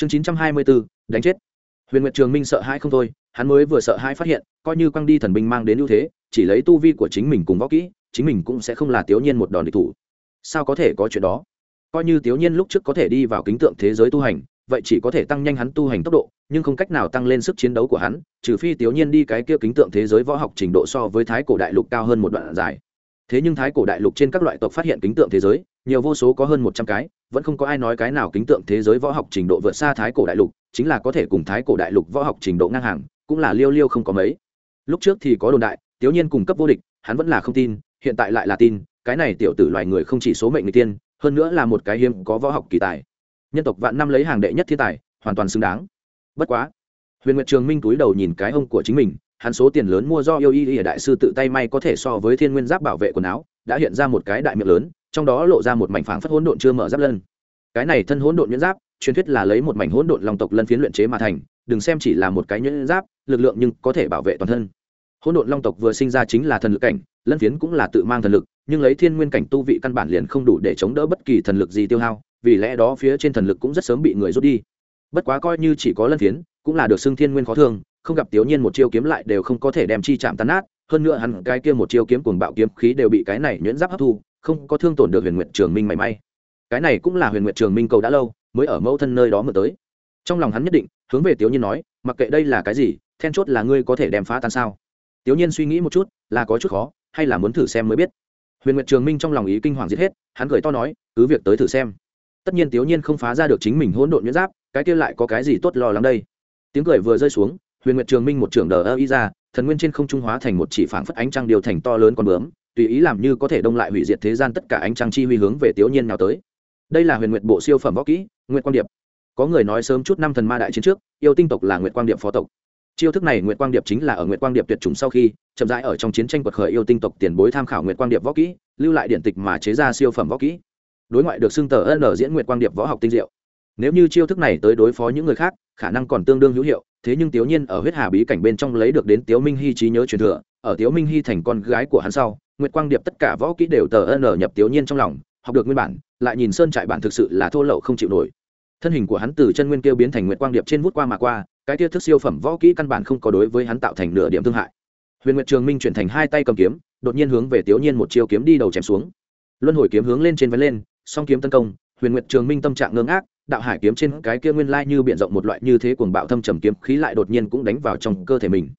chương chín trăm hai mươi bốn đánh chết. Huyền nguyệt trường minh sợ hãi không thôi, hắn mới vừa sợ hãi phát hiện, coi như quăng đi thần binh mang đến ưu thế, chỉ lấy tu vi của chính mình cùng võ kỹ, chính mình cũng sẽ không là tiểu nhiên một đòn địch thủ. Sao có thể có chuyện đó? Coi như tiểu nhiên lúc trước có thể đi vào kính tượng thế giới tu hành, vậy chỉ có thể tăng nhanh hắn tu hành tốc độ, nhưng không cách nào tăng lên sức chiến đấu của hắn, trừ phi tiểu nhiên đi cái kia kính tượng thế giới võ học trình độ so với thái cổ đại lục cao hơn một đoạn dài. Thế nhưng thái cổ đại lục trên các loại tộc phát hiện kính tượng thế giới nhiều vô số có hơn một trăm cái, vẫn không có ai nói cái nào kính tượng thế giới võ học trình độ vượt xa thái cổ đại lục, chính là có thể cùng thái cổ đại lục võ học trình độ ngang hàng, cũng là liêu liêu không có mấy. Lúc trước thì có đồn đại, tiểu nhiên cung cấp vô địch, hắn vẫn là không tin, hiện tại lại là tin, cái này tiểu tử loài người không chỉ số mệnh người tiên, hơn nữa là một cái hiếm có võ học kỳ tài. Nhân tộc vạn năm lấy hàng đệ nhất thiên tài, hoàn toàn xứng đáng. Bất quá, huyền nguyệt trường minh túi đầu nhìn cái ông của chính mình, hắn số tiền lớn mua do yêu y y đại sư tự tay may có thể so với thiên nguyên giáp bảo vệ quần áo, đã hiện ra một cái đại miệng lớn trong đó lộ ra một mảnh phảng phất hỗn độn chưa mở giáp lân. Cái này thân hỗn độn nhuyễn giáp, truyền thuyết là lấy một mảnh hỗn độn long tộc lân phiến luyện chế mà thành, đừng xem chỉ là một cái nhuyễn giáp, lực lượng nhưng có thể bảo vệ toàn thân. Hỗn độn long tộc vừa sinh ra chính là thần lực cảnh, lân phiến cũng là tự mang thần lực, nhưng lấy thiên nguyên cảnh tu vị căn bản liền không đủ để chống đỡ bất kỳ thần lực gì tiêu hao, vì lẽ đó phía trên thần lực cũng rất sớm bị người rút đi. Bất quá coi như chỉ có lân phiến, cũng là được xưng thiên nguyên khó thương không gặp tiểu nhiên một chiêu kiếm lại đều không có thể đem chi chạm tan nát, hơn nữa hắn cái kia một chiêu kiếm cuồng bạo kiếm khí đều bị cái này nhuyễn giáp hấp thu không có thương tổn được huyền nguyện trường minh mảy may. Cái này cũng là huyền nguyện trường minh cầu đã lâu, mới ở mẫu thân nơi đó mở tới. Trong lòng hắn nhất định, hướng về tiểu nhiên nói, mặc kệ đây là cái gì, then chốt là ngươi có thể đem phá tan sao? Tiểu nhiên suy nghĩ một chút, là có chút khó, hay là muốn thử xem mới biết. Huyền nguyệt trường minh trong lòng ý kinh hoàng giết hết, hắn cười to nói, cứ việc tới thử xem. Tất nhiên tiểu nhiên không phá ra được chính mình hỗn độn nhuyễn giáp, cái kia lại có cái gì tốt lo lắng đây? Tiếng cười vừa rơi xuống, huyền nguyệt trường minh một trưởng đờ ơ y ra, thần nguyên trên không trung hóa thành một chỉ phảng phất ánh trăng điều thành to lớn con bướm tùy ý làm như có thể đông lại hủy diệt thế gian tất cả ánh trăng chi huy hướng về tiểu nhiên nào tới. Đây là huyền nguyệt bộ siêu phẩm võ kỹ, nguyệt quang điệp. Có người nói sớm chút năm thần ma đại chiến trước, yêu tinh tộc là nguyệt quang điệp phó tộc. Chiêu thức này nguyệt quang điệp chính là ở nguyệt quang điệp tuyệt chủng sau khi, chậm rãi ở trong chiến tranh quật khởi yêu tinh tộc tiền bối tham khảo nguyệt quang điệp võ kỹ, lưu lại điện tịch mà chế ra siêu phẩm võ kỹ. Đối ngoại được xưng tờ ân diễn nguyệt quang điệp võ học tinh diệu. Nếu như chiêu thức này tới đối phó những người khác, khả năng còn tương đương hữu hiệu thế nhưng tiểu nhiên ở huyết hà bí cảnh bên trong lấy được đến tiếu minh hy trí nhớ truyền thừa, ở tiếu minh hy thành con gái của hắn sau, nguyệt quang điệp tất cả võ kỹ đều tờ ân nhập tiểu nhiên trong lòng, học được nguyên bản, lại nhìn sơn trại bản thực sự là thô lậu không chịu nổi. Thân hình của hắn từ chân nguyên kêu biến thành nguyệt quang điệp trên vút qua mà qua, cái kia thức siêu phẩm võ kỹ căn bản không có đối với hắn tạo thành nửa điểm thương hại. Huyền nguyệt trường minh chuyển thành hai tay cầm kiếm, đột nhiên hướng về tiểu nhiên một chiêu kiếm đi đầu chém xuống. Luân hồi kiếm hướng lên trên vén lên, song kiếm tấn công, huyền nguyệt trường minh tâm trạng ngơ ngác đạo hải kiếm trên cái kia nguyên lai như b rộng một loại như thế cuồng bạo thâm trầm kiếm khí lại đột nhiên cũng đánh vào trong cơ thể mình.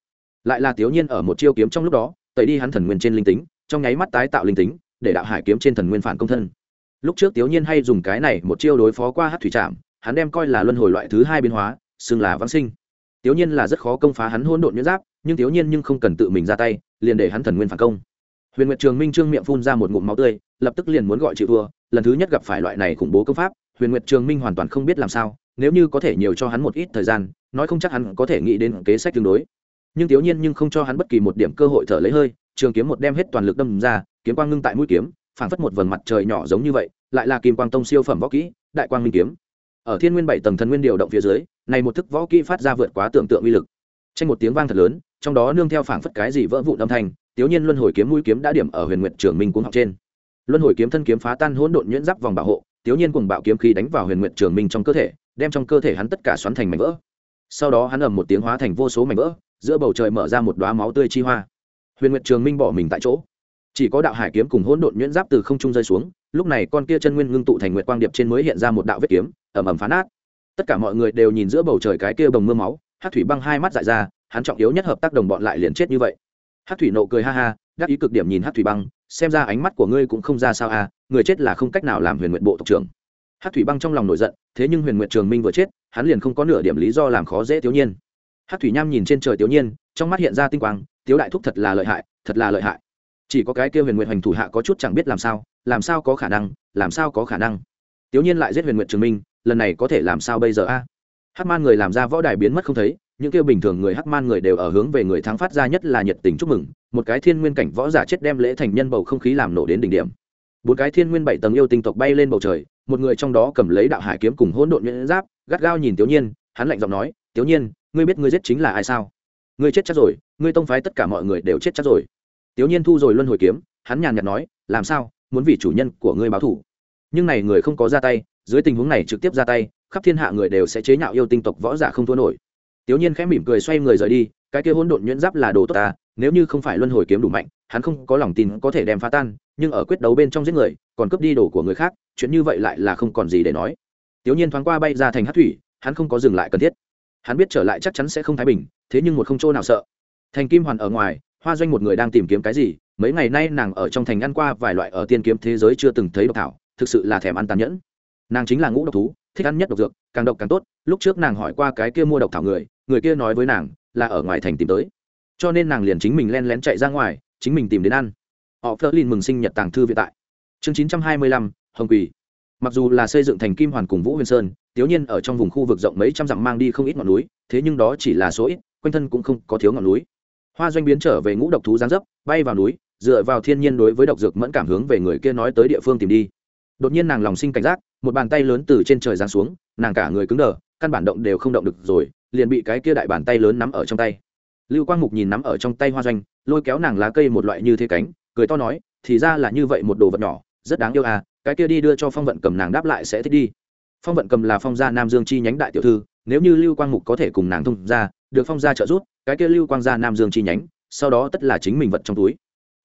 Lại là tiểu nhiên ở một chiêu kiếm trong lúc đó, tẩy đi hắn thần nguyên trên linh tính, trong nháy mắt tái tạo linh tính, để đạo hải kiếm trên thần nguyên phản công thân. Lúc trước tiểu nhiên hay dùng cái này một chiêu đối phó qua hát thủy trạm, hắn đem coi là luân hồi loại thứ hai biến hóa, xưng là vãng sinh. Tiểu nhiên là rất khó công phá hắn hôn độn nhuyễn giáp, nhưng tiểu nhiên nhưng không cần tự mình ra tay, liền để hắn thần nguyên phản công. Huyền nguyệt trường minh trương miệng phun ra một ngụm máu tươi, lập tức liền muốn gọi chịu thua, lần thứ nhất gặp phải loại này khủng bố công pháp huyền nguyệt trường minh hoàn toàn không biết làm sao, nếu như có thể nhiều cho hắn một ít thời gian, nói không chắc hắn có thể nghĩ đến kế sách tương đối. Nhưng thiếu nhiên nhưng không cho hắn bất kỳ một điểm cơ hội thở lấy hơi, trường kiếm một đem hết toàn lực đâm ra, kiếm quang ngưng tại mũi kiếm, phảng phất một vầng mặt trời nhỏ giống như vậy, lại là kim quang tông siêu phẩm võ kỹ, đại quang minh kiếm. Ở thiên nguyên bảy tầng thần nguyên điều động phía dưới, này một thức võ kỹ phát ra vượt quá tưởng tượng uy lực. Tranh một tiếng vang thật lớn, trong đó nương theo phảng phất cái gì vỡ vụn âm thanh thiếu nhiên luân hồi kiếm mũi kiếm đã điểm ở huyền nguyệt trường minh cuống học trên. Luân hồi kiếm thân kiếm phá tan hỗn độn nhuyễn giáp vòng bảo hộ tiểu nhiên cùng bạo kiếm khí đánh vào huyền nguyệt trường minh trong cơ thể, đem trong cơ thể hắn tất cả xoắn thành mảnh vỡ. Sau đó hắn ầm một tiếng hóa thành vô số mảnh vỡ, giữa bầu trời mở ra một đóa máu tươi chi hoa. Huyền nguyệt trường minh bỏ mình tại chỗ. Chỉ có đạo hải kiếm cùng hỗn độn nhuyễn giáp từ không trung rơi xuống, lúc này con kia chân nguyên ngưng tụ thành nguyệt quang điệp trên mới hiện ra một đạo vết kiếm ẩm ẩm phá nát. Tất cả mọi người đều nhìn giữa bầu trời cái kia bồng mưa máu hát thủy băng hai mắt dại ra, hắn trọng yếu nhất hợp tác đồng bọn lại liền chết như vậy. Hát thủy nộ cười ha ha đắc ý cực điểm nhìn hát thủy băng, xem ra ánh mắt của ngươi cũng không ra sao à người chết là không cách nào làm huyền nguyện bộ tộc trưởng. Hát thủy băng trong lòng nổi giận, thế nhưng huyền nguyện trường minh vừa chết, hắn liền không có nửa điểm lý do làm khó dễ tiểu nhiên. Hát thủy nham nhìn trên trời tiểu nhiên, trong mắt hiện ra tinh quang, tiếu đại thúc thật là lợi hại, thật là lợi hại. Chỉ có cái kia huyền nguyện hoành thủ hạ có chút chẳng biết làm sao làm sao có khả năng, làm sao có khả năng. Tiểu nhiên lại giết huyền nguyện trường minh, lần này có thể làm sao bây giờ a? À? Hát man người làm ra võ đài biến mất không thấy, những kêu bình thường người Hát man người đều ở hướng về người thắng phát ra nhất là nhiệt tình chúc mừng một cái thiên nguyên cảnh võ giả chết đem lễ thành nhân bầu không khí làm nổ đến đỉnh điểm. Bốn cái thiên nguyên bảy tầng yêu tinh tộc bay lên bầu trời, một người trong đó cầm lấy đạo hải kiếm cùng hỗn độn nhuyễn giáp, gắt gao nhìn tiểu nhiên, hắn lạnh giọng nói, tiểu nhiên, ngươi biết ngươi giết chính là ai sao? Ngươi chết chắc rồi, ngươi tông phái tất cả mọi người đều chết chắc rồi. Tiểu nhiên thu rồi luân hồi kiếm, hắn nhàn nhạt nói, làm sao? Muốn vì chủ nhân của ngươi báo thủ nhưng này người không có ra tay, dưới tình huống này trực tiếp ra tay, khắp thiên hạ người đều sẽ chế nhạo yêu tinh tộc võ giả không thua nổi. Tiểu nhiên khẽ mỉm cười xoay người rời đi, cái kia hỗn độn nhuyễn giáp là đồ tốt ta nếu như không phải luân hồi kiếm đủ mạnh, hắn không có lòng tin có thể đem phá tan, nhưng ở quyết đấu bên trong giết người, còn cướp đi đồ của người khác, chuyện như vậy lại là không còn gì để nói. Tiểu nhiên thoáng qua bay ra thành hát thủy, hắn không có dừng lại cần thiết. Hắn biết trở lại chắc chắn sẽ không thái bình, thế nhưng một không chỗ nào sợ. Thành kim hoàn ở ngoài, hoa doanh một người đang tìm kiếm cái gì, mấy ngày nay nàng ở trong thành ăn qua vài loại ở tiên kiếm thế giới chưa từng thấy độc thảo, thực sự là thèm ăn tàn nhẫn. Nàng chính là ngũ độc thú, thích ăn nhất độc dược, càng độc càng tốt, lúc trước nàng hỏi qua cái kia mua độc thảo người người kia nói với nàng là ở ngoài thành tìm tới cho nên nàng liền chính mình len lén chạy ra ngoài, chính mình tìm đến ăn. Họ phớt lên mừng sinh nhật tàng thư viện tại. Chương chín trăm hai mươi lăm, hồng quỳ. Mặc dù là xây dựng thành kim hoàn cùng vũ huyền sơn, tiếu nhiên ở trong vùng khu vực rộng mấy trăm dặm mang đi không ít ngọn núi, thế nhưng đó chỉ là số ít, quanh thân cũng không có thiếu ngọn núi. Hoa doanh biến trở về ngũ độc thú gián dấp, bay vào núi, dựa vào thiên nhiên đối với độc dược mẫn cảm hướng về người kia nói tới địa phương tìm đi. Đột nhiên nàng lòng sinh cảnh giác, một bàn tay lớn từ trên trời giáng xuống, nàng cả người cứng đờ, căn bản động đều không động được rồi, liền bị cái kia đại bàn tay lớn nắm ở trong tay lưu quang mục nhìn nắm ở trong tay hoa doanh, lôi kéo nàng lá cây một loại như thế cánh, cười to nói, thì ra là như vậy một đồ vật nhỏ, rất đáng yêu à cái kia đi đưa cho phong vận cầm nàng đáp lại sẽ thích đi. Phong vận cầm là phong gia nam dương chi nhánh đại tiểu thư, nếu như lưu quang mục có thể cùng nàng thông ra được phong gia trợ giúp, cái kia lưu quang gia nam dương chi nhánh, sau đó tất là chính mình vật trong túi.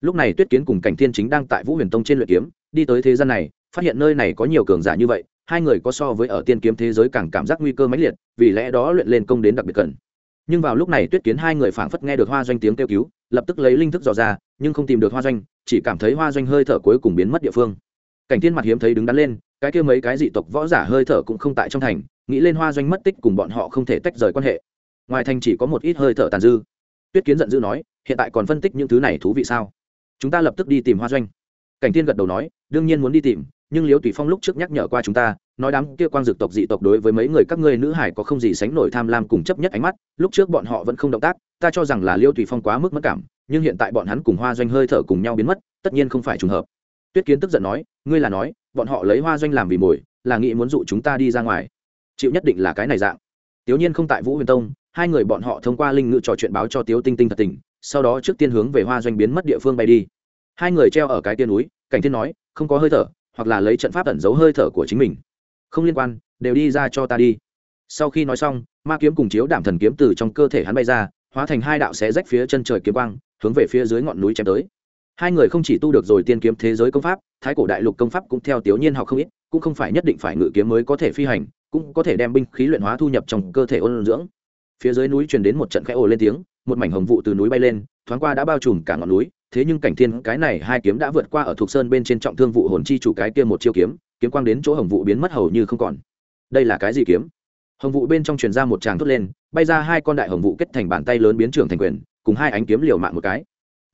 Lúc này tuyết kiến cùng cảnh thiên chính đang tại vũ huyền tông trên luyện kiếm, đi tới thế gian này, phát hiện nơi này có nhiều cường giả như vậy, hai người có so với ở tiên kiếm thế giới càng cảm giác nguy cơ mãnh liệt, vì lẽ đó luyện lên công đến đặc biệt cần nhưng vào lúc này tuyết kiến hai người phảng phất nghe được hoa doanh tiếng kêu cứu, lập tức lấy linh thức dò ra, nhưng không tìm được hoa doanh, chỉ cảm thấy hoa doanh hơi thở cuối cùng biến mất địa phương. Cảnh thiên mặt hiếm thấy đứng đắn lên, cái kia mấy cái dị tộc võ giả hơi thở cũng không tại trong thành, nghĩ lên hoa doanh mất tích cùng bọn họ không thể tách rời quan hệ. Ngoài thành chỉ có một ít hơi thở tàn dư. Tuyết kiến giận dữ nói, hiện tại còn phân tích những thứ này thú vị sao? Chúng ta lập tức đi tìm hoa doanh. Cảnh thiên gật đầu nói, đương nhiên muốn đi tìm, nhưng liễu tùy phong lúc trước nhắc nhở qua chúng ta nói đám kia quang dược tộc dị tộc đối với mấy người các ngươi nữ hải có không gì sánh nổi tham lam cùng chấp nhất ánh mắt, lúc trước bọn họ vẫn không động tác, ta cho rằng là liêu tùy phong quá mức mất cảm, nhưng hiện tại bọn hắn cùng hoa doanh hơi thở cùng nhau biến mất, tất nhiên không phải trùng hợp. Tuyết kiến tức giận nói, ngươi là nói, bọn họ lấy hoa doanh làm vì mồi, là nghĩ muốn dụ chúng ta đi ra ngoài. Chịu nhất định là cái này dạng. Tiểu nhiên không tại vũ huyền tông, hai người bọn họ thông qua linh ngự trò chuyện báo cho tiếu tinh tinh thật tình, sau đó trước tiên hướng về hoa doanh biến mất địa phương bay đi. Hai người treo ở cái tiên núi, cảnh thiên nói, không có hơi thở, hoặc là lấy trận pháp ẩn giấu hơi thở của chính mình không liên quan, đều đi ra cho ta đi. Sau khi nói xong, ma kiếm cùng chiếu đảm thần kiếm từ trong cơ thể hắn bay ra, hóa thành hai đạo xé rách phía chân trời kiếm quang, hướng về phía dưới ngọn núi chém tới. Hai người không chỉ tu được rồi tiên kiếm thế giới công pháp, thái cổ đại lục công pháp cũng theo tiểu nhiên học không ít, cũng không phải nhất định phải ngự kiếm mới có thể phi hành, cũng có thể đem binh khí luyện hóa thu nhập trong cơ thể ôn dưỡng. Phía dưới núi truyền đến một trận khẽ ồ lên tiếng, một mảnh hồng vụ từ núi bay lên, thoáng qua đã bao trùm cả ngọn núi, thế nhưng cảnh thiên cái này hai kiếm đã vượt qua ở thuộc sơn bên trên trọng thương vụ hồn chi chủ cái kia một chiêu kiếm kiếm quang đến chỗ hồng vụ biến mất hầu như không còn. Đây là cái gì kiếm? Hồng vụ bên trong truyền ra một tràng thốt lên, bay ra hai con đại hồng vụ kết thành bàn tay lớn biến trưởng thành quyền, cùng hai ánh kiếm liều mạng một cái.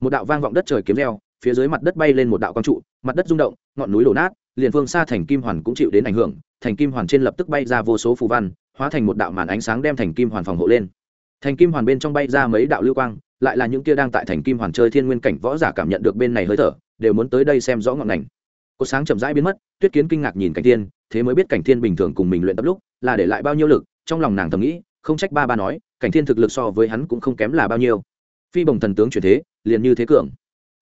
Một đạo vang vọng đất trời kiếm leo phía dưới mặt đất bay lên một đạo quang trụ, mặt đất rung động, ngọn núi đổ nát, liền phương xa thành kim hoàn cũng chịu đến ảnh hưởng, thành kim hoàn trên lập tức bay ra vô số phù văn, hóa thành một đạo màn ánh sáng đem thành kim hoàn phòng hộ lên. Thành kim hoàn bên trong bay ra mấy đạo lưu quang, lại là những kia đang tại thành kim hoàn chơi thiên nguyên cảnh võ giả cảm nhận được bên này hơi thở, đều muốn tới đây xem rõ ngọn ngành. Có sáng chậm rãi biến mất tuyết kiến kinh ngạc nhìn cảnh thiên, thế mới biết cảnh thiên bình thường cùng mình luyện tập lúc là để lại bao nhiêu lực, trong lòng nàng thầm nghĩ, không trách ba ba nói, cảnh thiên thực lực so với hắn cũng không kém là bao nhiêu. Phi bồng thần tướng chuyển thế, liền như thế cường.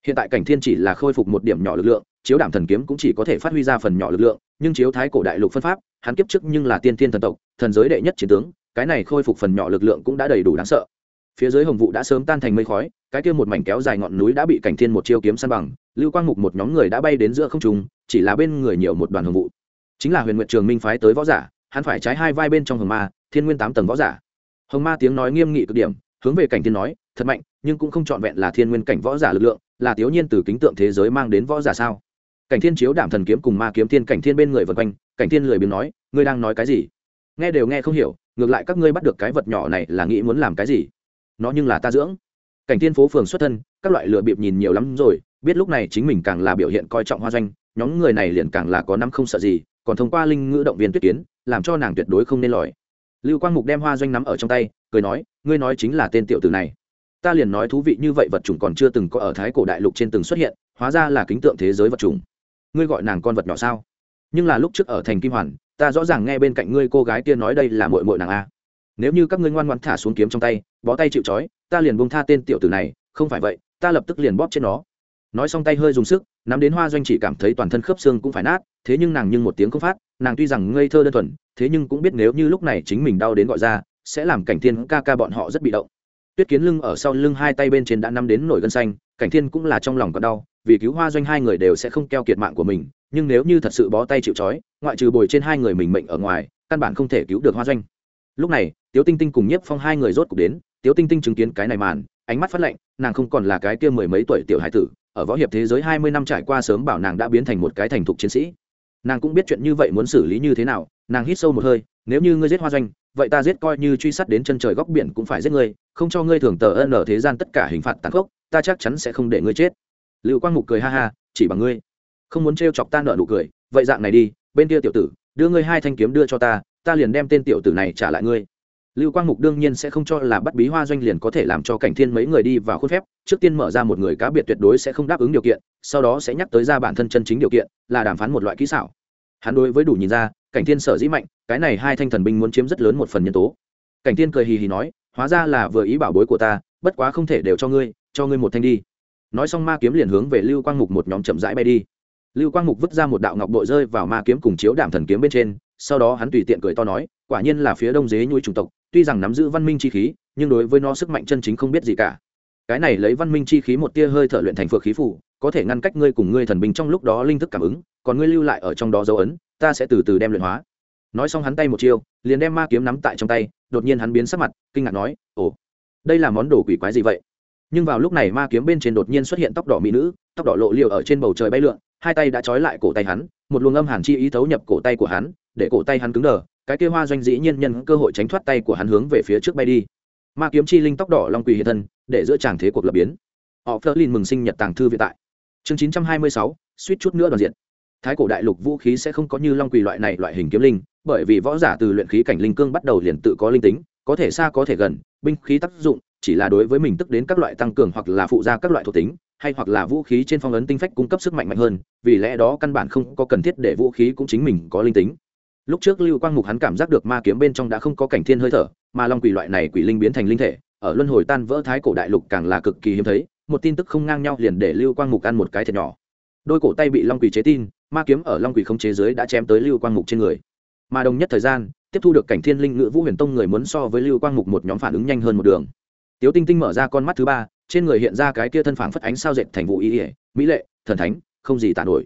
Hiện tại cảnh thiên chỉ là khôi phục một điểm nhỏ lực lượng, chiếu đảm thần kiếm cũng chỉ có thể phát huy ra phần nhỏ lực lượng, nhưng chiếu thái cổ đại lục phân pháp, hắn kiếp trước nhưng là tiên thiên thần tộc, thần giới đệ nhất chiến tướng, cái này khôi phục phần nhỏ lực lượng cũng đã đầy đủ đáng sợ. Phía dưới hồng vụ đã sớm tan thành mây khói cái kia một mảnh kéo dài ngọn núi đã bị cảnh thiên một chiêu kiếm săn bằng, lưu quang mục một nhóm người đã bay đến giữa không trung, chỉ là bên người nhiều một đoàn hồng vụ. Chính là huyền nguyện trường minh phái tới võ giả, hắn phải trái hai vai bên trong hồng ma, thiên nguyên tám tầng võ giả. Hồng ma tiếng nói nghiêm nghị cực điểm, hướng về cảnh thiên nói, thật mạnh, nhưng cũng không trọn vẹn là thiên nguyên cảnh võ giả lực lượng, là thiếu nhiên từ kính tượng thế giới mang đến võ giả sao? Cảnh thiên chiếu đảm thần kiếm cùng ma kiếm thiên cảnh thiên bên người vân quanh, cảnh thiên lười biếng nói, ngươi đang nói cái gì? Nghe đều nghe không hiểu, ngược lại các ngươi bắt được cái vật nhỏ này là nghĩ muốn làm cái gì? Nó nhưng là ta dưỡng cảnh thiên phố phường xuất thân, các loại lựa bịp nhìn nhiều lắm rồi, biết lúc này chính mình càng là biểu hiện coi trọng hoa doanh, nhóm người này liền càng là có năm không sợ gì, còn thông qua linh ngữ động viên tuyết kiến, làm cho nàng tuyệt đối không nên lòi. Lưu quang mục đem hoa doanh nắm ở trong tay, cười nói, ngươi nói chính là tên tiểu tử này. Ta liền nói thú vị như vậy vật chủng còn chưa từng có ở thái cổ đại lục trên từng xuất hiện, hóa ra là kính tượng thế giới vật chủng. Ngươi gọi nàng con vật nhỏ sao? Nhưng là lúc trước ở thành kim hoàn, ta rõ ràng nghe bên cạnh ngươi cô gái kia nói đây là mội mội nàng a. Nếu như các ngươi ngoan ngoan thả xuống kiếm trong tay, bó tay chịu trói ta liền buông tha tên tiểu tử này, không phải vậy, ta lập tức liền bóp trên nó. Nói xong tay hơi dùng sức, nắm đến hoa doanh chỉ cảm thấy toàn thân khớp xương cũng phải nát, thế nhưng nàng nhưng một tiếng không phát, nàng tuy rằng ngây thơ đơn thuần, thế nhưng cũng biết nếu như lúc này chính mình đau đến gọi ra, sẽ làm cảnh thiên ca ca bọn họ rất bị động. Tuyết kiến lưng ở sau lưng hai tay bên trên đã nắm đến nổi gân xanh, cảnh thiên cũng là trong lòng còn đau, vì cứu hoa doanh hai người đều sẽ không keo kiệt mạng của mình, nhưng nếu như thật sự bó tay chịu trói, ngoại trừ bồi trên hai người mình mệnh ở ngoài, căn bản không thể cứu được hoa doanh. Lúc này, tiếu tinh tinh cùng nhiếp phong hai người rốt cục đến tiếu tinh tinh chứng kiến cái này màn, ánh mắt phát lạnh, nàng không còn là cái kia mười mấy tuổi tiểu hải tử, ở võ hiệp thế giới hai mươi năm trải qua sớm bảo nàng đã biến thành một cái thành thục chiến sĩ. Nàng cũng biết chuyện như vậy muốn xử lý như thế nào, nàng hít sâu một hơi, nếu như ngươi giết hoa doanh, vậy ta giết coi như truy sát đến chân trời góc biển cũng phải giết ngươi, không cho ngươi thường tờ ân ở thế gian tất cả hình phạt tàn khốc, ta chắc chắn sẽ không để ngươi chết. Lưu quang mục cười ha ha, chỉ bằng ngươi. Không muốn trêu chọc ta nợ nụ cười, vậy dạng này đi, bên kia tiểu tử, đưa ngươi hai thanh kiếm đưa cho ta ta liền đem tên tiểu tử này trả lại ngươi lưu quang mục đương nhiên sẽ không cho là bắt bí hoa doanh liền có thể làm cho cảnh thiên mấy người đi vào khuôn phép, trước tiên mở ra một người cá biệt tuyệt đối sẽ không đáp ứng điều kiện, sau đó sẽ nhắc tới ra bản thân chân chính điều kiện, là đàm phán một loại kỹ xảo. Hắn đối với đủ nhìn ra, cảnh thiên sở dĩ mạnh, cái này hai thanh thần binh muốn chiếm rất lớn một phần nhân tố. Cảnh thiên cười hì hì nói, hóa ra là vừa ý bảo bối của ta, bất quá không thể đều cho ngươi cho ngươi một thanh đi. Nói xong ma kiếm liền hướng về lưu quang mục một nhóm chậm rãi bay đi. Lưu quang mục vứt ra một đạo ngọc bội rơi vào ma kiếm cùng chiếu đảm thần kiếm bên trên, sau đó hắn tùy tiện cười to nói, quả nhiên là phía đông dế nhuôi chủng tộc tuy rằng nắm giữ văn minh chi khí, nhưng đối với nó sức mạnh chân chính không biết gì cả. Cái này lấy văn minh chi khí một tia hơi thở luyện thành phược khí phủ có thể ngăn cách ngươi cùng ngươi thần binh trong lúc đó linh thức cảm ứng, còn ngươi lưu lại ở trong đó dấu ấn, ta sẽ từ từ đem luyện hóa. Nói xong hắn tay một chiêu, liền đem ma kiếm nắm tại trong tay, đột nhiên hắn biến sắc mặt, kinh ngạc nói, ồ, đây là món đồ quỷ quái gì vậy? Nhưng vào lúc này ma kiếm bên trên đột nhiên xuất hiện tóc đỏ mỹ nữ, tóc đỏ lộ liều ở trên bầu trời bay lượn hai tay đã trói lại cổ tay hắn, một luồng âm hàn chi ý thấu nhập cổ tay của hắn, để cổ tay hắn cứng đờ, cái kia hoa doanh dĩ nhiên nhân cơ hội tránh thoát tay của hắn hướng về phía trước bay đi. Ma kiếm chi linh tóc đỏ long quỳ hiện thân, để giữa chàng thế cuộc lập biến. Họ phớt lên mừng sinh nhật tàng thư viện tại. Chương chín trăm hai mươi sáu, suýt chút nữa đoàn diện. Thái cổ đại lục vũ khí sẽ không có như long quỳ loại này loại hình kiếm linh, bởi vì võ giả từ luyện khí cảnh linh cương bắt đầu liền tự có linh tính, có thể xa có thể gần, binh khí tác dụng, chỉ là đối với mình tức đến các loại tăng cường hoặc là phụ gia các loại thuộc tính hay hoặc là vũ khí trên phong ấn tinh phách cung cấp sức mạnh mạnh hơn, vì lẽ đó căn bản không có cần thiết để vũ khí cũng chính mình có linh tính. Lúc trước lưu quang mục hắn cảm giác được ma kiếm bên trong đã không có cảnh thiên hơi thở, mà long quỷ loại này quỷ linh biến thành linh thể, ở luân hồi tan vỡ thái cổ đại lục càng là cực kỳ hiếm thấy, một tin tức không ngang nhau liền để lưu quang mục ăn một cái thiệt nhỏ. Đôi cổ tay bị long quỷ chế tin, ma kiếm ở long quỷ không chế giới đã chém tới lưu quang mục trên người. Mà đồng nhất thời gian, tiếp thu được cảnh thiên linh ngựa vũ huyền tông người muốn so với lưu quang mục một nhóm phản ứng nhanh hơn một đường. Tiếu tinh tinh mở ra con mắt thứ ba trên người hiện ra cái kia thân phảng phất ánh sao dệt thành vụ ý ỉa mỹ lệ, thần thánh, không gì tàn nổi.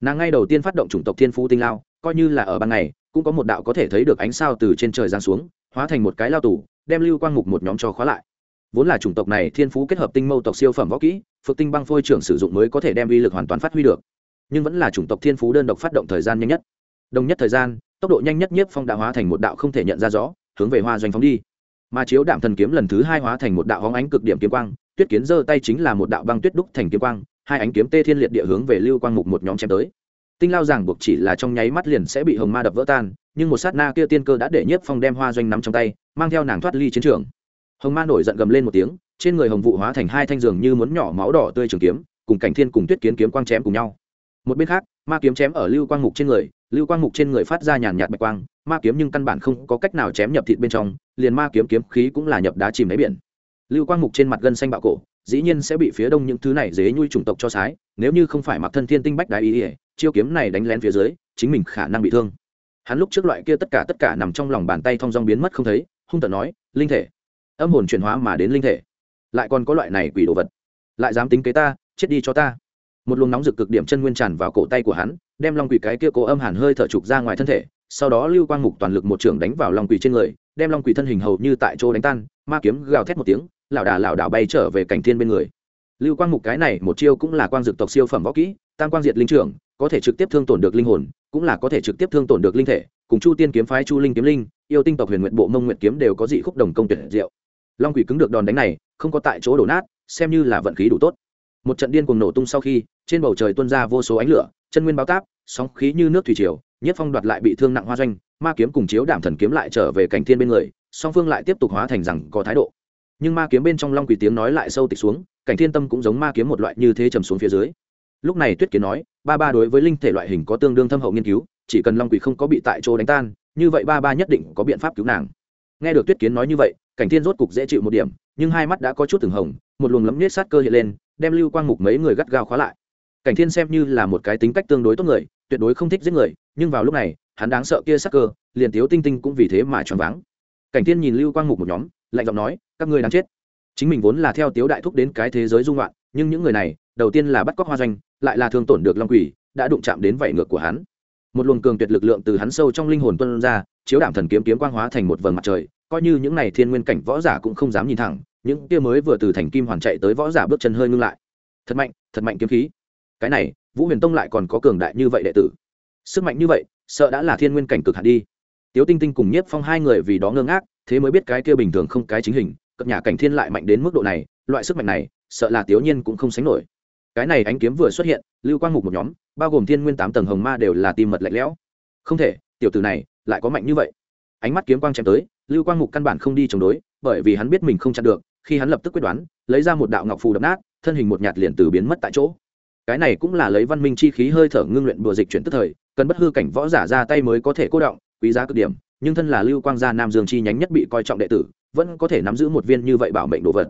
Nàng ngay đầu tiên phát động chủng tộc thiên phú tinh lao, coi như là ở ban ngày, cũng có một đạo có thể thấy được ánh sao từ trên trời giáng xuống, hóa thành một cái lao tù, đem lưu quang mục một nhóm cho khóa lại. Vốn là chủng tộc này thiên phú kết hợp tinh mâu tộc siêu phẩm võ kỹ phực tinh băng phôi trưởng sử dụng mới có thể đem uy lực hoàn toàn phát huy được. Nhưng vẫn là chủng tộc thiên phú đơn độc phát động thời gian nhanh nhất. Đồng nhất thời gian, tốc độ nhanh nhất nhất phong đạo hóa thành một đạo không thể nhận ra rõ, hướng về hoa doanh phóng đi. Mà chiếu đạm thần kiếm lần thứ hai hóa thành một đạo hóng ánh cực điểm kiếm quang tuyết kiến giơ tay chính là một đạo băng tuyết đúc thành kiếm quang, hai ánh kiếm tê thiên liệt địa hướng về lưu quang mục một nhóm chém tới. Tinh lao giảng buộc chỉ là trong nháy mắt liền sẽ bị hồng ma đập vỡ tan, nhưng một sát na kia tiên cơ đã để nhiếp phong đem hoa doanh nắm trong tay, mang theo nàng thoát ly chiến trường. Hồng ma nổi giận gầm lên một tiếng, trên người hồng vụ hóa thành hai thanh giường như muốn nhỏ máu đỏ tươi trường kiếm, cùng cảnh thiên cùng tuyết kiến kiếm quang chém cùng nhau. Một bên khác, ma kiếm chém ở lưu quang mục trên người, lưu quang mục trên người phát ra nhàn nhạt bạch quang, ma kiếm nhưng căn bản không có cách nào chém nhập thịt bên trong, liền ma kiếm kiếm khí cũng là nhập đá chìm đáy biển lưu quang mục trên mặt gân xanh bạo cổ, dĩ nhiên sẽ bị phía đông những thứ này dế nhui chủng tộc cho sái, nếu như không phải mặc thân thiên tinh bách đại ý ỉa chiêu kiếm này đánh lén phía dưới, chính mình khả năng bị thương. Hắn lúc trước loại kia tất cả tất cả nằm trong lòng bàn tay thong dong biến mất không thấy, hung tợn nói, linh thể. Âm hồn chuyển hóa mà đến linh thể. Lại còn có loại này quỷ đồ vật. Lại dám tính kế ta, chết đi cho ta. Một luồng nóng rực cực điểm chân nguyên tràn vào cổ tay của hắn, đem long quỷ cái kia cố âm hàn hơi thở trục ra ngoài thân thể sau đó lưu quang mục toàn lực một trưởng đánh vào long quỷ trên người, đem long quỷ thân hình hầu như tại chỗ đánh tan, ma kiếm gào thét một tiếng lảo đà lảo đảo bay trở về cảnh thiên bên người. Lưu quang mục cái này một chiêu cũng là quang dực tộc siêu phẩm võ kỹ, tam quang diệt linh trưởng, có thể trực tiếp thương tổn được linh hồn, cũng là có thể trực tiếp thương tổn được linh thể, cùng chu tiên kiếm phái chu linh kiếm linh, yêu tinh tộc huyền nguyện bộ mông nguyện kiếm đều có dị khúc đồng công tuyệt diệu. Long quỷ cứng được đòn đánh này, không có tại chỗ đổ nát, xem như là vận khí đủ tốt. Một trận điên cuồng nổ tung sau khi, trên bầu trời tuôn ra vô số ánh lửa, chân nguyên báo táp, sóng khí như nước thủy triều nhất phong đoạt lại bị thương nặng hoa doanh, ma kiếm cùng chiếu đảm thần kiếm lại trở về cảnh thiên bên người, song phương lại tiếp tục hóa thành rằng có thái độ. Nhưng ma kiếm bên trong long quỳ tiếng nói lại sâu tịch xuống, cảnh thiên tâm cũng giống ma kiếm một loại như thế trầm xuống phía dưới. Lúc này tuyết kiến nói, ba ba đối với linh thể loại hình có tương đương thâm hậu nghiên cứu, chỉ cần long quỳ không có bị tại chỗ đánh tan, như vậy ba ba nhất định có biện pháp cứu nàng. Nghe được tuyết kiến nói như vậy, cảnh thiên rốt cục dễ chịu một điểm, nhưng hai mắt đã có chút từng hồng, một luồng lấm nết sát cơ hiện lên, đem lưu quang mục mấy người gắt gao khóa lại. Cảnh thiên xem như là một cái tính cách tương đối tốt người tuyệt đối không thích giết người, nhưng vào lúc này, hắn đáng sợ kia sắc cơ, liền tiếu tinh tinh cũng vì thế mà choáng váng. Cảnh tiên nhìn lưu quang mục một nhóm, lạnh giọng nói, các ngươi đang chết. Chính mình vốn là theo tiếu đại thúc đến cái thế giới dung loạn, nhưng những người này, đầu tiên là bắt cóc hoa doanh, lại là thương tổn được long quỷ, đã đụng chạm đến vảy ngược của hắn. Một luồng cường tuyệt lực lượng từ hắn sâu trong linh hồn tuân ra, chiếu đảm thần kiếm kiếm quang hóa thành một vầng mặt trời, coi như những này thiên nguyên cảnh võ giả cũng không dám nhìn thẳng, những kia mới vừa từ thành kim hoàn chạy tới võ giả bước chân hơi ngưng lại. Thật mạnh thật mạnh kiếm khí. Cái này vũ huyền tông lại còn có cường đại như vậy đệ tử. Sức mạnh như vậy, sợ đã là thiên nguyên cảnh cực hạn đi. Tiếu tinh tinh cùng nhiếp phong hai người vì đó ngơ ngác, thế mới biết cái kia bình thường không cái chính hình cập nhà cảnh thiên lại mạnh đến mức độ này, loại sức mạnh này, sợ là Tiếu nhiên cũng không sánh nổi. Cái này ánh kiếm vừa xuất hiện, lưu quang mục một nhóm, bao gồm thiên nguyên tám tầng hồng ma đều là tim mật lạnh lẽo. Không thể, tiểu tử này lại có mạnh như vậy. Ánh mắt kiếm quang chém tới, lưu quang mục căn bản không đi chống đối, bởi vì hắn biết mình không chặn được, khi hắn lập tức quyết đoán, lấy ra một đạo ngọc phù đập nát, thân hình một nhạt liền từ biến mất tại chỗ cái này cũng là lấy văn minh chi khí hơi thở ngưng luyện bùa dịch chuyển tức thời, cần bất hư cảnh võ giả ra tay mới có thể cố động, quý giá cực điểm, nhưng thân là lưu quang gia nam dương chi nhánh nhất bị coi trọng đệ tử, vẫn có thể nắm giữ một viên như vậy bảo mệnh đồ vật.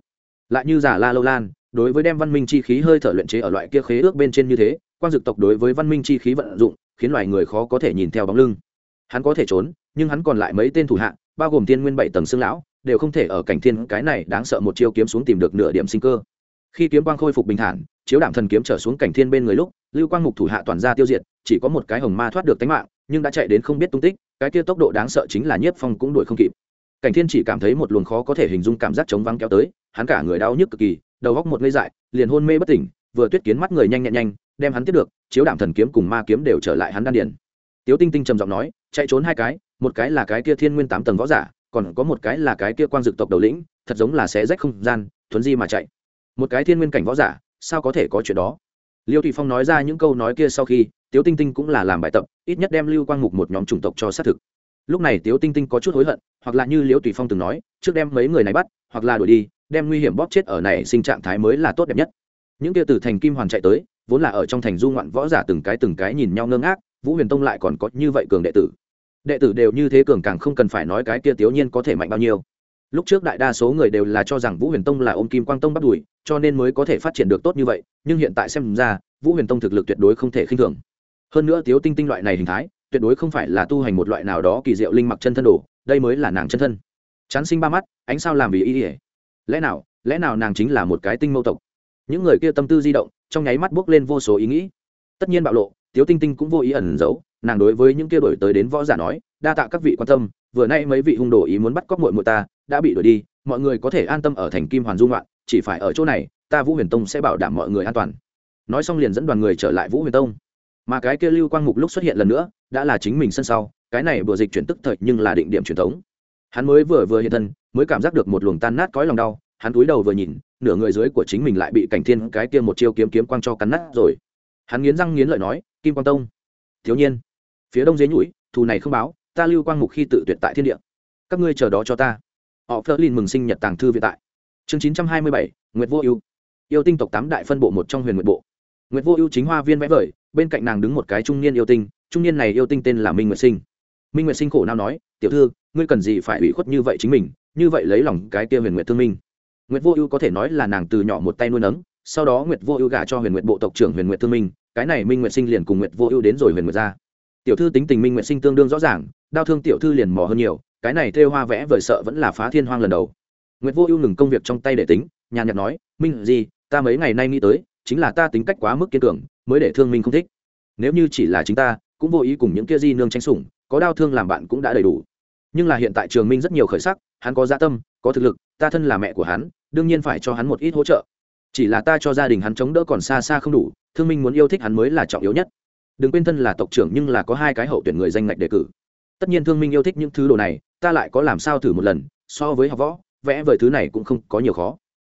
Lại như giả la lâu lan, đối với đem văn minh chi khí hơi thở luyện chế ở loại kia khế ước bên trên như thế quan dực tộc đối với văn minh chi khí vận dụng, khiến loài người khó có thể nhìn theo bóng lưng. Hắn có thể trốn, nhưng hắn còn lại mấy tên thủ hạ, bao gồm tiên nguyên bảy tầng xương lão, đều không thể ở cảnh thiên cái này đáng sợ một chiêu kiếm xuống tìm được nửa điểm sinh cơ. Khi kiếm quang khôi phục bình thản chiếu đảm thần kiếm trở xuống cảnh thiên bên người lúc, lưu quang mục thủ hạ toàn ra tiêu diệt, chỉ có một cái hồng ma thoát được tính mạng, nhưng đã chạy đến không biết tung tích, cái kia tốc độ đáng sợ chính là nhiếp phong cũng đuổi không kịp. Cảnh thiên chỉ cảm thấy một luồng khó có thể hình dung cảm giác chống vắng kéo tới, hắn cả người đau nhức cực kỳ, đầu góc một ngây dại, liền hôn mê bất tỉnh, vừa tuyết kiến mắt người nhanh nhẹn nhanh, đem hắn tiếp được, chiếu đảm thần kiếm cùng ma kiếm đều trở lại hắn đan điền. Tiếu tinh tinh trầm giọng nói, chạy trốn hai cái, một cái là cái kia thiên nguyên tám tầng võ giả, còn có một cái là cái kia quang dực tộc đầu lĩnh, thật giống là xé rách không gian, thuấn di mà chạy. Một cái thiên nguyên cảnh võ giả sao có thể có chuyện đó? Liêu thụy phong nói ra những câu nói kia sau khi, tiếu tinh tinh cũng là làm bài tập, ít nhất đem lưu quang mục một nhóm chủng tộc cho xác thực. Lúc này tiếu tinh tinh có chút hối hận, hoặc là như liêu thụy phong từng nói, trước đem mấy người này bắt, hoặc là đuổi đi, đem nguy hiểm bóp chết ở này, sinh trạng thái mới là tốt đẹp nhất. Những kia từ thành kim hoàn chạy tới, vốn là ở trong thành du ngoạn võ giả từng cái từng cái nhìn nhau ngơ ngác, vũ huyền tông lại còn có như vậy cường đệ tử. Đệ tử đều như thế cường càng không cần phải nói cái kia tiểu nhiên có thể mạnh bao nhiêu lúc trước đại đa số người đều là cho rằng vũ huyền tông là ôm kim quang tông bắt đùi, cho nên mới có thể phát triển được tốt như vậy, nhưng hiện tại xem ra, vũ huyền tông thực lực tuyệt đối không thể khinh thường. Hơn nữa tiếu tinh tinh loại này hình thái, tuyệt đối không phải là tu hành một loại nào đó kỳ diệu linh mặc chân thân đồ, đây mới là nàng chân thân. Chán sinh ba mắt, ánh sao làm vì ý ỉa lẽ nào lẽ nào nàng chính là một cái tinh mâu tộc? Những người kia tâm tư di động, trong nháy mắt bước lên vô số ý nghĩ. Tất nhiên bạo lộ, tiếu tinh tinh cũng vô ý ẩn giấu, nàng đối với những kia đổi tới đến võ giả nói, đa tạ các vị quan tâm, vừa nay mấy vị hung đồ ý muốn bắt cóc muội muội ta đã bị đuổi đi, mọi người có thể an tâm ở thành kim hoàn dung loạn chỉ phải ở chỗ này, ta vũ huyền tông sẽ bảo đảm mọi người an toàn. Nói xong liền dẫn đoàn người trở lại vũ huyền tông. Mà cái kia lưu quang mục lúc xuất hiện lần nữa, đã là chính mình sân sau, cái này vừa dịch chuyển tức thời nhưng là định điểm truyền thống. Hắn mới vừa vừa hiện thân, mới cảm giác được một luồng tan nát cõi lòng đau, hắn cúi đầu vừa nhìn, nửa người dưới của chính mình lại bị cảnh thiên cái kia một chiêu kiếm kiếm quang cho cắn nát rồi. Hắn nghiến răng nghiến lợi nói, kim quang tông, thiếu nhiên, phía đông dế nhũi, thù này không báo, ta lưu quang mục khi tự tuyệt tại thiên địa, các ngươi chờ đó cho ta họ phớt lên mừng sinh nhật tàng thư viện tại. Chương chín trăm hai mươi bảy, nguyệt vô ưu. Yêu tinh tộc tám đại phân bộ một trong huyền nguyệt bộ. Nguyệt vô ưu chính hoa viên vẽ vời, bên cạnh nàng đứng một cái trung niên yêu tinh, trung niên này yêu tinh tên là minh nguyệt sinh. Minh nguyệt sinh khổ nào nói, tiểu thư, ngươi cần gì phải ủy khuất như vậy chính mình, như vậy lấy lòng cái kia huyền nguyệt thương minh? Nguyệt vô ưu có thể nói là nàng từ nhỏ một tay nuôi nấng, sau đó nguyệt vô ưu gả cho huyền nguyệt bộ tộc trưởng huyền nguyệt thương minh, cái này minh nguyệt sinh liền cùng nguyệt vô ưu đến rồi huyền nguyệt ra tiểu thư tính tình minh nguyệt sinh tương đương rõ ràng, đau thương tiểu thư liền mò hơn nhiều cái này thêu hoa vẽ vời sợ vẫn là phá thiên hoang lần đầu. Nguyệt vô ưu ngừng công việc trong tay để tính, nhàn nhạt nói, minh gì, ta mấy ngày nay nghĩ tới, chính là ta tính cách quá mức kiên cường, mới để thương minh không thích. Nếu như chỉ là chính ta, cũng vô ý cùng những kia di nương tranh sủng, có đau thương làm bạn cũng đã đầy đủ. Nhưng là hiện tại trường minh rất nhiều khởi sắc, hắn có gia tâm, có thực lực, ta thân là mẹ của hắn, đương nhiên phải cho hắn một ít hỗ trợ. Chỉ là ta cho gia đình hắn chống đỡ còn xa xa không đủ, thương minh muốn yêu thích hắn mới là trọng yếu nhất. Đừng quên thân là tộc trưởng nhưng là có hai cái hậu tuyển người danh ngạch đề cử. Tất nhiên thương minh yêu thích những thứ đồ này ta lại có làm sao thử một lần, so với học võ, vẽ vời thứ này cũng không có nhiều khó.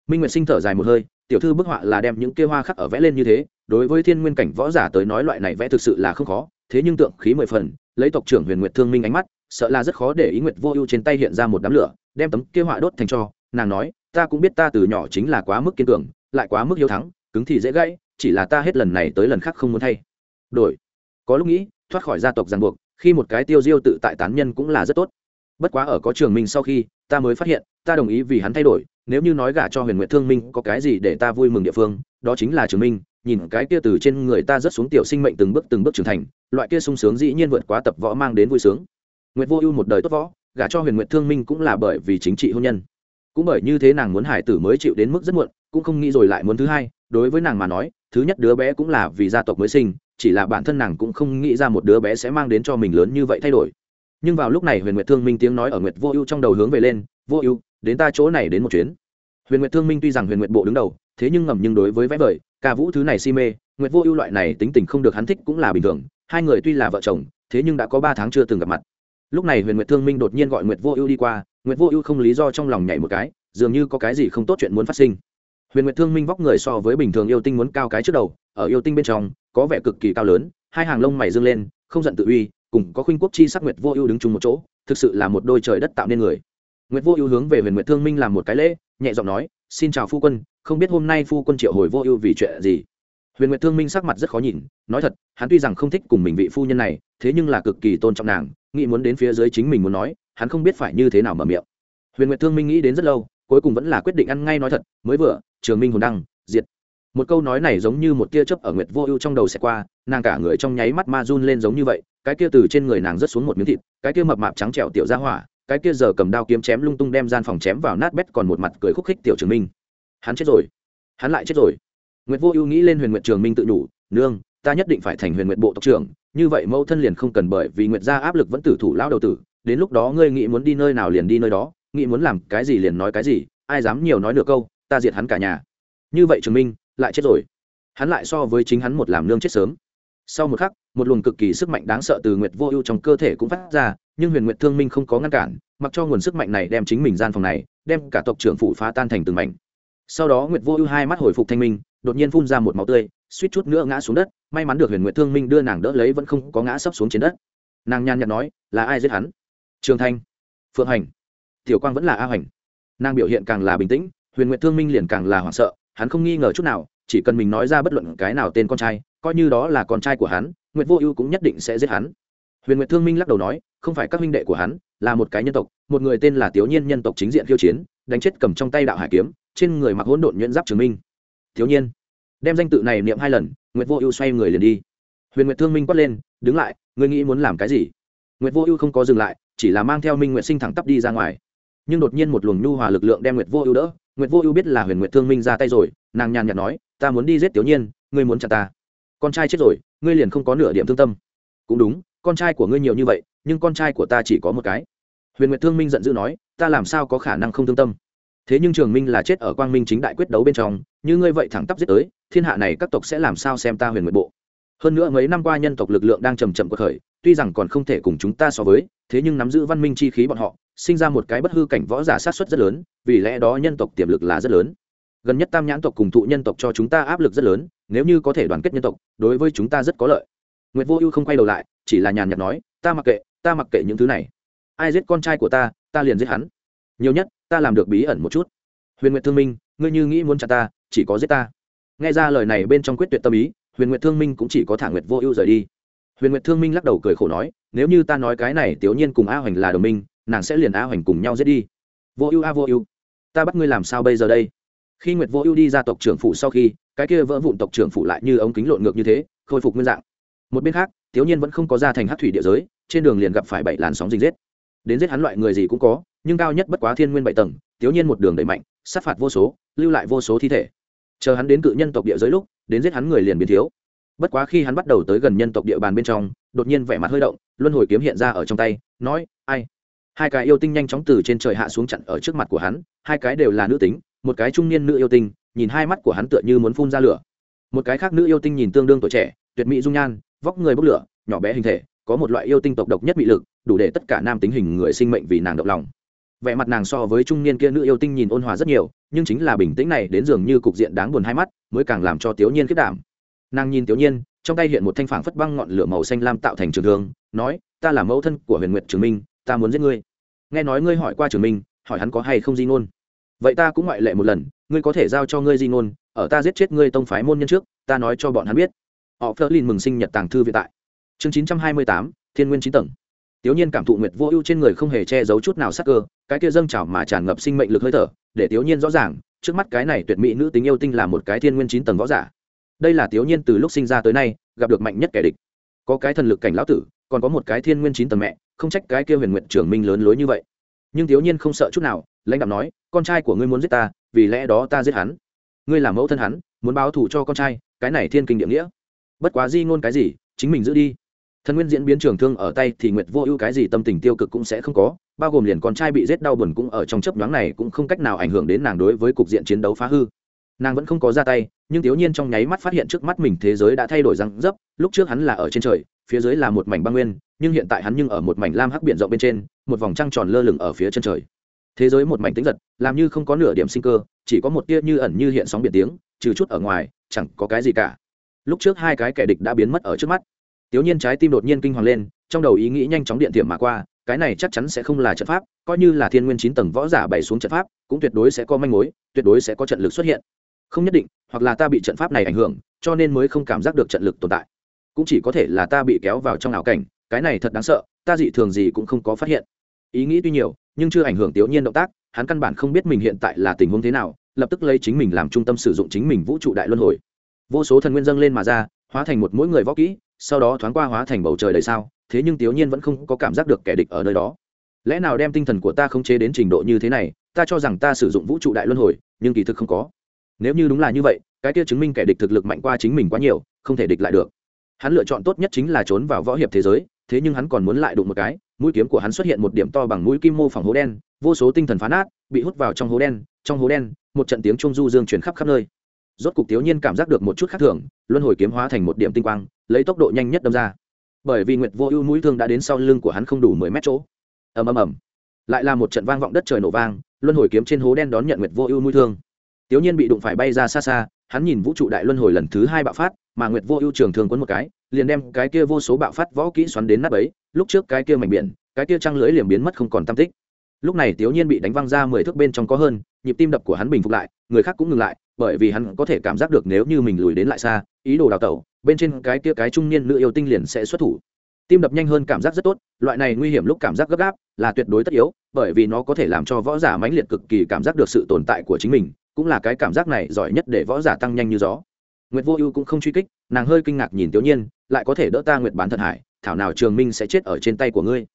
Minh nguyệt sinh thở dài một hơi, tiểu thư bức họa là đem những kia hoa khắc ở vẽ lên như thế, đối với thiên nguyên cảnh võ giả tới nói loại này vẽ thực sự là không khó, thế nhưng tượng khí mười phần, lấy tộc trưởng huyền nguyệt thương minh ánh mắt, sợ là rất khó để ý nguyệt vô ưu trên tay hiện ra một đám lửa, đem tấm kia họa đốt thành cho, nàng nói, ta cũng biết ta từ nhỏ chính là quá mức kiên cường, lại quá mức hiếu thắng, cứng thì dễ gãy, chỉ là ta hết lần này tới lần khác không muốn thay. Đổi. Có lúc nghĩ, thoát khỏi gia tộc ràng buộc, khi một cái tiêu diêu tự tại tán nhân cũng là rất tốt bất quá ở có trường minh sau khi, ta mới phát hiện, ta đồng ý vì hắn thay đổi, nếu như nói gả cho huyền nguyệt thương minh có cái gì để ta vui mừng địa phương, đó chính là trường minh, nhìn cái kia từ trên người ta rất xuống tiểu sinh mệnh từng bước từng bước trưởng thành, loại kia sung sướng dĩ nhiên vượt quá tập võ mang đến vui sướng. Nguyệt vô ưu một đời tốt võ, gả cho huyền nguyệt thương minh cũng là bởi vì chính trị hôn nhân. Cũng bởi như thế nàng muốn hải tử mới chịu đến mức rất muộn, cũng không nghĩ rồi lại muốn thứ hai, đối với nàng mà nói, thứ nhất đứa bé cũng là vì gia tộc mới sinh, chỉ là bản thân nàng cũng không nghĩ ra một đứa bé sẽ mang đến cho mình lớn như vậy thay đổi nhưng vào lúc này huyền nguyệt thương minh tiếng nói ở nguyệt vô ưu trong đầu hướng về lên, vô ưu, đến ta chỗ này đến một chuyến. Huyền nguyệt thương minh tuy rằng huyền nguyệt bộ đứng đầu, thế nhưng ngầm nhưng đối với vẽ vời, ca vũ thứ này si mê, nguyệt vô ưu loại này tính tình không được hắn thích cũng là bình thường, hai người tuy là vợ chồng, thế nhưng đã có ba tháng chưa từng gặp mặt. Lúc này huyền nguyệt thương minh đột nhiên gọi nguyệt vô ưu đi qua, nguyệt vô ưu không lý do trong lòng nhảy một cái, dường như có cái gì không tốt chuyện muốn phát sinh. Huyền nguyệt thương minh vóc người so với bình thường yêu tinh muốn cao cái trước đầu, ở yêu tinh bên trong, có vẻ cực kỳ cao lớn, hai hàng lông mày dương lên, không giận tự uy cùng có khuynh quốc chi sắc nguyệt vô ưu đứng chung một chỗ, thực sự là một đôi trời đất tạo nên người. Nguyệt vô ưu hướng về huyền nguyệt thương minh làm một cái lễ, nhẹ giọng nói, xin chào phu quân, không biết hôm nay phu quân triệu hồi vô ưu vì chuyện gì? Huyền nguyệt thương minh sắc mặt rất khó nhìn, nói thật, hắn tuy rằng không thích cùng mình vị phu nhân này, thế nhưng là cực kỳ tôn trọng nàng, nghĩ muốn đến phía dưới chính mình muốn nói, hắn không biết phải như thế nào mở miệng. Huyền nguyệt thương minh nghĩ đến rất lâu, cuối cùng vẫn là quyết định ăn ngay nói thật, mới vừa, trường minh hồn đăng, diệt. Một câu nói này giống như một tia chớp ở nguyệt vô ưu trong đầu sẽ qua, nàng cả người trong nháy mắt ma run lên giống như vậy cái kia từ trên người nàng rớt xuống một miếng thịt cái kia mập mạp trắng trẻo tiểu ra hỏa cái kia giờ cầm đao kiếm chém lung tung đem gian phòng chém vào nát bét còn một mặt cười khúc khích tiểu trường minh. Hắn chết rồi. Hắn lại chết rồi. Nguyệt vô ưu nghĩ lên huyền nguyệt trường minh tự đủ, nương ta nhất định phải thành huyền nguyệt bộ tộc trưởng như vậy mẫu thân liền không cần bởi vì nguyệt gia áp lực vẫn tử thủ lão đầu tử đến lúc đó ngươi nghĩ muốn đi nơi nào liền đi nơi đó nghĩ muốn làm cái gì liền nói cái gì ai dám nhiều nói nửa câu ta diệt hắn cả nhà. Như vậy trường minh lại chết rồi. Hắn lại so với chính hắn một làm nương chết sớm sau một khắc, một luồng cực kỳ sức mạnh đáng sợ từ nguyệt vô ưu trong cơ thể cũng phát ra, nhưng huyền nguyệt thương minh không có ngăn cản, mặc cho nguồn sức mạnh này đem chính mình gian phòng này, đem cả tộc trưởng phủ phá tan thành từng mảnh. Sau đó nguyệt vô ưu hai mắt hồi phục thanh minh, đột nhiên phun ra một máu tươi, suýt chút nữa ngã xuống đất, may mắn được huyền nguyệt thương minh đưa nàng đỡ lấy vẫn không có ngã sấp xuống trên đất. Nàng nhàn nhạt nói, là ai giết hắn? Trường thanh. Phượng hành. Tiểu quang vẫn là a hành nàng biểu hiện càng là bình tĩnh, huyền nguyệt thương minh liền càng là hoảng sợ, hắn không nghi ngờ chút nào chỉ cần mình nói ra bất luận cái nào tên con trai, coi như đó là con trai của hắn, nguyệt vô ưu cũng nhất định sẽ giết hắn. Huyền nguyệt thương minh lắc đầu nói, không phải các huynh đệ của hắn, là một cái nhân tộc, một người tên là tiểu nhiên nhân tộc chính diện khiêu chiến, đánh chết cầm trong tay đạo hải kiếm, trên người mặc hỗn độn nhuyễn giáp trường minh. Thiếu nhiên, đem danh tự này niệm hai lần, nguyệt vô ưu xoay người liền đi. Huyền nguyệt thương minh quát lên, đứng lại, ngươi nghĩ muốn làm cái gì? Nguyệt vô ưu không có dừng lại, chỉ là mang theo minh nguyệt sinh thẳng tắp đi ra ngoài. Nhưng đột nhiên một luồng nhu hòa lực lượng đem nguyệt vô ưu đỡ, nguyệt vô ưu biết là huyền nguyệt thương minh ra tay rồi, nàng nhàn nhạt nói ta muốn đi giết tiểu nhiên, ngươi muốn chặn ta. Con trai chết rồi, ngươi liền không có nửa điểm thương tâm. Cũng đúng, con trai của ngươi nhiều như vậy, nhưng con trai của ta chỉ có một cái. Huyền nguyệt thương minh giận dữ nói, ta làm sao có khả năng không thương tâm? Thế nhưng trường minh là chết ở quang minh chính đại quyết đấu bên trong, như ngươi vậy thẳng tắp giết tới, thiên hạ này các tộc sẽ làm sao xem ta huyền nguyệt bộ? Hơn nữa mấy năm qua nhân tộc lực lượng đang trầm trầm cuộc khởi, tuy rằng còn không thể cùng chúng ta so với, thế nhưng nắm giữ văn minh chi khí bọn họ, sinh ra một cái bất hư cảnh võ giả sát xuất rất lớn, vì lẽ đó nhân tộc tiềm lực là rất lớn gần nhất tam nhãn tộc cùng thụ nhân tộc cho chúng ta áp lực rất lớn, nếu như có thể đoàn kết nhân tộc, đối với chúng ta rất có lợi. Nguyệt vô ưu không quay đầu lại, chỉ là nhàn nhạt nói, ta mặc kệ, ta mặc kệ những thứ này. Ai giết con trai của ta ta liền giết hắn. Nhiều nhất, ta làm được bí ẩn một chút. Huyền nguyệt thương minh, ngươi như nghĩ muốn chặt ta, chỉ có giết ta. Nghe ra lời này bên trong quyết tuyệt tâm ý, huyền nguyệt thương minh cũng chỉ có thả nguyệt vô ưu rời đi. Huyền nguyệt thương minh lắc đầu cười khổ nói, nếu như ta nói cái này, tiểu nhiên cùng a hoành là đồng minh, nàng sẽ liền a hoành cùng nhau giết đi. Vô ưu, a vô ưu, ta bắt ngươi làm sao bây giờ đây? Khi nguyệt vô ưu đi ra tộc trưởng phủ sau khi, cái kia vỡ vụn tộc trưởng phủ lại như ống kính lộn ngược như thế, khôi phục nguyên dạng. Một bên khác, thiếu nhiên vẫn không có ra thành hát thủy địa giới, trên đường liền gặp phải bảy làn sóng dình rết. Đến giết hắn loại người gì cũng có, nhưng cao nhất bất quá thiên nguyên bảy tầng, Thiếu nhiên một đường đẩy mạnh, sát phạt vô số, lưu lại vô số thi thể. Chờ hắn đến cự nhân tộc địa giới lúc, đến giết hắn người liền biến thiếu. Bất quá khi hắn bắt đầu tới gần nhân tộc địa bàn bên trong, đột nhiên vẻ mặt hơi động, luân hồi kiếm hiện ra ở trong tay, nói, ai? Hai cái yêu tinh nhanh chóng từ trên trời hạ xuống chặn ở trước mặt của hắn, hai cái đều là nữ tính một cái trung niên nữ yêu tinh, nhìn hai mắt của hắn tựa như muốn phun ra lửa. Một cái khác nữ yêu tinh nhìn tương đương tuổi trẻ, tuyệt mỹ dung nhan, vóc người bốc lửa, nhỏ bé hình thể, có một loại yêu tinh tộc độc nhất mỹ lực, đủ để tất cả nam tính hình người sinh mệnh vì nàng động lòng. Vẻ mặt nàng so với trung niên kia nữ yêu tinh nhìn ôn hòa rất nhiều, nhưng chính là bình tĩnh này đến dường như cục diện đáng buồn hai mắt, mới càng làm cho tiểu nhiên kết đảm. Nàng nhìn tiểu nhiên, trong tay hiện một thanh phảng phất băng ngọn lửa màu xanh lam tạo thành trường thương, nói, ta là mẫu thân của huyền nguyệt trường minh, ta muốn giết ngươi. Nghe nói ngươi hỏi qua trường minh, hỏi hắn có hay không di ngôn vậy ta cũng ngoại lệ một lần, ngươi có thể giao cho ngươi di ngôn, ở ta giết chết ngươi tông phái môn nhân trước, ta nói cho bọn hắn biết. Họ phớt lên mừng sinh nhật tàng thư viện tại. Chương chín trăm hai mươi tám, thiên nguyên chín tầng. Tiểu nhiên cảm thụ nguyệt vô ưu trên người không hề che giấu chút nào sắc cơ, cái kia dâng trào mà tràn ngập sinh mệnh lực hơi thở, để tiểu nhiên rõ ràng, trước mắt cái này tuyệt mỹ nữ tính yêu tinh là một cái thiên nguyên chín tầng võ giả. Đây là tiểu nhiên từ lúc sinh ra tới nay, gặp được mạnh nhất kẻ địch. Có cái thần lực cảnh lão tử, còn có một cái thiên nguyên chín tầng mẹ, không trách cái kia huyền nguyện trưởng minh lớn lối như vậy nhưng thiếu nhiên không sợ chút nào, lãnh đạo nói, con trai của ngươi muốn giết ta, vì lẽ đó ta giết hắn. Ngươi làm mẫu thân hắn, muốn báo thù cho con trai, cái này thiên kinh địa nghĩa. Bất quá di ngôn cái gì, chính mình giữ đi. Thần nguyên diễn biến trường thương ở tay thì nguyệt vô ưu cái gì tâm tình tiêu cực cũng sẽ không có, bao gồm liền con trai bị giết đau buồn cũng ở trong chấp nhoáng này cũng không cách nào ảnh hưởng đến nàng đối với cục diện chiến đấu phá hư. Nàng vẫn không có ra tay, nhưng thiếu nhiên trong nháy mắt phát hiện trước mắt mình thế giới đã thay đổi răng dấp, lúc trước hắn là ở trên trời phía dưới là một mảnh băng nguyên, nhưng hiện tại hắn nhưng ở một mảnh lam hắc biển rộng bên trên, một vòng trăng tròn lơ lửng ở phía chân trời. Thế giới một mảnh tính giật, làm như không có nửa điểm sinh cơ, chỉ có một tia như ẩn như hiện sóng biển tiếng, trừ chút ở ngoài, chẳng có cái gì cả. Lúc trước hai cái kẻ địch đã biến mất ở trước mắt. Tiểu nhiên trái tim đột nhiên kinh hoàng lên, trong đầu ý nghĩ nhanh chóng điện tiệm mà qua, cái này chắc chắn sẽ không là trận pháp, coi như là thiên nguyên chín tầng võ giả bày xuống trận pháp, cũng tuyệt đối sẽ có manh mối, tuyệt đối sẽ có trận lực xuất hiện. Không nhất định, hoặc là ta bị trận pháp này ảnh hưởng, cho nên mới không cảm giác được trận lực tồn tại cũng chỉ có thể là ta bị kéo vào trong ảo cảnh, cái này thật đáng sợ, ta dị thường gì cũng không có phát hiện. Ý nghĩ tuy nhiều, nhưng chưa ảnh hưởng tiểu nhiên động tác, hắn căn bản không biết mình hiện tại là tình huống thế nào, lập tức lấy chính mình làm trung tâm sử dụng chính mình vũ trụ đại luân hồi. Vô số thần nguyên dâng lên mà ra, hóa thành một mỗi người võ kỹ, sau đó thoáng qua hóa thành bầu trời đầy sao, thế nhưng tiểu nhiên vẫn không có cảm giác được kẻ địch ở nơi đó. Lẽ nào đem tinh thần của ta không chế đến trình độ như thế này, ta cho rằng ta sử dụng vũ trụ đại luân hồi, nhưng kỳ thực không có. Nếu như đúng là như vậy, cái kia chứng minh kẻ địch thực lực mạnh qua chính mình quá nhiều, không thể địch lại được hắn lựa chọn tốt nhất chính là trốn vào võ hiệp thế giới, thế nhưng hắn còn muốn lại đụng một cái, mũi kiếm của hắn xuất hiện một điểm to bằng mũi kim mô phỏng hố đen, vô số tinh thần phá nát, bị hút vào trong hố đen, trong hố đen, một trận tiếng trung du dương chuyển khắp khắp nơi. Rốt cục thiếu nhiên cảm giác được một chút khác thường, luân hồi kiếm hóa thành một điểm tinh quang, lấy tốc độ nhanh nhất đâm ra. Bởi vì nguyệt vô ưu mũi thương đã đến sau lưng của hắn không đủ mười mét chỗ. Ầm ầm ầm. Lại là một trận vang vọng đất trời nổ vang, luân hồi kiếm trên hố đen đón nhận nguyệt vô ưu mũi thương. Thiếu nhiên bị đụng phải bay ra xa xa hắn nhìn vũ trụ đại luân hồi lần thứ hai bạo phát, mà nguyệt vô ưu trường thường quấn một cái, liền đem cái kia vô số bạo phát võ kỹ xoắn đến nắp ấy lúc trước cái kia mảnh biển, cái kia trăng lưới liềm biến mất không còn tam tích. Lúc này tiểu nhiên bị đánh văng ra mười thước bên trong có hơn, nhịp tim đập của hắn bình phục lại, người khác cũng ngừng lại, bởi vì hắn có thể cảm giác được nếu như mình lùi đến lại xa, ý đồ đào tẩu, bên trên cái kia cái trung niên nữ yêu tinh liền sẽ xuất thủ. Tim đập nhanh hơn cảm giác rất tốt, loại này nguy hiểm lúc cảm giác gấp gáp là tuyệt đối tất yếu, bởi vì nó có thể làm cho võ giả mãnh liệt cực kỳ cảm giác được sự tồn tại của chính mình cũng là cái cảm giác này giỏi nhất để võ giả tăng nhanh như gió. Nguyệt vô ưu cũng không truy kích, nàng hơi kinh ngạc nhìn tiểu nhiên, lại có thể đỡ ta nguyệt bán thật hải thảo nào trường minh sẽ chết ở trên tay của ngươi.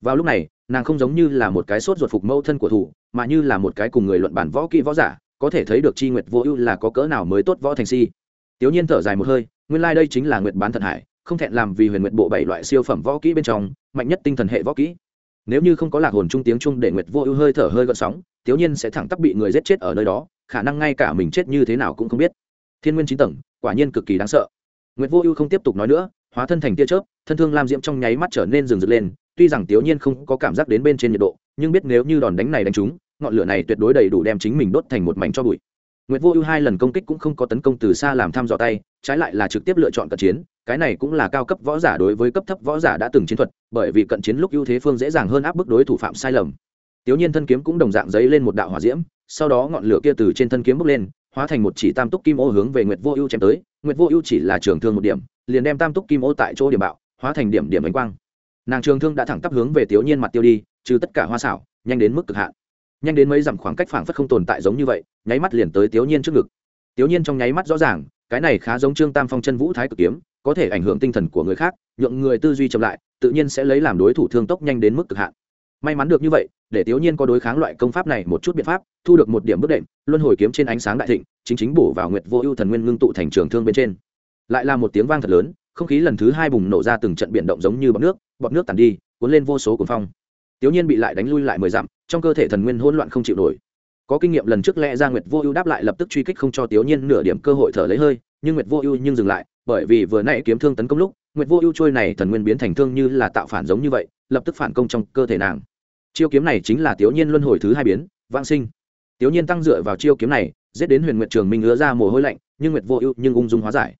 Vào lúc này, nàng không giống như là một cái sốt ruột phục mâu thân của thủ, mà như là một cái cùng người luận bản võ kỹ võ giả, có thể thấy được chi nguyệt vô ưu là có cỡ nào mới tốt võ thành si. Tiểu nhiên thở dài một hơi, nguyên lai、like、đây chính là nguyệt bán thật hải không thẹn làm vì huyền nguyệt bộ bảy loại siêu phẩm võ kỹ bên trong, mạnh nhất tinh thần hệ võ kỹ nếu như không có lạc hồn trung tiếng trung để nguyệt vô ưu hơi thở hơi gợn sóng, tiểu nhiên sẽ thẳng tắp bị người giết chết ở nơi đó, khả năng ngay cả mình chết như thế nào cũng không biết. Thiên nguyên chín tầng, quả nhiên cực kỳ đáng sợ. Nguyệt vô ưu không tiếp tục nói nữa, hóa thân thành tia chớp, thân thương lam diễm trong nháy mắt trở nên rừng rực lên, tuy rằng tiểu nhiên không có cảm giác đến bên trên nhiệt độ, nhưng biết nếu như đòn đánh này đánh trúng, ngọn lửa này tuyệt đối đầy đủ đem chính mình đốt thành một mảnh cho bụi. Nguyệt vô ưu hai lần công kích cũng không có tấn công từ xa làm thăm dò tay, trái lại là trực tiếp lựa chọn cận chiến cái này cũng là cao cấp võ giả đối với cấp thấp võ giả đã từng chiến thuật, bởi vì cận chiến lúc ưu thế phương dễ dàng hơn áp bức đối thủ phạm sai lầm. Tiểu nhiên thân kiếm cũng đồng dạng giấy lên một đạo hỏa diễm, sau đó ngọn lửa kia từ trên thân kiếm bốc lên, hóa thành một chỉ tam túc kim ô hướng về nguyệt vô ưu chém tới. Nguyệt vô ưu chỉ là trường thương một điểm, liền đem tam túc kim ô tại chỗ điểm bạo, hóa thành điểm điểm ánh quang. Nàng trường thương đã thẳng tắp hướng về tiểu nhiên mặt tiêu đi, trừ tất cả hoa xảo, nhanh đến mức cực hạn. Nhanh đến mấy dặm khoảng cách phảng phất không tồn tại giống như vậy, nháy mắt liền tới tiểu nhiên trước ngực. Tiểu nhiên trong nháy mắt rõ ràng, cái này khá giống trương tam phong chân vũ thái cực kiếm có thể ảnh hưởng tinh thần của người khác, nhượng người tư duy chậm lại, tự nhiên sẽ lấy làm đối thủ thương tốc nhanh đến mức cực hạn. May mắn được như vậy, để tiểu nhiên có đối kháng loại công pháp này một chút biện pháp, thu được một điểm bước đệm, luân hồi kiếm trên ánh sáng đại thịnh, chính chính bổ vào nguyệt vô ưu thần nguyên ngưng tụ thành trường thương bên trên. Lại là một tiếng vang thật lớn, không khí lần thứ hai bùng nổ ra từng trận biển động giống như bọt nước bọt nước tàn đi, cuốn lên vô số cuồng phong. Tiểu nhiên bị lại đánh lui lại mười dặm, trong cơ thể thần nguyên hỗn loạn không chịu nổi. Có kinh nghiệm lần trước lẽ ra nguyệt vô ưu đáp lại lập tức truy kích không cho tiểu nhiên nửa điểm cơ hội thở lấy hơi, nhưng nguyệt vô ưu nhưng dừng lại bởi vì vừa nãy kiếm thương tấn công lúc, nguyệt vô ưu trôi này thần nguyên biến thành thương như là tạo phản giống như vậy, lập tức phản công trong cơ thể nàng. Chiêu kiếm này chính là tiểu nhiên luân hồi thứ hai biến, vãng sinh. Tiểu nhiên tăng dựa vào chiêu kiếm này, giết đến huyền nguyệt trường minh ngứa ra mồ hôi lạnh, nhưng nguyệt vô ưu nhưng ung dung hóa giải.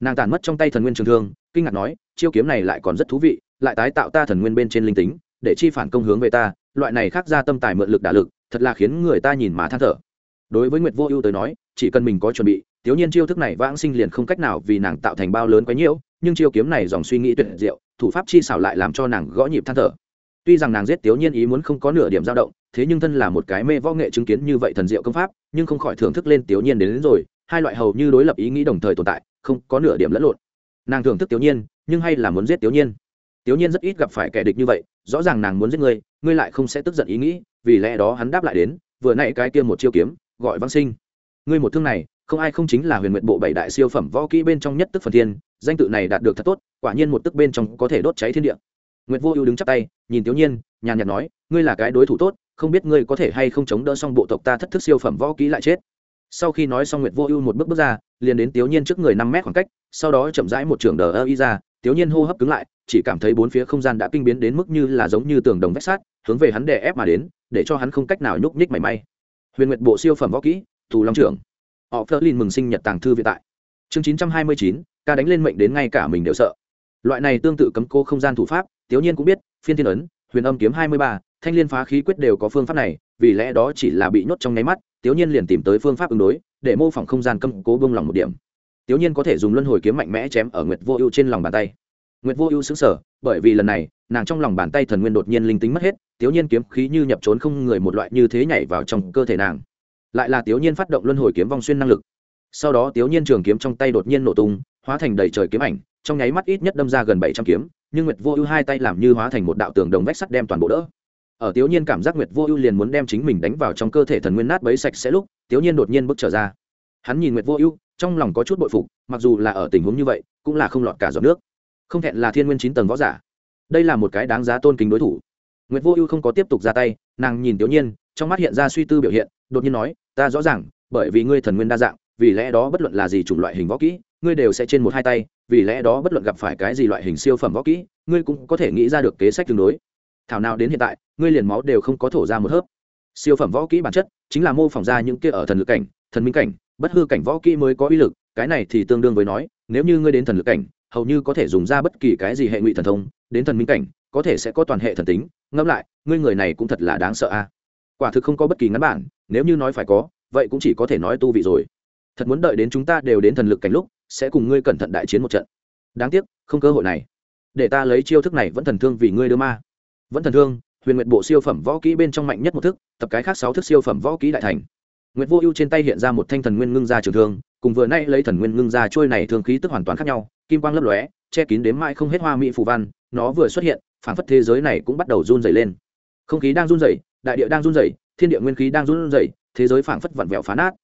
Nàng tản mất trong tay thần nguyên trường thương, kinh ngạc nói, chiêu kiếm này lại còn rất thú vị, lại tái tạo ta thần nguyên bên trên linh tính, để chi phản công hướng về ta, loại này khác ra tâm tài mượn lực đả lực, thật là khiến người ta nhìn mà than thở. Đối với nguyệt vô ưu tới nói, chỉ cần mình có chuẩn bị tiểu nhiên chiêu thức này vãng sinh liền không cách nào vì nàng tạo thành bao lớn quá nhiễu nhưng chiêu kiếm này dòng suy nghĩ tuyệt diệu thủ pháp chi xảo lại làm cho nàng gõ nhịp than thở. Tuy rằng nàng giết tiểu nhiên ý muốn không có nửa điểm dao động thế nhưng thân là một cái mê võ nghệ chứng kiến như vậy thần diệu công pháp nhưng không khỏi thưởng thức lên tiểu nhiên đến, đến rồi hai loại hầu như đối lập ý nghĩ đồng thời tồn tại không có nửa điểm lẫn lộn. Nàng thưởng thức tiểu nhiên nhưng hay là muốn giết tiểu nhiên? Tiểu nhiên rất ít gặp phải kẻ địch như vậy rõ ràng nàng muốn giết ngươi ngươi lại không sẽ tức giận ý nghĩ vì lẽ đó hắn đáp lại đến vừa nãy cái kia một chiêu kiếm gọi vang sinh. Ngươi một thương này không ai không chính là huyền nguyện bộ bảy đại siêu phẩm võ kỹ bên trong nhất tức phần thiên, danh tự này đạt được thật tốt, quả nhiên một tức bên trong có thể đốt cháy thiên địa. Nguyệt vô ưu đứng chắp tay, nhìn tiểu nhiên, nhàn nhạt nói, ngươi là cái đối thủ tốt, không biết ngươi có thể hay không chống đỡ xong bộ tộc ta thất thức siêu phẩm võ kỹ lại chết. Sau khi nói xong, nguyệt vô ưu một bước bước ra, liền đến tiểu nhiên trước người năm mét khoảng cách, sau đó chậm rãi một trường đờ ơ y ra, tiểu nhiên hô hấp cứng lại, chỉ cảm thấy bốn phía không gian đã kinh biến đến mức như là giống như tường đồng vách sát hướng về hắn đè ép mà đến, để cho hắn không cách nào nhúc nhích mảy may. Huyền nguyệt bộ siêu phẩm võ kỹ, thù long trưởng họ phớt lên mừng sinh nhật tàng thư viện tại. Chương chín trăm hai mươi chín, ca đánh lên mệnh đến ngay cả mình đều sợ. Loại này tương tự cấm cô không gian thủ pháp tiểu nhiên cũng biết, phiên thiên ấn, huyền âm kiếm hai mươi ba, thanh liên phá khí quyết đều có phương pháp này, vì lẽ đó chỉ là bị nhốt trong nháy mắt tiểu nhiên liền tìm tới phương pháp ứng đối, để mô phỏng không gian cấm cố bông lòng một điểm. Tiểu nhiên có thể dùng luân hồi kiếm mạnh mẽ chém ở nguyệt vô ưu trên lòng bàn tay. Nguyệt vô ưu xứng sở bởi vì lần này, nàng trong lòng bàn tay thần nguyên đột nhiên linh tính mất hết tiểu nhiên kiếm khí như nhập trốn không người một loại như thế nhảy vào trong cơ thể nàng lại là tiểu nhiên phát động luân hồi kiếm vong xuyên năng lực. Sau đó tiểu nhiên trường kiếm trong tay đột nhiên nổ tung, hóa thành đầy trời kiếm ảnh, trong nháy mắt ít nhất đâm ra gần bảy trăm kiếm, nhưng nguyệt vô ưu hai tay làm như hóa thành một đạo tường đồng vách sắt đem toàn bộ đỡ. Ở tiểu nhiên cảm giác nguyệt vô ưu liền muốn đem chính mình đánh vào trong cơ thể thần nguyên nát bấy sạch sẽ lúc tiểu nhiên đột nhiên bước trở ra. Hắn nhìn nguyệt vô ưu, trong lòng có chút bội phục, mặc dù là ở tình huống như vậy, cũng là không lọt cả giọt nước. Không thẹn là thiên nguyên chín tầng võ giả. Đây là một cái đáng giá tôn kính đối thủ. Nguyệt vô ưu không có tiếp tục ra tay, nàng nhìn tiểu nhiên trong mắt hiện ra suy tư biểu hiện, đột nhiên nói, ta rõ ràng, bởi vì ngươi thần nguyên đa dạng, vì lẽ đó bất luận là gì chủng loại hình võ kỹ, ngươi đều sẽ trên một hai tay, vì lẽ đó bất luận gặp phải cái gì loại hình siêu phẩm võ kỹ, ngươi cũng có thể nghĩ ra được kế sách tương đối. Thảo nào đến hiện tại, ngươi liền máu đều không có thổ ra một hớp. Siêu phẩm võ kỹ bản chất chính là mô phỏng ra những kia ở thần lực cảnh, thần minh cảnh, bất hư cảnh võ kỹ mới có uy lực, cái này thì tương đương với nói, nếu như ngươi đến thần lực cảnh, hầu như có thể dùng ra bất kỳ cái gì hệ ngụy thần thông, đến thần minh cảnh, có thể sẽ có toàn hệ thần tính. Ngẫm lại, ngươi người này cũng thật là đáng sợ a quả thực không có bất kỳ ngắn bản, nếu như nói phải có, vậy cũng chỉ có thể nói tu vị rồi. Thật muốn đợi đến chúng ta đều đến thần lực cảnh lúc, sẽ cùng ngươi cẩn thận đại chiến một trận. Đáng tiếc, không cơ hội này. Để ta lấy chiêu thức này vẫn thần thương vì ngươi đưa ma. Vẫn thần thương, huyền nguyệt bộ siêu phẩm võ kỹ bên trong mạnh nhất một thức, tập cái khác sáu thức siêu phẩm võ kỹ đại thành. Nguyệt vô ưu trên tay hiện ra một thanh thần nguyên ngưng ra trường thương, cùng vừa nay lấy thần nguyên ngưng ra trôi này thương khí tức hoàn toàn khác nhau, kim quang lấp lóe, che kín đếm mãi không hết hoa mỹ phù văn, nó vừa xuất hiện phản phất thế giới này cũng bắt đầu run dày lên. Không khí đang run dày đại địa đang run rẩy, thiên địa nguyên khí đang run rẩy, thế giới phảng phất vặn vẹo phá nát.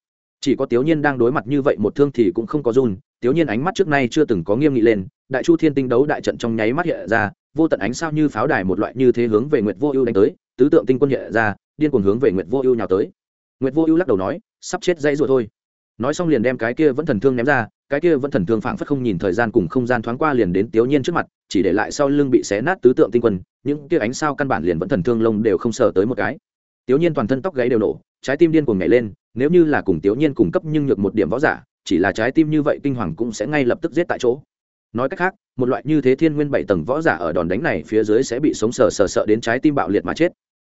Chỉ có tiểu nhiên đang đối mặt như vậy một thương thì cũng không có run. Tiểu nhiên ánh mắt trước nay chưa từng có nghiêm nghị lên đại chu thiên tinh đấu đại trận trong nháy mắt hiện ra vô tận ánh sao như pháo đài một loại như thế hướng về nguyệt vô ưu đánh tới tứ tượng tinh quân hiện ra điên cuồng hướng về nguyệt vô ưu nhào tới. Nguyệt vô ưu lắc đầu nói sắp chết dãy rồi thôi. Nói xong liền đem cái kia vẫn thần thương ném ra cái kia vẫn thần thương phảng phất không nhìn thời gian cùng không gian thoáng qua liền đến tiểu nhiên trước mặt, chỉ để lại sau lưng bị xé nát tứ tượng tinh quân những kia ánh sao căn bản liền vẫn thần thương lông đều không sờ tới một cái. Tiểu nhiên toàn thân tóc gáy đều nổ, trái tim điên cuồng nhảy lên, nếu như là cùng tiểu nhiên cùng cấp nhưng nhược một điểm võ giả, chỉ là trái tim như vậy kinh hoàng cũng sẽ ngay lập tức giết tại chỗ. Nói cách khác, một loại như thế thiên nguyên bảy tầng võ giả ở đòn đánh này phía dưới sẽ bị sống sờ sờ sợ đến trái tim bạo liệt mà chết.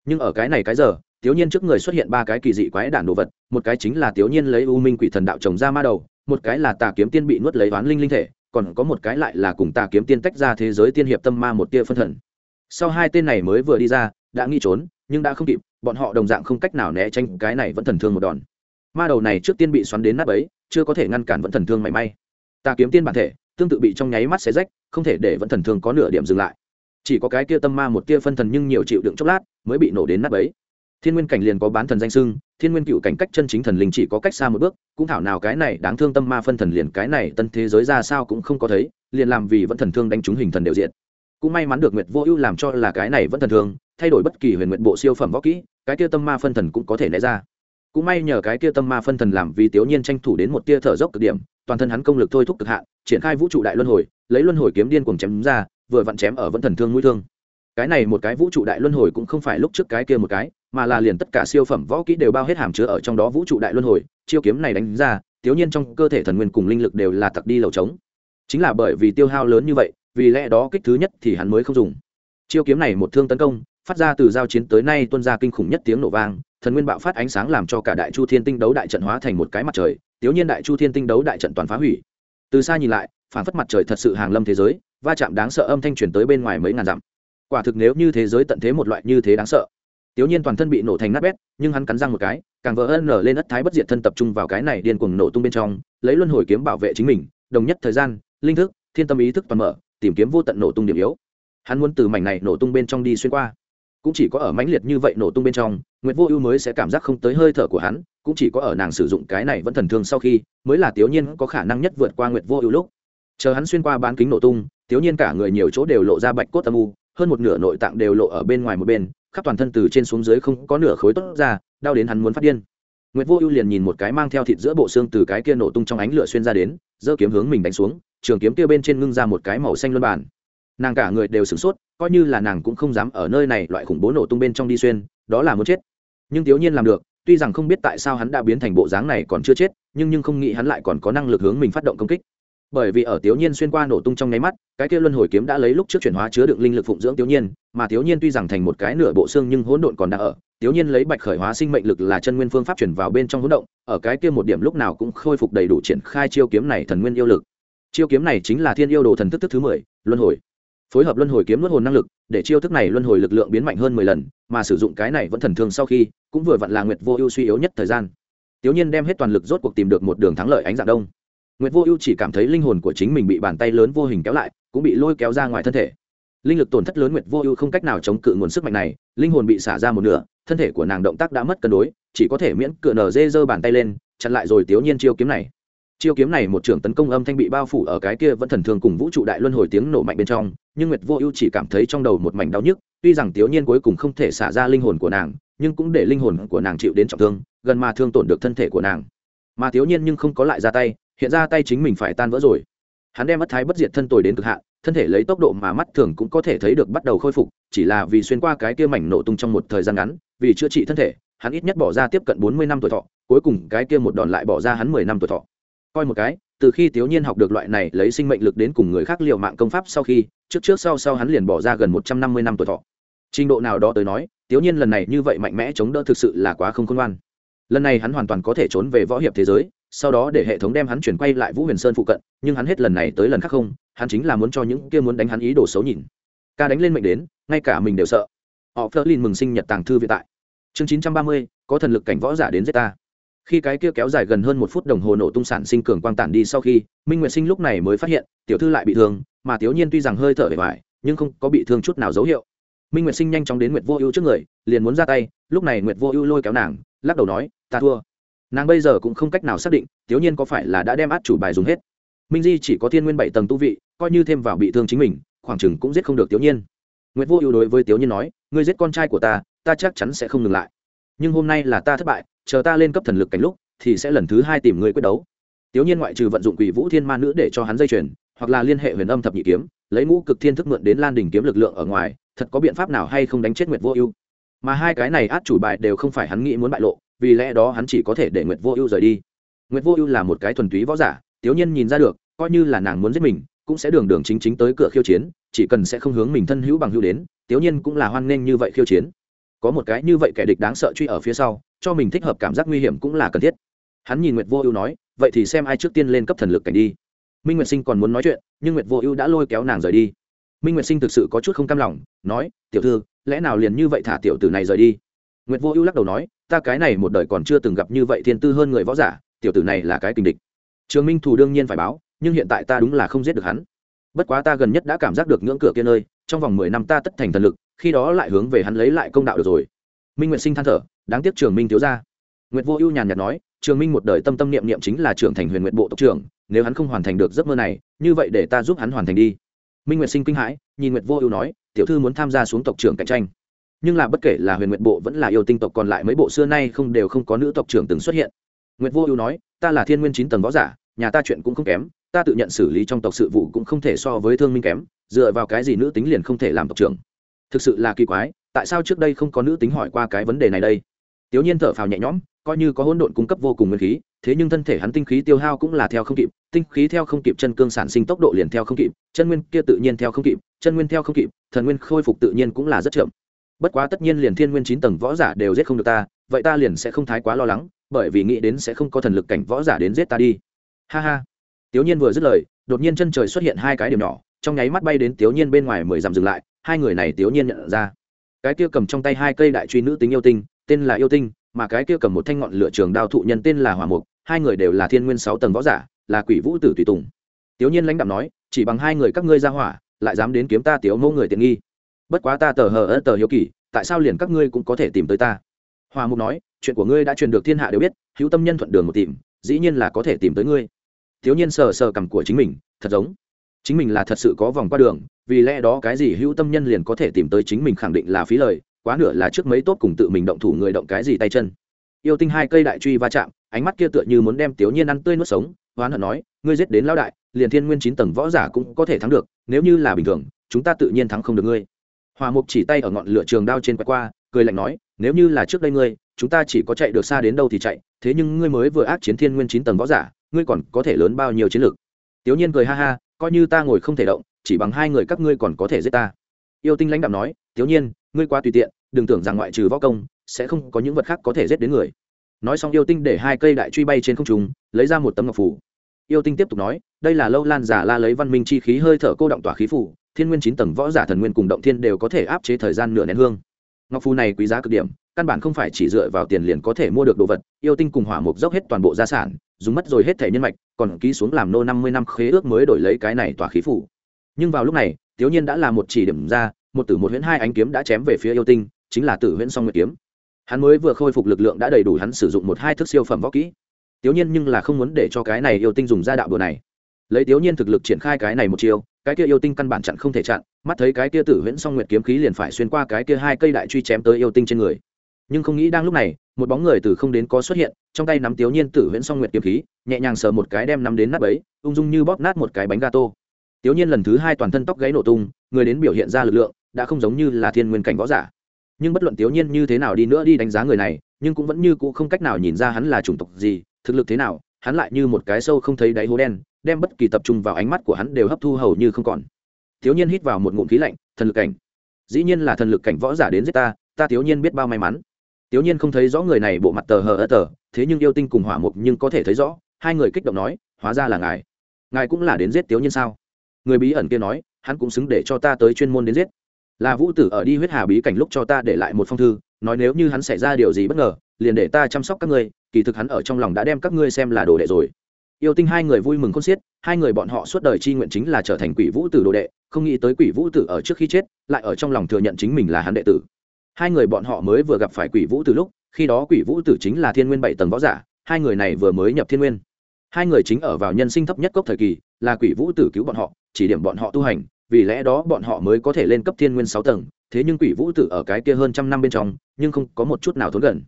Nhưng ở cái này cái giờ tiểu nhiên trước người xuất hiện ba cái kỳ dị quái đản đồ vật, một cái chính là tiểu nhiên lấy u minh quỷ thần đạo trồng ra ma đầu một cái là tà kiếm tiên bị nuốt lấy toán linh linh thể, còn có một cái lại là cùng tà kiếm tiên tách ra thế giới tiên hiệp tâm ma một tia phân thần. Sau hai tên này mới vừa đi ra, đã nghi trốn, nhưng đã không kịp, bọn họ đồng dạng không cách nào né tránh, cái này vẫn thần thương một đòn. Ma đầu này trước tiên bị xoắn đến nắp ấy chưa có thể ngăn cản vẫn thần thương mảy may. Tà kiếm tiên bản thể, tương tự bị trong nháy mắt xé rách, không thể để vẫn thần thương có nửa điểm dừng lại. Chỉ có cái kia tâm ma một tia phân thần nhưng nhiều chịu đựng chốc lát, mới bị nổ đến nắp ấy thiên nguyên cảnh liền có bán thần danh sưng thiên nguyên cựu cảnh cách chân chính thần linh chỉ có cách xa một bước, cũng thảo nào cái này đáng thương tâm ma phân thần liền cái này tân thế giới ra sao cũng không có thấy, liền làm vì vẫn thần thương đánh trúng hình thần đều diện cũng may mắn được nguyệt vô ưu làm cho là cái này vẫn thần thương, thay đổi bất kỳ huyền nguyện bộ siêu phẩm võ kỹ, cái kia tâm ma phân thần cũng có thể né ra. Cũng may nhờ cái kia tâm ma phân thần làm vì tiểu nhiên tranh thủ đến một tia thở dốc cực điểm, toàn thân hắn công lực thôi thúc cực hạn, triển khai vũ trụ đại luân hồi, lấy luân hồi kiếm điên cuồng chém ra, vừa vặn chém ở vẫn thần thương mũi thương. Cái này một cái vũ trụ đại luân hồi cũng không phải lúc trước cái kia một cái mà là liền tất cả siêu phẩm võ kỹ đều bao hết hàm chứa ở trong đó vũ trụ đại luân hồi, chiêu kiếm này đánh ra tiểu nhiên trong cơ thể thần nguyên cùng linh lực đều là tặc đi lầu trống. Chính là bởi vì tiêu hao lớn như vậy, vì lẽ đó kích thứ nhất thì hắn mới không dùng. Chiêu kiếm này một thương tấn công, phát ra từ giao chiến tới nay tuân ra kinh khủng nhất tiếng nổ vang, thần nguyên bạo phát ánh sáng làm cho cả đại chu thiên tinh đấu đại trận hóa thành một cái mặt trời tiểu nhiên đại chu thiên tinh đấu đại trận toàn phá hủy. Từ xa nhìn lại, phản phất mặt trời thật sự hàng lâm thế giới, va chạm đáng sợ âm thanh truyền tới bên ngoài mấy ngàn dặm. Quả thực nếu như thế giới tận thế một loại như thế đáng sợ tiểu nhiên toàn thân bị nổ thành nát bét, nhưng hắn cắn răng một cái, càng vỡ ân nở lên ất thái bất diệt thân tập trung vào cái này điên cuồng nổ tung bên trong, lấy luân hồi kiếm bảo vệ chính mình, đồng nhất thời gian, linh thức, thiên tâm ý thức toàn mở, tìm kiếm vô tận nổ tung điểm yếu. Hắn muốn từ mảnh này nổ tung bên trong đi xuyên qua. Cũng chỉ có ở mãnh liệt như vậy nổ tung bên trong, Nguyệt vô ưu mới sẽ cảm giác không tới hơi thở của hắn, cũng chỉ có ở nàng sử dụng cái này vẫn thần thương sau khi, mới là tiểu nhiên có khả năng nhất vượt qua nguyệt vô ưu lúc. Chờ hắn xuyên qua bán kính nổ tung, tiểu nhiên cả người nhiều chỗ đều lộ ra bạch cốt âm u, hơn một nửa nội tạng đều lộ ở bên ngoài một bên khắp toàn thân từ trên xuống dưới không có nửa khối tốt ra, đau đến hắn muốn phát điên. Nguyệt vô ưu liền nhìn một cái mang theo thịt giữa bộ xương từ cái kia nổ tung trong ánh lửa xuyên ra đến, giơ kiếm hướng mình đánh xuống, trường kiếm kia bên trên ngưng ra một cái màu xanh luân bản. Nàng cả người đều sửng sốt, coi như là nàng cũng không dám ở nơi này loại khủng bố nổ tung bên trong đi xuyên, đó là muốn chết. Nhưng thiếu nhiên làm được, tuy rằng không biết tại sao hắn đã biến thành bộ dáng này còn chưa chết, nhưng nhưng không nghĩ hắn lại còn có năng lực hướng mình phát động công kích bởi vì ở tiểu nhiên xuyên qua nổ tung trong nháy mắt, cái kia luân hồi kiếm đã lấy lúc trước chuyển hóa chứa đựng linh lực phụng dưỡng tiểu nhiên, mà tiểu nhiên tuy rằng thành một cái nửa bộ xương nhưng hỗn độn còn đang ở tiểu nhiên lấy bạch khởi hóa sinh mệnh lực là chân nguyên phương pháp chuyển vào bên trong hỗn động, ở cái kia một điểm lúc nào cũng khôi phục đầy đủ triển khai chiêu kiếm này thần nguyên yêu lực. Chiêu kiếm này chính là thiên yêu đồ thần thức thức thứ mười, luân hồi. Phối hợp luân hồi kiếm luân hồn năng lực, để chiêu thức này luân hồi lực lượng biến mạnh hơn mười lần, mà sử dụng cái này vẫn thần thương sau khi, cũng vừa vặn là nguyệt vô ưu suy yếu nhất thời gian. Tiểu nhiên đem hết toàn lực rốt cuộc tìm được một đường thắng lợi ánh dạng đông nguyệt vô ưu chỉ cảm thấy linh hồn của chính mình bị bàn tay lớn vô hình kéo lại, cũng bị lôi kéo ra ngoài thân thể. Linh lực tổn thất lớn nguyệt vô ưu không cách nào chống cự nguồn sức mạnh này, linh hồn bị xả ra một nửa, thân thể của nàng động tác đã mất cân đối, chỉ có thể miễn cưỡng nở dê giơ bàn tay lên, chặn lại rồi tiểu nhiên chiêu kiếm này. Chiêu kiếm này một trường tấn công âm thanh bị bao phủ ở cái kia vẫn thần thường cùng vũ trụ đại luân hồi tiếng nổ mạnh bên trong, nhưng nguyệt vô ưu chỉ cảm thấy trong đầu một mảnh đau nhức, tuy rằng tiểu nhiên cuối cùng không thể xả ra linh hồn của nàng, nhưng cũng để linh hồn của nàng chịu đến trọng thương, gần mà thương tổn được thân thể của nàng. Mà tiểu nhiên nhưng không có lại ra tay hiện ra tay chính mình phải tan vỡ rồi. Hắn đem mất thái bất diệt thân tồi đến cực hạn, thân thể lấy tốc độ mà mắt thường cũng có thể thấy được bắt đầu khôi phục, chỉ là vì xuyên qua cái kia mảnh nổ tung trong một thời gian ngắn, vì chữa trị thân thể, hắn ít nhất bỏ ra tiếp cận bốn mươi năm tuổi thọ, cuối cùng cái kia một đòn lại bỏ ra hắn mười năm tuổi thọ. Coi một cái, từ khi thiếu nhiên học được loại này lấy sinh mệnh lực đến cùng người khác liệu mạng công pháp sau khi, trước trước sau sau hắn liền bỏ ra gần một trăm năm mươi năm tuổi thọ. Trình độ nào đó tới nói thiếu nhiên lần này như vậy mạnh mẽ chống đỡ thực sự là quá không khôn ngoan. Lần này hắn hoàn toàn có thể trốn về võ hiệp thế giới sau đó để hệ thống đem hắn chuyển quay lại vũ huyền sơn phụ cận, nhưng hắn hết lần này tới lần khác không, hắn chính là muốn cho những kia muốn đánh hắn ý đồ xấu nhìn. Ca đánh lên mệnh đến, ngay cả mình đều sợ. Họ phớt lên mừng sinh nhật tàng thư vĩ tại. Chương chín trăm ba mươi, có thần lực cảnh võ giả đến giết ta. Khi cái kia kéo dài gần hơn một phút đồng hồ nổ tung sản sinh cường quang tản đi sau khi, minh nguyệt sinh lúc này mới phát hiện, tiểu thư lại bị thương, mà tiểu nhiên tuy rằng hơi thở bề ngoài, nhưng không có bị thương chút nào dấu hiệu. Minh nguyệt sinh nhanh chóng đến nguyệt vô ưu trước người, liền muốn ra tay, lúc này nguyệt vô ưu lôi kéo nàng, lắc đầu nói, ta thua nàng bây giờ cũng không cách nào xác định tiểu nhiên có phải là đã đem át chủ bài dùng hết. Minh di chỉ có thiên nguyên bảy tầng tu vị, coi như thêm vào bị thương chính mình, khoảng chừng cũng giết không được tiểu nhiên. Nguyệt vô ưu đối với tiểu nhiên nói, ngươi giết con trai của ta ta chắc chắn sẽ không ngừng lại. Nhưng hôm nay là ta thất bại, chờ ta lên cấp thần lực cảnh lúc, thì sẽ lần thứ hai tìm người quyết đấu. Tiểu nhiên ngoại trừ vận dụng quỷ vũ thiên ma nữ để cho hắn dây chuyền, hoặc là liên hệ huyền âm thập nhị kiếm, lấy ngũ cực thiên thức mượn đến lan đình kiếm lực lượng ở ngoài, thật có biện pháp nào hay không đánh chết nguyệt vô ưu? Mà hai cái này át chủ bài đều không phải hắn nghĩ muốn bại lộ vì lẽ đó hắn chỉ có thể để nguyệt vô ưu rời đi. Nguyệt vô ưu là một cái thuần túy võ giả, tiểu nhiên nhìn ra được, coi như là nàng muốn giết mình, cũng sẽ đường đường chính chính tới cửa khiêu chiến, chỉ cần sẽ không hướng mình thân hữu bằng hữu đến, tiểu nhiên cũng là hoan nghênh như vậy khiêu chiến. Có một cái như vậy kẻ địch đáng sợ truy ở phía sau, cho mình thích hợp cảm giác nguy hiểm cũng là cần thiết. Hắn nhìn nguyệt vô ưu nói, vậy thì xem ai trước tiên lên cấp thần lực cảnh đi. Minh nguyệt sinh còn muốn nói chuyện, nhưng nguyệt vô ưu đã lôi kéo nàng rời đi. Minh nguyệt sinh thực sự có chút không cam lòng, nói, tiểu thư, lẽ nào liền như vậy thả tiểu tử này rời đi? Nguyệt vô ưu lắc đầu nói ta cái này một đời còn chưa từng gặp như vậy thiên tư hơn người võ giả, tiểu tử này là cái tình địch. Trường minh thù đương nhiên phải báo, nhưng hiện tại ta đúng là không giết được hắn. Bất quá ta gần nhất đã cảm giác được ngưỡng cửa kia nơi, trong vòng mười năm ta tất thành thần lực, khi đó lại hướng về hắn lấy lại công đạo được rồi. Minh nguyệt sinh than thở, đáng tiếc trường minh thiếu ra nguyệt vô ưu nhàn nhạt nói, trường minh một đời tâm tâm niệm niệm chính là trưởng thành huyền nguyện bộ tộc trưởng, nếu hắn không hoàn thành được giấc mơ này, như vậy để ta giúp hắn hoàn thành đi. Minh nguyệt sinh kinh hãi, nhìn nguyệt vô ưu nói, tiểu thư muốn tham gia xuống tộc trưởng cạnh tranh nhưng là bất kể là huyền nguyện bộ vẫn là yêu tinh tộc còn lại mấy bộ xưa nay không đều không có nữ tộc trưởng từng xuất hiện. Nguyệt vô ưu nói, ta là thiên nguyên chín tầng võ giả, nhà ta chuyện cũng không kém, ta tự nhận xử lý trong tộc sự vụ cũng không thể so với thương minh kém, dựa vào cái gì nữ tính liền không thể làm tộc trưởng. Thực sự là kỳ quái, tại sao trước đây không có nữ tính hỏi qua cái vấn đề này đây? Tiểu nhiên thở phào nhẹ nhõm, coi như có hỗn độn cung cấp vô cùng nguyên khí, thế nhưng thân thể hắn tinh khí tiêu hao cũng là theo không kịp, tinh khí theo không kịp, chân cương sản sinh tốc độ liền theo không kịp, chân nguyên kia tự nhiên theo không kịp, chân nguyên theo không kịp, thần nguyên khôi phục tự nhiên cũng là rất chậm bất quá tất nhiên liền thiên nguyên chín tầng võ giả đều giết không được ta, vậy ta liền sẽ không thái quá lo lắng, bởi vì nghĩ đến sẽ không có thần lực cảnh võ giả đến giết ta đi. Ha ha. Tiểu nhiên vừa dứt lời, đột nhiên chân trời xuất hiện hai cái điểm nhỏ, trong nháy mắt bay đến tiểu nhiên bên ngoài mười dặm dừng lại, hai người này tiểu nhiên nhận ra. Cái kia cầm trong tay hai cây đại truy nữ tính yêu tinh, tên là yêu tinh, mà cái kia cầm một thanh ngọn lửa trường đao thụ nhân tên là hỏa mục, hai người đều là thiên nguyên sáu tầng võ giả, là quỷ vũ tử tùy tùng. Tiểu nhiên lãnh đạm nói, chỉ bằng hai người các ngươi ra hỏa, lại dám đến kiếm ta tiểu mẫu người tiện nghi bất quá ta tờ hờ ớt tờ hiếu kỳ, tại sao liền các ngươi cũng có thể tìm tới ta? Hòa mục nói, chuyện của ngươi đã truyền được thiên hạ đều biết, hữu tâm nhân thuận đường một tìm, dĩ nhiên là có thể tìm tới ngươi. Thiếu nhiên sờ sờ cằm của chính mình, thật giống. Chính mình là thật sự có vòng qua đường, vì lẽ đó cái gì hữu tâm nhân liền có thể tìm tới chính mình khẳng định là phí lời, quá nửa là trước mấy tốt cùng tự mình động thủ người động cái gì tay chân. Yêu tinh hai cây đại truy va chạm, ánh mắt kia tựa như muốn đem tiểu nhiên ăn tươi nuốt sống hoán hận nói, ngươi giết đến lao đại, liền thiên nguyên chín tầng võ giả cũng có thể thắng được, nếu như là bình thường, chúng ta tự nhiên thắng không được ngươi hòa mục chỉ tay ở ngọn lửa trường đao trên quay qua, cười lạnh nói, nếu như là trước đây ngươi, chúng ta chỉ có chạy được xa đến đâu thì chạy, thế nhưng ngươi mới vừa ác chiến thiên nguyên chín tầng võ giả, ngươi còn có thể lớn bao nhiêu chiến lược tiểu nhiên cười ha ha, coi như ta ngồi không thể động, chỉ bằng hai người các ngươi còn có thể giết ta. Yêu tinh lãnh đạo nói, tiểu nhiên, ngươi quá tùy tiện, đừng tưởng rằng ngoại trừ võ công, sẽ không có những vật khác có thể giết đến người. Nói xong yêu tinh để hai cây đại truy bay trên không trung, lấy ra một tấm ngọc phủ yêu tinh tiếp tục nói, đây là lâu lan giả la lấy văn minh chi khí hơi thở cô động tỏa khí phủ thiên nguyên chín tầng võ giả thần nguyên cùng động thiên đều có thể áp chế thời gian nửa nén hương. Ngọc phù này quý giá cực điểm, căn bản không phải chỉ dựa vào tiền liền có thể mua được đồ vật, yêu tinh cùng hỏa mục dốc hết toàn bộ gia sản, dùng mất rồi hết thể nhân mạch, còn ký xuống làm nô năm mươi năm khế ước mới đổi lấy cái này tỏa khí phủ. Nhưng vào lúc này tiểu nhiên đã là một chỉ điểm ra, một tử một huyễn hai ánh kiếm đã chém về phía yêu tinh, chính là tử huyễn song nguyệt kiếm. Hắn mới vừa khôi phục lực lượng đã đầy đủ hắn sử dụng một hai thức siêu phẩm võ kỹ. Tiểu nhiên nhưng là không muốn để cho cái này yêu tinh dùng ra đạo đồ này. Lấy tiểu nhiên thực lực triển khai cái này một chiêu cái kia yêu tinh căn bản chặn không thể chặn, mắt thấy cái kia tử huyễn song nguyệt kiếm khí liền phải xuyên qua cái kia hai cây đại truy chém tới yêu tinh trên người. Nhưng không nghĩ đang lúc này, một bóng người từ không đến có xuất hiện, trong tay nắm tiểu nhiên tử huyễn song nguyệt kiếm khí, nhẹ nhàng sờ một cái đem nắm đến nát ấy, ung dung như bóp nát một cái bánh gato. Tiểu nhiên lần thứ hai toàn thân tóc gáy nổ tung, người đến biểu hiện ra lực lượng, đã không giống như là thiên nguyên cảnh võ giả. Nhưng bất luận tiểu nhiên như thế nào đi nữa đi đánh giá người này, nhưng cũng vẫn như cũ không cách nào nhìn ra hắn là chủng tộc gì, thực lực thế nào hắn lại như một cái sâu không thấy đáy hố đen, đem bất kỳ tập trung vào ánh mắt của hắn đều hấp thu hầu như không còn. Thiếu nhiên hít vào một ngụm khí lạnh, thần lực cảnh. Dĩ nhiên là thần lực cảnh võ giả đến giết ta ta thiếu nhiên biết bao may mắn. Thiếu nhiên không thấy rõ người này bộ mặt tờ hờ ơ tờ, thế nhưng yêu tinh cùng hỏa mục nhưng có thể thấy rõ, hai người kích động nói, hóa ra là ngài. Ngài cũng là đến giết thiếu nhiên sao? Người bí ẩn kia nói, hắn cũng xứng để cho ta tới chuyên môn đến giết. Là vũ tử ở đi huyết hà bí cảnh lúc cho ta để lại một phong thư, nói nếu như hắn xảy ra điều gì bất ngờ, liền để ta chăm sóc các ngươi kỳ thực hắn ở trong lòng đã đem các ngươi xem là đồ đệ rồi. Yêu tinh hai người vui mừng khôn xiết, hai người bọn họ suốt đời chi nguyện chính là trở thành quỷ vũ tử đồ đệ, không nghĩ tới quỷ vũ tử ở trước khi chết, lại ở trong lòng thừa nhận chính mình là hắn đệ tử. Hai người bọn họ mới vừa gặp phải quỷ vũ tử lúc, khi đó quỷ vũ tử chính là thiên nguyên bảy tầng võ giả, hai người này vừa mới nhập thiên nguyên. Hai người chính ở vào nhân sinh thấp nhất cốc thời kỳ, là quỷ vũ tử cứu bọn họ, chỉ điểm bọn họ tu hành, vì lẽ đó bọn họ mới có thể lên cấp thiên nguyên sáu tầng, thế nhưng quỷ vũ tử ở cái kia hơn trăm năm bên trong, nhưng không có một chút nào thốn gần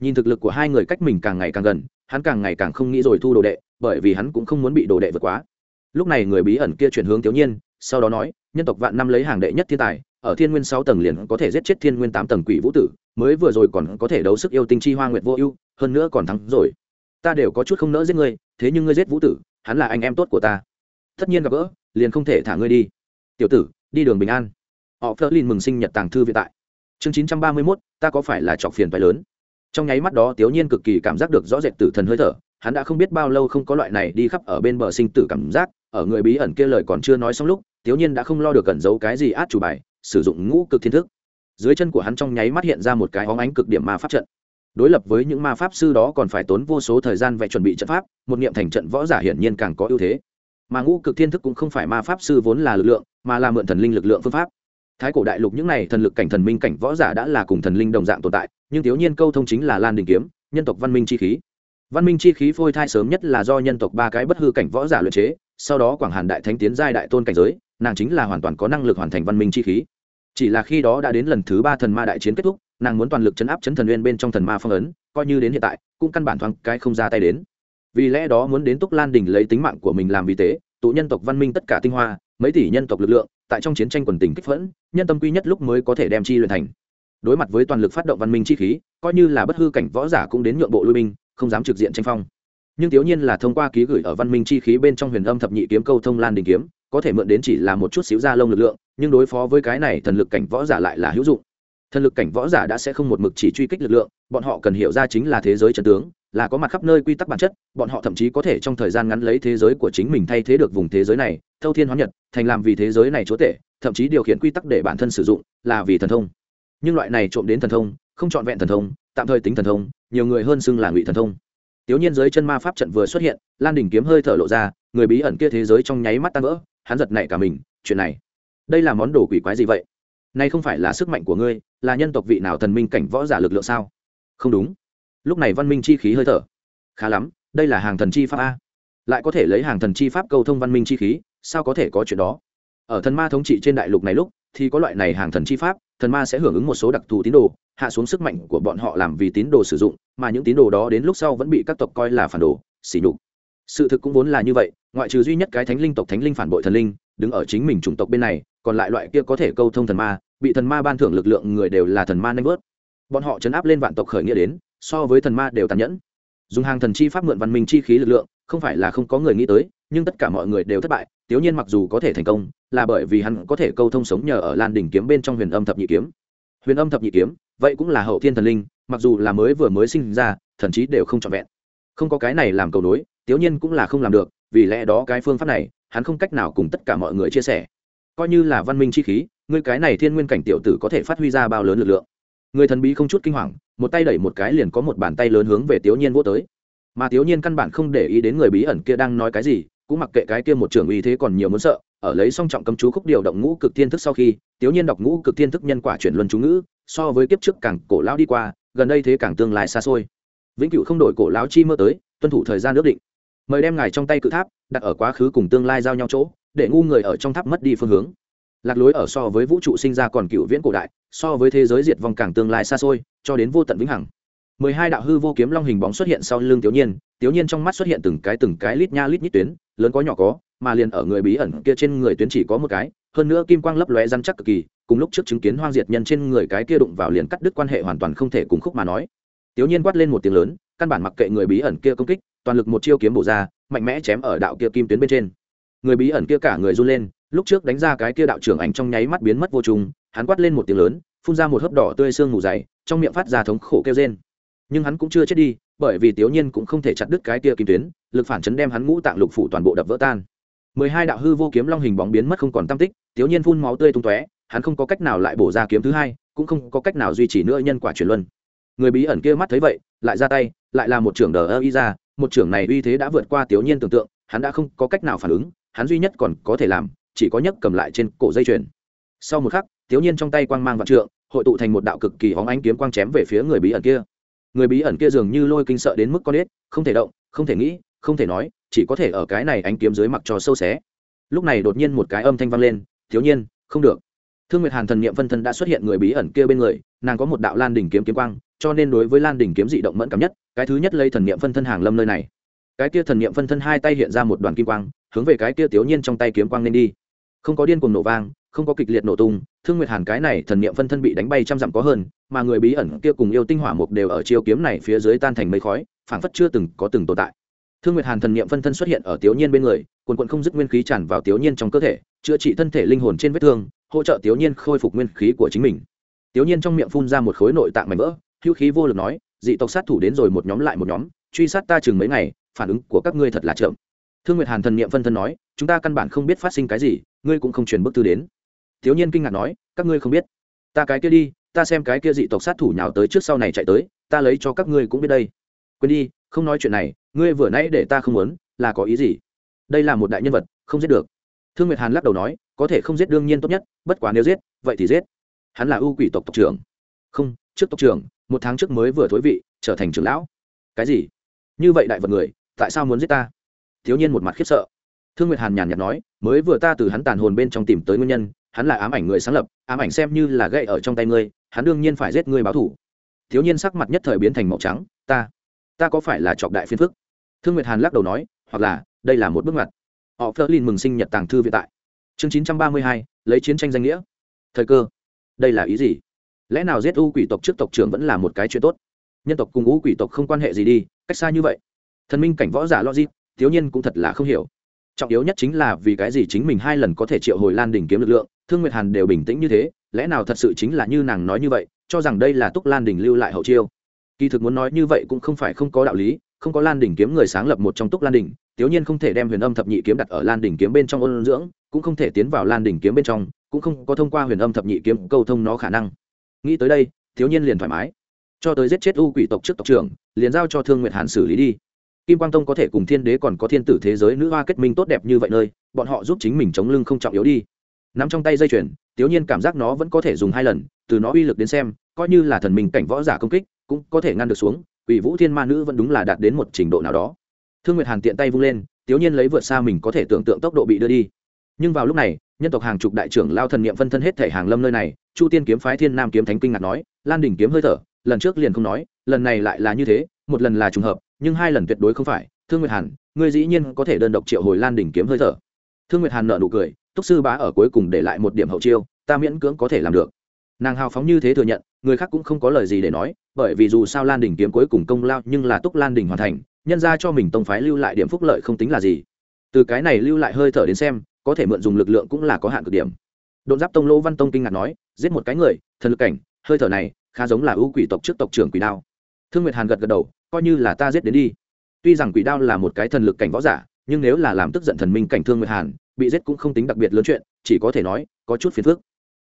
nhìn thực lực của hai người cách mình càng ngày càng gần, hắn càng ngày càng không nghĩ rồi thu đồ đệ, bởi vì hắn cũng không muốn bị đồ đệ vượt quá. Lúc này người bí ẩn kia chuyển hướng thiếu nhiên, sau đó nói, nhân tộc vạn năm lấy hàng đệ nhất thiên tài, ở thiên nguyên sáu tầng liền có thể giết chết thiên nguyên tám tầng quỷ vũ tử, mới vừa rồi còn có thể đấu sức yêu tinh chi hoa nguyệt vô ưu, hơn nữa còn thắng rồi. Ta đều có chút không nỡ giết ngươi, thế nhưng ngươi giết vũ tử, hắn là anh em tốt của ta. Tất nhiên gặp gỡ, liền không thể thả ngươi đi. Tiểu tử, đi đường bình an. Họ phớt lên mừng sinh nhật tàng thư viện tại. Chương chín trăm ba mươi mốt, ta có phải là trọc phiền phải lớn? Trong nháy mắt đó tiểu nhiên cực kỳ cảm giác được rõ rệt tử thần hơi thở, hắn đã không biết bao lâu không có loại này đi khắp ở bên bờ sinh tử cảm giác, ở người bí ẩn kia lời còn chưa nói xong lúc tiểu nhiên đã không lo được cẩn giấu cái gì át chủ bài, sử dụng ngũ cực thiên thức. Dưới chân của hắn trong nháy mắt hiện ra một cái hóng ánh cực điểm ma pháp trận. Đối lập với những ma pháp sư đó còn phải tốn vô số thời gian vẽ chuẩn bị trận pháp, một niệm thành trận võ giả hiển nhiên càng có ưu thế. Mà ngũ cực thiên thức cũng không phải ma pháp sư vốn là lực lượng, mà là mượn thần linh lực lượng phương pháp thái cổ đại lục những này thần lực cảnh thần minh cảnh võ giả đã là cùng thần linh đồng dạng tồn tại, nhưng thiếu nhiên câu thông chính là lan đình kiếm, nhân tộc văn minh chi khí. Văn minh chi khí phôi thai sớm nhất là do nhân tộc ba cái bất hư cảnh võ giả luyện chế, sau đó quảng hàn đại thánh tiến giai đại tôn cảnh giới, nàng chính là hoàn toàn có năng lực hoàn thành văn minh chi khí. Chỉ là khi đó đã đến lần thứ ba thần ma đại chiến kết thúc, nàng muốn toàn lực chấn áp chấn thần nguyên bên trong thần ma phong ấn, coi như đến hiện tại, cũng căn bản thoáng cái không ra tay đến. Vì lẽ đó muốn đến túc lan đình lấy tính mạng của mình làm vì tế, tụ nhân tộc văn minh tất cả tinh hoa mấy tỷ nhân tộc lực lượng, tại trong chiến tranh quần tình kích phẫn, nhân tâm quy nhất lúc mới có thể đem chi luyện thành. Đối mặt với toàn lực phát động văn minh chi khí, coi như là bất hư cảnh võ giả cũng đến nhượng bộ lui binh, không dám trực diện tranh phong. Nhưng thiếu nhiên là thông qua ký gửi ở văn minh chi khí bên trong huyền âm thập nhị kiếm câu thông lan đình kiếm, có thể mượn đến chỉ là một chút xíu da lông lực lượng, nhưng đối phó với cái này thần lực cảnh võ giả lại là hữu dụng. Thần lực cảnh võ giả đã sẽ không một mực chỉ truy kích lực lượng, bọn họ cần hiểu ra chính là thế giới trần tướng là có mặt khắp nơi quy tắc bản chất, bọn họ thậm chí có thể trong thời gian ngắn lấy thế giới của chính mình thay thế được vùng thế giới này, thâu thiên hóa nhật, thành làm vì thế giới này chúa tể, thậm chí điều khiển quy tắc để bản thân sử dụng là vì thần thông. Nhưng loại này trộm đến thần thông, không trọn vẹn thần thông, tạm thời tính thần thông, nhiều người hơn xưng là ngụy thần thông. Tiểu nhiên dưới chân ma pháp trận vừa xuất hiện, lan đình kiếm hơi thở lộ ra, người bí ẩn kia thế giới trong nháy mắt tan vỡ, hắn giật nảy cả mình, chuyện này, đây là món đồ quỷ quái gì vậy? Nay không phải là sức mạnh của ngươi, là nhân tộc vị nào thần minh cảnh võ giả lực lượng sao? Không đúng lúc này văn minh chi khí hơi thở. Khá lắm, đây là hàng thần chi pháp a. Lại có thể lấy hàng thần chi pháp câu thông văn minh chi khí, sao có thể có chuyện đó? Ở thần ma thống trị trên đại lục này lúc, thì có loại này hàng thần chi pháp, thần ma sẽ hưởng ứng một số đặc thù tín đồ, hạ xuống sức mạnh của bọn họ làm vì tín đồ sử dụng, mà những tín đồ đó đến lúc sau vẫn bị các tộc coi là phản đồ xỉ nhục. Sự thực cũng vốn là như vậy, ngoại trừ duy nhất cái thánh linh tộc thánh linh phản bội thần linh, đứng ở chính mình chủng tộc bên này, còn lại loại kia có thể câu thông thần ma, bị thần ma ban thưởng lực lượng người đều là thần ma nanh vớt bọn họ chấn áp lên vạn tộc khởi nghĩa đến so với thần ma đều tàn nhẫn. Dùng hàng thần chi pháp mượn văn minh chi khí lực lượng, không phải là không có người nghĩ tới, nhưng tất cả mọi người đều thất bại tiểu nhiên mặc dù có thể thành công, là bởi vì hắn có thể câu thông sống nhờ ở lan đỉnh kiếm bên trong huyền âm thập nhị kiếm. Huyền âm thập nhị kiếm, vậy cũng là hậu thiên thần linh, mặc dù là mới vừa mới sinh ra, thần chí đều không trọn vẹn. Không có cái này làm cầu nối tiểu nhiên cũng là không làm được, vì lẽ đó cái phương pháp này, hắn không cách nào cùng tất cả mọi người chia sẻ. Coi như là văn minh chi khí người cái này thiên nguyên cảnh tiểu tử có thể phát huy ra bao lớn lực lượng người thần bí không chút kinh hoàng, một tay đẩy một cái liền có một bàn tay lớn hướng về tiểu nhiên vô tới. Mà tiểu nhiên căn bản không để ý đến người bí ẩn kia đang nói cái gì, cũng mặc kệ cái kia một trường uy thế còn nhiều muốn sợ, ở lấy song trọng cấm chú khúc điều động ngũ cực thiên thức sau khi tiểu nhiên đọc ngũ cực thiên thức nhân quả chuyển luân chú ngữ, so với kiếp trước càng cổ lão đi qua, gần đây thế càng tương lai xa xôi. Vĩnh cửu không đổi cổ lão chi mơ tới, tuân thủ thời gian ước định. Mời đem ngài trong tay cự tháp đặt ở quá khứ cùng tương lai giao nhau chỗ, để ngu người ở trong tháp mất đi phương hướng lạc lối ở so với vũ trụ sinh ra còn cựu viễn cổ đại, so với thế giới diệt vong càng tương lai xa xôi, cho đến vô tận vĩnh hằng. Mười hai đạo hư vô kiếm long hình bóng xuất hiện sau lưng tiểu nhiên tiểu nhiên trong mắt xuất hiện từng cái từng cái lít nha lít nhít tuyến, lớn có nhỏ có, mà liền ở người bí ẩn kia trên người tuyến chỉ có một cái, hơn nữa kim quang lấp lóe răn chắc cực kỳ, cùng lúc trước chứng kiến hoang diệt nhân trên người cái kia đụng vào liền cắt đứt quan hệ hoàn toàn không thể cùng khúc mà nói. Tiểu nhiên quát lên một tiếng lớn, căn bản mặc kệ người bí ẩn kia công kích, toàn lực một chiêu kiếm bổ ra, mạnh mẽ chém ở đạo kia kim tuyến bên trên. Người bí ẩn kia cả người run lên lúc trước đánh ra cái kia đạo trưởng ảnh trong nháy mắt biến mất vô trùng, hắn quát lên một tiếng lớn, phun ra một hớp đỏ tươi xương ngủ dày, trong miệng phát ra thống khổ kêu rên. Nhưng hắn cũng chưa chết đi, bởi vì tiểu nhiên cũng không thể chặt đứt cái kia kim tuyến, lực phản chấn đem hắn ngũ tạng lục phủ toàn bộ đập vỡ tan. Mười hai đạo hư vô kiếm long hình bóng biến mất không còn tam tích tiểu nhiên phun máu tươi tung tóe, hắn không có cách nào lại bổ ra kiếm thứ hai, cũng không có cách nào duy trì nữa nhân quả chuyển luân. Người bí ẩn kia mắt thấy vậy, lại ra tay, lại là một trưởng đờ ơ y ra, một trưởng này uy thế đã vượt qua tiểu nhiên tưởng tượng, hắn đã không có cách nào phản ứng, hắn duy nhất còn có thể làm chỉ có nhấc cầm lại trên cổ dây chuyền. Sau một khắc, thiếu nhiên trong tay quang mang vạn trượng, hội tụ thành một đạo cực kỳ hóng ánh kiếm quang chém về phía người bí ẩn kia. Người bí ẩn kia dường như lôi kinh sợ đến mức con ếch không thể động, không thể nghĩ, không thể nói, chỉ có thể ở cái này ánh kiếm dưới mặc cho sâu xé. Lúc này đột nhiên một cái âm thanh vang lên, thiếu nhiên không được. Thương nguyệt hàn thần niệm phân thân đã xuất hiện người bí ẩn kia bên người, nàng có một đạo lan đỉnh kiếm kiếm quang, cho nên đối với lan đỉnh kiếm dị động mẫn cảm nhất, cái thứ nhất lấy thần niệm phân thân hàng lâm nơi này cái kia thần niệm phân thân hai tay hiện ra một đoàn kim quang, hướng về cái kia thiếu nhiên trong tay kiếm quang nên đi. Không có điên cuồng nổ vang, không có kịch liệt nổ tung, thương nguyệt hàn cái này thần niệm phân thân bị đánh bay trăm dặm có hơn, mà người bí ẩn kia cùng yêu tinh hỏa mục đều ở chiêu kiếm này phía dưới tan thành mây khói, phảng phất chưa từng có từng tồn tại. Thương nguyệt hàn thần niệm phân thân xuất hiện ở tiểu nhiên bên người quần quận không dứt nguyên khí tràn vào tiểu nhiên trong cơ thể, chữa trị thân thể linh hồn trên vết thương, hỗ trợ tiểu nhiên khôi phục nguyên khí của chính mình. Tiểu nhiên trong miệng phun ra một khối nội tạng mảnh vỡ, hữu khí vô lực nói, dị tộc sát thủ đến rồi một nhóm lại một nhóm, truy sát ta chừng mấy ngày phản ứng của các ngươi thật là chậm. Thương nguyệt hàn thần niệm phân thân nói, chúng ta căn bản không biết phát sinh cái gì, ngươi cũng không truyền bức thư đến. Thiếu nhiên kinh ngạc nói, các ngươi không biết. Ta cái kia đi, ta xem cái kia dị tộc sát thủ nhào tới trước sau này chạy tới, ta lấy cho các ngươi cũng biết đây. Quên đi, không nói chuyện này, ngươi vừa nãy để ta không muốn, là có ý gì? Đây là một đại nhân vật, không giết được. Thương nguyệt hàn lắc đầu nói, có thể không giết đương nhiên tốt nhất, bất quá nếu giết, vậy thì giết. Hắn là ưu quỷ tộc tộc trưởng. Không, trước tộc trưởng, một tháng trước mới vừa thối vị, trở thành trưởng lão. Cái gì? Như vậy đại vật người tại sao muốn giết ta? Thiếu nhiên một mặt khiếp sợ. Thương nguyệt hàn nhàn nhạt nói, mới vừa ta từ hắn tàn hồn bên trong tìm tới nguyên nhân, hắn là ám ảnh người sáng lập, ám ảnh xem như là gậy ở trong tay ngươi, hắn đương nhiên phải giết ngươi báo thủ. Thiếu nhiên sắc mặt nhất thời biến thành màu trắng, ta ta có phải là trọc đại phiên phức? Thương nguyệt hàn lắc đầu nói, hoặc là, đây là một bước ngoặt. Họ phơ lin mừng sinh nhật tàng thư vĩ tại. Chương chín trăm ba mươi hai, lấy chiến tranh danh nghĩa. Thời cơ. Đây là ý gì? Lẽ nào giết u quỷ tộc trước tộc trưởng vẫn là một cái chuyện tốt? Nhân tộc cùng u quỷ tộc không quan hệ gì đi, cách xa như vậy thần minh cảnh võ giả logic, thiếu nhiên cũng thật là không hiểu. Trọng yếu nhất chính là vì cái gì chính mình hai lần có thể triệu hồi lan đỉnh kiếm lực lượng, thương nguyệt hàn đều bình tĩnh như thế, lẽ nào thật sự chính là như nàng nói như vậy, cho rằng đây là túc lan đỉnh lưu lại hậu chiêu? Kỳ thực muốn nói như vậy cũng không phải không có đạo lý, không có lan đỉnh kiếm người sáng lập một trong túc lan đỉnh tiểu nhiên không thể đem huyền âm thập nhị kiếm đặt ở lan đỉnh kiếm bên trong ôn dưỡng, cũng không thể tiến vào lan đỉnh kiếm bên trong, cũng không có thông qua huyền âm thập nhị kiếm câu thông nó khả năng. Nghĩ tới đây, thiếu nhiên liền thoải mái. Cho tới giết chết u quỷ tộc trước tộc trưởng, liền giao cho thương nguyệt hàn xử lý đi kim quang tông có thể cùng thiên đế còn có thiên tử thế giới nữ hoa kết minh tốt đẹp như vậy nơi, bọn họ giúp chính mình chống lưng không trọng yếu đi. Nắm trong tay dây chuyền tiểu nhiên cảm giác nó vẫn có thể dùng hai lần, từ nó uy lực đến xem, coi như là thần minh cảnh võ giả công kích, cũng có thể ngăn được xuống ủy vũ thiên ma nữ vẫn đúng là đạt đến một trình độ nào đó. Thương nguyệt hàn tiện tay vung lên tiểu nhiên lấy vượt xa mình có thể tưởng tượng tốc độ bị đưa đi. Nhưng vào lúc này, nhân tộc hàng chục đại trưởng lao thần niệm phân thân hết thể hàng lâm nơi này, chu tiên kiếm phái thiên nam kiếm thánh kinh ngạc nói, lan đỉnh kiếm hơi thở, lần trước liền không nói, lần này lại là như thế, một lần là trùng hợp nhưng hai lần tuyệt đối không phải. Thương nguyệt hàn, ngươi dĩ nhiên có thể đơn độc triệu hồi lan đỉnh kiếm hơi thở. Thương nguyệt hàn nợ nụ cười, túc sư bá ở cuối cùng để lại một điểm hậu chiêu, ta miễn cưỡng có thể làm được. Nàng hào phóng như thế thừa nhận, người khác cũng không có lời gì để nói, bởi vì dù sao lan đỉnh kiếm cuối cùng công lao nhưng là túc lan đỉnh hoàn thành, nhân ra cho mình tông phái lưu lại điểm phúc lợi không tính là gì. Từ cái này lưu lại hơi thở đến xem, có thể mượn dùng lực lượng cũng là có hạn cực điểm. Đột giáp tông lỗ văn tông kinh ngạc nói, giết một cái người, thần lực cảnh, hơi thở này, khá giống là ưu quỷ tộc trước tộc trưởng quỷ đao. Thương nguyệt hàn gật gật đầu coi như là ta giết đến đi. Tuy rằng quỷ đao là một cái thần lực cảnh võ giả, nhưng nếu là làm tức giận thần minh cảnh thương nguyệt hàn, bị giết cũng không tính đặc biệt lớn chuyện, chỉ có thể nói, có chút phiền phức.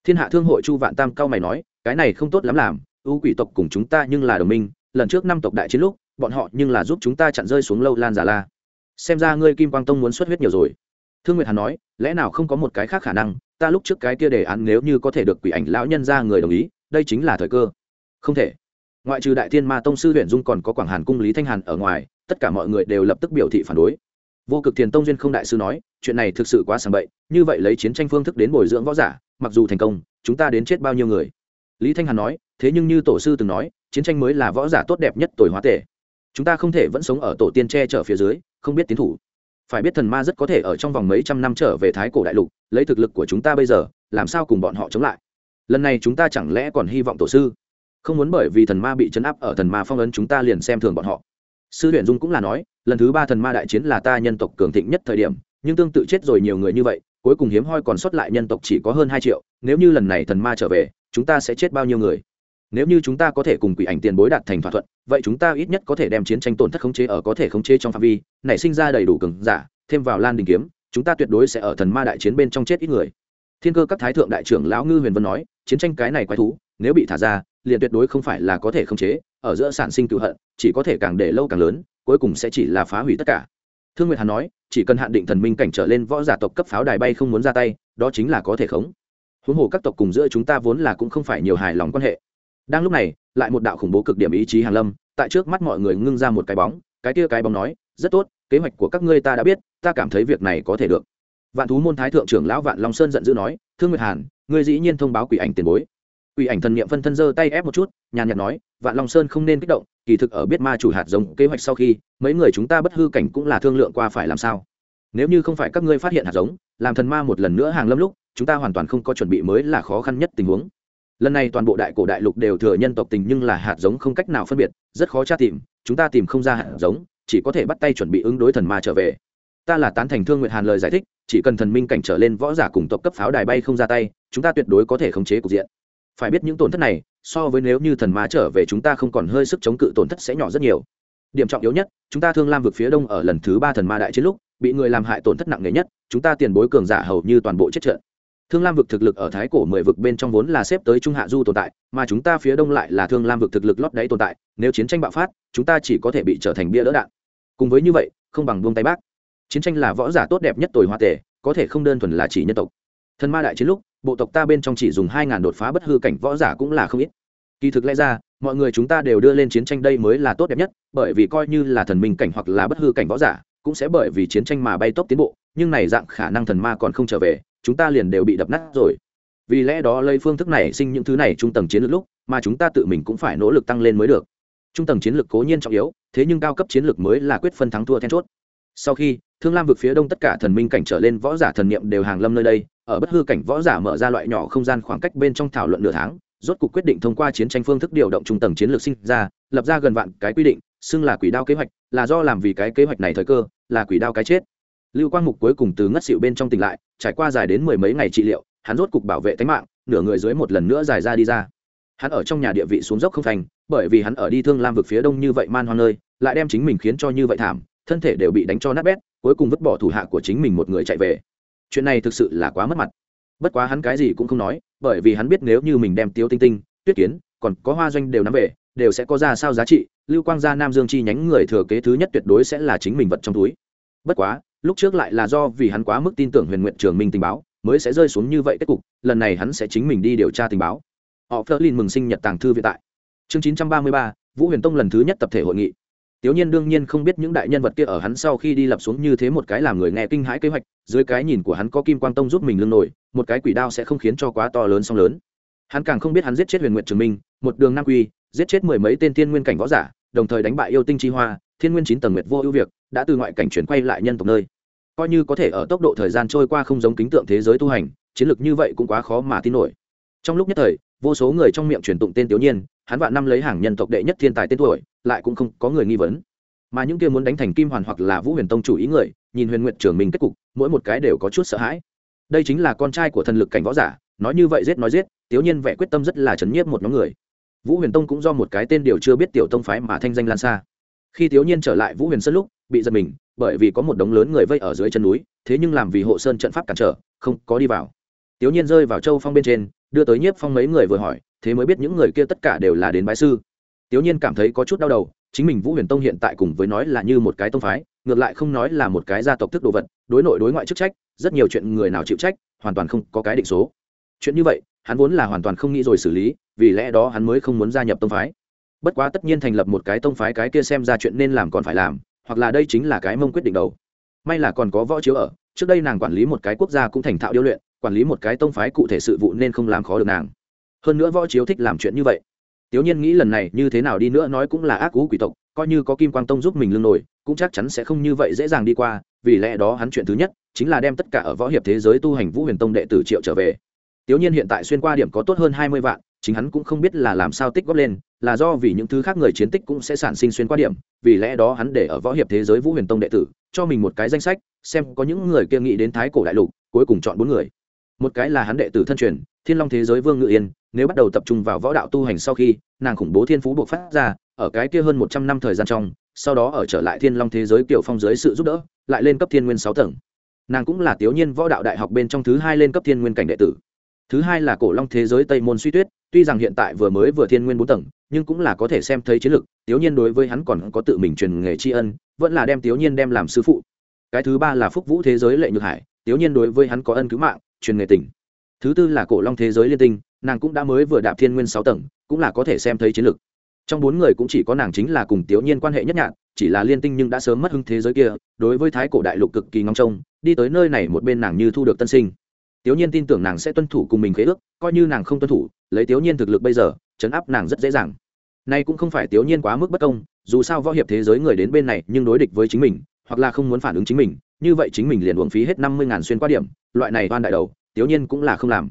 Thiên hạ thương hội chu vạn tam cao mày nói, cái này không tốt lắm làm, ưu quỷ tộc cùng chúng ta nhưng là đồng minh, lần trước năm tộc đại chiến lúc, bọn họ nhưng là giúp chúng ta chặn rơi xuống lâu lan giả la. Xem ra ngươi kim quang tông muốn xuất huyết nhiều rồi. Thương nguyệt hàn nói, lẽ nào không có một cái khác khả năng, ta lúc trước cái kia đề án nếu như có thể được quỷ ảnh lão nhân ra người đồng ý, đây chính là thời cơ. Không thể ngoại trừ đại thiên ma tông sư huyện dung còn có quảng hàn cung lý thanh hàn ở ngoài, tất cả mọi người đều lập tức biểu thị phản đối. Vô cực thiền tông duyên không đại sư nói, chuyện này thực sự quá sàng bậy, như vậy lấy chiến tranh phương thức đến bồi dưỡng võ giả, mặc dù thành công, chúng ta đến chết bao nhiêu người? Lý thanh hàn nói, thế nhưng như tổ sư từng nói, chiến tranh mới là võ giả tốt đẹp nhất tuổi hóa tể. Chúng ta không thể vẫn sống ở tổ tiên tre trở phía dưới, không biết tiến thủ. Phải biết thần ma rất có thể ở trong vòng mấy trăm năm trở về thái cổ đại lục, lấy thực lực của chúng ta bây giờ, làm sao cùng bọn họ chống lại? Lần này chúng ta chẳng lẽ còn hy vọng tổ sư? Không muốn bởi vì thần ma bị chấn áp ở thần ma phong ấn chúng ta liền xem thường bọn họ. Sư huyền dung cũng là nói, lần thứ ba thần ma đại chiến là ta nhân tộc cường thịnh nhất thời điểm, nhưng tương tự chết rồi nhiều người như vậy, cuối cùng hiếm hoi còn sót lại nhân tộc chỉ có hơn hai triệu, nếu như lần này thần ma trở về, chúng ta sẽ chết bao nhiêu người? Nếu như chúng ta có thể cùng quỷ ảnh tiền bối đạt thành thỏa thuận, vậy chúng ta ít nhất có thể đem chiến tranh tổn thất khống chế ở có thể khống chế trong phạm vi, nảy sinh ra đầy đủ cường giả, thêm vào lan đình kiếm, chúng ta tuyệt đối sẽ ở thần ma đại chiến bên trong chết ít người. Thiên cơ các thái thượng đại trưởng lão ngư huyền vân nói, chiến tranh cái này quái thú, nếu bị thả ra liền tuyệt đối không phải là có thể khống chế, ở giữa sản sinh tự hận, chỉ có thể càng để lâu càng lớn, cuối cùng sẽ chỉ là phá hủy tất cả. Thương nguyệt hàn nói, chỉ cần hạn định thần minh cảnh trở lên võ giả tộc cấp pháo đài bay không muốn ra tay, đó chính là có thể khống. Huống hồ các tộc cùng giữa chúng ta vốn là cũng không phải nhiều hài lòng quan hệ. Đang lúc này, lại một đạo khủng bố cực điểm ý chí hàn lâm, tại trước mắt mọi người ngưng ra một cái bóng, cái kia cái bóng nói, rất tốt, kế hoạch của các ngươi ta đã biết, ta cảm thấy việc này có thể được. Vạn thú môn thái thượng trưởng lão vạn long sơn giận dữ nói, thương nguyệt hàn, ngươi dĩ nhiên thông báo quỷ ảnh tiền bối quỷ ảnh thần niệm phân thân giơ tay ép một chút, nhàn nhạt nói, vạn long sơn không nên kích động, kỳ thực ở biết ma chủ hạt giống kế hoạch sau khi, mấy người chúng ta bất hư cảnh cũng là thương lượng qua phải làm sao. Nếu như không phải các ngươi phát hiện hạt giống, làm thần ma một lần nữa hàng lâm lúc, chúng ta hoàn toàn không có chuẩn bị mới là khó khăn nhất tình huống. Lần này toàn bộ đại cổ đại lục đều thừa nhân tộc tình nhưng là hạt giống không cách nào phân biệt, rất khó tra tìm, chúng ta tìm không ra hạt giống, chỉ có thể bắt tay chuẩn bị ứng đối thần ma trở về. Ta là tán thành thương Nguyệt hàn lời giải thích, chỉ cần thần minh cảnh trở lên võ giả cùng tộc cấp pháo đài bay không ra tay, chúng ta tuyệt đối có thể khống chế cục diện phải biết những tổn thất này so với nếu như thần ma trở về chúng ta không còn hơi sức chống cự tổn thất sẽ nhỏ rất nhiều. Điểm trọng yếu nhất chúng ta thương lam vực phía đông ở lần thứ ba thần ma đại chiến lúc bị người làm hại tổn thất nặng nề nhất chúng ta tiền bối cường giả hầu như toàn bộ chết trận. Thương lam vực thực lực ở thái cổ mười vực bên trong vốn là xếp tới trung hạ du tồn tại mà chúng ta phía đông lại là thương lam vực thực lực lót đáy tồn tại nếu chiến tranh bạo phát chúng ta chỉ có thể bị trở thành bia đỡ đạn. Cùng với như vậy không bằng buông tay bác. Chiến tranh là võ giả tốt đẹp nhất tồi hoa tề, có thể không đơn thuần là chỉ nhân tộc thần ma đại chiến lúc, bộ tộc ta bên trong chỉ dùng hai ngàn đột phá bất hư cảnh võ giả cũng là không ít. Kỳ thực lẽ ra, mọi người chúng ta đều đưa lên chiến tranh đây mới là tốt đẹp nhất, bởi vì coi như là thần minh cảnh hoặc là bất hư cảnh võ giả, cũng sẽ bởi vì chiến tranh mà bay tốc tiến bộ, nhưng này dạng khả năng thần ma còn không trở về, chúng ta liền đều bị đập nát rồi. Vì lẽ đó lấy phương thức này sinh những thứ này trung tầng chiến lược lúc, mà chúng ta tự mình cũng phải nỗ lực tăng lên mới được. Trung tầng chiến lược cố nhiên trọng yếu, thế nhưng cao cấp chiến lược mới là quyết phân thắng thua then chốt. Sau khi, thương lam vực phía đông tất cả thần minh cảnh trở lên võ giả thần niệm đều hàng lâm nơi đây ở bất hư cảnh võ giả mở ra loại nhỏ không gian khoảng cách bên trong thảo luận nửa tháng, rốt cuộc quyết định thông qua chiến tranh phương thức điều động trung tầng chiến lược sinh ra, lập ra gần vạn cái quy định, xưng là quỷ đao kế hoạch, là do làm vì cái kế hoạch này thời cơ, là quỷ đao cái chết. Lưu quang mục cuối cùng từ ngất xịu bên trong tỉnh lại, trải qua dài đến mười mấy ngày trị liệu, hắn rốt cục bảo vệ tính mạng, nửa người dưới một lần nữa dài ra đi ra. Hắn ở trong nhà địa vị xuống dốc không thành, bởi vì hắn ở đi thương lam vực phía đông như vậy man hoang nơi, lại đem chính mình khiến cho như vậy thảm, thân thể đều bị đánh cho nát bét, cuối cùng vứt bỏ thủ hạ của chính mình một người chạy về chuyện này thực sự là quá mất mặt. Bất quá hắn cái gì cũng không nói, bởi vì hắn biết nếu như mình đem tiêu tinh tinh, tuyết kiến, còn có hoa doanh đều nắm về, đều sẽ có ra sao giá trị, lưu quang gia nam dương chi nhánh người thừa kế thứ nhất tuyệt đối sẽ là chính mình vật trong túi. Bất quá, lúc trước lại là do vì hắn quá mức tin tưởng huyền nguyện trường minh tình báo, mới sẽ rơi xuống như vậy kết cục, lần này hắn sẽ chính mình đi điều tra tình báo. Họ phớt lên mừng sinh nhật tàng thư viện tại. Chương chín trăm ba mươi ba, vũ huyền tông lần thứ nhất tập thể hội nghị. Tiểu Nhiên đương nhiên không biết những đại nhân vật kia ở hắn sau khi đi lập xuống như thế một cái làm người nghe kinh hãi kế hoạch, dưới cái nhìn của hắn có Kim Quang Tông giúp mình lưng nổi, một cái quỷ đao sẽ không khiến cho quá to lớn song lớn. Hắn càng không biết hắn giết chết Huyền Nguyệt Trường Minh, một đường nam quy, giết chết mười mấy tên tiên nguyên cảnh võ giả, đồng thời đánh bại yêu tinh chi hoa, thiên nguyên chín tầng nguyệt vô ưu việc, đã từ ngoại cảnh chuyển quay lại nhân tộc nơi. Coi như có thể ở tốc độ thời gian trôi qua không giống kính tượng thế giới tu hành, chiến lược như vậy cũng quá khó mà tin nổi. Trong lúc nhất thời, vô số người trong miệng truyền tụng tên Tiểu Nhiên, hắn vạn năm lấy hàng nhân tộc đệ nhất thiên tài tên tuổi, lại cũng không có người nghi vấn. Mà những kia muốn đánh thành kim hoàn hoặc là vũ huyền tông chủ ý người nhìn huyền nguyện trưởng mình kết cục mỗi một cái đều có chút sợ hãi. Đây chính là con trai của thần lực cảnh võ giả nói như vậy giết nói giết tiểu nhiên vẻ quyết tâm rất là chấn nhiếp một nhóm người. Vũ huyền tông cũng do một cái tên điều chưa biết tiểu tông phái mà thanh danh lan xa. Khi tiểu nhiên trở lại vũ huyền sơn lúc bị giật mình bởi vì có một đống lớn người vây ở dưới chân núi thế nhưng làm vì hộ sơn trận pháp cản trở không có đi vào. Tiểu nhiên rơi vào châu phong bên trên đưa tới nhiếp phong mấy người vừa hỏi thế mới biết những người kia tất cả đều là đến bái sư. Tiểu nhiên cảm thấy có chút đau đầu, chính mình vũ huyền tông hiện tại cùng với nói là như một cái tông phái, ngược lại không nói là một cái gia tộc thức đồ vật, đối nội đối ngoại chức trách, rất nhiều chuyện người nào chịu trách, hoàn toàn không có cái định số. Chuyện như vậy, hắn vốn là hoàn toàn không nghĩ rồi xử lý, vì lẽ đó hắn mới không muốn gia nhập tông phái. Bất quá tất nhiên thành lập một cái tông phái cái kia xem ra chuyện nên làm còn phải làm, hoặc là đây chính là cái mông quyết định đầu. May là còn có võ chiếu ở, trước đây nàng quản lý một cái quốc gia cũng thành thạo điêu luyện, quản lý một cái tông phái cụ thể sự vụ nên không làm khó được nàng hơn nữa võ chiếu thích làm chuyện như vậy Tiểu Nhiên nghĩ lần này như thế nào đi nữa nói cũng là ác cú quỷ tộc, coi như có Kim Quang Tông giúp mình lưng nổi, cũng chắc chắn sẽ không như vậy dễ dàng đi qua, vì lẽ đó hắn chuyện thứ nhất chính là đem tất cả ở võ hiệp thế giới tu hành Vũ Huyền Tông đệ tử triệu trở về. Tiểu Nhiên hiện tại xuyên qua điểm có tốt hơn hai mươi vạn, chính hắn cũng không biết là làm sao tích góp lên, là do vì những thứ khác người chiến tích cũng sẽ sản sinh xuyên qua điểm, vì lẽ đó hắn để ở võ hiệp thế giới Vũ Huyền Tông đệ tử, cho mình một cái danh sách, xem có những người kia nghĩ đến Thái cổ đại lục, cuối cùng chọn bốn người. Một cái là hắn đệ tử thân truyền, Thiên Long thế giới Vương Ngự Yên, nếu bắt đầu tập trung vào võ đạo tu hành sau khi nàng khủng bố thiên phú buộc phát ra ở cái kia hơn một trăm năm thời gian trong sau đó ở trở lại thiên long thế giới kiểu phong dưới sự giúp đỡ lại lên cấp thiên nguyên sáu tầng. Nàng cũng là tiểu nhiên võ đạo đại học bên trong thứ hai lên cấp thiên nguyên cảnh đệ tử. Thứ hai là cổ long thế giới tây môn suy tuyết tuy rằng hiện tại vừa mới vừa thiên nguyên bốn tầng nhưng cũng là có thể xem thấy chiến lược tiểu nhiên đối với hắn còn có tự mình truyền nghề tri ân vẫn là đem tiểu nhiên đem làm sư phụ. Cái thứ ba là phúc vũ thế giới lệ nhược hải tiểu nhiên đối với hắn có ân cứu mạng truyền nghề tỉnh thứ tư là cổ long thế giới liên tinh, nàng cũng đã mới vừa đạp thiên nguyên sáu tầng, cũng là có thể xem thấy chiến lược. Trong bốn người cũng chỉ có nàng chính là cùng tiểu nhiên quan hệ nhất nhạn chỉ là liên tinh nhưng đã sớm mất hưng thế giới kia, đối với thái cổ đại lục cực kỳ ngóng trông, đi tới nơi này một bên nàng như thu được tân sinh. Tiểu nhiên tin tưởng nàng sẽ tuân thủ cùng mình khế ước, coi như nàng không tuân thủ, lấy tiểu nhiên thực lực bây giờ, chấn áp nàng rất dễ dàng. Nay cũng không phải tiểu nhiên quá mức bất công, dù sao võ hiệp thế giới người đến bên này nhưng đối địch với chính mình, hoặc là không muốn phản ứng chính mình như vậy chính mình liền uổng phí hết năm mươi ngàn xuyên qua điểm, loại này oan đại đầu, tiểu nhiên cũng là không làm.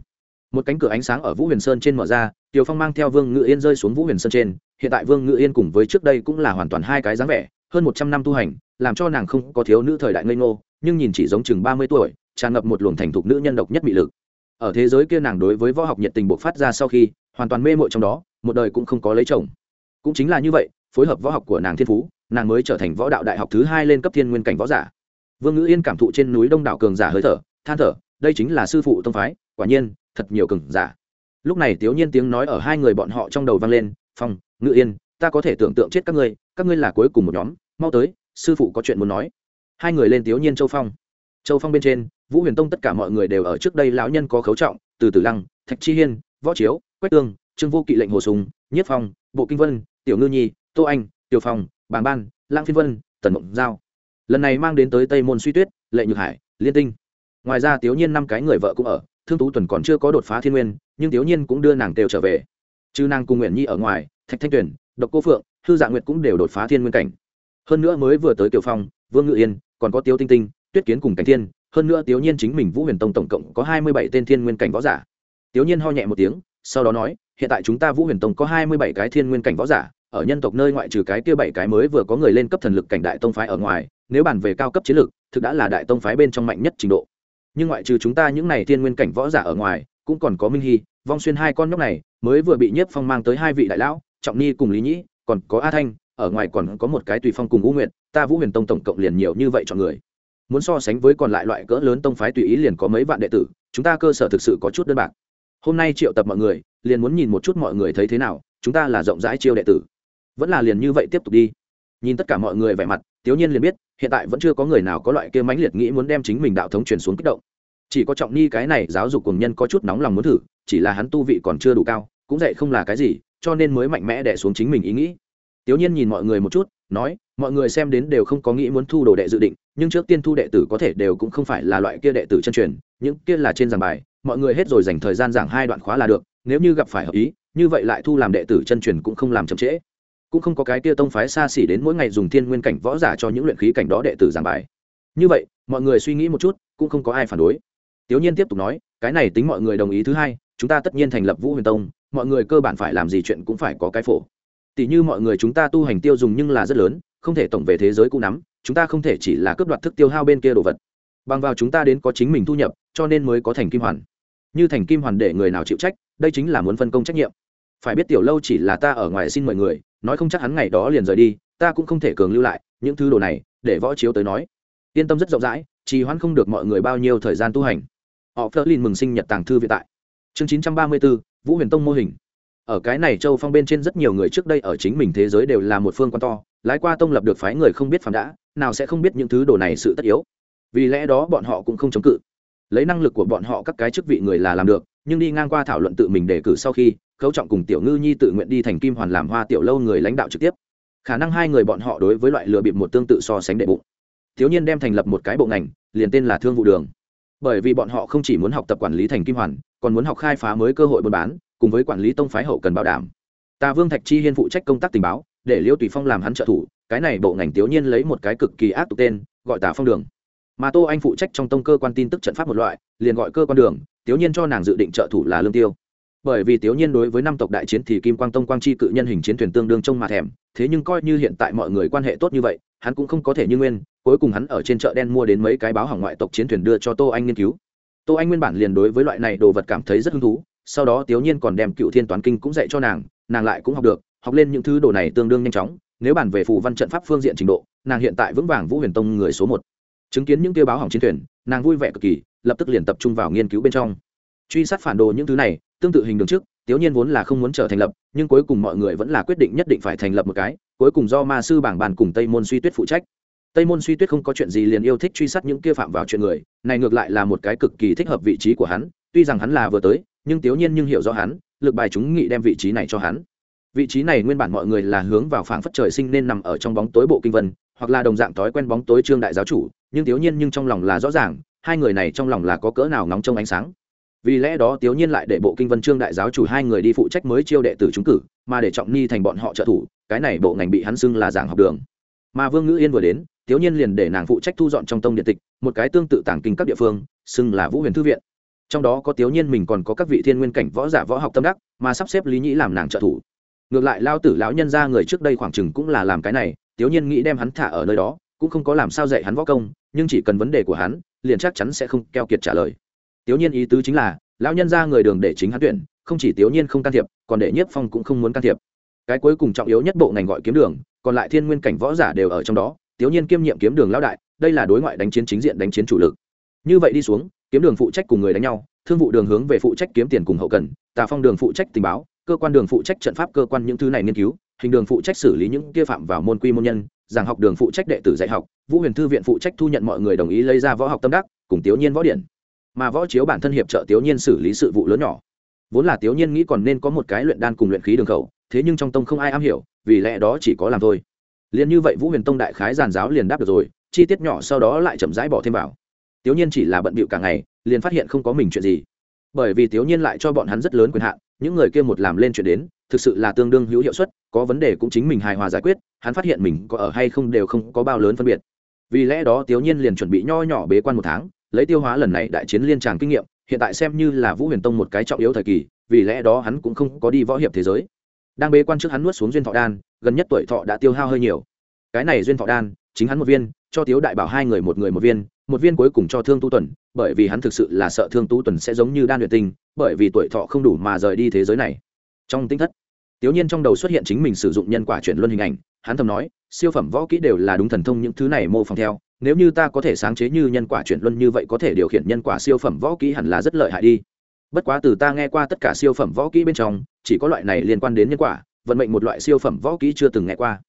Một cánh cửa ánh sáng ở vũ huyền sơn trên mở ra tiều phong mang theo vương ngự yên rơi xuống vũ huyền sơn trên, hiện tại vương ngự yên cùng với trước đây cũng là hoàn toàn hai cái dáng vẻ, hơn một trăm năm tu hành, làm cho nàng không có thiếu nữ thời đại ngây ngô, nhưng nhìn chỉ giống chừng ba mươi tuổi, tràn ngập một luồng thành thục nữ nhân độc nhất bị lực. Ở thế giới kia nàng đối với võ học nhiệt tình bộc phát ra sau khi, hoàn toàn mê mội trong đó, một đời cũng không có lấy chồng. Cũng chính là như vậy, phối hợp võ học của nàng thiên phú, nàng mới trở thành võ đạo đại học thứ hai lên cấp thiên nguyên cảnh võ giả vương ngữ yên cảm thụ trên núi đông đảo cường giả hơi thở, than thở, đây chính là sư phụ tông phái, quả nhiên, thật nhiều cường giả. Lúc này tiểu nhiên tiếng nói ở hai người bọn họ trong đầu vang lên, phong, ngữ yên, ta có thể tưởng tượng chết các ngươi các ngươi là cuối cùng một nhóm, mau tới, sư phụ có chuyện muốn nói. Hai người lên tiểu nhiên châu phong. Châu phong bên trên, vũ huyền tông tất cả mọi người đều ở trước đây lão nhân có khấu trọng, từ Tử lăng, thạch chi hiên, võ chiếu, quách tương, trương vô kỵ lệnh hồ sùng nhất phong, bộ kinh vân, tiểu ngư nhi, tô anh, tiểu phong, bàng ban lang phiên vân, tần mộng giao lần này mang đến tới tây môn suy tuyết lệ nhược hải liên tinh ngoài ra tiểu nhiên năm cái người vợ cũng ở thương tú tuần còn chưa có đột phá thiên nguyên nhưng tiểu nhiên cũng đưa nàng đều trở về chứ nàng cùng nguyện nhi ở ngoài thạch thanh tuyền độc cô phượng hư dạ nguyệt cũng đều đột phá thiên nguyên cảnh hơn nữa mới vừa tới tiểu phong vương ngự yên còn có tiêu tinh tinh tuyết kiến cùng cảnh thiên hơn nữa tiểu nhiên chính mình vũ huyền tông tổng cộng có hai mươi bảy tên thiên nguyên cảnh võ giả tiểu nhiên ho nhẹ một tiếng sau đó nói hiện tại chúng ta vũ huyền tông có hai mươi bảy cái thiên nguyên cảnh võ giả ở nhân tộc nơi ngoại trừ cái kia bảy cái mới vừa có người lên cấp thần lực cảnh đại tông phái ở ngoài nếu bàn về cao cấp chiến lược, thực đã là đại tông phái bên trong mạnh nhất trình độ. Nhưng ngoại trừ chúng ta những này thiên nguyên cảnh võ giả ở ngoài, cũng còn có minh hy, vong xuyên hai con nhóc này, mới vừa bị nhiếp phong mang tới hai vị đại lão, trọng ni cùng lý nhĩ, còn có a thanh, ở ngoài còn có một cái tùy phong cùng ngũ nguyện ta vũ huyền tông tổng cộng liền nhiều như vậy chọn người. Muốn so sánh với còn lại loại cỡ lớn tông phái tùy ý liền có mấy vạn đệ tử, chúng ta cơ sở thực sự có chút đơn bạc. Hôm nay triệu tập mọi người, liền muốn nhìn một chút mọi người thấy thế nào, chúng ta là rộng rãi chiêu đệ tử. Vẫn là liền như vậy tiếp tục đi. Nhìn tất cả mọi người vẻ mặt tiếu nhiên liền biết, hiện tại vẫn chưa có người nào có loại kia mãnh liệt nghĩ muốn đem chính mình đạo thống truyền xuống kích động. Chỉ có trọng ni cái này giáo dục cường nhân có chút nóng lòng muốn thử, chỉ là hắn tu vị còn chưa đủ cao, cũng dạy không là cái gì, cho nên mới mạnh mẽ đè xuống chính mình ý nghĩ. Tiếu nhiên nhìn mọi người một chút, nói, mọi người xem đến đều không có nghĩ muốn thu đồ đệ dự định, nhưng trước tiên thu đệ tử có thể đều cũng không phải là loại kia đệ tử chân truyền, những kia là trên giảng bài, mọi người hết rồi dành thời gian giảng hai đoạn khóa là được, nếu như gặp phải hợp ý, như vậy lại thu làm đệ tử chân truyền cũng không làm chậm trễ cũng không có cái kia tông phái xa xỉ đến mỗi ngày dùng thiên nguyên cảnh võ giả cho những luyện khí cảnh đó đệ tử giảng bài. Như vậy, mọi người suy nghĩ một chút, cũng không có ai phản đối. Tiểu nhiên tiếp tục nói, cái này tính mọi người đồng ý thứ hai, chúng ta tất nhiên thành lập vũ huyền tông, mọi người cơ bản phải làm gì chuyện cũng phải có cái phổ. Tỷ như mọi người chúng ta tu hành tiêu dùng nhưng là rất lớn, không thể tổng về thế giới cũ nắm, chúng ta không thể chỉ là cướp đoạt thức tiêu hao bên kia đồ vật. Bằng vào chúng ta đến có chính mình thu nhập, cho nên mới có thành kim hoàn. Như thành kim hoàn để người nào chịu trách, đây chính là muốn phân công trách nhiệm phải biết tiểu lâu chỉ là ta ở ngoài xin mời người, nói không chắc hắn ngày đó liền rời đi, ta cũng không thể cường lưu lại, những thứ đồ này, để võ chiếu tới nói. Yên tâm rất rộng rãi, trì hoãn không được mọi người bao nhiêu thời gian tu hành. Họ phớt lên mừng sinh nhật tàng thư vĩ tại. Chương chín trăm ba mươi bốn vũ huyền tông mô hình. Ở cái này châu phong bên trên rất nhiều người trước đây ở chính mình thế giới đều là một phương quan to, lái qua tông lập được phái người không biết phàm đã, nào sẽ không biết những thứ đồ này sự tất yếu. Vì lẽ đó bọn họ cũng không chống cự. Lấy năng lực của bọn họ các cái chức vị người là làm được, nhưng đi ngang qua thảo luận tự mình đề cử sau khi khấu trọng cùng tiểu ngư nhi tự nguyện đi thành kim hoàn làm hoa tiểu lâu người lãnh đạo trực tiếp. Khả năng hai người bọn họ đối với loại lừa bịp một tương tự so sánh đệ bụng. Thiếu nhiên đem thành lập một cái bộ ngành, liền tên là thương vụ đường. Bởi vì bọn họ không chỉ muốn học tập quản lý thành kim hoàn, còn muốn học khai phá mới cơ hội buôn bán, cùng với quản lý tông phái hậu cần bảo đảm. Tà vương thạch chi hiên phụ trách công tác tình báo, để liêu tùy phong làm hắn trợ thủ, cái này bộ ngành thiếu nhiên lấy một cái cực kỳ ác tục tên, gọi tà phong đường. Mà tô anh phụ trách trong tông cơ quan tin tức trận pháp một loại, liền gọi cơ quan đường thiếu nhiên cho nàng dự định trợ thủ là lương tiêu bởi vì tiểu nhiên đối với năm tộc đại chiến thì kim quang tông quang chi cự nhân hình chiến thuyền tương đương trông mà thèm, thế nhưng coi như hiện tại mọi người quan hệ tốt như vậy, hắn cũng không có thể như nguyên, cuối cùng hắn ở trên chợ đen mua đến mấy cái báo hỏng ngoại tộc chiến thuyền đưa cho tô anh nghiên cứu. Tô anh nguyên bản liền đối với loại này đồ vật cảm thấy rất hứng thú, sau đó tiểu nhiên còn đem cựu thiên toán kinh cũng dạy cho nàng nàng lại cũng học được, học lên những thứ đồ này tương đương nhanh chóng, nếu bản về phù văn trận pháp phương diện trình độ, nàng hiện tại vững vàng vũ huyền tông người số một. Chứng kiến những tiêu báo hỏng chiến thuyền, nàng vui vẻ cực kỳ, lập tức liền tập trung vào nghiên cứu bên trong. Truy sát phản đồ những thứ này tương tự hình đường trước tiểu nhiên vốn là không muốn trở thành lập, nhưng cuối cùng mọi người vẫn là quyết định nhất định phải thành lập một cái, cuối cùng do ma sư bảng bàn cùng tây môn suy tuyết phụ trách. Tây môn suy tuyết không có chuyện gì liền yêu thích truy sát những kia phạm vào chuyện người, này ngược lại là một cái cực kỳ thích hợp vị trí của hắn, tuy rằng hắn là vừa tới, nhưng tiểu nhiên nhưng hiểu rõ hắn, lực bài chúng nghị đem vị trí này cho hắn. Vị trí này nguyên bản mọi người là hướng vào phảng phất trời sinh nên nằm ở trong bóng tối bộ kinh vân, hoặc là đồng dạng thói quen bóng tối trương đại giáo chủ, nhưng tiểu nhiên nhưng trong lòng là rõ ràng, hai người này trong lòng là có cỡ nào nóng trong ánh sáng vì lẽ đó tiểu nhiên lại để bộ kinh vân trương đại giáo chủ hai người đi phụ trách mới chiêu đệ tử trúng cử, mà để trọng ni thành bọn họ trợ thủ, cái này bộ ngành bị hắn xưng là giảng học đường. Mà vương ngữ yên vừa đến tiểu nhiên liền để nàng phụ trách thu dọn trong tông điện tịch, một cái tương tự tàng kinh các địa phương, xưng là vũ huyền thư viện. Trong đó có tiểu nhiên mình còn có các vị thiên nguyên cảnh võ giả võ học tâm đắc, mà sắp xếp lý nhĩ làm nàng trợ thủ. Ngược lại lao tử lão nhân ra người trước đây khoảng chừng cũng là làm cái này tiểu nhiên nghĩ đem hắn thả ở nơi đó, cũng không có làm sao dạy hắn võ công, nhưng chỉ cần vấn đề của hắn, liền chắc chắn sẽ không keo kiệt trả lời tiểu nhiên ý tứ chính là, lão nhân ra người đường để chính hắn tuyển, không chỉ tiểu nhiên không can thiệp, còn để nhiếp phong cũng không muốn can thiệp. Cái cuối cùng trọng yếu nhất bộ ngành gọi kiếm đường, còn lại thiên nguyên cảnh võ giả đều ở trong đó, tiểu nhiên kiêm nhiệm kiếm đường lão đại, đây là đối ngoại đánh chiến chính diện đánh chiến chủ lực. Như vậy đi xuống, kiếm đường phụ trách cùng người đánh nhau, thương vụ đường hướng về phụ trách kiếm tiền cùng hậu cần, tà phong đường phụ trách tình báo, cơ quan đường phụ trách trận pháp cơ quan những thứ này nghiên cứu, hình đường phụ trách xử lý những kia phạm vào môn quy môn nhân, giảng học đường phụ trách đệ tử dạy học, vũ huyền thư viện phụ trách thu nhận mọi người đồng ý lấy ra võ học tâm đắc, cùng tiểu nhiên võ điển mà võ chiếu bản thân hiệp trợ tiểu nhiên xử lý sự vụ lớn nhỏ. Vốn là tiểu nhiên nghĩ còn nên có một cái luyện đan cùng luyện khí đường khẩu, thế nhưng trong tông không ai am hiểu, vì lẽ đó chỉ có làm thôi. Liền như vậy vũ huyền tông đại khái giàn giáo liền đáp được rồi, chi tiết nhỏ sau đó lại chậm rãi bỏ thêm vào. Tiểu nhiên chỉ là bận bịu cả ngày, liền phát hiện không có mình chuyện gì. Bởi vì tiểu nhiên lại cho bọn hắn rất lớn quyền hạn, những người kia một làm lên chuyện đến, thực sự là tương đương hữu hiệu suất, có vấn đề cũng chính mình hài hòa giải quyết, hắn phát hiện mình có ở hay không đều không có bao lớn phân biệt. Vì lẽ đó tiểu nhiên liền chuẩn bị nho nhỏ bế quan một tháng lấy tiêu hóa lần này đại chiến liên tràng kinh nghiệm, hiện tại xem như là vũ huyền tông một cái trọng yếu thời kỳ, vì lẽ đó hắn cũng không có đi võ hiệp thế giới. Đang bế quan trước hắn nuốt xuống duyên thọ đan, gần nhất tuổi thọ đã tiêu hao hơi nhiều. Cái này duyên thọ đan, chính hắn một viên, cho tiếu đại bảo hai người một người một viên một viên cuối cùng cho thương tu tuần, bởi vì hắn thực sự là sợ thương tu tuần sẽ giống như đan luyện tinh, bởi vì tuổi thọ không đủ mà rời đi thế giới này. Trong tinh thất tiểu nhiên trong đầu xuất hiện chính mình sử dụng nhân quả chuyển luân hình ảnh hắn thầm nói, siêu phẩm võ kỹ đều là đúng thần thông những thứ này mô phỏng theo, nếu như ta có thể sáng chế như nhân quả chuyển luân như vậy có thể điều khiển nhân quả siêu phẩm võ kỹ hẳn là rất lợi hại đi. Bất quá từ ta nghe qua tất cả siêu phẩm võ kỹ bên trong, chỉ có loại này liên quan đến nhân quả, vận mệnh một loại siêu phẩm võ kỹ chưa từng nghe qua.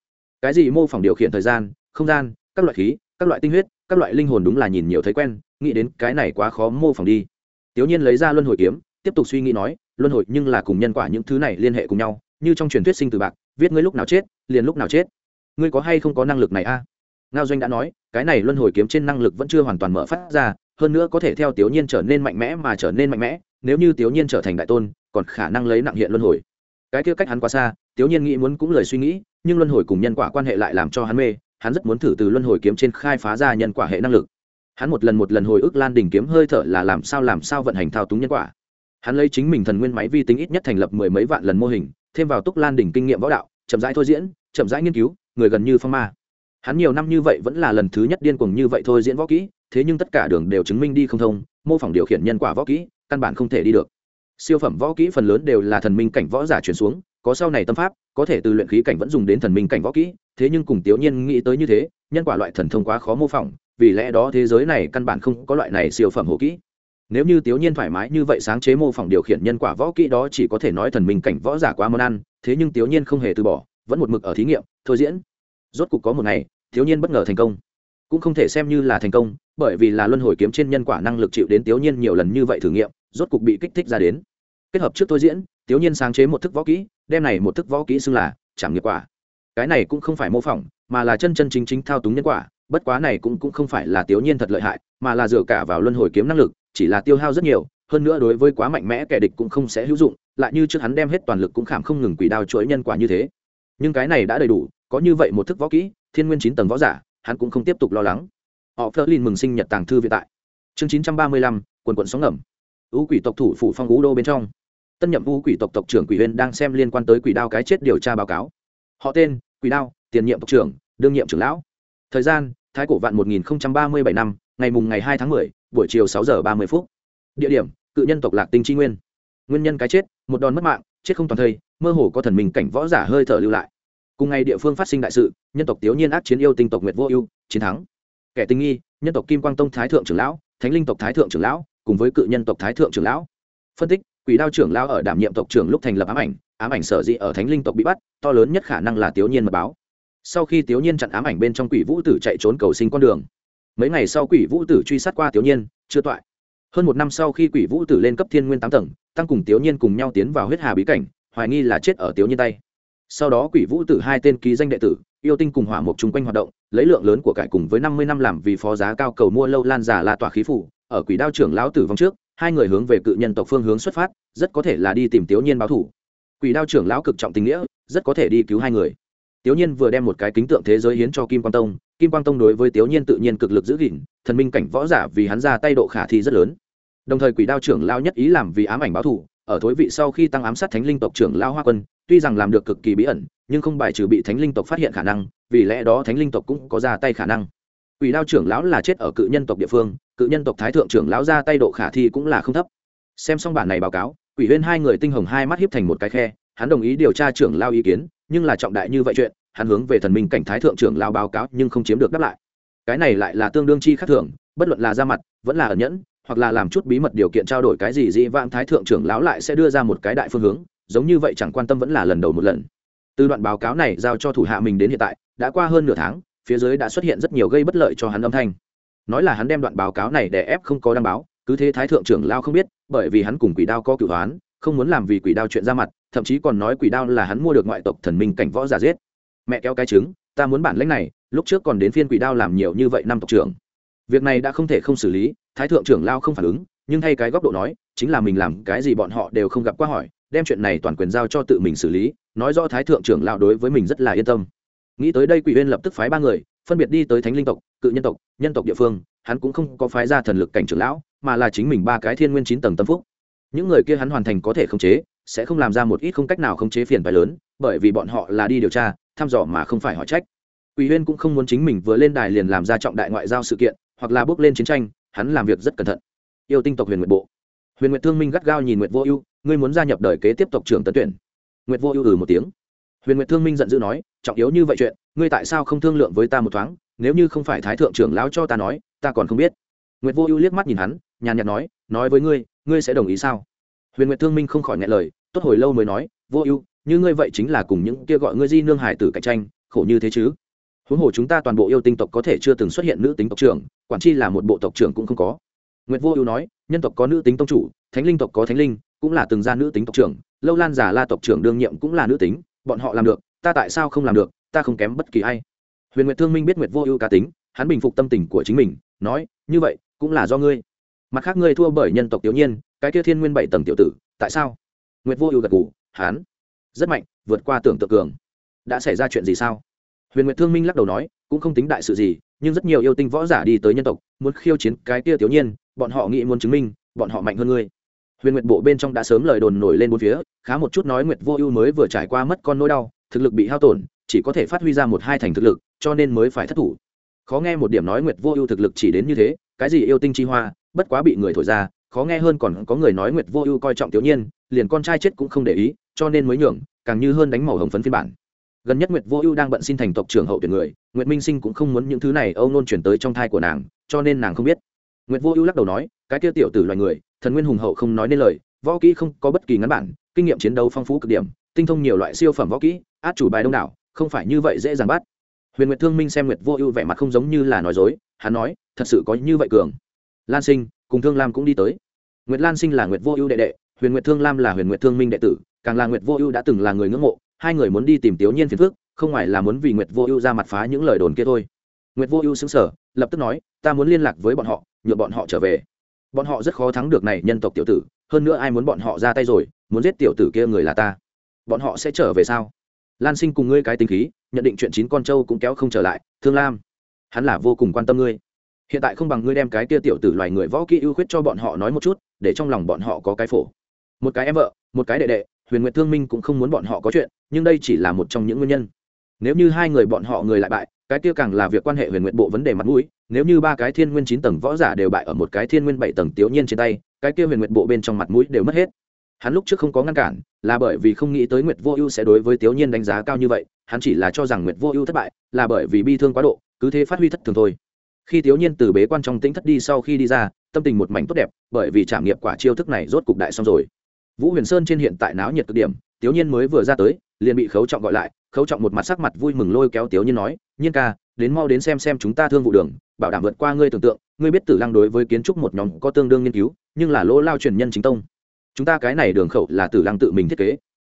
Cái gì mô phỏng điều khiển thời gian, không gian, các loại khí, các loại tinh huyết, các loại linh hồn đúng là nhìn nhiều thấy quen, nghĩ đến cái này quá khó mô phỏng đi. Tiểu nhiên lấy ra luân hồi kiếm, tiếp tục suy nghĩ nói, luân hồi nhưng là cùng nhân quả những thứ này liên hệ cùng nhau, như trong truyền thuyết sinh từ bạc, viết ngươi lúc nào chết liền lúc nào chết? Ngươi có hay không có năng lực này a? Ngao doanh đã nói, cái này luân hồi kiếm trên năng lực vẫn chưa hoàn toàn mở phát ra, hơn nữa có thể theo tiểu nhiên trở nên mạnh mẽ mà trở nên mạnh mẽ, nếu như tiểu nhiên trở thành đại tôn, còn khả năng lấy nặng hiện luân hồi. Cái kia cách hắn quá xa tiểu nhiên nghĩ muốn cũng lời suy nghĩ, nhưng luân hồi cùng nhân quả quan hệ lại làm cho hắn mê, hắn rất muốn thử từ luân hồi kiếm trên khai phá ra nhân quả hệ năng lực. Hắn một lần một lần hồi ức lan đình kiếm hơi thở là làm sao làm sao vận hành thao túng nhân quả. Hắn lấy chính mình thần nguyên máy vi tính ít nhất thành lập mười mấy vạn lần mô hình, thêm vào túc lan đỉnh kinh nghiệm võ đạo chậm rãi thôi diễn, chậm rãi nghiên cứu, người gần như phong ma. Hắn nhiều năm như vậy vẫn là lần thứ nhất điên cuồng như vậy thôi diễn võ kỹ, thế nhưng tất cả đường đều chứng minh đi không thông, mô phỏng điều khiển nhân quả võ kỹ, căn bản không thể đi được. Siêu phẩm võ kỹ phần lớn đều là thần minh cảnh võ giả chuyển xuống, có sau này tâm pháp, có thể từ luyện khí cảnh vẫn dùng đến thần minh cảnh võ kỹ, thế nhưng cùng tiểu nhiên nghĩ tới như thế, nhân quả loại thần thông quá khó mô phỏng, vì lẽ đó thế giới này căn bản không có loại này siêu phẩm hộ kỹ. Nếu như tiểu nhiên thoải mái như vậy sáng chế mô phỏng điều khiển nhân quả võ kỹ đó chỉ có thể nói thần minh cảnh võ giả quá món ăn thế nhưng tiểu nhiên không hề từ bỏ, vẫn một mực ở thí nghiệm, thôi diễn. Rốt cục có một ngày thiếu nhiên bất ngờ thành công. Cũng không thể xem như là thành công, bởi vì là luân hồi kiếm trên nhân quả năng lực chịu đến tiểu nhiên nhiều lần như vậy thử nghiệm, rốt cục bị kích thích ra đến. Kết hợp trước thôi diễn tiểu nhiên sáng chế một thức võ kỹ, đem này một thức võ kỹ xưng là chẳng nghiệp quả. Cái này cũng không phải mô phỏng, mà là chân chân chính chính thao túng nhân quả, bất quá này cũng cũng không phải là tiểu nhiên thật lợi hại, mà là dựa cả vào luân hồi kiếm năng lực, chỉ là tiêu hao rất nhiều, hơn nữa đối với quá mạnh mẽ kẻ địch cũng không sẽ hữu dụng lại như trước hắn đem hết toàn lực cũng khảm không ngừng quỷ đao chuỗi nhân quả như thế. Nhưng cái này đã đầy đủ, có như vậy một thức võ kỹ, thiên nguyên chín tầng võ giả, hắn cũng không tiếp tục lo lắng. Họ phớt lên mừng sinh nhật tàng thư viện tại. Chương chín trăm ba mươi lăm, quần quận sóng ngầm. U quỷ tộc thủ phủ phong ú đô bên trong. Tân nhậm u quỷ tộc tộc trưởng quỷ huyên đang xem liên quan tới quỷ đao cái chết điều tra báo cáo. Họ tên, quỷ đao, tiền nhiệm tộc trưởng, đương nhiệm trưởng lão. Thời gian, thái cổ vạn một nghìn ba mươi bảy năm, ngày mùng ngày hai tháng mười, buổi chiều sáu giờ ba mươi phút. Địa điểm, cự nhân tộc lạc tinh tri nguyên nguyên nhân cái chết, một đòn mất mạng, chết không toàn thây, mơ hồ có thần minh cảnh võ giả hơi thở lưu lại. Cùng ngày địa phương phát sinh đại sự, nhân tộc tiểu nhiên ác chiến yêu tinh tộc nguyệt vô ưu, chiến thắng. Kẻ tình nghi, nhân tộc kim quang tông thái thượng trưởng lão, thánh linh tộc thái thượng trưởng lão, cùng với cự nhân tộc thái thượng trưởng lão. Phân tích, quỷ đao trưởng lão ở đảm nhiệm tộc trưởng lúc thành lập ám ảnh ám ảnh sở dĩ ở thánh linh tộc bị bắt, to lớn nhất khả năng là tiểu nhiên mật báo. Sau khi tiểu nhiên chặn ám ảnh bên trong quỷ vũ tử chạy trốn cầu sinh con đường, mấy ngày sau quỷ vũ tử truy sát qua tiểu nhiên, chưa toại. Hơn một năm sau khi quỷ vũ tử lên cấp thiên nguyên tám tầng tăng cùng tiểu nhiên cùng nhau tiến vào huyết hà bí cảnh, hoài nghi là chết ở tiểu nhiên tay. Sau đó quỷ vũ tử hai tên ký danh đệ tử, yêu tinh cùng hỏa mục chung quanh hoạt động, lấy lượng lớn của cải cùng với năm mươi năm làm vì phó giá cao cầu mua lâu lan giả là tỏa khí phủ, ở quỷ đao trưởng lão tử vong trước, hai người hướng về cự nhân tộc phương hướng xuất phát, rất có thể là đi tìm tiểu nhiên báo thủ. Quỷ đao trưởng lão cực trọng tình nghĩa, rất có thể đi cứu hai người. Tiểu nhiên vừa đem một cái kính tượng thế giới hiến cho kim quang tông, kim quang tông đối với tiểu nhiên tự nhiên cực lực giữ gìn, thần minh cảnh võ giả vì hắn ra tay độ khả thi rất lớn đồng thời quỷ đao trưởng lao nhất ý làm vì ám ảnh báo thủ ở thối vị sau khi tăng ám sát thánh linh tộc trưởng lao hoa quân, tuy rằng làm được cực kỳ bí ẩn, nhưng không bài trừ bị thánh linh tộc phát hiện khả năng, vì lẽ đó thánh linh tộc cũng có ra tay khả năng. Quỷ đao trưởng lão là chết ở cự nhân tộc địa phương, cự nhân tộc thái thượng trưởng lão ra tay độ khả thi cũng là không thấp. Xem xong bản này báo cáo, quỷ huyên hai người tinh hồng hai mắt hiếp thành một cái khe, hắn đồng ý điều tra trưởng lao ý kiến, nhưng là trọng đại như vậy chuyện, hắn hướng về thần minh cảnh thái thượng trưởng lao báo cáo nhưng không chiếm được đáp lại. Cái này lại là tương đương chi khác thường, bất luận là ra mặt, vẫn là ẩn nhẫn hoặc là làm chút bí mật điều kiện trao đổi cái gì dĩ vãng thái thượng trưởng lão lại sẽ đưa ra một cái đại phương hướng, giống như vậy chẳng quan tâm vẫn là lần đầu một lần. Từ đoạn báo cáo này giao cho thủ hạ mình đến hiện tại, đã qua hơn nửa tháng, phía dưới đã xuất hiện rất nhiều gây bất lợi cho hắn âm thanh. Nói là hắn đem đoạn báo cáo này để ép không có đăng báo, cứ thế thái thượng trưởng lao không biết, bởi vì hắn cùng quỷ đao có cửu hoán, không muốn làm vì quỷ đao chuyện ra mặt, thậm chí còn nói quỷ đao là hắn mua được ngoại tộc thần minh cảnh võ giả giết. Mẹ kéo cái trứng, ta muốn bản lãnh này, lúc trước còn đến phiên quỷ đao làm nhiều như vậy năm tộc trưởng. Việc này đã không thể không xử lý thái thượng trưởng lao không phản ứng nhưng thay cái góc độ nói chính là mình làm cái gì bọn họ đều không gặp qua hỏi đem chuyện này toàn quyền giao cho tự mình xử lý nói rõ thái thượng trưởng lao đối với mình rất là yên tâm. Nghĩ tới đây quỷ huyên lập tức phái ba người phân biệt đi tới thánh linh tộc cự nhân tộc nhân tộc địa phương hắn cũng không có phái ra thần lực cảnh trưởng lão mà là chính mình ba cái thiên nguyên chín tầng tâm phúc. Những người kia hắn hoàn thành có thể khống chế sẽ không làm ra một ít không cách nào khống chế phiền phái lớn bởi vì bọn họ là đi điều tra thăm dò mà không phải hỏi trách. Quỷ Huyên cũng không muốn chính mình vừa lên đài liền làm ra trọng đại ngoại giao sự kiện, hoặc là bước lên chiến tranh, hắn làm việc rất cẩn thận. Yêu tinh tộc Huyền Nguyệt Bộ. Huyền Nguyệt Thương Minh gắt gao nhìn Nguyệt Vô Ưu, ngươi muốn gia nhập đời kế tiếp tộc trưởng tấn tuyển. Nguyệt Vô Ưu ừ một tiếng. Huyền Nguyệt Thương Minh giận dữ nói, trọng yếu như vậy chuyện, ngươi tại sao không thương lượng với ta một thoáng, nếu như không phải thái thượng trưởng lão cho ta nói, ta còn không biết. Nguyệt Vô Ưu liếc mắt nhìn hắn, nhàn nhạt nói, nói với ngươi, ngươi sẽ đồng ý sao? Huyền Nguyệt Thương Minh không khỏi ngại lời, tốt hồi lâu mới nói, Vô Ưu, như ngươi vậy chính là cùng những kia gọi ngươi di nương hải tử cạnh tranh khổ như thế chứ huống hồ chúng ta toàn bộ yêu tinh tộc có thể chưa từng xuất hiện nữ tính tộc trưởng quản chi là một bộ tộc trưởng cũng không có. Nguyệt vô ưu nói nhân tộc có nữ tính tông chủ thánh linh tộc có thánh linh cũng là từng gia nữ tính tộc trưởng lâu lan giả la tộc trưởng đương nhiệm cũng là nữ tính bọn họ làm được ta tại sao không làm được ta không kém bất kỳ ai. Huyền nguyệt thương minh biết nguyệt vô ưu cá tính hắn bình phục tâm tình của chính mình nói như vậy cũng là do ngươi. Mặt khác ngươi thua bởi nhân tộc tiểu nhiên cái kia thiên nguyên bảy tầng tiểu tử tại sao? Nguyệt vô ưu gật gù, hắn rất mạnh vượt qua tưởng tượng cường. Đã xảy ra chuyện gì sao? Huyền nguyệt thương minh lắc đầu nói cũng không tính đại sự gì nhưng rất nhiều yêu tinh võ giả đi tới nhân tộc, muốn khiêu chiến cái kia tiểu nhiên, bọn họ nghĩ muốn chứng minh, bọn họ mạnh hơn ngươi. Huyền nguyệt bộ bên trong đã sớm lời đồn nổi lên bốn phía, khá một chút nói nguyệt vô ưu mới vừa trải qua mất con nỗi đau, thực lực bị hao tổn, chỉ có thể phát huy ra một hai thành thực lực, cho nên mới phải thất thủ. Khó nghe một điểm nói nguyệt vô ưu thực lực chỉ đến như thế, cái gì yêu tinh chi hoa, bất quá bị người thổi ra, khó nghe hơn còn có người nói nguyệt vô ưu coi trọng tiểu nhiên, liền con trai chết cũng không để ý, cho nên mới nhường, càng như hơn đánh màu hồng phấn phiên bản gần nhất nguyệt vô ưu đang bận xin thành tộc trưởng hậu tuyển người, nguyệt minh sinh cũng không muốn những thứ này âu nôn chuyển tới trong thai của nàng, cho nên nàng không biết. Nguyệt vô ưu lắc đầu nói, cái kia tiểu tử loài người, thần nguyên hùng hậu không nói nên lời, võ kỹ không có bất kỳ ngắn bản, kinh nghiệm chiến đấu phong phú cực điểm, tinh thông nhiều loại siêu phẩm võ kỹ, át chủ bài đông đảo, không phải như vậy dễ dàng bắt. Huyền nguyệt thương minh xem nguyệt vô ưu vẻ mặt không giống như là nói dối, hắn nói, thật sự có như vậy cường. Lan sinh, cùng thương lam cũng đi tới. Nguyệt lan sinh là nguyệt vô ưu đệ đệ, huyền nguyệt thương lam là huyền nguyệt thương minh đệ tử, càng là nguyệt vô ưu đã từng là người ngưỡng mộ hai người muốn đi tìm tiểu nhiên phiền phước không ngoài là muốn vì nguyệt vô ưu ra mặt phá những lời đồn kia thôi. Nguyệt vô ưu xứng sở lập tức nói, ta muốn liên lạc với bọn họ nhựa bọn họ trở về. Bọn họ rất khó thắng được này nhân tộc tiểu tử, hơn nữa ai muốn bọn họ ra tay rồi, muốn giết tiểu tử kia người là ta. Bọn họ sẽ trở về sao? Lan sinh cùng ngươi cái tính khí, nhận định chuyện chín con trâu cũng kéo không trở lại, thương lam, hắn là vô cùng quan tâm ngươi. Hiện tại không bằng ngươi đem cái kia tiểu tử loài người võ kỹ ưu khuyết cho bọn họ nói một chút, để trong lòng bọn họ có cái phổ. Một cái em vợ, một cái đệ đệ huyền nguyệt thương minh cũng không muốn bọn họ có chuyện, nhưng đây chỉ là một trong những nguyên nhân. Nếu như hai người bọn họ người lại bại, cái kia càng là việc quan hệ huyền nguyện bộ vấn đề mặt mũi, nếu như ba cái thiên nguyên chín tầng võ giả đều bại ở một cái thiên nguyên bảy tầng tiểu nhiên trên tay, cái kia huyền nguyện bộ bên trong mặt mũi đều mất hết. Hắn lúc trước không có ngăn cản, là bởi vì không nghĩ tới nguyệt vô ưu sẽ đối với tiểu nhiên đánh giá cao như vậy, hắn chỉ là cho rằng nguyệt vô ưu thất bại, là bởi vì bi thương quá độ, cứ thế phát huy thất thường thôi. Khi tiểu nhiên từ bế quan trong tĩnh thất đi sau khi đi ra, tâm tình một mảnh tốt đẹp, bởi vì trải nghiệm quả chiêu thức này rốt cục đại xong rồi vũ huyền sơn trên hiện tại náo nhiệt cực điểm tiểu nhiên mới vừa ra tới, liền bị khấu trọng gọi lại, khấu trọng một mặt sắc mặt vui mừng lôi kéo tiểu nhiên nói, nhiên ca, đến mau đến xem xem chúng ta thương vụ đường, bảo đảm vượt qua ngươi tưởng tượng, ngươi biết tử lăng đối với kiến trúc một nhóm có tương đương nghiên cứu, nhưng là lỗ lao truyền nhân chính tông. Chúng ta cái này đường khẩu là tử lăng tự mình thiết kế.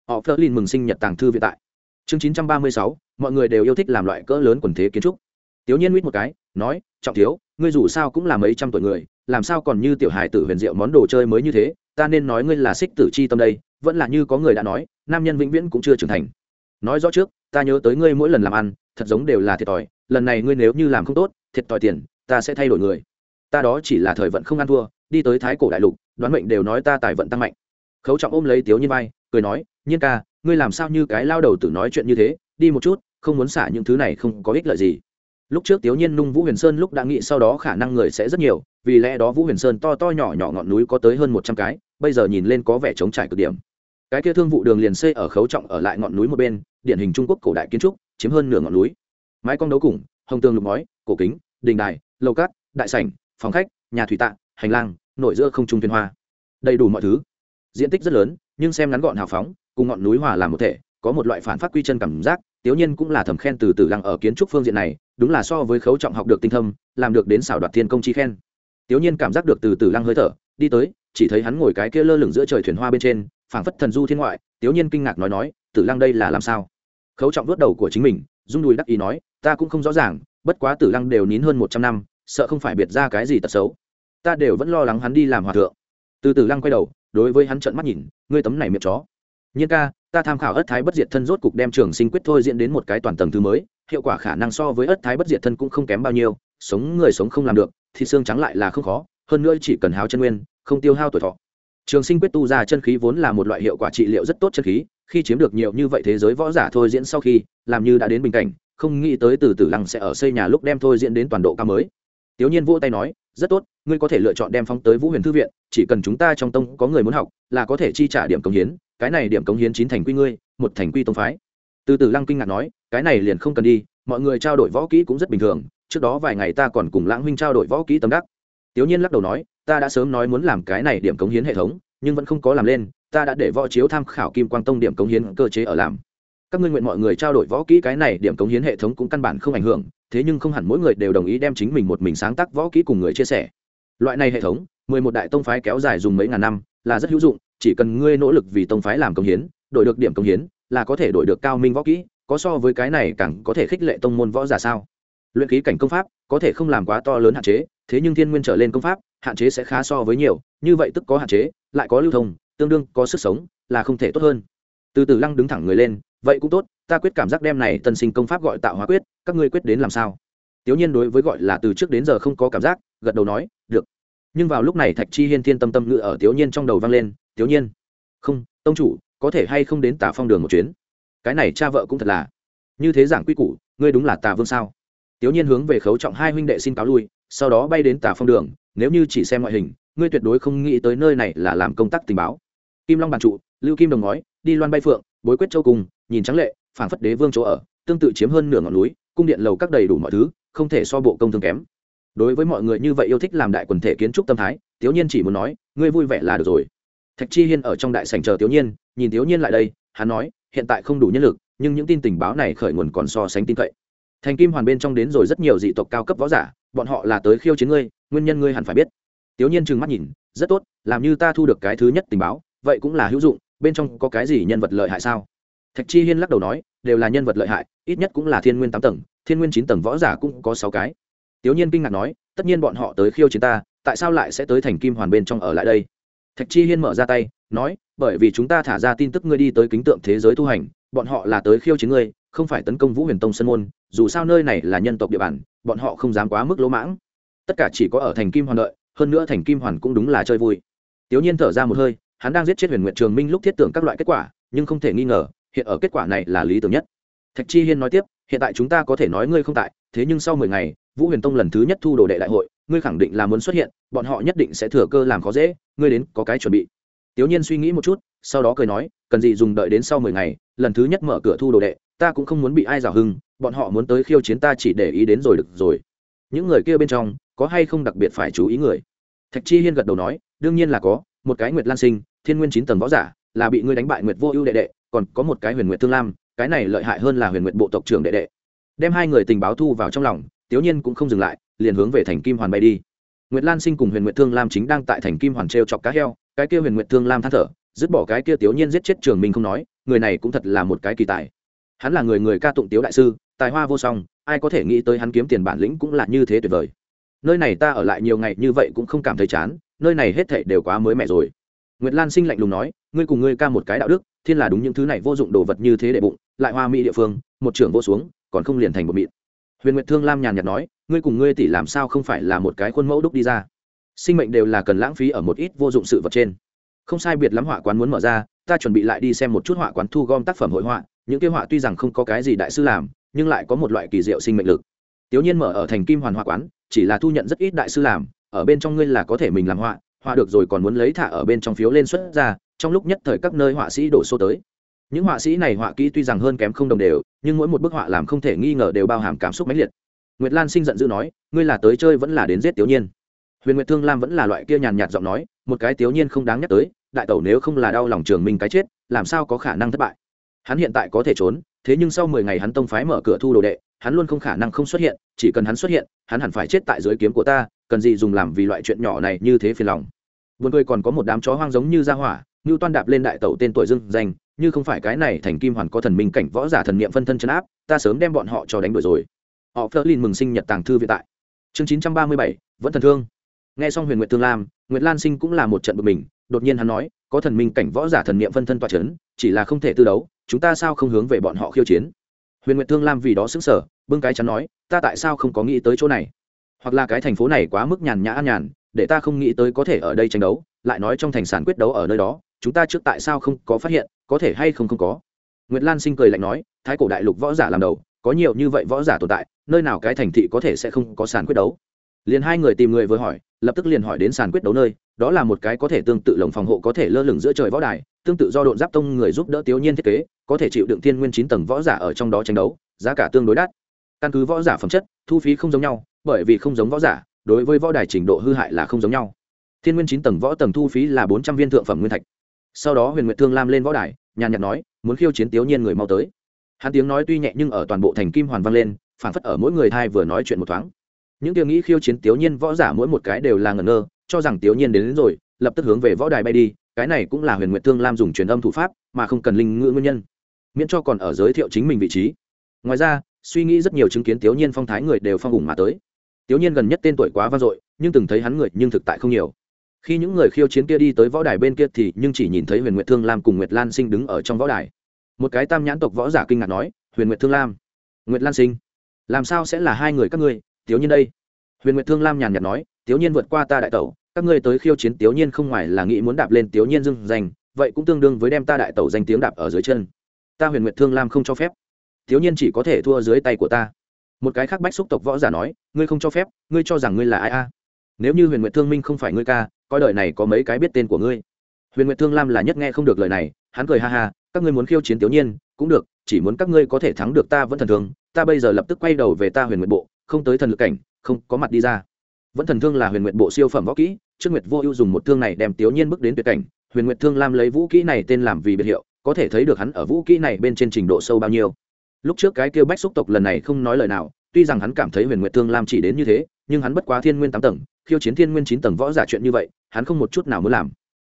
Họ phớt lên mừng sinh nhật tàng thư viện tại. Chương chín trăm ba mươi sáu, mọi người đều yêu thích làm loại cỡ lớn quần thế kiến trúc. Tiểu nhiên mít một cái, nói, trọng thiếu, ngươi dù sao cũng là mấy trăm tuổi người làm sao còn như tiểu hài tử huyền diệu món đồ chơi mới như thế, ta nên nói ngươi là xích tử chi tâm đây, vẫn là như có người đã nói, nam nhân vĩnh viễn cũng chưa trưởng thành. Nói rõ trước, ta nhớ tới ngươi mỗi lần làm ăn, thật giống đều là thiệt thòi, lần này ngươi nếu như làm không tốt, thiệt thòi tiền, ta sẽ thay đổi người. Ta đó chỉ là thời vận không ăn thua, đi tới thái cổ đại lục, đoán mệnh đều nói ta tài vận tăng mạnh. Khấu trọng ôm lấy tiếu nhiên vai, cười nói, nhiên ca, ngươi làm sao như cái lao đầu tử nói chuyện như thế, đi một chút, không muốn xả những thứ này không có ích lợi gì lúc trước tiếu nhiên nung vũ huyền sơn lúc đã nghĩ sau đó khả năng người sẽ rất nhiều, vì lẽ đó vũ huyền sơn to to nhỏ nhỏ ngọn núi có tới hơn một trăm cái, bây giờ nhìn lên có vẻ trống trải cực điểm. Cái kia thương vụ đường liền xây ở khấu trọng ở lại ngọn núi một bên, điển hình trung quốc cổ đại kiến trúc, chiếm hơn nửa ngọn núi. Mái cong đấu củng hồng tường lục ngói, cổ kính, đình đài, lầu cát, đại sảnh, phòng khách, nhà thủy tạ, hành lang nội giữa không trung tuyên hoa. Đầy đủ mọi thứ. Diện tích rất lớn, nhưng xem ngắn gọn hào phóng, cùng ngọn núi hòa làm một thể, có một loại phản phát quy chân cảm giác tiểu nhiên cũng là thầm khen từ từ lăng ở kiến trúc phương diện này, đúng là so với khấu trọng học được tinh thâm, làm được đến xảo đoạt thiên công chi khen. Tiểu nhiên cảm giác được từ từ lăng hơi thở, đi tới, chỉ thấy hắn ngồi cái kia lơ lửng giữa trời thuyền hoa bên trên, phảng phất thần du thiên ngoại tiểu nhiên kinh ngạc nói nói tử lăng đây là làm sao? Khấu trọng vớt đầu của chính mình, rung đùi đắc ý nói, ta cũng không rõ ràng, bất quá tử lăng đều nín hơn một trăm năm, sợ không phải biệt ra cái gì tật xấu. Ta đều vẫn lo lắng hắn đi làm hòa thượng. Từ tử lăng quay đầu, đối với hắn trợn mắt nhìn, ngươi tấm này miệng chó. Nhiên ca ta tham khảo ất thái bất diệt thân rốt cục đem trường sinh quyết thôi diễn đến một cái toàn tầng thứ mới, hiệu quả khả năng so với ất thái bất diệt thân cũng không kém bao nhiêu, sống người sống không làm được thì xương trắng lại là không khó, hơn nữa chỉ cần hao chân nguyên, không tiêu hao tuổi thọ. Trường sinh quyết tu ra chân khí vốn là một loại hiệu quả trị liệu rất tốt chân khí, khi chiếm được nhiều như vậy thế giới võ giả thôi diễn sau khi, làm như đã đến bình cảnh, không nghĩ tới từ từ lăng sẽ ở xây nhà lúc đem thôi diễn đến toàn độ cao mới. Tiểu nhiên vỗ tay nói, rất tốt, ngươi có thể lựa chọn đem phóng tới vũ huyền thư viện, chỉ cần chúng ta trong tông có người muốn học, là có thể chi trả điểm công hiến cái này điểm công hiến chín thành quy ngươi, một thành quy tông phái. Từ từ lăng kinh ngạc nói, cái này liền không cần đi, mọi người trao đổi võ kỹ cũng rất bình thường, trước đó vài ngày ta còn cùng lãng huynh trao đổi võ kỹ tâm đắc. Tiểu nhiên lắc đầu nói, ta đã sớm nói muốn làm cái này điểm cống hiến hệ thống, nhưng vẫn không có làm lên, ta đã để võ chiếu tham khảo kim quang tông điểm cống hiến cơ chế ở làm. Các ngươi nguyện mọi người trao đổi võ kỹ cái này điểm cống hiến hệ thống cũng căn bản không ảnh hưởng, thế nhưng không hẳn mỗi người đều đồng ý đem chính mình một mình sáng tác võ kỹ cùng người chia sẻ. Loại này hệ thống, mười một đại tông phái kéo dài dùng mấy ngàn năm, là rất hữu dụng chỉ cần ngươi nỗ lực vì tông phái làm công hiến, đổi được điểm công hiến, là có thể đổi được cao minh võ kỹ, có so với cái này càng có thể khích lệ tông môn võ giả sao? Luyện khí cảnh công pháp, có thể không làm quá to lớn hạn chế, thế nhưng thiên nguyên trở lên công pháp, hạn chế sẽ khá so với nhiều, như vậy tức có hạn chế, lại có lưu thông, tương đương có sức sống, là không thể tốt hơn. Từ từ lăng đứng thẳng người lên, vậy cũng tốt, ta quyết cảm giác đem này tân sinh công pháp gọi tạo hóa quyết, các ngươi quyết đến làm sao? Tiểu nhiên đối với gọi là từ trước đến giờ không có cảm giác, gật đầu nói, được. Nhưng vào lúc này thạch chi hiên thiên tâm tâm ngự ở tiểu nhiên trong đầu vang lên tiểu nhiên. Không, tông chủ, có thể hay không đến tà phong đường một chuyến? Cái này cha vợ cũng thật là. Như thế giảng quy củ, ngươi đúng là tà vương sao? Tiểu nhiên hướng về khấu trọng hai huynh đệ xin cáo lui, sau đó bay đến tà phong đường, nếu như chỉ xem ngoại hình, ngươi tuyệt đối không nghĩ tới nơi này là làm công tác tình báo. Kim long bàn trụ, lưu kim đồng ngói, đi loan bay phượng, bối quyết châu cùng, nhìn trắng lệ, phảng phất đế vương chỗ ở, tương tự chiếm hơn nửa ngọn núi, cung điện lầu các đầy đủ mọi thứ, không thể so bộ công thương kém. Đối với mọi người như vậy yêu thích làm đại quần thể kiến trúc tâm thái, tiểu nhiên chỉ muốn nói, ngươi vui vẻ là được rồi thạch chi hiên ở trong đại sảnh chờ tiểu nhiên, nhìn tiểu nhiên lại đây, hắn nói, hiện tại không đủ nhân lực, nhưng những tin tình báo này khởi nguồn còn so sánh tin cậy. Thành kim hoàn bên trong đến rồi rất nhiều dị tộc cao cấp võ giả, bọn họ là tới khiêu chiến ngươi, nguyên nhân ngươi hẳn phải biết. Tiểu nhiên trừng mắt nhìn, rất tốt, làm như ta thu được cái thứ nhất tình báo, vậy cũng là hữu dụng, bên trong có cái gì nhân vật lợi hại sao? Thạch chi hiên lắc đầu nói, đều là nhân vật lợi hại, ít nhất cũng là thiên nguyên tám tầng, thiên nguyên chín tầng võ giả cũng có sáu cái. Tiểu nhiên kinh ngạc nói, tất nhiên bọn họ tới khiêu chiến ta, tại sao lại sẽ tới thành kim hoàn bên trong ở lại đây? Thạch chi hiên mở ra tay, nói, bởi vì chúng ta thả ra tin tức ngươi đi tới kính tượng thế giới tu hành, bọn họ là tới khiêu chiến ngươi, không phải tấn công vũ huyền tông sân môn, dù sao nơi này là nhân tộc địa bàn, bọn họ không dám quá mức lỗ mãng. Tất cả chỉ có ở thành kim hoàn đợi, hơn nữa thành kim hoàn cũng đúng là chơi vui. Tiểu nhiên thở ra một hơi, hắn đang giết chết huyền nguyệt trường minh lúc thiết tưởng các loại kết quả, nhưng không thể nghi ngờ, hiện ở kết quả này là lý tưởng nhất. Thạch chi hiên nói tiếp hiện tại chúng ta có thể nói ngươi không tại, thế nhưng sau mười ngày, vũ huyền tông lần thứ nhất thu đồ đệ đại hội, ngươi khẳng định là muốn xuất hiện, bọn họ nhất định sẽ thừa cơ làm khó dễ, ngươi đến có cái chuẩn bị. Tiểu nhiên suy nghĩ một chút, sau đó cười nói, cần gì dùng đợi đến sau mười ngày, lần thứ nhất mở cửa thu đồ đệ, ta cũng không muốn bị ai rào hưng, bọn họ muốn tới khiêu chiến ta chỉ để ý đến rồi được rồi. Những người kia bên trong, có hay không đặc biệt phải chú ý người? Thạch chi hiên gật đầu nói, đương nhiên là có, một cái nguyệt lan sinh, thiên nguyên chín tầng võ giả, là bị ngươi đánh bại nguyệt vô ưu đệ đệ, còn có một cái huyền nguyệt thương lam cái này lợi hại hơn là huyền nguyệt bộ tộc trưởng đệ đệ. Đem hai người tình báo thu vào trong lòng tiểu nhiên cũng không dừng lại, liền hướng về thành kim hoàn bay đi. Nguyệt lan sinh cùng huyền nguyệt thương lam chính đang tại thành kim hoàn t chọc cá heo, cái kia huyền nguyệt thương lam than thở, dứt bỏ cái kia tiểu nhiên giết chết trường minh không nói, người này cũng thật là một cái kỳ tài. Hắn là người người ca tụng tiếu đại sư, tài hoa vô song, ai có thể nghĩ tới hắn kiếm tiền bản lĩnh cũng là như thế tuyệt vời. Nơi này ta ở lại nhiều ngày như vậy cũng không cảm thấy chán, nơi này hết thệ đều quá mới mẻ rồi. Nguyệt lan sinh lạnh lùng nói, ngươi cùng ngươi ca một cái đạo đức thiên là đúng những thứ này vô dụng đồ vật như thế để bụng, lại hoa mỹ địa phương, một trưởng vô xuống, còn không liền thành một mịn. Huyền nguyệt thương lam nhàn nhạt nói, ngươi cùng ngươi tỷ làm sao không phải là một cái khuôn mẫu đúc đi ra? Sinh mệnh đều là cần lãng phí ở một ít vô dụng sự vật trên. Không sai biệt lắm họa quán muốn mở ra, ta chuẩn bị lại đi xem một chút họa quán thu gom tác phẩm hội họa, những cái họa tuy rằng không có cái gì đại sư làm, nhưng lại có một loại kỳ diệu sinh mệnh lực. Tiểu nhiên mở ở thành kim hoàn họa quán, chỉ là thu nhận rất ít đại sư làm, ở bên trong ngươi là có thể mình làm họa họa được rồi còn muốn lấy thả ở bên trong phiếu lên xuất ra, trong lúc nhất thời các nơi họa sĩ đổ xô tới. Những họa sĩ này họa kỹ tuy rằng hơn kém không đồng đều, nhưng mỗi một bức họa làm không thể nghi ngờ đều bao hàm cảm xúc mãnh liệt. Nguyệt lan sinh giận dữ nói, ngươi là tới chơi vẫn là đến giết tiểu nhiên? Huyền nguyệt thương lam vẫn là loại kia nhàn nhạt giọng nói, một cái tiểu nhiên không đáng nhắc tới, đại tẩu nếu không là đau lòng trường minh cái chết, làm sao có khả năng thất bại? Hắn hiện tại có thể trốn, thế nhưng sau mười ngày hắn tông phái mở cửa thu đồ đệ, hắn luôn không khả năng không xuất hiện, chỉ cần hắn xuất hiện, hắn hẳn phải chết tại dưới kiếm của ta cần gì dùng làm vì loại chuyện nhỏ này như thế phiền lòng. Buồn cười còn có một đám chó hoang giống như gia hỏa như toan đạp lên đại tẩu tên tuổi dưng danh, như không phải cái này thành kim hoàn có thần minh cảnh võ giả thần niệm phân thân chấn áp, ta sớm đem bọn họ cho đánh đuổi rồi. Họ phơ linh mừng sinh nhật tàng thư viện tại. Chương chín trăm ba mươi bảy, vẫn thần thương. Nghe xong huyền nguyệt tương lam, nguyệt lan sinh cũng là một trận bực mình, đột nhiên hắn nói, có thần minh cảnh võ giả thần niệm phân thân toa c h ấ n chỉ là không thể tư đấu, chúng ta sao không hướng về bọn họ khiêu chiến? Huyền nguyệt thương lam vì đó xứng sở bưng cái chắn nói, ta tại sao không có nghĩ tới chỗ này? Hoặc là cái thành phố này quá mức nhàn nhã an nhàn, để ta không nghĩ tới có thể ở đây tranh đấu, lại nói trong thành sản quyết đấu ở nơi đó, chúng ta trước tại sao không có phát hiện, có thể hay không không có. Nguyệt lan sinh cười lạnh nói, thái cổ đại lục võ giả làm đầu, có nhiều như vậy võ giả tồn tại, nơi nào cái thành thị có thể sẽ không có sàn quyết đấu? Liền hai người tìm người vừa hỏi, lập tức liền hỏi đến sàn quyết đấu nơi, đó là một cái có thể tương tự lồng phòng hộ có thể lơ lửng giữa trời võ đài, tương tự do độn giáp tông người giúp đỡ tiểu nhiên thiết kế, có thể chịu đựng thiên nguyên chín tầng võ giả ở trong đó tranh đấu, giá cả tương đối đắt. Căn cứ võ giả phẩm chất, thu phí không giống nhau bởi vì không giống võ giả đối với võ đài trình độ hư hại là không giống nhau. Thiên nguyên chín tầng võ tầng thu phí là bốn trăm viên thượng phẩm nguyên thạch. Sau đó huyền nguyệt thương lam lên võ đài nhàn nhạt nói muốn khiêu chiến tiểu nhiên người mau tới. Hắn tiếng nói tuy nhẹ nhưng ở toàn bộ thành kim hoàn vang lên phản phất ở mỗi người thai vừa nói chuyện một thoáng. Những tiếng nghĩ khiêu chiến tiểu nhiên võ giả mỗi một cái đều là ngẩn ngơ cho rằng tiểu nhiên đến, đến rồi lập tức hướng về võ đài bay đi cái này cũng là huyền nguyệt thương lam dùng truyền âm thủ pháp mà không cần linh ngữ nguyên nhân. Miễn cho còn ở giới thiệu chính mình vị trí. Ngoài ra suy nghĩ rất nhiều chứng kiến tiểu nhiên phong thái người đều phong ủng mà tới tiểu nhiên gần nhất tên tuổi quá vang dội, nhưng từng thấy hắn người nhưng thực tại không nhiều. Khi những người khiêu chiến kia đi tới võ đài bên kia thì nhưng chỉ nhìn thấy huyền nguyệt thương lam cùng nguyệt lan sinh đứng ở trong võ đài. Một cái tam nhãn tộc võ giả kinh ngạc nói, huyền nguyệt thương lam, nguyệt lan sinh, làm sao sẽ là hai người các ngươi? Tiểu nhiên đây. Huyền nguyệt thương lam nhàn nhạt nói, tiểu nhiên vượt qua ta đại tẩu, các ngươi tới khiêu chiến tiểu nhiên không ngoài là nghĩ muốn đạp lên tiểu nhiên dưng danh, vậy cũng tương đương với đem ta đại tẩu danh tiếng đạp ở dưới chân. Ta huyền nguyệt thương lam không cho phép. Tiểu nhiên chỉ có thể thua dưới tay của ta một cái khác bách xúc tộc võ giả nói, ngươi không cho phép, ngươi cho rằng ngươi là ai a? Nếu như huyền nguyệt thương minh không phải ngươi ca, coi đời này có mấy cái biết tên của ngươi. Huyền nguyệt thương lam là nhất nghe không được lời này, hắn cười ha ha, các ngươi muốn khiêu chiến tiểu nhiên, cũng được, chỉ muốn các ngươi có thể thắng được ta vẫn thần thương, ta bây giờ lập tức quay đầu về ta huyền nguyệt bộ, không tới thần lực cảnh, không có mặt đi ra. Vẫn thần thương là huyền nguyệt bộ siêu phẩm võ kỹ trước nguyệt vô ưu dùng một thương này đem tiểu nhiên bước đến tuyệt cảnh, huyền nguyệt thương lam lấy vũ kỹ này tên làm vì biệt hiệu, có thể thấy được hắn ở vũ kỹ này bên trên trình độ sâu bao nhiêu lúc trước cái kêu bách xúc tộc lần này không nói lời nào, tuy rằng hắn cảm thấy huyền nguyệt thương lam chỉ đến như thế, nhưng hắn bất quá thiên nguyên tám tầng, khiêu chiến thiên nguyên chín tầng võ giả chuyện như vậy, hắn không một chút nào muốn làm.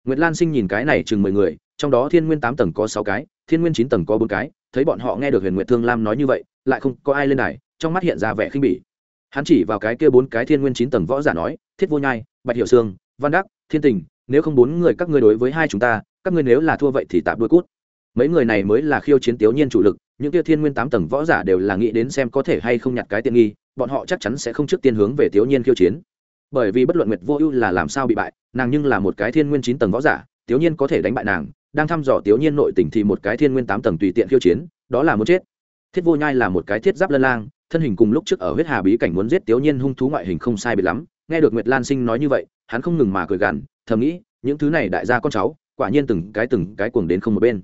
Nguyệt lan sinh nhìn cái này chừng mười người, trong đó thiên nguyên tám tầng có sáu cái, thiên nguyên chín tầng có bốn cái, thấy bọn họ nghe được huyền nguyệt thương lam nói như vậy, lại không có ai lên này trong mắt hiện ra vẻ khinh bỉ. Hắn chỉ vào cái kia bốn cái thiên nguyên chín tầng võ giả nói, thiết vô nhai, bạch hiệu sương, văn đắc, thiên tình, nếu không bốn người các ngươi đối với hai chúng ta, các ngươi nếu là thua vậy thì tạm đuôi cút. Mấy người này mới là khiêu chiến tiểu nhiên chủ lực những kia thiên nguyên tám tầng võ giả đều là nghĩ đến xem có thể hay không nhặt cái tiện nghi, bọn họ chắc chắn sẽ không trước tiên hướng về thiếu nhiên khiêu chiến. Bởi vì bất luận nguyệt vô ưu là làm sao bị bại, nàng nhưng là một cái thiên nguyên chín tầng võ giả, thiếu nhiên có thể đánh bại nàng, đang thăm dò thiếu nhiên nội tình thì một cái thiên nguyên tám tầng tùy tiện khiêu chiến, đó là muốn chết. Thiết vô nhai là một cái thiết giáp lân lang, thân hình cùng lúc trước ở huyết hà bí cảnh muốn giết thiếu nhiên hung thú ngoại hình không sai biệt lắm, nghe được nguyệt lan sinh nói như vậy, hắn không ngừng mà cười gằn, thầm nghĩ, những thứ này đại gia con cháu, quả nhiên từng cái từng cái cuồng đến không một bên.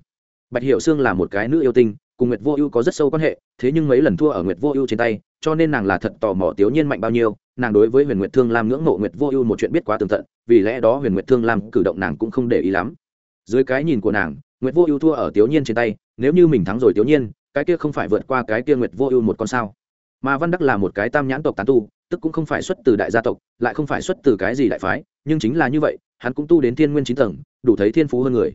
Bạch hiệu sương là một cái nữ yêu tinh cùng nguyệt vô ưu có rất sâu quan hệ, thế nhưng mấy lần thua ở nguyệt vô ưu trên tay, cho nên nàng là thật tò mò tiểu nhiên mạnh bao nhiêu, nàng đối với huyền nguyệt thương lam ngưỡng mộ nguyệt vô ưu một chuyện biết quá tường tận, vì lẽ đó huyền nguyệt thương lam cử động nàng cũng không để ý lắm. Dưới cái nhìn của nàng, nguyệt vô ưu thua ở tiểu nhiên trên tay, nếu như mình thắng rồi tiểu nhiên, cái kia không phải vượt qua cái kia nguyệt vô ưu một con sao? Mà văn đắc là một cái tam nhãn tộc tán tu, tức cũng không phải xuất từ đại gia tộc, lại không phải xuất từ cái gì đại phái, nhưng chính là như vậy, hắn cũng tu đến thiên nguyên chín tầng, đủ thấy thiên phú hơn người.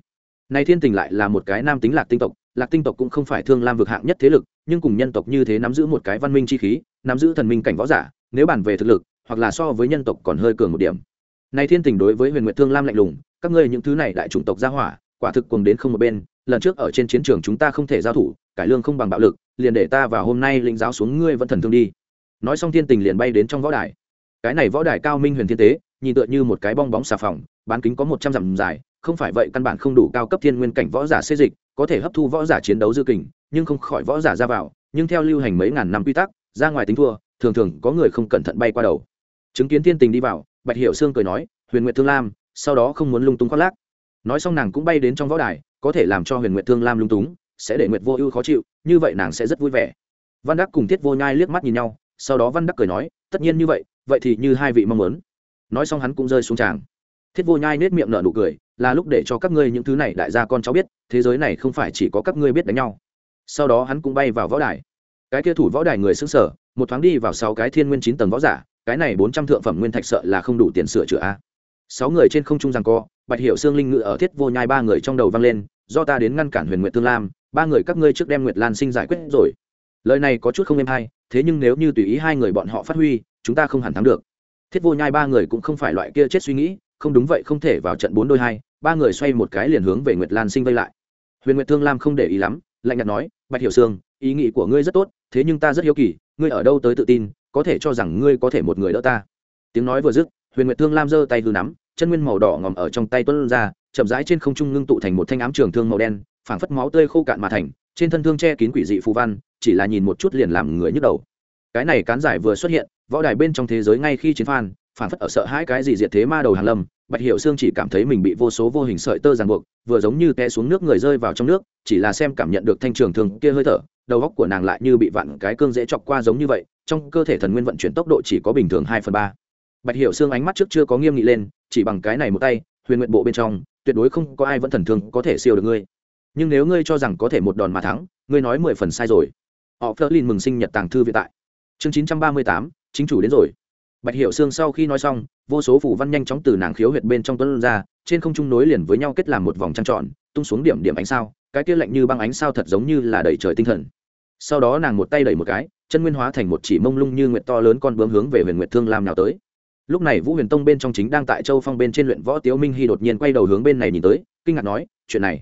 Này thiên tình lại là một cái nam tính lạc tinh tộc lạc tinh tộc cũng không phải thương lam vực hạng nhất thế lực, nhưng cùng nhân tộc như thế nắm giữ một cái văn minh chi khí, nắm giữ thần minh cảnh võ giả, nếu bàn về thực lực, hoặc là so với nhân tộc còn hơi cường một điểm. Này thiên tình đối với huyền nguyệt thương lam lạnh lùng, các ngươi những thứ này đại chủng tộc gia hỏa, quả thực cùng đến không một bên, lần trước ở trên chiến trường chúng ta không thể giao thủ, cải lương không bằng bạo lực, liền để ta vào hôm nay lĩnh giáo xuống ngươi vẫn thần thương đi. Nói xong thiên tình liền bay đến trong võ đài. Cái này võ đài cao minh huyền thiên tế, nhìn tựa như một cái bong bóng xà phòng, bán kính có một trăm dặm dài, không phải vậy căn bản không đủ cao cấp thiên nguyên cảnh võ giả xê dịch có thể hấp thu võ giả chiến đấu dư kình, nhưng không khỏi võ giả ra vào, nhưng theo lưu hành mấy ngàn năm quy tắc, ra ngoài tính thua, thường thường có người không cẩn thận bay qua đầu. Chứng kiến thiên tình đi vào, bạch hiệu sương cười nói, huyền nguyệt thương lam, sau đó không muốn lung tung khoác lác. Nói xong nàng cũng bay đến trong võ đài, có thể làm cho huyền nguyệt thương lam lung túng, sẽ để nguyệt vô ưu khó chịu, như vậy nàng sẽ rất vui vẻ. Văn đắc cùng thiết vô nhai liếc mắt nhìn nhau, sau đó văn đắc cười nói, tất nhiên như vậy vậy thì như hai vị mong muốn. Nói xong hắn cũng rơi xuống tràng thiết vô nhai nết miệng nở nụ cười, là lúc để cho các ngươi những thứ này đại gia con cháu biết, thế giới này không phải chỉ có các ngươi biết đánh nhau. Sau đó hắn cũng bay vào võ đài. Cái kia thủ võ đài người xứng sở một thoáng đi vào sáu cái thiên nguyên chín tầng võ giả, cái này bốn trăm thượng phẩm nguyên thạch sợ là không đủ tiền sửa chữa a. Sáu người trên không trung rằng co, bạch hiệu xương linh ngự ở thiết vô nhai ba người trong đầu vang lên, do ta đến ngăn cản huyền nguyện tương lam, ba người các ngươi trước đem nguyệt lan sinh giải quyết rồi. Lời này có chút không êm hay, thế nhưng nếu như tùy ý hai người bọn họ phát huy, chúng ta không hẳn thắng được. Thiết vô nhai ba người cũng không phải loại kia chết suy nghĩ không đúng vậy không thể vào trận bốn đôi hai, ba người xoay một cái liền hướng về nguyệt lan sinh vây lại. Huyền nguyệt thương lam không để ý lắm, lạnh nhạt nói, bạch hiểu sương, ý nghĩ của ngươi rất tốt, thế nhưng ta rất hiếu kỳ, ngươi ở đâu tới tự tin, có thể cho rằng ngươi có thể một người đỡ ta? Tiếng nói vừa dứt, huyền nguyệt thương lam giơ tay hư nắm, chân nguyên màu đỏ ngòm ở trong tay tuân ra, chậm rãi trên không trung ngưng tụ thành một thanh ám trường thương màu đen, phảng phất máu tươi khô cạn mà thành, trên thân thương che kín quỷ dị phù văn, chỉ là nhìn một chút liền làm người nhức đầu. Cái này cán giải vừa xuất hiện, võ đài bên trong thế giới ngay khi chiến phan phản phất ở sợ hãi cái gì diệt thế ma đầu hàn lâm, bạch hiệu sương chỉ cảm thấy mình bị vô số vô hình sợi tơ ràng buộc, vừa giống như té xuống nước người rơi vào trong nước, chỉ là xem cảm nhận được thanh trường thường kia hơi thở, đầu góc của nàng lại như bị vặn cái cương dễ chọc qua giống như vậy, trong cơ thể thần nguyên vận chuyển tốc độ chỉ có bình thường hai phần ba. Bạch hiệu xương ánh mắt trước chưa có nghiêm nghị lên, chỉ bằng cái này một tay, huyền nguyện bộ bên trong, tuyệt đối không có ai vẫn thần thương có thể siêu được ngươi. Nhưng nếu ngươi cho rằng có thể một đòn mà thắng, ngươi nói mười phần sai rồi. Họ phớt lên mừng sinh nhật tàng thư vĩ tại. Chương chín trăm ba mươi tám, chính chủ đến rồi bạch hiểu xương sau khi nói xong, vô số phủ văn nhanh chóng từ nàng khiếu huyệt bên trong tuấn ra, trên không trung nối liền với nhau kết làm một vòng trăng tròn, tung xuống điểm điểm ánh sao, cái kia lạnh như băng ánh sao thật giống như là đầy trời tinh thần. Sau đó nàng một tay đẩy một cái, chân nguyên hóa thành một chỉ mông lung như nguyệt to lớn con bướm hướng về huyền nguyệt thương lam nào tới. Lúc này vũ huyền tông bên trong chính đang tại châu phong bên trên luyện võ tiếu minh hy đột nhiên quay đầu hướng bên này nhìn tới, kinh ngạc nói, chuyện này,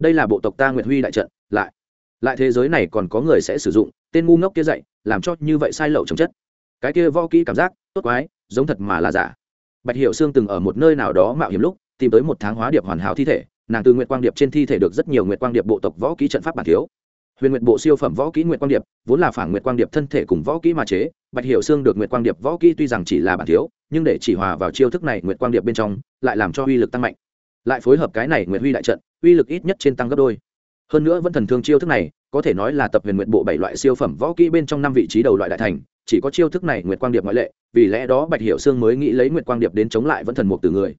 đây là bộ tộc ta nguyệt huy đại trận, lại lại thế giới này còn có người sẽ sử dụng, tên ngu ngốc kia dạy, làm cho như vậy sai lậu trồng chất. Cái kia võ kỹ cảm giác tốt quái, giống thật mà là giả. Bạch hiệu sương từng ở một nơi nào đó mạo hiểm lúc, tìm tới một tháng hóa điệp hoàn hảo thi thể, nàng từ nguyệt quang điệp trên thi thể được rất nhiều nguyệt quang điệp bộ tộc võ kỹ trận pháp bản thiếu. Huyền nguyệt bộ siêu phẩm võ kỹ nguyệt quang điệp, vốn là phản nguyệt quang điệp thân thể cùng võ kỹ mà chế, bạch hiệu sương được nguyệt quang điệp võ kỹ tuy rằng chỉ là bản thiếu, nhưng để chỉ hòa vào chiêu thức này nguyệt quang điệp bên trong, lại làm cho uy lực tăng mạnh. Lại phối hợp cái này nguyệt huy đại trận, uy lực ít nhất trên tăng gấp đôi. Hơn nữa vẫn thần thương chiêu thức này, có thể nói là tập huyền nguyệt bộ bảy loại siêu phẩm võ kỹ bên trong năm vị trí đầu loại đại thành chỉ có chiêu thức này nguyệt quang điệp ngoại lệ, vì lẽ đó bạch hiệu sương mới nghĩ lấy nguyệt quang điệp đến chống lại vẫn thần mục từ người.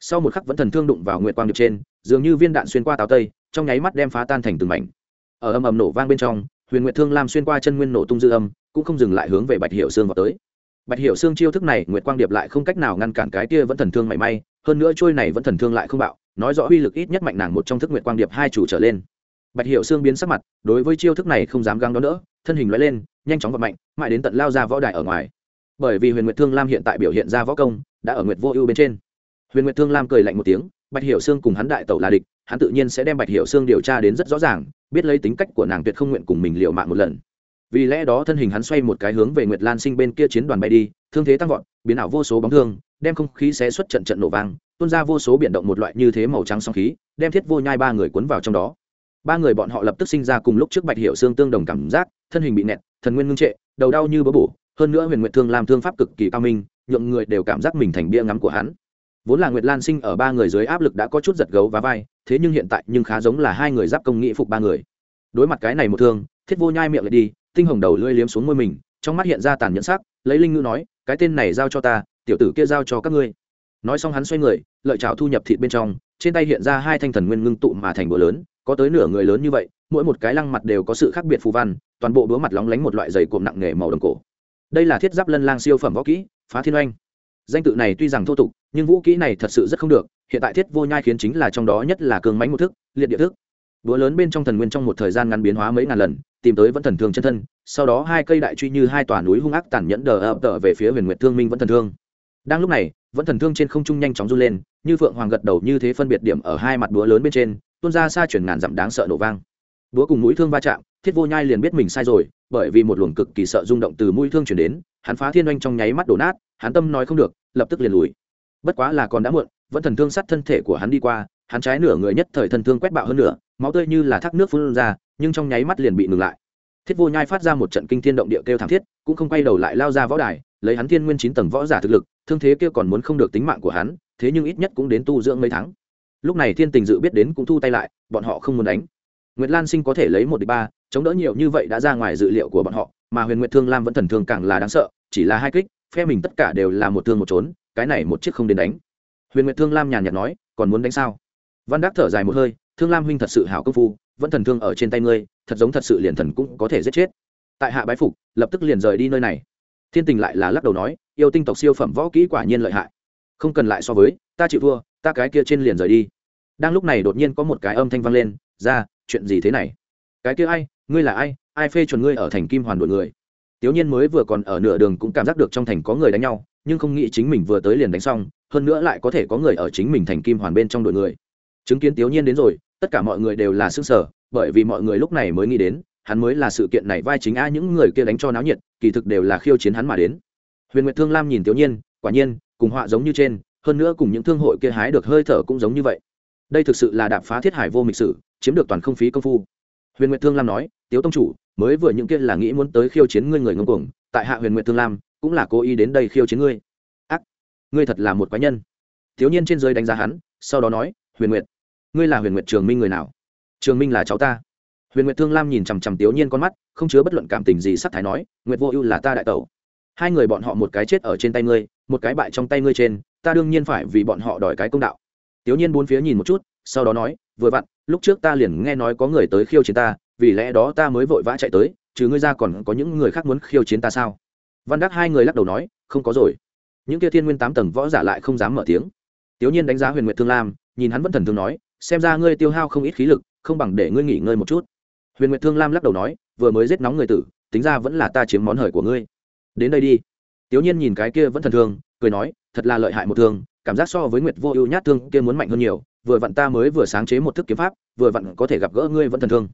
Sau một khắc vẫn thần thương đụng vào nguyệt quang điệp trên, dường như viên đạn xuyên qua táo tây, trong nháy mắt đem phá tan thành từng mảnh. Ở âm ầm nổ vang bên trong, huyền nguyệt thương lam xuyên qua chân nguyên nổ tung dư âm, cũng không dừng lại hướng về bạch hiệu sương vào tới. Bạch hiệu sương chiêu thức này nguyệt quang điệp lại không cách nào ngăn cản cái kia vẫn thần thương mảy may, hơn nữa trôi này vẫn thần thương lại không bạo, nói rõ uy lực ít nhất mạnh nàng một trong thức nguyệt quang điệp hai chủ trở lên. Bạch hiệu sương biến sắc mặt, đối với chiêu thức này không dám găng đó nữa thân hình loại lên, nhanh chóng và mạnh, mãi đến tận lao ra võ đài ở ngoài. Bởi vì huyền nguyệt thương lam hiện tại biểu hiện ra võ công, đã ở nguyệt vô ưu bên trên. Huyền nguyệt thương lam cười lạnh một tiếng, bạch hiệu sương cùng hắn đại tẩu là địch, hắn tự nhiên sẽ đem bạch hiệu sương điều tra đến rất rõ ràng, biết lấy tính cách của nàng tuyệt không nguyện cùng mình liều mạng một lần. Vì lẽ đó thân hình hắn xoay một cái hướng về nguyệt lan sinh bên kia chiến đoàn bay đi, thương thế tăng vọt, biến ảo vô số bóng thương, đem không khí xé xuất trận trận nổ vang, tuôn ra vô số biển động một loại như thế màu trắng song khí, đem thiết vô nhai ba người cuốn vào trong đó. Ba người bọn họ lập tức sinh ra cùng lúc trước bạch hiệu xương tương đồng cảm giác thân hình bị nẹt, thần nguyên ngưng trệ, đầu đau như bớ bổ, hơn nữa huyền nguyệt thương làm thương pháp cực kỳ cao minh, nhượng người đều cảm giác mình thành bia ngắm của hắn. Vốn là nguyệt lan sinh ở ba người dưới áp lực đã có chút giật gấu và vai, thế nhưng hiện tại nhưng khá giống là hai người giáp công nghị phục ba người. Đối mặt cái này một thương, thiết vô nhai miệng lại đi, tinh hồng đầu lưỡi liếm xuống môi mình, trong mắt hiện ra tàn nhẫn sắc, lấy linh ngữ nói, cái tên này giao cho ta, tiểu tử kia giao cho các ngươi. Nói xong hắn xoay người, lợi chảo thu nhập thịt bên trong, trên tay hiện ra hai thanh thần nguyên ngưng tụ mà thành búa lớn có tới nửa người lớn như vậy, mỗi một cái lăng mặt đều có sự khác biệt phù văn, toàn bộ búa mặt lóng lánh một loại dày cộm nặng nghề màu đồng cổ. Đây là thiết giáp lân lang siêu phẩm võ kỹ, phá thiên oanh. Danh tự này tuy rằng thô tục, nhưng vũ kỹ này thật sự rất không được, hiện tại thiết vô nhai khiến chính là trong đó nhất là cường mánh một thức, liệt địa thức. Búa lớn bên trong thần nguyên trong một thời gian ngắn biến hóa mấy ngàn lần, tìm tới vẫn thần thương chân thân, sau đó hai cây đại truy như hai tòa núi hung ác tàn nhẫn đờ ập tờ về phía huyền nguyệt thương minh vẫn thần thương. Đang lúc này, vẫn thần thương trên không trung nhanh chóng run lên, như phượng hoàng gật đầu như thế phân biệt điểm ở hai mặt búa lớn bên trên tuôn ra xa chuyển ngàn dặm đáng sợ nổ vang. Búa cùng mũi thương va chạm, thiết vô nhai liền biết mình sai rồi, bởi vì một luồng cực kỳ sợ rung động từ mũi thương chuyển đến, hắn phá thiên oanh trong nháy mắt đổ nát, hắn tâm nói không được, lập tức liền lùi. Bất quá là còn đã muộn, vẫn thần thương sát thân thể của hắn đi qua, hắn trái nửa người nhất thời thần thương quét bạo hơn nửa, máu tươi như là thác nước phun ra, nhưng trong nháy mắt liền bị ngừng lại. Thiết vô nhai phát ra một trận kinh thiên động địa kêu thảm thiết, cũng không quay đầu lại lao ra võ đài, lấy hắn thiên nguyên chín tầng võ giả thực lực, thương thế kia còn muốn không được tính mạng của hắn, thế nhưng ít nhất cũng đến tu dưỡng mấy tháng lúc này thiên tình dự biết đến cũng thu tay lại, bọn họ không muốn đánh. Nguyệt lan sinh có thể lấy một đ ba, chống đỡ nhiều như vậy đã ra ngoài dự liệu của bọn họ, mà huyền nguyệt thương lam vẫn thần thương càng là đáng sợ, chỉ là hai kích, phe mình tất cả đều là một thương một trốn, cái này một chiếc không đến đánh. Huyền nguyệt thương lam nhàn nhạt nói, còn muốn đánh sao? Văn đắc thở dài một hơi, thương lam huynh thật sự hảo công phu, vẫn thần thương ở trên tay ngươi, thật giống thật sự liền thần cũng có thể giết chết. Tại hạ bái phục, lập tức liền rời đi nơi này. Thiên tình lại là lắc đầu nói, yêu tinh tộc siêu phẩm võ kỹ quả nhiên lợi hại, không cần lại so với ta chịu thua, ta cái kia trên liền rời đi. Đang lúc này đột nhiên có một cái âm thanh vang lên, ra, chuyện gì thế này? Cái kia ai? Ngươi là ai? Ai phê chuẩn ngươi ở thành kim hoàn đội người? Tiểu nhiên mới vừa còn ở nửa đường cũng cảm giác được trong thành có người đánh nhau, nhưng không nghĩ chính mình vừa tới liền đánh xong, hơn nữa lại có thể có người ở chính mình thành kim hoàn bên trong đội người. Chứng kiến tiểu nhiên đến rồi, tất cả mọi người đều là xương sở bởi vì mọi người lúc này mới nghĩ đến, hắn mới là sự kiện này vai chính a, những người kia đánh cho náo nhiệt, kỳ thực đều là khiêu chiến hắn mà đến. Huyền nguyệt thương lam nhìn tiểu nhiên, quả nhiên, cùng họa giống như trên hơn nữa cùng những thương hội kia hái được hơi thở cũng giống như vậy. Đây thực sự là đạp phá thiết hải vô mịch sử, chiếm được toàn không phí công phu. Huyền nguyệt thương lam nói, tiếu tông chủ, mới vừa những kia là nghĩ muốn tới khiêu chiến ngươi người ngông cuồng, tại hạ huyền nguyệt thương lam, cũng là cố ý đến đây khiêu chiến ngươi. Ác, ngươi thật là một quái nhân. Thiếu nhiên trên dưới đánh giá hắn, sau đó nói, huyền nguyệt, ngươi là huyền nguyệt trường minh người nào? Trường minh là cháu ta. Huyền nguyệt thương lam nhìn chằm chằm thiếu nhiên con mắt, không chứa bất luận cảm tình gì sắc thái nói, nguyệt vô ưu là ta đại tẩu. Hai người bọn họ một cái chết ở trên tay ngươi, một cái bại trong tay ngươi trên ta đương nhiên phải vì bọn họ đòi cái công đạo. Tiểu nhiên bốn phía nhìn một chút, sau đó nói, vừa vặn, lúc trước ta liền nghe nói có người tới khiêu chiến ta, vì lẽ đó ta mới vội vã chạy tới, chứ ngươi ra còn có những người khác muốn khiêu chiến ta sao? Văn đắc hai người lắc đầu nói, không có rồi. Những kia thiên nguyên tám tầng võ giả lại không dám mở tiếng. Tiểu nhiên đánh giá huyền nguyệt thương lam, nhìn hắn vẫn thần thương nói, xem ra ngươi tiêu hao không ít khí lực, không bằng để ngươi nghỉ ngơi một chút. Huyền nguyệt thương lam lắc đầu nói, vừa mới giết nóng người tử, tính ra vẫn là ta chiếm món hời của ngươi. Đến đây đi. Tiểu nhiên nhìn cái kia vẫn thần thương cười nói, thật là lợi hại một thương, cảm giác so với nguyệt vô ưu nhát thương kia muốn mạnh hơn nhiều, vừa vặn ta mới vừa sáng chế một thức kiếm pháp, vừa vặn có thể gặp gỡ ngươi vẫn thần thương.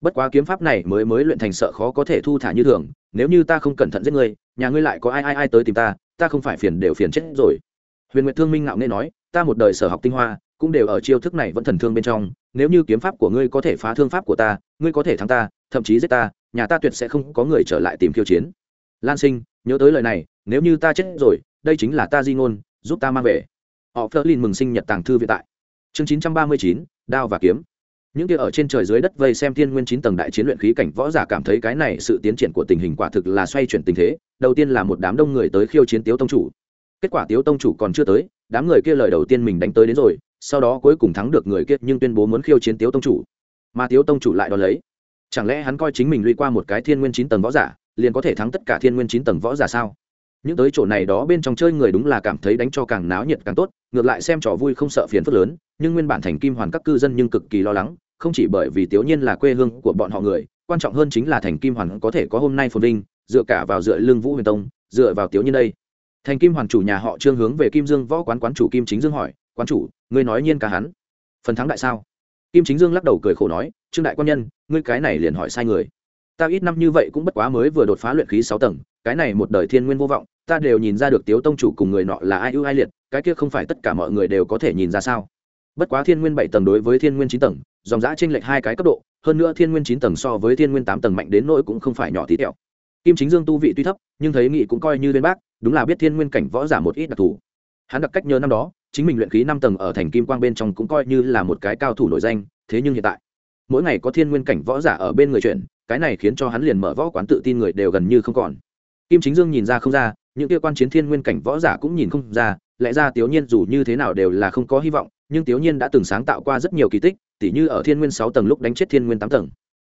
Bất quá kiếm pháp này mới mới luyện thành sợ khó có thể thu thả như thường, nếu như ta không cẩn thận giết ngươi, nhà ngươi lại có ai ai ai tới tìm ta ta không phải phiền đều phiền chết rồi. Huyền nguyệt thương minh ngạo nghe nói, ta một đời sở học tinh hoa, cũng đều ở chiêu thức này vẫn thần thương bên trong, nếu như kiếm pháp của ngươi có thể phá thương pháp của ta, ngươi có thể thắng ta, thậm chí giết ta, nhà ta tuyệt sẽ không có người trở lại tìm khiêu chiến. Lan sinh, nhớ tới lời này, nếu như ta chết rồi đây chính là ta di ngôn, giúp ta mang về. Họ phớt lên mừng sinh nhật tàng thư viện tại. Chương chín trăm ba mươi chín, đao và kiếm. Những kia ở trên trời dưới đất vây xem thiên nguyên chín tầng đại chiến luyện khí cảnh võ giả cảm thấy cái này sự tiến triển của tình hình quả thực là xoay chuyển tình thế. Đầu tiên là một đám đông người tới khiêu chiến tiếu tông chủ. Kết quả tiếu tông chủ còn chưa tới, đám người kia lời đầu tiên mình đánh tới đến rồi, sau đó cuối cùng thắng được người kia nhưng tuyên bố muốn khiêu chiến tiếu tông chủ. Mà tiếu tông chủ lại đón lấy. Chẳng lẽ hắn coi chính mình lui qua một cái thiên nguyên chín tầng võ giả, liền có thể thắng tất cả thiên nguyên chín tầng võ giả sao? Những tới chỗ này đó bên trong chơi người đúng là cảm thấy đánh cho càng náo nhiệt càng tốt, ngược lại xem trò vui không sợ phiền phức lớn, nhưng nguyên bản thành kim hoàn các cư dân nhưng cực kỳ lo lắng, không chỉ bởi vì tiểu nhiên là quê hương của bọn họ người, quan trọng hơn chính là thành kim hoàn có thể có hôm nay phồn vinh, dựa cả vào dựa lương vũ huyền tông, dựa vào tiểu nhiên đây. Thành kim hoàn chủ nhà họ trương hướng về kim dương võ quán quán chủ kim chính dương hỏi, quán chủ, ngươi nói nhiên cả hắn? Phần thắng đại sao? Kim chính dương lắc đầu cười khổ nói, trương đại quan nhân, ngươi cái này liền hỏi sai người ta ít năm như vậy cũng bất quá mới vừa đột phá luyện khí sáu tầng, cái này một đời thiên nguyên vô vọng, ta đều nhìn ra được tiếu tông chủ cùng người nọ là ai ưu ai liệt, cái kia không phải tất cả mọi người đều có thể nhìn ra sao. Bất quá thiên nguyên bảy tầng đối với thiên nguyên chín tầng, dòng giã chênh lệch hai cái cấp độ, hơn nữa thiên nguyên chín tầng so với thiên nguyên tám tầng mạnh đến nỗi cũng không phải nhỏ tí tẹo. Kim chính dương tu vị tuy thấp, nhưng thấy nghị cũng coi như bên bác, đúng là biết thiên nguyên cảnh võ giả một ít đặc thù. Hắn đặc cách nhớ năm đó, chính mình luyện khí năm tầng ở thành kim quang bên trong cũng coi như là một cái cao thủ nổi danh, thế nhưng hiện tại, mỗi ngày có thiên nguyên cảnh võ giả ở bên người chuyển cái này khiến cho hắn liền mở võ quán tự tin người đều gần như không còn. Kim chính dương nhìn ra không ra, những kia quan chiến thiên nguyên cảnh võ giả cũng nhìn không ra, lẽ ra tiểu nhiên dù như thế nào đều là không có hy vọng, nhưng tiểu nhiên đã từng sáng tạo qua rất nhiều kỳ tích, tỉ như ở thiên nguyên sáu tầng lúc đánh chết thiên nguyên tám tầng.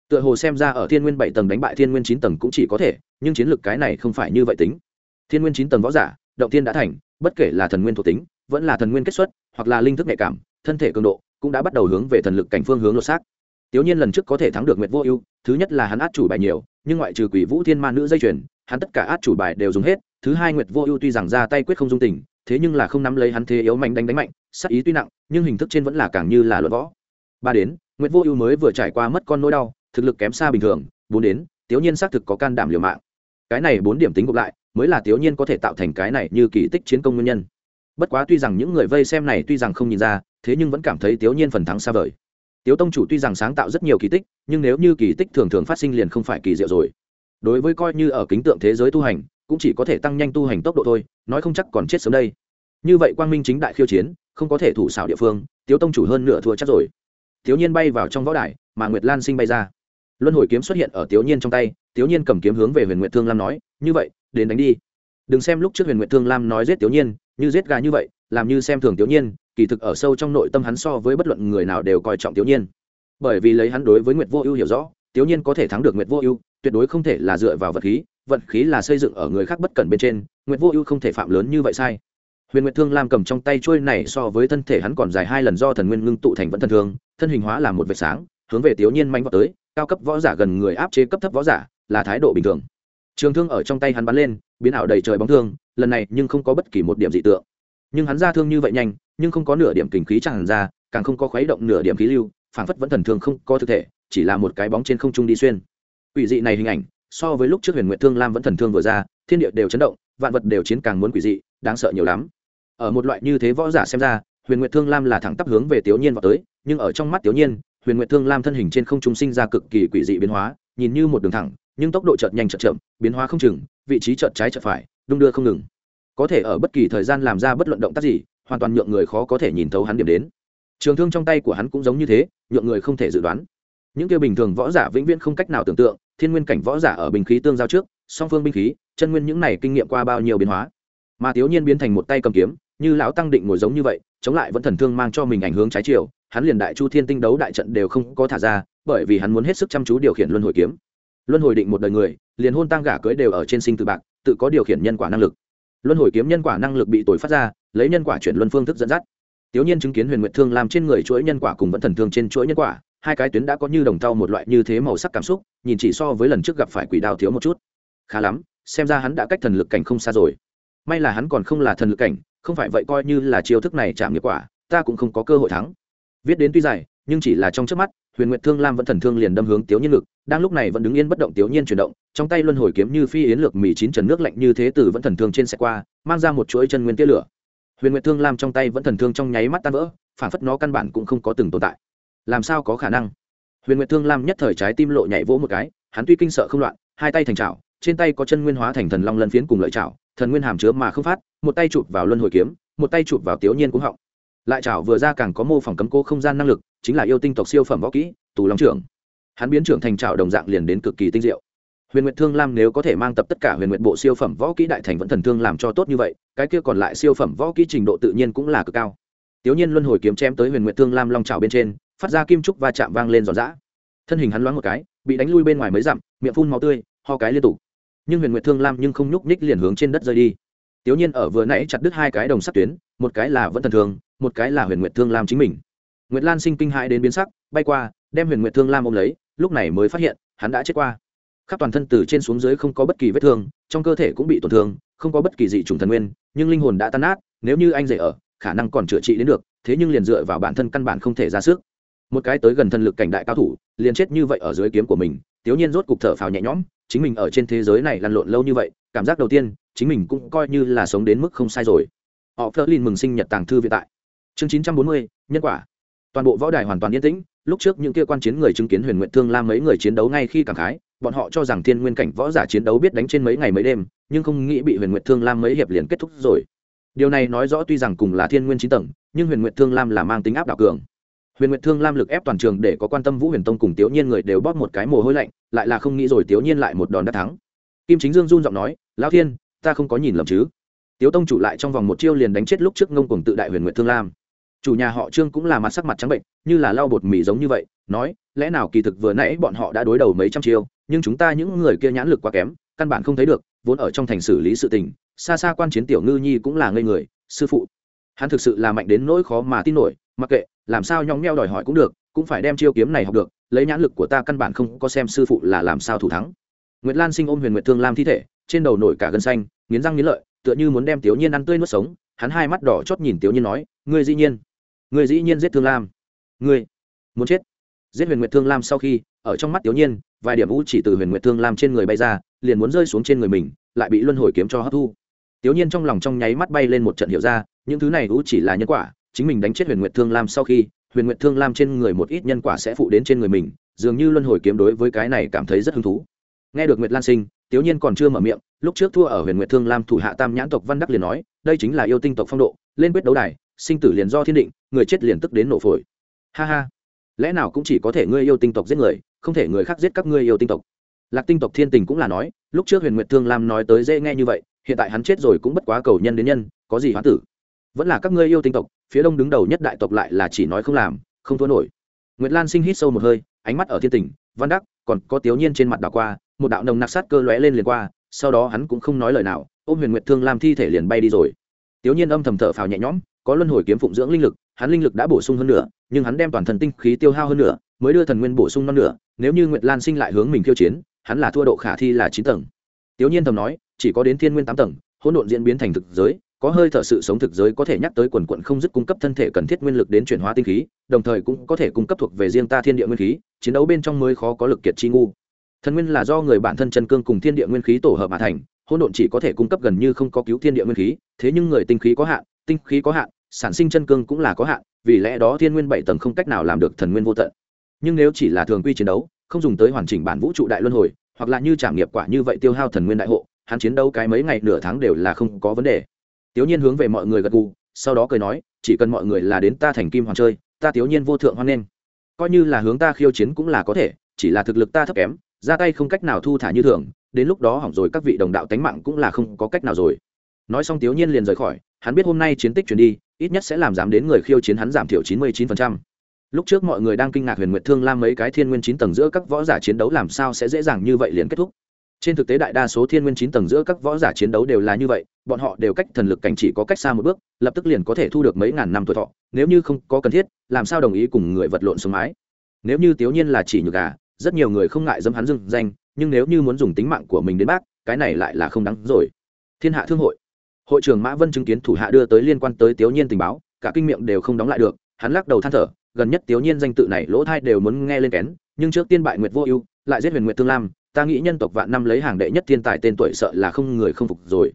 Tựa hồ xem ra ở thiên nguyên bảy tầng đánh bại thiên nguyên chín tầng cũng chỉ có thể, nhưng chiến lược cái này không phải như vậy tính. Thiên nguyên chín tầng võ giả, động thiên đã thành, bất kể là thần nguyên thuộc tính, vẫn là thần nguyên kết xuất, hoặc là linh thức nhạy cảm, thân thể cường độ, cũng đã bắt đầu hướng về thần lực cảnh phương hướng lột xác tiểu nhiên lần trước có thể thắng được nguyệt vô ưu, thứ nhất là hắn át chủ bài nhiều, nhưng ngoại trừ quỷ vũ thiên ma nữ dây chuyền, hắn tất cả át chủ bài đều dùng hết, thứ hai nguyệt vô ưu tuy rằng ra tay quyết không dung tình, thế nhưng là không nắm lấy hắn thế yếu mạnh đánh đánh mạnh, sát ý tuy nặng, nhưng hình thức trên vẫn là càng như là luận võ. Ba đến, nguyệt vô ưu mới vừa trải qua mất con nỗi đau, thực lực kém xa bình thường, bốn đến tiểu nhiên xác thực có can đảm liều mạng. Cái này bốn điểm tính gộp lại, mới là tiểu nhiên có thể tạo thành cái này như kỳ tích chiến công nguyên nhân. Bất quá tuy rằng những người vây xem này tuy rằng không nhìn ra, thế nhưng vẫn cảm thấy tiểu nhiên phần thắng xa vời tiếu tông chủ tuy rằng sáng tạo rất nhiều kỳ tích, nhưng nếu như kỳ tích thường thường phát sinh liền không phải kỳ diệu rồi. Đối với coi như ở kính tượng thế giới tu hành, cũng chỉ có thể tăng nhanh tu hành tốc độ thôi, nói không chắc còn chết sớm đây. Như vậy quang minh chính đại khiêu chiến, không có thể thủ xảo địa phương, tiếu tông chủ hơn nửa thua chắc rồi. Thiếu nhiên bay vào trong võ đài, mà nguyệt lan sinh bay ra. Luân hồi kiếm xuất hiện ở thiếu nhiên trong tay thiếu nhiên cầm kiếm hướng về huyền nguyệt thương lam nói, như vậy, đến đánh đi. Đừng xem lúc trước huyền nguyệt thương lam nói giết thiếu nhiên, như giết gà như vậy, làm như xem thường thiếu nhiên kỳ thực ở sâu trong nội tâm hắn so với bất luận người nào đều coi trọng tiểu nhiên. Bởi vì lấy hắn đối với nguyệt vô ưu hiểu rõ tiểu nhiên có thể thắng được nguyệt vô ưu, tuyệt đối không thể là dựa vào vật khí vận khí là xây dựng ở người khác bất cẩn bên trên, nguyệt vô ưu không thể phạm lớn như vậy sai. Huyền nguyệt thương lam cầm trong tay trôi này so với thân thể hắn còn dài hai lần do thần nguyên ngưng tụ thành vẫn thân thương, thân hình hóa là một vệt sáng, hướng về tiểu nhiên manh vọt tới, cao cấp võ giả gần người áp chế cấp thấp võ giả, là thái độ bình thường. Trường thương ở trong tay hắn bắn lên, biến ảo đầy trời bóng thương, lần này nhưng không có bất kỳ một điểm dị tượng nhưng hắn ra thương như vậy nhanh, nhưng không có nửa điểm kình khí tràn ra, càng không có khuấy động nửa điểm khí lưu, phảng phất vẫn thần thương không có thực thể, chỉ là một cái bóng trên không trung đi xuyên. Quỷ dị này hình ảnh, so với lúc trước huyền nguyện thương lam vẫn thần thương vừa ra, thiên địa đều chấn động, vạn vật đều chiến càng muốn quỷ dị, đáng sợ nhiều lắm. Ở một loại như thế võ giả xem ra, huyền nguyện thương lam là thẳng tắp hướng về tiểu nhiên vào tới, nhưng ở trong mắt tiểu nhiên, huyền nguyện thương lam thân hình trên không trung sinh ra cực kỳ quỷ dị biến hóa, nhìn như một đường thẳng, nhưng tốc độ chợt nhanh chợt chậm, biến hóa không chừng, vị trí chợt trái chợt phải, đung đưa không ngừng có thể ở bất kỳ thời gian làm ra bất luận động tác gì, hoàn toàn nhượng người khó có thể nhìn thấu hắn điểm đến. Trường thương trong tay của hắn cũng giống như thế, nhượng người không thể dự đoán. Những kia bình thường võ giả vĩnh viễn không cách nào tưởng tượng, thiên nguyên cảnh võ giả ở bình khí tương giao trước, song phương binh khí, chân nguyên những này kinh nghiệm qua bao nhiêu biến hóa. Mà thiếu nhiên biến thành một tay cầm kiếm, như lão tăng định ngồi giống như vậy, chống lại vẫn thần thương mang cho mình ảnh hướng trái chiều, hắn liền đại chu thiên tinh đấu đại trận đều không có thả ra, bởi vì hắn muốn hết sức chăm chú điều khiển luân hồi kiếm. Luân hồi định một đời người, liền hôn tăng gả cưới đều ở trên sinh từ bạc, tự có điều khiển nhân quả năng lực luân hồi kiếm nhân quả năng lực bị tội phát ra, lấy nhân quả chuyển luân phương thức dẫn dắt. Tiểu nhiên chứng kiến huyền nguyệt thương làm trên người chuỗi nhân quả cùng vẫn thần thương trên chuỗi nhân quả, hai cái tuyến đã có như đồng tao một loại như thế màu sắc cảm xúc, nhìn chỉ so với lần trước gặp phải quỷ đao thiếu một chút. Khá lắm, xem ra hắn đã cách thần lực cảnh không xa rồi. May là hắn còn không là thần lực cảnh, không phải vậy coi như là chiêu thức này chạm nghiệp quả, ta cũng không có cơ hội thắng. Viết đến tuy dài, nhưng chỉ là trong trước mắt, huyền nguyệt thương lam vẫn thần thương liền đâm hướng tiểu nhiên lực đang lúc này vẫn đứng yên bất động tiểu nhiên chuyển động trong tay luân hồi kiếm như phi yến lược mì chín trần nước lạnh như thế từ vẫn thần thương trên xe qua, mang ra một chuỗi chân nguyên tia lửa. Huyền nguyệt thương lam trong tay vẫn thần thương trong nháy mắt tan vỡ, phản phất nó căn bản cũng không có từng tồn tại. Làm sao có khả năng? Huyền nguyệt thương lam nhất thời trái tim lộ nhảy vỗ một cái, hắn tuy kinh sợ không loạn, hai tay thành trào trên tay có chân nguyên hóa thành thần long lân phiến cùng lợi trào thần nguyên hàm chứa mà không phát, một tay chụp vào luân hồi kiếm, một tay chụp vào tiểu nhiên cũng họng. Lại chảo vừa ra càng có mô phỏng cấm cô không gian năng lực, chính là yêu tinh tộc siêu phẩm võ kỹ, tù long trưởng. Hắn biến trưởng thành trào đồng dạng liền đến cực kỳ tinh diệu huyền nguyệt thương lam nếu có thể mang tập tất cả huyền nguyệt bộ siêu phẩm võ kỹ đại thành vẫn thần thương làm cho tốt như vậy, cái kia còn lại siêu phẩm võ kỹ trình độ tự nhiên cũng là cực cao. Tiểu nhiên luân hồi kiếm chém tới huyền nguyệt thương lam long trào bên trên, phát ra kim trúc va chạm vang lên giòn giã. Thân hình hắn loáng một cái, bị đánh lui bên ngoài mấy dặm, miệng phun màu tươi, ho cái liên tục. Nhưng huyền nguyệt thương lam nhưng không nhúc nhích liền hướng trên đất rơi đi. Tiểu nhiên ở vừa nãy chặt đứt hai cái đồng sắt tuyến, một cái là vẫn thần thương, một cái là huyền nguyệt thương lam chính mình. Nguyệt lan sinh kinh hãi đến biến sắc, bay qua, đem huyền nguyệt thương lam ôm lấy, lúc này mới phát hiện, hắn đã chết qua khắp toàn thân từ trên xuống dưới không có bất kỳ vết thương, trong cơ thể cũng bị tổn thương, không có bất kỳ dị trùng thần nguyên, nhưng linh hồn đã tan nát, nếu như anh dậy ở, khả năng còn chữa trị đến được, thế nhưng liền dựa vào bản thân căn bản không thể ra sức. Một cái tới gần thần lực cảnh đại cao thủ, liền chết như vậy ở dưới kiếm của mình, tiểu nhiên rốt cục thở phào nhẹ nhõm, chính mình ở trên thế giới này lăn lộn lâu như vậy, cảm giác đầu tiên, chính mình cũng coi như là sống đến mức không sai rồi. Họ phớt lên mừng sinh nhật tàng thư vĩ tại. Chương chín trăm bốn mươi, nhân quả. Toàn bộ võ đài hoàn toàn yên tĩnh, lúc trước những kia quan chiến người chứng kiến huyền nguyện thương lam mấy người chiến đấu ngay khi cảm khái bọn họ cho rằng thiên nguyên cảnh võ giả chiến đấu biết đánh trên mấy ngày mấy đêm, nhưng không nghĩ bị huyền nguyện thương lam mấy hiệp liền kết thúc rồi. Điều này nói rõ tuy rằng cùng là thiên nguyên chín tầng, nhưng huyền nguyện thương lam là mang tính áp đảo cường. Huyền nguyệt thương lam lực ép toàn trường để có quan tâm vũ huyền tông cùng tiểu nhiên người đều bóp một cái mồ hôi lạnh, lại là không nghĩ rồi tiểu nhiên lại một đòn đã thắng. Kim chính dương run giọng nói, lão thiên, ta không có nhìn lầm chứ? Tiếu tông chủ lại trong vòng một chiêu liền đánh chết lúc trước ngông cùng tự đại huyền nguyệt thương lam. Chủ nhà họ trương cũng là mặt sắc mặt trắng bệnh, như là lau bột mì giống như vậy, nói, lẽ nào kỳ thực vừa nãy bọn họ đã đối đầu mấy trăm chiêu? Nhưng chúng ta những người kia nhãn lực quá kém, căn bản không thấy được, vốn ở trong thành xử lý sự tình, xa xa quan chiến tiểu ngư nhi cũng là ngây người, sư phụ. Hắn thực sự là mạnh đến nỗi khó mà tin nổi, mặc kệ, làm sao nhong nheo đòi hỏi cũng được, cũng phải đem chiêu kiếm này học được, lấy nhãn lực của ta căn bản không có xem sư phụ là làm sao thủ thắng. Nguyệt lan sinh ôm huyền nguyệt thương lam thi thể, trên đầu nổi cả gân xanh, nghiến răng nghiến lợi, tựa như muốn đem tiểu nhiên ăn tươi nuốt sống, hắn hai mắt đỏ chót nhìn tiểu nhiên nói, ngươi dĩ nhiên, ngươi dĩ nhiên giết thương lam. Ngươi muốn chết. Giết huyền nguyệt thương lam sau khi ở trong mắt tiểu nhiên, vài điểm u chỉ từ huyền nguyệt thương lam trên người bay ra, liền muốn rơi xuống trên người mình, lại bị luân hồi kiếm cho hấp thu. Tiểu nhiên trong lòng trong nháy mắt bay lên một trận hiệu ra, những thứ này u chỉ là nhân quả, chính mình đánh chết huyền nguyệt thương lam sau khi, huyền nguyệt thương lam trên người một ít nhân quả sẽ phụ đến trên người mình, dường như luân hồi kiếm đối với cái này cảm thấy rất hứng thú. Nghe được nguyệt lan sinh tiểu nhiên còn chưa mở miệng, lúc trước thua ở huyền nguyệt thương lam thủ hạ tam nhãn tộc văn đắc liền nói, đây chính là yêu tinh tộc phong độ, lên quyết đấu đài, sinh tử liền do thiên định, người chết liền tức đến nổ phổi. Ha ha, lẽ nào cũng chỉ có thể ngươi yêu tinh tộc giết người không thể người khác giết các ngươi yêu tinh tộc. Lạc tinh tộc thiên tình cũng là nói, lúc trước huyền nguyệt thương lam nói tới dễ nghe như vậy, hiện tại hắn chết rồi cũng bất quá cầu nhân đến nhân, có gì hoán tử? Vẫn là các ngươi yêu tinh tộc, phía đông đứng đầu nhất đại tộc lại là chỉ nói không làm, không thua nổi. Nguyệt lan sinh hít sâu một hơi, ánh mắt ở thiên tình, văn đắc, còn có tiểu nhiên trên mặt đảo qua, một đạo nồng nặc sát cơ lóe lên liền qua, sau đó hắn cũng không nói lời nào, ôm huyền nguyệt thương làm thi thể liền bay đi rồi. Tiểu nhiên âm thầm thở phào nhẹ nhõm, có luân hồi kiếm phụng dưỡng linh lực, hắn linh lực đã bổ sung hơn nữa nhưng hắn đem toàn thần tinh khí tiêu hao hơn nữa mới đưa thần nguyên bổ sung non nửa. nếu như nguyệt lan sinh lại hướng mình khiêu chiến, hắn là thua độ khả thi là chín tầng tiểu nhiên thầm nói, chỉ có đến thiên nguyên tám tầng, hỗn độn diễn biến thành thực giới, có hơi thở sự sống thực giới có thể nhắc tới quần quận không dứt cung cấp thân thể cần thiết nguyên lực đến chuyển hóa tinh khí, đồng thời cũng có thể cung cấp thuộc về riêng ta thiên địa nguyên khí, chiến đấu bên trong mới khó có lực kiệt chi ngu thần nguyên là do người bản thân chân cương cùng thiên địa nguyên khí tổ hợp mà thành, hỗn độn chỉ có thể cung cấp gần như không có cứu thiên địa nguyên khí, thế nhưng người tinh khí có hạn, tinh khí có hạn, sản sinh chân cương cũng là có hạn, vì lẽ đó thiên nguyên bảy tầng không cách nào làm được thần nguyên vô tận nhưng nếu chỉ là thường quy chiến đấu, không dùng tới hoàn chỉnh bản vũ trụ đại luân hồi, hoặc là như trảm nghiệp quả như vậy tiêu hao thần nguyên đại hộ, hắn chiến đấu cái mấy ngày nửa tháng đều là không có vấn đề. Tiểu nhiên hướng về mọi người gật gù, sau đó cười nói, chỉ cần mọi người là đến ta thành kim hoàng chơi, ta tiểu nhiên vô thượng hoan nghênh. Coi như là hướng ta khiêu chiến cũng là có thể, chỉ là thực lực ta thấp kém, ra tay không cách nào thu thả như thường, đến lúc đó hỏng rồi các vị đồng đạo tánh mạng cũng là không có cách nào rồi. Nói xong tiểu nhiên liền rời khỏi, hắn biết hôm nay chiến tích chuyển đi, ít nhất sẽ làm giảm đến người khiêu chiến hắn giảm thiểu chín mươi chín phần trăm lúc trước mọi người đang kinh ngạc huyền nguyệt thương lam mấy cái thiên nguyên chín tầng giữa các võ giả chiến đấu làm sao sẽ dễ dàng như vậy liền kết thúc. Trên thực tế đại đa số thiên nguyên chín tầng giữa các võ giả chiến đấu đều là như vậy, bọn họ đều cách thần lực cảnh chỉ có cách xa một bước, lập tức liền có thể thu được mấy ngàn năm tuổi thọ, nếu như không có cần thiết, làm sao đồng ý cùng người vật lộn sống mái. Nếu như tiểu nhiên là chỉ nhược gà, rất nhiều người không ngại dâm hắn dưng danh, nhưng nếu như muốn dùng tính mạng của mình đến bác, cái này lại là không đáng rồi. Thiên hạ thương hội. Hội trưởng mã vân chứng kiến thủ hạ đưa tới liên quan tới tiểu nhiên tình báo, cả kinh miệng đều không đóng lại được, hắn lắc đầu than thở gần nhất tiểu nhiên danh tự này lỗ thai đều muốn nghe lên kén, nhưng trước tiên bại nguyệt vô ưu, lại giết huyền nguyệt thương lam, ta nghĩ nhân tộc vạn năm lấy hàng đệ nhất thiên tài tên tuổi sợ là không người không phục rồi.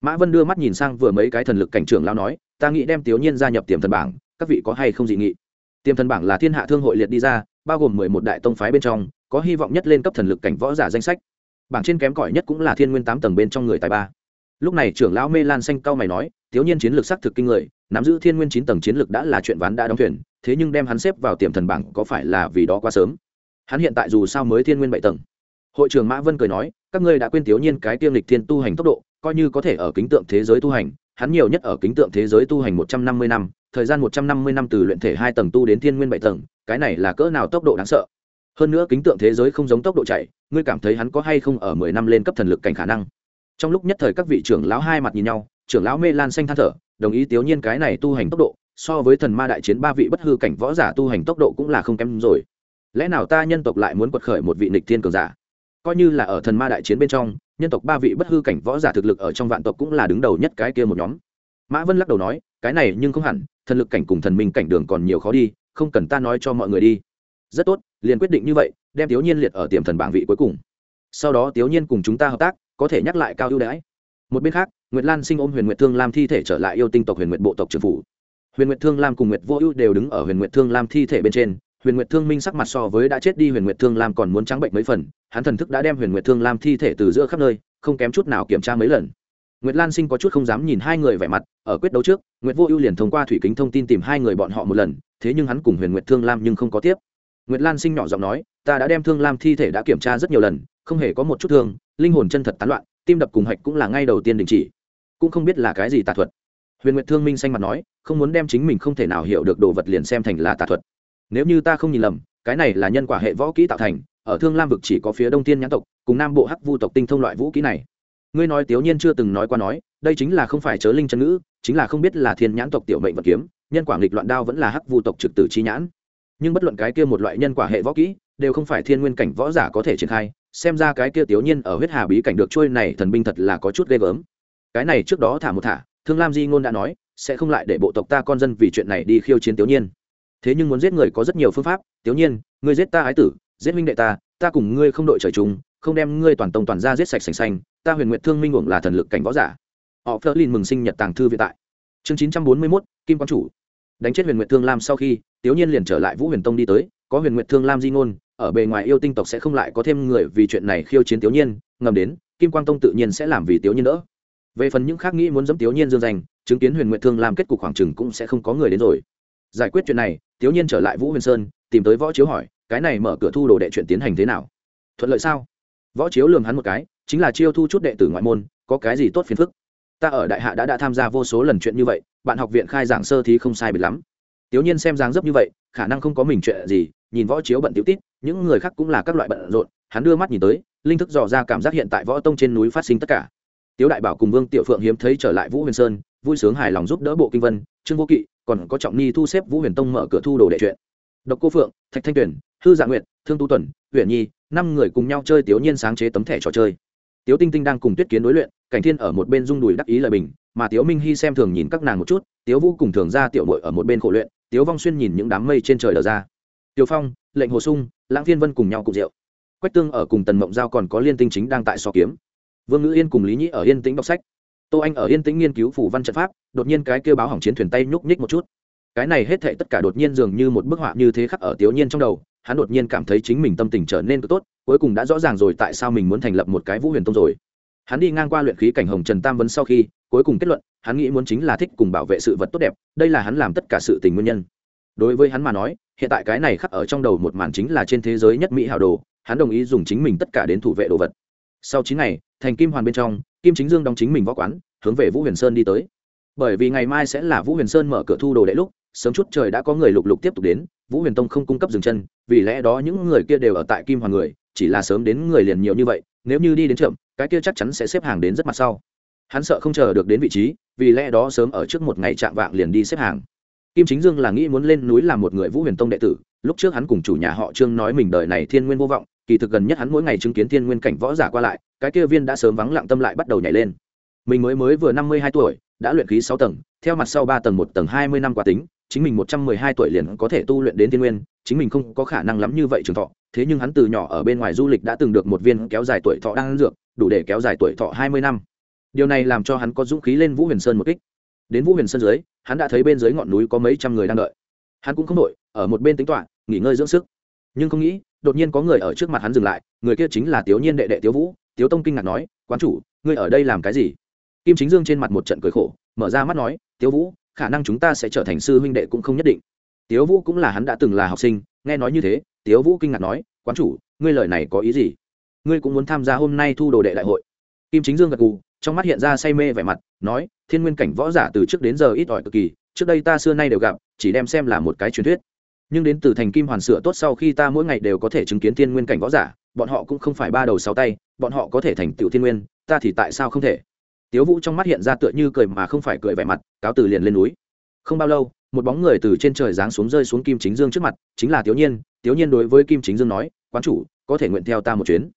Mã vân đưa mắt nhìn sang vừa mấy cái thần lực cảnh trưởng lao nói, ta nghĩ đem tiểu nhiên gia nhập tiềm thần bảng, các vị có hay không dị nghị? Tiềm thần bảng là thiên hạ thương hội liệt đi ra, bao gồm mười một đại tông phái bên trong, có hy vọng nhất lên cấp thần lực cảnh võ giả danh sách. Bảng trên kém cỏi nhất cũng là thiên nguyên tám tầng bên trong người tài ba. Lúc này trưởng lão mê lan xanh cao mày nói thiếu nhiên chiến lược xác thực kinh người, nắm giữ thiên nguyên chín tầng chiến lược đã là chuyện ván đã đóng thuyền thế nhưng đem hắn xếp vào tiềm thần bảng có phải là vì đó quá sớm? Hắn hiện tại dù sao mới thiên nguyên bảy tầng. Hội trưởng mã vân cười nói, các ngươi đã quên thiếu nhiên cái tiêm lịch thiên tu hành tốc độ, coi như có thể ở kính tượng thế giới tu hành, hắn nhiều nhất ở kính tượng thế giới tu hành một trăm năm mươi năm, thời gian một trăm năm mươi năm từ luyện thể hai tầng tu đến thiên nguyên bảy tầng, cái này là cỡ nào tốc độ đáng sợ? Hơn nữa kính tượng thế giới không giống tốc độ chạy, ngươi cảm thấy hắn có hay không ở mười năm lên cấp thần lực cảnh khả năng? Trong lúc nhất thời các vị trưởng lão hai mặt nhìn nhau, trưởng lão mê lan xanh than thở, đồng ý tiểu nhiên cái này tu hành tốc độ so với thần ma đại chiến ba vị bất hư cảnh võ giả tu hành tốc độ cũng là không kém rồi. Lẽ nào ta nhân tộc lại muốn quật khởi một vị nịch thiên cường giả? Coi như là ở thần ma đại chiến bên trong, nhân tộc ba vị bất hư cảnh võ giả thực lực ở trong vạn tộc cũng là đứng đầu nhất cái kia một nhóm. Mã vân lắc đầu nói, cái này nhưng không hẳn, thần lực cảnh cùng thần minh cảnh đường còn nhiều khó đi, không cần ta nói cho mọi người đi. Rất tốt, liền quyết định như vậy, đem tiểu nhiên liệt ở tiềm thần bảng vị cuối cùng. Sau đó tiểu nhiên cùng chúng ta hợp tác, có thể nhắc lại cao ưu đãi. Một bên khác, nguyệt lan sinh ôm huyền nguyệt thương lam thi thể trở lại yêu tinh tộc huyền nguyệt bộ tộc trưởng phủ huyền nguyệt thương lam cùng nguyệt vô ưu đều đứng ở huyền nguyệt thương lam thi thể bên trên. Huyền nguyệt thương minh sắc mặt so với đã chết đi huyền nguyệt thương lam còn muốn trắng bệnh mấy phần, hắn thần thức đã đem huyền nguyệt thương lam thi thể từ giữa khắp nơi, không kém chút nào kiểm tra mấy lần. Nguyệt lan sinh có chút không dám nhìn hai người vẻ mặt, ở quyết đấu trước, nguyệt vô ưu liền thông qua thủy kính thông tin tìm hai người bọn họ một lần, thế nhưng hắn cùng huyền nguyệt thương lam nhưng không có tiếp. Nguyệt lan sinh nhỏ giọng nói, ta đã đem thương lam thi thể đã kiểm tra rất nhiều lần, không hề có một chút thương, linh hồn chân thật tán loạn, tim đập cùng hạch cũng là ngay đầu tiên đình chỉ. Cũng không biết là cái gì tà thuật huyền nguyệt thương minh xanh mặt nói, không muốn đem chính mình không thể nào hiểu được đồ vật liền xem thành là tà thuật. Nếu như ta không nhìn lầm, cái này là nhân quả hệ võ kỹ tạo thành, ở thương lam vực chỉ có phía đông tiên nhãn tộc, cùng nam bộ hắc vu tộc tinh thông loại vũ kỹ này. Ngươi nói tiểu nhiên chưa từng nói qua nói, đây chính là không phải chớ linh chân ngữ, chính là không biết là thiên nhãn tộc tiểu mệnh vật kiếm, nhân quả nghịch loạn đao vẫn là hắc vu tộc trực tử chi nhãn. Nhưng bất luận cái kia một loại nhân quả hệ võ kỹ, đều không phải thiên nguyên cảnh võ giả có thể triển khai, xem ra cái kia tiểu nhiên ở huyết hà bí cảnh được trôi này thần binh thật là có chút ghê gớm. Cái này trước đó thả một thả thương lam di ngôn đã nói, sẽ không lại để bộ tộc ta con dân vì chuyện này đi khiêu chiến tiểu nhiên. Thế nhưng muốn giết người có rất nhiều phương pháp. Tiểu nhiên, ngươi giết ta ái tử, giết minh đệ ta ta cùng ngươi không đội trời chung, không đem ngươi toàn tông toàn ra giết sạch sành xanh ta huyền nguyện thương minh uổng là thần lực cảnh võ giả. Họ phớt lên mừng sinh nhật tàng thư viện tại. Chương chín trăm bốn mươi mốt, kim quang chủ. Đánh chết huyền nguyện thương lam sau khi tiểu nhiên liền trở lại vũ huyền tông đi tới, có huyền nguyện thương lam di ngôn, ở bề ngoài yêu tinh tộc sẽ không lại có thêm người vì chuyện này khiêu chiến tiểu nhiên, ngầm đến, kim quang tông tự nhiên sẽ làm vì tiểu nhiên đỡ về phần những khác nghĩ muốn dẫm tiểu nhiên dương danh, chứng kiến huyền nguyện thương làm kết cục khoảng chừng cũng sẽ không có người đến rồi. Giải quyết chuyện này tiểu nhiên trở lại vũ huyền sơn, tìm tới võ chiếu hỏi, cái này mở cửa thu đồ đệ chuyện tiến hành thế nào? Thuận lợi sao? Võ chiếu lường hắn một cái, chính là chiêu thu chút đệ tử ngoại môn, có cái gì tốt phiền phức? Ta ở đại hạ đã đã tham gia vô số lần chuyện như vậy, bạn học viện khai giảng sơ thì không sai biệt lắm. Tiểu nhiên xem dáng dấp như vậy, khả năng không có mình chuyện gì, nhìn võ chiếu bận tiểu tít, những người khác cũng là các loại bận rộn, hắn đưa mắt nhìn tới, linh thức dò ra cảm giác hiện tại võ tông trên núi phát sinh tất cả tiếu đại bảo cùng vương tiểu phượng hiếm thấy trở lại vũ huyền sơn, vui sướng hài lòng giúp đỡ bộ kinh vân, trương vô kỵ, còn có trọng ni thu xếp vũ huyền tông mở cửa thu đồ đệ chuyện. Độc cô phượng, thạch thanh tuyển, hư dạ nguyệt, thương tu tuần huyền nhi, năm người cùng nhau chơi tiểu nhiên sáng chế tấm thẻ trò chơi. Tiếu tinh tinh đang cùng tuyết kiến đối luyện, cảnh thiên ở một bên rung đùi đắc ý lời bình, mà tiếu minh hy xem thường nhìn các nàng một chút, tiếu vũ cùng thường ra tiểu bội ở một bên khổ luyện, tiếu vong xuyên nhìn những đám mây trên trời đờ ra. Tiếu phong, lệnh hồ sung, lãng phiên vân cùng nhau cùng rượu. Quách tương ở cùng tần mộng giao còn có liên tinh chính đang tại so kiếm vương ngữ yên cùng lý nhĩ ở yên tĩnh đọc sách. Tô anh ở yên tĩnh nghiên cứu phủ văn trận pháp, đột nhiên cái kêu báo hỏng chiến thuyền tay nhúc nhích một chút. Cái này hết thệ tất cả đột nhiên dường như một bức họa như thế khắc ở tiểu nhiên trong đầu, hắn đột nhiên cảm thấy chính mình tâm tình trở nên cực tốt, cuối cùng đã rõ ràng rồi tại sao mình muốn thành lập một cái vũ huyền tông rồi. Hắn đi ngang qua luyện khí cảnh hồng trần tam vấn sau khi, cuối cùng kết luận, hắn nghĩ muốn chính là thích cùng bảo vệ sự vật tốt đẹp, đây là hắn làm tất cả sự tình nguyên nhân. Đối với hắn mà nói, hiện tại cái này khắc ở trong đầu một màn chính là trên thế giới nhất mỹ hào đồ, hắn đồng ý dùng chính mình tất cả đến thủ vệ đồ vật sau chín ngày, thành kim hoàn bên trong, kim chính dương đóng chính mình võ quán, hướng về vũ huyền sơn đi tới. Bởi vì ngày mai sẽ là vũ huyền sơn mở cửa thu đồ đệ lúc, sớm chút trời đã có người lục lục tiếp tục đến, vũ huyền tông không cung cấp dừng chân, vì lẽ đó những người kia đều ở tại kim hoàng người, chỉ là sớm đến người liền nhiều như vậy, nếu như đi đến chậm, cái kia chắc chắn sẽ xếp hàng đến rất mặt sau. Hắn sợ không chờ được đến vị trí, vì lẽ đó sớm ở trước một ngày chạm vạng liền đi xếp hàng. Kim chính dương là nghĩ muốn lên núi làm một người vũ huyền tông đệ tử, lúc trước hắn cùng chủ nhà họ trương nói mình đời này thiên nguyên vô vọng kỳ thực gần nhất hắn mỗi ngày chứng kiến thiên nguyên cảnh võ giả qua lại, cái kia viên đã sớm vắng lặng tâm lại bắt đầu nhảy lên. Mình mới mới vừa năm mươi hai tuổi, đã luyện khí sáu tầng, theo mặt sau ba tầng một tầng hai mươi năm quá tính, chính mình một trăm mười hai tuổi liền có thể tu luyện đến thiên nguyên, chính mình không có khả năng lắm như vậy trường thọ. Thế nhưng hắn từ nhỏ ở bên ngoài du lịch đã từng được một viên kéo dài tuổi thọ đang ăn dược, đủ để kéo dài tuổi thọ hai mươi năm. Điều này làm cho hắn có dũng khí lên vũ huyền sơn một kích. Đến vũ huyền sơn dưới, hắn đã thấy bên dưới ngọn núi có mấy trăm người đang đợi. Hắn cũng không đội ở một bên tính toạ nghỉ ngơi dưỡng sức. Nhưng không nghĩ đột nhiên có người ở trước mặt hắn dừng lại, người kia chính là tiểu nhiên đệ đệ tiếu vũ. Tiếu tông kinh ngạc nói, quán chủ, ngươi ở đây làm cái gì? Kim chính dương trên mặt một trận cười khổ, mở ra mắt nói, tiếu vũ, khả năng chúng ta sẽ trở thành sư huynh đệ cũng không nhất định. Tiếu vũ cũng là hắn đã từng là học sinh, nghe nói như thế, tiếu vũ kinh ngạc nói, quán chủ, ngươi lời này có ý gì? Ngươi cũng muốn tham gia hôm nay thu đồ đệ đại hội? Kim chính dương gật gù, trong mắt hiện ra say mê vẻ mặt, nói, thiên nguyên cảnh võ giả từ trước đến giờ ít ỏi cực kỳ, trước đây ta xưa nay đều gặp, chỉ đem xem là một cái truyền thuyết nhưng đến từ thành kim hoàn sửa tốt sau khi ta mỗi ngày đều có thể chứng kiến thiên nguyên cảnh võ giả, bọn họ cũng không phải ba đầu sáu tay, bọn họ có thể thành tựu thiên nguyên, ta thì tại sao không thể? Tiếu vũ trong mắt hiện ra tựa như cười mà không phải cười vẻ mặt, cáo từ liền lên núi. Không bao lâu, một bóng người từ trên trời giáng xuống rơi xuống kim chính dương trước mặt, chính là tiểu nhiên. Tiểu nhiên đối với kim chính dương nói, quán chủ, có thể nguyện theo ta một chuyến.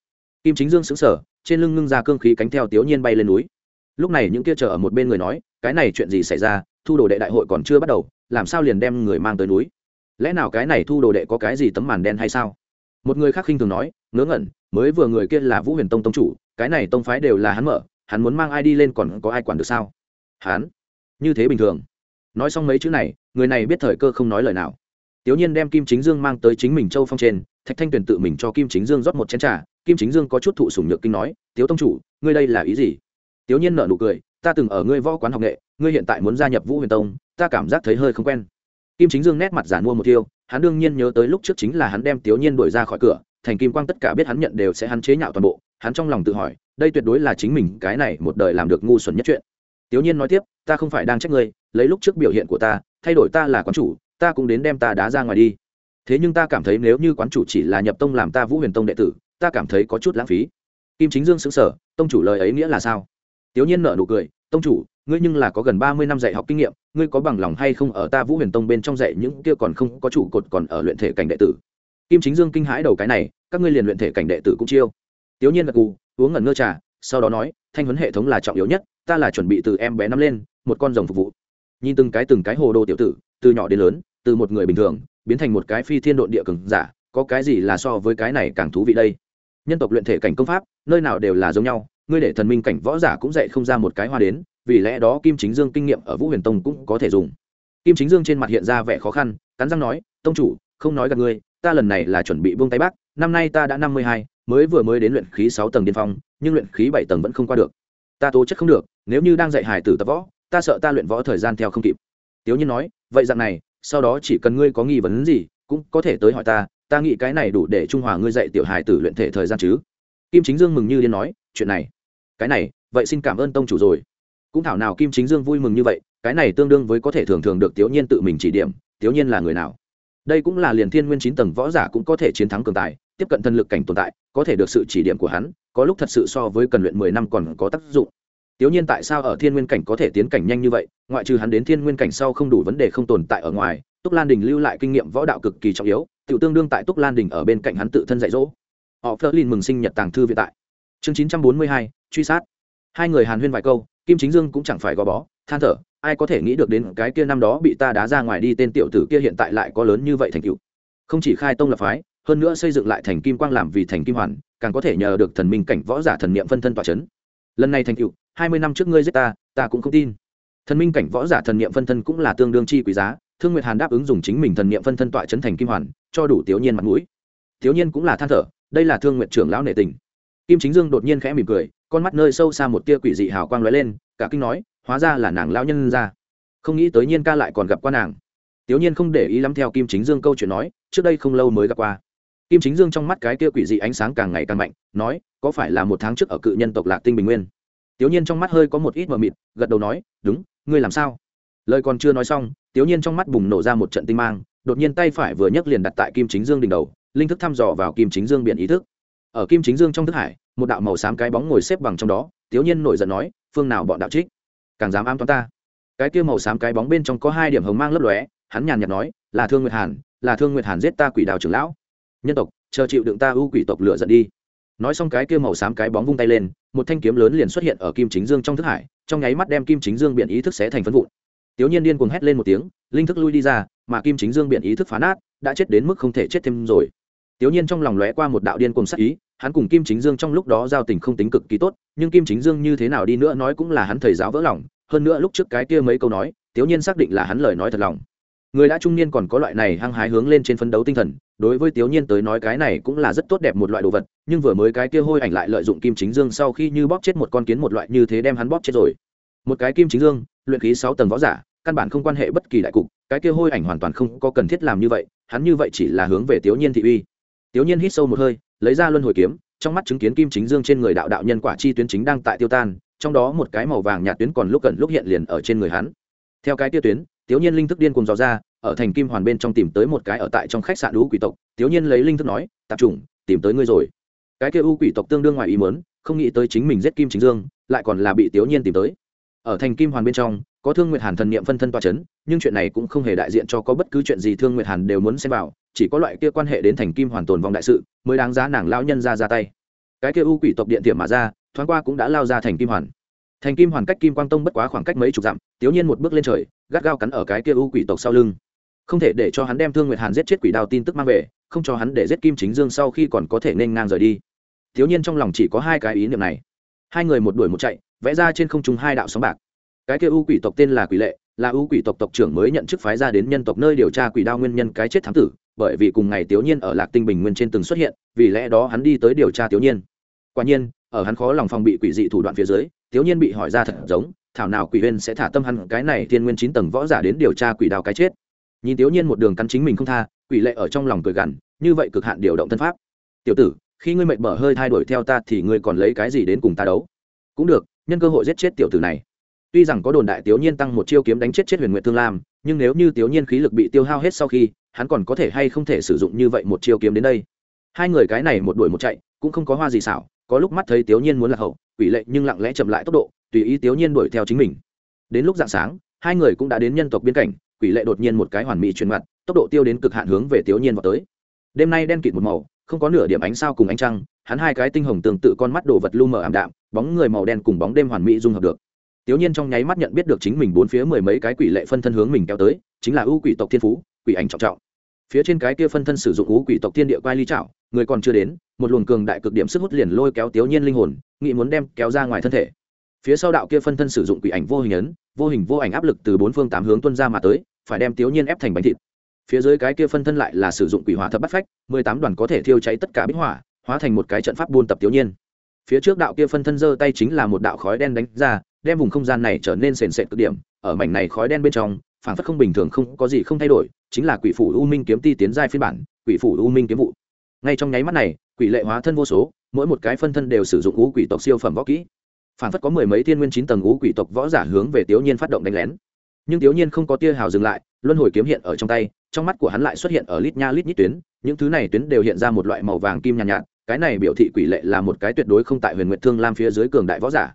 Kim chính dương sững sở trên lưng ngưng ra cương khí cánh theo tiểu nhiên bay lên núi. Lúc này những kia chờ ở một bên người nói, cái này chuyện gì xảy ra? Thu đồ đệ đại hội còn chưa bắt đầu, làm sao liền đem người mang tới núi? Lẽ nào cái này thu đồ đệ có cái gì tấm màn đen hay sao? Một người khác khinh thường nói, ngớ ngẩn, mới vừa người kia là vũ huyền tông tông chủ, cái này tông phái đều là hắn mở, hắn muốn mang ai đi lên còn có ai quản được sao? Hắn? Như thế bình thường. Nói xong mấy chữ này, người này biết thời cơ không nói lời nào. Tiểu nhiên đem kim chính dương mang tới chính mình châu phong trên, thạch thanh tuyền tự mình cho kim chính dương rót một chén trà, kim chính dương có chút thụ sủng nhược kinh nói tiếu tông chủ, ngươi đây là ý gì? Tiểu nhiên nở nụ cười, ta từng ở ngươi võ quán học nghệ, ngươi hiện tại muốn gia nhập vũ huyền tông, ta cảm giác thấy hơi không quen kim chính dương nét mặt giản mua một tiêu hắn đương nhiên nhớ tới lúc trước chính là hắn đem tiểu nhiên đuổi ra khỏi cửa, thành kim quang tất cả biết hắn nhận đều sẽ hắn chế nhạo toàn bộ, hắn trong lòng tự hỏi, đây tuyệt đối là chính mình cái này một đời làm được ngu xuẩn nhất chuyện. Tiểu nhiên nói tiếp, ta không phải đang trách ngươi, lấy lúc trước biểu hiện của ta, thay đổi ta là quán chủ, ta cũng đến đem ta đá ra ngoài đi. Thế nhưng ta cảm thấy nếu như quán chủ chỉ là nhập tông làm ta vũ huyền tông đệ tử, ta cảm thấy có chút lãng phí. Kim chính dương xứng sở tông chủ lời ấy nghĩa là sao? Tiểu nhiên nở nụ cười, tông chủ, ngươi nhưng là có gần ba mươi năm dạy học kinh nghiệm ngươi có bằng lòng hay không ở ta vũ huyền tông bên trong dạy những kia còn không có trụ cột còn ở luyện thể cảnh đệ tử? Kim chính dương kinh hãi đầu cái này, các ngươi liền luyện thể cảnh đệ tử cũng chiêu. Tiểu nhiên gật gù, uống ngẩn ngơ trà, sau đó nói, thanh huấn hệ thống là trọng yếu nhất, ta là chuẩn bị từ em bé năm lên, một con rồng phục vụ. Nhìn từng cái từng cái hồ đồ tiểu tử, từ nhỏ đến lớn, từ một người bình thường, biến thành một cái phi thiên độn địa cường giả, có cái gì là so với cái này càng thú vị đây? Nhân tộc luyện thể cảnh công pháp, nơi nào đều là giống nhau, ngươi để thần minh cảnh võ giả cũng dạy không ra một cái hoa đến vì lẽ đó kim chính dương kinh nghiệm ở vũ huyền tông cũng có thể dùng. Kim chính dương trên mặt hiện ra vẻ khó khăn, cắn răng nói, tông chủ, không nói gặp ngươi, ta lần này là chuẩn bị buông tay bác, năm nay ta đã năm mươi hai, mới vừa mới đến luyện khí sáu tầng điên phong, nhưng luyện khí bảy tầng vẫn không qua được. Ta tố chất không được, nếu như đang dạy hải tử tập võ, ta sợ ta luyện võ thời gian theo không kịp. Tiếu nhiên nói, vậy dạng này, sau đó chỉ cần ngươi có nghi vấn gì, cũng có thể tới hỏi ta ta nghĩ cái này đủ để trung hòa ngươi dạy tiểu hải tử luyện thể thời gian chứ. Kim chính dương mừng như điên nói, chuyện này, cái này, vậy xin cảm ơn tông chủ rồi cũng thảo nào kim chính dương vui mừng như vậy cái này tương đương với có thể thường thường được tiểu nhiên tự mình chỉ điểm tiểu nhiên là người nào đây cũng là liền thiên nguyên chín tầng võ giả cũng có thể chiến thắng cường tài tiếp cận thân lực cảnh tồn tại có thể được sự chỉ điểm của hắn có lúc thật sự so với cần luyện mười năm còn có tác dụng Tiểu nhiên tại sao ở thiên nguyên cảnh có thể tiến cảnh nhanh như vậy, ngoại trừ hắn đến thiên nguyên cảnh sau không đủ vấn đề không tồn tại ở ngoài, Túc Lan Đình lưu lại kinh nghiệm võ đạo cực kỳ trọng yếu, tiểu tương đương tại Túc Lan Đình ở bên cạnh hắn tự thân dạy dỗ. Họ Flerlin mừng sinh nhật tàng thư viện tại. Chương 942, truy sát. Hai người hàn huyên vài câu, Kim Chính Dương cũng chẳng phải gò bó, than thở, ai có thể nghĩ được đến cái kia năm đó bị ta đá ra ngoài đi tên tiểu tử kia hiện tại lại có lớn như vậy thành cựu Không chỉ khai tông lập phái, hơn nữa xây dựng lại thành kim quang làm vì thành kim hoàn, càng có thể nhờ được thần minh cảnh võ giả thần niệm phân thân tọa chấn. Lần này thành cựu hai mươi năm trước ngươi giết ta ta cũng không tin. Thần minh cảnh võ giả thần niệm phân thân cũng là tương đương chi quý giá thương nguyệt hàn đáp ứng dùng chính mình thần niệm phân thân tọa chấn thành kim hoàn cho đủ tiểu nhiên mặt mũi. Tiểu nhiên cũng là than thở đây là thương nguyệt trưởng lão nệ tình kim chính dương đột nhiên khẽ mỉm cười, con mắt nơi sâu xa một tia quỷ dị hào quang lóe lên, cả kinh nói, hóa ra là nàng lão nhân ra. Không nghĩ tới nhiên ca lại còn gặp qua nàng. Tiểu nhiên không để ý lắm theo kim chính dương câu chuyện nói, trước đây không lâu mới gặp qua. Kim chính dương trong mắt cái tia quỷ dị ánh sáng càng ngày càng mạnh, nói, có phải là một tháng trước ở cự nhân tộc lạc tinh bình nguyên? Tiểu nhiên trong mắt hơi có một ít mờ mịt, gật đầu nói, đúng, ngươi làm sao? Lời còn chưa nói xong, tiểu nhiên trong mắt bùng nổ ra một trận tinh mang, đột nhiên tay phải vừa nhấc liền đặt tại kim chính dương đỉnh đầu, linh thức thăm dò vào kim chính dương biển ý thức ở kim chính dương trong thức hải, một đạo màu xám cái bóng ngồi xếp bằng trong đó tiểu nhiên nổi giận nói, phương nào bọn đạo trích? Càng dám ám toán ta? Cái kia màu xám cái bóng bên trong có hai điểm hồng mang lấp lóe, hắn nhàn nhạt nói, là thương nguyệt hàn, là thương nguyệt hàn giết ta quỷ đào trưởng lão. Nhân tộc, chờ chịu đựng ta ưu quỷ tộc lựa giận đi. Nói xong cái kia màu xám cái bóng vung tay lên, một thanh kiếm lớn liền xuất hiện ở kim chính dương trong thức hải, trong nháy mắt đem kim chính dương biện ý thức xé thành phân vụn. Tiểu nhiên điên cuồng hét lên một tiếng, linh thức lui đi ra, mà kim chính dương biện ý thức phá nát, đã chết đến mức không thể chết thêm rồi. Tiểu nhiên trong lòng lóe qua một đạo điên cuồng sắc ý hắn cùng kim chính dương trong lúc đó giao tình không tính cực kỳ tốt, nhưng kim chính dương như thế nào đi nữa nói cũng là hắn thầy giáo vỡ lòng, hơn nữa lúc trước cái kia mấy câu nói tiểu nhiên xác định là hắn lời nói thật lòng. Người đã trung niên còn có loại này hăng hái hướng lên trên phấn đấu tinh thần, đối với tiểu nhiên tới nói cái này cũng là rất tốt đẹp một loại đồ vật, nhưng vừa mới cái kia hôi ảnh lại lợi dụng kim chính dương sau khi như bóp chết một con kiến một loại như thế đem hắn bóp chết rồi. Một cái kim chính dương, luyện khí sáu tầng võ giả, căn bản không quan hệ bất kỳ đại cục, cái kia hôi ảnh hoàn toàn không có cần thiết làm như vậy, hắn như vậy chỉ là hướng về tiểu nhiên thị uy. Tiểu nhiên hít sâu một hơi lấy ra luân hồi kiếm, trong mắt chứng kiến kim chính dương trên người đạo đạo nhân quả chi tuyến chính đang tại tiêu tan, trong đó một cái màu vàng nhạt tuyến còn lúc gần lúc hiện liền ở trên người hắn. Theo cái tiêu tuyến thiếu nhiên linh thức điên cùng dò ra, ở thành kim hoàn bên trong tìm tới một cái ở tại trong khách sạn lũ quỷ tộc. Thiếu nhiên lấy linh thức nói, tạp chủng, tìm tới ngươi rồi. Cái kia u quỷ tộc tương đương ngoài ý mớn không nghĩ tới chính mình giết kim chính dương, lại còn là bị thiếu nhiên tìm tới. Ở thành kim hoàn bên trong có thương nguyệt hàn thần niệm phân thân toa c h ấ n nhưng chuyện này cũng không hề đại diện cho có bất cứ chuyện gì thương nguyệt hàn đều muốn xem vào, chỉ có loại kia quan hệ đến thành kim hoàn tồn vong đại sự mới đáng giá nàng lao nhân ra ra tay. Cái kia u quỷ tộc điện tiệm mà ra, thoáng qua cũng đã lao ra thành kim hoàn. Thành kim hoàn cách kim quang tông bất quá khoảng cách mấy chục dặm tiếu nhiên một bước lên trời, gắt gao cắn ở cái kia u quỷ tộc sau lưng. Không thể để cho hắn đem thương nguyệt hàn giết chết quỷ đao tin tức mang về, không cho hắn để giết kim chính dương sau khi còn có thể nên ngang rời đi. Thiếu nhiên trong lòng chỉ có hai cái ý niệm này. Hai người một đuổi một chạy, vẽ ra trên không trung hai đạo sóng bạc cái kia u quỷ tộc tên là quỷ lệ, là u quỷ tộc tộc trưởng mới nhận chức phái ra đến nhân tộc nơi điều tra quỷ đao nguyên nhân cái chết thám tử, bởi vì cùng ngày tiểu nhiên ở lạc tinh bình nguyên trên từng xuất hiện, vì lẽ đó hắn đi tới điều tra tiểu nhiên. Quả nhiên, ở hắn khó lòng phòng bị quỷ dị thủ đoạn phía dưới, tiểu nhiên bị hỏi ra thật giống, thảo nào quỷ huyên sẽ thả tâm hắn, cái này thiên nguyên chín tầng võ giả đến điều tra quỷ đao cái chết. Nhìn tiểu nhiên một đường cắn chính mình không tha, quỷ lệ ở trong lòng cười gằn, như vậy cực hạn điều động thân pháp. Tiểu tử, khi ngươi mệt mở hơi thay đổi theo ta thì ngươi còn lấy cái gì đến cùng ta đấu? Cũng được, nhân cơ hội giết chết tiểu tử này tuy rằng có đồn đại tiểu nhiên tăng một chiêu kiếm đánh chết chết huyền nguyện thương lam, nhưng nếu như tiểu nhiên khí lực bị tiêu hao hết sau khi, hắn còn có thể hay không thể sử dụng như vậy một chiêu kiếm đến đây. Hai người cái này một đuổi một chạy, cũng không có hoa gì xảo, có lúc mắt thấy tiểu nhiên muốn lạc hậu, quỷ lệ nhưng lặng lẽ chậm lại tốc độ, tùy ý tiểu nhiên đuổi theo chính mình. Đến lúc dạng sáng, hai người cũng đã đến nhân tộc biên cảnh, quỷ lệ đột nhiên một cái hoàn mỹ truyền mặt, tốc độ tiêu đến cực hạn hướng về tiểu nhiên vào tới. Đêm nay đen kịt một màu, không có nửa điểm ánh sao cùng ánh trăng, hắn hai cái tinh hồng tương tự con mắt đồ vật lu mờ ảm đạm, bóng người màu đen cùng bóng đêm hoàn mỹ dung hợp được tiểu nhiên trong nháy mắt nhận biết được chính mình bốn phía mười mấy cái quỷ lệ phân thân hướng mình kéo tới, chính là ưu quỷ tộc thiên phú, quỷ ảnh trọng trọng. Phía trên cái kia phân thân sử dụng ưu quỷ tộc thiên địa quai ly trảo, người còn chưa đến, một luồng cường đại cực điểm sức hút liền lôi kéo tiểu nhiên linh hồn, nghĩ muốn đem kéo ra ngoài thân thể. Phía sau đạo kia phân thân sử dụng quỷ ảnh vô hình ấn, vô hình vô ảnh áp lực từ bốn phương tám hướng tuôn ra mà tới, phải đem tiểu nhiên ép thành bánh thịt. Phía dưới cái kia phân thân lại là sử dụng quỷ hỏa thập bắt phách, mười tám đoàn có thể thiêu cháy tất cả bích hỏa, hóa thành một cái trận pháp buôn tập tiểu nhiên. Phía trước đạo kia phân thân giơ tay chính là một đạo khói đen đánh ra đem vùng không gian này trở nên sền sệt cực điểm ở mảnh này khói đen bên trong phản phất không bình thường không có gì không thay đổi chính là quỷ phủ u minh kiếm ti tiến giai phiên bản quỷ phủ u minh kiếm vụ. Ngay trong nháy mắt này quỷ lệ hóa thân vô số mỗi một cái phân thân đều sử dụng ngũ quỷ tộc siêu phẩm võ kỹ. Phản phất có mười mấy thiên nguyên chín tầng ngũ quỷ tộc võ giả hướng về tiểu nhiên phát động đánh lén. Nhưng tiểu nhiên không có tia hào dừng lại luân hồi kiếm hiện ở trong tay trong mắt của hắn lại xuất hiện ở lít nha lít nhít tuyến những thứ này tuyến đều hiện ra một loại màu vàng kim nhàn nhạt, nhạt cái này biểu thị quỷ lệ là một cái tuyệt đối không tại huyền nguyệt thương lam phía dưới cường đại võ giả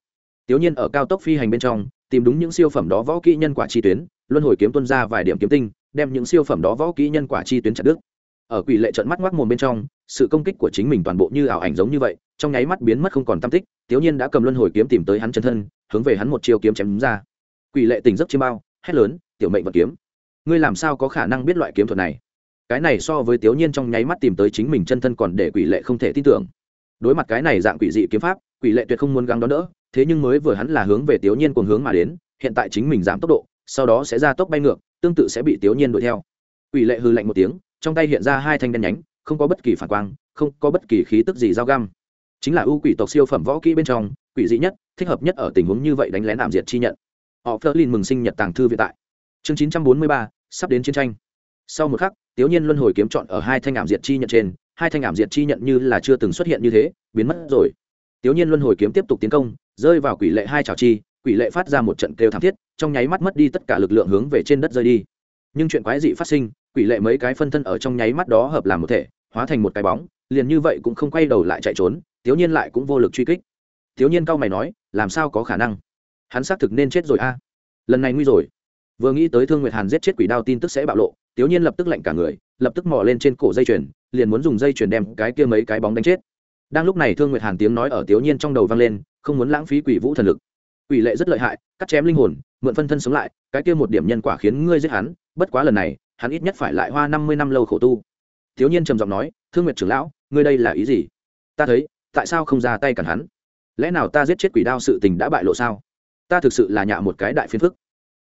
tiểu nhiên ở cao tốc phi hành bên trong, tìm đúng những siêu phẩm đó võ kỹ nhân quả chi tuyến, luân hồi kiếm tuân ra vài điểm kiếm tinh, đem những siêu phẩm đó võ kỹ nhân quả chi tuyến chặt đứt. Ở quỷ lệ trận mắt ngoác mồm bên trong, sự công kích của chính mình toàn bộ như ảo ảnh giống như vậy, trong nháy mắt biến mất không còn tâm tích, tiểu nhiên đã cầm luân hồi kiếm tìm tới hắn chân thân, hướng về hắn một chiêu kiếm chém đúng ra. Quỷ lệ tỉnh giấc chiêm bao, hét lớn, tiểu mệnh vật kiếm, ngươi làm sao có khả năng biết loại kiếm thuật này? Cái này so với tiểu nhiên trong nháy mắt tìm tới chính mình chân thân còn để quỷ lệ không thể tin tưởng. Đối mặt cái này dạng quỷ dị kiếm pháp, quỷ lệ tuyệt không muốn gắng đón đỡ thế nhưng mới vừa hắn là hướng về tiểu nhiên cùng hướng mà đến, hiện tại chính mình giảm tốc độ, sau đó sẽ ra tốc bay ngược, tương tự sẽ bị tiểu nhiên đuổi theo. Quỷ lệ hư lạnh một tiếng, trong tay hiện ra hai thanh đen nhánh, không có bất kỳ phản quang, không có bất kỳ khí tức gì dao găm. Chính là ưu quỷ tộc siêu phẩm võ kỹ bên trong, quỷ dị nhất, thích hợp nhất ở tình huống như vậy đánh lén ảm diệt chi nhận. Họ phớt lên mừng sinh nhật tàng thư viện tại. Chương chín trăm bốn mươi ba, sắp đến chiến tranh. Sau một khắc tiểu nhiên luân hồi kiếm chọn ở hai thanh ảm diệt chi nhận trên, hai thanh ảm diệt chi nhận như là chưa từng xuất hiện như thế, biến mất rồi. Tiểu nhiên luân hồi kiếm tiếp tục tiến công rơi vào quỷ lệ hai trào chi, quỷ lệ phát ra một trận kêu thảm thiết, trong nháy mắt mất đi tất cả lực lượng hướng về trên đất rơi đi. Nhưng chuyện quái dị phát sinh, quỷ lệ mấy cái phân thân ở trong nháy mắt đó hợp làm một thể, hóa thành một cái bóng, liền như vậy cũng không quay đầu lại chạy trốn thiếu nhiên lại cũng vô lực truy kích. Thiếu nhiên cao mày nói, làm sao có khả năng? Hắn xác thực nên chết rồi a. Lần này nguy rồi. Vừa nghĩ tới thương nguyệt hàn giết chết quỷ đao tin tức sẽ bạo lộ thiếu nhiên lập tức lạnh cả người, lập tức mò lên trên cổ dây chuyền, liền muốn dùng dây chuyền đem cái kia mấy cái bóng đánh chết. Đang lúc này thương nguyệt hàn tiếng nói ở thiếu nhiên trong đầu vang lên không muốn lãng phí quỷ vũ thần lực. Quỷ lệ rất lợi hại, cắt chém linh hồn, mượn phân thân sống lại, cái kia một điểm nhân quả khiến ngươi giết hắn, bất quá lần này, hắn ít nhất phải lại hoa năm mươi năm lâu khổ tu. Thiếu nhiên trầm giọng nói, thương nguyệt trưởng lão, ngươi đây là ý gì? Ta thấy, tại sao không ra tay cản hắn? Lẽ nào ta giết chết quỷ đao sự tình đã bại lộ sao? Ta thực sự là nhạ một cái đại phiền phức.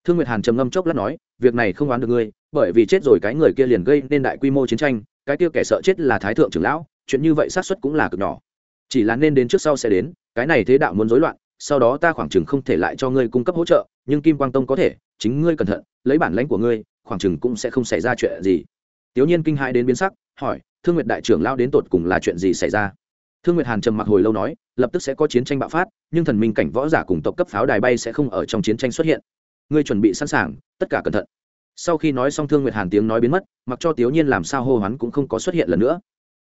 Thương nguyệt hàn trầm ngâm chốc lát nói, việc này không oán được ngươi, bởi vì chết rồi cái người kia liền gây nên đại quy mô chiến tranh, cái kia kẻ sợ chết là thái thượng trưởng lão, chuyện như vậy xác suất cũng là cực nhỏ. Chỉ là nên đến trước sau sẽ đến cái này thế đạo muốn rối loạn, sau đó ta khoảng chừng không thể lại cho ngươi cung cấp hỗ trợ, nhưng kim quang tông có thể, chính ngươi cẩn thận, lấy bản lãnh của ngươi, khoảng chừng cũng sẽ không xảy ra chuyện gì. Tiểu nhiên kinh hãi đến biến sắc, hỏi, thương nguyệt đại trưởng lao đến tột cùng là chuyện gì xảy ra? Thương nguyệt hàn trầm mặc hồi lâu nói, lập tức sẽ có chiến tranh bạo phát, nhưng thần minh cảnh võ giả cùng tộc cấp pháo đài bay sẽ không ở trong chiến tranh xuất hiện. Ngươi chuẩn bị sẵn sàng, tất cả cẩn thận. Sau khi nói xong thương nguyệt hàn tiếng nói biến mất, mặc cho tiểu nhiên làm sao hô hoán cũng không có xuất hiện lần nữa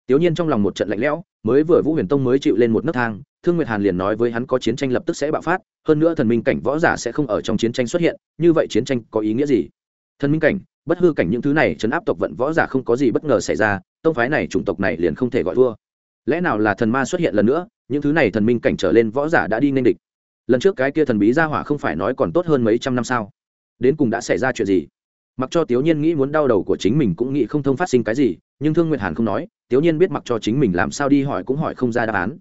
tiểu nhiên trong lòng một trận lạnh lẽo, mới vừa vũ huyền tông mới chịu lên một nấc thang, thương nguyệt hàn liền nói với hắn có chiến tranh lập tức sẽ bạo phát, hơn nữa thần minh cảnh võ giả sẽ không ở trong chiến tranh xuất hiện, như vậy chiến tranh có ý nghĩa gì? Thần minh cảnh, bất hư cảnh những thứ này chấn áp tộc vận võ giả không có gì bất ngờ xảy ra, tông phái này chủng tộc này liền không thể gọi thua lẽ nào là thần ma xuất hiện lần nữa, những thứ này thần minh cảnh trở lên võ giả đã đi nên địch? Lần trước cái kia thần bí gia hỏa không phải nói còn tốt hơn mấy trăm năm sao? Đến cùng đã xảy ra chuyện gì? Mặc cho tiểu nhiên nghĩ muốn đau đầu của chính mình cũng nghĩ không thông phát sinh cái gì nhưng thương nguyệt hàn không nói tiểu nhiên biết mặc cho chính mình làm sao đi hỏi cũng hỏi không ra đáp án.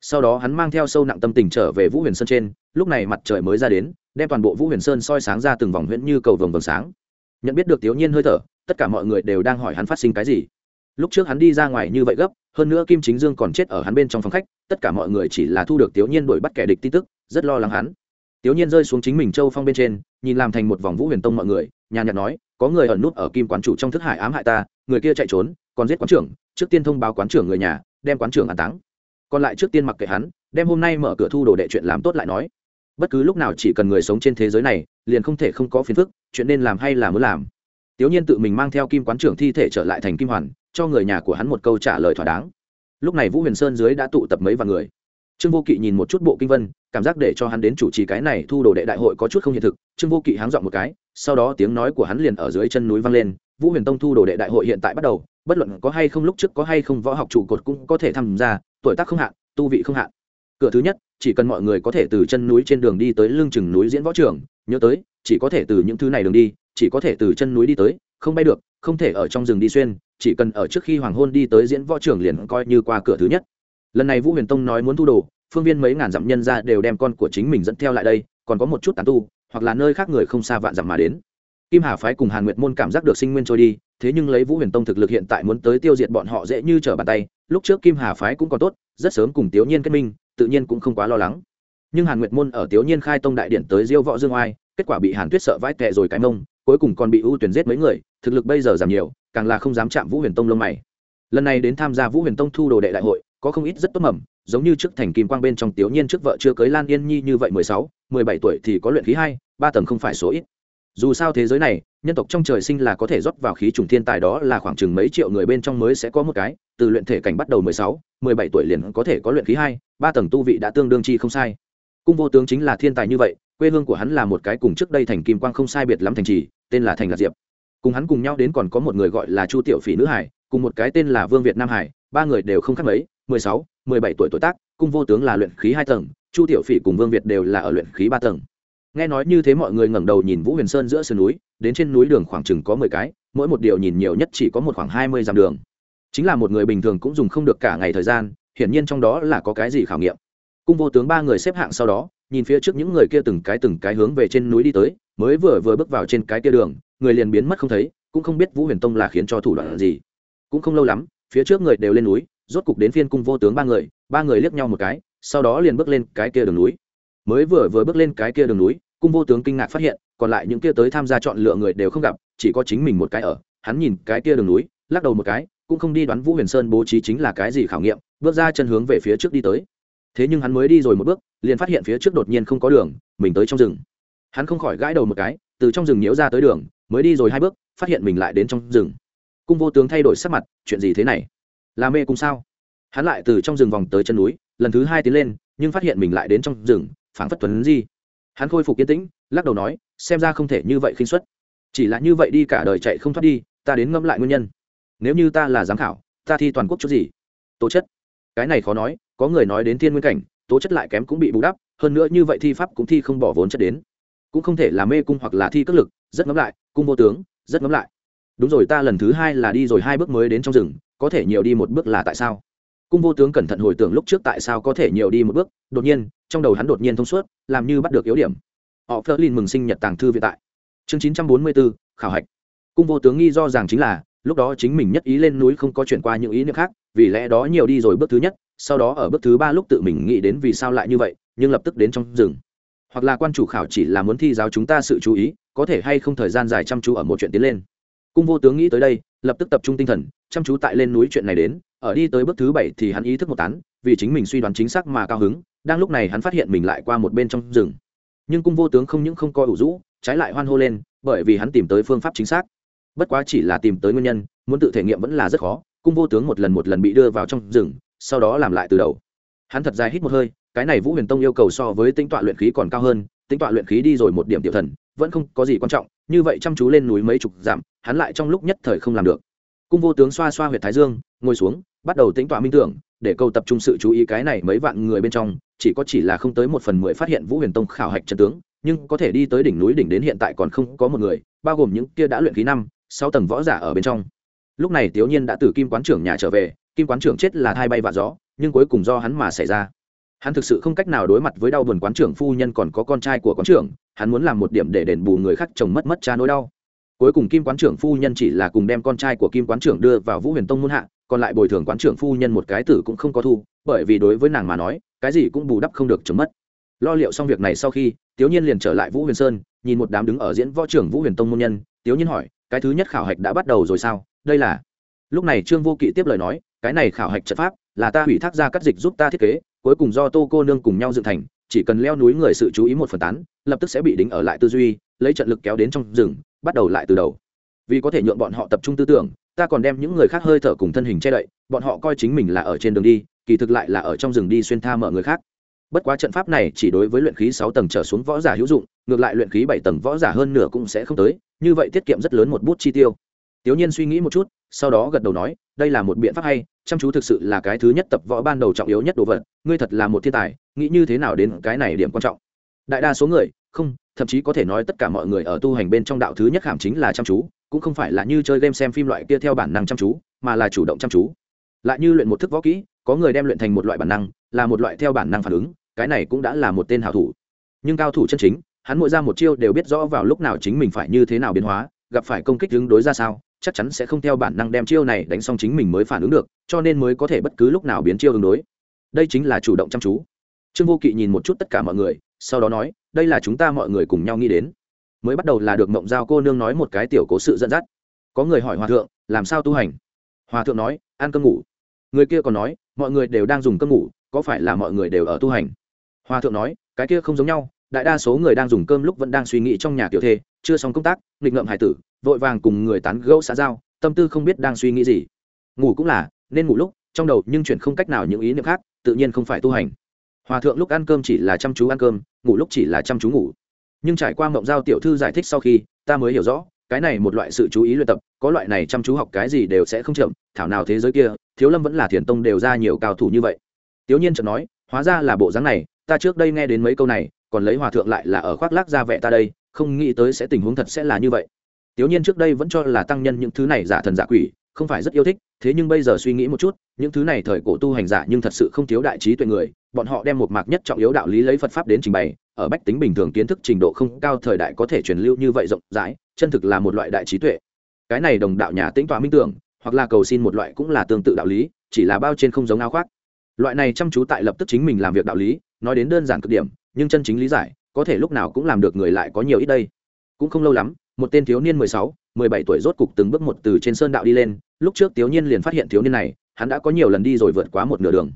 Sau đó hắn mang theo sâu nặng tâm tình trở về vũ huyền sơn trên, lúc này mặt trời mới ra đến, đem toàn bộ vũ huyền sơn soi sáng ra từng vòng huyễn như cầu vồng vầng sáng. Nhận biết được tiểu nhiên hơi thở, tất cả mọi người đều đang hỏi hắn phát sinh cái gì. Lúc trước hắn đi ra ngoài như vậy gấp, hơn nữa kim chính dương còn chết ở hắn bên trong phòng khách, tất cả mọi người chỉ là thu được tiểu nhiên đuổi bắt kẻ địch tin tức, rất lo lắng hắn. Tiểu nhiên rơi xuống chính mình châu phong bên trên, nhìn làm thành một vòng vũ huyền tông mọi người, nhàn nhạt nói, có người ẩn nút ở kim quán chủ trong thức hải ám hại ta, người kia chạy trốn còn giết quán trưởng, trước tiên thông báo quán trưởng người nhà, đem quán trưởng an táng. Còn lại trước tiên mặc kệ hắn, đem hôm nay mở cửa thu đồ đệ chuyện làm tốt lại nói. Bất cứ lúc nào chỉ cần người sống trên thế giới này, liền không thể không có phiền phức, chuyện nên làm hay là muốn làm. Tiểu nhiên tự mình mang theo kim quán trưởng thi thể trở lại thành kim hoàn, cho người nhà của hắn một câu trả lời thỏa đáng. Lúc này vũ huyền sơn dưới đã tụ tập mấy vạn người. Trương vô kỵ nhìn một chút bộ kinh vân, cảm giác để cho hắn đến chủ trì cái này thu đồ đệ đại hội có chút không hiện thực. Trương vô kỵ háng dọn một cái, sau đó tiếng nói của hắn liền ở dưới chân núi vang lên. Vũ huyền tông thu đồ đệ đại hội hiện tại bắt đầu bất luận có hay không lúc trước có hay không võ học trụ cột cũng có thể tham gia, tuổi tác không hạn, tu vị không hạn. Cửa thứ nhất, chỉ cần mọi người có thể từ chân núi trên đường đi tới lưng chừng núi diễn võ trường, nhớ tới, chỉ có thể từ những thứ này đường đi, chỉ có thể từ chân núi đi tới, không bay được, không thể ở trong rừng đi xuyên, chỉ cần ở trước khi hoàng hôn đi tới diễn võ trường liền coi như qua cửa thứ nhất. Lần này vũ huyền tông nói muốn thu đồ, phương viên mấy ngàn dặm nhân ra đều đem con của chính mình dẫn theo lại đây, còn có một chút tán tu, hoặc là nơi khác người không xa vạn dặm mà đến. Kim hà phái cùng hàn nguyệt môn cảm giác được sinh nguyên trôi đi thế nhưng lấy vũ huyền tông thực lực hiện tại muốn tới tiêu diệt bọn họ dễ như trở bàn tay, lúc trước kim hà phái cũng còn tốt, rất sớm cùng tiểu nhiên kết minh, tự nhiên cũng không quá lo lắng. Nhưng hàn nguyệt môn ở tiểu nhiên khai tông đại điện tới diêu võ dương oai, kết quả bị hàn tuyết sợ vãi tệ rồi cái mông, cuối cùng còn bị ưu tuyển giết mấy người, thực lực bây giờ giảm nhiều, càng là không dám chạm vũ huyền tông lông mày. Lần này đến tham gia vũ huyền tông thu đồ đệ đại hội, có không ít rất tốt mầm, giống như trước thành kim quang bên trong tiểu nhiên trước vợ chưa cưới lan yên nhi như vậy mười sáu, mười bảy tuổi thì có luyện khí hai, ba tầng không phải số ít. Dù sao thế giới này nhân tộc trong trời sinh là có thể rót vào khí trùng thiên tài đó là khoảng chừng mấy triệu người bên trong mới sẽ có một cái, từ luyện thể cảnh bắt đầu mười sáu, mười bảy tuổi liền có thể có luyện khí hai, ba tầng tu vị đã tương đương chi không sai. Cung vô tướng chính là thiên tài như vậy, quê hương của hắn là một cái cùng trước đây thành kim quang không sai biệt lắm thành trì, tên là thành lạc diệp. Cùng hắn cùng nhau đến còn có một người gọi là chu tiểu phỉ nữ hải, cùng một cái tên là vương việt nam hải, ba người đều không khác mấy, mười sáu, mười bảy tuổi tuổi tác, cung vô tướng là luyện khí hai tầng, chu tiểu phỉ cùng vương việt đều là ở luyện khí ba tầng nghe nói như thế mọi người ngẩng đầu nhìn vũ huyền sơn giữa sườn núi, đến trên núi đường khoảng chừng có mười cái, mỗi một điều nhìn nhiều nhất chỉ có một khoảng hai mươi dặm đường. Chính là một người bình thường cũng dùng không được cả ngày thời gian, hiển nhiên trong đó là có cái gì khảo nghiệm. Cung vô tướng ba người xếp hạng sau đó, nhìn phía trước những người kia từng cái từng cái hướng về trên núi đi tới, mới vừa vừa bước vào trên cái kia đường, người liền biến mất không thấy, cũng không biết vũ huyền tông là khiến cho thủ đoạn gì. Cũng không lâu lắm, phía trước người đều lên núi, rốt cục đến phiên cung vô tướng ba người ba người liếc nhau một cái, sau đó liền bước lên cái kia đường núi mới vừa vừa bước lên cái kia đường núi, cung vô tướng kinh ngạc phát hiện, còn lại những kia tới tham gia chọn lựa người đều không gặp, chỉ có chính mình một cái ở. Hắn nhìn cái kia đường núi, lắc đầu một cái, cũng không đi đoán vũ huyền sơn bố trí chính là cái gì khảo nghiệm, bước ra chân hướng về phía trước đi tới. Thế nhưng hắn mới đi rồi một bước, liền phát hiện phía trước đột nhiên không có đường, mình tới trong rừng. Hắn không khỏi gãi đầu một cái, từ trong rừng nhiễu ra tới đường, mới đi rồi hai bước, phát hiện mình lại đến trong rừng. Cung vô tướng thay đổi sắc mặt, chuyện gì thế này? Là mê cung sao? Hắn lại từ trong rừng vòng tới chân núi, lần thứ hai tiến lên, nhưng phát hiện mình lại đến trong rừng phảng phất tuấn di. Hắn khôi phục yên tĩnh, lắc đầu nói, xem ra không thể như vậy khinh suất. Chỉ là như vậy đi cả đời chạy không thoát đi, ta đến ngâm lại nguyên nhân. Nếu như ta là giám khảo, ta thi toàn quốc chút gì? Tố chất. Cái này khó nói, có người nói đến thiên nguyên cảnh, tố chất lại kém cũng bị bù đắp, hơn nữa như vậy thi pháp cũng thi không bỏ vốn chất đến. Cũng không thể là mê cung hoặc là thi cất lực, rất ngấm lại, cung vô tướng, rất ngấm lại. Đúng rồi, ta lần thứ hai là đi rồi hai bước mới đến trong rừng, có thể nhiều đi một bước là tại sao? Cung vô tướng cẩn thận hồi tưởng lúc trước tại sao có thể nhiều đi một bước, đột nhiên trong đầu hắn đột nhiên thông suốt, làm như bắt được yếu điểm. Họ phớt lên mừng sinh nhật tàng thư viện tại. Chương chín trăm bốn mươi bốn khảo hạch. Cung vô tướng nghi do rằng chính là, lúc đó chính mình nhất ý lên núi không có chuyển qua những ý niệm khác, vì lẽ đó nhiều đi rồi bước thứ nhất, sau đó ở bước thứ ba lúc tự mình nghĩ đến vì sao lại như vậy, nhưng lập tức đến trong rừng. Hoặc là quan chủ khảo chỉ là muốn thi giáo chúng ta sự chú ý, có thể hay không thời gian dài chăm chú ở một chuyện tiến lên. Cung vô tướng nghĩ tới đây, lập tức tập trung tinh thần, chăm chú tại lên núi chuyện này đến, ở đi tới bước thứ bảy thì hắn ý thức một tán, vì chính mình suy đoán chính xác mà cao hứng đang lúc này hắn phát hiện mình lại qua một bên trong rừng. Nhưng cung vô tướng không những không coi ủ rũ, trái lại hoan hô lên, bởi vì hắn tìm tới phương pháp chính xác. Bất quá chỉ là tìm tới nguyên nhân, muốn tự thể nghiệm vẫn là rất khó. Cung vô tướng một lần một lần bị đưa vào trong rừng, sau đó làm lại từ đầu. Hắn thật dài hít một hơi, cái này vũ huyền tông yêu cầu so với tính tọa luyện khí còn cao hơn tính tọa luyện khí đi rồi một điểm tiểu thần, vẫn không có gì quan trọng, như vậy chăm chú lên núi mấy chục dặm, hắn lại trong lúc nhất thời không làm được. Cung vô tướng xoa xoa huyệt thái dương, ngồi xuống, bắt đầu tính tọa minh tưởng để câu tập trung sự chú ý cái này mấy vạn người bên trong, chỉ có chỉ là không tới một phần mười phát hiện vũ huyền tông khảo hạch chân tướng, nhưng có thể đi tới đỉnh núi đỉnh đến hiện tại còn không có một người, bao gồm những kia đã luyện khí năm, sáu tầng võ giả ở bên trong. Lúc này tiểu nhiên đã từ kim quán trưởng nhà trở về, kim quán trưởng chết là thai bay vạ gió, nhưng cuối cùng do hắn mà xảy ra. Hắn thực sự không cách nào đối mặt với đau buồn quán trưởng phu nhân còn có con trai của quán trưởng, hắn muốn làm một điểm để đền bù người khác chồng mất mất cha nỗi đau cuối cùng kim quán trưởng phu nhân chỉ là cùng đem con trai của kim quán trưởng đưa vào vũ huyền tông muôn hạ, còn lại bồi thường quán trưởng phu nhân một cái tử cũng không có thu, bởi vì đối với nàng mà nói, cái gì cũng bù đắp không được chấm mất. Lo liệu xong việc này sau khi, Tiếu nhiên liền trở lại vũ huyền sơn, nhìn một đám đứng ở diễn võ trưởng vũ huyền tông môn nhân, Tiếu nhiên hỏi, cái thứ nhất khảo hạch đã bắt đầu rồi sao? Đây là lúc này trương vô kỵ tiếp lời nói, cái này khảo hạch trận pháp là ta hủy thác ra cắt dịch giúp ta thiết kế, cuối cùng do tô cô nương cùng nhau dựng thành, chỉ cần leo núi người sự chú ý một phần tán, lập tức sẽ bị đính ở lại tư duy, lấy trận lực kéo đến trong rừng bắt đầu lại từ đầu. Vì có thể nhượng bọn họ tập trung tư tưởng, ta còn đem những người khác hơi thở cùng thân hình che đậy, bọn họ coi chính mình là ở trên đường đi, kỳ thực lại là ở trong rừng đi xuyên tha mở người khác. Bất quá trận pháp này chỉ đối với luyện khí sáu tầng trở xuống võ giả hữu dụng, ngược lại luyện khí bảy tầng võ giả hơn nửa cũng sẽ không tới, như vậy tiết kiệm rất lớn một bút chi tiêu. Tiểu nhiên suy nghĩ một chút, sau đó gật đầu nói, đây là một biện pháp hay, chăm chú thực sự là cái thứ nhất tập võ ban đầu trọng yếu nhất đồ vật, ngươi thật là một thiên tài, nghĩ như thế nào đến cái này điểm quan trọng? Đại đa số người, không thậm chí có thể nói tất cả mọi người ở tu hành bên trong đạo thứ nhất hàm chính là chăm chú, cũng không phải là như chơi game xem phim loại kia theo bản năng chăm chú, mà là chủ động chăm chú. Lại như luyện một thức võ kỹ, có người đem luyện thành một loại bản năng, là một loại theo bản năng phản ứng, cái này cũng đã là một tên hảo thủ. Nhưng cao thủ chân chính, hắn mỗi ra một chiêu đều biết rõ vào lúc nào chính mình phải như thế nào biến hóa, gặp phải công kích ứng đối ra sao, chắc chắn sẽ không theo bản năng đem chiêu này đánh xong chính mình mới phản ứng được, cho nên mới có thể bất cứ lúc nào biến chiêu ứng đối. Đây chính là chủ động chăm chú trương vô kỵ nhìn một chút tất cả mọi người, sau đó nói, đây là chúng ta mọi người cùng nhau nghĩ đến. Mới bắt đầu là được mộng giao cô nương nói một cái tiểu cố sự dẫn dắt. Có người hỏi hòa thượng, làm sao tu hành? Hòa thượng nói, ăn cơm ngủ. Người kia còn nói, mọi người đều đang dùng cơm ngủ, có phải là mọi người đều ở tu hành? Hòa thượng nói, cái kia không giống nhau, đại đa số người đang dùng cơm lúc vẫn đang suy nghĩ trong nhà tiểu thê, chưa xong công tác, nghịch ngợm hải tử, vội vàng cùng người tán gẫu xã giao, tâm tư không biết đang suy nghĩ gì. Ngủ cũng là, nên ngủ lúc, trong đầu nhưng chuyển không cách nào những ý niệm khác, tự nhiên không phải tu hành hòa thượng lúc ăn cơm chỉ là chăm chú ăn cơm, ngủ lúc chỉ là chăm chú ngủ. Nhưng trải qua mộng giao tiểu thư giải thích sau khi, ta mới hiểu rõ, cái này một loại sự chú ý luyện tập, có loại này chăm chú học cái gì đều sẽ không chậm, thảo nào thế giới kia, thiếu lâm vẫn là thiền tông đều ra nhiều cao thủ như vậy. Tiểu nhiên chợt nói, hóa ra là bộ dáng này, ta trước đây nghe đến mấy câu này, còn lấy hòa thượng lại là ở khoác lác ra vẻ ta đây, không nghĩ tới sẽ tình huống thật sẽ là như vậy. Tiểu nhiên trước đây vẫn cho là tăng nhân những thứ này giả thần giả quỷ, không phải rất yêu thích, thế nhưng bây giờ suy nghĩ một chút, những thứ này thời cổ tu hành giả nhưng thật sự không thiếu đại trí tuệ người bọn họ đem một mạc nhất trọng yếu đạo lý lấy phật pháp đến trình bày, ở bách tính bình thường kiến thức trình độ không cao thời đại có thể truyền lưu như vậy rộng rãi, chân thực là một loại đại trí tuệ. Cái này đồng đạo nhà tĩnh tọa minh tưởng, hoặc là cầu xin một loại cũng là tương tự đạo lý, chỉ là bao trên không giống áo khoác. Loại này chăm chú tại lập tức chính mình làm việc đạo lý, nói đến đơn giản cực điểm, nhưng chân chính lý giải, có thể lúc nào cũng làm được người lại có nhiều ít đây. Cũng không lâu lắm, một tên thiếu niên mười sáu, mười bảy tuổi rốt cục từng bước một từ trên sơn đạo đi lên, lúc trước thiếu niên liền phát hiện thiếu niên này, hắn đã có nhiều lần đi rồi vượt quá một nửa đường.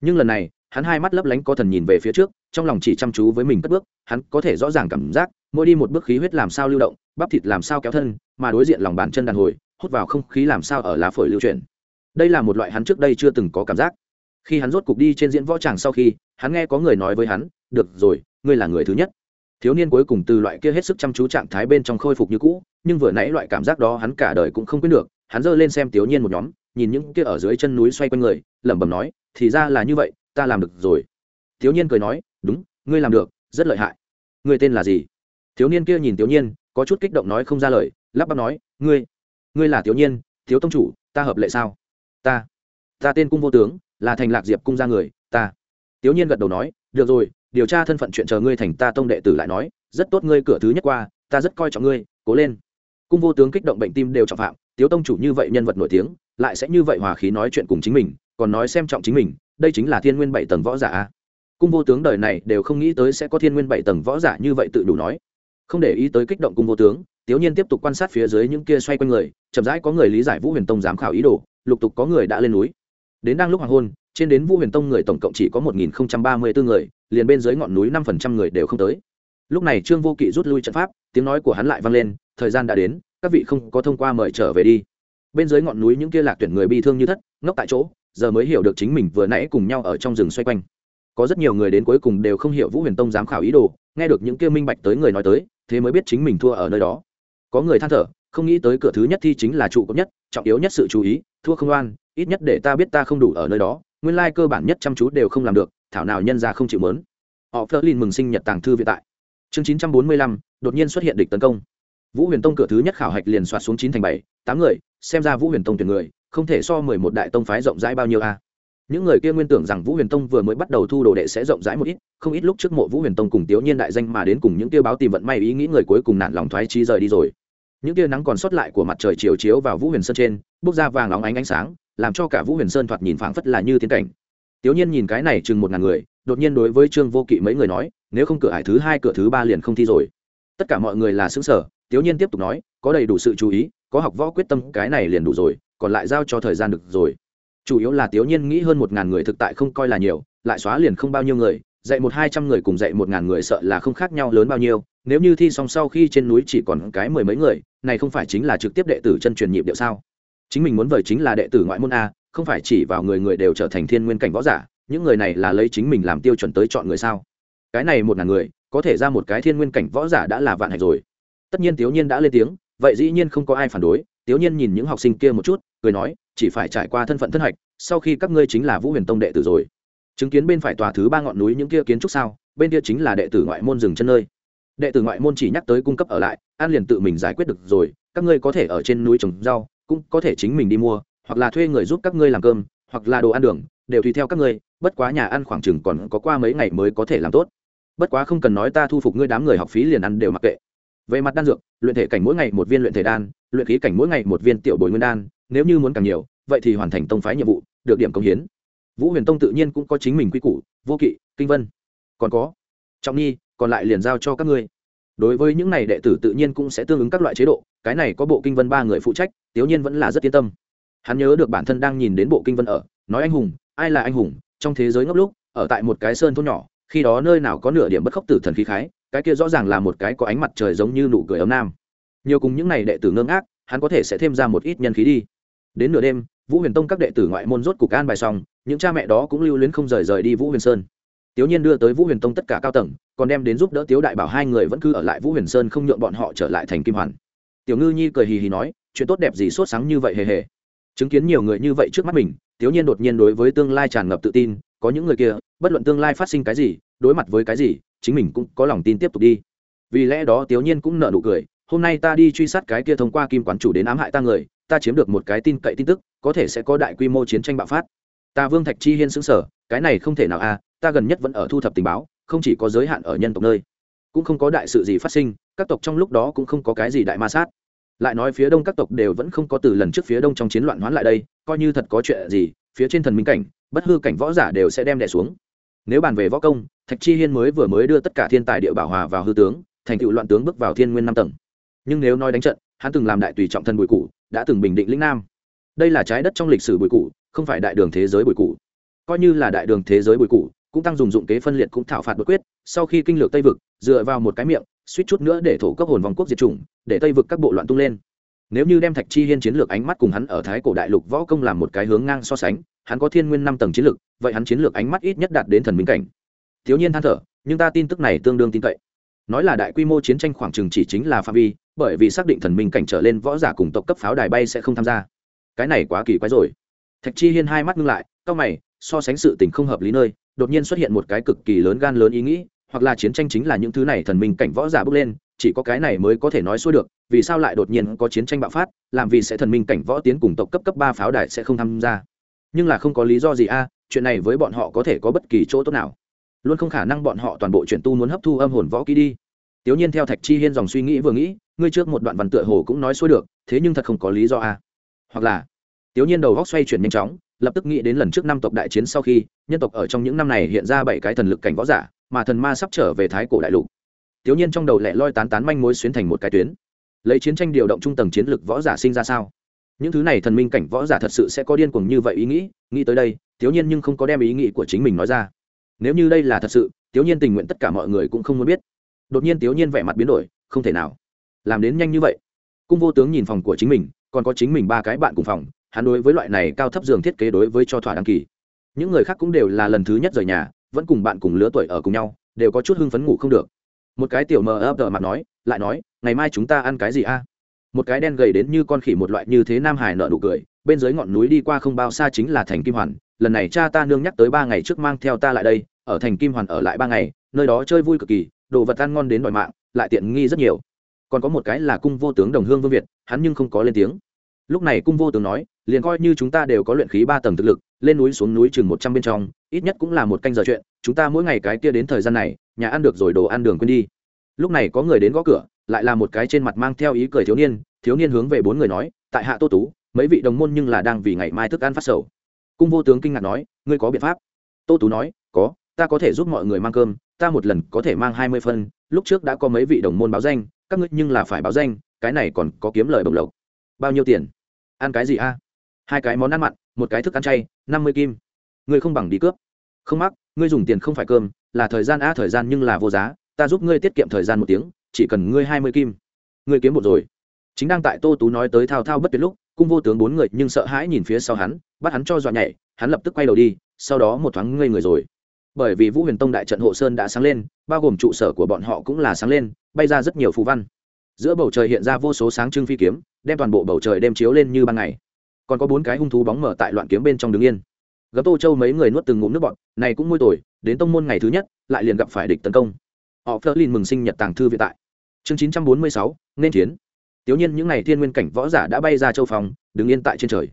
Nhưng lần này hắn hai mắt lấp lánh có thần nhìn về phía trước, trong lòng chỉ chăm chú với mình cất bước, hắn có thể rõ ràng cảm giác, mỗi đi một bước khí huyết làm sao lưu động, bắp thịt làm sao kéo thân, mà đối diện lòng bàn chân đàn hồi, hút vào không khí làm sao ở lá phổi lưu chuyển. Đây là một loại hắn trước đây chưa từng có cảm giác. Khi hắn rốt cục đi trên diễn võ tràng sau khi, hắn nghe có người nói với hắn, được rồi, ngươi là người thứ nhất. Thiếu niên cuối cùng từ loại kia hết sức chăm chú trạng thái bên trong khôi phục như cũ, nhưng vừa nãy loại cảm giác đó hắn cả đời cũng không quên được, hắn giơ lên xem tiểu nhiên một nhóm, nhìn những kia ở dưới chân núi xoay quanh người, lẩm bẩm nói, thì ra là như vậy ta làm được rồi. Thiếu niên cười nói đúng ngươi làm được rất lợi hại. Ngươi tên là gì? Thiếu niên kia nhìn thiếu niên, có chút kích động nói không ra lời lắp bắp nói ngươi ngươi là thiếu niên, thiếu tông chủ ta hợp lệ sao? Ta ta tên cung vô tướng là thành lạc diệp cung ra người ta. Thiếu niên gật đầu nói được rồi điều tra thân phận chuyện chờ ngươi thành ta tông đệ tử lại nói rất tốt ngươi cửa thứ nhất qua ta rất coi trọng ngươi cố lên. Cung vô tướng kích động bệnh tim đều trọng phạm tiếu tông chủ như vậy nhân vật nổi tiếng lại sẽ như vậy hòa khí nói chuyện cùng chính mình còn nói xem trọng chính mình đây chính là thiên nguyên bảy tầng võ giả cung vô tướng đời này đều không nghĩ tới sẽ có thiên nguyên bảy tầng võ giả như vậy tự đủ nói. Không để ý tới kích động cung vô tướng, tiếu nhiên tiếp tục quan sát phía dưới những kia xoay quanh người, chậm rãi có người lý giải vũ huyền tông giám khảo ý đồ, lục tục có người đã lên núi. Đến đang lúc hoàng hôn, trên đến vũ huyền tông người tổng cộng chỉ có một nghìn ba mươi bốn người, liền bên dưới ngọn núi năm phần trăm người đều không tới. Lúc này trương vô kỵ rút lui trận pháp, tiếng nói của hắn lại vang lên, thời gian đã đến, các vị không có thông qua mời trở về đi. Bên dưới ngọn núi những kia lạc tuyển người bi thương như thất, ngốc tại chỗ giờ mới hiểu được chính mình vừa nãy cùng nhau ở trong rừng xoay quanh. Có rất nhiều người đến cuối cùng đều không hiểu vũ huyền tông giám khảo ý đồ, nghe được những kia minh bạch tới người nói tới, thế mới biết chính mình thua ở nơi đó. Có người than thở, không nghĩ tới cửa thứ nhất thi chính là trụ cấp nhất, trọng yếu nhất sự chú ý, thua không oan, ít nhất để ta biết ta không đủ ở nơi đó, nguyên lai cơ bản nhất chăm chú đều không làm được, thảo nào nhân ra không chịu mớn. Họ phớt lên mừng sinh nhật tàng thư viện tại. Chương chín trăm bốn mươi lăm, đột nhiên xuất hiện địch tấn công. Vũ huyền tông cửa thứ nhất khảo hạch liền soạt xuống chín thành bảy, tám người, xem ra vũ huyền tông tuyển người không thể so mười một đại tông phái rộng rãi bao nhiêu a. Những người kia nguyên tưởng rằng vũ huyền tông vừa mới bắt đầu thu đồ đệ sẽ rộng rãi một ít, không ít lúc trước mộ vũ huyền tông cùng tiểu nhiên đại danh mà đến cùng những kia báo tìm vận may ý nghĩ người cuối cùng nản lòng thoái trí rời đi rồi. Những tia nắng còn sót lại của mặt trời chiều chiếu vào vũ huyền sơn trên, bốc ra vàng óng ánh ánh sáng, làm cho cả vũ huyền sơn thoạt nhìn phảng phất là như tiến cảnh. Tiểu nhiên nhìn cái này chừng một ngàn người, đột nhiên đối với trương vô kỵ mấy người nói, nếu không cửa hải thứ hai, cửa thứ ba liền không thi rồi. Tất cả mọi người là xứng sở tiểu nhiên tiếp tục nói, có đầy đủ sự chú ý, có học võ quyết tâm, cái này liền đủ rồi còn lại giao cho thời gian được rồi. Chủ yếu là tiểu nhiên nghĩ hơn một ngàn người thực tại không coi là nhiều, lại xóa liền không bao nhiêu người, dạy một hai trăm người cùng dạy một ngàn người sợ là không khác nhau lớn bao nhiêu, nếu như thi xong sau khi trên núi chỉ còn cái mười mấy người, này không phải chính là trực tiếp đệ tử chân truyền nhịp điệu sao? Chính mình muốn vời chính là đệ tử ngoại môn a, không phải chỉ vào người người đều trở thành thiên nguyên cảnh võ giả, những người này là lấy chính mình làm tiêu chuẩn tới chọn người sao? Cái này một ngàn người, có thể ra một cái thiên nguyên cảnh võ giả đã là vạn hạnh rồi. Tất nhiên tiểu nhiên đã lên tiếng, vậy dĩ nhiên không có ai phản đối tiểu nhiên nhìn những học sinh kia một chút, cười nói, chỉ phải trải qua thân phận thân hạch, sau khi các ngươi chính là vũ huyền tông đệ tử rồi. Chứng kiến bên phải tòa thứ ba ngọn núi những kia kiến trúc sao, bên kia chính là đệ tử ngoại môn rừng chân nơi. Đệ tử ngoại môn chỉ nhắc tới cung cấp ở lại, an liền tự mình giải quyết được rồi, các ngươi có thể ở trên núi trồng rau, cũng có thể chính mình đi mua, hoặc là thuê người giúp các ngươi làm cơm, hoặc là đồ ăn đường, đều tùy theo các ngươi, bất quá nhà ăn khoảng chừng còn có qua mấy ngày mới có thể làm tốt. Bất quá không cần nói ta thu phục ngươi đám người học phí liền ăn đều mặc kệ về mặt đan dược, luyện thể cảnh mỗi ngày một viên luyện thể đan, luyện khí cảnh mỗi ngày một viên tiểu bồi nguyên đan, nếu như muốn càng nhiều, vậy thì hoàn thành tông phái nhiệm vụ, được điểm công hiến. Vũ huyền tông tự nhiên cũng có chính mình quy củ, vô kỵ, kinh vân. Còn có, trọng nhi, còn lại liền giao cho các ngươi. Đối với những này đệ tử tự nhiên cũng sẽ tương ứng các loại chế độ, cái này có bộ kinh vân ba người phụ trách tiểu nhiên vẫn là rất yên tâm. Hắn nhớ được bản thân đang nhìn đến bộ kinh vân ở, nói anh hùng, ai là anh hùng, trong thế giới ngốc lúc, ở tại một cái sơn thôn nhỏ, khi đó nơi nào có nửa điểm bất khốc tử thần khí khái cái kia rõ ràng là một cái có ánh mặt trời giống như nụ cười ấm nam nhiều cùng những này đệ tử ngơ ngác hắn có thể sẽ thêm ra một ít nhân khí đi đến nửa đêm vũ huyền tông các đệ tử ngoại môn rốt cục an bài xong những cha mẹ đó cũng lưu luyến không rời rời đi vũ huyền sơn Tiểu Nhiên đưa tới Vũ Huyền Tông tất cả cao tầng, còn đem đến giúp đỡ Tiếu Đại Bảo hai người vẫn cứ ở lại Vũ Huyền Sơn không nhượng bọn họ trở lại thành Kim Hoàn. Tiểu Ngư Nhi cười hì hì nói, chuyện tốt đẹp gì sốt sáng như vậy hề hề. Chứng kiến nhiều người như vậy trước mắt mình, Tiểu Nhiên đột nhiên đối với tương lai tràn ngập tự tin, có những người kia, bất luận tương lai phát sinh cái gì, đối mặt với cái gì, chính mình cũng có lòng tin tiếp tục đi. Vì lẽ đó Tiểu Nhiên cũng nợ nụ cười, hôm nay ta đi truy sát cái kia thông qua Kim quán chủ đến ám hại ta người, ta chiếm được một cái tin cậy tin tức, có thể sẽ có đại quy mô chiến tranh bạo phát. Ta Vương Thạch Chi Hiên xứng sở, cái này không thể nào a, ta gần nhất vẫn ở thu thập tình báo không chỉ có giới hạn ở nhân tộc nơi cũng không có đại sự gì phát sinh các tộc trong lúc đó cũng không có cái gì đại ma sát lại nói phía đông các tộc đều vẫn không có từ lần trước phía đông trong chiến loạn hoán lại đây coi như thật có chuyện gì phía trên thần minh cảnh bất hư cảnh võ giả đều sẽ đem đẻ xuống nếu bàn về võ công, thạch chi hiên mới vừa mới đưa tất cả thiên tài địa bảo hòa vào hư tướng, thành tựu loạn tướng bước vào thiên nguyên năm tầng. Nhưng nếu nói đánh trận, hắn từng làm đại tùy trọng thân bùi cụ, đã từng bình định lĩnh nam. Đây là trái đất trong lịch sử bùi cụ, không phải đại đường thế giới bùi cụ. Coi như là đại đường thế giới bùi cụ, cũng tăng dùng dụng kế phân liệt cũng thảo phạt bất quyết, sau khi kinh lược tây vực, dựa vào một cái miệng, suýt chút nữa để thổ cấp hồn vòng quốc diệt chủng, để tây vực các bộ loạn tung lên. Nếu như đem thạch chi hiên chiến lược ánh mắt cùng hắn ở thái cổ đại lục võ công làm một cái hướng ngang so sánh hắn có thiên nguyên năm tầng chiến lược, vậy hắn chiến lược ánh mắt ít nhất đạt đến thần minh cảnh. Thiếu nhiên than thở, nhưng ta tin tức này tương đương tin cậy. Nói là đại quy mô chiến tranh khoảng trừng chỉ chính là phạm vi, bởi vì xác định thần minh cảnh trở lên võ giả cùng tộc cấp pháo đài bay sẽ không tham gia. Cái này quá kỳ quái rồi. Thạch chi hiên hai mắt ngưng lại c mày, so sánh sự tình không hợp lý nơi, đột nhiên xuất hiện một cái cực kỳ lớn gan lớn ý nghĩ, hoặc là chiến tranh chính là những thứ này thần minh cảnh võ giả bước lên, chỉ có cái này mới có thể nói xuôi được, vì sao lại đột nhiên có chiến tranh bạo phát, làm vì sẽ thần minh cảnh võ tiến cùng tộc cấp cấp ba pháo đài sẽ không tham gia? Nhưng là không có lý do gì a, chuyện này với bọn họ có thể có bất kỳ chỗ tốt nào. Luôn không khả năng bọn họ toàn bộ chuyển tu muốn hấp thu âm hồn võ kỹ đi. Tiểu nhiên theo thạch chi hiên dòng suy nghĩ vừa nghĩ, ngươi trước một đoạn văn tựa hồ cũng nói xuôi được, thế nhưng thật không có lý do a. Hoặc là, tiểu nhiên đầu góc xoay chuyển nhanh chóng, lập tức nghĩ đến lần trước năm tộc đại chiến sau khi, nhân tộc ở trong những năm này hiện ra bảy cái thần lực cảnh võ giả, mà thần ma sắp trở về thái cổ đại lục. Tiểu nhiên trong đầu lẹ loi tán tán manh mối xuyến thành một cái tuyến. Lấy chiến tranh điều động trung tầng chiến lực võ giả sinh ra sao? Những thứ này thần minh cảnh võ giả thật sự sẽ có điên cuồng như vậy ý nghĩ nghĩ tới đây thiếu nhiên nhưng không có đem ý nghĩ của chính mình nói ra. Nếu như đây là thật sự thiếu nhiên tình nguyện tất cả mọi người cũng không muốn biết. Đột nhiên thiếu nhiên vẻ mặt biến đổi, không thể nào. Làm đến nhanh như vậy. Cung vô tướng nhìn phòng của chính mình, còn có chính mình ba cái bạn cùng phòng, hắn đối với loại này cao thấp giường thiết kế đối với cho thỏa đăng kỳ. Những người khác cũng đều là lần thứ nhất rời nhà, vẫn cùng bạn cùng lứa tuổi ở cùng nhau, đều có chút hưng phấn ngủ không được. Một cái tiểu mờ ấp đờ mặt nói, lại nói, ngày mai chúng ta ăn cái gì a? Một cái đen gầy đến như con khỉ một loại như thế nam hải nợ nụ cười, bên dưới ngọn núi đi qua không bao xa chính là thành kim hoàn, lần này cha ta nương nhắc tới ba ngày trước mang theo ta lại đây, ở thành kim hoàn ở lại ba ngày, nơi đó chơi vui cực kỳ, đồ vật ăn ngon đến đòi mạng, lại tiện nghi rất nhiều. Còn có một cái là cung vô tướng đồng hương vương việt, hắn nhưng không có lên tiếng. Lúc này cung vô tướng nói, liền coi như chúng ta đều có luyện khí ba tầng thực lực, lên núi xuống núi chừng một trăm bên trong, ít nhất cũng là một canh giờ chuyện, chúng ta mỗi ngày cái kia đến thời gian này, nhà ăn được rồi đồ ăn đường quên đi. Lúc này có người đến gõ cửa lại là một cái trên mặt mang theo ý cười thiếu niên thiếu niên hướng về bốn người nói, tại hạ tô tú, mấy vị đồng môn nhưng là đang vì ngày mai thức ăn phát sầu. Cung vô tướng kinh ngạc nói, ngươi có biện pháp? Tô tú nói, có, ta có thể giúp mọi người mang cơm, ta một lần có thể mang hai mươi phân, lúc trước đã có mấy vị đồng môn báo danh, các ngươi nhưng là phải báo danh, cái này còn có kiếm lời bồng lộc. Bao nhiêu tiền? Ăn cái gì a? Hai cái món ăn mặn, một cái thức ăn chay, năm mươi kim. Ngươi không bằng đi cướp. Không mắc, ngươi dùng tiền không phải cơm, là thời gian a, thời gian nhưng là vô giá, ta giúp ngươi tiết kiệm thời gian một tiếng chỉ cần ngươi hai mươi kim. Ngươi kiếm một rồi. Chính đang tại tô tú nói tới thao thao bất tuyệt lúc, cung vô tướng bốn người nhưng sợ hãi nhìn phía sau hắn, bắt hắn cho dọa nhảy, hắn lập tức quay đầu đi, sau đó một thoáng ngây người rồi. Bởi vì vũ huyền tông đại trận hộ sơn đã sáng lên, bao gồm trụ sở của bọn họ cũng là sáng lên, bay ra rất nhiều phù văn. Giữa bầu trời hiện ra vô số sáng trưng phi kiếm, đem toàn bộ bầu trời đem chiếu lên như ban ngày. Còn có bốn cái hung thú bóng mở tại loạn kiếm bên trong đứng yên. Gấp tô châu mấy người nuốt từng ngụm nước bọn này cũng môi tồi, đến tông môn ngày thứ nhất, lại liền gặp phải địch tấn công. Họ phớt lên mừng sinh nhật tàng thư viện tại chương chín trăm bốn mươi sáu, nên chiến. Tiểu nhiên những ngày thiên nguyên cảnh võ giả đã bay ra châu phòng, đứng yên tại trên trời.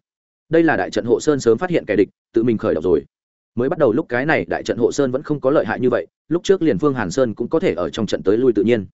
Đây là đại trận hộ sơn sớm phát hiện kẻ địch, tự mình khởi động rồi. Mới bắt đầu lúc cái này đại trận hộ sơn vẫn không có lợi hại như vậy, lúc trước liền phương hàn sơn cũng có thể ở trong trận tới lui tự nhiên.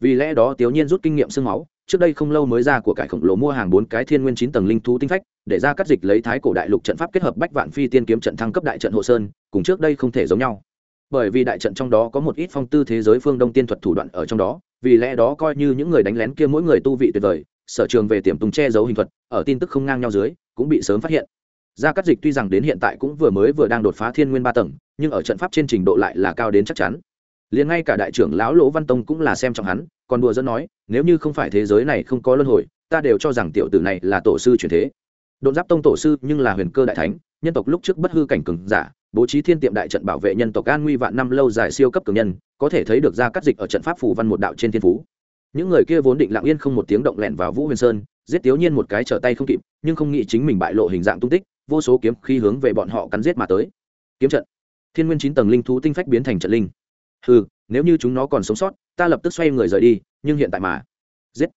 Vì lẽ đó tiểu nhiên rút kinh nghiệm sương máu, trước đây không lâu mới ra của cải khổng lồ mua hàng bốn cái thiên nguyên chín tầng linh thú tinh phách, để ra cắt dịch lấy thái cổ đại lục trận pháp kết hợp bách vạn phi tiên kiếm trận thăng cấp đại trận hộ sơn, cùng trước đây không thể giống nhau. Bởi vì đại trận trong đó có một ít phong tư thế giới phương đông tiên thuật thủ đoạn ở trong đó vì lẽ đó coi như những người đánh lén kia mỗi người tu vị tuyệt vời, sở trường về tiềm tùng che giấu hình thuật, ở tin tức không ngang nhau dưới, cũng bị sớm phát hiện. Gia cắt dịch tuy rằng đến hiện tại cũng vừa mới vừa đang đột phá thiên nguyên ba tầng, nhưng ở trận pháp trên trình độ lại là cao đến chắc chắn. Liền ngay cả đại trưởng lão lỗ văn tông cũng là xem trọng hắn, còn đùa dẫn nói, nếu như không phải thế giới này không có luân hồi, ta đều cho rằng tiểu tử này là tổ sư truyền thế. Đột giáp tông tổ sư nhưng là huyền cơ đại thánh, nhân tộc lúc trước bất hư cảnh cường giả bố trí thiên tiệm đại trận bảo vệ nhân tộc an nguy vạn năm lâu dài siêu cấp cường nhân, có thể thấy được ra cắt dịch ở trận pháp phủ văn một đạo trên thiên phú. Những người kia vốn định lặng yên không một tiếng động lẹn vào vũ huyền sơn, giết tiểu nhiên một cái trở tay không kịp, nhưng không nghĩ chính mình bại lộ hình dạng tung tích, vô số kiếm khi hướng về bọn họ cắn giết mà tới. Kiếm trận. Thiên nguyên chín tầng linh thú tinh phách biến thành trận linh. Ừ nếu như chúng nó còn sống sót, ta lập tức xoay người rời đi, nhưng hiện tại mà. Giết.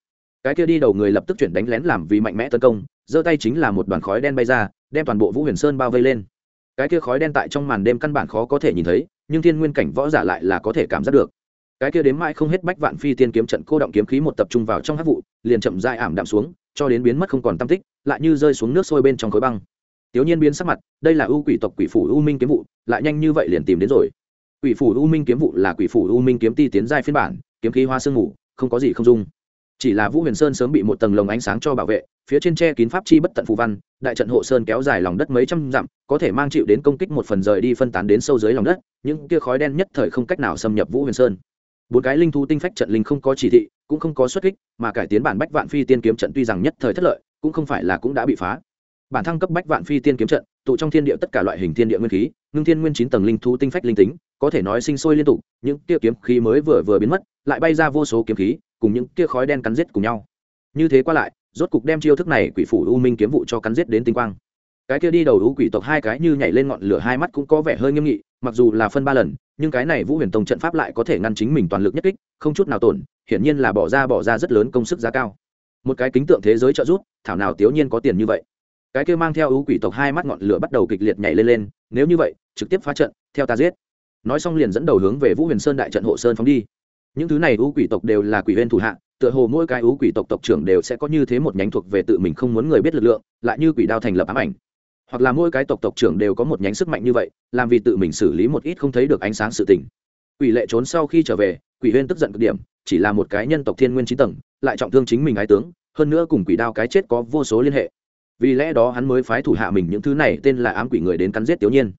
Cái kia đi đầu người lập tức chuyển đánh lén làm vì mạnh mẽ tấn công, giơ tay chính là một đoàn khói đen bay ra, đem toàn bộ vũ huyền sơn bao vây lên cái kia khói đen tại trong màn đêm căn bản khó có thể nhìn thấy, nhưng thiên nguyên cảnh võ giả lại là có thể cảm giác được. Cái kia đến mãi không hết bách vạn phi tiên kiếm trận cô động kiếm khí một tập trung vào trong hát vụ, liền chậm dai ảm đạm xuống, cho đến biến mất không còn tam tích, lại như rơi xuống nước sôi bên trong khối băng. Tiểu nhiên biến sắc mặt, đây là ưu quỷ tộc quỷ phủ u minh kiếm vụ, lại nhanh như vậy liền tìm đến rồi. Quỷ phủ u minh kiếm vụ là quỷ phủ u minh kiếm ti tiến giai phiên bản, kiếm khí hoa sương ngủ không có gì không dung chỉ là vũ huyền sơn sớm bị một tầng lồng ánh sáng cho bảo vệ, phía trên tre kín pháp chi bất tận phù văn, đại trận hộ sơn kéo dài lòng đất mấy trăm dặm, có thể mang chịu đến công kích một phần rời đi phân tán đến sâu dưới lòng đất, những kia khói đen nhất thời không cách nào xâm nhập vũ huyền sơn. Bốn cái linh thú tinh phách trận linh không có chỉ thị, cũng không có xuất kích, mà cải tiến bản bách vạn phi tiên kiếm trận tuy rằng nhất thời thất lợi, cũng không phải là cũng đã bị phá. Bản thăng cấp bách vạn phi tiên kiếm trận, tụ trong thiên địa tất cả loại hình thiên địa nguyên khí, ngưng thiên nguyên chín tầng linh thú tinh phách linh tính, có thể nói sinh sôi liên tục, những kia kiếm khí mới vừa vừa biến mất, lại bay ra vô số kiếm khí cùng những kia khói đen cắn giết cùng nhau. Như thế qua lại, rốt cục đem chiêu thức này quỷ phủ u minh kiếm vụ cho cắn giết đến tinh quang. Cái kia đi đầu u quỷ tộc hai cái như nhảy lên ngọn lửa hai mắt cũng có vẻ hơi nghiêm nghị, mặc dù là phân ba lần, nhưng cái này vũ huyền tông trận pháp lại có thể ngăn chính mình toàn lực nhất kích, không chút nào tổn, hiển nhiên là bỏ ra bỏ ra rất lớn công sức giá cao. Một cái kính tượng thế giới trợ giúp, thảo nào tiểu nhiên có tiền như vậy. Cái kia mang theo ưu quỷ tộc hai mắt ngọn lửa bắt đầu kịch liệt nhảy lên lên, nếu như vậy, trực tiếp phá trận, theo ta giết. Nói xong liền dẫn đầu hướng về vũ huyền sơn đại trận hộ sơn phóng đi những thứ này ưu quỷ tộc đều là quỷ huyên thủ hạ, tựa hồ mỗi cái ưu quỷ tộc tộc trưởng đều sẽ có như thế một nhánh thuộc về tự mình không muốn người biết lực lượng, lại như quỷ đao thành lập ám ảnh. Hoặc là mỗi cái tộc tộc trưởng đều có một nhánh sức mạnh như vậy, làm vì tự mình xử lý một ít không thấy được ánh sáng sự tình. Quỷ lệ trốn sau khi trở về, quỷ huyên tức giận cực điểm, chỉ là một cái nhân tộc thiên nguyên trí tầng, lại trọng thương chính mình ái tướng, hơn nữa cùng quỷ đao cái chết có vô số liên hệ. Vì lẽ đó hắn mới phái thủ hạ mình những thứ này tên là ám quỷ người đến cắn giết tiểu nhiên.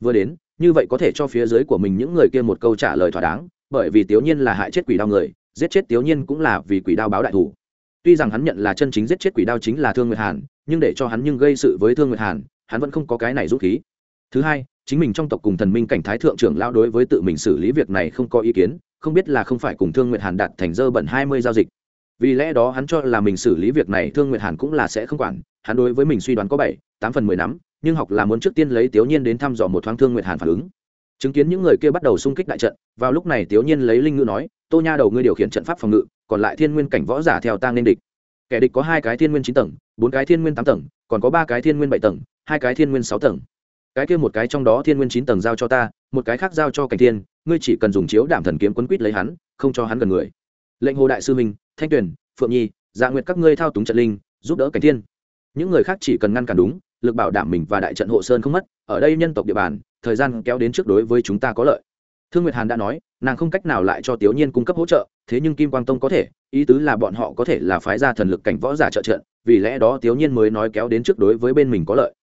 Vừa đến, như vậy có thể cho phía dưới của mình những người kia một câu trả lời thỏa đáng bởi vì tiểu nhiên là hại chết quỷ đao người, giết chết tiểu nhiên cũng là vì quỷ đao báo đại thủ. Tuy rằng hắn nhận là chân chính giết chết quỷ đao chính là thương nguyệt hàn, nhưng để cho hắn nhưng gây sự với thương nguyệt hàn, hắn vẫn không có cái này rút khí. Thứ hai, chính mình trong tộc cùng thần minh cảnh thái thượng trưởng lao đối với tự mình xử lý việc này không có ý kiến, không biết là không phải cùng thương nguyệt hàn đạt thành dơ bẩn hai mươi giao dịch. Vì lẽ đó hắn cho là mình xử lý việc này thương nguyệt hàn cũng là sẽ không quản, hắn đối với mình suy đoán có bảy, tám phần mười nắm nhưng học là muốn trước tiên lấy tiểu nhiên đến thăm dò một thoáng thương nguyệt hàn phản ứng chứng kiến những người kia bắt đầu xung kích đại trận, vào lúc này tiểu nhiên lấy linh ngữ nói, tô nha đầu ngươi điều khiển trận pháp phòng ngự, còn lại thiên nguyên cảnh võ giả theo tang nên địch. Kẻ địch có hai cái thiên nguyên chín tầng, bốn cái thiên nguyên tám tầng, còn có ba cái thiên nguyên bảy tầng, hai cái thiên nguyên sáu tầng. Cái kia một cái trong đó thiên nguyên chín tầng giao cho ta, một cái khác giao cho cảnh thiên, ngươi chỉ cần dùng chiếu đảm thần kiếm quấn quýt lấy hắn, không cho hắn gần người. Lệnh hồ đại sư minh, thanh tuyền, phượng nhi dạ nguyệt các ngươi thao túng trận linh, giúp đỡ cảnh thiên. Những người khác chỉ cần ngăn cản đúng, lực bảo đảm mình và đại trận hộ sơn không mất, ở đây nhân tộc địa bàn thời gian kéo đến trước đối với chúng ta có lợi. Thương nguyệt hàn đã nói, nàng không cách nào lại cho tiểu nhiên cung cấp hỗ trợ, thế nhưng kim quang tông có thể, ý tứ là bọn họ có thể là phái ra thần lực cảnh võ giả trợ trận vì lẽ đó tiểu nhiên mới nói kéo đến trước đối với bên mình có lợi.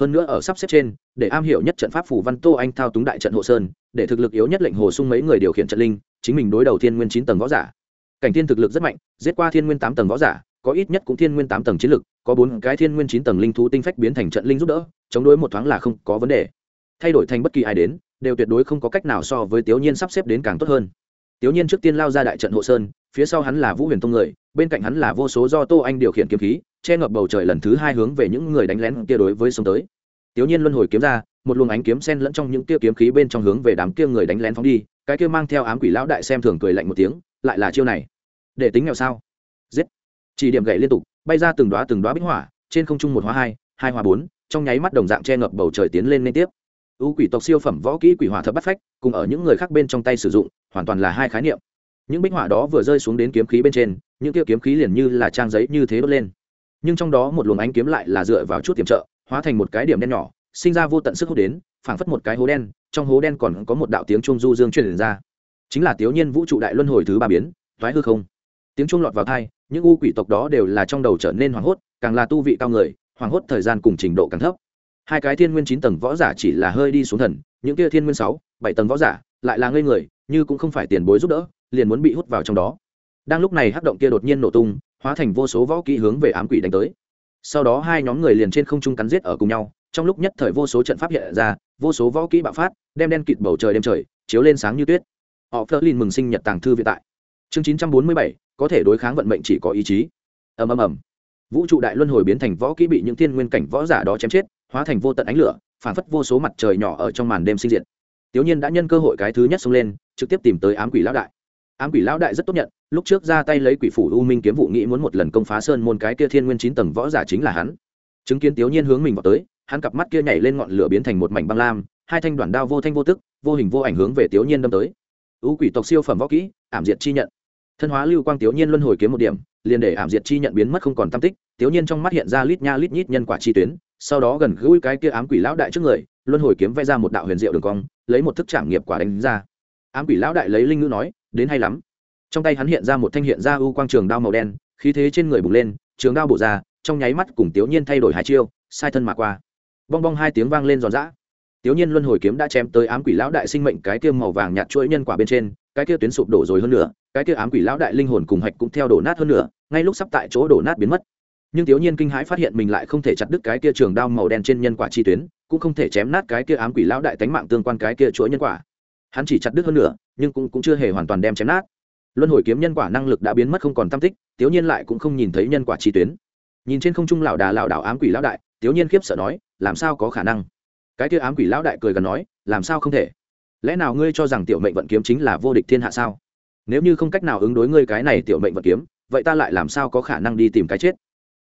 Hơn nữa ở sắp xếp trên, để am hiểu nhất trận pháp phủ văn tô anh thao túng đại trận hộ sơn, để thực lực yếu nhất lệnh hồ sung mấy người điều khiển trận linh, chính mình đối đầu thiên nguyên chín tầng võ giả. Cảnh thiên thực lực rất mạnh, giết qua thiên nguyên tám tầng võ giả, có ít nhất cũng thiên nguyên tám tầng chiến lực, có bốn cái thiên nguyên chín tầng linh thú tinh phách biến thành trận linh giúp đỡ, chống đối một thoáng là không có vấn đề thay đổi thành bất kỳ ai đến, đều tuyệt đối không có cách nào so với tiểu nhiên sắp xếp đến càng tốt hơn. Tiểu nhiên trước tiên lao ra đại trận hộ sơn, phía sau hắn là vũ huyền tông người, bên cạnh hắn là vô số do tô anh điều khiển kiếm khí, che ngập bầu trời lần thứ hai hướng về những người đánh lén kia đối với sông tới. Tiểu nhiên luân hồi kiếm ra, một luồng ánh kiếm sen lẫn trong những kia kiếm khí bên trong hướng về đám kia người đánh lén phóng đi, cái kia mang theo ám quỷ lão đại xem thường cười lạnh một tiếng, lại là chiêu này. Để tính nghèo sao? Giết. Chỉ điểm gậy liên tục, bay ra từng đoá từng đoá bích hỏa, trên không trung một hóa hai hai hóa bốn, trong nháy mắt đồng dạng che ngập bầu trời tiến lên liên tiếp ưu quỷ tộc siêu phẩm võ kỹ quỷ hỏa thập bắt phách, cùng ở những người khác bên trong tay sử dụng, hoàn toàn là hai khái niệm. Những bích hỏa đó vừa rơi xuống đến kiếm khí bên trên, những kia kiếm khí liền như là trang giấy như thế đốt lên. Nhưng trong đó một luồng ánh kiếm lại là dựa vào chút tiềm trợ, hóa thành một cái điểm đen nhỏ, sinh ra vô tận sức hút đến, phảng phất một cái hố đen, trong hố đen còn có một đạo tiếng trung du dương truyền ra. Chính là tiểu nhiên vũ trụ đại luân hồi thứ ba biến thoái hư không. Tiếng trung lọt vào thai những u quỷ tộc đó đều là trong đầu trở nên hoảng hốt, càng là tu vị cao người, hoảng hốt thời gian cùng trình độ càng thấp hai cái thiên nguyên chín tầng võ giả chỉ là hơi đi xuống thần, những kia thiên nguyên sáu, bảy tầng võ giả lại là ngây người, như cũng không phải tiền bối giúp đỡ, liền muốn bị hút vào trong đó. Đang lúc này hắc động kia đột nhiên nổ tung, hóa thành vô số võ kỹ hướng về ám quỷ đánh tới. Sau đó hai nhóm người liền trên không trung cắn giết ở cùng nhau, trong lúc nhất thời vô số trận pháp hiện ra, vô số võ kỹ bạo phát, đem đen kịt bầu trời đêm trời, chiếu lên sáng như tuyết. Họ phớt lên mừng sinh nhật tàng thư viện tại. Chương chín trăm bốn mươi bảy, có thể đối kháng vận mệnh chỉ có ý chí. Ầm ầm ầm. Vũ trụ đại luân hồi biến thành võ kỹ bị những thiên nguyên cảnh võ giả đó chém chết hóa thành vô tận ánh lửa phản phất vô số mặt trời nhỏ ở trong màn đêm sinh diện tiểu nhiên đã nhân cơ hội cái thứ nhất xông lên, trực tiếp tìm tới ám quỷ lão đại. Ám quỷ lão đại rất tốt nhận, lúc trước ra tay lấy quỷ phủ u minh kiếm vụ nghĩ muốn một lần công phá sơn môn cái kia thiên nguyên chín tầng võ giả chính là hắn. Chứng kiến tiểu nhiên hướng mình vào tới, hắn cặp mắt kia nhảy lên ngọn lửa biến thành một mảnh băng lam, hai thanh đoạn đao vô thanh vô tức, vô hình vô ảnh hướng về tiểu nhiên đâm tới. U quỷ tộc siêu phẩm võ kỹ, ảm diệt chi nhận. Thân hóa lưu quang tiểu nhiên luân hồi kiếm một điểm, liền để ảm diệt chi nhận biến mất không còn tam tích, tiểu nhiên trong mắt hiện ra lít nha lít nhít nhân quả chi tuyến sau đó gần gũi cái kia ám quỷ lão đại trước người, luân hồi kiếm vẽ ra một đạo huyền diệu đường cong, lấy một thức trảm nghiệp quả đánh ra. Ám quỷ lão đại lấy linh ngữ nói, đến hay lắm. Trong tay hắn hiện ra một thanh hiện ra ưu quang trường đao màu đen, khí thế trên người bùng lên, trường đao bổ ra, trong nháy mắt cùng tiểu nhiên thay đổi hai chiêu, sai thân mà qua. Bong bong hai tiếng vang lên giòn giã. Tiểu nhiên luân hồi kiếm đã chém tới ám quỷ lão đại sinh mệnh cái kia màu vàng nhạt chuỗi nhân quả bên trên, cái kia tuyến sụp đổ rồi hơn nữa cái kia ám quỷ lão đại linh hồn cùng hạch cũng theo đổ nát hơn nữa ngay lúc sắp tại chỗ đổ nát biến mất nhưng tiểu nhiên kinh hãi phát hiện mình lại không thể chặt đứt cái kia trường đao màu đen trên nhân quả chi tuyến cũng không thể chém nát cái kia ám quỷ lão đại tánh mạng tương quan cái kia chuỗi nhân quả. Hắn chỉ chặt đứt hơn nữa nhưng cũng, cũng chưa hề hoàn toàn đem chém nát. Luân hồi kiếm nhân quả năng lực đã biến mất không còn tam tích tiểu nhiên lại cũng không nhìn thấy nhân quả chi tuyến. Nhìn trên không trung lão đà lão đảo ám quỷ lão đại tiểu nhiên khiếp sợ nói làm sao có khả năng? Cái kia ám quỷ lão đại cười gần nói làm sao không thể? Lẽ nào ngươi cho rằng tiểu mệnh vận kiếm chính là vô địch thiên hạ sao? Nếu như không cách nào ứng đối ngươi cái này tiểu mệnh vận kiếm vậy ta lại làm sao có khả năng đi tìm cái chết?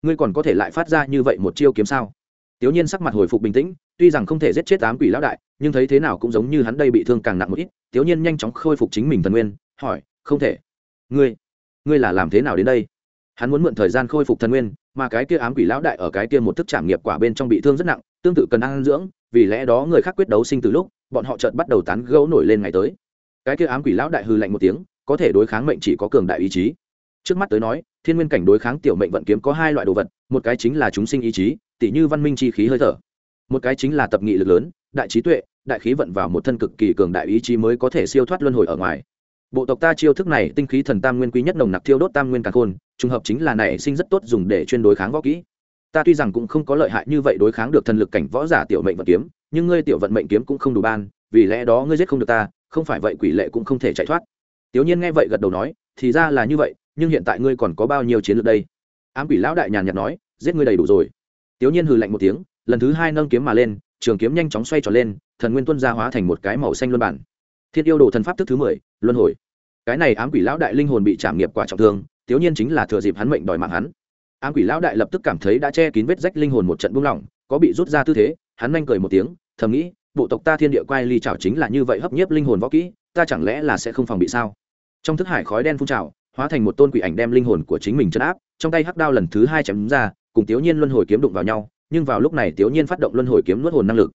Ngươi còn có thể lại phát ra như vậy một chiêu kiếm sao? Tiểu nhiên sắc mặt hồi phục bình tĩnh, tuy rằng không thể giết chết tám quỷ lão đại, nhưng thấy thế nào cũng giống như hắn đây bị thương càng nặng một ít. Tiểu nhiên nhanh chóng khôi phục chính mình thần nguyên, hỏi, không thể. Ngươi ngươi là làm thế nào đến đây? Hắn muốn mượn thời gian khôi phục thần nguyên, mà cái kia ám quỷ lão đại ở cái kia một thức trảm nghiệp quả bên trong bị thương rất nặng, tương tự cần ăn dưỡng, vì lẽ đó người khác quyết đấu sinh từ lúc, bọn họ chợt bắt đầu tán gẫu nổi lên ngày tới. Cái kia ám quỷ lão đại hư lạnh một tiếng, có thể đối kháng mệnh chỉ có cường đại ý chí. Trước mắt tới nói thiên nguyên cảnh đối kháng tiểu mệnh vận kiếm có hai loại đồ vật, một cái chính là chúng sinh ý chí tỷ như văn minh chi khí hơi thở. Một cái chính là tập nghị lực lớn, đại trí tuệ, đại khí vận vào một thân cực kỳ cường đại ý chí mới có thể siêu thoát luân hồi ở ngoài. Bộ tộc ta chiêu thức này tinh khí thần tam nguyên quý nhất nồng nặc thiêu đốt tam nguyên càng khôn, trùng hợp chính là này sinh rất tốt dùng để chuyên đối kháng võ kỹ. Ta tuy rằng cũng không có lợi hại như vậy đối kháng được thần lực cảnh võ giả tiểu mệnh vận kiếm, nhưng ngươi tiểu vận mệnh kiếm cũng không đủ ban, vì lẽ đó ngươi giết không được ta, không phải vậy quỷ lệ cũng không thể chạy thoát. Tiểu nhiên nghe vậy gật đầu nói, thì ra là như vậy nhưng hiện tại ngươi còn có bao nhiêu chiến lược đây? Ám quỷ lão đại nhàn nhạt nói, giết ngươi đầy đủ rồi. Tiểu nhiên hừ lạnh một tiếng, lần thứ hai nâng kiếm mà lên, trường kiếm nhanh chóng xoay tròn lên, thần nguyên tuân ra hóa thành một cái màu xanh luân bản. Thiên yêu đồ thần pháp thức thứ mười, luân hồi. Cái này ám quỷ lão đại linh hồn bị trảm nghiệp quả trọng thương, tiểu nhiên chính là thừa dịp hắn mệnh đòi mạng hắn. Ám quỷ lão đại lập tức cảm thấy đã che kín vết rách linh hồn một trận buông lỏng, có bị rút ra tư thế, hắn nhanh cười một tiếng, thầm nghĩ, bộ tộc ta thiên địa quay ly chảo chính là như vậy hấp nhiếp linh hồn võ kỹ, ta chẳng lẽ là sẽ không phòng bị sao? Trong thức hải khói đen phun trào hóa thành một tôn quỷ ảnh đem linh hồn của chính mình chấn áp, trong tay hắc đao lần thứ hai chém ra, cùng tiểu nhiên luân hồi kiếm đụng vào nhau, nhưng vào lúc này tiểu nhiên phát động luân hồi kiếm nuốt hồn năng lực.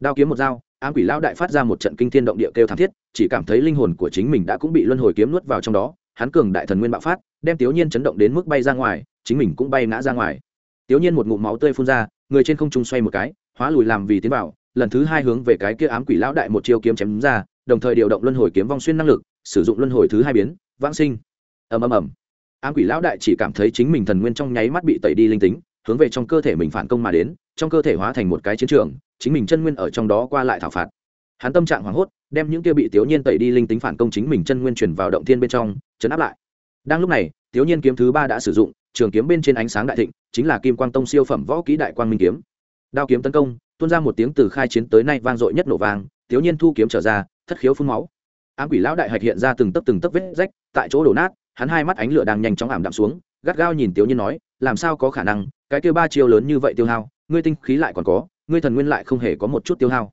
Đao kiếm một dao, ám quỷ lão đại phát ra một trận kinh thiên động địa kêu thảm thiết, chỉ cảm thấy linh hồn của chính mình đã cũng bị luân hồi kiếm nuốt vào trong đó, hắn cường đại thần nguyên bạo phát, đem tiểu nhiên chấn động đến mức bay ra ngoài, chính mình cũng bay ngã ra ngoài. Tiểu nhiên một ngụm máu tươi phun ra, người trên không trung xoay một cái, hóa lùi làm vì tiến vào, lần thứ hai hướng về cái kia ám quỷ lão đại một chiêu kiếm chém ra, đồng thời điều động luân hồi kiếm vong xuyên năng lực, sử dụng luân hồi thứ hai biến, vãng sinh ầm ầm ầm. Ám quỷ lão đại chỉ cảm thấy chính mình thần nguyên trong nháy mắt bị tẩy đi linh tính, hướng về trong cơ thể mình phản công mà đến, trong cơ thể hóa thành một cái chiến trường, chính mình chân nguyên ở trong đó qua lại thảo phạt. Hắn tâm trạng hoảng hốt, đem những kia bị tiểu nhiên tẩy đi linh tính phản công chính mình chân nguyên truyền vào động thiên bên trong, chấn áp lại. Đang lúc này, tiểu nhiên kiếm thứ ba đã sử dụng, trường kiếm bên trên ánh sáng đại thịnh, chính là kim quang tông siêu phẩm võ kỹ đại quang minh kiếm. Đao kiếm tấn công, tuôn ra một tiếng từ khai chiến tới nay vang dội nhất nổ vang, tiểu nhiên thu kiếm trở ra, thất khiếu phun máu. Ám quỷ lão đại hạch hiện ra từng tấc từng tấc vết rách, tại chỗ đổ nát hắn hai mắt ánh lửa đang nhanh chóng ảm đạm xuống, gắt gao nhìn tiểu nhiên nói, làm sao có khả năng? Cái kia ba chiêu lớn như vậy tiêu hao, ngươi tinh khí lại còn có, ngươi thần nguyên lại không hề có một chút tiêu hao.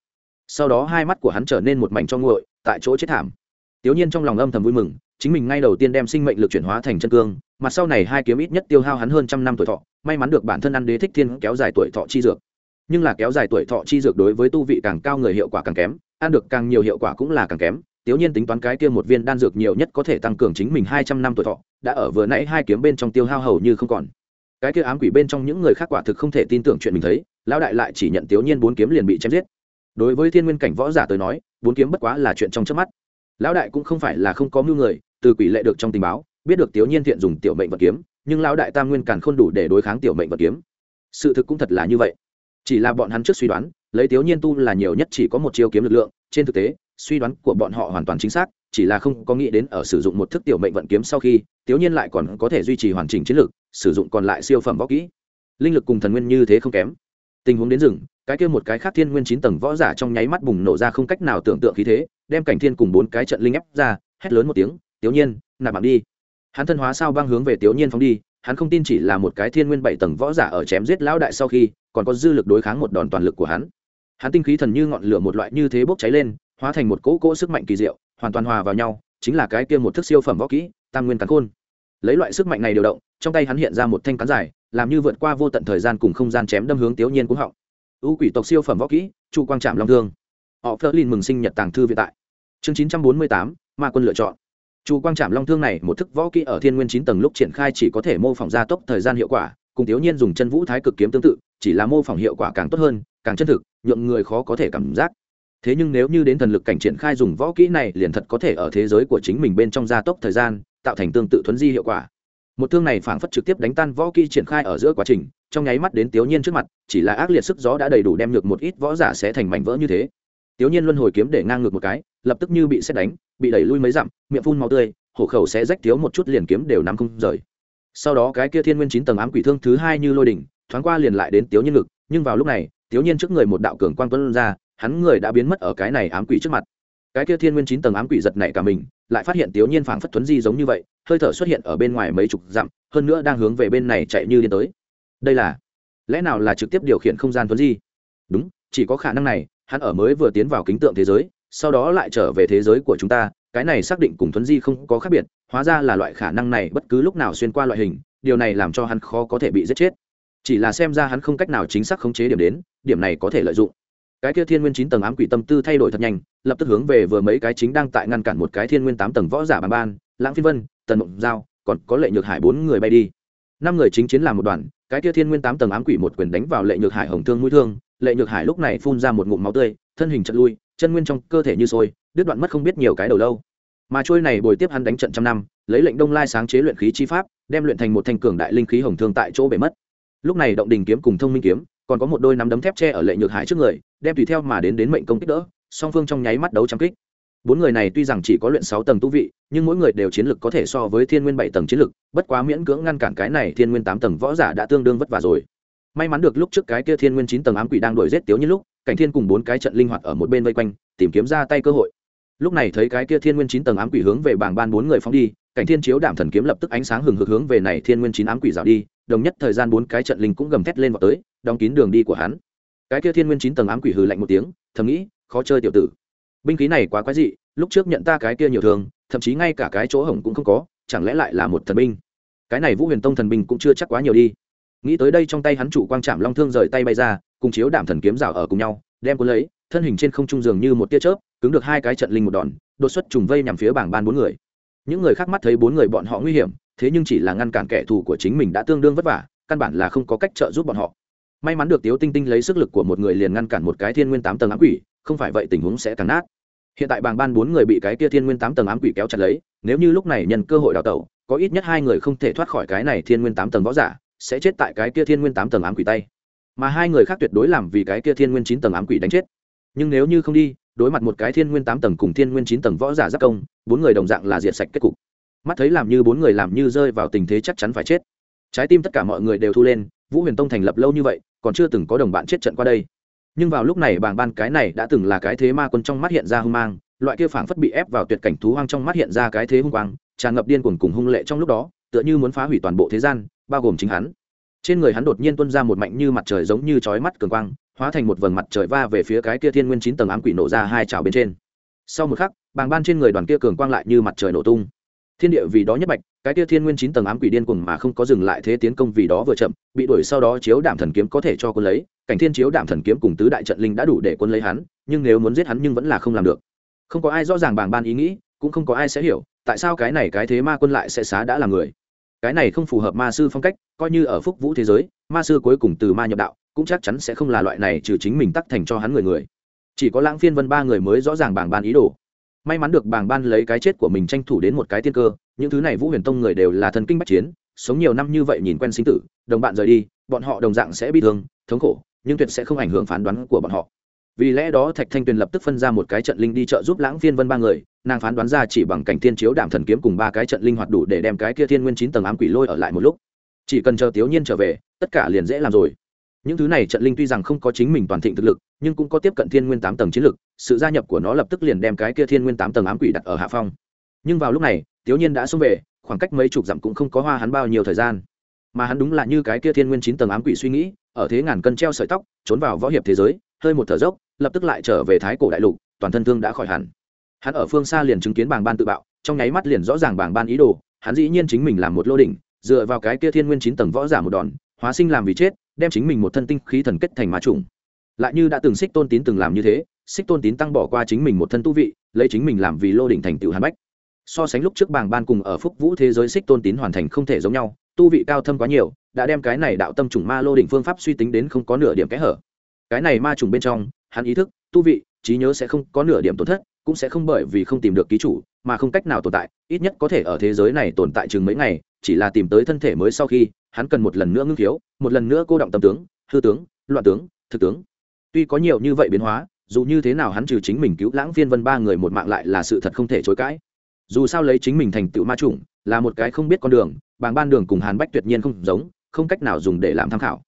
Sau đó hai mắt của hắn trở nên một mảnh cho nguội, tại chỗ chết thảm. Tiểu nhiên trong lòng âm thầm vui mừng, chính mình ngay đầu tiên đem sinh mệnh lực chuyển hóa thành chân cương, mà sau này hai kiếm ít nhất tiêu hao hắn hơn trăm năm tuổi thọ, may mắn được bản thân ăn đế thích thiên kéo dài tuổi thọ chi dược. Nhưng là kéo dài tuổi thọ chi dược đối với tu vị càng cao người hiệu quả càng kém, ăn được càng nhiều hiệu quả cũng là càng kém tiểu nhiên tính toán cái kia một viên đan dược nhiều nhất có thể tăng cường chính mình hai trăm năm tuổi thọ, đã ở vừa nãy hai kiếm bên trong tiêu hao hầu như không còn. Cái kia ám quỷ bên trong những người khác quả thực không thể tin tưởng chuyện mình thấy, lão đại lại chỉ nhận tiểu nhiên bốn kiếm liền bị chém giết. Đối với thiên nguyên cảnh võ giả tới nói, bốn kiếm bất quá là chuyện trong chớp mắt. Lão đại cũng không phải là không có mưu người, từ quỷ lệ được trong tình báo, biết được tiểu nhiên thiện dùng tiểu mệnh vật kiếm, nhưng lão đại tam nguyên càn không đủ để đối kháng tiểu mệnh vật kiếm. Sự thực cũng thật là như vậy. Chỉ là bọn hắn trước suy đoán, lấy tiểu nhiên tu là nhiều nhất chỉ có một chiêu kiếm lực lượng, trên thực tế suy đoán của bọn họ hoàn toàn chính xác, chỉ là không có nghĩ đến ở sử dụng một thức tiểu mệnh vận kiếm sau khi tiểu nhiên lại còn có thể duy trì hoàn chỉnh chiến lược, sử dụng còn lại siêu phẩm võ kỹ. Linh lực cùng thần nguyên như thế không kém. Tình huống đến rừng cái kia một cái khác thiên nguyên chín tầng võ giả trong nháy mắt bùng nổ ra không cách nào tưởng tượng khí thế, đem cảnh thiên cùng bốn cái trận linh ép ra, hét lớn một tiếng tiểu nhiên, nạp mạng đi. Hắn thân hóa sao băng hướng về tiểu nhiên phóng đi, hắn không tin chỉ là một cái thiên nguyên bảy tầng võ giả ở chém giết lão đại sau khi, còn có dư lực đối kháng một đòn toàn lực của hắn. Hắn tinh khí thần như ngọn lửa một loại như thế bốc cháy lên hóa thành một cỗ cỗ sức mạnh kỳ diệu, hoàn toàn hòa vào nhau, chính là cái kia một thức siêu phẩm võ kỹ, tam nguyên cắn khôn. Lấy loại sức mạnh này điều động, trong tay hắn hiện ra một thanh cán dài, làm như vượt qua vô tận thời gian cùng không gian chém đâm hướng tiểu nhiên cũng họng. Ưu quỷ tộc siêu phẩm võ kỹ, chu quang trạm long thương. Họ phớt lên mừng sinh nhật tàng thư viện tại. Chương chín trăm bốn mươi tám, ma quân lựa chọn. Chu quang trạm long thương này, một thức võ kỹ ở thiên nguyên chín tầng lúc triển khai chỉ có thể mô phỏng gia tốc thời gian hiệu quả, cùng tiểu nhiên dùng chân vũ thái cực kiếm tương tự, chỉ là mô phỏng hiệu quả càng tốt hơn, càng chân thực, nhượng người khó có thể cảm giác thế nhưng nếu như đến thần lực cảnh triển khai dùng võ kỹ này, liền thật có thể ở thế giới của chính mình bên trong gia tốc thời gian, tạo thành tương tự thuấn di hiệu quả. Một thương này phảng phất trực tiếp đánh tan võ kỹ triển khai ở giữa quá trình, trong nháy mắt đến tiểu nhiên trước mặt, chỉ là ác liệt sức gió đã đầy đủ đem ngược một ít võ giả sẽ thành mảnh vỡ như thế. Tiểu nhiên luân hồi kiếm để ngang ngược một cái, lập tức như bị xét đánh, bị đẩy lui mấy dặm, miệng phun máu tươi, hổ khẩu sẽ rách thiếu một chút liền kiếm đều nắm không rời. Sau đó cái kia thiên nguyên chín tầng ám quỷ thương thứ hai như lôi đỉnh, thoáng qua liền lại đến tiểu nhiên ngực, nhưng vào lúc này tiểu nhiên trước người một đạo cường quang tuấn ra hắn người đã biến mất ở cái này ám quỷ trước mặt. Cái kia thiên nguyên chín tầng ám quỷ giật nảy cả mình, lại phát hiện tiểu nhiên phảng phất thuấn di giống như vậy, hơi thở xuất hiện ở bên ngoài mấy chục dặm, hơn nữa đang hướng về bên này chạy như điên tới. Đây là, lẽ nào là trực tiếp điều khiển không gian thuấn di? Đúng, chỉ có khả năng này, hắn ở mới vừa tiến vào kính tượng thế giới, sau đó lại trở về thế giới của chúng ta, cái này xác định cùng thuấn di không có khác biệt, hóa ra là loại khả năng này bất cứ lúc nào xuyên qua loại hình, điều này làm cho hắn khó có thể bị giết chết. Chỉ là xem ra hắn không cách nào chính xác khống chế điểm đến, điểm này có thể lợi dụng cái kia thiên nguyên chín tầng ám quỷ tâm tư thay đổi thật nhanh, lập tức hướng về vừa mấy cái chính đang tại ngăn cản một cái thiên nguyên tám tầng võ giả bàn ban, lãng phi vân, tần mộng giao, còn có lệ nhược hải bốn người bay đi. Năm người chính chiến làm một đoàn, cái kia thiên nguyên tám tầng ám quỷ một quyền đánh vào lệ nhược hải hồng thương mũi thương, lệ nhược hải lúc này phun ra một ngụm máu tươi, thân hình chật lui, chân nguyên trong cơ thể như sôi, đứt đoạn mất không biết nhiều cái đầu lâu. Mà trôi này bồi tiếp hắn đánh trận trăm năm, lấy lệnh đông lai sáng chế luyện khí chi pháp, đem luyện thành một thanh cường đại linh khí hồng thương tại chỗ bể mất. Lúc này động đình kiếm cùng thông minh kiếm còn có một đôi nắm đấm thép tre ở lệ nhược hải trước người, đem tùy theo mà đến đến mệnh công kích đỡ, song phương trong nháy mắt đấu trăm kích. Bốn người này tuy rằng chỉ có luyện sáu tầng tu vị, nhưng mỗi người đều chiến lực có thể so với thiên nguyên bảy tầng chiến lực, bất quá miễn cưỡng ngăn cản cái này thiên nguyên tám tầng võ giả đã tương đương vất vả rồi. May mắn được lúc trước cái kia thiên nguyên chín tầng ám quỷ đang đuổi giết tiếu như lúc, cảnh thiên cùng bốn cái trận linh hoạt ở một bên vây quanh, tìm kiếm ra tay cơ hội. Lúc này thấy cái kia thiên nguyên chín tầng ám quỷ hướng về bảng ban bốn người phóng đi, cảnh thiên chiếu đảm thần kiếm lập tức ánh sáng hừng hực hướng về này thiên nguyên chín ám quỷ rào đi, đồng nhất thời gian bốn cái trận linh cũng gầm thét lên vào tới đóng kín đường đi của hắn. Cái kia thiên nguyên chín tầng ám quỷ hừ lạnh một tiếng, thầm nghĩ, khó chơi tiểu tử. Binh khí này quá quái dị, lúc trước nhận ta cái kia nhiều thường thậm chí ngay cả cái chỗ hổng cũng không có, chẳng lẽ lại là một thần binh? Cái này vũ huyền tông thần binh cũng chưa chắc quá nhiều đi. Nghĩ tới đây trong tay hắn chủ quang trạm long thương rời tay bay ra, cùng chiếu đảm thần kiếm rào ở cùng nhau, đem cuốn lấy, thân hình trên không trung dường như một tia chớp, cứng được hai cái trận linh một đòn, đột xuất trùng vây nhằm phía bảng ban bốn người. Những người khác mắt thấy bốn người bọn họ nguy hiểm, thế nhưng chỉ là ngăn cản kẻ thù của chính mình đã tương đương vất vả, căn bản là không có cách trợ giúp bọn họ may mắn được tiếu tinh tinh lấy sức lực của một người liền ngăn cản một cái thiên nguyên tám tầng ám quỷ, không phải vậy tình huống sẽ càng nát. Hiện tại bàng ban bốn người bị cái kia thiên nguyên tám tầng ám quỷ kéo chặt lấy, nếu như lúc này nhân cơ hội đào tẩu, có ít nhất hai người không thể thoát khỏi cái này thiên nguyên tám tầng võ giả, sẽ chết tại cái kia thiên nguyên tám tầng ám quỷ tay. Mà hai người khác tuyệt đối làm vì cái kia thiên nguyên chín tầng ám quỷ đánh chết. Nhưng nếu như không đi, đối mặt một cái thiên nguyên tám tầng cùng thiên nguyên chín tầng võ giả giáp công, bốn người đồng dạng là diệt sạch kết cục. Mắt thấy làm như bốn người làm như rơi vào tình thế chắc chắn phải chết. Trái tim tất cả mọi người đều thu lên, vũ huyền tông thành lập lâu như vậy còn chưa từng có đồng bạn chết trận qua đây. Nhưng vào lúc này bảng ban cái này đã từng là cái thế ma quân trong mắt hiện ra hung mang, loại kia phảng phất bị ép vào tuyệt cảnh thú hoang trong mắt hiện ra cái thế hung quang, tràn ngập điên cuồng cùng hung lệ trong lúc đó, tựa như muốn phá hủy toàn bộ thế gian, bao gồm chính hắn. Trên người hắn đột nhiên tuôn ra một mạnh như mặt trời giống như chói mắt cường quang, hóa thành một vầng mặt trời va về phía cái kia thiên nguyên chín tầng ám quỷ nổ ra hai trào bên trên. Sau một khắc, bàng ban trên người đoàn kia cường quang lại như mặt trời nổ tung thiên địa vì đó nhất bạch cái tia thiên nguyên chín tầng ám quỷ điên cuồng mà không có dừng lại thế tiến công vì đó vừa chậm, bị đuổi sau đó chiếu đảm thần kiếm có thể cho quân lấy, cảnh thiên chiếu đảm thần kiếm cùng tứ đại trận linh đã đủ để quân lấy hắn, nhưng nếu muốn giết hắn nhưng vẫn là không làm được. Không có ai rõ ràng bàng ban ý nghĩ, cũng không có ai sẽ hiểu, tại sao cái này cái thế ma quân lại sẽ xá đã là người. Cái này không phù hợp ma sư phong cách, coi như ở phúc vũ thế giới, ma sư cuối cùng từ ma nhập đạo, cũng chắc chắn sẽ không là loại này trừ chính mình tắc thành cho hắn người người. Chỉ có lãng phiên vân ba người mới rõ ràng bảng ban ý đồ may mắn được bảng ban lấy cái chết của mình tranh thủ đến một cái tiên cơ, những thứ này vũ huyền tông người đều là thần kinh bách chiến, sống nhiều năm như vậy nhìn quen sinh tử, đồng bạn rời đi, bọn họ đồng dạng sẽ bị thương, thống khổ, nhưng tuyệt sẽ không ảnh hưởng phán đoán của bọn họ. Vì lẽ đó thạch thanh tuyền lập tức phân ra một cái trận linh đi trợ giúp lãng phiên vân ba người, nàng phán đoán ra chỉ bằng cảnh thiên chiếu đảm thần kiếm cùng ba cái trận linh hoạt đủ để đem cái kia thiên nguyên chín tầng ám quỷ lôi ở lại một lúc. Chỉ cần chờ tiểu nhiên trở về, tất cả liền dễ làm rồi những thứ này trận linh tuy rằng không có chính mình toàn thịnh thực lực, nhưng cũng có tiếp cận thiên nguyên tám tầng chiến lực, sự gia nhập của nó lập tức liền đem cái kia thiên nguyên tám tầng ám quỷ đặt ở hạ phong. Nhưng vào lúc này tiểu nhiên đã xông về, khoảng cách mấy chục dặm cũng không có hoa hắn bao nhiêu thời gian. Mà hắn đúng là như cái kia thiên nguyên chín tầng ám quỷ suy nghĩ, ở thế ngàn cân treo sợi tóc, trốn vào võ hiệp thế giới, hơi một thở dốc, lập tức lại trở về thái cổ đại lục, toàn thân thương đã khỏi hẳn. Hắn ở phương xa liền chứng kiến bảng ban tự bạo, trong nháy mắt liền rõ ràng bảng ban ý đồ, hắn dĩ nhiên chính mình làm một lô đỉnh, dựa vào cái kia thiên nguyên chín tầng võ giả một đòn hóa sinh làm vì chết, đem chính mình một thân tinh khí thần kết thành ma trùng lại như đã từng xích tôn tín từng làm như thế, xích tôn tín tăng bỏ qua chính mình một thân tu vị, lấy chính mình làm vì lô đỉnh thành tựu hàn bách. So sánh lúc trước bảng ban cùng ở phúc vũ thế giới xích tôn tín hoàn thành không thể giống nhau, tu vị cao thâm quá nhiều, đã đem cái này đạo tâm trùng ma lô đỉnh phương pháp suy tính đến không có nửa điểm kẽ hở. Cái này ma trùng bên trong, hắn ý thức, tu vị, trí nhớ sẽ không có nửa điểm tổn thất, cũng sẽ không bởi vì không tìm được ký chủ, mà không cách nào tồn tại, ít nhất có thể ở thế giới này tồn tại chừng mấy ngày, chỉ là tìm tới thân thể mới sau khi hắn cần một lần nữa ngưng thiếu một lần nữa cô động tâm tướng, hư tướng, loạn tướng, thực tướng. Tuy có nhiều như vậy biến hóa, dù như thế nào hắn trừ chính mình cứu lãng phiên vân ba người một mạng lại là sự thật không thể chối cãi. Dù sao lấy chính mình thành tựu ma chủng, là một cái không biết con đường, bàng ban đường cùng hàn bách tuyệt nhiên không giống, không cách nào dùng để làm tham khảo.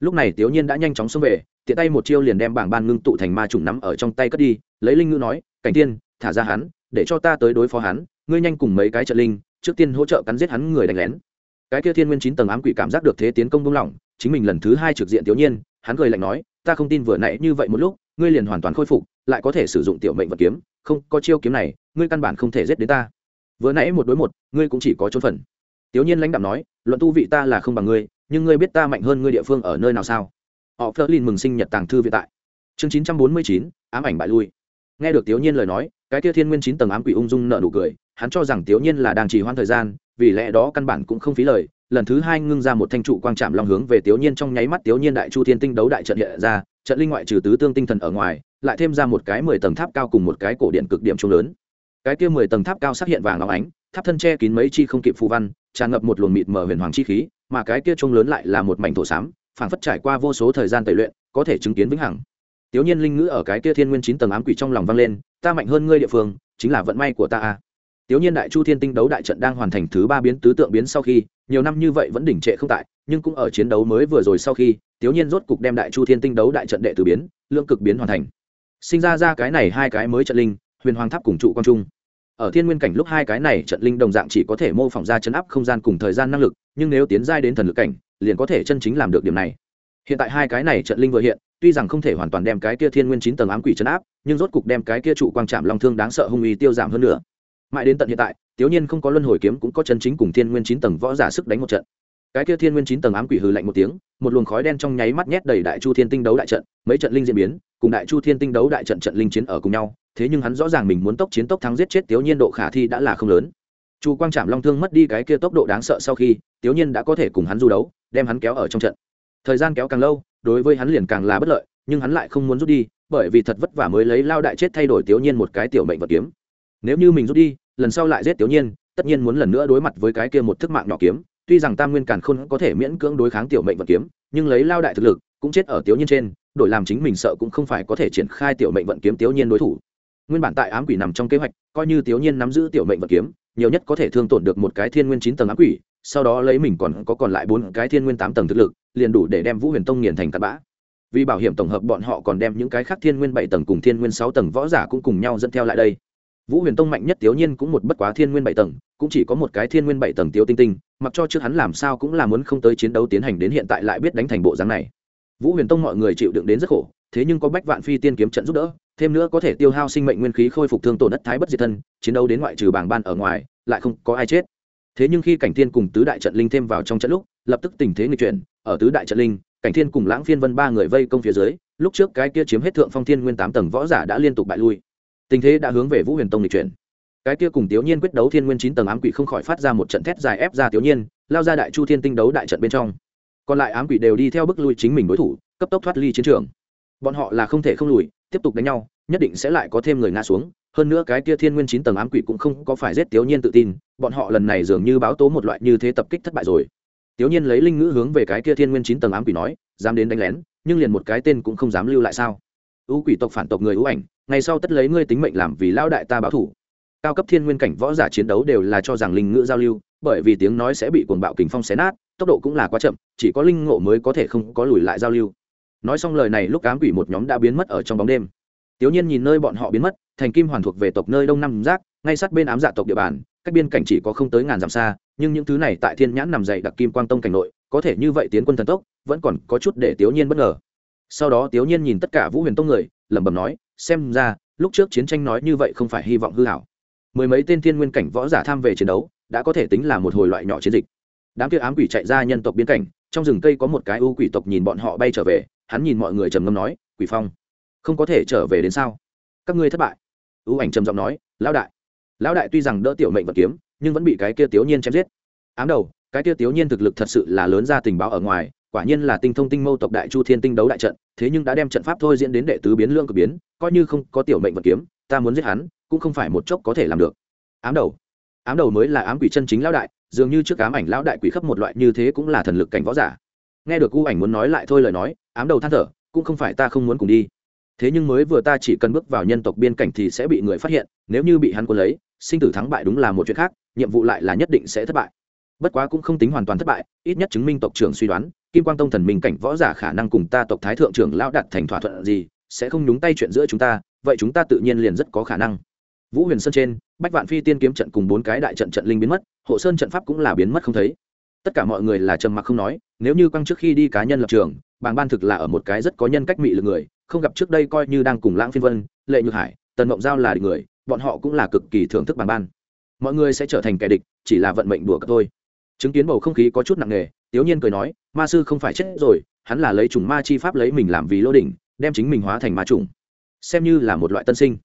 Lúc này tiểu nhiên đã nhanh chóng xông về, tiện tay một chiêu liền đem bảng ban ngưng tụ thành ma chủng nắm ở trong tay cất đi, lấy linh ngữ nói, cảnh tiên, thả ra hắn, để cho ta tới đối phó hắn, ngươi nhanh cùng mấy cái trợ linh, trước tiên hỗ trợ cắn giết hắn người đánh lén cái kia thiên nguyên chín tầng ám quỷ cảm giác được thế tiến công buông lỏng, chính mình lần thứ hai trực diện tiểu nhiên, hắn cười lạnh nói, ta không tin vừa nãy như vậy một lúc, ngươi liền hoàn toàn khôi phục, lại có thể sử dụng tiểu mệnh vật kiếm, không, có chiêu kiếm này, ngươi căn bản không thể giết đến ta. Vừa nãy một đối một, ngươi cũng chỉ có trốn phần. Tiểu nhiên lãnh đạm nói, luận tu vị ta là không bằng ngươi, nhưng ngươi biết ta mạnh hơn ngươi địa phương ở nơi nào sao? Họ phớt lên mừng sinh nhật tàng thư viện tại. Chương chín trăm bốn mươi chín, ám ảnh bại lui. Nghe được tiểu nhiên lời nói, cái kia thiên nguyên chín tầng ám quỷ ung dung nợ nụ cười, hắn cho rằng tiểu nhiên là đang trì hoãn thời gian vì lẽ đó căn bản cũng không phí lời, lần thứ hai ngưng ra một thanh trụ quang trạm long hướng về tiểu nhiên trong nháy mắt tiểu nhiên đại chu thiên tinh đấu đại trận hiện ra, trận linh ngoại trừ tứ tương tinh thần ở ngoài, lại thêm ra một cái mười tầng tháp cao cùng một cái cổ điện cực điểm trung lớn. Cái kia mười tầng tháp cao xác hiện vàng óng ánh, tháp thân che kín mấy chi không kịp phù văn, tràn ngập một luồng mịt mờ huyền hoàng chi khí, mà cái kia trung lớn lại là một mảnh thổ xám phảng phất trải qua vô số thời gian tẩy luyện, có thể chứng kiến vĩnh hằng. Tiểu nhiên linh ngữ ở cái kia thiên nguyên chín tầng ám quỷ trong lòng vang lên, ta mạnh hơn ngươi địa phương, chính là vận may của ta a tiểu nhiên đại chu thiên tinh đấu đại trận đang hoàn thành thứ ba biến tứ tượng biến sau khi, nhiều năm như vậy vẫn đỉnh trệ không tại, nhưng cũng ở chiến đấu mới vừa rồi sau khi tiểu nhiên rốt cục đem đại chu thiên tinh đấu đại trận đệ tứ biến lượng cực biến hoàn thành. Sinh ra ra cái này hai cái mới trận linh, huyền hoàng tháp cùng trụ quang trung. Ở thiên nguyên cảnh lúc hai cái này trận linh đồng dạng chỉ có thể mô phỏng ra chấn áp không gian cùng thời gian năng lực, nhưng nếu tiến giai đến thần lực cảnh, liền có thể chân chính làm được điểm này. Hiện tại hai cái này trận linh vừa hiện, tuy rằng không thể hoàn toàn đem cái kia thiên nguyên chín tầng ám quỷ chấn áp, nhưng rốt cục đem cái kia trụ quang trạm long thương đáng sợ hung uy tiêu giảm hơn nữa mãi đến tận hiện tại tiểu nhiên không có luân hồi kiếm cũng có chân chính cùng thiên nguyên chín tầng võ giả sức đánh một trận. Cái kia thiên nguyên chín tầng ám quỷ hừ lạnh một tiếng, một luồng khói đen trong nháy mắt nhét đầy đại chu thiên tinh đấu đại trận, mấy trận linh diễn biến, cùng đại chu thiên tinh đấu đại trận trận linh chiến ở cùng nhau, thế nhưng hắn rõ ràng mình muốn tốc chiến tốc thắng giết chết tiểu nhiên độ khả thi đã là không lớn. Chu quang trạm long thương mất đi cái kia tốc độ đáng sợ sau khi tiểu nhiên đã có thể cùng hắn du đấu, đem hắn kéo ở trong trận. Thời gian kéo càng lâu, đối với hắn liền càng là bất lợi, nhưng hắn lại không muốn rút đi, bởi vì thật vất vả mới lấy lao đại chết thay đổi tiểu nhiên một cái tiểu mệnh vật kiếm nếu như mình rút đi, lần sau lại giết tiểu nhiên, tất nhiên muốn lần nữa đối mặt với cái kia một thức mạng nhỏ kiếm. Tuy rằng tam nguyên càn khôn có thể miễn cưỡng đối kháng tiểu mệnh Vận kiếm, nhưng lấy lao đại thực lực, cũng chết ở tiểu nhiên trên, đổi làm chính mình sợ cũng không phải có thể triển khai tiểu mệnh vận kiếm tiểu nhiên đối thủ. Nguyên bản tại ám quỷ nằm trong kế hoạch, coi như tiểu nhiên nắm giữ tiểu mệnh vận kiếm, nhiều nhất có thể thương tổn được một cái thiên nguyên chín tầng ám quỷ, sau đó lấy mình còn có còn lại bốn cái thiên nguyên tám tầng thực lực, liền đủ để đem vũ huyền tông nghiền thành tạt bã. Vì bảo hiểm tổng hợp bọn họ còn đem những cái khác thiên nguyên bảy tầng cùng thiên nguyên sáu tầng võ giả cũng cùng nhau dẫn theo lại đây vũ huyền tông mạnh nhất tiểu nhiên cũng một bất quá thiên nguyên bảy tầng, cũng chỉ có một cái thiên nguyên bảy tầng tiêu tinh tinh, mặc cho trước hắn làm sao cũng là muốn không tới chiến đấu tiến hành đến hiện tại lại biết đánh thành bộ dáng này. Vũ huyền tông mọi người chịu đựng đến rất khổ, thế nhưng có bách vạn phi tiên kiếm trận giúp đỡ, thêm nữa có thể tiêu hao sinh mệnh nguyên khí khôi phục thương tổn đất thái bất diệt thân, chiến đấu đến ngoại trừ bảng ban ở ngoài, lại không có ai chết. Thế nhưng khi cảnh thiên cùng tứ đại trận linh thêm vào trong trận lúc, lập tức tình thế nghịch chuyển, ở tứ đại trận linh, cảnh thiên cùng lãng phiên vân ba người vây công phía dưới, lúc trước cái kia chiếm hết thượng phong thiên nguyên tám tầng võ giả đã liên tục bại lui tình thế đã hướng về vũ huyền tông để chuyển. Cái kia cùng tiểu nhiên quyết đấu thiên nguyên chín tầng ám quỷ không khỏi phát ra một trận thét dài ép ra tiểu nhiên, lao ra đại chu thiên tinh đấu đại trận bên trong. Còn lại ám quỷ đều đi theo bức lui chính mình đối thủ, cấp tốc thoát ly chiến trường. Bọn họ là không thể không lùi, tiếp tục đánh nhau, nhất định sẽ lại có thêm người ngã xuống. Hơn nữa cái kia thiên nguyên chín tầng ám quỷ cũng không có phải giết tiểu nhiên tự tin, bọn họ lần này dường như báo tố một loại như thế tập kích thất bại rồi. Tiểu nhiên lấy linh ngữ hướng về cái kia thiên nguyên chín tầng ám quỷ nói, dám đến đánh lén, nhưng liền một cái tên cũng không dám lưu lại sao? Ưu quỷ tộc phản tộc người ưu ảnh ngày sau tất lấy ngươi tính mệnh làm vì lao đại ta báo thủ. Cao cấp thiên nguyên cảnh võ giả chiến đấu đều là cho rằng linh ngữ giao lưu, bởi vì tiếng nói sẽ bị cuồng bạo kình phong xé nát, tốc độ cũng là quá chậm, chỉ có linh ngộ mới có thể không có lùi lại giao lưu. Nói xong lời này lúc cám quỷ một nhóm đã biến mất ở trong bóng đêm. Tiểu nhiên nhìn nơi bọn họ biến mất, thành kim hoàn thuộc về tộc nơi đông nam giác, ngay sát bên ám dạ tộc địa bàn, cách biên cảnh chỉ có không tới ngàn dặm xa, nhưng những thứ này tại thiên nhãn nằm dậy đặc kim quang tông cảnh nội, có thể như vậy tiến quân thần tốc, vẫn còn có chút để tiểu nhiên bất ngờ. Sau đó tiểu nhiên nhìn tất cả vũ huyền tông người, lẩm bẩm nói xem ra, lúc trước chiến tranh nói như vậy không phải hy vọng hư hảo. Mười mấy tên thiên nguyên cảnh võ giả tham về chiến đấu, đã có thể tính là một hồi loại nhỏ chiến dịch. Đám kia ám quỷ chạy ra nhân tộc biên cảnh, trong rừng cây có một cái ưu quỷ tộc nhìn bọn họ bay trở về, hắn nhìn mọi người trầm ngâm nói, quỷ phong, không có thể trở về đến sao? Các ngươi thất bại. Ưu ảnh trầm giọng nói, lão đại lão đại tuy rằng đỡ tiểu mệnh vật kiếm, nhưng vẫn bị cái kia tiểu nhiên chém giết. Ám đầu, cái kia tiểu nhiên thực lực thật sự là lớn ra tình báo ở ngoài quả nhiên là tinh thông tinh mâu tộc đại chu thiên tinh đấu đại trận, thế nhưng đã đem trận pháp thôi diễn đến đệ tứ biến lương cực biến, coi như không có tiểu mệnh vật kiếm, ta muốn giết hắn, cũng không phải một chốc có thể làm được. Ám đầu. Ám đầu mới là ám quỷ chân chính lão đại, dường như trước ám ảnh lão đại quỷ khắp một loại như thế cũng là thần lực cảnh võ giả. Nghe được u ảnh muốn nói lại thôi lời nói, ám đầu than thở, cũng không phải ta không muốn cùng đi. Thế nhưng mới vừa ta chỉ cần bước vào nhân tộc biên cảnh thì sẽ bị người phát hiện, nếu như bị hắn quân lấy, sinh tử thắng bại đúng là một chuyện khác, nhiệm vụ lại là nhất định sẽ thất bại. Bất quá cũng không tính hoàn toàn thất bại, ít nhất chứng minh tộc trưởng suy đoán kim quang tông thần minh cảnh võ giả khả năng cùng ta tộc thái thượng trưởng lão đạt thành thỏa thuận gì, sẽ không nhúng tay chuyện giữa chúng ta, vậy chúng ta tự nhiên liền rất có khả năng. Vũ huyền sơn trên, bách vạn phi tiên kiếm trận cùng bốn cái đại trận trận linh biến mất, hộ sơn trận pháp cũng là biến mất không thấy. Tất cả mọi người là trầm mặc không nói, nếu như quang trước khi đi cá nhân lập trường, bàng ban thực là ở một cái rất có nhân cách mị lực người, không gặp trước đây coi như đang cùng lãng phiên vân, lệ nhược hải, tần mộng giao là địch người, bọn họ cũng là cực kỳ thưởng thức bàng ban. Mọi người sẽ trở thành kẻ địch, chỉ là vận mệnh đùa cợt thôi. Chứng kiến bầu không khí có chút nặng nề tiếu nhiên cười nói, ma sư không phải chết rồi, hắn là lấy chủng ma chi pháp lấy mình làm vì lô đỉnh, đem chính mình hóa thành ma chủng xem như là một loại tân sinh.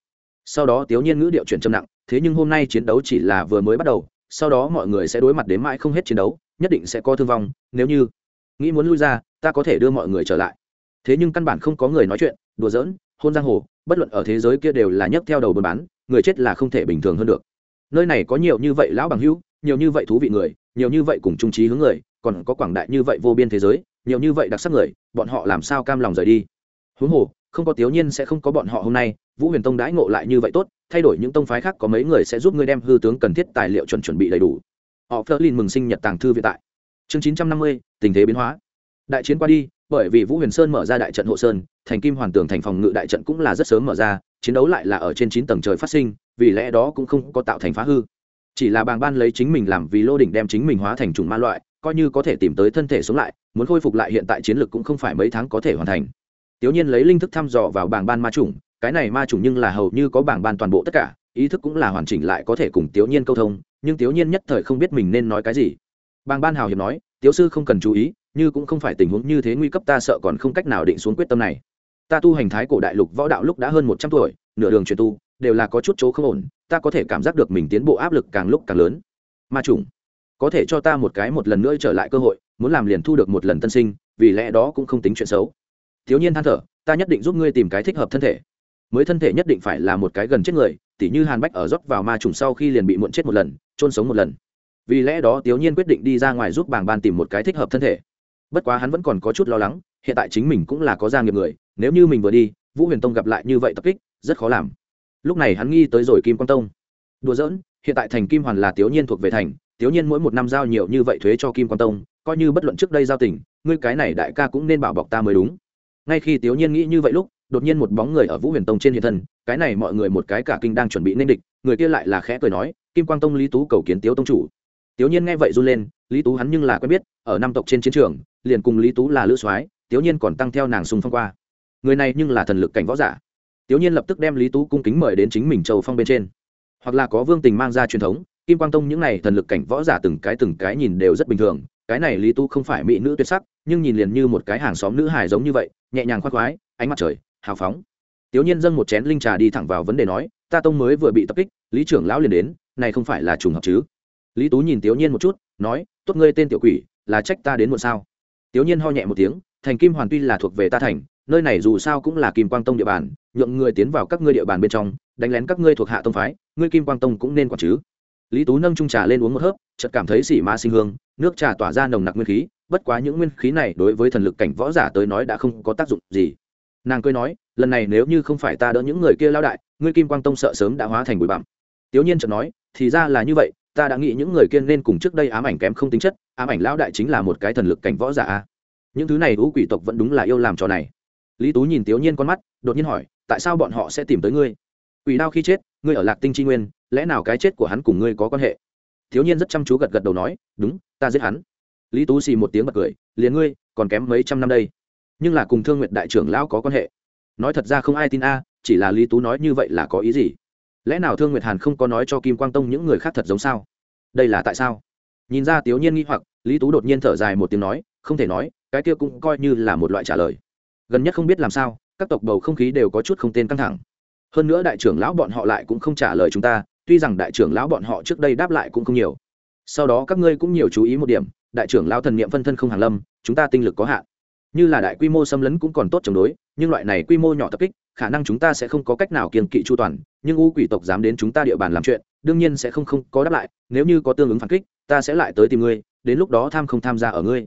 Sau đó tiếu nhiên ngữ điệu chuyển trầm nặng, thế nhưng hôm nay chiến đấu chỉ là vừa mới bắt đầu, sau đó mọi người sẽ đối mặt đến mãi không hết chiến đấu, nhất định sẽ có thương vong, nếu như nghĩ muốn lui ra, ta có thể đưa mọi người trở lại. Thế nhưng căn bản không có người nói chuyện, đùa giỡn, hôn giang hồ, bất luận ở thế giới kia đều là nhấc theo đầu buôn bán, người chết là không thể bình thường hơn được. Nơi này có nhiều như vậy lão bằng hữu, nhiều như vậy thú vị người, nhiều như vậy cùng trung trí hướng người còn có quảng đại như vậy vô biên thế giới, nhiều như vậy đặc sắc người, bọn họ làm sao cam lòng rời đi? Huống hồ, không có tiểu nhiên sẽ không có bọn họ hôm nay, vũ huyền tông đãi ngộ lại như vậy tốt, thay đổi những tông phái khác có mấy người sẽ giúp ngươi đem hư tướng cần thiết tài liệu chuẩn chuẩn bị đầy đủ. Họ phớt lên mừng sinh nhật tàng thư viện tại. Chương chín trăm năm mươi, tình thế biến hóa. Đại chiến qua đi, bởi vì vũ huyền sơn mở ra đại trận hộ sơn, thành kim hoàn tường thành phòng ngự đại trận cũng là rất sớm mở ra, chiến đấu lại là ở trên chín tầng trời phát sinh, vì lẽ đó cũng không có tạo thành phá hư. Chỉ là bàng ban lấy chính mình làm vì lô đỉnh đem chính mình hóa thành trùng ma loại coi như có thể tìm tới thân thể sống lại, muốn khôi phục lại hiện tại chiến lược cũng không phải mấy tháng có thể hoàn thành. Tiểu nhiên lấy linh thức thăm dò vào bảng ban ma trùng cái này ma trùng nhưng là hầu như có bảng ban toàn bộ tất cả, ý thức cũng là hoàn chỉnh lại có thể cùng tiểu nhiên câu thông, nhưng tiểu nhiên nhất thời không biết mình nên nói cái gì. Bảng ban hào hiệp nói, tiểu sư không cần chú ý, như cũng không phải tình huống như thế nguy cấp ta sợ còn không cách nào định xuống quyết tâm này. Ta tu hành thái cổ đại lục võ đạo lúc đã hơn một trăm tuổi, nửa đường truyền tu, đều là có chút chỗ không ổn, ta có thể cảm giác được mình tiến bộ áp lực càng lúc càng lớn. Ma trùng có thể cho ta một cái một lần nữa trở lại cơ hội, muốn làm liền thu được một lần tân sinh, vì lẽ đó cũng không tính chuyện xấu. Thiếu nhiên than thở, ta nhất định giúp ngươi tìm cái thích hợp thân thể. Mới thân thể nhất định phải là một cái gần chết người, tỉ như hàn bách ở rót vào ma trùng sau khi liền bị muộn chết một lần trôn sống một lần. Vì lẽ đó thiếu nhiên quyết định đi ra ngoài giúp bàng ban tìm một cái thích hợp thân thể. Bất quá hắn vẫn còn có chút lo lắng, hiện tại chính mình cũng là có gia nghiệp người, nếu như mình vừa đi, vũ huyền tông gặp lại như vậy tập kích, rất khó làm. Lúc này hắn nghi tới rồi kim quang tông. Đùa giỡn, hiện tại thành kim hoàn là tiểu nhiên thuộc về thành tiểu nhiên mỗi một năm giao nhiều như vậy thuế cho kim Quan tông, coi như bất luận trước đây giao tình, ngươi cái này đại ca cũng nên bảo bọc ta mới đúng. Ngay khi tiểu nhiên nghĩ như vậy lúc, đột nhiên một bóng người ở vũ huyền tông trên hiện thân, cái này mọi người một cái cả kinh đang chuẩn bị nên địch, người kia lại là khẽ cười nói, kim quang tông lý tú cầu kiến tiếu tông chủ. Tiểu nhiên nghe vậy run lên, lý tú hắn nhưng là quen biết, ở năm tộc trên chiến trường, liền cùng lý tú là lữ soái, tiểu nhiên còn tăng theo nàng sùng phong qua. Người này nhưng là thần lực cảnh võ giả. Tiểu nhiên lập tức đem lý tú cung kính mời đến chính mình châu phong bên trên. Hoặc là có vương tình mang ra truyền thống kim quang tông những này thần lực cảnh võ giả từng cái từng cái nhìn đều rất bình thường, cái này lý tú không phải mỹ nữ tuyệt sắc, nhưng nhìn liền như một cái hàng xóm nữ hài giống như vậy, nhẹ nhàng khoác khoái, ánh mặt trời, hào phóng. Tiểu nhiên dâng một chén linh trà đi thẳng vào vấn đề nói, ta tông mới vừa bị tập kích, lý trưởng lão liền đến, này không phải là trùng hợp chứ? Lý tú nhìn tiểu nhiên một chút, nói, tốt ngươi tên tiểu quỷ, là trách ta đến muộn sao? Tiểu nhiên ho nhẹ một tiếng, thành kim hoàn tuy là thuộc về ta thành, nơi này dù sao cũng là kim quang tông địa bàn, nhượng người tiến vào các ngươi địa bàn bên trong, đánh lén các ngươi thuộc hạ tông phái, ngươi kim quang tông cũng nên quản chứ? Lý tú nâng trung trà lên uống một hớp, chợt cảm thấy xỉ ma sinh hương, nước trà tỏa ra nồng nặc nguyên khí, bất quá những nguyên khí này đối với thần lực cảnh võ giả tới nói đã không có tác dụng gì. Nàng cười nói, lần này nếu như không phải ta đỡ những người kia lao đại, ngươi kim quang tông sợ sớm đã hóa thành bụi bặm. Tiểu nhiên chợt nói, thì ra là như vậy, ta đã nghĩ những người kia nên cùng trước đây ám ảnh kém không tính chất, ám ảnh lão đại chính là một cái thần lực cảnh võ giả những thứ này ưu quỷ tộc vẫn đúng là yêu làm trò này. Lý tú nhìn tiểu nhiên con mắt, đột nhiên hỏi, tại sao bọn họ sẽ tìm tới ngươi? Quỷ đao khi chết, ngươi ở lạc tinh tri nguyên, lẽ nào cái chết của hắn cùng ngươi có quan hệ? Thiếu nhiên rất chăm chú gật gật đầu nói, đúng, ta giết hắn. Lý tú xì một tiếng bật cười, liền ngươi, còn kém mấy trăm năm đây. Nhưng là cùng thương nguyện đại trưởng lão có quan hệ. Nói thật ra không ai tin a, chỉ là lý tú nói như vậy là có ý gì? Lẽ nào thương nguyệt hàn không có nói cho kim quang tông những người khác thật giống sao? Đây là tại sao? Nhìn ra tiểu nhiên nghi hoặc, lý tú đột nhiên thở dài một tiếng nói, không thể nói, cái kia cũng coi như là một loại trả lời. Gần nhất không biết làm sao, các tộc bầu không khí đều có chút không tên căng thẳng hơn nữa đại trưởng lão bọn họ lại cũng không trả lời chúng ta, tuy rằng đại trưởng lão bọn họ trước đây đáp lại cũng không nhiều. Sau đó các ngươi cũng nhiều chú ý một điểm, đại trưởng lão thần niệm phân thân không hàng lâm, chúng ta tinh lực có hạn. Như là đại quy mô xâm lấn cũng còn tốt chống đối, nhưng loại này quy mô nhỏ tập kích, khả năng chúng ta sẽ không có cách nào kiên kỵ chu toàn, nhưng u quỷ tộc dám đến chúng ta địa bàn làm chuyện, đương nhiên sẽ không không có đáp lại, nếu như có tương ứng phản kích, ta sẽ lại tới tìm ngươi, đến lúc đó tham không tham gia ở ngươi.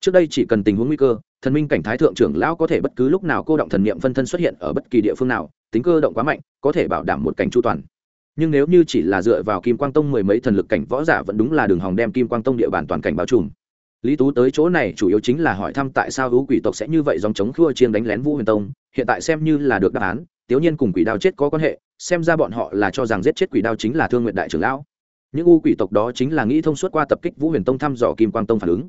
Trước đây chỉ cần tình huống nguy cơ, thần minh cảnh thái thượng trưởng lão có thể bất cứ lúc nào cô động thần niệm phân thân xuất hiện ở bất kỳ địa phương nào tính cơ động quá mạnh, có thể bảo đảm một cảnh chu toàn. Nhưng nếu như chỉ là dựa vào kim quang tông mười mấy thần lực cảnh võ giả vẫn đúng là đường hòng đem kim quang tông địa bàn toàn cảnh bao trùm. Lý tú tới chỗ này chủ yếu chính là hỏi thăm tại sao hữu quỷ tộc sẽ như vậy dòng chống khua chiên đánh lén vũ huyền tông, hiện tại xem như là được đáp án, tiểu nhiên cùng quỷ đao chết có quan hệ, xem ra bọn họ là cho rằng giết chết quỷ đao chính là thương nguyện đại trưởng lão. Những u quỷ tộc đó chính là nghĩ thông suốt qua tập kích vũ huyền tông thăm dò kim quang tông phản ứng.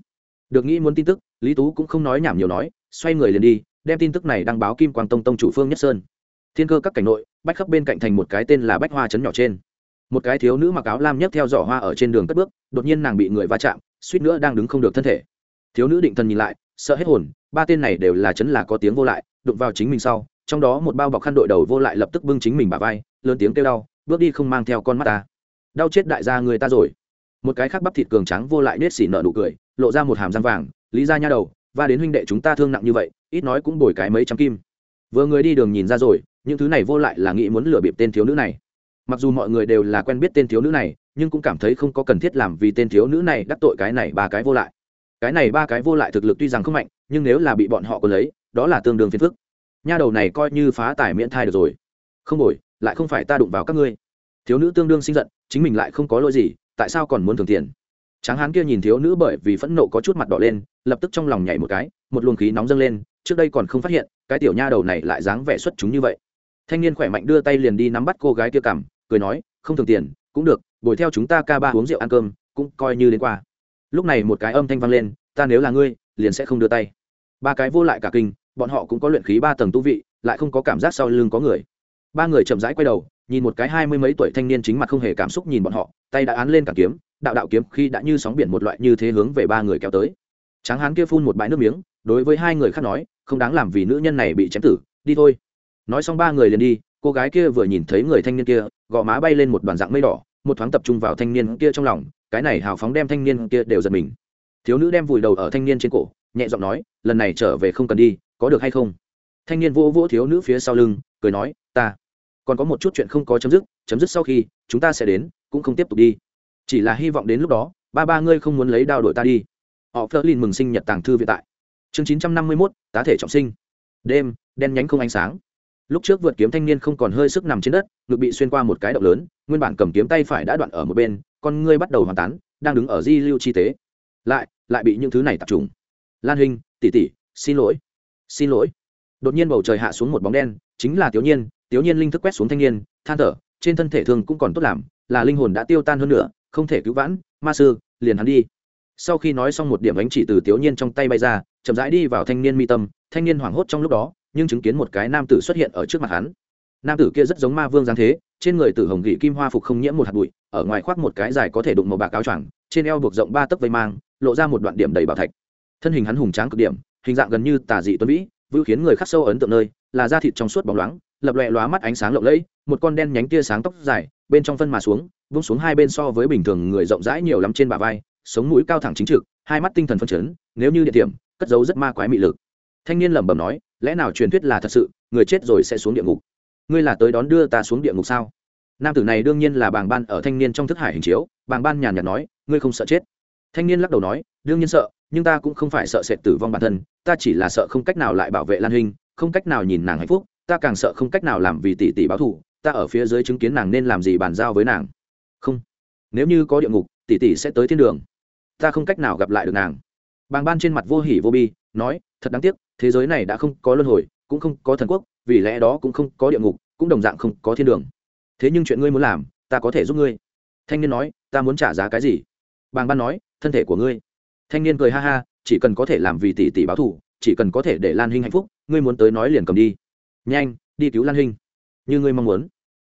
Được nghĩ muốn tin tức, lý tú cũng không nói nhảm nhiều nói, xoay người liền đi, đem tin tức này đăng báo kim quang tông tông chủ phương nhất sơn thiên cơ các cảnh nội, bách khắp bên cạnh thành một cái tên là bách hoa trấn nhỏ trên. Một cái thiếu nữ mặc áo lam nhấc theo giỏ hoa ở trên đường cất bước, đột nhiên nàng bị người va chạm, suýt nữa đang đứng không được thân thể. Thiếu nữ định thần nhìn lại, sợ hết hồn, ba tên này đều là chấn là có tiếng vô lại, đụng vào chính mình sau, trong đó một bao bọc khăn đội đầu vô lại lập tức bưng chính mình bà vai, lớn tiếng kêu đau, bước đi không mang theo con mắt ta. Đau chết đại gia người ta rồi. Một cái khác bắp thịt cường trắng vô lại nết xỉ nợ nụ cười, lộ ra một hàm răng vàng, lý ra nha đầu và đến huynh đệ chúng ta thương nặng như vậy, ít nói cũng bồi cái mấy trăm kim. Vừa người đi đường nhìn ra rồi những thứ này vô lại là nghĩ muốn lừa bịp tên thiếu nữ này. Mặc dù mọi người đều là quen biết tên thiếu nữ này, nhưng cũng cảm thấy không có cần thiết làm vì tên thiếu nữ này đắc tội cái này ba cái vô lại. Cái này ba cái vô lại thực lực tuy rằng không mạnh, nhưng nếu là bị bọn họ có lấy, đó là tương đương phiền phức. Nha đầu này coi như phá tài miễn thai được rồi. Không đổi lại không phải ta đụng vào các ngươi. Thiếu nữ tương đương sinh giận, chính mình lại không có lỗi gì, tại sao còn muốn thường tiền? Tráng hán kia nhìn thiếu nữ bởi vì phẫn nộ có chút mặt đỏ lên, lập tức trong lòng nhảy một cái, một luồng khí nóng dâng lên, trước đây còn không phát hiện, cái tiểu nha đầu này lại dáng vẻ xuất chúng như vậy thanh niên khỏe mạnh đưa tay liền đi nắm bắt cô gái kia cảm, cười nói, không thường tiền, cũng được, bồi theo chúng ta ca ba uống rượu ăn cơm, cũng coi như đến qua. Lúc này một cái âm thanh vang lên, ta nếu là ngươi, liền sẽ không đưa tay. Ba cái vô lại cả kinh, bọn họ cũng có luyện khí ba tầng tu vị, lại không có cảm giác sau lưng có người. Ba người chậm rãi quay đầu, nhìn một cái hai mươi mấy tuổi thanh niên chính mặt không hề cảm xúc nhìn bọn họ, tay đã án lên cả kiếm, đạo đạo kiếm khi đã như sóng biển một loại như thế hướng về ba người kéo tới. Tráng hán kia phun một bãi nước miếng, đối với hai người khác nói, không đáng làm vì nữ nhân này bị chém tử, đi thôi nói xong ba người liền đi, cô gái kia vừa nhìn thấy người thanh niên kia, gò má bay lên một đoàn dạng mây đỏ, một thoáng tập trung vào thanh niên kia trong lòng, cái này hào phóng đem thanh niên kia đều giật mình. Thiếu nữ đem vùi đầu ở thanh niên trên cổ, nhẹ giọng nói, lần này trở về không cần đi, có được hay không? Thanh niên vỗ vỗ thiếu nữ phía sau lưng, cười nói, ta, còn có một chút chuyện không có chấm dứt chấm dứt sau khi, chúng ta sẽ đến, cũng không tiếp tục đi. Chỉ là hy vọng đến lúc đó, ba ba ngươi không muốn lấy đao đổi ta đi. Họ phớt lên mừng sinh nhật tàng thư viện tại. Chương chín trăm năm mươi mốt, tá thể trọng sinh. Đêm, đen nhánh không ánh sáng lúc trước vượt kiếm thanh niên không còn hơi sức nằm trên đất, ngực bị xuyên qua một cái động lớn, nguyên bản cầm kiếm tay phải đã đoạn ở một bên, con ngươi bắt đầu hoàn tán, đang đứng ở di lưu chi tế. Lại lại bị những thứ này tập trung. Lan hình tỉ tỉ xin lỗi. Xin lỗi. Đột nhiên bầu trời hạ xuống một bóng đen, chính là tiểu nhiên tiểu nhiên linh thức quét xuống thanh niên, than thở, trên thân thể thường cũng còn tốt làm, là linh hồn đã tiêu tan hơn nữa, không thể cứu vãn, ma sư, liền hắn đi. Sau khi nói xong một điểm ánh chỉ từ tiểu nhiên trong tay bay ra, chậm rãi đi vào thanh niên mi tâm, thanh niên hoảng hốt trong lúc đó nhưng chứng kiến một cái nam tử xuất hiện ở trước mặt hắn. Nam tử kia rất giống ma vương giáng thế, trên người tử hồng gỉ kim hoa phục không nhiễm một hạt bụi, ở ngoài khoác một cái dài có thể đụng màu bạc áo choàng, trên eo buộc rộng ba tấc vây mang, lộ ra một đoạn điểm đầy bảo thạch. Thân hình hắn hùng tráng cực điểm, hình dạng gần như tà dị tuấn vĩ, vưu khiến người khắc sâu ấn tượng nơi, là da thịt trong suốt bóng loáng, lập lòe lóa mắt ánh sáng lộng lẫy, một con đen nhánh tia sáng tóc dài, bên trong phân mà xuống, vung xuống hai bên so với bình thường người rộng rãi nhiều lắm trên bả vai, sống mũi cao thẳng chính trực, hai mắt tinh thần phân chấn, nếu như địa điểm, cất giấu rất ma quái mị lực. Thanh niên lẩm bẩm nói lẽ nào truyền thuyết là thật sự, người chết rồi sẽ xuống địa ngục? Ngươi là tới đón đưa ta xuống địa ngục sao? Nam tử này đương nhiên là bàng ban ở thanh niên trong thức hải hình chiếu, bàng ban nhàn nhạt nói, ngươi không sợ chết. Thanh niên lắc đầu nói, đương nhiên sợ, nhưng ta cũng không phải sợ sệt tử vong bản thân, ta chỉ là sợ không cách nào lại bảo vệ lan hình không cách nào nhìn nàng hạnh phúc, ta càng sợ không cách nào làm vì tỷ tỷ báo thù, ta ở phía dưới chứng kiến nàng nên làm gì bàn giao với nàng. Không. Nếu như có địa ngục, tỷ tỷ sẽ tới thiên đường. Ta không cách nào gặp lại được nàng. Bàng ban trên mặt vô hỉ vô bi, nói, thật đáng tiếc thế giới này đã không có luân hồi, cũng không có thần quốc, vì lẽ đó cũng không có địa ngục, cũng đồng dạng không có thiên đường. Thế nhưng chuyện ngươi muốn làm, ta có thể giúp ngươi. Thanh niên nói, ta muốn trả giá cái gì? Bàng ban nói, thân thể của ngươi. Thanh niên cười ha ha, chỉ cần có thể làm vì tỷ tỷ báo thù, chỉ cần có thể để lan hinh hạnh phúc, ngươi muốn tới nói liền cầm đi. Nhanh, đi cứu lan hinh. Như ngươi mong muốn.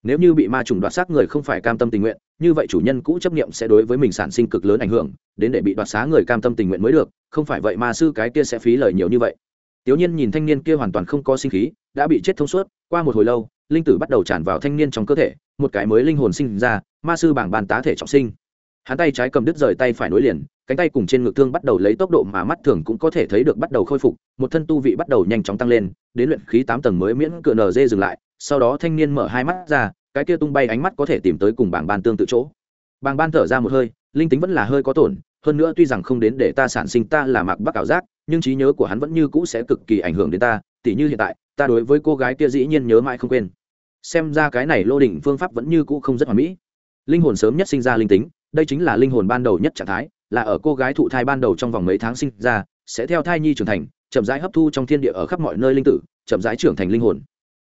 Nếu như bị ma trùng đoạt xác người không phải cam tâm tình nguyện, như vậy chủ nhân cũ chấp nghiệm sẽ đối với mình sản sinh cực lớn ảnh hưởng, đến để bị đoạt xá người cam tâm tình nguyện mới được, không phải vậy ma sư cái kia sẽ phí lời nhiều như vậy tiểu nhiên nhìn thanh niên kia hoàn toàn không có sinh khí, đã bị chết thông suốt, qua một hồi lâu, linh tử bắt đầu tràn vào thanh niên trong cơ thể, một cái mới linh hồn sinh ra, ma sư bảng bàn tá thể trọng sinh. Hắn tay trái cầm đứt rời tay phải nối liền, cánh tay cùng trên ngực thương bắt đầu lấy tốc độ mà mắt thường cũng có thể thấy được bắt đầu khôi phục, một thân tu vị bắt đầu nhanh chóng tăng lên, đến luyện khí tám tầng mới miễn cưỡng nở dê dừng lại, sau đó thanh niên mở hai mắt ra, cái kia tung bay ánh mắt có thể tìm tới cùng bảng ban tương tự chỗ. Bảng ban thở ra một hơi, linh tính vẫn là hơi có tổn, hơn nữa tuy rằng không đến để ta sản sinh ta là mạc bắc ảo giác nhưng trí nhớ của hắn vẫn như cũ sẽ cực kỳ ảnh hưởng đến ta, tỉ như hiện tại, ta đối với cô gái kia dĩ nhiên nhớ mãi không quên. Xem ra cái này lô đỉnh phương pháp vẫn như cũ không rất hoàn mỹ. Linh hồn sớm nhất sinh ra linh tính, đây chính là linh hồn ban đầu nhất trạng thái, là ở cô gái thụ thai ban đầu trong vòng mấy tháng sinh ra, sẽ theo thai nhi trưởng thành, chậm rãi hấp thu trong thiên địa ở khắp mọi nơi linh tử, chậm rãi trưởng thành linh hồn.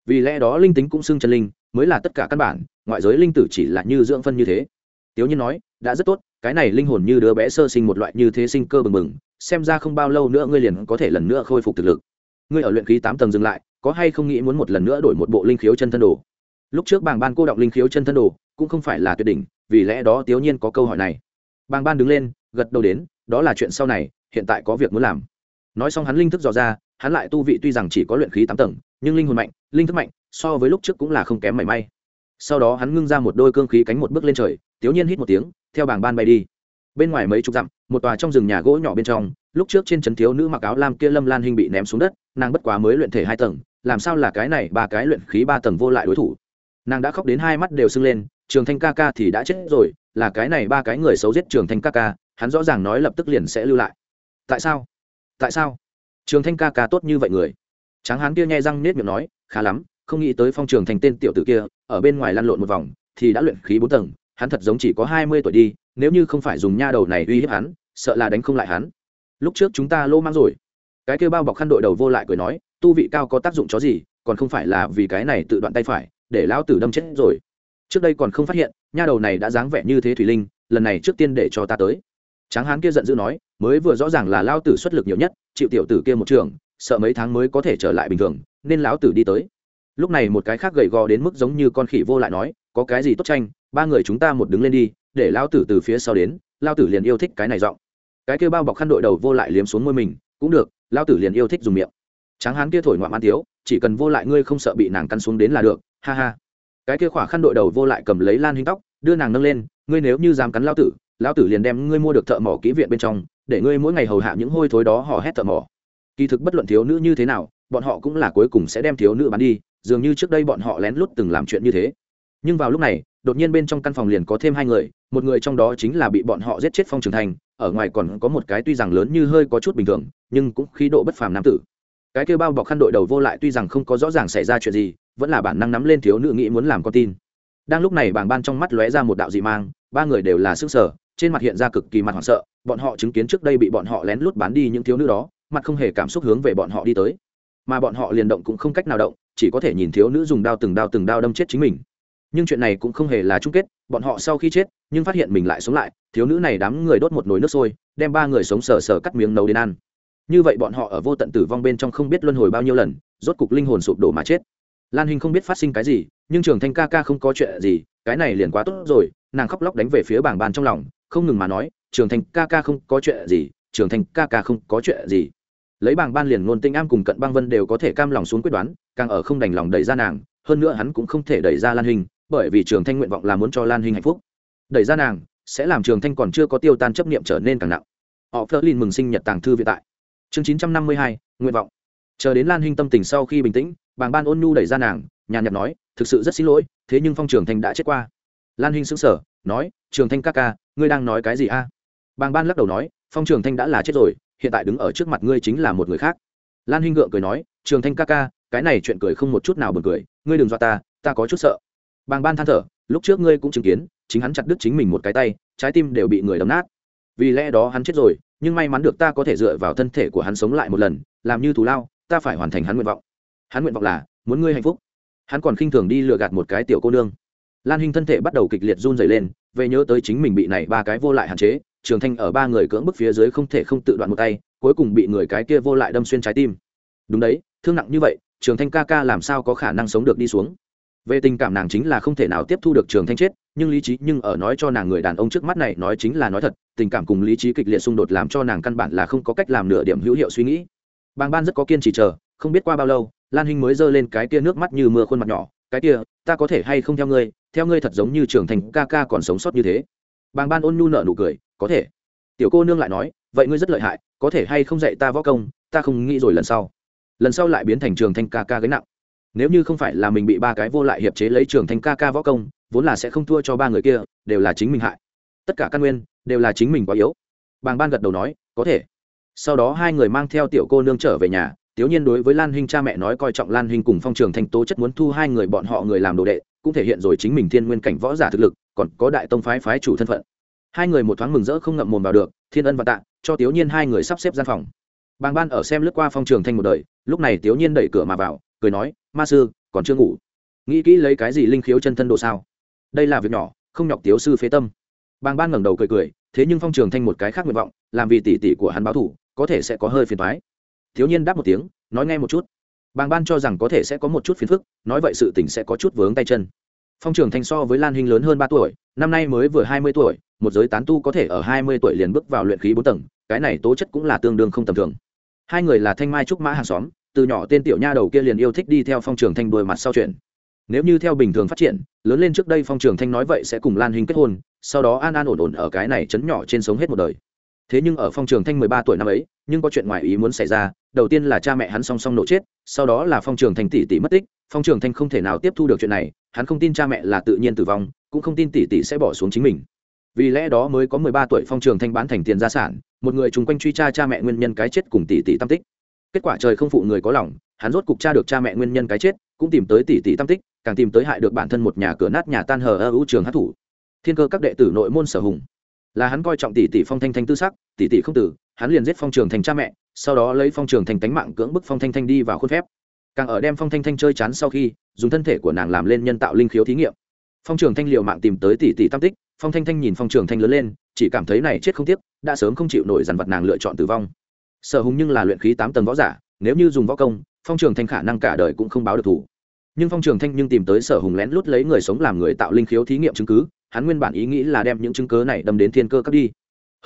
Vì lẽ đó linh tính cũng xưng chân linh, mới là tất cả căn bản, ngoại giới linh tử chỉ là như dưỡng phân như thế. Tiếu nhiên nói đã rất tốt, cái này linh hồn như đứa bé sơ sinh một loại như thế sinh cơ bừng bừng, xem ra không bao lâu nữa ngươi liền có thể lần nữa khôi phục thực lực. Ngươi ở luyện khí tám tầng dừng lại, có hay không nghĩ muốn một lần nữa đổi một bộ linh khiếu chân thân đồ? Lúc trước bàng ban cô đọng linh khiếu chân thân đồ, cũng không phải là tuyệt đỉnh, vì lẽ đó tiếu nhiên có câu hỏi này. Bàng ban đứng lên, gật đầu đến, đó là chuyện sau này, hiện tại có việc muốn làm. Nói xong hắn linh thức dò ra, hắn lại tu vị tuy rằng chỉ có luyện khí tám tầng, nhưng linh hồn mạnh, linh thức mạnh, so với lúc trước cũng là không kém mảy may. Sau đó hắn ngưng ra một đôi cương khí cánh một bước lên trời, tiếu nhiên hít một tiếng theo bảng ban bay đi. Bên ngoài mấy chục dặm, một tòa trong rừng nhà gỗ nhỏ bên trong, lúc trước trên trấn thiếu nữ mặc áo lam kia lâm lan Hinh bị ném xuống đất, nàng bất quá mới luyện thể hai tầng, làm sao là cái này ba cái luyện khí ba tầng vô lại đối thủ. Nàng đã khóc đến hai mắt đều sưng lên, trường thanh ca ca thì đã chết rồi, là cái này ba cái người xấu giết trường thanh ca ca, hắn rõ ràng nói lập tức liền sẽ lưu lại. Tại sao? Tại sao? Trường thanh ca ca tốt như vậy người. Tráng hán kia nhai răng nết miệng nói, khá lắm, không nghĩ tới phong trường thành tên tiểu tử kia, ở bên ngoài lăn lộn một vòng, thì đã luyện khí bốn tầng hắn thật giống chỉ có hai mươi tuổi đi, nếu như không phải dùng nha đầu này uy hiếp hắn, sợ là đánh không lại hắn. Lúc trước chúng ta lô mang rồi. Cái kêu bao bọc khăn đội đầu vô lại cười nói, tu vị cao có tác dụng chó gì, còn không phải là vì cái này tự đoạn tay phải, để lão tử đâm chết rồi. Trước đây còn không phát hiện, nha đầu này đã dáng vẻ như thế thủy linh, lần này trước tiên để cho ta tới. Tráng hán kia giận dữ nói, mới vừa rõ ràng là lao tử xuất lực nhiều nhất, chịu tiểu tử kia một trường, sợ mấy tháng mới có thể trở lại bình thường, nên lão tử đi tới. Lúc này một cái khác gầy gò đến mức giống như con khỉ vô lại nói, có cái gì tốt tranh ba người chúng ta một đứng lên đi, để lao tử từ phía sau đến lao tử liền yêu thích cái này giọng. Cái kêu bao bọc khăn đội đầu vô lại liếm xuống môi mình, cũng được lao tử liền yêu thích dùng miệng. Tráng hán kia thổi ngoạm ăn tiếu, chỉ cần vô lại ngươi không sợ bị nàng căn xuống đến là được, ha ha. Cái kia khỏa khăn đội đầu vô lại cầm lấy lan hình tóc, đưa nàng nâng lên, ngươi nếu như dám cắn lao tử lao tử liền đem ngươi mua được thợ mỏ kỹ viện bên trong, để ngươi mỗi ngày hầu hạ những hôi thối đó hò hét thợ mỏ. Kỳ thực bất luận thiếu nữ như thế nào, bọn họ cũng là cuối cùng sẽ đem thiếu nữ bán đi, dường như trước đây bọn họ lén lút từng làm chuyện như thế. Nhưng vào lúc này đột nhiên bên trong căn phòng liền có thêm hai người, một người trong đó chính là bị bọn họ giết chết phong trường thành, ở ngoài còn có một cái tuy rằng lớn như hơi có chút bình thường, nhưng cũng khí độ bất phàm nam tử. Cái kêu bao bọc khăn đội đầu vô lại tuy rằng không có rõ ràng xảy ra chuyện gì, vẫn là bản năng nắm lên thiếu nữ nghĩ muốn làm con tin. Đang lúc này bảng ban trong mắt lóe ra một đạo dị mang, ba người đều là sức sở, trên mặt hiện ra cực kỳ mặt hoảng sợ, bọn họ chứng kiến trước đây bị bọn họ lén lút bán đi những thiếu nữ đó, mặt không hề cảm xúc hướng về bọn họ đi tới. Mà bọn họ liền động cũng không cách nào động, chỉ có thể nhìn thiếu nữ dùng đao từng đao từng đao đâm chết chính mình nhưng chuyện này cũng không hề là chung kết, bọn họ sau khi chết, nhưng phát hiện mình lại sống lại, thiếu nữ này đám người đốt một nồi nước sôi, đem ba người sống sờ sờ cắt miếng nấu đến ăn. Như vậy bọn họ ở vô tận tử vong bên trong không biết luân hồi bao nhiêu lần, rốt cục linh hồn sụp đổ mà chết. Lan hình không biết phát sinh cái gì, nhưng trường thanh ca ca không có chuyện gì, cái này liền quá tốt rồi, nàng khóc lóc đánh về phía bảng bàn trong lòng, không ngừng mà nói, trường thanh ca ca không có chuyện gì, trường thanh ca ca không có chuyện gì. Lấy bảng ban liền ngôn tinh am cùng cận băng vân đều có thể cam lòng xuống quyết đoán, càng ở không đành lòng đẩy ra nàng, hơn nữa hắn cũng không thể đẩy ra lan hình bởi vì trường thanh nguyện vọng là muốn cho lan hình hạnh phúc. Đẩy ra nàng, sẽ làm trường thanh còn chưa có tiêu tan chấp niệm trở nên càng nặng. Họ phớt lên mừng sinh nhật tàng thư viện tại. Chương chín trăm năm mươi hai, nguyện vọng. Chờ đến lan hình tâm tình sau khi bình tĩnh, bàng ban ôn nhu đẩy ra nàng, nhàn nhạt nói, thực sự rất xin lỗi, thế nhưng phong trường thanh đã chết qua. Lan hình sững sờ, nói, trường thanh ca ca, ngươi đang nói cái gì a? Bàng ban lắc đầu nói, phong trường thanh đã là chết rồi, hiện tại đứng ở trước mặt ngươi chính là một người khác. Lan hinh gượng cười nói, trường thanh ca ca, cái này chuyện cười không một chút nào buồn cười, ngươi đừng dọa ta ta có chút sợ bàng ban than thở, lúc trước ngươi cũng chứng kiến, chính hắn chặt đứt chính mình một cái tay, trái tim đều bị người đấm nát. Vì lẽ đó hắn chết rồi, nhưng may mắn được ta có thể dựa vào thân thể của hắn sống lại một lần, làm như thù lao, ta phải hoàn thành hắn nguyện vọng. Hắn nguyện vọng là, muốn ngươi hạnh phúc. Hắn còn khinh thường đi lừa gạt một cái tiểu cô nương. Lan hinh thân thể bắt đầu kịch liệt run dày lên, về nhớ tới chính mình bị này ba cái vô lại hạn chế, trường thanh ở ba người cưỡng bức phía dưới không thể không tự đoạn một tay, cuối cùng bị người cái kia vô lại đâm xuyên trái tim. Đúng đấy, thương nặng như vậy, trường thanh ca ca làm sao có khả năng sống được đi xuống? Về tình cảm nàng chính là không thể nào tiếp thu được trường thanh chết, nhưng lý trí nhưng ở nói cho nàng người đàn ông trước mắt này nói chính là nói thật, tình cảm cùng lý trí kịch liệt xung đột làm cho nàng căn bản là không có cách làm nửa điểm hữu hiệu suy nghĩ. Bàng ban rất có kiên trì chờ, không biết qua bao lâu, lan hinh mới giơ lên cái kia nước mắt như mưa khuôn mặt nhỏ, cái kia, ta có thể hay không theo ngươi? Theo ngươi thật giống như trường thành ca ca còn sống sót như thế. Bàng ban ôn nhu nợ nụ cười, có thể. Tiểu cô nương lại nói, vậy ngươi rất lợi hại, có thể hay không dạy ta võ công, ta không nghĩ rồi lần sau. Lần sau lại biến thành trường thanh ca ca gánh nặng nếu như không phải là mình bị ba cái vô lại hiệp chế lấy trường thanh ca ca võ công vốn là sẽ không thua cho ba người kia đều là chính mình hại tất cả căn nguyên đều là chính mình quá yếu bàng ban gật đầu nói có thể sau đó hai người mang theo tiểu cô nương trở về nhà Tiểu Nhiên đối với Lan Hinh cha mẹ nói coi trọng Lan Hinh cùng Phong Trường Thanh tố chất muốn thu hai người bọn họ người làm đồ đệ, cũng thể hiện rồi chính mình thiên nguyên cảnh võ giả thực lực, còn có đại tông phái phái chủ thân phận. Hai người một thoáng mừng rỡ không ngậm mồm vào được, thiên ân và tạ, cho Tiểu Nhiên hai người sắp xếp gian phòng. Bàng Ban ở xem lướt qua Phong Trường Thanh một đời, lúc này Tiểu Nhiên đẩy cửa mà vào, cười nói, "Ma sư, còn chưa ngủ. Nghĩ kỹ lấy cái gì linh khiếu chân thân độ sao? Đây là việc nhỏ, không nhọc tiếu sư phế tâm." Bàng Ban ngẩng đầu cười cười, thế nhưng Phong Trường Thanh một cái khác nguyện vọng, làm vì tỷ tỷ của hắn báo thủ, có thể sẽ có hơi phiền toái thiếu nhiên đáp một tiếng nói nghe một chút bàng ban cho rằng có thể sẽ có một chút phiền phức nói vậy sự tình sẽ có chút vướng tay chân phong trường thanh so với lan hinh lớn hơn ba tuổi năm nay mới vừa hai mươi tuổi một giới tán tu có thể ở hai mươi tuổi liền bước vào luyện khí bốn tầng cái này tố chất cũng là tương đương không tầm thường hai người là thanh mai trúc mã hàng xóm từ nhỏ tên tiểu nha đầu kia liền yêu thích đi theo phong trường thanh đuôi mặt sau chuyện. Nếu như theo bình thường phát triển, lớn lên trước đây phong trường thanh nói vậy sẽ cùng lan hình kết hôn, sau đó an an ổn ổn ở cái này chấn nhỏ trên sống hết một đời. Thế nhưng ở phong trường thanh mười ba tuổi năm ấy, nhưng có chuyện ngoài ý muốn xảy ra, đầu tiên là cha mẹ hắn song song nổ chết, sau đó là phong trường thanh tỷ tỷ mất tích, phong trường thanh không thể nào tiếp thu được chuyện này, hắn không tin cha mẹ là tự nhiên tử vong, cũng không tin tỷ tỷ sẽ bỏ xuống chính mình. Vì lẽ đó mới có mười ba tuổi phong trường thanh bán thành tiền gia sản, một người chung quanh truy tra cha mẹ nguyên nhân cái chết cùng tỷ tỷ tam tích kết quả trời không phụ người có lòng, hắn rốt cục tra được cha mẹ nguyên nhân cái chết, cũng tìm tới tỷ tỷ tam tích, càng tìm tới hại được bản thân một nhà cửa nát nhà tan hờ ơ ưu trường hát thủ. Thiên cơ các đệ tử nội môn sở hùng. Là hắn coi trọng tỷ tỷ phong thanh thanh tư sắc, tỷ tỷ không tử, hắn liền giết phong trường thành cha mẹ, sau đó lấy phong trường thành tánh mạng cưỡng bức phong thanh thanh đi vào khuôn phép. Càng ở đem phong thanh thanh chơi chán sau khi, dùng thân thể của nàng làm lên nhân tạo linh khiếu thí nghiệm. Phong trường thanh liệu mạng tìm tới tỷ tỷ tam tích, phong thanh thanh nhìn phong trường thanh lớn lên, chỉ cảm thấy này chết không tiếc, đã sớm không chịu nổi dằn vặt nàng lựa chọn tử vong sở hùng nhưng là luyện khí tám tầng võ giả, nếu như dùng võ công, phong trường thanh khả năng cả đời cũng không báo được thủ. Nhưng phong trường thanh nhưng tìm tới sở hùng lén lút lấy người sống làm người tạo linh khiếu thí nghiệm chứng cứ, hắn nguyên bản ý nghĩ là đem những chứng cớ này đâm đến thiên cơ cấp đi.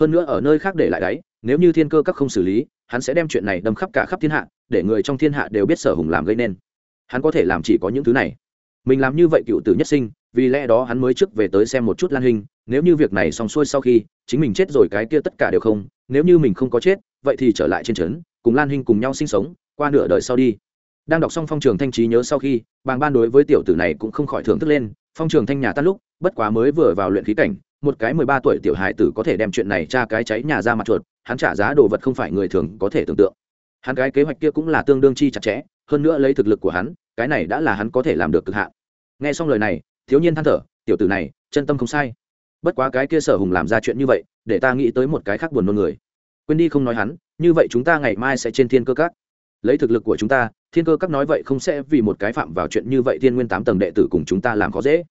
Hơn nữa ở nơi khác để lại đáy nếu như thiên cơ các không xử lý, hắn sẽ đem chuyện này đâm khắp cả khắp thiên hạ, để người trong thiên hạ đều biết sở hùng làm gây nên. Hắn có thể làm chỉ có những thứ này. Mình làm như vậy cựu tử nhất sinh, vì lẽ đó hắn mới trước về tới xem một chút lan hình, nếu như việc này xong xuôi sau khi, chính mình chết rồi cái kia tất cả đều không, nếu như mình không có chết vậy thì trở lại trên trấn, cùng lan hình cùng nhau sinh sống, qua nửa đời sau đi. Đang đọc xong phong trường thanh trí nhớ sau khi, bàng ban đối với tiểu tử này cũng không khỏi thưởng thức lên. Phong trường thanh nhà tan lúc, bất quá mới vừa vào luyện khí cảnh, một cái mười ba tuổi tiểu hài tử có thể đem chuyện này tra cái cháy nhà ra mặt chuột, hắn trả giá đồ vật không phải người thường có thể tưởng tượng. Hắn cái kế hoạch kia cũng là tương đương chi chặt chẽ, hơn nữa lấy thực lực của hắn, cái này đã là hắn có thể làm được cực hạn. Nghe xong lời này, thiếu niên than thở, tiểu tử này, chân tâm không sai. Bất quá cái kia sở hùng làm ra chuyện như vậy, để ta nghĩ tới một cái khác buồn nôn người quên đi không nói hắn, như vậy chúng ta ngày mai sẽ trên thiên cơ các. Lấy thực lực của chúng ta, thiên cơ các nói vậy không sẽ vì một cái phạm vào chuyện như vậy thiên nguyên tám tầng đệ tử cùng chúng ta làm khó dễ.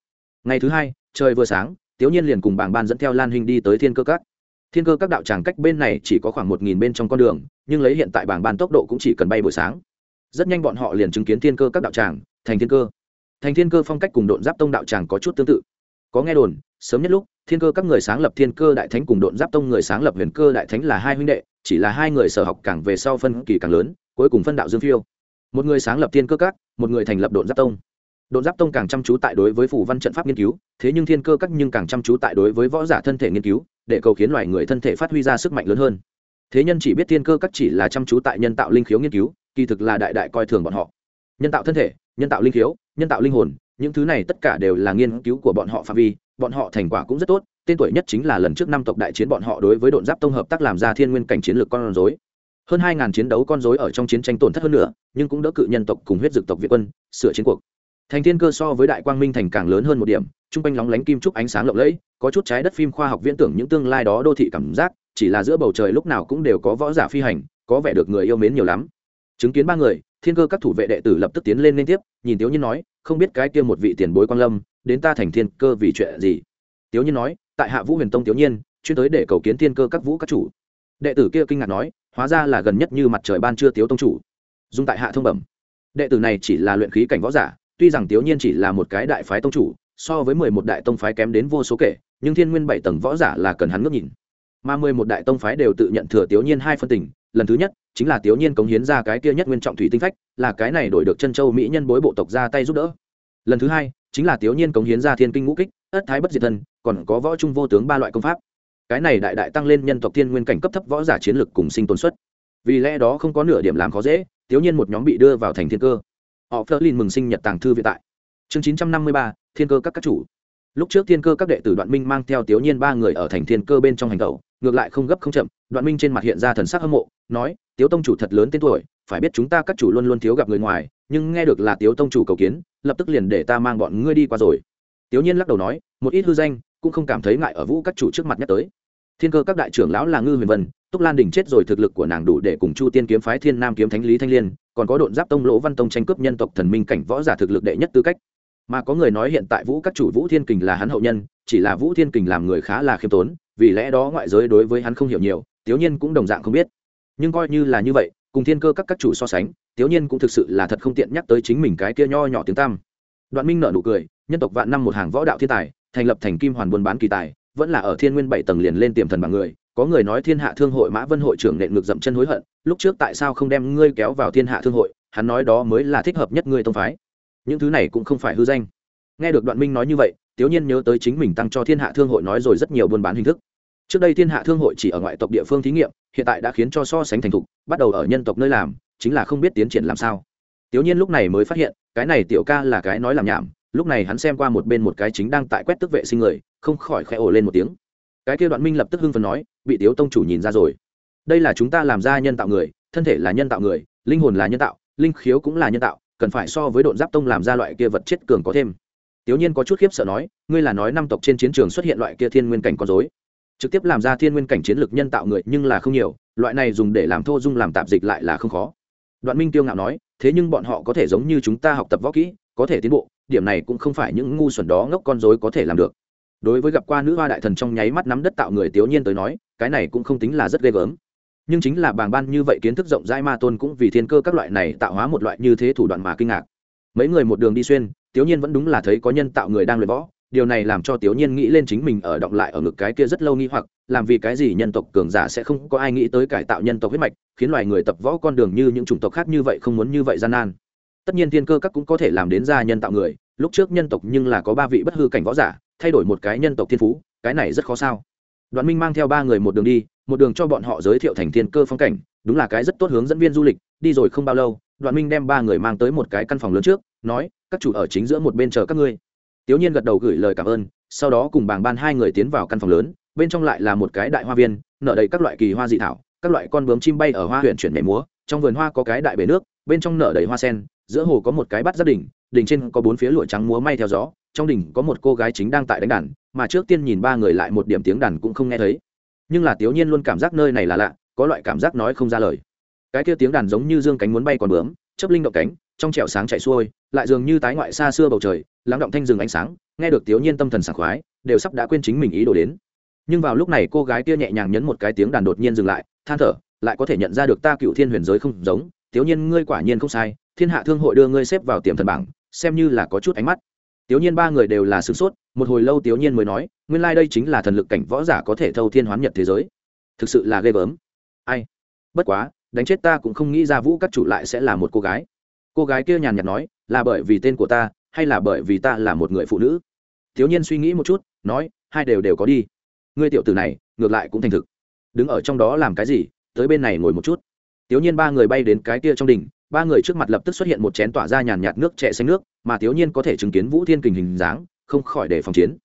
Ngày thứ hai, trời vừa sáng tiểu nhiên liền cùng bảng ban dẫn theo lan hình đi tới thiên cơ các. Thiên cơ các đạo tràng cách bên này chỉ có khoảng một nghìn bên trong con đường, nhưng lấy hiện tại bảng ban tốc độ cũng chỉ cần bay buổi sáng. Rất nhanh bọn họ liền chứng kiến thiên cơ các đạo tràng, thành thiên cơ. Thành thiên cơ phong cách cùng độn giáp tông đạo tràng có chút tương tự. Có nghe đồn, sớm nhất lúc thiên cơ các người sáng lập thiên cơ đại thánh cùng độn giáp tông người sáng lập huyền cơ đại thánh là hai huynh đệ, chỉ là hai người sở học càng về sau phân kỳ càng lớn, cuối cùng phân đạo dương phiêu. Một người sáng lập thiên cơ các, một người thành lập độn giáp tông. Độn giáp tông càng chăm chú tại đối với phủ văn trận pháp nghiên cứu, thế nhưng thiên cơ các nhưng càng chăm chú tại đối với võ giả thân thể nghiên cứu, để cầu khiến loài người thân thể phát huy ra sức mạnh lớn hơn. Thế nhân chỉ biết thiên cơ các chỉ là chăm chú tại nhân tạo linh khiếu nghiên cứu, kỳ thực là đại đại coi thường bọn họ. Nhân tạo thân thể, nhân tạo linh khiếu, nhân tạo linh hồn, những thứ này tất cả đều là nghiên cứu của bọn họ phạm vi bọn họ thành quả cũng rất tốt, tên tuổi nhất chính là lần trước năm tộc đại chiến bọn họ đối với độn giáp tông hợp tác làm ra thiên nguyên cảnh chiến lược con rối. Hơn hai ngàn chiến đấu con rối ở trong chiến tranh tổn thất hơn nữa nhưng cũng đỡ cự nhân tộc cùng huyết dực tộc việt quân, sửa chiến cuộc. Thành thiên cơ so với đại quang minh thành càng lớn hơn một điểm chung quanh lóng lánh kim trúc ánh sáng lộng lẫy, có chút trái đất phim khoa học viễn tưởng những tương lai đó đô thị cảm giác, chỉ là giữa bầu trời lúc nào cũng đều có võ giả phi hành, có vẻ được người yêu mến nhiều lắm. Chứng kiến ba người, thiên cơ các thủ vệ đệ tử lập tức tiến lên liên tiếp, nhìn tiếu nhiên nói, không biết cái kia một vị tiền bối quan lâm đến ta thành thiên cơ vì chuyện gì? Tiếu nhiên nói, tại hạ vũ huyền tông tiếu nhiên, chuyên tới để cầu kiến thiên cơ các vũ các chủ. Đệ tử kia kinh ngạc nói, hóa ra là gần nhất như mặt trời ban trưa tiếu tông chủ. Dung tại hạ thông bẩm. Đệ tử này chỉ là luyện khí cảnh võ giả, tuy rằng tiếu nhiên chỉ là một cái đại phái tông chủ, so với mười một đại tông phái kém đến vô số kể, nhưng thiên nguyên bảy tầng võ giả là cần hắn ngước nhìn. Mà mười một đại tông phái đều tự nhận thừa tiếu nhiên hai phân tình, lần thứ nhất, chính là tiếu nhiên cống hiến ra cái kia nhất nguyên trọng thủy tinh phách, là cái này đổi được chân châu mỹ nhân bối bộ tộc ra tay giúp đỡ lần thứ hai, chính là tiểu nhiên cống hiến ra thiên kinh ngũ kích, ất thái bất diệt thân, còn có võ trung vô tướng ba loại công pháp. Cái này đại đại tăng lên nhân tộc thiên nguyên cảnh cấp thấp võ giả chiến lực cùng sinh tồn suất. Vì lẽ đó không có nửa điểm làm khó dễ tiểu nhiên một nhóm bị đưa vào thành thiên cơ. Họ phơ linh mừng sinh nhật tàng thư viện tại. Chương chín trăm năm mươi ba, thiên cơ các các chủ. Lúc trước thiên cơ các đệ tử đoạn minh mang theo tiểu nhiên ba người ở thành thiên cơ bên trong hành tẩu, ngược lại không gấp không chậm, đoạn minh trên mặt hiện ra thần sắc hâm mộ, nói, tiếu tông chủ thật lớn tên tuổi phải biết chúng ta các chủ luôn luôn thiếu gặp người ngoài, nhưng nghe được là tiếu tông chủ cầu kiến, lập tức liền để ta mang bọn ngươi đi qua rồi. Tiếu nhiên lắc đầu nói, một ít hư danh, cũng không cảm thấy ngại ở vũ các chủ trước mặt nhắc tới. Thiên cơ các đại trưởng lão là ngư huyền vân, túc lan đình chết rồi thực lực của nàng đủ để cùng chu tiên kiếm phái, thiên nam kiếm thánh lý thanh liên, còn có độn giáp tông lỗ văn tông tranh cướp nhân tộc thần minh cảnh võ giả thực lực đệ nhất tư cách. Mà có người nói hiện tại vũ các chủ vũ thiên kình là hắn hậu nhân, chỉ là vũ thiên kình làm người khá là khiêm tốn, vì lẽ đó ngoại giới đối với hắn không hiểu nhiều, tiếu nhiên cũng đồng dạng không biết. Nhưng coi như là như vậy cùng thiên cơ các các chủ so sánh tiểu nhiên cũng thực sự là thật không tiện nhắc tới chính mình cái kia nho nhỏ tiếng tam đoạn minh nợ nụ cười, nhân tộc vạn năm một hàng võ đạo thiên tài, thành lập thành kim hoàn buôn bán kỳ tài, vẫn là ở thiên nguyên bảy tầng liền lên tiềm thần bằng người, có người nói thiên hạ thương hội mã vân hội trưởng nện ngược dậm chân hối hận, lúc trước tại sao không đem ngươi kéo vào thiên hạ thương hội, hắn nói đó mới là thích hợp nhất ngươi tông phái. Những thứ này cũng không phải hư danh. Nghe được đoạn minh nói như vậy tiểu nhiên nhớ tới chính mình tăng cho thiên hạ thương hội nói rồi rất nhiều buôn bán hình thức. Trước đây thiên hạ thương hội chỉ ở ngoại tộc địa phương thí nghiệm, hiện tại đã khiến cho so sánh thành thục bắt đầu ở nhân tộc nơi làm, chính là không biết tiến triển làm sao. Tiểu nhiên lúc này mới phát hiện, cái này tiểu ca là cái nói làm nhảm, lúc này hắn xem qua một bên một cái chính đang tại quét tức vệ sinh người, không khỏi khẽ ồ lên một tiếng. Cái kia đoạn minh lập tức hưng phần nói, bị tiếu tông chủ nhìn ra rồi. Đây là chúng ta làm ra nhân tạo người, thân thể là nhân tạo người, linh hồn là nhân tạo, linh khiếu cũng là nhân tạo, cần phải so với độn giáp tông làm ra loại kia vật chết cường có thêm. Tiểu nhiên có chút khiếp sợ nói, ngươi là nói năm tộc trên chiến trường xuất hiện loại kia thiên nguyên cảnh con dối trực tiếp làm ra thiên nguyên cảnh chiến lược nhân tạo người nhưng là không nhiều loại này dùng để làm thô dung làm tạp dịch lại là không khó. Đoạn minh tiêu ngạo nói, thế nhưng bọn họ có thể giống như chúng ta học tập võ kỹ, có thể tiến bộ, điểm này cũng không phải những ngu xuẩn đó ngốc con dối có thể làm được. Đối với gặp qua nữ hoa đại thần trong nháy mắt nắm đất tạo người tiểu nhiên tới nói, cái này cũng không tính là rất ghê gớm. Nhưng chính là bàng ban như vậy kiến thức rộng rãi ma tôn cũng vì thiên cơ các loại này tạo hóa một loại như thế thủ đoạn mà kinh ngạc. Mấy người một đường đi xuyên, tiểu nhiên vẫn đúng là thấy có nhân tạo người đang luyện võ điều này làm cho tiểu nhiên nghĩ lên chính mình ở động lại ở ngực cái kia rất lâu nghi hoặc, làm vì cái gì nhân tộc cường giả sẽ không có ai nghĩ tới cải tạo nhân tộc huyết mạch, khiến loài người tập võ con đường như những chủng tộc khác như vậy không muốn như vậy gian nan. Tất nhiên thiên cơ các cũng có thể làm đến ra nhân tạo người, lúc trước nhân tộc nhưng là có ba vị bất hư cảnh võ giả, thay đổi một cái nhân tộc thiên phú, cái này rất khó sao. Đoàn minh mang theo ba người một đường đi, một đường cho bọn họ giới thiệu thành thiên cơ phong cảnh, đúng là cái rất tốt hướng dẫn viên du lịch, đi rồi không bao lâu Đoàn minh đem ba người mang tới một cái căn phòng lớn trước, nói, các chủ ở chính giữa một bên chờ các ngươi tiếu nhiên gật đầu gửi lời cảm ơn, sau đó cùng bảng ban hai người tiến vào căn phòng lớn, bên trong lại là một cái đại hoa viên, nở đầy các loại kỳ hoa dị thảo, các loại con bướm chim bay ở hoa huyện chuyển nhảy múa, trong vườn hoa có cái đại bể nước, bên trong nở đầy hoa sen, giữa hồ có một cái bát gia đình đỉnh trên có bốn phía lụa trắng múa may theo gió, trong đỉnh có một cô gái chính đang tại đánh đàn, mà trước tiên nhìn ba người lại một điểm tiếng đàn cũng không nghe thấy. Nhưng là tiếu nhiên luôn cảm giác nơi này là lạ, có loại cảm giác nói không ra lời. Cái kia tiếng đàn giống như dương cánh muốn bay còn bướm, chớp linh động cánh trong trẻo sáng chạy xuôi, lại dường như tái ngoại xa xưa bầu trời, lắng động thanh rừng ánh sáng, nghe được tiểu nhiên tâm thần sảng khoái, đều sắp đã quên chính mình ý đồ đến. Nhưng vào lúc này cô gái kia nhẹ nhàng nhấn một cái tiếng đàn đột nhiên dừng lại, than thở, lại có thể nhận ra được ta cựu thiên huyền giới không giống, tiểu nhiên ngươi quả nhiên không sai, thiên hạ thương hội đưa ngươi xếp vào tiềm thần bảng, xem như là có chút ánh mắt. Tiểu nhiên ba người đều là sửng sốt, một hồi lâu tiểu nhiên mới nói, nguyên lai đây chính là thần lực cảnh võ giả có thể thâu thiên hoán nhật thế giới. Thực sự là ghê gớm. Ai? Bất quá, đánh chết ta cũng không nghĩ ra vũ các chủ lại sẽ là một cô gái cô gái kia nhàn nhạt nói, là bởi vì tên của ta, hay là bởi vì ta là một người phụ nữ? Thiếu nhiên suy nghĩ một chút, nói, hai đều đều có đi. Ngươi tiểu tử này, ngược lại cũng thành thực. Đứng ở trong đó làm cái gì, tới bên này ngồi một chút. Thiếu nhiên ba người bay đến cái kia trong đỉnh, ba người trước mặt lập tức xuất hiện một chén tỏa ra nhàn nhạt nước trẻ xanh nước, mà thiếu nhiên có thể chứng kiến vũ thiên kình hình dáng, không khỏi để phòng chiến.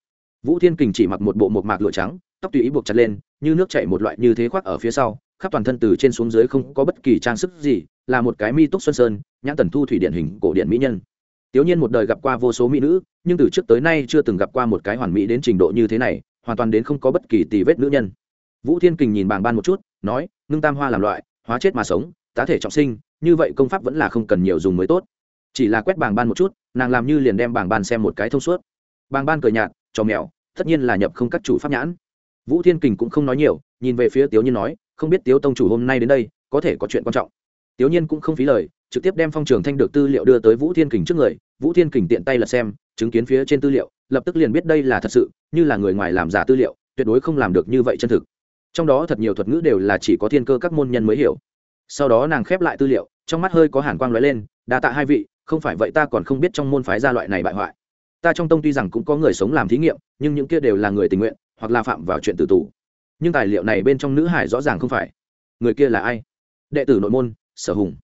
Vũ thiên kình chỉ mặc một bộ một mạc lụa trắng, tóc tùy ý buộc chặt lên, như nước chảy một loại như thế khoác ở phía sau, khắp toàn thân từ trên xuống dưới không có bất kỳ trang sức gì là một cái mi túc xuân sơn, nhãn tần thu thủy điển hình cổ điển mỹ nhân. Tiểu nhiên một đời gặp qua vô số mỹ nữ, nhưng từ trước tới nay chưa từng gặp qua một cái hoàn mỹ đến trình độ như thế này, hoàn toàn đến không có bất kỳ tì vết nữ nhân. Vũ thiên kình nhìn bàng ban một chút, nói, ngưng tam hoa làm loại, hóa chết mà sống, tá thể trọng sinh, như vậy công pháp vẫn là không cần nhiều dùng mới tốt. Chỉ là quét bàng ban một chút, nàng làm như liền đem bàng ban xem một cái thông suốt. Bàng ban cười nhạt cho mèo, tất nhiên là nhập không các chủ pháp nhãn. Vũ thiên kình cũng không nói nhiều, nhìn về phía tiếu nhiên nói, không biết tiếu tông chủ hôm nay đến đây, có thể có chuyện quan trọng tiểu nhiên cũng không phí lời, trực tiếp đem phong trường thanh được tư liệu đưa tới vũ thiên kình trước người, vũ thiên kình tiện tay lật xem, chứng kiến phía trên tư liệu, lập tức liền biết đây là thật sự, như là người ngoài làm giả tư liệu, tuyệt đối không làm được như vậy chân thực. Trong đó thật nhiều thuật ngữ đều là chỉ có thiên cơ các môn nhân mới hiểu. Sau đó nàng khép lại tư liệu, trong mắt hơi có hàn quang lóe lên, đa tạ hai vị, không phải vậy ta còn không biết trong môn phái gia loại này bại hoại. Ta trong tông tuy rằng cũng có người sống làm thí nghiệm, nhưng những kia đều là người tình nguyện, hoặc là phạm vào chuyện tử tù. Nhưng tài liệu này bên trong nữ hải rõ ràng không phải. Người kia là ai? Đệ tử nội môn sở hùng.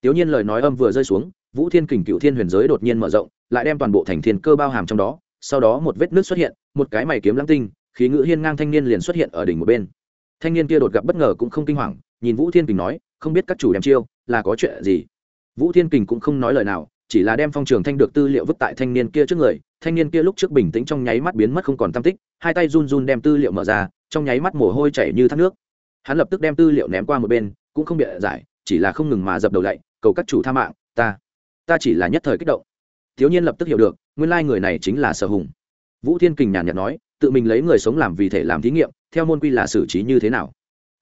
Tiểu nhiên lời nói âm vừa rơi xuống, vũ thiên kình cựu thiên huyền giới đột nhiên mở rộng, lại đem toàn bộ thành thiên cơ bao hàm trong đó, sau đó một vết nước xuất hiện, một cái mày kiếm lăng tinh, khí ngữ hiên ngang thanh niên liền xuất hiện ở đỉnh một bên. Thanh niên kia đột gặp bất ngờ cũng không kinh hoàng, nhìn vũ thiên kình nói, không biết các chủ đem chiêu, là có chuyện gì? Vũ thiên kình cũng không nói lời nào, chỉ là đem phong trường thanh được tư liệu vứt tại thanh niên kia trước người, thanh niên kia lúc trước bình tĩnh trong nháy mắt biến mất không còn tam tích, hai tay run run đem tư liệu mở ra, trong nháy mắt mồ hôi chảy như thác nước. Hắn lập tức đem tư liệu ném qua một bên, cũng không bịa giải chỉ là không ngừng mà dập đầu lạy cầu các chủ tha mạng, ta ta chỉ là nhất thời kích động. Thiếu nhiên lập tức hiểu được, nguyên lai người này chính là sở hùng. Vũ thiên kình nhàn nhạt nói, tự mình lấy người sống làm vì thể làm thí nghiệm, theo môn quy là xử trí như thế nào?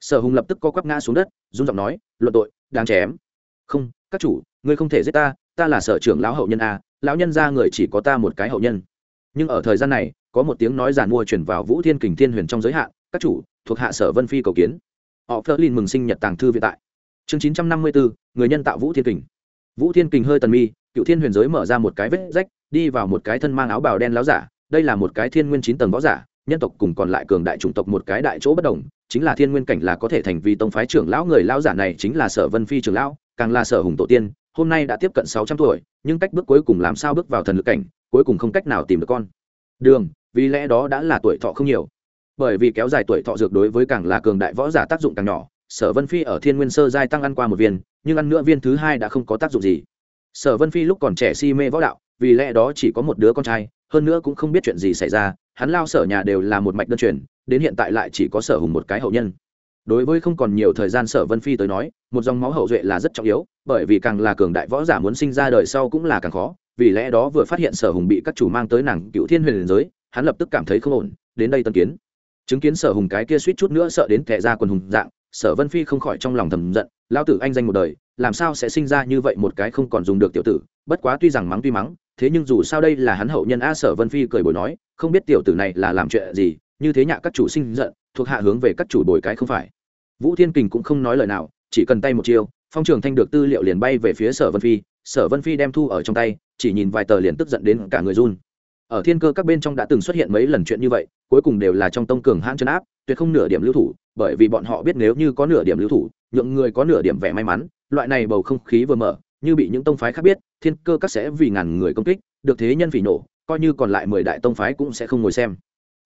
Sở hùng lập tức co quắp ngã xuống đất, run giọng nói, luận tội, đáng chém. Không, các chủ, ngươi không thể giết ta ta là sở trưởng lão hậu nhân a, lão nhân ra người chỉ có ta một cái hậu nhân. Nhưng ở thời gian này, có một tiếng nói giàn mua chuyển vào vũ thiên kình thiên huyền trong giới hạn, các chủ, thuộc hạ sở vân phi cầu kiến. Họ phơ linh mừng sinh nhật tàng thư viện tại chương chín trăm năm mươi bốn, người nhân tạo vũ thiên kình. Vũ thiên kình hơi tần mi, cựu thiên huyền giới mở ra một cái vết rách, đi vào một cái thân mang áo bào đen láo giả, đây là một cái thiên nguyên chín tầng võ giả, nhân tộc cùng còn lại cường đại chủng tộc một cái đại chỗ bất đồng, chính là thiên nguyên cảnh là có thể thành vì tông phái trưởng lão, người lão giả này chính là sở vân phi trưởng lão, càng là sở hùng tổ tiên, hôm nay đã tiếp cận sáu trăm tuổi, nhưng cách bước cuối cùng làm sao bước vào thần lực cảnh, cuối cùng không cách nào tìm được con. Đường, vì lẽ đó đã là tuổi thọ không nhiều. Bởi vì kéo dài tuổi thọ dược đối với càng là cường đại võ giả tác dụng càng nhỏ sở vân phi ở thiên nguyên sơ giai tăng ăn qua một viên, nhưng ăn nữa viên thứ hai đã không có tác dụng gì. Sở vân phi lúc còn trẻ si mê võ đạo, vì lẽ đó chỉ có một đứa con trai, hơn nữa cũng không biết chuyện gì xảy ra, hắn lao sở nhà đều là một mạch đơn truyền, đến hiện tại lại chỉ có sở hùng một cái hậu nhân. Đối với không còn nhiều thời gian sở vân phi tới nói, một dòng máu hậu duệ là rất trọng yếu, bởi vì càng là cường đại võ giả muốn sinh ra đời sau cũng là càng khó, vì lẽ đó vừa phát hiện sở hùng bị các chủ mang tới nàng cựu thiên huyền giới, hắn lập tức cảm thấy không ổn, đến đây tân kiến. Chứng kiến sở hùng cái kia suýt chút nữa sợ đến kẻ ra quần hùng dạng sở vân phi không khỏi trong lòng thầm giận lao tử anh danh một đời, làm sao sẽ sinh ra như vậy một cái không còn dùng được tiểu tử? Bất quá tuy rằng mắng tuy mắng, thế nhưng dù sao đây là hắn hậu nhân a sở vân phi cười bồi nói, không biết tiểu tử này là làm chuyện gì, như thế nhạ các chủ sinh giận, thuộc hạ hướng về các chủ bồi cái không phải. Vũ thiên kình cũng không nói lời nào, chỉ cần tay một chiêu, phong trường thanh được tư liệu liền bay về phía sở vân phi, sở vân phi đem thu ở trong tay, chỉ nhìn vài tờ liền tức giận đến cả người run ở thiên cơ các bên trong đã từng xuất hiện mấy lần chuyện như vậy, cuối cùng đều là trong tông cường hãn chấn áp, tuyệt không nửa điểm lưu thủ, bởi vì bọn họ biết nếu như có nửa điểm lưu thủ, nhượng người có nửa điểm vẻ may mắn, loại này bầu không khí vừa mở, như bị những tông phái khác biết, thiên cơ các sẽ vì ngàn người công kích, được thế nhân phỉ nổ coi như còn lại mười đại tông phái cũng sẽ không ngồi xem.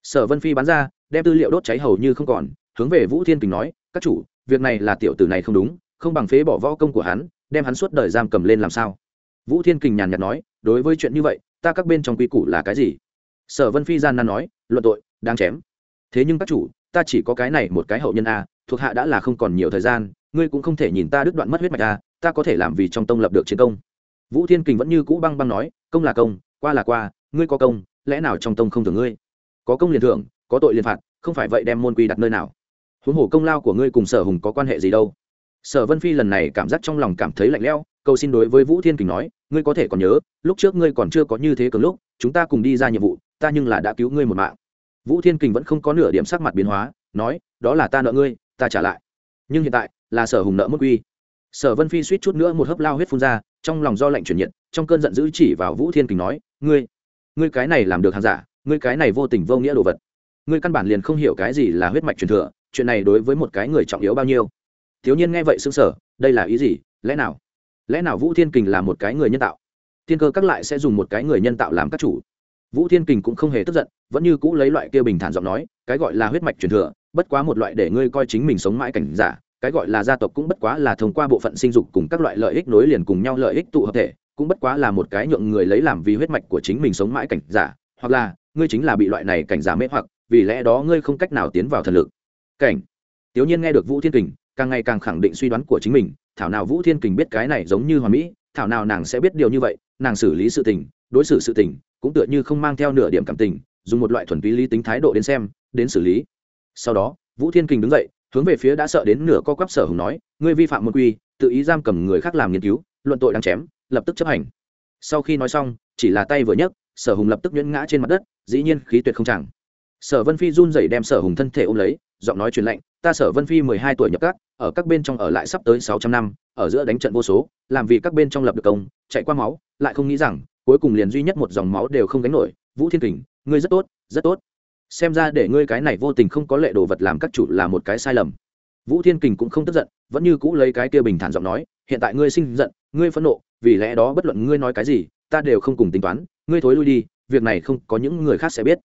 Sở vân phi bán ra, đem tư liệu đốt cháy hầu như không còn, hướng về vũ thiên kình nói, các chủ, việc này là tiểu tử này không đúng, không bằng phế bỏ võ công của hắn, đem hắn suốt đời giam cầm lên làm sao? Vũ thiên kình nhàn nhạt nói, đối với chuyện như vậy ta các bên trong quy củ là cái gì? Sở vân phi gian nan nói, luận tội đang chém. Thế nhưng các chủ, ta chỉ có cái này một cái hậu nhân a, thuộc hạ đã là không còn nhiều thời gian, ngươi cũng không thể nhìn ta đứt đoạn mất huyết mạch a, ta có thể làm vì trong tông lập được chiến công. Vũ thiên kình vẫn như cũ băng băng nói, công là công, qua là qua, ngươi có công, lẽ nào trong tông không thưởng ngươi? Có công liền thưởng, có tội liền phạt, không phải vậy đem môn quy đặt nơi nào? Huống hồ công lao của ngươi cùng sở hùng có quan hệ gì đâu? Sở vân phi lần này cảm giác trong lòng cảm thấy lạnh lẽo cầu xin đối với vũ thiên kình nói, ngươi có thể còn nhớ, lúc trước ngươi còn chưa có như thế cường lúc, chúng ta cùng đi ra nhiệm vụ, ta nhưng là đã cứu ngươi một mạng. Vũ thiên kình vẫn không có nửa điểm sắc mặt biến hóa, nói, đó là ta nợ ngươi, ta trả lại. Nhưng hiện tại, là sở hùng nợ mất quy. Sở vân phi suýt chút nữa một hớp lao huyết phun ra, trong lòng do lệnh chuyển nhiệt, trong cơn giận dữ chỉ vào vũ thiên kình nói, ngươi ngươi cái này làm được hàng giả, ngươi cái này vô tình vô nghĩa đồ vật. Ngươi căn bản liền không hiểu cái gì là huyết mạch truyền thừa, chuyện này đối với một cái người trọng yếu bao nhiêu. Thiếu nhiên nghe vậy xứng sở đây là ý gì? Lẽ nào? Lẽ nào vũ thiên kình là một cái người nhân tạo? Thiên cơ các lại sẽ dùng một cái người nhân tạo làm các chủ. Vũ thiên kình cũng không hề tức giận, vẫn như cũ lấy loại kia bình thản giọng nói, cái gọi là huyết mạch truyền thừa, bất quá một loại để ngươi coi chính mình sống mãi cảnh giả, cái gọi là gia tộc cũng bất quá là thông qua bộ phận sinh dục cùng các loại lợi ích nối liền cùng nhau lợi ích tụ hợp thể, cũng bất quá là một cái nhượng người lấy làm vì huyết mạch của chính mình sống mãi cảnh giả, hoặc là, ngươi chính là bị loại này cảnh giả mê hoặc, vì lẽ đó ngươi không cách nào tiến vào thần lực. Cảnh. Tiểu nhiên nghe được vũ thiên kình, càng ngày càng khẳng định suy đoán của chính mình thảo nào vũ thiên kình biết cái này giống như hoàn mỹ, thảo nào nàng sẽ biết điều như vậy, nàng xử lý sự tình, đối xử sự tình, cũng tựa như không mang theo nửa điểm cảm tình, dùng một loại thuần túy lý tính thái độ đến xem, đến xử lý. Sau đó, vũ thiên kình đứng dậy, hướng về phía đã sợ đến nửa co quắp sở hùng nói, ngươi vi phạm môn quy, tự ý giam cầm người khác làm nghiên cứu, luận tội đang chém, lập tức chấp hành. Sau khi nói xong, chỉ là tay vừa nhấc, sở hùng lập tức nhuyễn ngã trên mặt đất, dĩ nhiên khí tuyệt không chẳng sở vân phi run rẩy đem sở hùng thân thể ôm lấy, giọng nói truyền lệnh ta sở vân phi mười hai tuổi nhập các, ở các bên trong ở lại sắp tới sáu trăm năm, ở giữa đánh trận vô số, làm vì các bên trong lập được công, chạy qua máu, lại không nghĩ rằng, cuối cùng liền duy nhất một dòng máu đều không gánh nổi, vũ thiên kình, ngươi rất tốt rất tốt. Xem ra để ngươi cái này vô tình không có lệ đồ vật làm các chủ là một cái sai lầm. Vũ thiên kình cũng không tức giận, vẫn như cũ lấy cái kia bình thản giọng nói, hiện tại ngươi sinh giận, ngươi phẫn nộ, vì lẽ đó bất luận ngươi nói cái gì, ta đều không cùng tính toán, ngươi thối lui đi, việc này không có những người khác sẽ biết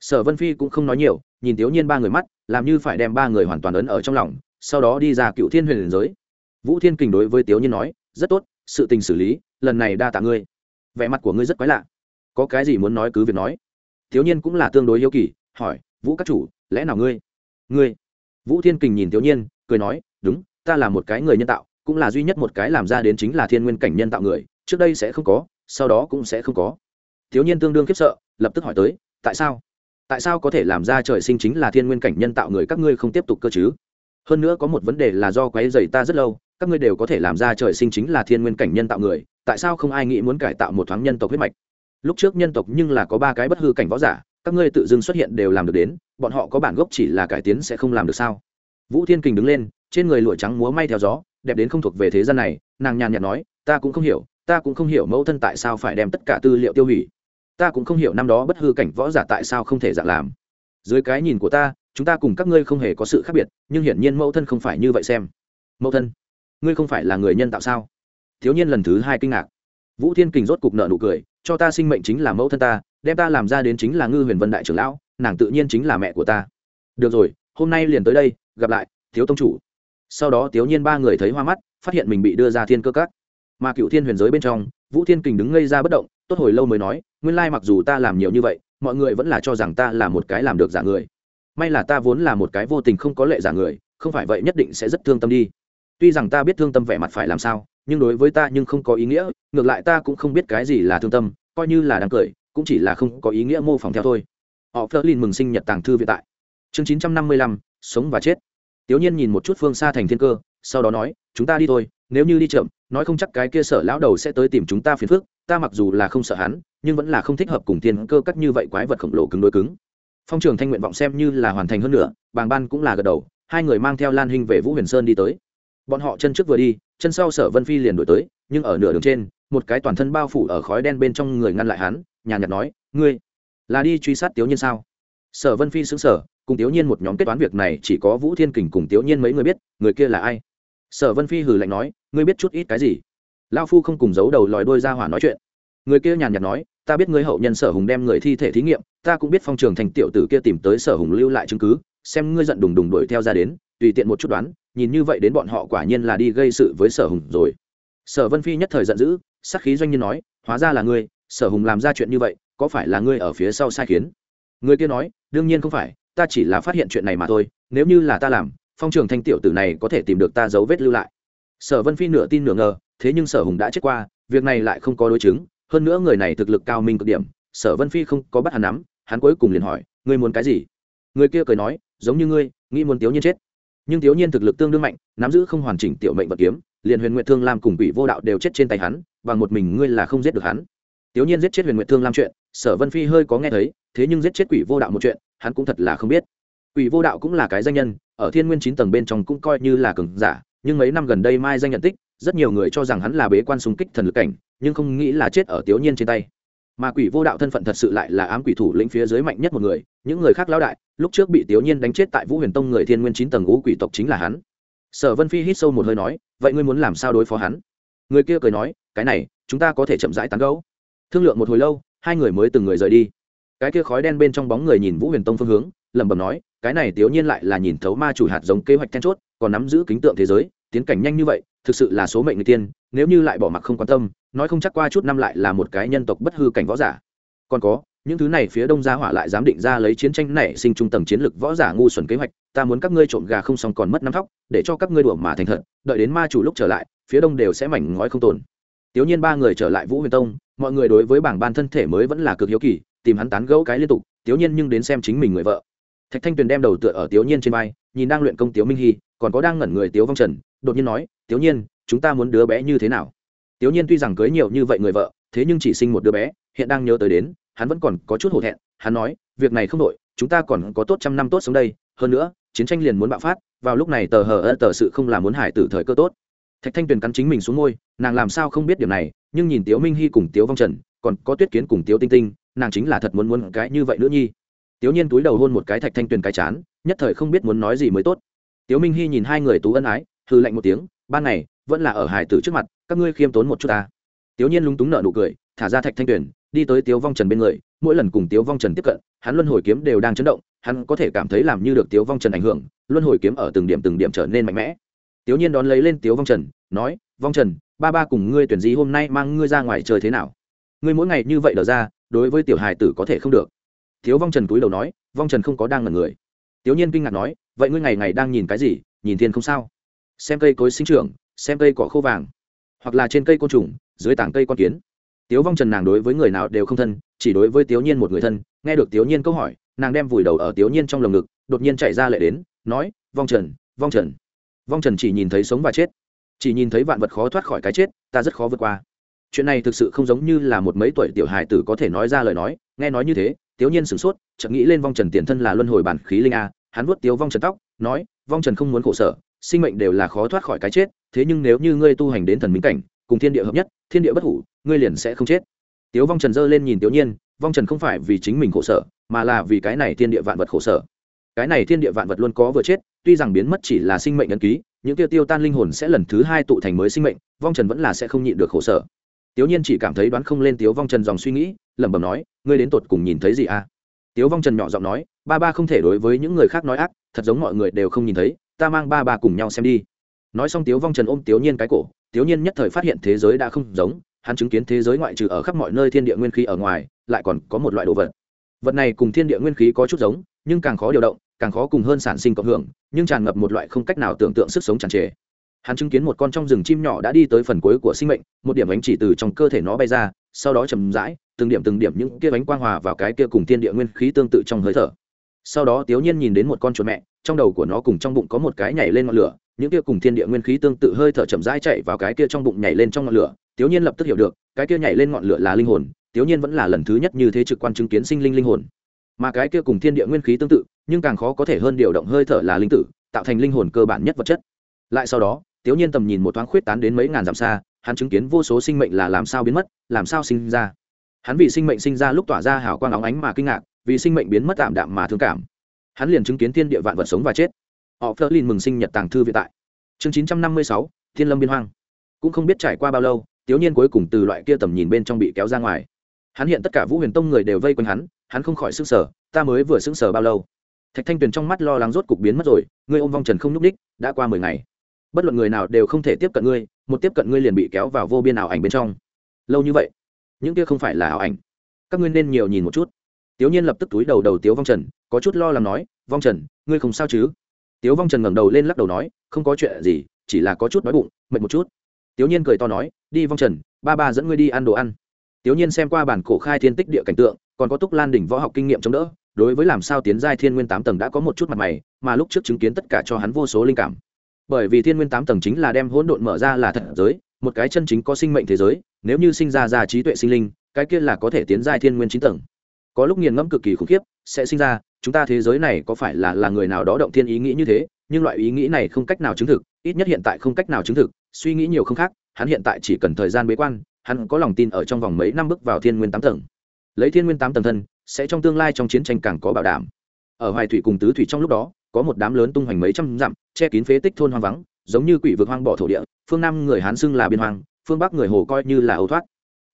sở vân phi cũng không nói nhiều, nhìn thiếu nhiên ba người mắt, làm như phải đem ba người hoàn toàn ấn ở trong lòng, sau đó đi ra cựu thiên huyền liền giới. Vũ thiên kình đối với thiếu nhiên nói, rất tốt, sự tình xử lý, lần này đa tạ ngươi. Vẻ mặt của ngươi rất quái lạ. Có cái gì muốn nói cứ việc nói. Thiếu nhiên cũng là tương đối yêu kỳ, hỏi, vũ các chủ, lẽ nào ngươi ngươi? Vũ thiên kình nhìn thiếu nhiên, cười nói, đúng, ta là một cái người nhân tạo, cũng là duy nhất một cái làm ra đến chính là thiên nguyên cảnh nhân tạo người, trước đây sẽ không có, sau đó cũng sẽ không có. Thiếu nhiên tương đương khiếp sợ, lập tức hỏi tới, tại sao? Tại sao có thể làm ra trời sinh chính là thiên nguyên cảnh nhân tạo người các ngươi không tiếp tục cơ chứ? Hơn nữa có một vấn đề là do quái dày ta rất lâu, các ngươi đều có thể làm ra trời sinh chính là thiên nguyên cảnh nhân tạo người, tại sao không ai nghĩ muốn cải tạo một thoáng nhân tộc huyết mạch? Lúc trước nhân tộc nhưng là có ba cái bất hư cảnh võ giả, các ngươi tự dưng xuất hiện đều làm được đến, bọn họ có bản gốc chỉ là cải tiến sẽ không làm được sao? Vũ thiên kình đứng lên, trên người lụa trắng múa may theo gió, đẹp đến không thuộc về thế gian này, nàng nhàn nhạt nói, ta cũng không hiểu, ta cũng không hiểu mẫu thân tại sao phải đem tất cả tư liệu tiêu hủy ta cũng không hiểu năm đó bất hư cảnh võ giả tại sao không thể dạng làm. Dưới cái nhìn của ta, chúng ta cùng các ngươi không hề có sự khác biệt, nhưng hiển nhiên mẫu thân không phải như vậy xem. Mẫu thân, ngươi không phải là người nhân tạo sao? Thiếu nhiên lần thứ hai kinh ngạc. Vũ thiên kình rốt cục nợ nụ cười, cho ta sinh mệnh chính là mẫu thân ta, đem ta làm ra đến chính là ngư huyền vân đại trưởng lão, nàng tự nhiên chính là mẹ của ta. Được rồi, hôm nay liền tới đây, gặp lại, thiếu tông chủ. Sau đó thiếu nhiên ba người thấy hoa mắt, phát hiện mình bị đưa ra thiên cơ các. Mà cựu thiên huyền giới bên trong, vũ thiên kình đứng ngây ra bất động tốt hồi lâu mới nói, nguyên lai mặc dù ta làm nhiều như vậy, mọi người vẫn là cho rằng ta là một cái làm được giả người. May là ta vốn là một cái vô tình không có lệ giả người, không phải vậy nhất định sẽ rất thương tâm đi. Tuy rằng ta biết thương tâm vẻ mặt phải làm sao, nhưng đối với ta nhưng không có ý nghĩa, ngược lại ta cũng không biết cái gì là thương tâm, coi như là đáng cười, cũng chỉ là không có ý nghĩa mô phỏng theo thôi. Họ phớt lên mừng sinh nhật tàng thư viện tại. Chương chín trăm năm mươi lăm, sống và chết. Tiểu nhiên nhìn một chút phương xa thành thiên cơ, sau đó nói, chúng ta đi thôi, nếu như đi chậm nói không chắc cái kia sở lão đầu sẽ tới tìm chúng ta phiền phức, ta mặc dù là không sợ hắn, nhưng vẫn là không thích hợp cùng thiên cơ cắt như vậy quái vật khổng lồ cứng đối cứng. Phong trường thanh nguyện vọng xem như là hoàn thành hơn nữa bàng ban cũng là gật đầu, hai người mang theo lan hình về vũ huyền sơn đi tới. Bọn họ chân trước vừa đi, chân sau sở vân phi liền đổi tới, nhưng ở nửa đường trên, một cái toàn thân bao phủ ở khói đen bên trong người ngăn lại hắn, nhàn nhạt nói, ngươi là đi truy sát tiểu nhiên sao? Sở vân phi xứng sở cùng tiểu nhiên một nhóm kết toán việc này, chỉ có vũ thiên kình cùng tiểu nhiên mấy người biết, người kia là ai? Sở vân phi hừ lạnh nói, ngươi biết chút ít cái gì? Lao phu không cùng giấu đầu lòi đôi ra hỏa nói chuyện. Người kia nhàn nhạt nói, ta biết ngươi hậu nhân sở hùng đem người thi thể thí nghiệm, ta cũng biết phong trường thành tiểu tử kia tìm tới sở hùng lưu lại chứng cứ, xem ngươi giận đùng đùng đuổi theo ra đến, tùy tiện một chút đoán, nhìn như vậy đến bọn họ quả nhiên là đi gây sự với sở hùng rồi. Sở vân phi nhất thời giận dữ, sắc khí doanh nhân nói, hóa ra là ngươi, sở hùng làm ra chuyện như vậy, có phải là ngươi ở phía sau sai khiến? Người kia nói, đương nhiên không phải, ta chỉ là phát hiện chuyện này mà thôi, nếu như là ta làm phong trường thanh tiểu tử này có thể tìm được ta dấu vết lưu lại. Sở vân phi nửa tin nửa ngờ, thế nhưng sở hùng đã chết qua, việc này lại không có đối chứng, hơn nữa người này thực lực cao minh cực điểm, sở vân phi không có bắt hắn nắm, hắn cuối cùng liền hỏi, ngươi muốn cái gì? Người kia cười nói, giống như ngươi, nghĩ muốn tiểu nhiên chết. Nhưng tiểu nhiên thực lực tương đương mạnh, nắm giữ không hoàn chỉnh tiểu mệnh vật kiếm, liền huyền nguyện thương lam cùng quỷ vô đạo đều chết trên tay hắn và một mình ngươi là không giết được hắn. Tiểu nhiên giết chết huyền nguyện thương lam chuyện, sở vân phi hơi có nghe thấy, thế nhưng giết chết quỷ vô đạo một chuyện, hắn cũng thật là không biết. Quỷ vô đạo cũng là cái danh nhân ở thiên nguyên chín tầng bên trong cũng coi như là cường giả, nhưng mấy năm gần đây mai danh nhận tích, rất nhiều người cho rằng hắn là bế quan xung kích thần lực cảnh, nhưng không nghĩ là chết ở tiểu nhiên trên tay. Mà quỷ vô đạo thân phận thật sự lại là ám quỷ thủ lĩnh phía dưới mạnh nhất một người, những người khác lão đại, lúc trước bị tiểu nhiên đánh chết tại vũ huyền tông người thiên nguyên chín tầng ngũ quỷ tộc chính là hắn. Sở vân phi hít sâu một hơi nói, vậy ngươi muốn làm sao đối phó hắn? Người kia cười nói, cái này, chúng ta có thể chậm rãi tán gẫu. Thương lượng một hồi lâu, hai người mới từng người rời đi. Cái kia khói đen bên trong bóng người nhìn vũ huyền tông phương hướng, lẩm bẩm nói cái này tiểu nhiên lại là nhìn thấu ma chủ hạt giống kế hoạch then chốt, còn nắm giữ kính tượng thế giới, tiến cảnh nhanh như vậy, thực sự là số mệnh người tiên, nếu như lại bỏ mặc không quan tâm, nói không chắc qua chút năm lại là một cái nhân tộc bất hư cảnh võ giả. Còn có, những thứ này phía đông gia hỏa lại dám định ra lấy chiến tranh này sinh trung tầng chiến lược võ giả ngu xuẩn kế hoạch, ta muốn các ngươi trộm gà không xong còn mất năm thóc, để cho các ngươi đùa mà thành thật, đợi đến ma chủ lúc trở lại, phía đông đều sẽ mảnh ngói không tồn. Tiểu nhiên ba người trở lại vũ huyền tông, mọi người đối với bảng ban thân thể mới vẫn là cực hiếu kỳ, tìm hắn tán gẫu cái liên tục, tiểu nhiên nhưng đến xem chính mình người vợ thạch thanh tuyền đem đầu tựa ở tiểu nhiên trên vai, nhìn đang luyện công tiểu minh hy, còn có đang ngẩn người tiểu vong trần, đột nhiên nói tiểu nhiên, chúng ta muốn đứa bé như thế nào? Tiểu nhiên tuy rằng cưới nhiều như vậy người vợ, thế nhưng chỉ sinh một đứa bé, hiện đang nhớ tới đến, hắn vẫn còn có chút hổ thẹn, hắn nói, việc này không đội chúng ta còn có tốt trăm năm tốt sống đây, hơn nữa, chiến tranh liền muốn bạo phát, vào lúc này tờ hờ ơ tờ sự không là muốn hải tử thời cơ tốt. Thạch thanh tuyền cắn chính mình xuống môi, nàng làm sao không biết điều này, nhưng nhìn tiếu minh hy cùng tiếu vong trần, còn có tuyết kiến cùng tiếu tinh tinh, nàng chính là thật muốn muốn cái như vậy nữa nhi. Tiểu nhiên túi đầu hôn một cái thạch thanh tuyền cái chán, nhất thời không biết muốn nói gì mới tốt. Tiểu minh Hi nhìn hai người tú ân ái hư lạnh một tiếng, ban này vẫn là ở hải tử trước mặt, các ngươi khiêm tốn một chút ta. Tiểu nhiên lúng túng nở nụ cười, thả ra thạch thanh tuyền, đi tới tiếu vong trần bên người, mỗi lần cùng tiếu vong trần tiếp cận, hắn luân hồi kiếm đều đang chấn động, hắn có thể cảm thấy làm như được tiếu vong trần ảnh hưởng, luân hồi kiếm ở từng điểm từng điểm trở nên mạnh mẽ. Tiểu nhiên đón lấy lên tiếu vong trần, nói, vong trần, ba ba cùng ngươi tuyển gì hôm nay mang ngươi ra ngoài chơi thế nào? Ngươi mỗi ngày như vậy đỡ ra, đối với tiểu hài tử có thể không được thiếu vong trần cúi đầu nói, vong trần không có đang là người. Tiểu nhiên kinh ngạc nói, vậy ngươi ngày ngày đang nhìn cái gì? Nhìn thiên không sao? Xem cây cối sinh trưởng, xem cây cỏ khô vàng, hoặc là trên cây côn trùng, dưới tảng cây con kiến. Tiếu vong trần nàng đối với người nào đều không thân, chỉ đối với tiểu nhiên một người thân, nghe được tiểu nhiên câu hỏi, nàng đem vùi đầu ở tiểu nhiên trong lồng ngực, đột nhiên chạy ra lệ đến, nói, vong trần vong trần. Vong trần chỉ nhìn thấy sống và chết, chỉ nhìn thấy vạn vật khó thoát khỏi cái chết, ta rất khó vượt qua. Chuyện này thực sự không giống như là một mấy tuổi tiểu hài tử có thể nói ra lời nói, nghe nói như thế Tiếu nhiên sửng sốt, chợt nghĩ lên vong trần tiền thân là luân hồi bản khí linh a, hắn vuốt tiếu vong trần tóc, nói, vong trần không muốn khổ sở, sinh mệnh đều là khó thoát khỏi cái chết, thế nhưng nếu như ngươi tu hành đến thần minh cảnh, cùng thiên địa hợp nhất, thiên địa bất hủ, ngươi liền sẽ không chết. Tiếu vong trần giơ lên nhìn tiếu nhiên, vong trần không phải vì chính mình khổ sở, mà là vì cái này thiên địa vạn vật khổ sở. Cái này thiên địa vạn vật luôn có vừa chết, tuy rằng biến mất chỉ là sinh mệnh ấn ký, những tiêu tiêu tan linh hồn sẽ lần thứ hai tụ thành mới sinh mệnh, vong trần vẫn là sẽ không nhịn được khổ sở tiểu nhiên chỉ cảm thấy đoán không lên tiếu vong trần dòng suy nghĩ, lẩm bẩm nói, ngươi đến tột cùng nhìn thấy gì à? Tiếu vong trần nhỏ giọng nói, ba ba không thể đối với những người khác nói ác, thật giống mọi người đều không nhìn thấy, ta mang ba ba cùng nhau xem đi. Nói xong tiếu vong trần ôm tiếu nhiên cái cổ, tiếu nhiên nhất thời phát hiện thế giới đã không giống, hắn chứng kiến thế giới ngoại trừ ở khắp mọi nơi thiên địa nguyên khí ở ngoài, lại còn có một loại đồ vật. Vật này cùng thiên địa nguyên khí có chút giống, nhưng càng khó điều động, càng khó cùng hơn sản sinh cộng hưởng, nhưng tràn ngập một loại không cách nào tưởng tượng sức sống tràn trề hắn chứng kiến một con trong rừng chim nhỏ đã đi tới phần cuối của sinh mệnh, một điểm ánh chỉ từ trong cơ thể nó bay ra, sau đó chầm rãi, từng điểm từng điểm những kia bánh quang hòa vào cái kia cùng thiên địa nguyên khí tương tự trong hơi thở. Sau đó tiểu nhiên nhìn đến một con chuột mẹ, trong đầu của nó cùng trong bụng có một cái nhảy lên ngọn lửa, những kia cùng thiên địa nguyên khí tương tự hơi thở chậm rãi chạy vào cái kia trong bụng nhảy lên trong ngọn lửa. Tiểu nhiên lập tức hiểu được, cái kia nhảy lên ngọn lửa là linh hồn tiểu nhiên vẫn là lần thứ nhất như thế trực quan chứng kiến sinh linh linh hồn. Mà cái kia cùng thiên địa nguyên khí tương tự, nhưng càng khó có thể hơn điều động hơi thở là linh tử, tạo thành linh hồn cơ bản nhất vật chất. Lại sau đó tiểu nhiên tầm nhìn một thoáng khuyết tán đến mấy ngàn dặm xa, hắn chứng kiến vô số sinh mệnh là làm sao biến mất, làm sao sinh ra. Hắn vì sinh mệnh sinh ra lúc tỏa ra hào quang óng ánh mà kinh ngạc, vì sinh mệnh biến mất tạm đạm mà thương cảm. Hắn liền chứng kiến thiên địa vạn vật sống và chết. Họ phớt lên mừng sinh nhật tàng thư viện tại. Chương chín trăm năm mươi sáu, thiên lâm biên hoang. Cũng không biết trải qua bao lâu tiểu nhiên cuối cùng từ loại kia tầm nhìn bên trong bị kéo ra ngoài. Hắn hiện tất cả vũ huyền tông người đều vây quanh hắn hắn không khỏi s ư n g sở ta mới vừa s ư n g sở bao lâu. Thạch thanh tuyền trong mắt lo lắng rốt cục biến mất rồi ngươi ôm vong trần không nhúc ních đã qua mười ngày bất luận người nào đều không thể tiếp cận ngươi, một tiếp cận ngươi liền bị kéo vào vô biên ảo ảnh bên trong. Lâu như vậy, những kia không phải là ảo ảnh. Các ngươi nên nhiều nhìn một chút. Tiểu nhiên lập tức túi đầu đầu tiếu vong trần, có chút lo lắng nói, vong trần, ngươi không sao chứ? Tiếu vong trần ngẩng đầu lên lắc đầu nói, không có chuyện gì, chỉ là có chút đói bụng, mệt một chút. Tiểu nhiên cười to nói, đi vong trần, ba ba dẫn ngươi đi ăn đồ ăn. Tiểu nhiên xem qua bản cổ khai thiên tích địa cảnh tượng, còn có túc lan đỉnh võ học kinh nghiệm chống đỡ, đối với làm sao tiến giai thiên nguyên tám tầng đã có một chút mặt mày, mà lúc trước chứng kiến tất cả cho hắn vô số linh cảm bởi vì thiên nguyên tám tầng chính là đem hỗn độn mở ra là thật giới, một cái chân chính có sinh mệnh thế giới, nếu như sinh ra ra trí tuệ sinh linh, cái kia là có thể tiến giai thiên nguyên chín tầng. Có lúc nghiền ngẫm cực kỳ khủng khiếp, sẽ sinh ra, chúng ta thế giới này có phải là là người nào đó động thiên ý nghĩ như thế, nhưng loại ý nghĩ này không cách nào chứng thực, ít nhất hiện tại không cách nào chứng thực, suy nghĩ nhiều không khác, hắn hiện tại chỉ cần thời gian bế quan, hắn có lòng tin ở trong vòng mấy năm bước vào thiên nguyên tám tầng. Lấy thiên nguyên tám tầng thân, sẽ trong tương lai trong chiến tranh càng có bảo đảm. Ở hoài thủy cùng tứ thủy trong lúc đó có một đám lớn tung hoành mấy trăm dặm, che kín phế tích thôn hoang vắng, giống như quỷ vực hoang bỏ thổ địa, phương nam người hán xưng là biên hoang, phương bắc người hồ coi như là ấu thoát.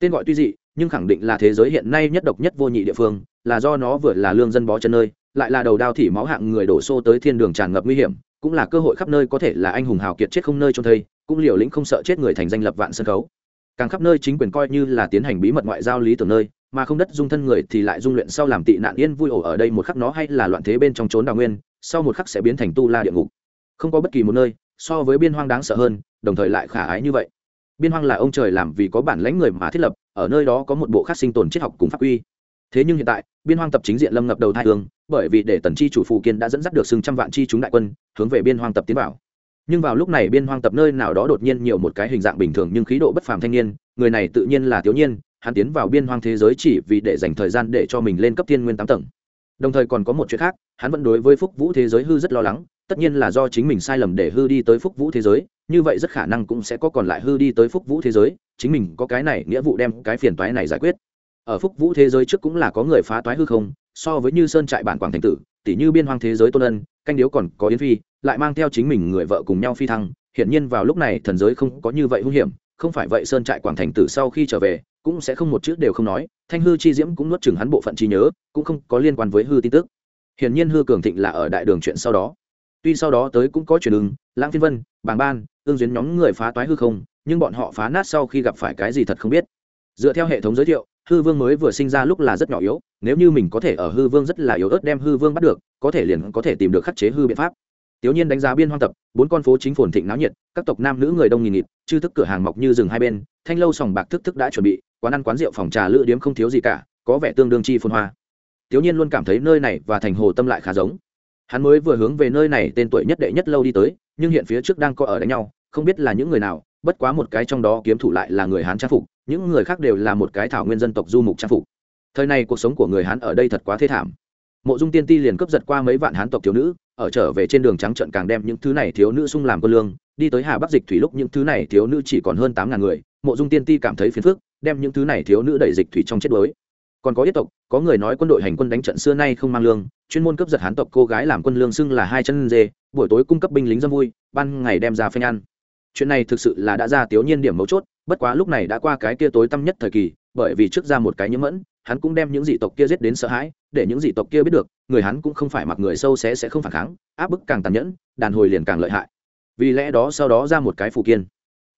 Tên gọi tuy dị, nhưng khẳng định là thế giới hiện nay nhất độc nhất vô nhị địa phương, là do nó vừa là lương dân bó chân nơi, lại là đầu đao thỉ máu hạng người đổ xô tới thiên đường tràn ngập nguy hiểm, cũng là cơ hội khắp nơi có thể là anh hùng hào kiệt chết không nơi trôn thây, cũng liều lĩnh không sợ chết người thành danh lập vạn sân khấu. Càng khắp nơi chính quyền coi như là tiến hành bí mật ngoại giao lý tưởng nơi, mà không đất dung thân người thì lại dung luyện sau làm tị nạn yên vui ổ ở đây một khắc nó hay là loạn thế bên trong trốn đào nguyên sau một khắc sẽ biến thành tu la địa ngục. Không có bất kỳ một nơi so với biên hoang đáng sợ hơn đồng thời lại khả ái như vậy. Biên hoang là ông trời làm vì có bản lãnh người mà thiết lập ở nơi đó có một bộ khắc sinh tồn triết học cùng pháp quy. Thế nhưng hiện tại biên hoang tập chính diện lâm ngập đầu thai hương bởi vì để tần chi chủ phụ kiên đã dẫn dắt được xưng trăm vạn chi chúng đại quân hướng về biên hoang tập tiến vào. Nhưng vào lúc này biên hoang tập nơi nào đó đột nhiên nhiều một cái hình dạng bình thường nhưng khí độ bất phàm thanh niên người này tự nhiên là thiếu niên, hắn tiến vào biên hoang thế giới chỉ vì để dành thời gian để cho mình lên cấp thiên nguyên tám tầng đồng thời còn có một chuyện khác, hắn vẫn đối với phúc vũ thế giới hư rất lo lắng, tất nhiên là do chính mình sai lầm để hư đi tới phúc vũ thế giới, như vậy rất khả năng cũng sẽ có còn lại hư đi tới phúc vũ thế giới, chính mình có cái này nghĩa vụ đem cái phiền toái này giải quyết. Ở phúc vũ thế giới trước cũng là có người phá toái hư không, so với như sơn trại bản quảng thành tử tỷ như biên hoang thế giới tôn ân, canh điếu còn có yến phi, lại mang theo chính mình người vợ cùng nhau phi thăng, hiển nhiên vào lúc này thần giới không có như vậy hung hiểm, không phải vậy sơn trại quảng thành tử sau khi trở về cũng sẽ không một chữ đều không nói, thanh hư chi diễm cũng nuốt chừng hắn bộ phận trí nhớ, cũng không có liên quan với hư tin tức. Hiển nhiên hư cường thịnh là ở đại đường chuyện sau đó. Tuy sau đó tới cũng có chuyển ứng, lãng phiên vân, bàng ban, ương duyên nhóm người phá toái hư không, nhưng bọn họ phá nát sau khi gặp phải cái gì thật không biết. Dựa theo hệ thống giới thiệu, hư vương mới vừa sinh ra lúc là rất nhỏ yếu, nếu như mình có thể ở hư vương rất là yếu ớt đem hư vương bắt được, có thể liền có thể tìm được khắc chế hư biện pháp. Tiểu Nhiên đánh giá biên hoang tập, bốn con phố chính phồn thịnh náo nhiệt, các tộc nam nữ người đông nghìn nghịt, chư thức cửa hàng mọc như rừng hai bên, thanh lâu sòng bạc thức thức đã chuẩn bị, quán ăn quán rượu phòng trà lữ điếm không thiếu gì cả, có vẻ tương đương chi phồn hoa. Tiểu Nhiên luôn cảm thấy nơi này và thành hồ tâm lại khá giống. Hắn mới vừa hướng về nơi này tên tuổi nhất đệ nhất lâu đi tới, nhưng hiện phía trước đang có ở đánh nhau, không biết là những người nào, bất quá một cái trong đó kiếm thủ lại là người Hán trang phục, những người khác đều là một cái thảo nguyên dân tộc du mục trang phục. Thời này cuộc sống của người Hán ở đây thật quá thê thảm. Mộ Dung Tiên Ti liền cướp giật qua mấy vạn Hán tộc thiếu nữ, ở trở về trên đường trắng trận càng đem những thứ này thiếu nữ sung làm quân lương đi tới hà bắc dịch thủy lúc những thứ này thiếu nữ chỉ còn hơn tám ngàn người mộ dung tiên ti cảm thấy phiền phức đem những thứ này thiếu nữ đẩy dịch thủy trong chết đuối. Còn có yết tộc có người nói quân đội hành quân đánh trận xưa nay không mang lương chuyên môn cấp giật hán tộc cô gái làm quân lương xưng là hai chân dê buổi tối cung cấp binh lính dâm vui ban ngày đem ra phanh ăn. Chuyện này thực sự là đã ra tiểu nhiên điểm mấu chốt bất quá lúc này đã qua cái kia tối tăm nhất thời kỳ bởi vì trước ra một cái nhiễm mẫn hắn cũng đem những dị tộc kia giết đến sợ hãi, để những dị tộc kia biết được, người hắn cũng không phải mặc người sâu xé sẽ không phản kháng, áp bức càng tàn nhẫn, đàn hồi liền càng lợi hại. Vì lẽ đó sau đó ra một cái phù kiên.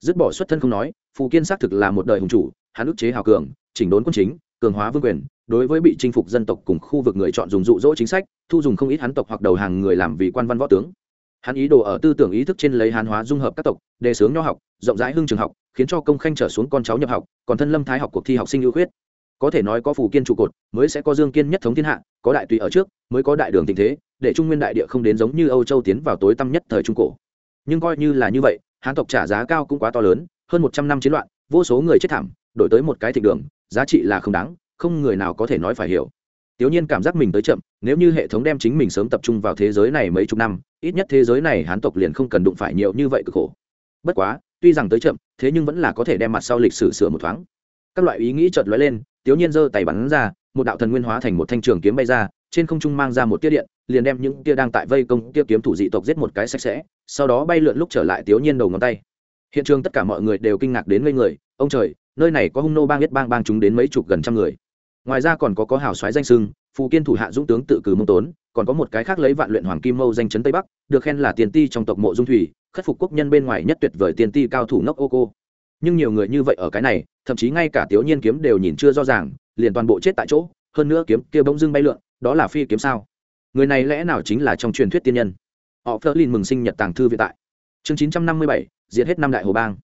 Dứt bỏ xuất thân không nói, phù kiên xác thực là một đời hùng chủ, hắn ức chế hào cường, chỉnh đốn quân chính, cường hóa vương quyền, đối với bị chinh phục dân tộc cùng khu vực người chọn dùng dụ dỗ chính sách, thu dùng không ít hắn tộc hoặc đầu hàng người làm vì quan văn võ tướng. Hắn ý đồ ở tư tưởng ý thức trên lấy hán hóa dung hợp các tộc, đề xướng nho học, rộng rãi hưng trường học, khiến cho công khanh trở xuống con cháu nhập học, còn thân lâm thái học cuộc thi học sinh ưu khuyết có thể nói có phù kiên trụ cột mới sẽ có dương kiên nhất thống thiên hạ có đại tùy ở trước mới có đại đường tình thế để trung nguyên đại địa không đến giống như âu châu tiến vào tối tăm nhất thời trung cổ nhưng coi như là như vậy hán tộc trả giá cao cũng quá to lớn hơn một trăm năm chiến loạn vô số người chết thảm đổi tới một cái thịnh đường giá trị là không đáng không người nào có thể nói phải hiểu Tiểu Nhiên cảm giác mình tới chậm, nếu như hệ thống đem chính mình sớm tập trung vào thế giới này mấy chục năm, ít nhất thế giới này hán tộc liền không cần đụng phải nhiều như vậy cực khổ. Bất quá, tuy rằng tới chậm, thế nhưng vẫn là có thể đem mặt sau lịch sử sửa một thoáng. Các loại ý nghĩ chợt lóe lên, tiếu Nhiên giơ tay bắn ra, một đạo thần nguyên hóa thành một thanh trường kiếm bay ra, trên không trung mang ra một tia điện, liền đem những tia đang tại vây công tia kiếm thủ dị tộc giết một cái sạch sẽ, sau đó bay lượn lúc trở lại tiếu Nhiên đầu ngón tay. Hiện trường tất cả mọi người đều kinh ngạc đến ngây người, ông trời, nơi này có hung nô bang biết bang bang chúng đến mấy chục gần trăm người ngoài ra còn có có hào soái danh sưng phù kiên thủ hạ dũng tướng tự cử mông tốn còn có một cái khác lấy vạn luyện hoàng kim mâu danh chấn tây bắc được khen là tiền ti trong tộc mộ dung thủy khắc phục quốc nhân bên ngoài nhất tuyệt vời tiền ti cao thủ nốc ô cô nhưng nhiều người như vậy ở cái này, thậm chí ngay cả tiểu nhiên kiếm đều nhìn chưa rõ ràng, liền toàn bộ chết tại chỗ, hơn nữa kiếm kia bỗng dưng bay lượn, đó là phi kiếm sao? Người này lẽ nào chính là trong truyền thuyết tiên nhân? Họ phớt lên mừng sinh nhật tàng thư vĩ tại. Chương chín trăm năm mươi bảy hết năm đại hồ bang.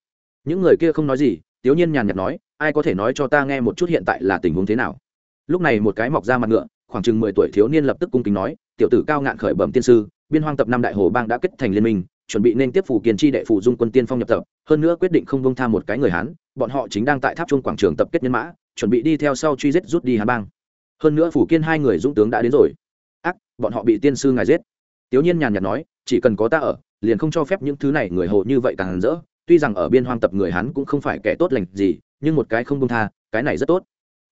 Những người kia không nói gì tiểu nhiên nhàn nhạt nói, ai có thể nói cho ta nghe một chút hiện tại là tình huống thế nào? Lúc này một cái mọc ra mặt ngựa, khoảng chừng mười tuổi thiếu niên lập tức cung kính nói, tiểu tử cao ngạn khởi bẩm tiên sư, biên hoang tập năm đại hồ bang đã kết thành liên minh chuẩn bị nên tiếp phủ kiên tri đệ phủ dung quân tiên phong nhập tập hơn nữa quyết định không bông tham một cái người hán bọn họ chính đang tại tháp trung quảng trường tập kết nhân mã chuẩn bị đi theo sau truy giết rút đi hán bang. Hơn nữa phủ kiên hai người dũng tướng đã đến rồi. Ác bọn họ bị tiên sư ngài giết. Tiểu nhiên nhàn nhạt nói chỉ cần có ta ở liền không cho phép những thứ này người hồ như vậy càng rỡ. Tuy rằng ở biên hoang tập người hán cũng không phải kẻ tốt lành gì nhưng một cái không bông tha cái này rất tốt.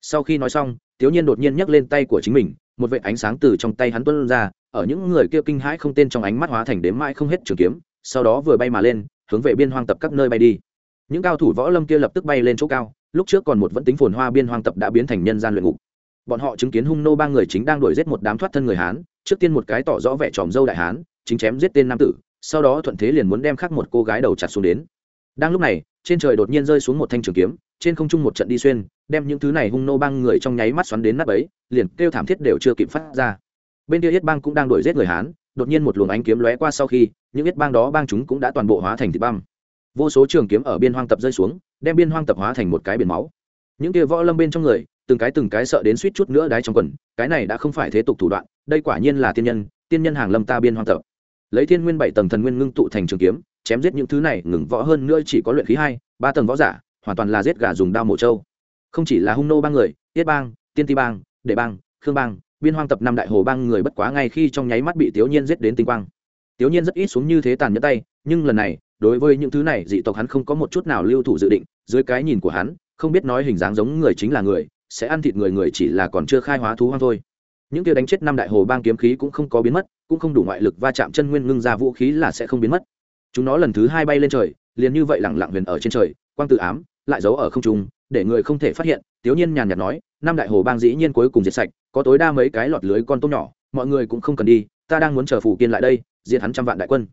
Sau khi nói xong tiểu Nhiên đột nhiên nhấc lên tay của chính mình, một vệt ánh sáng từ trong tay hắn tuôn ra, ở những người kia kinh hãi không tên trong ánh mắt hóa thành đếm mãi không hết trường kiếm, sau đó vừa bay mà lên, hướng về biên hoang tập các nơi bay đi. Những cao thủ võ lâm kia lập tức bay lên chỗ cao, lúc trước còn một vẫn tính phồn hoa biên hoang tập đã biến thành nhân gian luyện ngục. Bọn họ chứng kiến hung nô ba người chính đang đuổi giết một đám thoát thân người Hán, trước tiên một cái tỏ rõ vẻ tròm dâu đại hán, chính chém giết tên nam tử, sau đó thuận thế liền muốn đem khác một cô gái đầu chặt xuống đến. Đang lúc này, trên trời đột nhiên rơi xuống một thanh trường kiếm, trên không trung một trận đi xuyên đem những thứ này hung nô bang người trong nháy mắt xoắn đến nắp ấy liền kêu thảm thiết đều chưa kịp phát ra bên kia yết bang cũng đang đuổi giết người hán đột nhiên một luồng ánh kiếm lóe qua sau khi những yết bang đó bang chúng cũng đã toàn bộ hóa thành thịt băm vô số trường kiếm ở biên hoang tập rơi xuống đem biên hoang tập hóa thành một cái biển máu những kia võ lâm bên trong người từng cái từng cái sợ đến suýt chút nữa đáy trong quần cái này đã không phải thế tục thủ đoạn đây quả nhiên là tiên nhân tiên nhân hàng lâm ta biên hoang tập lấy thiên nguyên bảy tầng thần nguyên ngưng tụ thành trường kiếm chém giết những thứ này ngừng võ hơn nữa chỉ có luyện khí hai ba tầng võ giả hoàn toàn là giết gà dùng đao mổ trâu không chỉ là hung nô ba người tiết bang tiên ti bang đệ bang khương bang biên hoang tập năm đại hồ bang người bất quá ngay khi trong nháy mắt bị tiểu nhiên giết đến tinh quang. Tiểu nhiên rất ít xuống như thế tàn nhẫn tay, nhưng lần này, đối với những thứ này, dị tộc hắn không có một chút nào lưu thủ dự định. Dưới cái nhìn của hắn, không biết nói hình dáng giống người chính là người, sẽ ăn thịt người người chỉ là còn chưa khai hóa thú hoang thôi. Những kia đánh chết năm đại hồ bang kiếm khí cũng không có biến mất, cũng không đủ ngoại lực va chạm chân nguyên ngưng ra vũ khí là sẽ không biến mất. Chúng nó lần thứ hai bay lên trời, liền như vậy lẳng lặng huyền ở trên trời, quang tự ám lại giấu ở không trung, để người không thể phát hiện tiểu nhiên nhàn nhạt nói năm đại hồ bang dĩ nhiên cuối cùng diệt sạch, có tối đa mấy cái lọt lưới con tôm nhỏ, mọi người cũng không cần đi, ta đang muốn chờ phủ kiên lại đây, diệt hắn trăm vạn đại quân.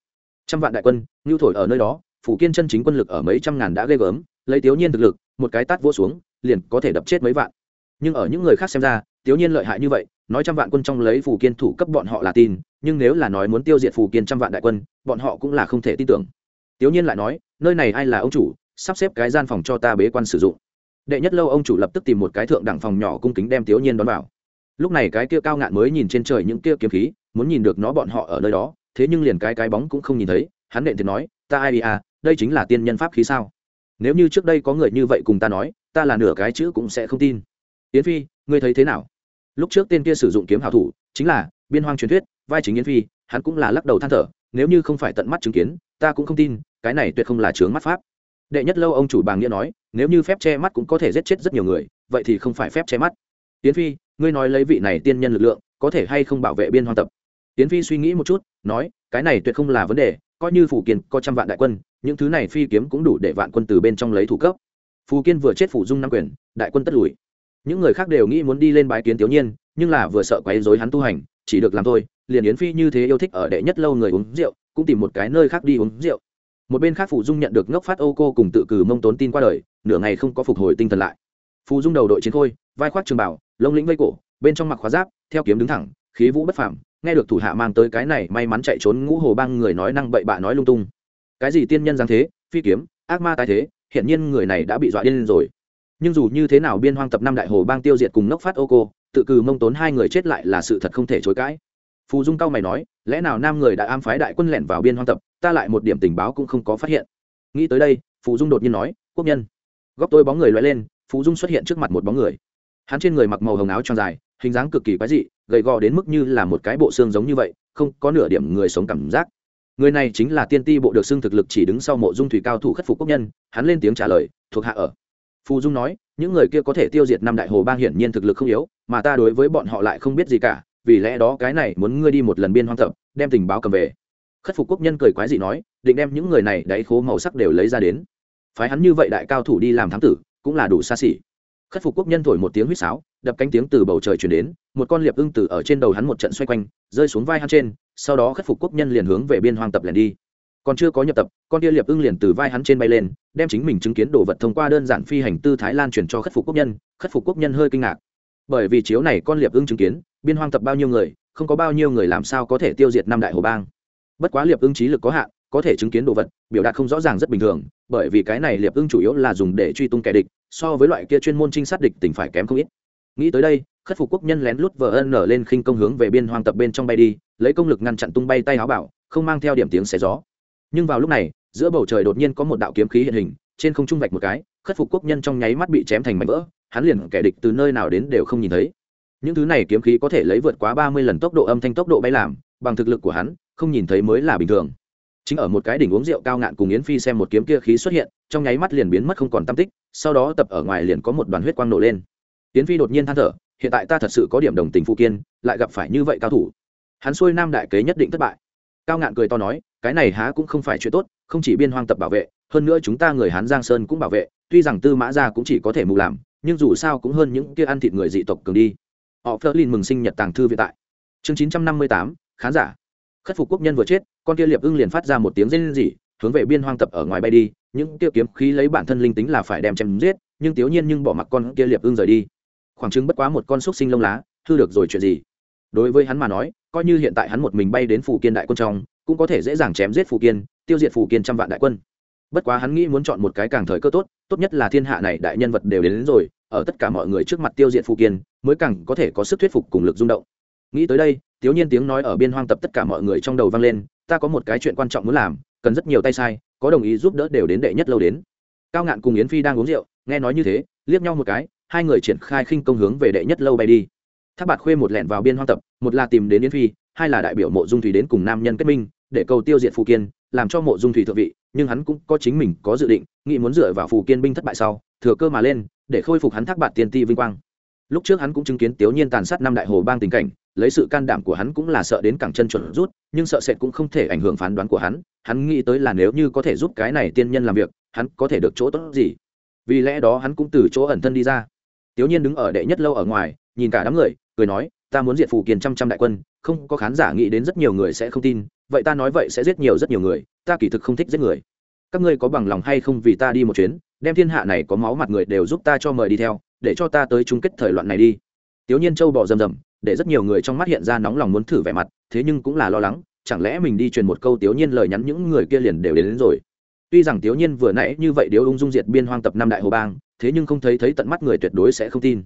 Trăm vạn đại quân ngưu thổi ở nơi đó, phủ kiên chân chính quân lực ở mấy trăm ngàn đã ghê gớm, lấy tiểu nhiên thực lực, một cái tát vỗ xuống, liền có thể đập chết mấy vạn. Nhưng ở những người khác xem ra tiểu nhiên lợi hại như vậy, nói trăm vạn quân trong lấy phủ kiên thủ cấp bọn họ là tin, nhưng nếu là nói muốn tiêu diệt phủ kiên trăm vạn đại quân, bọn họ cũng là không thể tin tưởng. Tiểu nhiên lại nói, nơi này ai là ông chủ sắp xếp cái gian phòng cho ta bế quan sử dụng. Đệ nhất lâu ông chủ lập tức tìm một cái thượng đẳng phòng nhỏ cung kính đem tiểu nhiên đón vào. Lúc này cái kia cao ngạn mới nhìn trên trời những kia kiếm khí, muốn nhìn được nó bọn họ ở nơi đó, thế nhưng liền cái cái bóng cũng không nhìn thấy, hắn nện thì nói, ta ai à đây chính là tiên nhân pháp khí sao? Nếu như trước đây có người như vậy cùng ta nói, ta là nửa cái chữ cũng sẽ không tin. Yến phi, ngươi thấy thế nào? Lúc trước tên kia sử dụng kiếm hảo thủ, chính là biên hoang truyền thuyết, vai chính yến phi, hắn cũng là lắc đầu than thở, nếu như không phải tận mắt chứng kiến, ta cũng không tin, cái này tuyệt không là chướng mắt pháp đệ nhất lâu ông chủ bàng nghĩa nói, nếu như phép che mắt cũng có thể giết chết rất nhiều người, vậy thì không phải phép che mắt. Tiến phi, ngươi nói lấy vị này tiên nhân lực lượng, có thể hay không bảo vệ biên hoang tập? Tiến phi suy nghĩ một chút, nói, cái này tuyệt không là vấn đề, coi như phủ kiên có trăm vạn đại quân, những thứ này phi kiếm cũng đủ để vạn quân từ bên trong lấy thủ cấp. Phù kiên vừa chết phủ dung năm quyền, đại quân tất lùi. Những người khác đều nghĩ muốn đi lên bái kiến tiểu nhiên, nhưng là vừa sợ quấy rối hắn tu hành, chỉ được làm thôi, liền yến phi như thế yêu thích ở đệ nhất lâu người uống rượu, cũng tìm một cái nơi khác đi uống rượu một bên khác phụ dung nhận được ngốc phát ô cô cùng tự cử mông tốn tin qua đời, nửa ngày không có phục hồi tinh thần lại. Phụ dung đầu đội chiến khôi, vai khoác trường bảo, lông lĩnh vây cổ, bên trong mặc khóa giáp, theo kiếm đứng thẳng, khí vũ bất phàm, nghe được thủ hạ mang tới cái này may mắn chạy trốn ngũ hồ bang người nói năng bậy bạ nói lung tung. Cái gì tiên nhân giáng thế, phi kiếm, ác ma tái thế hiện nhiên người này đã bị dọa điên rồi. Nhưng dù như thế nào biên hoang tập năm đại hồ bang tiêu diệt cùng ngốc phát ô cô, tự cử mông tốn hai người chết lại là sự thật không thể chối cãi. Phù dung cao mày nói, lẽ nào nam người đã am phái đại quân lẻn vào biên hoang tập ta lại một điểm tình báo cũng không có phát hiện. Nghĩ tới đây, phù dung đột nhiên nói, quốc nhân. Góc tôi bóng người loay lên, phù dung xuất hiện trước mặt một bóng người. Hắn trên người mặc màu hồng áo tròn dài, hình dáng cực kỳ quái dị, gầy gò đến mức như là một cái bộ xương giống như vậy, không có nửa điểm người sống cảm giác. Người này chính là tiên ti bộ được xưng thực lực chỉ đứng sau mộ dung thủy cao thủ khất phục quốc nhân, hắn lên tiếng trả lời, thuộc hạ ở. Phù dung nói, những người kia có thể tiêu diệt năm đại hồ bang hiển nhiên thực lực không yếu, mà ta đối với bọn họ lại không biết gì cả, vì lẽ đó cái này muốn ngươi đi một lần biên hoang tập, đem tình báo cầm về khất phục quốc nhân cười quái dị nói, định đem những người này đáy khố màu sắc đều lấy ra đến. Phái hắn như vậy đại cao thủ đi làm thám tử, cũng là đủ xa xỉ. Khất phục quốc nhân thổi một tiếng huýt sáo, đập cánh tiếng từ bầu trời chuyển đến, một con liệp ưng tử ở trên đầu hắn một trận xoay quanh, rơi xuống vai hắn trên, sau đó khất phục quốc nhân liền hướng về biên hoang tập liền đi. Còn chưa có nhập tập, con tia liệp ưng liền từ vai hắn trên bay lên, đem chính mình chứng kiến đồ vật thông qua đơn giản phi hành tư thái lan truyền cho khất phục quốc nhân, khất phục quốc nhân hơi kinh ngạc. Bởi vì chiếu này con liệp ưng chứng kiến, biên hoang tập bao nhiêu người, không có bao nhiêu người làm sao có thể tiêu diệt năm đại hồ bang bất quá liệp ưng trí lực có hạn, có thể chứng kiến đồ vật, biểu đạt không rõ ràng rất bình thường, bởi vì cái này liệp ưng chủ yếu là dùng để truy tung kẻ địch, so với loại kia chuyên môn trinh sát địch tỉnh phải kém không ít. Nghĩ tới đây, khất phục quốc nhân lén lút vờ ân nở lên khinh công hướng về biên hoang tập bên trong bay đi, lấy công lực ngăn chặn tung bay tay áo bảo, không mang theo điểm tiếng xé gió. Nhưng vào lúc này, giữa bầu trời đột nhiên có một đạo kiếm khí hiện hình, trên không trung vạch một cái, khất phục quốc nhân trong nháy mắt bị chém thành mảnh vỡ, hắn liền kẻ địch từ nơi nào đến đều không nhìn thấy. Những thứ này kiếm khí có thể lấy vượt quá ba mươi lần tốc độ âm thanh tốc độ bay làm, bằng thực lực của hắn không nhìn thấy mới là bình thường. Chính ở một cái đỉnh uống rượu cao ngạn cùng yến phi xem một kiếm kia khí xuất hiện, trong nháy mắt liền biến mất không còn tam tích, sau đó tập ở ngoài liền có một đoàn huyết quang nổ lên. Yến phi đột nhiên than thở, hiện tại ta thật sự có điểm đồng tình phụ kiên, lại gặp phải như vậy cao thủ. Hắn xuôi nam đại kế nhất định thất bại. Cao ngạn cười to nói, cái này há cũng không phải chuyện tốt, không chỉ biên hoang tập bảo vệ, hơn nữa chúng ta người hán giang sơn cũng bảo vệ, tuy rằng tư mã gia cũng chỉ có thể mù làm, nhưng dù sao cũng hơn những kia ăn thịt người dị tộc cường đi. Họ phớt lên mừng sinh nhật tàng thư viện tại. Chương chín trăm năm mươi tám, khán giả khất phục quốc nhân vừa chết con kia liệp ưng liền phát ra một tiếng rên rỉ hướng về biên hoang tập ở ngoài bay đi. Những kia kiếm khí lấy bản thân linh tính là phải đem chém giết nhưng tiểu nhiên nhưng bỏ mặc con kia liệp ưng rời đi. Khoảng chứng bất quá một con xúc sinh lông lá thư được rồi chuyện gì? Đối với hắn mà nói coi như hiện tại hắn một mình bay đến phủ kiên đại quân trong cũng có thể dễ dàng chém giết phủ kiên tiêu diệt phủ kiên trăm vạn đại quân. Bất quá hắn nghĩ muốn chọn một cái càng thời cơ tốt tốt nhất là thiên hạ này đại nhân vật đều đến, đến rồi ở tất cả mọi người trước mặt tiêu diệt phủ kiên mới càng có thể có sức thuyết phục cùng lực rung động nghĩ tới đây thiếu nhiên tiếng nói ở biên hoang tập tất cả mọi người trong đầu vang lên, ta có một cái chuyện quan trọng muốn làm, cần rất nhiều tay sai, có đồng ý giúp đỡ đều đến đệ nhất lâu đến. Cao ngạn cùng yến phi đang uống rượu, nghe nói như thế, liếc nhau một cái, hai người triển khai khinh công hướng về đệ nhất lâu bay đi. Tháp bạt khuê một lẹn vào biên hoang tập, một là tìm đến yến phi, hai là đại biểu mộ dung thủy đến cùng nam nhân kết minh, để cầu tiêu diệt phù kiên, làm cho mộ dung thủy thượng vị, nhưng hắn cũng có chính mình có dự định, nghĩ muốn dựa vào phù kiên binh thất bại sau, thừa cơ mà lên, để khôi phục hắn thác bạt tiên ti vinh quang. Lúc trước hắn cũng chứng kiến tiểu nhiên tàn sát năm đại hồ bang tình cảnh lấy sự can đảm của hắn cũng là sợ đến cẳng chân chuẩn rút, nhưng sợ sệt cũng không thể ảnh hưởng phán đoán của hắn. Hắn nghĩ tới là nếu như có thể giúp cái này tiên nhân làm việc, hắn có thể được chỗ tốt gì? Vì lẽ đó hắn cũng từ chỗ ẩn thân đi ra. Tiểu nhiên đứng ở đệ nhất lâu ở ngoài, nhìn cả đám người, cười nói, ta muốn diệt phủ kiền trăm trăm đại quân, không có khán giả nghĩ đến rất nhiều người sẽ không tin, vậy ta nói vậy sẽ giết nhiều rất nhiều người, ta kỳ thực không thích giết người. Các ngươi có bằng lòng hay không vì ta đi một chuyến, đem thiên hạ này có máu mặt người đều giúp ta cho mời đi theo, để cho ta tới chung kết thời loạn này đi. Tiểu nhiên châu bỏ rầm rầm để rất nhiều người trong mắt hiện ra nóng lòng muốn thử vẻ mặt thế nhưng cũng là lo lắng chẳng lẽ mình đi truyền một câu tiểu nhiên lời nhắn những người kia liền đều đến, đến rồi. Tuy rằng tiểu nhiên vừa nãy như vậy điếu ung dung diệt biên hoang tập năm đại hồ bang thế nhưng không thấy thấy tận mắt người tuyệt đối sẽ không tin.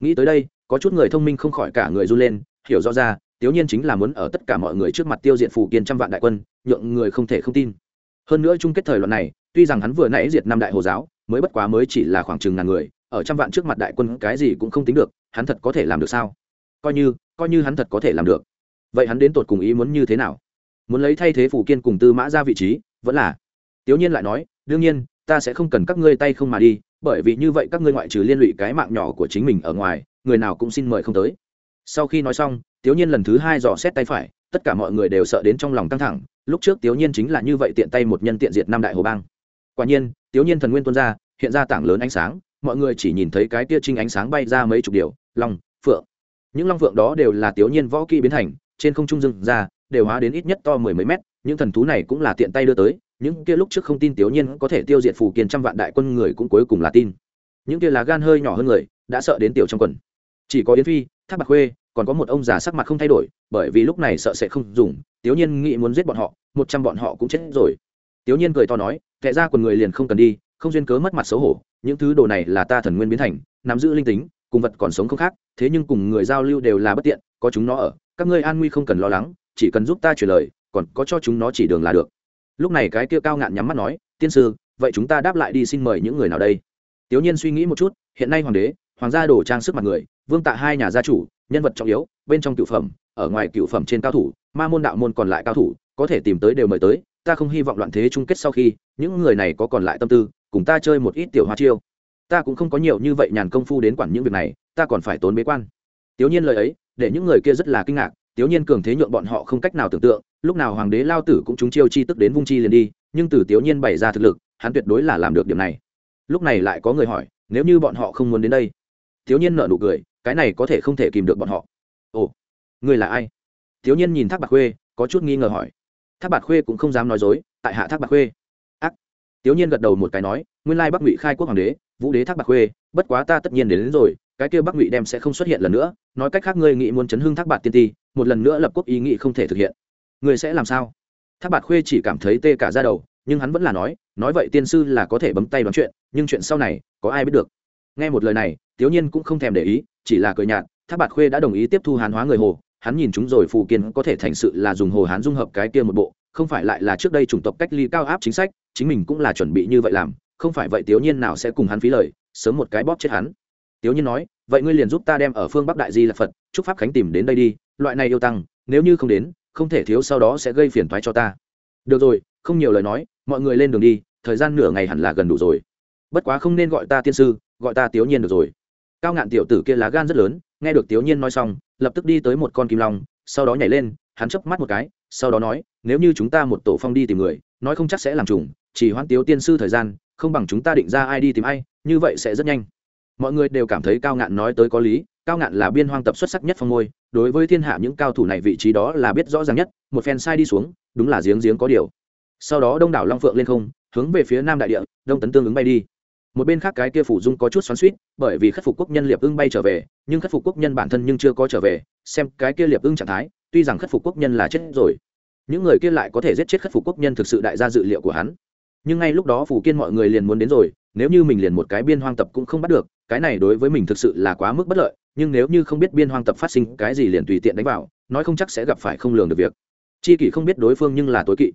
Nghĩ tới đây có chút người thông minh không khỏi cả người run lên hiểu rõ ra tiểu nhiên chính là muốn ở tất cả mọi người trước mặt tiêu diệt phủ kiên trăm vạn đại quân nhượng người không thể không tin. Hơn nữa chung kết thời loạn này tuy rằng hắn vừa nãy diệt năm đại hồ giáo mới bất quá mới chỉ là khoảng chừng ngàn người ở trăm vạn trước mặt đại quân cái gì cũng không tính được hắn thật có thể làm được sao? Coi như coi như hắn thật có thể làm được. Vậy hắn đến tột cùng ý muốn như thế nào? Muốn lấy thay thế phủ kiên cùng tư mã ra vị trí, vẫn là. Tiểu nhiên lại nói, đương nhiên, ta sẽ không cần các ngươi tay không mà đi, bởi vì như vậy các ngươi ngoại trừ liên lụy cái mạng nhỏ của chính mình ở ngoài, người nào cũng xin mời không tới. Sau khi nói xong tiểu nhiên lần thứ hai dò xét tay phải, tất cả mọi người đều sợ đến trong lòng căng thẳng, lúc trước tiểu nhiên chính là như vậy tiện tay một nhân tiện diệt năm đại hồ bang. Quả nhiên tiểu nhiên thần nguyên tuôn ra, hiện ra tảng lớn ánh sáng, mọi người chỉ nhìn thấy cái tia trinh ánh sáng bay ra mấy chục điều, long, phượng những long phượng đó đều là tiểu nhiên võ kỹ biến thành, trên không trung dừng ra, đều hóa đến ít nhất to mười mấy mét, những thần thú này cũng là tiện tay đưa tới, những kia lúc trước không tin tiểu nhiên có thể tiêu diệt phù kiên trăm vạn đại quân người cũng cuối cùng là tin. Những kia là gan hơi nhỏ hơn người, đã sợ đến tiểu trong quần. Chỉ có yến phi tháp bạc khuê, còn có một ông già sắc mặt không thay đổi, bởi vì lúc này sợ sẽ không dùng, tiểu nhiên nghĩ muốn giết bọn họ, một trăm bọn họ cũng chết rồi. Tiểu nhiên cười to nói kệ ra quần người liền không cần đi, không duyên cớ mất mặt xấu hổ, những thứ đồ này là ta thần nguyên biến thành, nắm giữ linh tính cùng vật còn sống không khác, thế nhưng cùng người giao lưu đều là bất tiện, có chúng nó ở, các ngươi an nguy không cần lo lắng, chỉ cần giúp ta truyền lời, còn có cho chúng nó chỉ đường là được. Lúc này cái kia cao ngạn nhắm mắt nói, tiên sư, vậy chúng ta đáp lại đi xin mời những người nào đây? Tiểu nhiên suy nghĩ một chút, hiện nay hoàng đế, hoàng gia đổ trang sức mặt người, vương tạ hai nhà gia chủ, nhân vật trọng yếu, bên trong cựu phẩm, ở ngoài cựu phẩm trên cao thủ, ma môn đạo môn còn lại cao thủ, có thể tìm tới đều mời tới, ta không hy vọng loạn thế chung kết sau khi, những người này có còn lại tâm tư, cùng ta chơi một ít tiểu hoa chiêu ta cũng không có nhiều như vậy nhàn công phu đến quản những việc này, ta còn phải tốn bế quan. Tiểu nhiên lời ấy, để những người kia rất là kinh ngạc, tiểu nhiên cường thế nhượng bọn họ không cách nào tưởng tượng, lúc nào hoàng đế lao tử cũng chúng chiêu chi tức đến vung chi liền đi, nhưng từ tiểu nhiên bày ra thực lực, hắn tuyệt đối là làm được điểm này. Lúc này lại có người hỏi, nếu như bọn họ không muốn đến đây? Tiểu nhiên nợ nụ cười, cái này có thể không thể kìm được bọn họ. Ồ, người là ai? Tiểu nhiên nhìn thác bạc khuê, có chút nghi ngờ hỏi. Thác bạc khuê cũng không dám nói dối, tại hạ thác bạc khuê. Ác. Tiểu nhiên gật đầu một cái nói, nguyên lai bắc ngụy khai quốc hoàng đế vũ đế thác bạc khuê bất quá ta tất nhiên đến, đến rồi cái kia bắc ngụy đem sẽ không xuất hiện lần nữa nói cách khác ngươi nghĩ muốn chấn hưng thác bạc tiên ti một lần nữa lập quốc ý nghĩ không thể thực hiện. Ngươi sẽ làm sao? Thác bạc khuê chỉ cảm thấy tê cả ra đầu nhưng hắn vẫn là nói nói vậy tiên sư là có thể bấm tay đoán chuyện nhưng chuyện sau này có ai biết được? Nghe một lời này tiếu nhiên cũng không thèm để ý chỉ là cười nhạt thác bạc khuê đã đồng ý tiếp thu hán hóa người hồ hắn nhìn chúng rồi phù kiên có thể thành sự là dùng hồ hán dung hợp cái kia một bộ không phải lại là trước đây chủng tộc cách ly cao áp chính sách chính mình cũng là chuẩn bị như vậy làm không phải vậy tiểu nhiên nào sẽ cùng hắn phí lời, sớm một cái bóp chết hắn. Tiểu nhiên nói, vậy ngươi liền giúp ta đem ở phương bắc đại di là phật, chúc pháp khánh tìm đến đây đi, loại này yêu tăng, nếu như không đến, không thể thiếu sau đó sẽ gây phiền toái cho ta. Được rồi, không nhiều lời nói, mọi người lên đường đi, thời gian nửa ngày hẳn là gần đủ rồi. Bất quá không nên gọi ta tiên sư, gọi ta tiểu nhiên được rồi. Cao ngạn tiểu tử kia lá gan rất lớn, nghe được tiểu nhiên nói xong, lập tức đi tới một con kim long, sau đó nhảy lên, hắn chớp mắt một cái, sau đó nói, nếu như chúng ta một tổ phong đi tìm người, nói không chắc sẽ làm trùng, chỉ hoãn tiếu tiên sư thời gian không bằng chúng ta định ra ai đi tìm ai, như vậy sẽ rất nhanh. Mọi người đều cảm thấy cao ngạn nói tới có lý, cao ngạn là biên hoang tập xuất sắc nhất phong môi đối với thiên hạ những cao thủ này vị trí đó là biết rõ ràng nhất, một phen sai đi xuống, đúng là giếng giếng có điều. Sau đó đông đảo long phượng lên không, hướng về phía nam đại địa, đông tấn tương ứng bay đi. Một bên khác cái kia phủ dung có chút xoắn suýt bởi vì Khắc phục quốc nhân liệp ưng bay trở về, nhưng Khắc phục quốc nhân bản thân nhưng chưa có trở về, xem cái kia liệp ưng trạng thái, tuy rằng Khắc phục quốc nhân là chết rồi, những người kia lại có thể giết chết Khắc phục quốc nhân thực sự đại gia dự liệu của hắn nhưng ngay lúc đó phủ kiên mọi người liền muốn đến rồi, nếu như mình liền một cái biên hoang tập cũng không bắt được, cái này đối với mình thực sự là quá mức bất lợi, nhưng nếu như không biết biên hoang tập phát sinh cái gì liền tùy tiện đánh vào, nói không chắc sẽ gặp phải không lường được việc. Chi kỷ không biết đối phương nhưng là tối kỵ.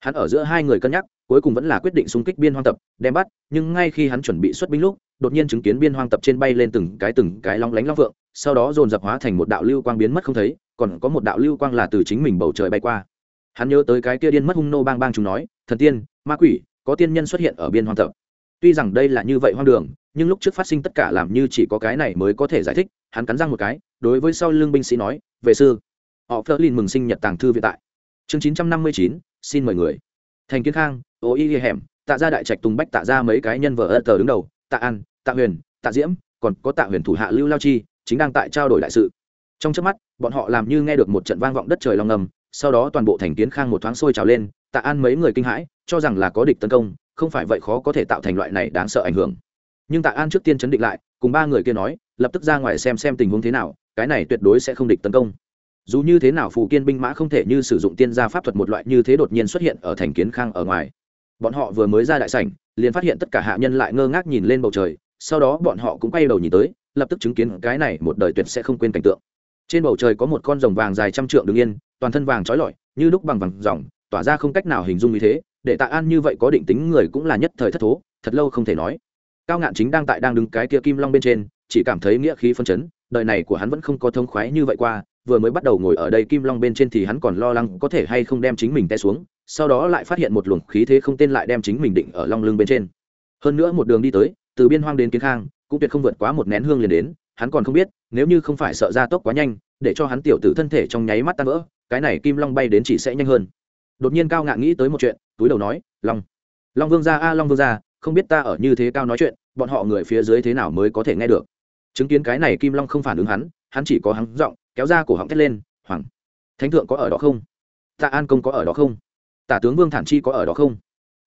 Hắn ở giữa hai người cân nhắc, cuối cùng vẫn là quyết định xung kích biên hoang tập, đem bắt, nhưng ngay khi hắn chuẩn bị xuất binh lúc, đột nhiên chứng kiến biên hoang tập trên bay lên từng cái từng cái long lánh long vượng, sau đó dồn dập hóa thành một đạo lưu quang biến mất không thấy, còn có một đạo lưu quang là từ chính mình bầu trời bay qua. Hắn nhớ tới cái kia điên mất hung nô bang bang chúng nói, thần tiên, ma quỷ có tiên nhân xuất hiện ở biên hoang tập. Tuy rằng đây là như vậy hoang đường, nhưng lúc trước phát sinh tất cả làm như chỉ có cái này mới có thể giải thích, hắn cắn răng một cái, đối với sau lưng binh sĩ nói về sư, họ phớt lên mừng sinh nhật tàng thư viện tại. Chương chín trăm năm mươi chín, xin mời người. Thành kiến khang, ô y hẻm, tạ ra đại trạch tùng bách tạ ra mấy cái nhân vợ ơ tờ đứng đầu, tạ an, tạ huyền, tạ diễm, còn có tạ huyền thủ hạ lưu lao chi, chính đang tại trao đổi đại sự. Trong trước mắt, bọn họ làm như nghe được một trận vang vọng đất trời long ngầm, sau đó toàn bộ thành kiến khang một thoáng sôi trào lên, tạ an mấy người kinh hãi cho rằng là có địch tấn công, không phải vậy khó có thể tạo thành loại này đáng sợ ảnh hưởng. Nhưng tạ an trước tiên chấn định lại, cùng ba người kia nói, lập tức ra ngoài xem xem tình huống thế nào, cái này tuyệt đối sẽ không địch tấn công. Dù như thế nào phù kiên binh mã không thể như sử dụng tiên gia pháp thuật một loại như thế đột nhiên xuất hiện ở thành kiến khang ở ngoài. Bọn họ vừa mới ra đại sảnh, liền phát hiện tất cả hạ nhân lại ngơ ngác nhìn lên bầu trời, sau đó bọn họ cũng quay đầu nhìn tới, lập tức chứng kiến cái này một đời tuyệt sẽ không quên cảnh tượng. Trên bầu trời có một con rồng vàng dài trăm trượng đứng yên, toàn thân vàng trói lọi, như đúc bằng vàng dòng tỏa ra không cách nào hình dung như thế để tạ an như vậy có định tính người cũng là nhất thời thất thố, thật lâu không thể nói. Cao ngạn chính đang tại đang đứng cái kia kim long bên trên, chỉ cảm thấy nghĩa khí phân chấn, đời này của hắn vẫn không có thông khoái như vậy qua, vừa mới bắt đầu ngồi ở đây kim long bên trên thì hắn còn lo lắng có thể hay không đem chính mình té xuống, sau đó lại phát hiện một luồng khí thế không tên lại đem chính mình định ở long lưng bên trên. Hơn nữa một đường đi tới, từ biên hoang đến kiến khang, cũng tuyệt không vượt quá một nén hương liền đến, hắn còn không biết, nếu như không phải sợ ra tốc quá nhanh, để cho hắn tiểu tử thân thể trong nháy mắt tan vỡ, cái này kim long bay đến chỉ sẽ nhanh hơn đột nhiên cao ngạn nghĩ tới một chuyện, túi đầu nói, long long vương gia a, long vương gia, không biết ta ở như thế cao nói chuyện, bọn họ người phía dưới thế nào mới có thể nghe được? Chứng kiến cái này kim long không phản ứng hắn hắn chỉ có hắn giọng, kéo ra cổ họng thét lên, hoàng, thánh thượng có ở đó không? Tạ an công có ở đó không? Tả tướng vương thản chi có ở đó không?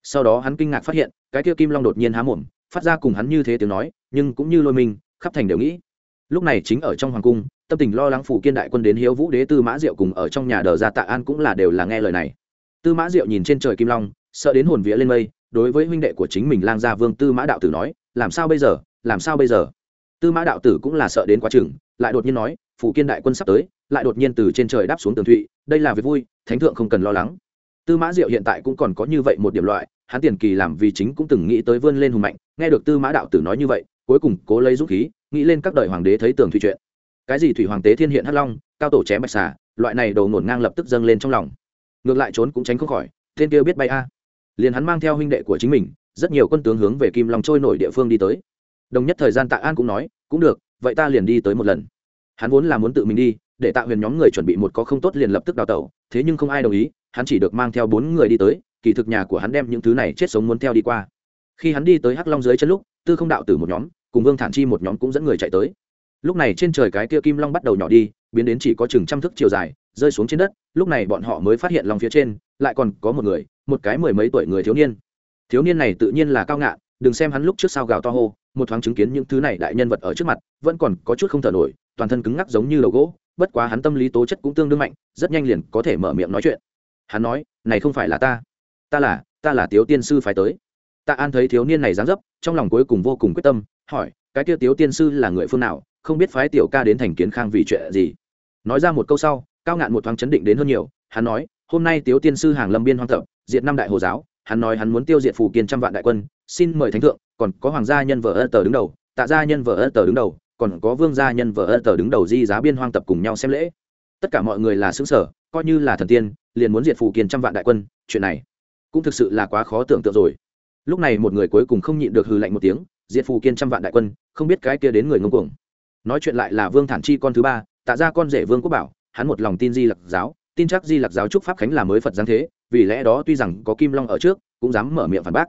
Sau đó hắn kinh ngạc phát hiện, cái kia kim long đột nhiên há mồm, phát ra cùng hắn như thế tiếng nói, nhưng cũng như lôi mình, khắp thành đều nghĩ. Lúc này chính ở trong hoàng cung, tâm tình lo lắng phủ kiên đại quân đến hiếu vũ đế tư mã diệu cùng ở trong nhà đờ ra tạ an cũng là đều là nghe lời này tư mã diệu nhìn trên trời kim long, sợ đến hồn vía lên mây, đối với huynh đệ của chính mình lang gia vương tư mã đạo tử nói, làm sao bây giờ? Làm sao bây giờ? Tư mã đạo tử cũng là sợ đến quá chừng, lại đột nhiên nói, phủ kiên đại quân sắp tới, lại đột nhiên từ trên trời đáp xuống tường thụy, đây là việc vui, thánh thượng không cần lo lắng. Tư mã diệu hiện tại cũng còn có như vậy một điểm loại, hắn tiền kỳ làm vì chính cũng từng nghĩ tới vươn lên hùng mạnh, nghe được tư mã đạo tử nói như vậy, cuối cùng cố lấy dũng khí, nghĩ lên các đời hoàng đế thấy tường thụy chuyện. Cái gì thủy hoàng tế thiên hiện hắc long, cao tổ chém bạch xà, loại này đầu ngổn ngang lập tức dâng lên trong lòng ngược lại trốn cũng tránh không khỏi, tên kia biết bay a. Liền hắn mang theo huynh đệ của chính mình, rất nhiều quân tướng hướng về kim long trôi nổi địa phương đi tới. Đồng nhất thời gian tạ an cũng nói, cũng được, vậy ta liền đi tới một lần. Hắn vốn là muốn tự mình đi, để tạ huyền nhóm người chuẩn bị một có không tốt liền lập tức đào tẩu, thế nhưng không ai đồng ý, hắn chỉ được mang theo bốn người đi tới, kỳ thực nhà của hắn đem những thứ này chết sống muốn theo đi qua. Khi hắn đi tới hắc long dưới chân lúc, tư không đạo tử một nhóm, cùng vương thản chi một nhóm cũng dẫn người chạy tới. Lúc này trên trời cái kia kim long bắt đầu nhỏ đi, biến đến chỉ có chừng trăm thước chiều dài rơi xuống trên đất, lúc này bọn họ mới phát hiện lòng phía trên, lại còn có một người, một cái mười mấy tuổi người thiếu niên. Thiếu niên này tự nhiên là cao ngạn đừng xem hắn lúc trước sao gào to hô, một thoáng chứng kiến những thứ này đại nhân vật ở trước mặt, vẫn còn có chút không thở nổi, toàn thân cứng ngắc giống như đầu gỗ, bất quá hắn tâm lý tố chất cũng tương đương mạnh, rất nhanh liền có thể mở miệng nói chuyện. Hắn nói, này không phải là ta ta là ta là tiếu tiên sư phải tới. Tạ an thấy thiếu niên này dáng dấp, trong lòng cuối cùng vô cùng quyết tâm, hỏi, cái kia tiếu tiên sư là người phương nào, không biết phái tiểu ca đến thành kiến khang vì chuyện gì? Nói ra một câu sau cao ngạn một thoáng chấn định đến hơn nhiều, hắn nói, hôm nay tiếu tiên sư hàng lâm biên hoang thập diệt năm đại hồ giáo, hắn nói hắn muốn tiêu diệt phù kiên trăm vạn đại quân, xin mời thánh thượng, còn có hoàng gia nhân vợ ơ tờ đứng đầu, tạ gia nhân vợ ơ tờ đứng đầu, còn có vương gia nhân vợ ơ tờ đứng đầu di giá biên hoang tập cùng nhau xem lễ. Tất cả mọi người là xứ sở coi như là thần tiên, liền muốn diệt phù kiên trăm vạn đại quân, chuyện này cũng thực sự là quá khó tưởng tượng rồi. Lúc này một người cuối cùng không nhịn được hừ lạnh một tiếng, diệt phù kiên trăm vạn đại quân, không biết cái kia đến người ngông cuồng. Nói chuyện lại là vương thản chi con thứ ba, tạ ra con rể vương quốc bảo hắn một lòng tin di lặc giáo, tin chắc di lặc giáo trúc pháp khánh là mới phật giáng thế, vì lẽ đó tuy rằng có kim long ở trước, cũng dám mở miệng phản bác.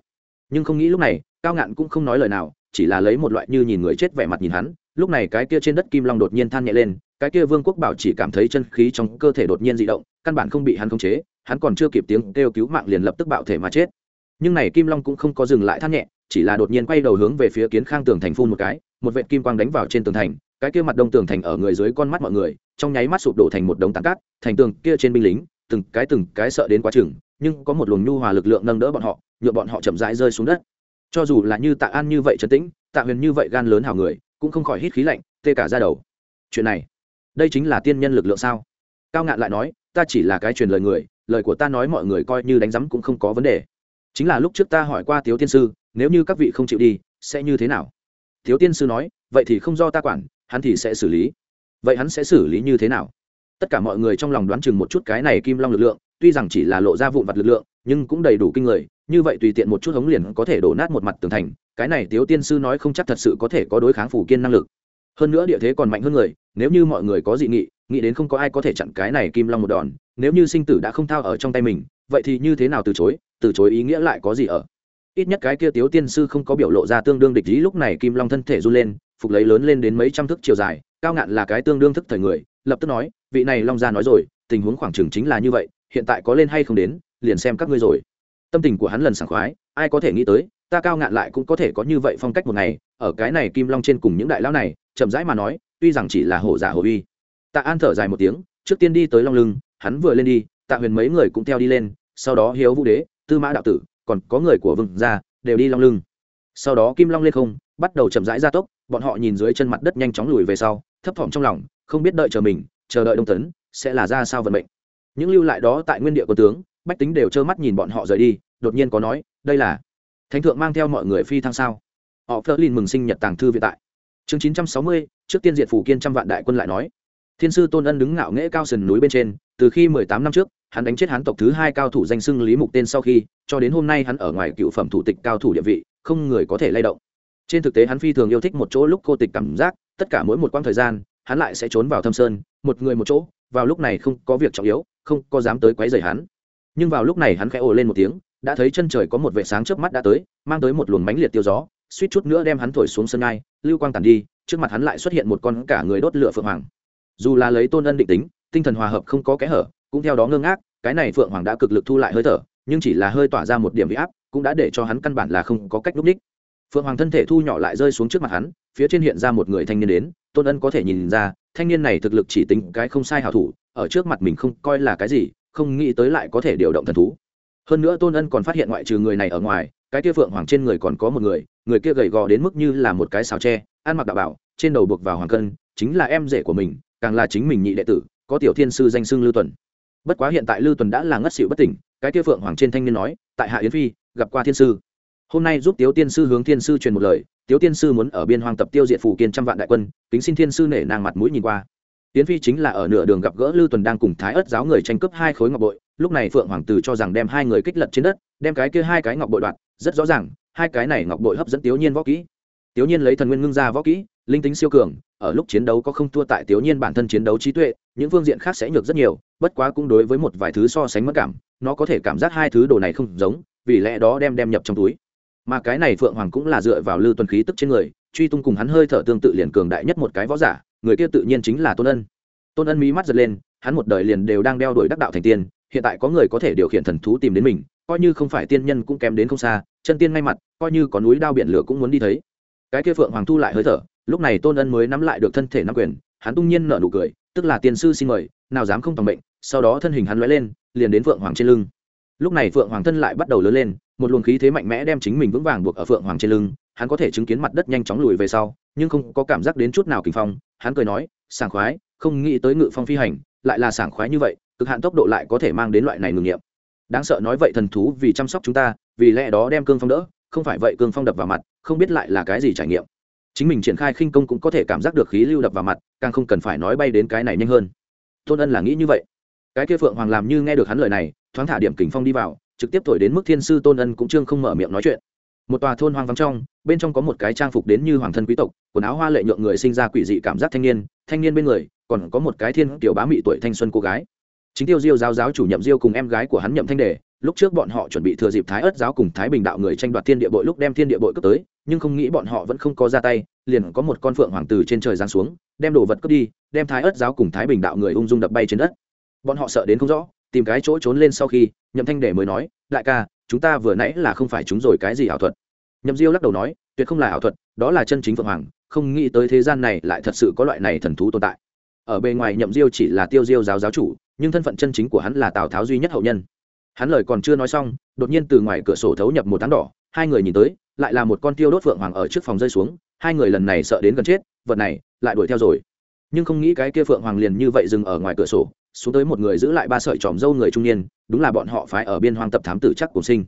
Nhưng không nghĩ lúc này, cao ngạn cũng không nói lời nào, chỉ là lấy một loại như nhìn người chết vẻ mặt nhìn hắn. Lúc này cái kia trên đất kim long đột nhiên than nhẹ lên, cái kia vương quốc bảo chỉ cảm thấy chân khí trong cơ thể đột nhiên dị động, căn bản không bị hắn khống chế, hắn còn chưa kịp tiếng kêu cứu mạng liền lập tức bạo thể mà chết. Nhưng này kim long cũng không có dừng lại than nhẹ, chỉ là đột nhiên quay đầu hướng về phía kiến khang tường thành phun một cái, một vệ kim quang đánh vào trên tường thành cái kia mặt đông tường thành ở người dưới con mắt mọi người, trong nháy mắt sụp đổ thành một đống tảng cát, thành tường kia trên binh lính, từng cái từng cái sợ đến quá chừng, nhưng có một luồng nhu hòa lực lượng nâng đỡ bọn họ nhựa bọn họ chậm rãi rơi xuống đất. Cho dù là như tạ an như vậy trấn tĩnh, tạ huyền như vậy gan lớn hào người, cũng không khỏi hít khí lạnh, tê cả ra đầu. Chuyện này, đây chính là tiên nhân lực lượng sao? Cao ngạn lại nói, ta chỉ là cái truyền lời người, lời của ta nói mọi người coi như đánh giấm cũng không có vấn đề. Chính là lúc trước ta hỏi qua tiếu tiên sư, nếu như các vị không chịu đi, sẽ như thế nào? Thiếu tiên sư nói, vậy thì không do ta quản hắn thì sẽ xử lý. Vậy hắn sẽ xử lý như thế nào? Tất cả mọi người trong lòng đoán chừng một chút cái này kim long lực lượng, tuy rằng chỉ là lộ ra vụn vặt lực lượng, nhưng cũng đầy đủ kinh người, như vậy tùy tiện một chút hống liền có thể đổ nát một mặt tường thành, cái này tiếu tiên sư nói không chắc thật sự có thể có đối kháng phủ kiên năng lực. Hơn nữa địa thế còn mạnh hơn người, nếu như mọi người có dị nghị, nghĩ đến không có ai có thể chặn cái này kim long một đòn, nếu như sinh tử đã không thao ở trong tay mình, vậy thì như thế nào từ chối từ chối ý nghĩa lại có gì ở? Ít nhất cái kia tiếu tiên sư không có biểu lộ ra tương đương địch ý, lúc này kim long thân thể run lên phục lấy lớn lên đến mấy trăm thước chiều dài, cao ngạn là cái tương đương thức thời người, lập tức nói, vị này long gia nói rồi, tình huống khoảng chừng chính là như vậy, hiện tại có lên hay không đến, liền xem các ngươi rồi. Tâm tình của hắn lần sảng khoái, ai có thể nghĩ tới, ta cao ngạn lại cũng có thể có như vậy phong cách một ngày, ở cái này kim long trên cùng những đại lão này, chậm rãi mà nói, tuy rằng chỉ là hổ giả hổ uy. Tạ an thở dài một tiếng, trước tiên đi tới long lưng, hắn vừa lên đi, tạ huyền mấy người cũng theo đi lên, sau đó hiếu vũ đế, tư mã đạo tử, còn có người của vương gia, đều đi long lưng. Sau đó kim long lên không bắt đầu chậm rãi gia tốc, bọn họ nhìn dưới chân mặt đất nhanh chóng lùi về sau, thấp thỏm trong lòng, không biết đợi chờ mình, chờ đợi đông tấn, sẽ là ra sao vận mệnh. Những lưu lại đó tại nguyên địa của tướng, bách tính đều trơ mắt nhìn bọn họ rời đi, đột nhiên có nói, đây là thánh thượng mang theo mọi người phi thăng sao? Họ phơ lin mừng sinh nhật tàng thư vĩ tại. Chương chín trăm sáu mươi, trước tiên diệt phủ kiên trăm vạn đại quân lại nói. Thiên sư tôn ân đứng ngạo nghễ cao sườn núi bên trên, từ khi mười tám năm trước, hắn đánh chết hắn tộc thứ hai cao thủ danh xưng lý mục tên sau khi, cho đến hôm nay hắn ở ngoài cựu phẩm thủ tịch cao thủ địa vị, không người có thể lay động trên thực tế hắn phi thường yêu thích một chỗ lúc cô tịch cảm giác, tất cả mỗi một quãng thời gian, hắn lại sẽ trốn vào thâm sơn, một người một chỗ, vào lúc này không có việc trọng yếu, không có dám tới quấy rầy hắn. Nhưng vào lúc này hắn khẽ ồ lên một tiếng, đã thấy chân trời có một vệ sáng trước mắt đã tới, mang tới một luồng mánh liệt tiêu gió, suýt chút nữa đem hắn thổi xuống sân ngai, lưu quang tàn đi, trước mặt hắn lại xuất hiện một con cả người đốt lửa phượng hoàng. Dù là lấy tôn ân định tính, tinh thần hòa hợp không có kẽ hở, cũng theo đó ngơ ngác, cái này phượng hoàng đã cực lực thu lại hơi thở, nhưng chỉ là hơi tỏa ra một điểm bị áp, cũng đã để cho hắn căn bản là không có cách núp ních phượng hoàng thân thể thu nhỏ lại rơi xuống trước mặt hắn, phía trên hiện ra một người thanh niên đến, tôn ân có thể nhìn ra, thanh niên này thực lực chỉ tính cái không sai hảo thủ, ở trước mặt mình không coi là cái gì, không nghĩ tới lại có thể điều động thần thú. Hơn nữa tôn ân còn phát hiện ngoại trừ người này ở ngoài, cái kia phượng hoàng trên người còn có một người người kia gầy gò đến mức như là một cái xào tre, ăn mặc đạo bảo, trên đầu buộc vào hoàng cân, chính là em rể của mình, càng là chính mình nhị đệ tử, có tiểu thiên sư danh xưng lưu tuần. Bất quá hiện tại lưu tuần đã là ngất xịu bất tỉnh, cái kia phượng hoàng trên thanh niên nói, tại hạ yến phi, gặp qua thiên sư hôm nay giúp tiếu tiên sư hướng thiên sư truyền một lời, tiếu tiên sư muốn ở biên hoang tập tiêu diệt phủ kiên trăm vạn đại quân, kính xin thiên sư nể nang mặt mũi nhìn qua. Tiến phi chính là ở nửa đường gặp gỡ lưu tuần đang cùng thái ớt giáo người tranh cướp hai khối ngọc bội, lúc này phượng hoàng tử cho rằng đem hai người kích lật trên đất, đem cái kia hai cái ngọc bội đoạn rất rõ ràng, hai cái này ngọc bội hấp dẫn tiểu nhiên võ kỹ. Tiểu nhiên lấy thần nguyên ngưng ra võ kỹ, linh tính siêu cường, ở lúc chiến đấu có không thua tại tiểu nhiên bản thân chiến đấu trí tuệ, những phương diện khác sẽ nhược rất nhiều, bất quá cũng đối với một vài thứ so sánh mất cảm, nó có thể cảm giác hai thứ đồ này không giống, vì lẽ đó đem đem nhập trong túi mà cái này phượng hoàng cũng là dựa vào lưu tuần khí tức trên người, truy tung cùng hắn hơi thở tương tự liền cường đại nhất một cái võ giả, người kia tự nhiên chính là tôn ân. Tôn ân mí mắt giật lên, hắn một đời liền đều đang đeo đuổi đắc đạo thành tiên, hiện tại có người có thể điều khiển thần thú tìm đến mình, coi như không phải tiên nhân cũng kém đến không xa, chân tiên ngay mặt, coi như có núi đao biển lửa cũng muốn đi thấy. Cái kia phượng hoàng thu lại hơi thở, lúc này tôn ân mới nắm lại được thân thể nắm quyền, hắn tung nhiên nở nụ cười, tức là tiên sư xin mời, nào dám không tòng bệnh sau đó thân hình hắn lóe lên, liền đến phượng hoàng trên lưng. Lúc này phượng hoàng thân lại bắt đầu lớn lên một luồng khí thế mạnh mẽ đem chính mình vững vàng buộc ở phượng hoàng trên lưng, hắn có thể chứng kiến mặt đất nhanh chóng lùi về sau, nhưng không có cảm giác đến chút nào kinh phong, hắn cười nói, sảng khoái, không nghĩ tới ngự phong phi hành, lại là sảng khoái như vậy, cực hạn tốc độ lại có thể mang đến loại này ngừng nghiệm. Đáng sợ nói vậy thần thú vì chăm sóc chúng ta, vì lẽ đó đem cương phong đỡ, không phải vậy cương phong đập vào mặt, không biết lại là cái gì trải nghiệm. Chính mình triển khai khinh công cũng có thể cảm giác được khí lưu đập vào mặt, càng không cần phải nói bay đến cái này nhanh hơn. Tôn ân là nghĩ như vậy. Cái kia phượng hoàng làm như nghe được hắn lời này, thoáng thả điểm kình phong đi vào trực tiếp thổi đến mức thiên sư tôn ân cũng trương không mở miệng nói chuyện. Một tòa thôn hoang vắng trong, bên trong có một cái trang phục đến như hoàng thân quý tộc, quần áo hoa lệ nhượng người sinh ra quỷ dị cảm giác thanh niên thanh niên bên người, còn có một cái thiên tiểu bá mị tuổi thanh xuân cô gái. Chính tiêu diêu giáo giáo chủ nhậm diêu cùng em gái của hắn nhậm thanh đề, lúc trước bọn họ chuẩn bị thừa dịp thái ớt giáo cùng thái bình đạo người tranh đoạt thiên địa bội lúc đem thiên địa bội cướp tới, nhưng không nghĩ bọn họ vẫn không có ra tay, liền có một con phượng hoàng từ trên trời giáng xuống, đem đồ vật cướp đi, đem thái ớt giáo cùng thái bình đạo người ung dung đập bay trên đất. Bọn họ sợ đến không rõ tìm cái chỗ trốn lên sau khi, nhậm thanh để mới nói, đại ca, chúng ta vừa nãy là không phải chúng rồi, cái gì ảo thuật? Nhậm diêu lắc đầu nói, tuyệt không là ảo thuật, đó là chân chính phượng hoàng, không nghĩ tới thế gian này lại thật sự có loại này thần thú tồn tại. Ở bề ngoài nhậm diêu chỉ là tiêu diêu giáo giáo chủ, nhưng thân phận chân chính của hắn là tào tháo duy nhất hậu nhân. Hắn lời còn chưa nói xong, đột nhiên từ ngoài cửa sổ thấu nhập một tháng đỏ, hai người nhìn tới, lại là một con tiêu đốt phượng hoàng ở trước phòng rơi xuống, hai người lần này sợ đến gần chết, vật này lại đuổi theo rồi. Nhưng không nghĩ cái kia phượng hoàng liền như vậy dừng ở ngoài cửa sổ xuống tới một người giữ lại ba sợi tròm dâu người trung niên, đúng là bọn họ phải ở biên hoang tập thám tử chắc cùng sinh.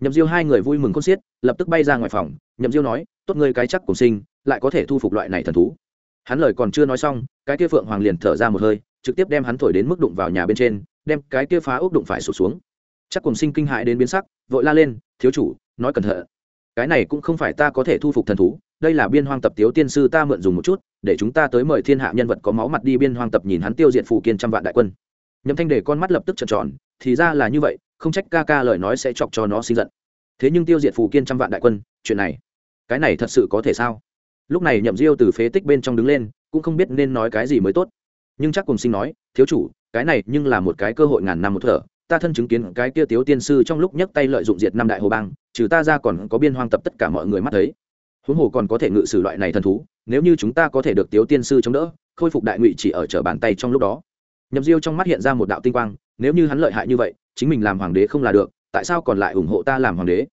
Nhậm diêu hai người vui mừng khôn xiết, lập tức bay ra ngoài phòng, nhậm diêu nói, tốt ngươi cái chắc cùng sinh, lại có thể thu phục loại này thần thú. Hắn lời còn chưa nói xong, cái kia phượng hoàng liền thở ra một hơi, trực tiếp đem hắn thổi đến mức đụng vào nhà bên trên, đem cái kia phá ốc đụng phải sụt xuống. Chắc cùng sinh kinh hại đến biến sắc, vội la lên, thiếu chủ, nói cẩn thận, cái này cũng không phải ta có thể thu phục thần thú đây là biên hoang tập tiếu tiên sư ta mượn dùng một chút, để chúng ta tới mời thiên hạ nhân vật có máu mặt đi biên hoang tập nhìn hắn tiêu diệt phù kiên trăm vạn đại quân. Nhậm thanh để con mắt lập tức trợn tròn, thì ra là như vậy, không trách ca ca lời nói sẽ chọc cho nó sinh giận. Thế nhưng tiêu diệt phù kiên trăm vạn đại quân, chuyện này, cái này thật sự có thể sao? Lúc này nhậm diêu từ phế tích bên trong đứng lên, cũng không biết nên nói cái gì mới tốt. Nhưng chắc cùng sinh nói, thiếu chủ, cái này nhưng là một cái cơ hội ngàn năm một thở, ta thân chứng kiến cái kia tiếu tiên sư trong lúc nhấc tay lợi dụng diệt năm đại hồ bang, trừ ta ra còn có biên hoang tập tất cả mọi người mắt thấy huống hồ còn có thể ngự sử loại này thần thú, nếu như chúng ta có thể được tiếu tiên sư chống đỡ, khôi phục đại ngụy chỉ ở trở bàn tay trong lúc đó. Nhậm diêu trong mắt hiện ra một đạo tinh quang, nếu như hắn lợi hại như vậy, chính mình làm hoàng đế không là được, tại sao còn lại ủng hộ ta làm hoàng đế?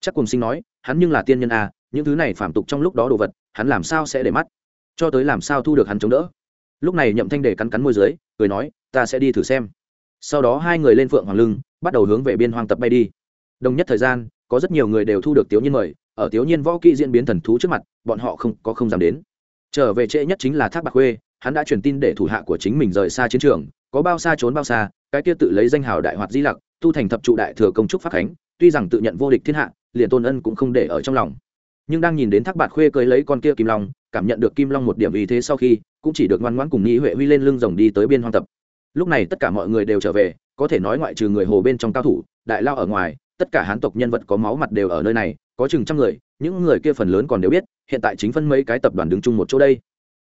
Chắc cùng sinh nói, hắn nhưng là tiên nhân a những thứ này phạm tục trong lúc đó đồ vật, hắn làm sao sẽ để mắt? Cho tới làm sao thu được hắn chống đỡ? Lúc này nhậm thanh để cắn cắn môi dưới, cười nói, ta sẽ đi thử xem. Sau đó hai người lên phượng hoàng lưng, bắt đầu hướng về biên hoang tập bay đi. Đồng nhất thời gian, có rất nhiều người đều thu được tiểu nhiên mời ở thiếu niên võ kỹ diễn biến thần thú trước mặt, bọn họ không có không dám đến. Trở về trễ nhất chính là thác bạc khuê, hắn đã truyền tin để thủ hạ của chính mình rời xa chiến trường, có bao xa trốn bao xa, cái kia tự lấy danh hào đại hoạt di lặc, tu thành thập trụ đại thừa công trúc pháp khánh, tuy rằng tự nhận vô địch thiên hạ, liền tôn ân cũng không để ở trong lòng. Nhưng đang nhìn đến thác bạc khuê cưới lấy con kia kim long, cảm nhận được kim long một điểm ý thế sau khi, cũng chỉ được ngoan ngoãn cùng nghĩ huệ huy lên lưng rồng đi tới biên hoang tập. Lúc này tất cả mọi người đều trở về, có thể nói ngoại trừ người hồ bên trong cao thủ, đại lao ở ngoài, tất cả hán tộc nhân vật có máu mặt đều ở nơi này có chừng trăm người, những người kia phần lớn còn đều biết, hiện tại chính phân mấy cái tập đoàn đứng chung một chỗ đây.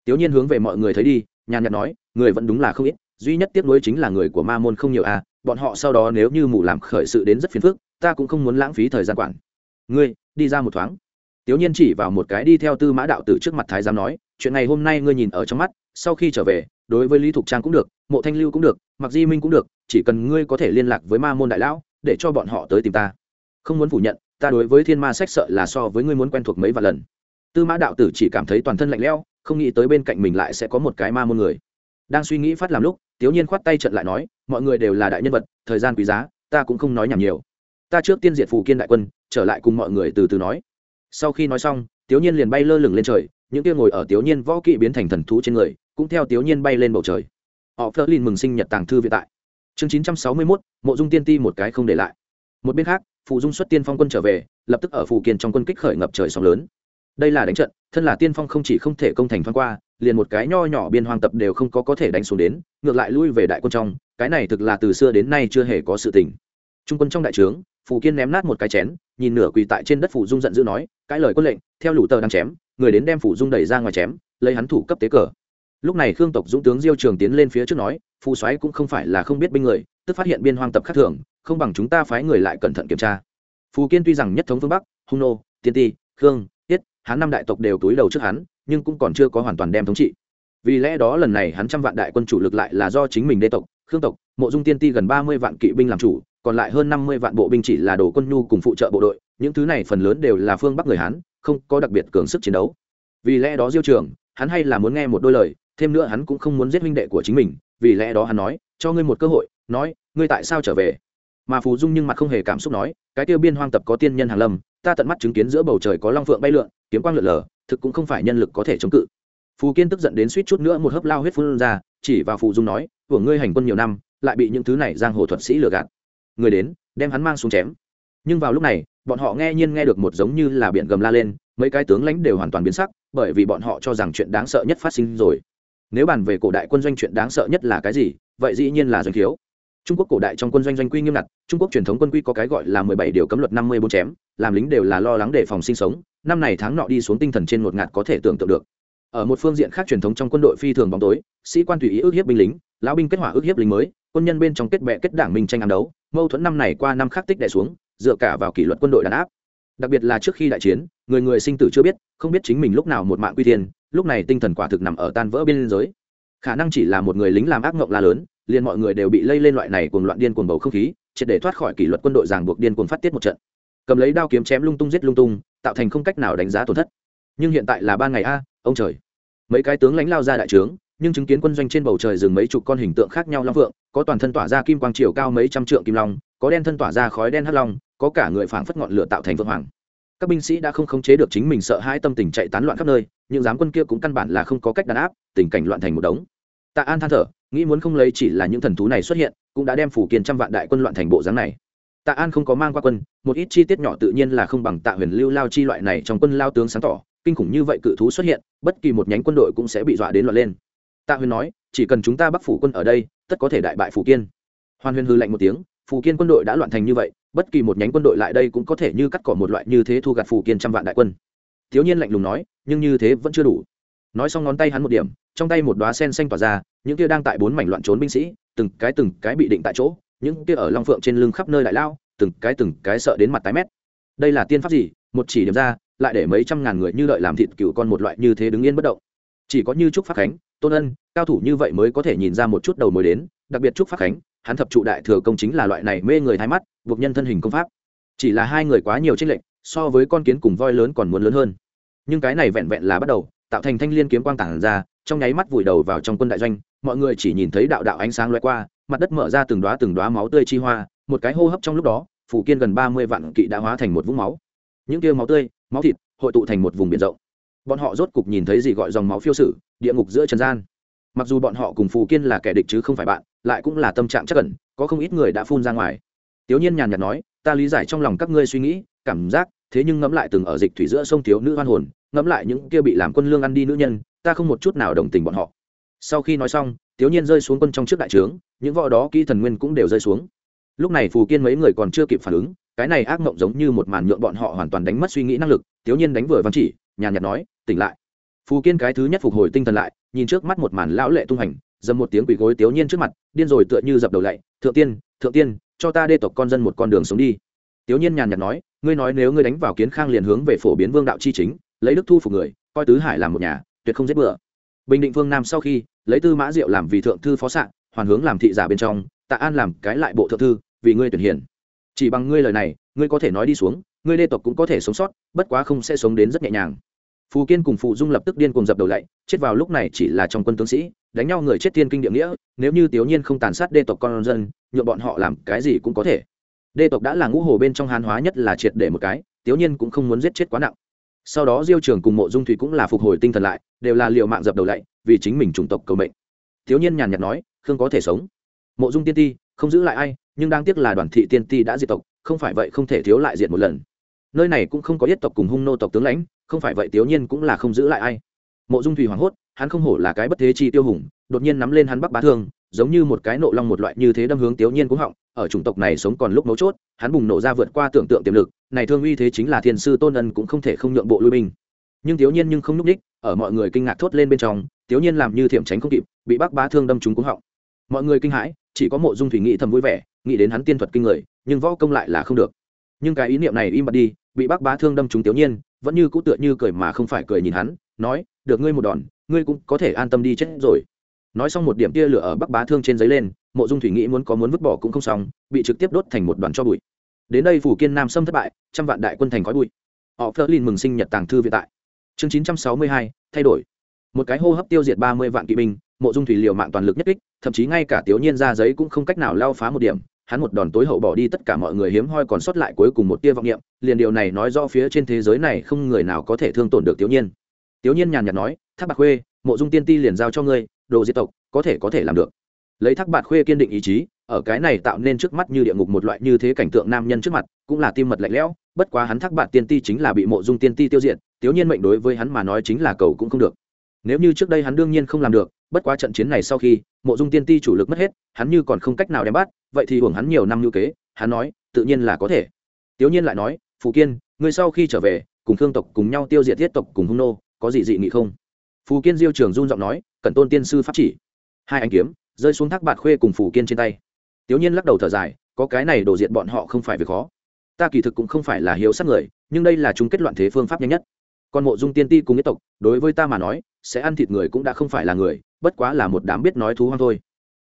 Tiểu nhiên hướng về mọi người thấy đi, nhàn nhạt nói, người vẫn đúng là không ít, duy nhất tiếp nối chính là người của ma môn không nhiều à bọn họ sau đó nếu như mù làm khởi sự đến rất phiền phức, ta cũng không muốn lãng phí thời gian quản. Ngươi, đi ra một thoáng. Tiểu nhiên chỉ vào một cái đi theo tư mã đạo tử trước mặt thái giám nói, chuyện này hôm nay ngươi nhìn ở trong mắt, sau khi trở về, đối với lý thục trang cũng được, mộ thanh lưu cũng được mặc di minh cũng được, chỉ cần ngươi có thể liên lạc với ma môn đại lão, để cho bọn họ tới tìm ta. Không muốn phủ nhận ta đối với thiên ma sách sợ là so với ngươi muốn quen thuộc mấy vài lần. Tư mã đạo tử chỉ cảm thấy toàn thân lạnh lẽo không nghĩ tới bên cạnh mình lại sẽ có một cái ma môn người. Đang suy nghĩ phát làm lúc Tiếu nhiên khoát tay trận lại nói mọi người đều là đại nhân vật thời gian quý giá ta cũng không nói nhảm nhiều. Ta trước tiên diệt phù kiên đại quân trở lại cùng mọi người từ từ nói. Sau khi nói xong Tiếu nhiên liền bay lơ lửng lên trời những kia ngồi ở tiểu nhiên võ kỵ biến thành thần thú trên người cũng theo tiểu nhiên bay lên bầu trời. Họ phớt lên mừng sinh nhật tàng thư viện tại. Chương chín trăm sáu mươi 961, mộ dung tiên ti một cái không để lại. Một bên khác phù dung xuất tiên phong quân trở về, lập tức ở phù kiên trong quân kích khởi ngập trời sóng lớn. Đây là đánh trận, thân là tiên phong không chỉ không thể công thành thoáng qua, liền một cái nho nhỏ biên hoang tập đều không có có thể đánh xuống đến, ngược lại lui về đại quân trong, cái này thực là từ xưa đến nay chưa hề có sự tình. Trung quân trong đại trướng, phù kiên ném nát một cái chén, nhìn nửa quỳ tại trên đất phủ dung giận dữ nói, cái lời quân lệnh, theo lũ tờ đang chém, người đến đem phủ dung đẩy ra ngoài chém, lấy hắn thủ cấp tế cờ. Lúc này khương tộc dũng tướng diêu trường tiến lên phía trước nói, phù soái cũng không phải là không biết binh người, tức phát hiện biên hoang tập khác thường không bằng chúng ta phái người lại cẩn thận kiểm tra. Phù kiên tuy rằng nhất thống phương bắc, hung nô, tiên ti, khương, tiết hắn năm đại tộc đều túi đầu trước hắn, nhưng cũng còn chưa có hoàn toàn đem thống trị. Vì lẽ đó lần này hắn trăm vạn đại quân chủ lực lại là do chính mình đê tộc, khương tộc, mộ dung tiên ti gần ba mươi vạn kỵ binh làm chủ, còn lại hơn năm mươi vạn bộ binh chỉ là đồ quân nhu cùng phụ trợ bộ đội, những thứ này phần lớn đều là phương bắc người hán, không có đặc biệt cường sức chiến đấu. Vì lẽ đó diêu trường, hắn hay là muốn nghe một đôi lời, thêm nữa hắn cũng không muốn giết huynh đệ của chính mình, vì lẽ đó hắn nói, cho ngươi một cơ hội, nói, ngươi tại sao trở về? Mà phù dung nhưng mặt không hề cảm xúc nói, cái tiêu biên hoang tập có tiên nhân hàn lâm, ta tận mắt chứng kiến giữa bầu trời có long phượng bay lượn, kiếm quang lượn lờ, thực cũng không phải nhân lực có thể chống cự. Phù kiên tức giận đến suýt chút nữa một hớp lao huyết phun ra, chỉ vào phù dung nói, của ngươi hành quân nhiều năm, lại bị những thứ này giang hồ thuật sĩ lừa gạt. Người đến, đem hắn mang xuống chém. Nhưng vào lúc này, bọn họ nghe nhiên nghe được một giống như là biển gầm la lên, mấy cái tướng lãnh đều hoàn toàn biến sắc, bởi vì bọn họ cho rằng chuyện đáng sợ nhất phát sinh rồi. Nếu bàn về cổ đại quân doanh chuyện đáng sợ nhất là cái gì, vậy dĩ nhiên là doanh thiếu trung quốc cổ đại trong quân doanh doanh quy nghiêm ngặt, trung quốc truyền thống quân quy có cái gọi là mười bảy điều cấm luật năm mươi bốn chém, làm lính đều là lo lắng đề phòng sinh sống, năm này tháng nọ đi xuống tinh thần trên một ngạt có thể tưởng tượng được. Ở một phương diện khác truyền thống trong quân đội phi thường bóng tối, sĩ quan tùy ý ức hiếp binh lính, lão binh kết hỏa ức hiếp lính mới, quân nhân bên trong kết bè kết đảng minh tranh ám đấu, mâu thuẫn năm này qua năm khác tích đè xuống, dựa cả vào kỷ luật quân đội đàn áp. Đặc biệt là trước khi đại chiến, người người sinh tử chưa biết, không biết chính mình lúc nào một mạng quy thiên, lúc này tinh thần quả thực nằm ở tan vỡ bên giới khả năng chỉ là một người lính làm ác mộng la lớn, liền mọi người đều bị lây lên loại này cuồng loạn điên cuồng bầu không khí, triệt để thoát khỏi kỷ luật quân đội ràng buộc điên cuồng phát tiết một trận. Cầm lấy đao kiếm chém lung tung giết lung tung, tạo thành không cách nào đánh giá tổn thất. Nhưng hiện tại là ba ngày a, ông trời. Mấy cái tướng lãnh lao ra đại trướng, nhưng chứng kiến quân doanh trên bầu trời dừng mấy chục con hình tượng khác nhau long vượng, có toàn thân tỏa ra kim quang chiều cao mấy trăm trượng kim long, có đen thân tỏa ra khói đen hắt long, có cả người phảng phất ngọn lửa tạo thành vượng hoàng các binh sĩ đã không khống chế được chính mình sợ hãi tâm tình chạy tán loạn khắp nơi, Những giám quân kia cũng căn bản là không có cách đàn áp, tình cảnh loạn thành một đống. Tạ an than thở, nghĩ muốn không lấy chỉ là những thần thú này xuất hiện, cũng đã đem phủ kiên trăm vạn đại quân loạn thành bộ dáng này. Tạ an không có mang qua quân, một ít chi tiết nhỏ tự nhiên là không bằng tạ huyền lưu lao chi loại này trong quân lao tướng sáng tỏ, kinh khủng như vậy cự thú xuất hiện, bất kỳ một nhánh quân đội cũng sẽ bị dọa đến loạn lên. Tạ huyền nói, chỉ cần chúng ta bắc phủ quân ở đây, tất có thể đại bại phủ kiên. Hoàn huyền hư lạnh một tiếng, phủ kiên quân đội đã loạn thành như vậy bất kỳ một nhánh quân đội lại đây cũng có thể như cắt cỏ một loại như thế thu gặt phù kiên trăm vạn đại quân. Thiếu nhiên lạnh lùng nói, nhưng như thế vẫn chưa đủ. Nói xong ngón tay hắn một điểm, trong tay một đoá sen xanh tỏa ra, những kia đang tại bốn mảnh loạn trốn binh sĩ, từng cái từng cái bị định tại chỗ, những kia ở long phượng trên lưng khắp nơi đại lao, từng cái từng cái sợ đến mặt tái mét. Đây là tiên pháp gì? Một chỉ điểm ra, lại để mấy trăm ngàn người như đợi làm thịt cựu con một loại như thế đứng yên bất động. Chỉ có như trúc pháp khánh, tôn ân, cao thủ như vậy mới có thể nhìn ra một chút đầu mối đến, đặc biệt trúc pháp khánh hắn thập trụ đại thừa công chính là loại này mê người thái mắt, buộc nhân thân hình công pháp. Chỉ là hai người quá nhiều tranh lệnh so với con kiến cùng voi lớn còn muốn lớn hơn. Nhưng cái này vẹn vẹn là bắt đầu, tạo thành thanh liên kiếm quang tản ra, trong nháy mắt vùi đầu vào trong quân đại doanh, mọi người chỉ nhìn thấy đạo đạo ánh sáng loay qua, mặt đất mở ra từng đoá từng đoá máu tươi chi hoa, một cái hô hấp trong lúc đó, phủ kiên gần ba mươi vạn kỵ đã hóa thành một vũng máu. Những kia máu tươi, máu thịt, hội tụ thành một vùng biển rộng. Bọn họ rốt cục nhìn thấy gì gọi dòng máu phiêu sử, địa ngục giữa trần gian mặc dù bọn họ cùng phù kiên là kẻ địch chứ không phải bạn, lại cũng là tâm trạng chắc cẩn có không ít người đã phun ra ngoài. Tiểu nhiên nhàn nhạt nói, ta lý giải trong lòng các ngươi suy nghĩ, cảm giác, thế nhưng ngẫm lại từng ở dịch thủy giữa sông thiếu nữ hoan hồn, ngẫm lại những kia bị làm quân lương ăn đi nữ nhân, ta không một chút nào đồng tình bọn họ. Sau khi nói xong tiểu nhiên rơi xuống quân trong trước đại trướng, những võ đó kỹ thần nguyên cũng đều rơi xuống. Lúc này phù kiên mấy người còn chưa kịp phản ứng, cái này ác mộng giống như một màn nhượng bọn họ hoàn toàn đánh mất suy nghĩ năng lực tiểu nhiên đánh vừa văn chỉ, nhàn nhạt nói, tỉnh lại. Phù kiên cái thứ nhất phục hồi tinh thần lại nhìn trước mắt một màn lão lệ tung hành, dầm một tiếng quỳ gối tiểu nhiên trước mặt, điên rồi tựa như dập đầu lạy, thượng tiên thượng tiên, cho ta đê tộc con dân một con đường sống đi. Tiểu nhiên nhàn nhạt nói, ngươi nói nếu ngươi đánh vào kiến khang liền hướng về phổ biến vương đạo chi chính, lấy đức thu phục người, coi tứ hải làm một nhà, tuyệt không giết bừa. Bình định phương nam sau khi, lấy tư mã diệu làm vì thượng thư phó sạn hoàn hướng làm thị giả bên trong, tạ an làm cái lại bộ thượng thư, vì ngươi tuyển hiền chỉ bằng ngươi lời này, ngươi có thể nói đi xuống, ngươi đê tộc cũng có thể sống sót, bất quá không sẽ sống đến rất nhẹ nhàng phù kiên cùng phù dung lập tức điên cùng dập đầu lạy chết vào lúc này chỉ là trong quân tướng sĩ, đánh nhau người chết thiên kinh địa nghĩa, nếu như tiểu nhiên không tàn sát đê tộc con dân nhuộm bọn họ làm cái gì cũng có thể. Đê tộc đã là ngũ hồ bên trong hàn hóa nhất là triệt để một cái tiểu nhiên cũng không muốn giết chết quá nặng. Sau đó diêu trường cùng mộ dung thủy cũng là phục hồi tinh thần lại, đều là liệu mạng dập đầu lạy vì chính mình chủng tộc cầu mệnh. Tiểu nhiên nhàn nhạt nói, khương có thể sống. Mộ dung tiên ti, không giữ lại ai, nhưng đang tiếc là đoàn thị tiên ti đã diệt tộc, không phải vậy không thể thiếu lại diệt một lần. Nơi này cũng không có yết tộc cùng hung nô tộc tướng lãnh không phải vậy tiểu nhiên cũng là không giữ lại ai. Mộ dung thủy hoảng hốt, hắn không hổ là cái bất thế chi tiêu hùng, đột nhiên nắm lên hắn bắc bá thương, giống như một cái nộ long một loại như thế đâm hướng tiểu nhiên cũng họng, ở chủng tộc này sống còn lúc mấu chốt, hắn bùng nổ ra vượt qua tưởng tượng tiềm lực, này thương uy thế chính là thiên sư tôn ân cũng không thể không nhượng bộ lui binh. Nhưng tiểu nhiên nhưng không núp đích, ở mọi người kinh ngạc thốt lên bên trong, tiểu nhiên làm như thiểm tránh không kịp, bị bắc bá thương đâm trúng cũng họng. Mọi người kinh hãi, chỉ có mộ dung thủy nghĩ thầm vui vẻ, nghĩ đến hắn tiên thuật kinh người, nhưng võ công lại là không được. Nhưng cái ý niệm này im bặt đi, bị bác bá thương đâm trúng tiểu nhiên vẫn như cũ tựa như cười mà không phải cười nhìn hắn, nói, được ngươi một đòn, ngươi cũng có thể an tâm đi chết rồi. Nói xong một điểm tia lửa ở bắc bá thương trên giấy lên, mộ dung thủy nghĩ muốn có muốn vứt bỏ cũng không xong, bị trực tiếp đốt thành một đoàn cho bụi. Đến đây phủ kiên nam xâm thất bại, trăm vạn đại quân thành khói bụi. Họ phớt lên mừng sinh nhật tàng thư viện tại. Chương chín trăm sáu mươi hai, thay đổi. Một cái hô hấp tiêu diệt ba mươi vạn kỵ binh, mộ dung thủy liều mạng toàn lực nhất kích, thậm chí ngay cả tiểu nhiên ra giấy cũng không cách nào lao phá một điểm hắn một đòn tối hậu bỏ đi tất cả mọi người hiếm hoi còn sót lại cuối cùng một tia vọng niệm, liền điều này nói rõ phía trên thế giới này không người nào có thể thương tổn được tiểu nhiên. Tiểu nhiên nhàn nhạt nói, thác bạc khuê, mộ dung tiên ti liền giao cho ngươi, đồ diệt tộc, có thể có thể làm được. Lấy thác bạc khuê kiên định ý chí, ở cái này tạo nên trước mắt như địa ngục một loại như thế cảnh tượng nam nhân trước mặt, cũng là tim mật lạnh lẽo, bất quá hắn thác bạc tiên ti chính là bị mộ dung tiên ti tiêu diệt, tiểu nhiên mệnh đối với hắn mà nói chính là cầu cũng không được nếu như trước đây hắn đương nhiên không làm được, bất quá trận chiến này sau khi, mộ dung tiên ti chủ lực mất hết, hắn như còn không cách nào đem bắt, vậy thì hưởng hắn nhiều năm như kế, hắn nói, tự nhiên là có thể. Tiểu nhiên lại nói, phù kiên người sau khi trở về, cùng thương tộc cùng nhau tiêu diệt thiết tộc cùng hung nô, có gì dị nghị không? Phù kiên diêu trường run giọng nói cần tôn tiên sư pháp chỉ. Hai anh kiếm rơi xuống thác bạt khuê cùng phù kiên trên tay. Tiểu nhiên lắc đầu thở dài, có cái này đổ diệt bọn họ không phải việc khó. Ta kỳ thực cũng không phải là hiếu sát người, nhưng đây là chúng kết loạn thế phương pháp nhanh nhất. Còn mộ dung tiên ti cùng nghĩa tộc, đối với ta mà nói sẽ ăn thịt người cũng đã không phải là người, bất quá là một đám biết nói thú hoang thôi.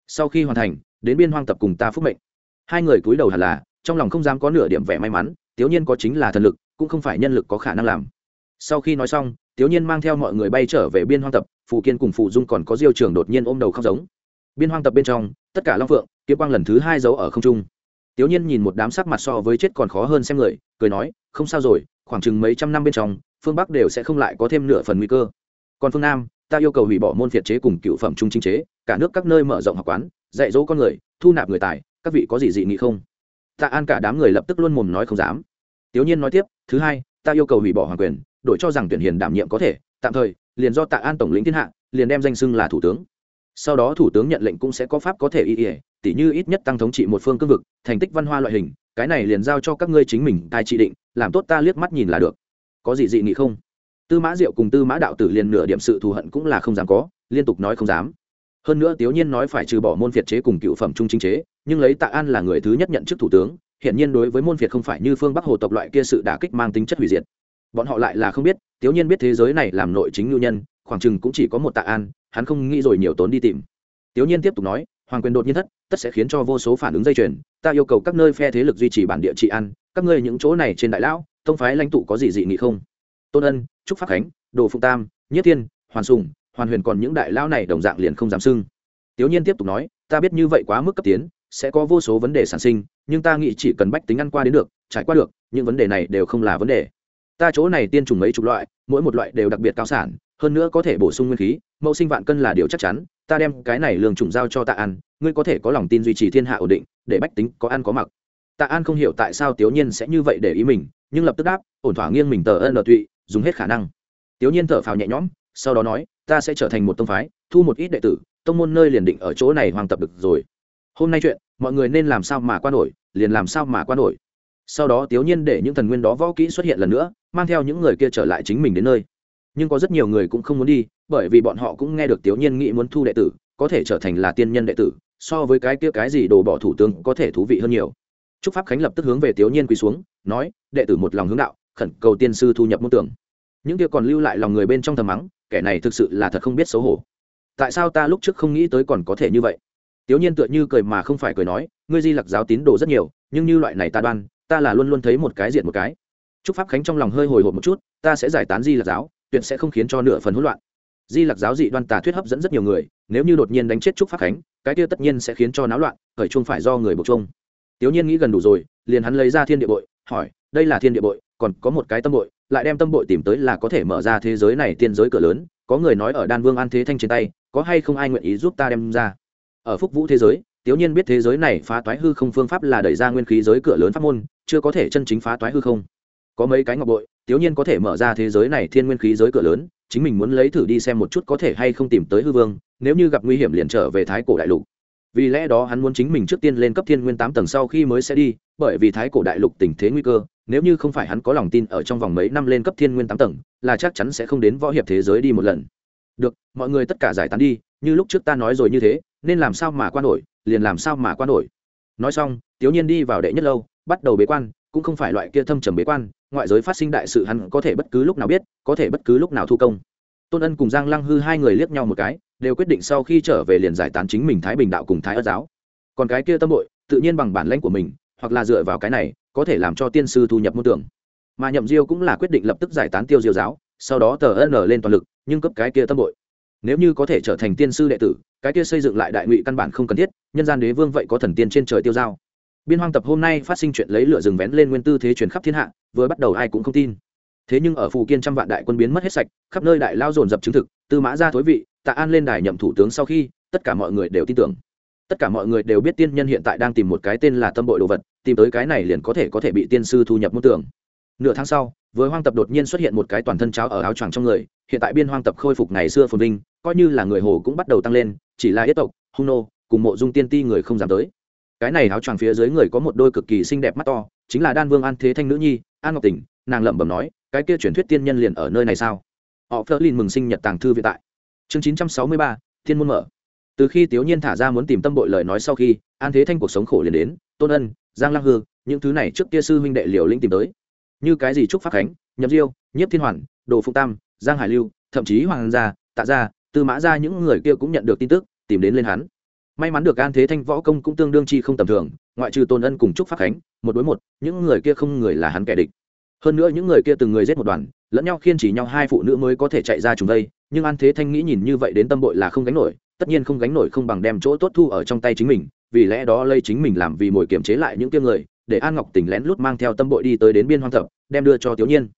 Sau khi hoàn thành, đến biên hoang tập cùng ta phúc mệnh. Hai người cúi đầu hẳn là, trong lòng không dám có nửa điểm vẻ may mắn tiểu nhiên có chính là thần lực, cũng không phải nhân lực có khả năng làm. Sau khi nói xong tiểu nhiên mang theo mọi người bay trở về biên hoang tập phụ kiên cùng phụ dung còn có diêu trường đột nhiên ôm đầu khóc giống. Biên hoang tập bên trong, tất cả long phượng, kiếm quang lần thứ hai giấu ở không trung. Tiểu nhiên nhìn một đám sắc mặt so với chết còn khó hơn xem người, cười nói, không sao rồi, khoảng chừng mấy trăm năm bên trong, phương bắc đều sẽ không lại có thêm nửa phần nguy cơ còn phương nam, ta yêu cầu hủy bỏ môn phiệt chế cùng cựu phẩm trung chính chế, cả nước các nơi mở rộng học quán, dạy dỗ con người, thu nạp người tài, các vị có gì dị nghị không? Tạ an cả đám người lập tức luôn mồm nói không dám. Tiểu nhiên nói tiếp, thứ hai, ta yêu cầu hủy bỏ hoàng quyền, đổi cho rằng tuyển hiền đảm nhiệm có thể, tạm thời, liền do tạ an tổng lĩnh thiên hạ, liền đem danh xưng là thủ tướng. Sau đó thủ tướng nhận lệnh cũng sẽ có pháp có thể y ỉa tỉ như ít nhất tăng thống trị một phương cương vực, thành tích văn hoa loại hình, cái này liền giao cho các ngươi chính mình, tài trị định, làm tốt ta liếc mắt nhìn là được. Có gì dị nghị không? Tư mã diệu cùng tư mã đạo tử liền nửa điểm sự thù hận cũng là không dám có liên tục nói không dám. Hơn nữa tiểu nhiên nói phải trừ bỏ môn phiệt chế cùng cựu phẩm trung chính chế nhưng lấy tạ an là người thứ nhất nhận chức thủ tướng hiện nhiên đối với môn phiệt không phải như phương bắc hồ tộc loại kia sự đả kích mang tính chất hủy diệt. Bọn họ lại là không biết tiểu nhiên biết thế giới này làm nội chính lưu nhân khoảng chừng cũng chỉ có một tạ an hắn không nghĩ rồi nhiều tốn đi tìm. Tiểu nhiên tiếp tục nói hoàng quyền đột nhiên thất tất sẽ khiến cho vô số phản ứng dây chuyền ta yêu cầu các nơi phe thế lực duy trì bản địa trị an, các ngươi những chỗ này trên đại lão tông phái lãnh tụ có gì dị nghị không? Tôn ân, trúc pháp khánh, đồ phụng tam nhất tiên hoàn sùng, hoàn huyền còn những đại lão này đồng dạng liền không dám sưng tiểu nhiên tiếp tục nói, ta biết như vậy quá mức cấp tiến, sẽ có vô số vấn đề sản sinh, nhưng ta nghĩ chỉ cần bách tính ăn qua đến được, trải qua được, những vấn đề này đều không là vấn đề. Ta chỗ này tiên trùng mấy chục loại, mỗi một loại đều đặc biệt cao sản, hơn nữa có thể bổ sung nguyên khí, mẫu sinh vạn cân là điều chắc chắn, ta đem cái này lương trùng giao cho tạ an, ngươi có thể có lòng tin duy trì thiên hạ ổn định, để bách tính có ăn có mặc. Tạ an không hiểu tại sao tiểu nhiên sẽ như vậy để ý mình, nhưng lập tức đáp, ổn thỏa nghiêng mình tờ ân tụy dùng hết khả năng. Tiểu nhiên thở phào nhẹ nhõm, sau đó nói, ta sẽ trở thành một tông phái, thu một ít đệ tử, tông môn nơi liền định ở chỗ này hoàng tập được rồi. Hôm nay chuyện, mọi người nên làm sao mà qua nổi, liền làm sao mà qua nổi. Sau đó tiểu nhiên để những thần nguyên đó võ kỹ xuất hiện lần nữa, mang theo những người kia trở lại chính mình đến nơi. Nhưng có rất nhiều người cũng không muốn đi, bởi vì bọn họ cũng nghe được tiểu nhiên nghĩ muốn thu đệ tử, có thể trở thành là tiên nhân đệ tử, so với cái kia cái gì đồ bỏ thủ tướng có thể thú vị hơn nhiều. Trúc pháp khánh lập tức hướng về tiểu nhiên quỳ xuống, nói, đệ tử một lòng hướng đạo khẩn cầu tiên sư thu nhập môn tưởng. Những kia còn lưu lại lòng người bên trong thầm mắng, kẻ này thực sự là thật không biết xấu hổ. Tại sao ta lúc trước không nghĩ tới còn có thể như vậy? Tiểu nhiên tựa như cười mà không phải cười nói, ngươi di lặc giáo tín đồ rất nhiều, nhưng như loại này ta đoan, ta là luôn luôn thấy một cái diện một cái. Trúc pháp khánh trong lòng hơi hồi hộp một chút, ta sẽ giải tán di lặc giáo, tuyệt sẽ không khiến cho nửa phần hỗn loạn. Di lặc giáo dị đoan tà thuyết hấp dẫn rất nhiều người, nếu như đột nhiên đánh chết trúc pháp khánh, cái kia tất nhiên sẽ khiến cho náo loạn, khởi chung phải do người buộc chung tiểu nhiên nghĩ gần đủ rồi, liền hắn lấy ra thiên địa bội, hỏi đây là thiên địa bội, còn có một cái tâm bội, lại đem tâm bội tìm tới là có thể mở ra thế giới này tiên giới cửa lớn, có người nói ở đan vương an thế thanh trên tay, có hay không ai nguyện ý giúp ta đem ra? Ở phúc vũ thế giới tiểu nhiên biết thế giới này phá toái hư không phương pháp là đẩy ra nguyên khí giới cửa lớn pháp môn, chưa có thể chân chính phá toái hư không. Có mấy cái ngọc bội tiểu nhiên có thể mở ra thế giới này thiên nguyên khí giới cửa lớn, chính mình muốn lấy thử đi xem một chút có thể hay không tìm tới hư vương, nếu như gặp nguy hiểm liền trở về thái cổ đại lục. Vì lẽ đó hắn muốn chính mình trước tiên lên cấp thiên nguyên tám tầng sau khi mới sẽ đi, bởi vì thái cổ đại lục tình thế nguy cơ nếu như không phải hắn có lòng tin ở trong vòng mấy năm lên cấp thiên nguyên tám tầng, là chắc chắn sẽ không đến võ hiệp thế giới đi một lần. Được, mọi người tất cả giải tán đi, như lúc trước ta nói rồi như thế, nên làm sao mà qua nổi, liền làm sao mà qua nổi. Nói xong tiểu nhiên đi vào đệ nhất lâu, bắt đầu bế quan, cũng không phải loại kia thâm trầm bế quan, ngoại giới phát sinh đại sự hắn có thể bất cứ lúc nào biết, có thể bất cứ lúc nào thu công. Tôn ân cùng giang lăng hư hai người liếc nhau một cái, đều quyết định sau khi trở về liền giải tán chính mình thái bình đạo cùng thái ất giáo. Còn cái kia tâm bội, tự nhiên bằng bản lãnh của mình, hoặc là dựa vào cái này có thể làm cho tiên sư thu nhập môn tưởng. Mà nhậm diêu cũng là quyết định lập tức giải tán tiêu diêu giáo, sau đó tờ ân lên toàn lực, nhưng cấp cái kia tâm bội. Nếu như có thể trở thành tiên sư đệ tử, cái kia xây dựng lại đại ngụy căn bản không cần thiết, nhân gian đế vương vậy có thần tiên trên trời tiêu giao. Biên hoang tập hôm nay phát sinh chuyện lấy lửa rừng vén lên nguyên tư thế truyền khắp thiên hạ, vừa bắt đầu ai cũng không tin. Thế nhưng ở phù kiên trăm vạn đại quân biến mất hết sạch, khắp nơi đại lao dồn dập chứng thực, tư mã ra thối vị, tạ an lên đài nhậm thủ tướng sau khi, tất cả mọi người đều tin tưởng. Tất cả mọi người đều biết tiên nhân hiện tại đang tìm một cái tên là tâm bội đồ vật tìm tới cái này liền có thể có thể bị tiên sư thu nhập môn tưởng. Nửa tháng sau với hoang tập đột nhiên xuất hiện một cái toàn thân cháo ở áo choàng trong người, hiện tại biên hoang tập khôi phục ngày xưa phồn vinh, coi như là người hồ cũng bắt đầu tăng lên, chỉ là yết tộc, hung nô cùng mộ dung tiên ti người không dám tới. Cái này áo choàng phía dưới người có một đôi cực kỳ xinh đẹp mắt to, chính là đan vương an thế thanh nữ nhi, an ngọc tỉnh, nàng lẩm bẩm nói, cái kia truyền thuyết tiên nhân liền ở nơi này sao? Họ phớt lên mừng sinh nhật tàng thư viện tại. Chương chín trăm sáu mươi ba, thiên môn mở. Từ khi tiểu nhiên thả ra muốn tìm tâm bội lời nói sau khi, an thế thanh cuộc sống khổ liền đến, tôn ân giang lăng hư, những thứ này trước kia sư huynh đệ liều linh tìm tới. Như cái gì trúc pháp khánh, nhậm diêu, nhiếp thiên hoàn, đồ phụng tam, giang hải lưu, thậm chí hoàng gia, tạ gia, tư mã gia, những người kia cũng nhận được tin tức, tìm đến lên hắn. May mắn được an thế thanh võ công cũng tương đương chi không tầm thường, ngoại trừ tôn ân cùng trúc pháp khánh, một đối một, những người kia không người là hắn kẻ địch. Hơn nữa những người kia từng người giết một đoàn, lẫn nhau khiên chỉ nhau hai phụ nữ mới có thể chạy ra chúng đây, nhưng an thế thanh nghĩ nhìn như vậy đến tâm bội là không gánh nổi, tất nhiên không gánh nổi không bằng đem chỗ tốt thu ở trong tay chính mình vì lẽ đó lây chính mình làm vì mồi kiểm chế lại những kia người, để an ngọc tỉnh lén lút mang theo tâm bội đi tới đến biên hoang thập, đem đưa cho tiểu nhiên.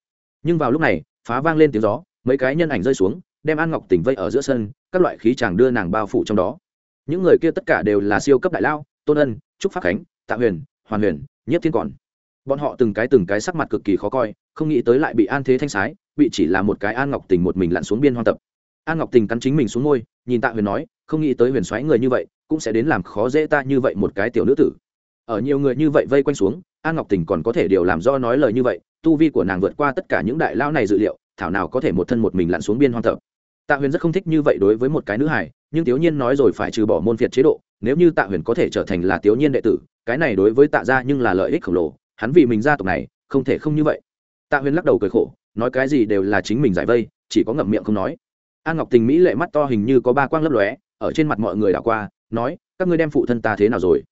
Nhưng vào lúc này, phá vang lên tiếng gió, mấy cái nhân ảnh rơi xuống, đem an ngọc tình vây ở giữa sân, các loại khí chàng đưa nàng bao phủ trong đó. Những người kia tất cả đều là siêu cấp đại lao, tôn ân, trúc pháp khánh, tạ huyền, hoàn huyền nhất thiên còn. Bọn họ từng cái từng cái sắc mặt cực kỳ khó coi, không nghĩ tới lại bị an thế thanh sái, bị chỉ là một cái an ngọc tình một mình lặn xuống biên hoang tập an ngọc tình cắn chính mình xuống ngôi, nhìn tạ huyền nói, không nghĩ tới huyền xoáy người như vậy cũng sẽ đến làm khó dễ ta như vậy một cái tiểu nữ tử. Ở nhiều người như vậy vây quanh xuống an ngọc tình còn có thể điều làm do nói lời như vậy, tu vi của nàng vượt qua tất cả những đại lao này dự liệu, thảo nào có thể một thân một mình lặn xuống biên hoang tập tạ huyền rất không thích như vậy đối với một cái nữ hải nhưng tiểu nhiên nói rồi phải trừ bỏ môn phiệt chế độ, nếu như tạ huyền có thể trở thành là tiểu nhiên đệ tử, cái này đối với tạ gia nhưng là lợi ích khổng lồ, hắn vì mình gia tộc này, không thể không như vậy. Tạ huyền lắc đầu cười khổ, nói cái gì đều là chính mình giải vây, chỉ có ngậm miệng không nói. An ngọc tình mỹ lệ mắt to hình như có ba quang lấp lóe, ở trên mặt mọi người đảo qua nói, các ngươi đem phụ thân ta thế nào rồi?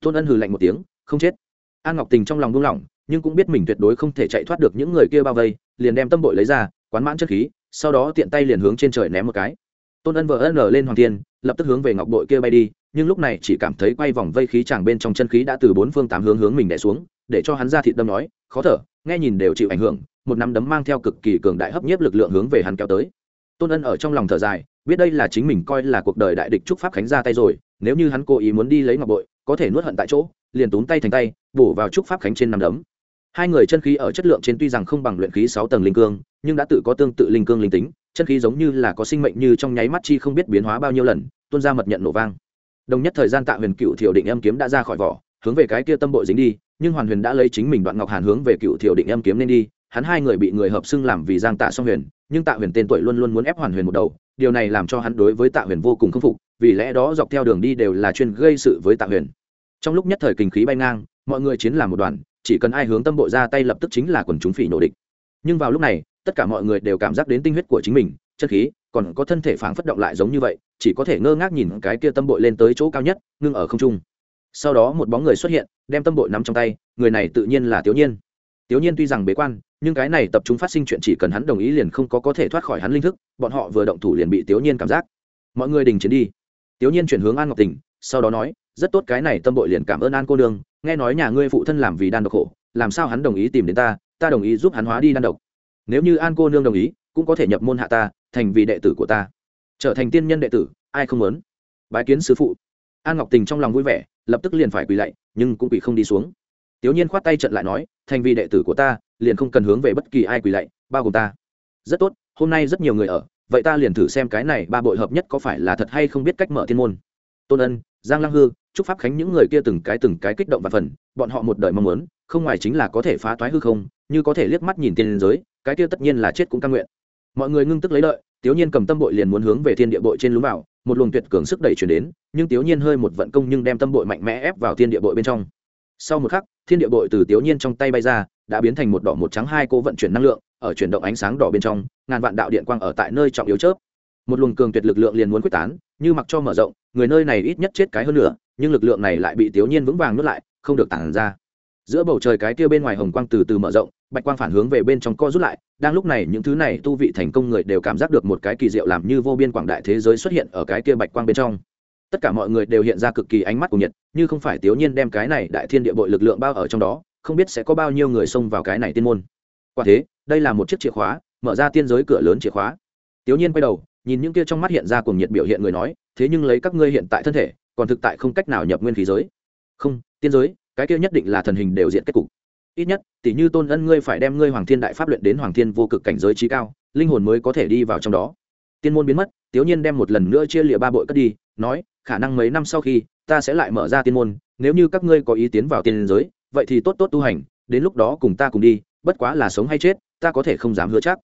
Tôn ân hừ lạnh một tiếng, không chết. An ngọc tình trong lòng buông lỏng, nhưng cũng biết mình tuyệt đối không thể chạy thoát được những người kia bao vây, liền đem tâm bội lấy ra, quán mãn chất khí, sau đó tiện tay liền hướng trên trời ném một cái. Tôn ân vỡ ân lờ lên hoàng thiên, lập tức hướng về ngọc bội kia bay đi, nhưng lúc này chỉ cảm thấy quay vòng vây khí chàng bên trong chân khí đã từ bốn phương tám hướng hướng mình đẻ xuống, để cho hắn ra thịt đâm nói, khó thở, nghe nhìn đều chịu ảnh hưởng, một nắm đấm mang theo cực kỳ cường đại hấp nhiếp lực lượng hướng về hắn kéo tới. Tôn ân ở trong lòng thở dài biết đây là chính mình coi là cuộc đời đại địch trúc pháp khánh ra tay rồi, nếu như hắn cố ý muốn đi lấy ngọc bội, có thể nuốt hận tại chỗ, liền túm tay thành tay, bổ vào trúc pháp khánh trên nắm đấm. Hai người chân khí ở chất lượng trên tuy rằng không bằng luyện khí sáu tầng linh cương, nhưng đã tự có tương tự linh cương linh tính, chân khí giống như là có sinh mệnh như trong nháy mắt chi không biết biến hóa bao nhiêu lần, tuôn ra mật nhận nổ vang. Đồng nhất thời gian tạ huyền cựu thiểu định âm kiếm đã ra khỏi vỏ, hướng về cái kia tâm bội dính đi, nhưng hoàn huyền đã lấy chính mình đoạn ngọc hàn hướng về cựu thiểu định âm kiếm nên đi, hắn hai người bị người hợp xưng làm vì giang tạ song huyền, nhưng tạ huyền tên tuổi luôn luôn muốn ép hoàn huyền một đầu điều này làm cho hắn đối với tạ huyền vô cùng khâm phục, vì lẽ đó dọc theo đường đi đều là chuyên gây sự với tạ huyền. Trong lúc nhất thời kinh khí bay ngang, mọi người chiến làm một đoàn, chỉ cần ai hướng tâm bộ ra tay lập tức chính là quần chúng phỉ nổ địch. Nhưng vào lúc này, tất cả mọi người đều cảm giác đến tinh huyết của chính mình chất khí, còn có thân thể phảng phất động lại giống như vậy, chỉ có thể ngơ ngác nhìn cái kia tâm bội lên tới chỗ cao nhất, ngưng ở không trung. Sau đó một bóng người xuất hiện, đem tâm bội nắm trong tay, người này tự nhiên là tiểu nhiên tiểu nhiên tuy rằng bế quan, nhưng cái này tập trung phát sinh chuyện chỉ cần hắn đồng ý liền không có có thể thoát khỏi hắn linh thức, bọn họ vừa động thủ liền bị tiểu nhiên cảm giác. Mọi người đình chiến đi. Tiểu nhiên chuyển hướng an ngọc tình, sau đó nói, rất tốt cái này tâm bội liền cảm ơn an cô nương, nghe nói nhà ngươi phụ thân làm vì đan độc khổ, làm sao hắn đồng ý tìm đến ta ta đồng ý giúp hắn hóa đi đan độc. Nếu như an cô nương đồng ý, cũng có thể nhập môn hạ ta, thành vị đệ tử của ta. Trở thành tiên nhân đệ tử, ai không muốn? Bái kiến sư phụ. An ngọc tình trong lòng vui vẻ, lập tức liền phải quỳ lạy nhưng cũng quỳ không đi xuống. Tiểu nhiên khoát tay trận lại nói thành vì đệ tử của ta, liền không cần hướng về bất kỳ ai quỳ lạy, bao gồm ta. Rất tốt, hôm nay rất nhiều người ở, vậy ta liền thử xem cái này ba bội hợp nhất có phải là thật hay không biết cách mở thiên môn. Tôn ân, giang lăng hư, chúc pháp khánh những người kia từng cái từng cái kích động và phần, bọn họ một đời mong muốn, không ngoài chính là có thể phá toái hư không, như có thể liếc mắt nhìn tiên giới, cái kia tất nhiên là chết cũng căn nguyện. Mọi người ngưng tức lấy lợi tiểu nhiên cầm tâm bội liền muốn hướng về thiên địa bội trên lún vào, một luồng tuyệt cường sức đẩy chuyển đến, nhưng tiểu nhiên hơi một vận công nhưng đem tâm bội mạnh mẽ ép vào thiên địa bội bên trong sau một khắc, thiên địa bội từ tiểu nhiên trong tay bay ra, đã biến thành một đỏ một trắng hai cô vận chuyển năng lượng, ở chuyển động ánh sáng đỏ bên trong, ngàn vạn đạo điện quang ở tại nơi trọng yếu chớp. Một luồng cường tuyệt lực lượng liền muốn quyết tán, như mặc cho mở rộng, người nơi này ít nhất chết cái hơn nữa nhưng lực lượng này lại bị tiểu nhiên vững vàng nuốt lại, không được tản ra. Giữa bầu trời cái kia bên ngoài hồng quang từ từ mở rộng, bạch quang phản hướng về bên trong co rút lại, đang lúc này những thứ này tu vị thành công người đều cảm giác được một cái kỳ diệu làm như vô biên quảng đại thế giới xuất hiện ở cái kia bạch quang bên trong tất cả mọi người đều hiện ra cực kỳ ánh mắt của nhiệt, như không phải tiểu nhiên đem cái này đại thiên địa bội lực lượng bao ở trong đó, không biết sẽ có bao nhiêu người xông vào cái này tiên môn. Quả thế, đây là một chiếc chìa khóa, mở ra tiên giới cửa lớn chìa khóa. Tiểu nhiên quay đầu, nhìn những kia trong mắt hiện ra cùng nhiệt biểu hiện người nói, thế nhưng lấy các ngươi hiện tại thân thể, còn thực tại không cách nào nhập nguyên khí giới. Không, tiên giới, cái kia nhất định là thần hình đều diện kết cục. Ít nhất tỷ như tôn ân ngươi phải đem ngươi hoàng thiên đại pháp luyện đến hoàng thiên vô cực cảnh giới trí cao, linh hồn mới có thể đi vào trong đó. Tiên môn biến mất tiểu nhiên đem một lần nữa chia lịa ba bội cất đi, nói khả năng mấy năm sau khi, ta sẽ lại mở ra tiên môn, nếu như các ngươi có ý tiến vào tiên giới, vậy thì tốt tốt tu hành, đến lúc đó cùng ta cùng đi, bất quá là sống hay chết, ta có thể không dám hứa chắc.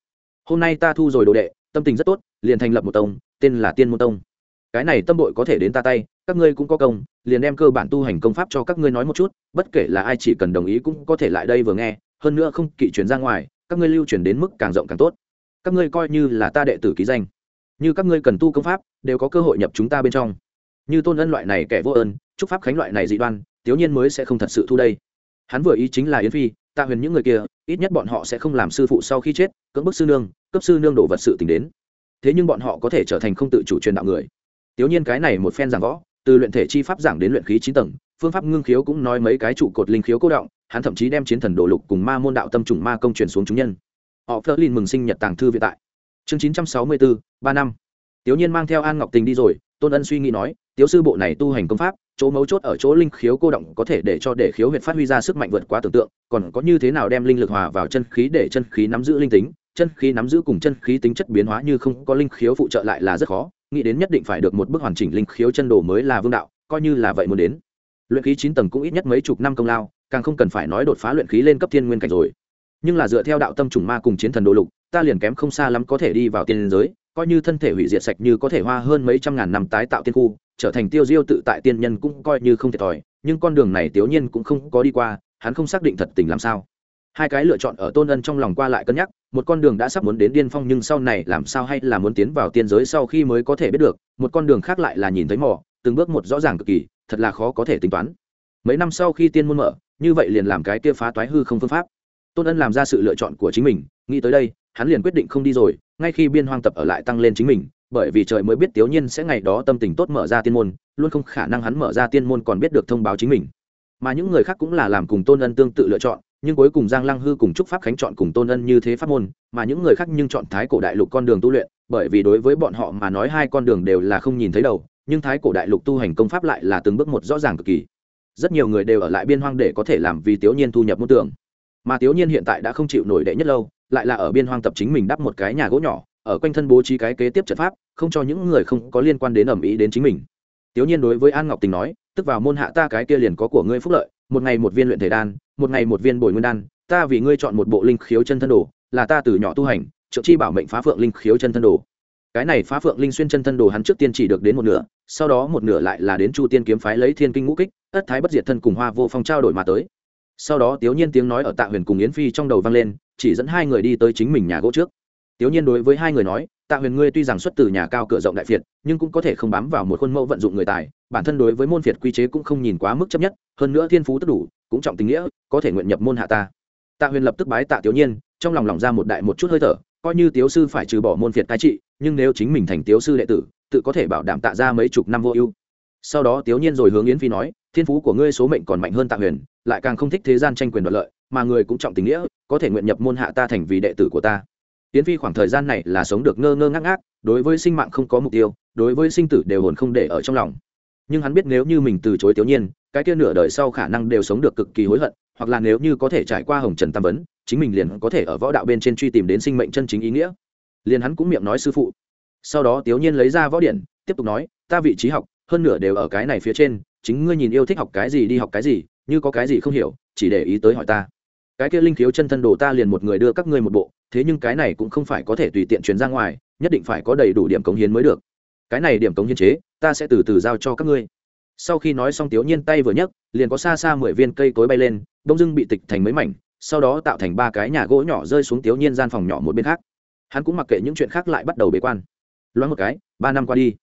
Hôm nay ta thu rồi đồ đệ, tâm tình rất tốt, liền thành lập một tông, tên là tiên môn tông. Cái này tâm bội có thể đến ta tay, các ngươi cũng có công, liền đem cơ bản tu hành công pháp cho các ngươi nói một chút, bất kể là ai chỉ cần đồng ý cũng có thể lại đây vừa nghe, hơn nữa không kỵ chuyển ra ngoài, các ngươi lưu truyền đến mức càng rộng càng tốt. Các ngươi coi như là ta đệ tử ký danh. Như các ngươi cần tu công pháp, đều có cơ hội nhập chúng ta bên trong như tôn ân loại này kẻ vô ơn, chúc pháp khánh loại này dị đoan tiếu nhiên mới sẽ không thật sự thu đây. Hắn vừa ý chính là yến phi, tạ huyền những người kia, ít nhất bọn họ sẽ không làm sư phụ sau khi chết, cưỡng bức sư nương, cấp sư nương đổ vật sự tình đến. Thế nhưng bọn họ có thể trở thành không tự chủ truyền đạo người. Tiếu nhiên cái này một phen giảng võ, từ luyện thể chi pháp giảng đến luyện khí chín tầng, phương pháp ngưng khiếu cũng nói mấy cái trụ cột linh khiếu cố động, hắn thậm chí đem chiến thần đồ lục cùng ma môn đạo tâm trùng ma công truyền xuống chúng nhân. Họ phớt lên mừng sinh nhật tàng thư viện tại. Chương chín trăm sáu mươi bốn, ba năm tiểu nhiên mang theo an ngọc tình đi rồi, tôn ân suy nghĩ nói, tiếu sư bộ này tu hành công pháp, chỗ mấu chốt ở chỗ linh khiếu cô động có thể để cho để khiếu huyệt phát huy ra sức mạnh vượt quá tưởng tượng, còn có như thế nào đem linh lực hòa vào chân khí để chân khí nắm giữ linh tính, chân khí nắm giữ cùng chân khí tính chất biến hóa như không có linh khiếu phụ trợ lại là rất khó, nghĩ đến nhất định phải được một bước hoàn chỉnh linh khiếu chân đồ mới là vương đạo, coi như là vậy muốn đến. Luyện khí chín tầng cũng ít nhất mấy chục năm công lao, càng không cần phải nói đột phá luyện khí lên cấp thiên nguyên cảnh rồi. Nhưng là dựa theo đạo tâm trùng ma cùng chiến thần đồ lục, ta liền kém không xa lắm có thể đi vào tiên giới coi như thân thể hủy diệt sạch như có thể hoa hơn mấy trăm ngàn năm tái tạo tiên khu, trở thành tiêu diêu tự tại tiên nhân cũng coi như không thiệt thòi, nhưng con đường này tiểu nhiên cũng không có đi qua, hắn không xác định thật tình làm sao. Hai cái lựa chọn ở tôn ân trong lòng qua lại cân nhắc, một con đường đã sắp muốn đến điên phong nhưng sau này làm sao hay là muốn tiến vào tiên giới sau khi mới có thể biết được, một con đường khác lại là nhìn thấy mỏ, từng bước một rõ ràng cực kỳ, thật là khó có thể tính toán. Mấy năm sau khi tiên môn mở, như vậy liền làm cái kia phá toái hư không phương pháp tôn ân làm ra sự lựa chọn của chính mình, nghĩ tới đây, hắn liền quyết định không đi rồi, ngay khi biên hoang tập ở lại tăng lên chính mình, bởi vì trời mới biết tiểu nhiên sẽ ngày đó tâm tình tốt mở ra tiên môn, luôn không khả năng hắn mở ra tiên môn còn biết được thông báo chính mình. Mà những người khác cũng là làm cùng tôn ân tương tự lựa chọn, nhưng cuối cùng giang lăng hư cùng trúc pháp khánh chọn cùng tôn ân như thế pháp môn, mà những người khác nhưng chọn thái cổ đại lục con đường tu luyện, bởi vì đối với bọn họ mà nói hai con đường đều là không nhìn thấy đầu, nhưng thái cổ đại lục tu hành công pháp lại là từng bước một rõ ràng cực kỳ. Rất nhiều người đều ở lại biên hoang để có thể làm vì tiểu nhiên thu nhập môn tưởng mà thiếu nhiên hiện tại đã không chịu nổi đệ nhất lâu, lại là ở biên hoang tập chính mình đắp một cái nhà gỗ nhỏ, ở quanh thân bố trí cái kế tiếp trận pháp, không cho những người không có liên quan đến ẩm ý đến chính mình. Thiếu nhiên đối với an ngọc tình nói, tức vào môn hạ ta cái kia liền có của ngươi phúc lợi, một ngày một viên luyện thể đan, một ngày một viên bồi nguyên đan, ta vì ngươi chọn một bộ linh khiếu chân thân đồ, là ta từ nhỏ tu hành, trợ chi bảo mệnh phá phượng linh khiếu chân thân đồ. Cái này phá phượng linh xuyên chân thân đồ hắn trước tiên chỉ được đến một nửa, sau đó một nửa lại là đến chu tiên kiếm phái lấy thiên kinh ngũ kích, ất thái bất diệt thân cùng hoa vô phong trao đổi mà tới sau đó tiểu nhiên tiếng nói ở tạ huyền cùng yến phi trong đầu vang lên, chỉ dẫn hai người đi tới chính mình nhà gỗ trước. Tiểu nhiên đối với hai người nói, tạ huyền ngươi tuy rằng xuất từ nhà cao cửa rộng đại phiệt nhưng cũng có thể không bám vào một khuôn mẫu vận dụng người tài, bản thân đối với môn phiệt quy chế cũng không nhìn quá mức chấp nhất, hơn nữa thiên phú tất đủ, cũng trọng tình nghĩa, có thể nguyện nhập môn hạ ta. Tạ huyền lập tức bái tạ tiểu nhiên, trong lòng lòng ra một đại một chút hơi thở, coi như tiếu sư phải trừ bỏ môn phiệt cai trị, nhưng nếu chính mình thành tiếu sư đệ tử, tự có thể bảo đảm tạ ra mấy chục năm vô ưu. Sau đó tiếu nhiên rồi hướng yến phi nói thiên phú của ngươi số mệnh còn mạnh hơn tạ huyền, lại càng không thích thế gian tranh quyền đoạt lợi, mà người cũng trọng tình nghĩa, có thể nguyện nhập môn hạ ta thành vì đệ tử của ta. Tiến phi khoảng thời gian này là sống được ngơ ngơ ngác ngác, đối với sinh mạng không có mục tiêu, đối với sinh tử đều hồn không để ở trong lòng. Nhưng hắn biết nếu như mình từ chối tiểu nhiên, cái kia nửa đời sau khả năng đều sống được cực kỳ hối hận, hoặc là nếu như có thể trải qua hồng trần tam vấn, chính mình liền có thể ở võ đạo bên trên truy tìm đến sinh mệnh chân chính ý nghĩa. Liền hắn cũng miệng nói sư phụ. Sau đó tiểu nhiên lấy ra võ điện tiếp tục nói, ta vị trí học, hơn nửa đều ở cái này phía trên chính ngươi nhìn yêu thích học cái gì đi học cái gì, như có cái gì không hiểu, chỉ để ý tới hỏi ta. Cái kia linh thiếu chân thân đồ ta liền một người đưa các ngươi một bộ, thế nhưng cái này cũng không phải có thể tùy tiện truyền ra ngoài, nhất định phải có đầy đủ điểm cống hiến mới được. Cái này điểm cống hiến chế, ta sẽ từ từ giao cho các ngươi. Sau khi nói xong tiểu nhiên tay vừa nhấc, liền có xa xa mười viên cây cối bay lên bông dưng bị tịch thành mấy mảnh, sau đó tạo thành ba cái nhà gỗ nhỏ rơi xuống tiểu nhiên gian phòng nhỏ một bên khác. Hắn cũng mặc kệ những chuyện khác lại bắt đầu bế quan. Loáng một cái, ba năm qua đi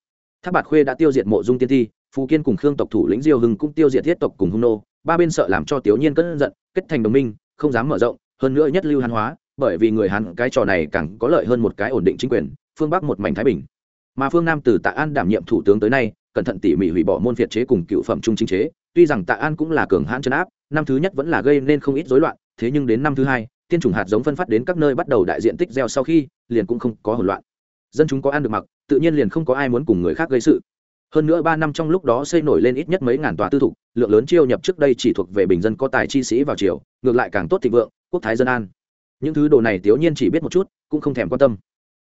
tháp bạt khuê đã tiêu diệt mộ dung tiên thi phù kiên cùng khương tộc thủ lĩnh diêu hưng cũng tiêu diệt thiết tộc cùng hung nô, ba bên sợ làm cho tiểu nhiên cất giận, kết thành đồng minh, không dám mở rộng, hơn nữa nhất lưu hàn hóa, bởi vì người hàn cái trò này càng có lợi hơn một cái ổn định chính quyền, phương bắc một mảnh thái bình. Mà phương nam từ tạ an đảm nhiệm thủ tướng tới nay, cẩn thận tỉ mỉ hủy bỏ môn phiệt chế cùng cựu phẩm trung chính chế, tuy rằng tạ an cũng là cường hãn chấn áp, năm thứ nhất vẫn là gây nên không ít rối loạn, thế nhưng đến năm thứ hai, tiên chủng hạt giống phân phát đến các nơi bắt đầu đại diện tích gieo sau khi, liền cũng không có hỗn loạn. Dân chúng có ăn được mặc, tự nhiên liền không có ai muốn cùng người khác gây sự hơn nữa ba năm trong lúc đó xây nổi lên ít nhất mấy ngàn tòa tư thục, lượng lớn chiêu nhập trước đây chỉ thuộc về bình dân có tài chi sĩ vào triều, ngược lại càng tốt thịnh vượng, quốc thái dân an. Những thứ đồ này tiểu nhiên chỉ biết một chút, cũng không thèm quan tâm.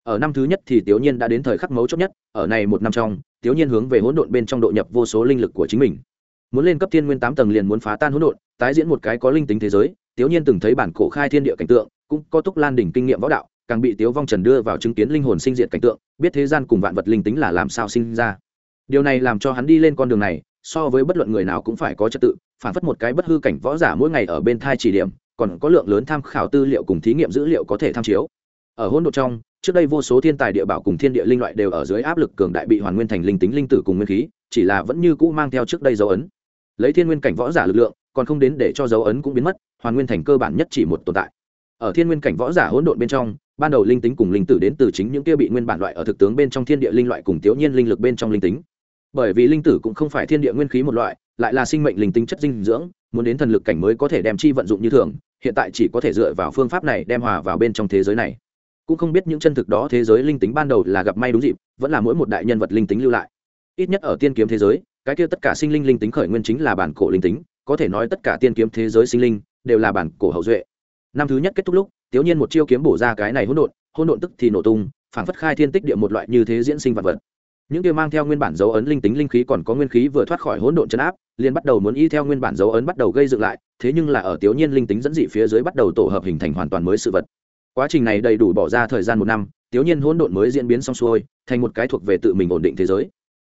Ở năm thứ nhất thì tiểu nhiên đã đến thời khắc mấu chốt nhất, ở này một năm trong tiểu nhiên hướng về hỗn độn bên trong độ nhập vô số linh lực của chính mình. Muốn lên cấp thiên nguyên tám tầng liền muốn phá tan hỗn độn, tái diễn một cái có linh tính thế giới tiểu nhiên từng thấy bản cổ khai thiên địa cảnh tượng, cũng có túc lan đỉnh kinh nghiệm võ đạo, càng bị tiếu vong trần đưa vào chứng kiến linh hồn sinh diệt cảnh tượng, biết thế gian cùng vạn vật linh tính là làm sao sinh ra điều này làm cho hắn đi lên con đường này, so với bất luận người nào cũng phải có trật tự, phản phất một cái bất hư cảnh võ giả mỗi ngày ở bên thai chỉ điểm, còn có lượng lớn tham khảo tư liệu cùng thí nghiệm dữ liệu có thể tham chiếu. Ở hỗn độ trong, trước đây vô số thiên tài địa bảo cùng thiên địa linh loại đều ở dưới áp lực cường đại bị hoàn nguyên thành linh tính linh tử cùng nguyên khí, chỉ là vẫn như cũ mang theo trước đây dấu ấn. Lấy thiên nguyên cảnh võ giả lực lượng, còn không đến để cho dấu ấn cũng biến mất, hoàn nguyên thành cơ bản nhất chỉ một tồn tại. Ở thiên nguyên cảnh võ giả hỗn độn bên trong, ban đầu linh tính cùng linh tử đến từ chính những kia bị nguyên bản loại ở thực tướng bên trong thiên địa linh loại cùng tiểu nhiên linh lực bên trong linh tính bởi vì linh tử cũng không phải thiên địa nguyên khí một loại, lại là sinh mệnh linh tính chất dinh dưỡng, muốn đến thần lực cảnh mới có thể đem chi vận dụng như thường, hiện tại chỉ có thể dựa vào phương pháp này đem hòa vào bên trong thế giới này. Cũng không biết những chân thực đó thế giới linh tính ban đầu là gặp may đúng dịp, vẫn là mỗi một đại nhân vật linh tính lưu lại. Ít nhất ở tiên kiếm thế giới, cái kia tất cả sinh linh linh tính khởi nguyên chính là bản cổ linh tính, có thể nói tất cả tiên kiếm thế giới sinh linh đều là bản cổ hậu duệ. Năm thứ nhất kết thúc lúc, tiểu nhiên một chiêu kiếm bổ ra cái này hỗn độn hỗn độn tức thì nổ tung phản phất khai thiên tích địa một loại như thế diễn sinh vật vật những kia mang theo nguyên bản dấu ấn linh tính linh khí còn có nguyên khí vừa thoát khỏi hỗn độn chấn áp, liền bắt đầu muốn y theo nguyên bản dấu ấn bắt đầu gây dựng lại, thế nhưng là ở tiểu nhiên linh tính dẫn dị phía dưới bắt đầu tổ hợp hình thành hoàn toàn mới sự vật. Quá trình này đầy đủ bỏ ra thời gian một năm, tiểu nhiên hỗn độn mới diễn biến xong xuôi, thành một cái thuộc về tự mình ổn định thế giới.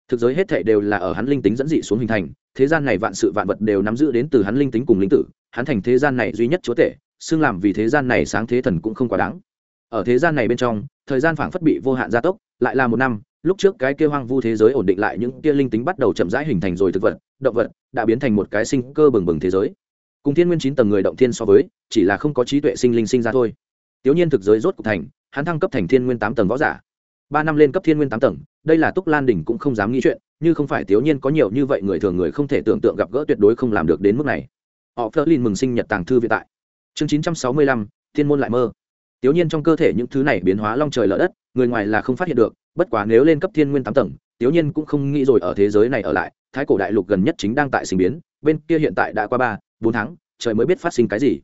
Thực giới hết thảy đều là ở hắn linh tính dẫn dị xuống hình thành, thế gian này vạn sự vạn vật đều nắm giữ đến từ hắn linh tính cùng linh tử, hắn thành thế gian này duy nhất chúa tể, xưng làm vì thế gian này sáng thế thần cũng không quá đáng. Ở thế gian này bên trong, thời gian phảng phất bị vô hạn gia tốc, lại là một năm lúc trước cái kia hoang vu thế giới ổn định lại, những kia linh tính bắt đầu chậm rãi hình thành rồi thực vật, động vật, đã biến thành một cái sinh cơ bừng bừng thế giới. Cùng thiên nguyên chín tầng người động thiên so với, chỉ là không có trí tuệ sinh linh sinh ra thôi. Tiểu nhiên thực giới rốt cục thành, hắn thăng cấp thành thiên nguyên tám tầng võ giả. Ba năm lên cấp thiên nguyên tám tầng, đây là túc lan đỉnh cũng không dám nghĩ chuyện, như không phải tiểu nhiên có nhiều như vậy người thường người không thể tưởng tượng gặp gỡ tuyệt đối không làm được đến mức này. Họ phớt lên mừng sinh nhật tàng thư vĩ tại. Chương chín trăm sáu mươi lăm, thiên môn lại mơ. Tiểu nhiên trong cơ thể những thứ này biến hóa long trời lở đất, người ngoài là không phát hiện được bất quá nếu lên cấp thiên nguyên tám tầng tiểu nhiên cũng không nghĩ rồi ở thế giới này ở lại, thái cổ đại lục gần nhất chính đang tại sinh biến, bên kia hiện tại đã qua ba, bốn tháng, trời mới biết phát sinh cái gì.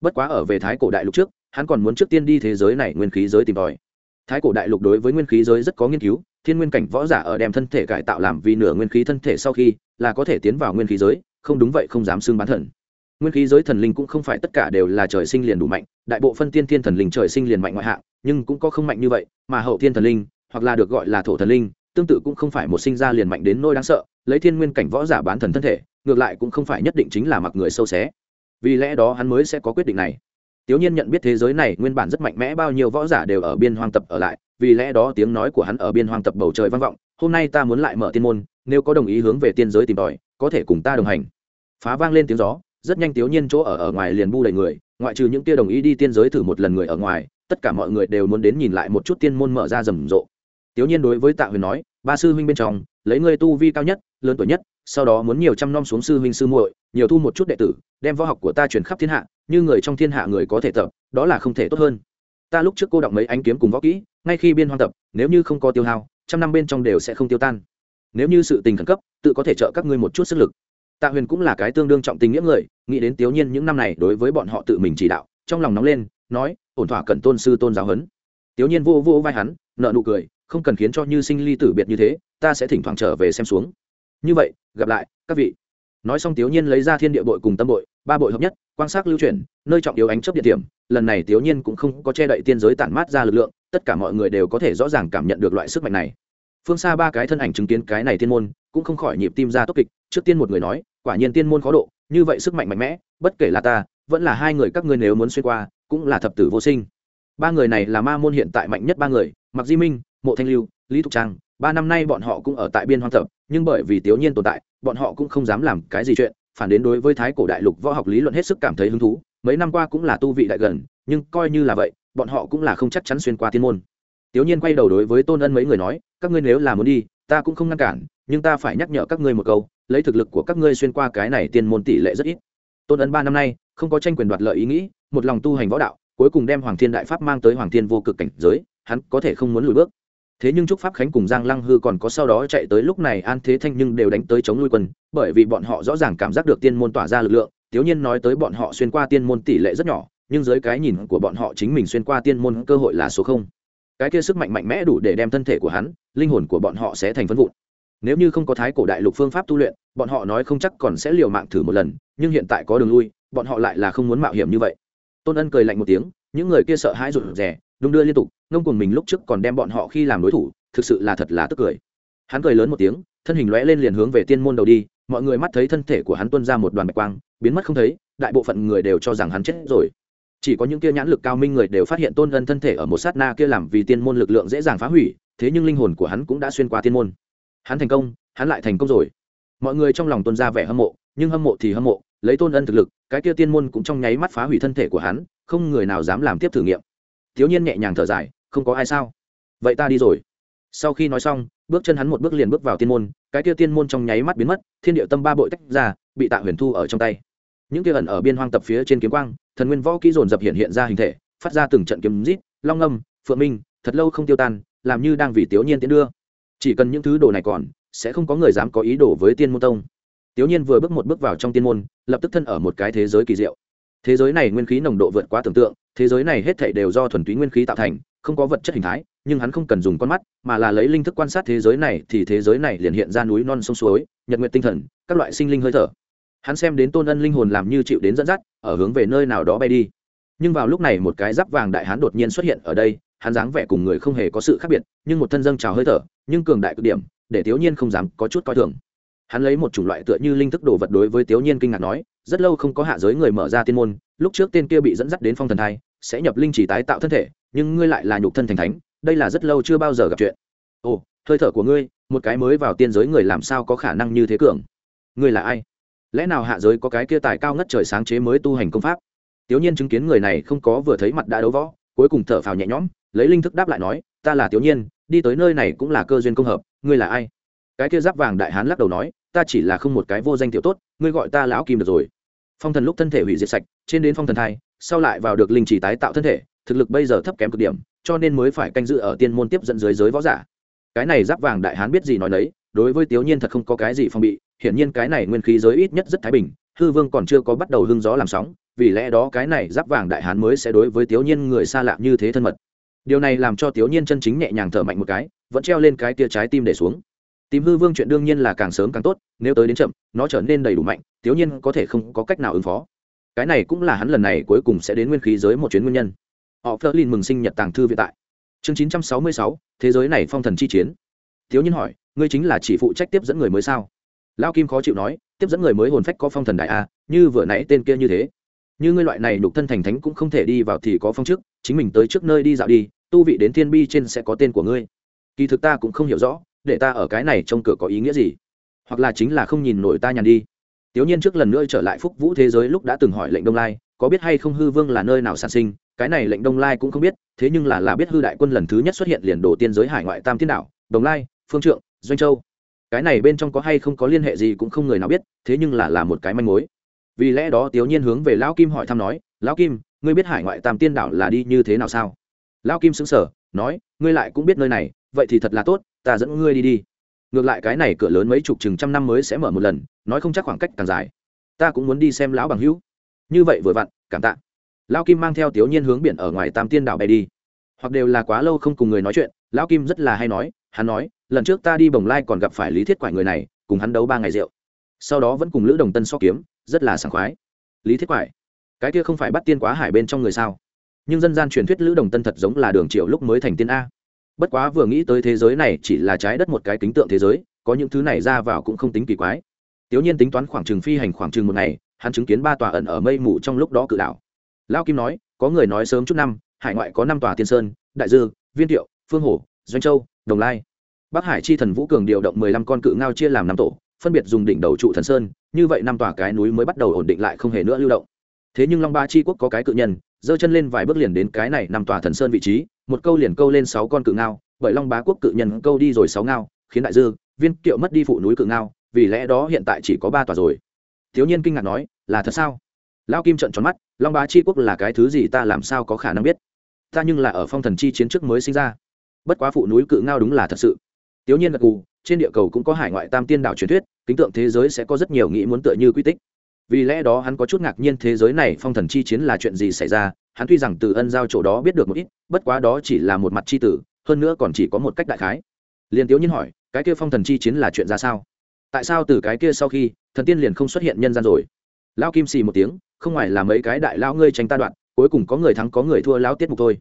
Bất quá ở về thái cổ đại lục trước, hắn còn muốn trước tiên đi thế giới này nguyên khí giới tìm tòi. Thái cổ đại lục đối với nguyên khí giới rất có nghiên cứu, thiên nguyên cảnh võ giả ở đem thân thể cải tạo làm vì nửa nguyên khí thân thể sau khi, là có thể tiến vào nguyên khí giới, không đúng vậy không dám xưng bán thần. Nguyên khí giới thần linh cũng không phải tất cả đều là trời sinh liền đủ mạnh, đại bộ phân tiên thiên thần linh trời sinh liền mạnh ngoại hạng, nhưng cũng có không mạnh như vậy, mà hậu thiên thần linh hoặc là được gọi là thổ thần linh tương tự cũng không phải một sinh ra liền mạnh đến nỗi đáng sợ lấy thiên nguyên cảnh võ giả bán thần thân thể ngược lại cũng không phải nhất định chính là mặc người sâu xé vì lẽ đó hắn mới sẽ có quyết định này Tiếu Nhiên nhận biết thế giới này nguyên bản rất mạnh mẽ bao nhiêu võ giả đều ở biên hoang tập ở lại, vì lẽ đó tiếng nói của hắn ở biên hoang tập bầu trời vang vọng, hôm nay ta muốn lại mở tiên môn, nếu có đồng ý hướng về tiên giới tìm tòi, có thể cùng ta đồng hành. Phá vang lên tiếng gió, rất nhanh Tiểu Nhiên chỗ ở ở ngoài liền bu đầy người, ngoại trừ những kia đồng ý đi tiên giới thử một lần người ở ngoài, tất cả mọi người đều muốn đến nhìn lại một chút tiên môn mở ra rầm rộ. Tiểu Nhiên đối với Tạ Huyền nói, ba sư huynh bên trong, lấy ngươi tu vi cao nhất, lớn tuổi nhất, sau đó muốn nhiều trăm năm xuống sư huynh sư muội, nhiều thu một chút đệ tử, đem võ học của ta truyền khắp thiên hạ, như người trong thiên hạ người có thể tập đó là không thể tốt hơn. Ta lúc trước cô đọng mấy ánh kiếm cùng võ kỹ ngay khi biên hoang tập nếu như không có tiêu hao trăm năm bên trong đều sẽ không tiêu tan. Nếu như sự tình khẩn cấp tự có thể trợ các ngươi một chút sức lực. Tạ huyền cũng là cái tương đương trọng tình nghĩa người nghĩ đến tiểu nhiên những năm này đối với bọn họ tự mình chỉ đạo trong lòng nóng lên nói ổn thỏa cần tôn sư tôn giáo huấn. Tiểu nhiên vô vô vai hắn nợ nụ cười không cần khiến cho như sinh ly tử biệt như thế, ta sẽ thỉnh thoảng trở về xem xuống. Như vậy, gặp lại, các vị. Nói xong tiểu nhiên lấy ra thiên địa bội cùng tâm bội, ba bội hợp nhất quan sát lưu chuyển, nơi trọng yếu ánh chấp địa điểm, lần này tiểu nhiên cũng không có che đậy tiên giới tản mát ra lực lượng, tất cả mọi người đều có thể rõ ràng cảm nhận được loại sức mạnh này. Phương xa ba cái thân ảnh chứng kiến cái này tiên môn, cũng không khỏi nhịp tim ra tốc kịch, trước tiên một người nói, quả nhiên tiên môn khó độ, như vậy sức mạnh mạnh mẽ, bất kể là ta, vẫn là hai người các ngươi nếu muốn xuyên qua, cũng là thập tử vô sinh. Ba người này là ma môn hiện tại mạnh nhất ba người mặc di minh mộ thanh lưu, lý thục trang, ba năm nay bọn họ cũng ở tại biên hoang tập, nhưng bởi vì tiểu nhiên tồn tại, bọn họ cũng không dám làm cái gì chuyện, phản đến đối với thái cổ đại lục võ học lý luận hết sức cảm thấy hứng thú, mấy năm qua cũng là tu vị đại gần, nhưng coi như là vậy, bọn họ cũng là không chắc chắn xuyên qua tiên môn. Tiểu nhiên quay đầu đối với tôn ân mấy người nói, các ngươi nếu là muốn đi, ta cũng không ngăn cản, nhưng ta phải nhắc nhở các ngươi một câu, lấy thực lực của các ngươi xuyên qua cái này tiên môn tỷ lệ rất ít. Tôn ân ba năm nay, không có tranh quyền đoạt lợi ý nghĩ, một lòng tu hành võ đạo, cuối cùng đem hoàng thiên đại pháp mang tới hoàng thiên vô cực cảnh giới, hắn có thể không muốn lùi bước thế nhưng trúc pháp khánh cùng giang lăng hư còn có sau đó chạy tới lúc này an thế thanh nhưng đều đánh tới chống nuôi quân, bởi vì bọn họ rõ ràng cảm giác được tiên môn tỏa ra lực lượng thiếu nhiên nói tới bọn họ xuyên qua tiên môn tỷ lệ rất nhỏ, nhưng dưới cái nhìn của bọn họ chính mình xuyên qua tiên môn cơ hội là số không. Cái kia sức mạnh mạnh mẽ đủ để đem thân thể của hắn, linh hồn của bọn họ sẽ thành phân vụn. Nếu như không có thái cổ đại lục phương pháp tu luyện, bọn họ nói không chắc còn sẽ liều mạng thử một lần, nhưng hiện tại có đường lui, bọn họ lại là không muốn mạo hiểm như vậy. Tôn ân cười lạnh một tiếng, những người kia sợ hãi rụt rè đung đưa liên tục, ngông cùng mình lúc trước còn đem bọn họ khi làm đối thủ, thực sự là thật là tức cười. Hắn cười lớn một tiếng, thân hình lóe lên liền hướng về tiên môn đầu đi, mọi người mắt thấy thân thể của hắn tuôn ra một đoàn bạch quang, biến mất không thấy, đại bộ phận người đều cho rằng hắn chết rồi. Chỉ có những kia nhãn lực cao minh người đều phát hiện tôn ân thân thể ở một sát na kia làm vì tiên môn lực lượng dễ dàng phá hủy, thế nhưng linh hồn của hắn cũng đã xuyên qua tiên môn. Hắn thành công, hắn lại thành công rồi. Mọi người trong lòng tôn ra vẻ hâm mộ, nhưng hâm mộ thì hâm mộ, lấy tôn ân thực lực, cái kia tiên môn cũng trong nháy mắt phá hủy thân thể của hắn, không người nào dám làm tiếp thử nghiệm thiếu niên nhẹ nhàng thở dài, không có ai sao? Vậy ta đi rồi. Sau khi nói xong, bước chân hắn một bước liền bước vào tiên môn, cái kia tiên môn trong nháy mắt biến mất, thiên địa tâm ba bội tách ra, bị tạ huyền thu ở trong tay. Những kia ẩn ở biên hoang tập phía trên kiếm quang, thần nguyên võ kỹ dồn dập hiện hiện ra hình thể, phát ra từng trận kiếm rít, long âm phượng minh, thật lâu không tiêu tan, làm như đang vì tiểu nhiên tiến đưa. Chỉ cần những thứ đồ này còn, sẽ không có người dám có ý đồ với tiên môn tông. Tiểu nhiên vừa bước một bước vào trong tiên môn, lập tức thân ở một cái thế giới kỳ diệu thế giới này nguyên khí nồng độ vượt quá tưởng tượng, thế giới này hết thảy đều do thuần túy nguyên khí tạo thành, không có vật chất hình thái, nhưng hắn không cần dùng con mắt, mà là lấy linh thức quan sát thế giới này thì thế giới này liền hiện ra núi non sông suối, nhật nguyện tinh thần, các loại sinh linh hơi thở. Hắn xem đến tôn ân linh hồn làm như chịu đến dẫn dắt, ở hướng về nơi nào đó bay đi. Nhưng vào lúc này một cái giáp vàng đại hán đột nhiên xuất hiện ở đây, hắn dáng vẻ cùng người không hề có sự khác biệt, nhưng một thân dâng trào hơi thở, nhưng cường đại cực điểm, để thiếu nhiên không dám có chút coi thường. Hắn lấy một chủng loại tựa như linh thức đồ vật đối với thiếu nhiên kinh ngạc nói rất lâu không có hạ giới người mở ra tiên môn, lúc trước tên kia bị dẫn dắt đến phong thần thai, sẽ nhập linh chỉ tái tạo thân thể, nhưng ngươi lại là nhục thân thành thánh, đây là rất lâu chưa bao giờ gặp chuyện. Ồ, hơi thở của ngươi, một cái mới vào tiên giới người làm sao có khả năng như thế cường? Ngươi là ai? Lẽ nào hạ giới có cái kia tài cao ngất trời sáng chế mới tu hành công pháp? Tiểu nhiên chứng kiến người này không có vừa thấy mặt đã đấu võ, cuối cùng thở phào nhẹ nhõm, lấy linh thức đáp lại nói, ta là tiểu nhiên, đi tới nơi này cũng là cơ duyên công hợp, ngươi là ai? Cái kia giáp vàng đại hán lắc đầu nói, ta chỉ là không một cái vô danh tiểu tốt, ngươi gọi ta lão kim được rồi phong thần lúc thân thể hủy diệt sạch, trên đến phong thần thai, sau lại vào được linh chỉ tái tạo thân thể, thực lực bây giờ thấp kém cực điểm, cho nên mới phải canh dự ở tiên môn tiếp dẫn dưới giới võ giả. Cái này giáp vàng đại hán biết gì nói đấy đối với tiểu nhiên thật không có cái gì phong bị, hiển nhiên cái này nguyên khí giới ít nhất rất thái bình, hư vương còn chưa có bắt đầu hưng gió làm sóng, vì lẽ đó cái này giáp vàng đại hán mới sẽ đối với tiểu nhiên người xa lạ như thế thân mật. Điều này làm cho tiểu nhiên chân chính nhẹ nhàng thở mạnh một cái, vẫn treo lên cái tia trái tim để xuống tìm hư vương chuyện đương nhiên là càng sớm càng tốt, nếu tới đến chậm, nó trở nên đầy đủ mạnh thiếu nhiên có thể không có cách nào ứng phó. Cái này cũng là hắn lần này cuối cùng sẽ đến nguyên khí giới một chuyến nguyên nhân. Họ phớt lên mừng sinh nhật tàng thư viện tại. Chương chín trăm sáu mươi sáu, thế giới này phong thần chi chiến. Thiếu nhiên hỏi, ngươi chính là chỉ phụ trách tiếp dẫn người mới sao? Lao kim khó chịu nói, tiếp dẫn người mới hồn phách có phong thần đại a, như vừa nãy tên kia như thế. Như ngươi loại này đục thân thành thánh cũng không thể đi vào thì có phong chức, chính mình tới trước nơi đi dạo đi, tu vị đến thiên bi trên sẽ có tên của ngươi. Kỳ thực ta cũng không hiểu rõ để ta ở cái này trong cửa có ý nghĩa gì? Hoặc là chính là không nhìn nổi ta nhàn đi. Tiểu nhiên trước lần nữa trở lại phúc vũ thế giới lúc đã từng hỏi lệnh đông lai, có biết hay không hư vương là nơi nào sản sinh, cái này lệnh đông lai cũng không biết, thế nhưng là là biết hư đại quân lần thứ nhất xuất hiện liền đổ tiên giới hải ngoại tam thiên đạo đồng lai, phương trượng, doanh châu. Cái này bên trong có hay không có liên hệ gì cũng không người nào biết, thế nhưng là là một cái manh mối. Vì lẽ đó tiểu nhiên hướng về lão kim hỏi thăm nói, lão kim, ngươi biết hải ngoại tam tiên đảo là đi như thế nào sao? Lão kim xứng sở nói, ngươi lại cũng biết nơi này, vậy thì thật là tốt ta dẫn ngươi đi đi. Ngược lại cái này cửa lớn mấy chục chừng trăm năm mới sẽ mở một lần, nói không chắc khoảng cách càng dài. Ta cũng muốn đi xem lão bằng hữu. Như vậy vừa vặn, cảm tạ. Lão kim mang theo tiểu nhiên hướng biển ở ngoài tam tiên đảo bay đi. Hoặc đều là quá lâu không cùng người nói chuyện, lão kim rất là hay nói, hắn nói, lần trước ta đi bồng lai còn gặp phải lý thiết quải người này, cùng hắn đấu ba ngày rượu. Sau đó vẫn cùng lữ đồng tân so kiếm, rất là sảng khoái. Lý thiết quải, cái kia không phải bắt tiên quá hải bên trong người sao? Nhưng dân gian truyền thuyết lữ đồng tân thật giống là đường triệu lúc mới thành tiên a bất quá vừa nghĩ tới thế giới này chỉ là trái đất một cái kính tượng thế giới, có những thứ này ra vào cũng không tính kỳ quái. Tiểu nhiên tính toán khoảng trừng phi hành khoảng trừng một ngày, hắn chứng kiến ba tòa ẩn ở mây mù trong lúc đó cự đảo. Lao kim nói, có người nói sớm chút năm, hải ngoại có năm tòa tiên sơn, đại dư, viên tiệu phương hồ, doanh châu, đồng lai. Bắc hải chi thần vũ cường điều động mười lăm con cự ngao chia làm năm tổ, phân biệt dùng đỉnh đầu trụ thần sơn, như vậy năm tòa cái núi mới bắt đầu ổn định lại không hề nữa lưu động. Thế nhưng long ba chi quốc có cái cự nhân giơ chân lên vài bước liền đến cái này nằm tòa thần sơn vị trí một câu liền câu lên sáu con cự ngao bởi long bá quốc cự nhân câu đi rồi sáu ngao khiến đại dư viên kiệu mất đi phụ núi cự ngao vì lẽ đó hiện tại chỉ có ba tòa rồi. Thiếu niên kinh ngạc nói là thật sao? Lao kim trận tròn mắt long bá chi quốc là cái thứ gì ta làm sao có khả năng biết? Ta nhưng là ở phong thần chi chiến trước mới sinh ra. Bất quá phụ núi cự ngao đúng là thật sự. Thiếu niên gật gù, trên địa cầu cũng có hải ngoại tam tiên đảo truyền thuyết, kính tượng thế giới sẽ có rất nhiều nghĩ muốn tựa như quy tích. Vì lẽ đó hắn có chút ngạc nhiên thế giới này phong thần chi chiến là chuyện gì xảy ra, hắn tuy rằng từ ân giao chỗ đó biết được một ít, bất quá đó chỉ là một mặt chi tử, hơn nữa còn chỉ có một cách đại khái. Liên tiếu Nhiên hỏi, cái kia phong thần chi chiến là chuyện ra sao? Tại sao từ cái kia sau khi, thần tiên liền không xuất hiện nhân gian rồi? Lão Kim xì một tiếng, không ngoài là mấy cái đại lão ngươi tranh ta đoạn, cuối cùng có người thắng có người thua lão tiết mục thôi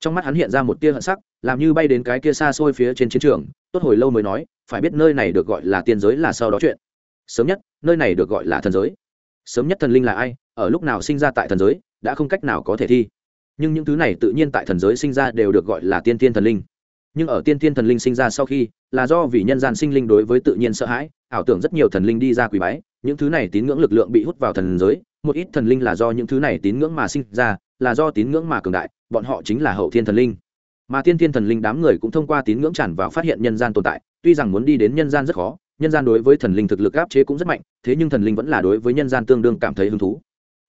trong mắt hắn hiện ra một tia hận sắc làm như bay đến cái kia xa xôi phía trên chiến trường tốt hồi lâu mới nói phải biết nơi này được gọi là tiên giới là sau đó chuyện sớm nhất nơi này được gọi là thần giới sớm nhất thần linh là ai, ở lúc nào sinh ra tại thần giới, đã không cách nào có thể thi. Nhưng những thứ này tự nhiên tại thần giới sinh ra đều được gọi là tiên tiên thần linh. Nhưng ở tiên tiên thần linh sinh ra sau khi, là do vì nhân gian sinh linh đối với tự nhiên sợ hãi, ảo tưởng rất nhiều thần linh đi ra quỷ bái, những thứ này tín ngưỡng lực lượng bị hút vào thần giới, một ít thần linh là do những thứ này tín ngưỡng mà sinh ra, là do tín ngưỡng mà cường đại, bọn họ chính là hậu thiên thần linh. Mà tiên thiên thần linh đám người cũng thông qua tín ngưỡng tràn vào phát hiện nhân gian tồn tại, tuy rằng muốn đi đến nhân gian rất khó nhân gian đối với thần linh thực lực áp chế cũng rất mạnh, thế nhưng thần linh vẫn là đối với nhân gian tương đương cảm thấy hứng thú.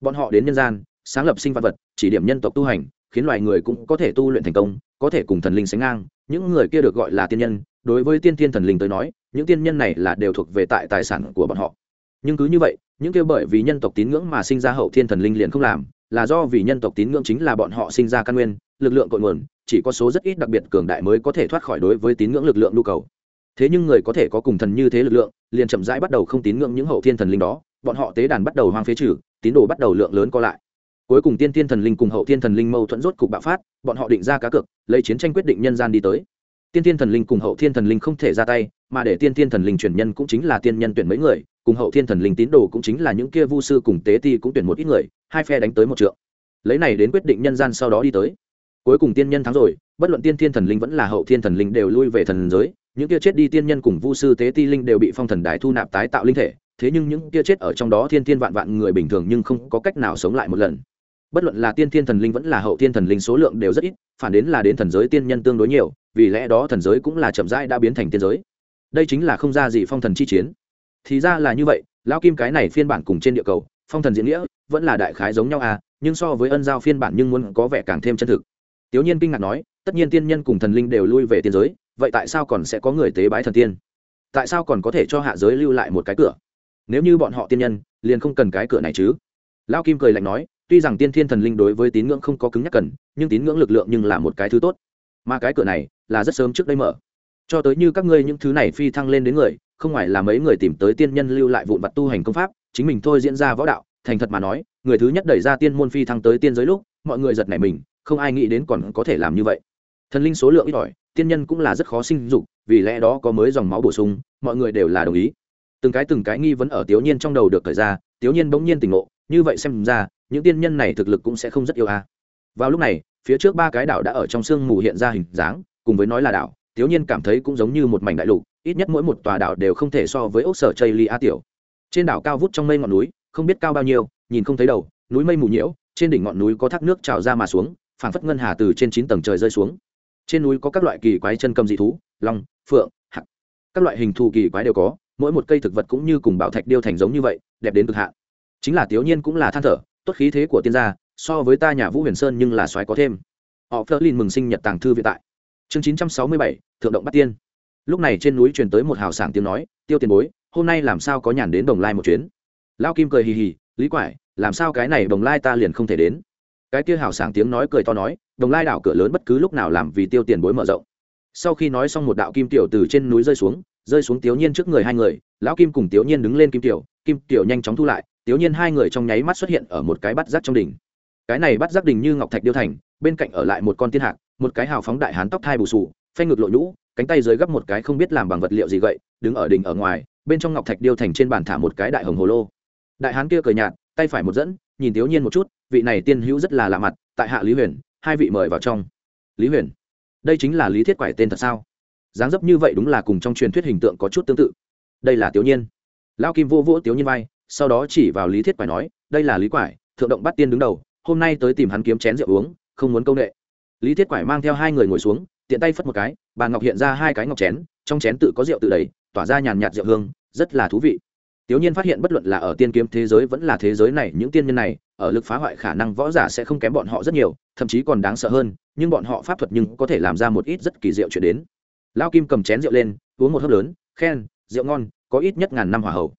Bọn họ đến nhân gian, sáng lập sinh vật vật, chỉ điểm nhân tộc tu hành, khiến loài người cũng có thể tu luyện thành công, có thể cùng thần linh sánh ngang. Những người kia được gọi là tiên nhân, đối với tiên thiên thần linh tới nói, những tiên nhân này là đều thuộc về tại tài sản của bọn họ. Nhưng cứ như vậy, những kia bởi vì nhân tộc tín ngưỡng mà sinh ra hậu thiên thần linh liền không làm, là do vì nhân tộc tín ngưỡng chính là bọn họ sinh ra căn nguyên, lực lượng cội nguồn, chỉ có số rất ít đặc biệt cường đại mới có thể thoát khỏi đối với tín ngưỡng lực lượng nhu cầu thế nhưng người có thể có cùng thần như thế lực lượng, liền chậm rãi bắt đầu không tín ngưỡng những hậu thiên thần linh đó, bọn họ tế đàn bắt đầu hoang phế trừ, tín đồ bắt đầu lượng lớn co lại. Cuối cùng tiên thiên thần linh cùng hậu thiên thần linh mâu thuẫn rốt cục bạo phát, bọn họ định ra cá cược, lấy chiến tranh quyết định nhân gian đi tới. Tiên thiên thần linh cùng hậu thiên thần linh không thể ra tay, mà để tiên thiên thần linh chuyển nhân cũng chính là tiên nhân tuyển mấy người, cùng hậu thiên thần linh tín đồ cũng chính là những kia vu sư cùng tế ti cũng tuyển một ít người, hai phe đánh tới một trượng. Lấy này đến quyết định nhân gian sau đó đi tới. Cuối cùng tiên nhân thắng rồi, bất luận tiên thiên thần linh vẫn là hậu thiên thần linh đều lui về thần giới những kia chết đi tiên nhân cùng vu sư tế ti linh đều bị phong thần đài thu nạp tái tạo linh thể, thế nhưng những kia chết ở trong đó thiên thiên vạn vạn người bình thường nhưng không có cách nào sống lại một lần. Bất luận là tiên thiên thần linh vẫn là hậu thiên thần linh số lượng đều rất ít, phản đến là đến thần giới tiên nhân tương đối nhiều, vì lẽ đó thần giới cũng là chậm rãi đã biến thành tiên giới. Đây chính là không ra gì phong thần chi chiến. Thì ra là như vậy, lão kim cái này phiên bản cùng trên địa cầu, phong thần diễn nghĩa, vẫn là đại khái giống nhau à nhưng so với ân giao phiên bản nhưng muốn có vẻ càng thêm chân thực. Tiểu nhiên kinh ngạc nói, tất nhiên tiên nhân cùng thần linh đều lui về tiên giới vậy tại sao còn sẽ có người tế bái thần tiên? Tại sao còn có thể cho hạ giới lưu lại một cái cửa? Nếu như bọn họ tiên nhân, liền không cần cái cửa này chứ. Lão kim cười lạnh nói, tuy rằng tiên thiên thần linh đối với tín ngưỡng không có cứng nhắc cần, nhưng tín ngưỡng lực lượng nhưng là một cái thứ tốt. Mà cái cửa này, là rất sớm trước đây mở. Cho tới như các ngươi những thứ này phi thăng lên đến người, không ngoài là mấy người tìm tới tiên nhân lưu lại vụn vặt tu hành công pháp, chính mình thôi diễn ra võ đạo, thành thật mà nói, người thứ nhất đẩy ra tiên môn phi thăng tới tiên giới lúc, mọi người giật nảy mình, không ai nghĩ đến còn có thể làm như vậy. Thần linh số lượng ít ỏi tiên nhân cũng là rất khó sinh dục, vì lẽ đó có mới dòng máu bổ sung, mọi người đều là đồng ý. Từng cái từng cái nghi vấn ở tiểu nhiên trong đầu được thời ra tiểu nhiên bỗng nhiên tỉnh ngộ, như vậy xem ra, những tiên nhân này thực lực cũng sẽ không rất yêu a. Vào lúc này, phía trước ba cái đảo đã ở trong sương mù hiện ra hình dáng, cùng với nói là đảo tiểu nhiên cảm thấy cũng giống như một mảnh đại lục, ít nhất mỗi một tòa đảo đều không thể so với ốc sở chây li a tiểu. Trên đảo cao vút trong mây ngọn núi, không biết cao bao nhiêu, nhìn không thấy đầu, núi mây mù nhiễu, trên đỉnh ngọn núi có thác nước trào ra mà xuống, phảng phất ngân hà từ trên chín tầng trời rơi xuống trên núi có các loại kỳ quái chân cầm dị thú, long, phượng, hạc. Các loại hình thù kỳ quái đều có, mỗi một cây thực vật cũng như cùng bảo thạch điêu thành giống như vậy, đẹp đến cực hạn. Chính là tiểu nhiên cũng là than thở, tốt khí thế của tiên gia, so với ta nhà vũ huyền sơn nhưng là soái có thêm. Họ phớt lên mừng sinh nhật tàng thư viện tại. Chương chín trăm sáu mươi bảy, thượng động bắt tiên. Lúc này trên núi truyền tới một hào sảng tiếng nói, tiêu tiền bối, hôm nay làm sao có nhàn đến đồng lai một chuyến? Lao kim cười hì hì, lý quải, làm sao cái này đồng lai ta liền không thể đến? Cái kia hào sảng tiếng nói cười to nói, đồng lai đảo cửa lớn bất cứ lúc nào làm vì tiêu tiền bối mở rộng. Sau khi nói xong một đạo kim tiểu từ trên núi rơi xuống rơi xuống tiểu nhiên trước người hai người, lão kim cùng tiểu nhiên đứng lên kim tiểu kim tiểu nhanh chóng thu lại tiểu nhiên hai người trong nháy mắt xuất hiện ở một cái bắt giác trong đỉnh. Cái này bắt giác đỉnh như ngọc thạch điêu thành, bên cạnh ở lại một con tiên hạc, một cái hào phóng đại hán tóc thai bù sù, phanh ngực lộ nhũ, cánh tay dưới gấp một cái không biết làm bằng vật liệu gì vậy đứng ở đỉnh ở ngoài, bên trong ngọc thạch điêu thành trên bàn thả một cái đại hồng hồ lô. Đại hán kia cười nhạt, tay phải một dẫn nhìn thiếu nhiên một chút, vị này tiên hữu rất là lạ mặt, tại hạ lý huyền, hai vị mời vào trong. Lý huyền, đây chính là lý thiết quải tên thật sao? Dáng dấp như vậy đúng là cùng trong truyền thuyết hình tượng có chút tương tự. Đây là tiểu nhiên. Lão kim vô vỗ tiểu nhiên vai, sau đó chỉ vào lý thiết quải nói, đây là lý quải, thượng động bắt tiên đứng đầu, hôm nay tới tìm hắn kiếm chén rượu uống, không muốn công nghệ lý thiết quải mang theo hai người ngồi xuống, tiện tay phất một cái bà ngọc hiện ra hai cái ngọc chén, trong chén tự có rượu tự đầy, tỏa ra nhàn nhạt rượu hương, rất là thú vị tiểu nhiên phát hiện bất luận là ở tiên kiếm thế giới vẫn là thế giới này, những tiên nhân này, ở lực phá hoại khả năng võ giả sẽ không kém bọn họ rất nhiều, thậm chí còn đáng sợ hơn, nhưng bọn họ pháp thuật nhưng có thể làm ra một ít rất kỳ diệu chuyện đến. Lao kim cầm chén rượu lên, uống một hớp lớn, khen, rượu ngon, có ít nhất ngàn năm hỏa hậu.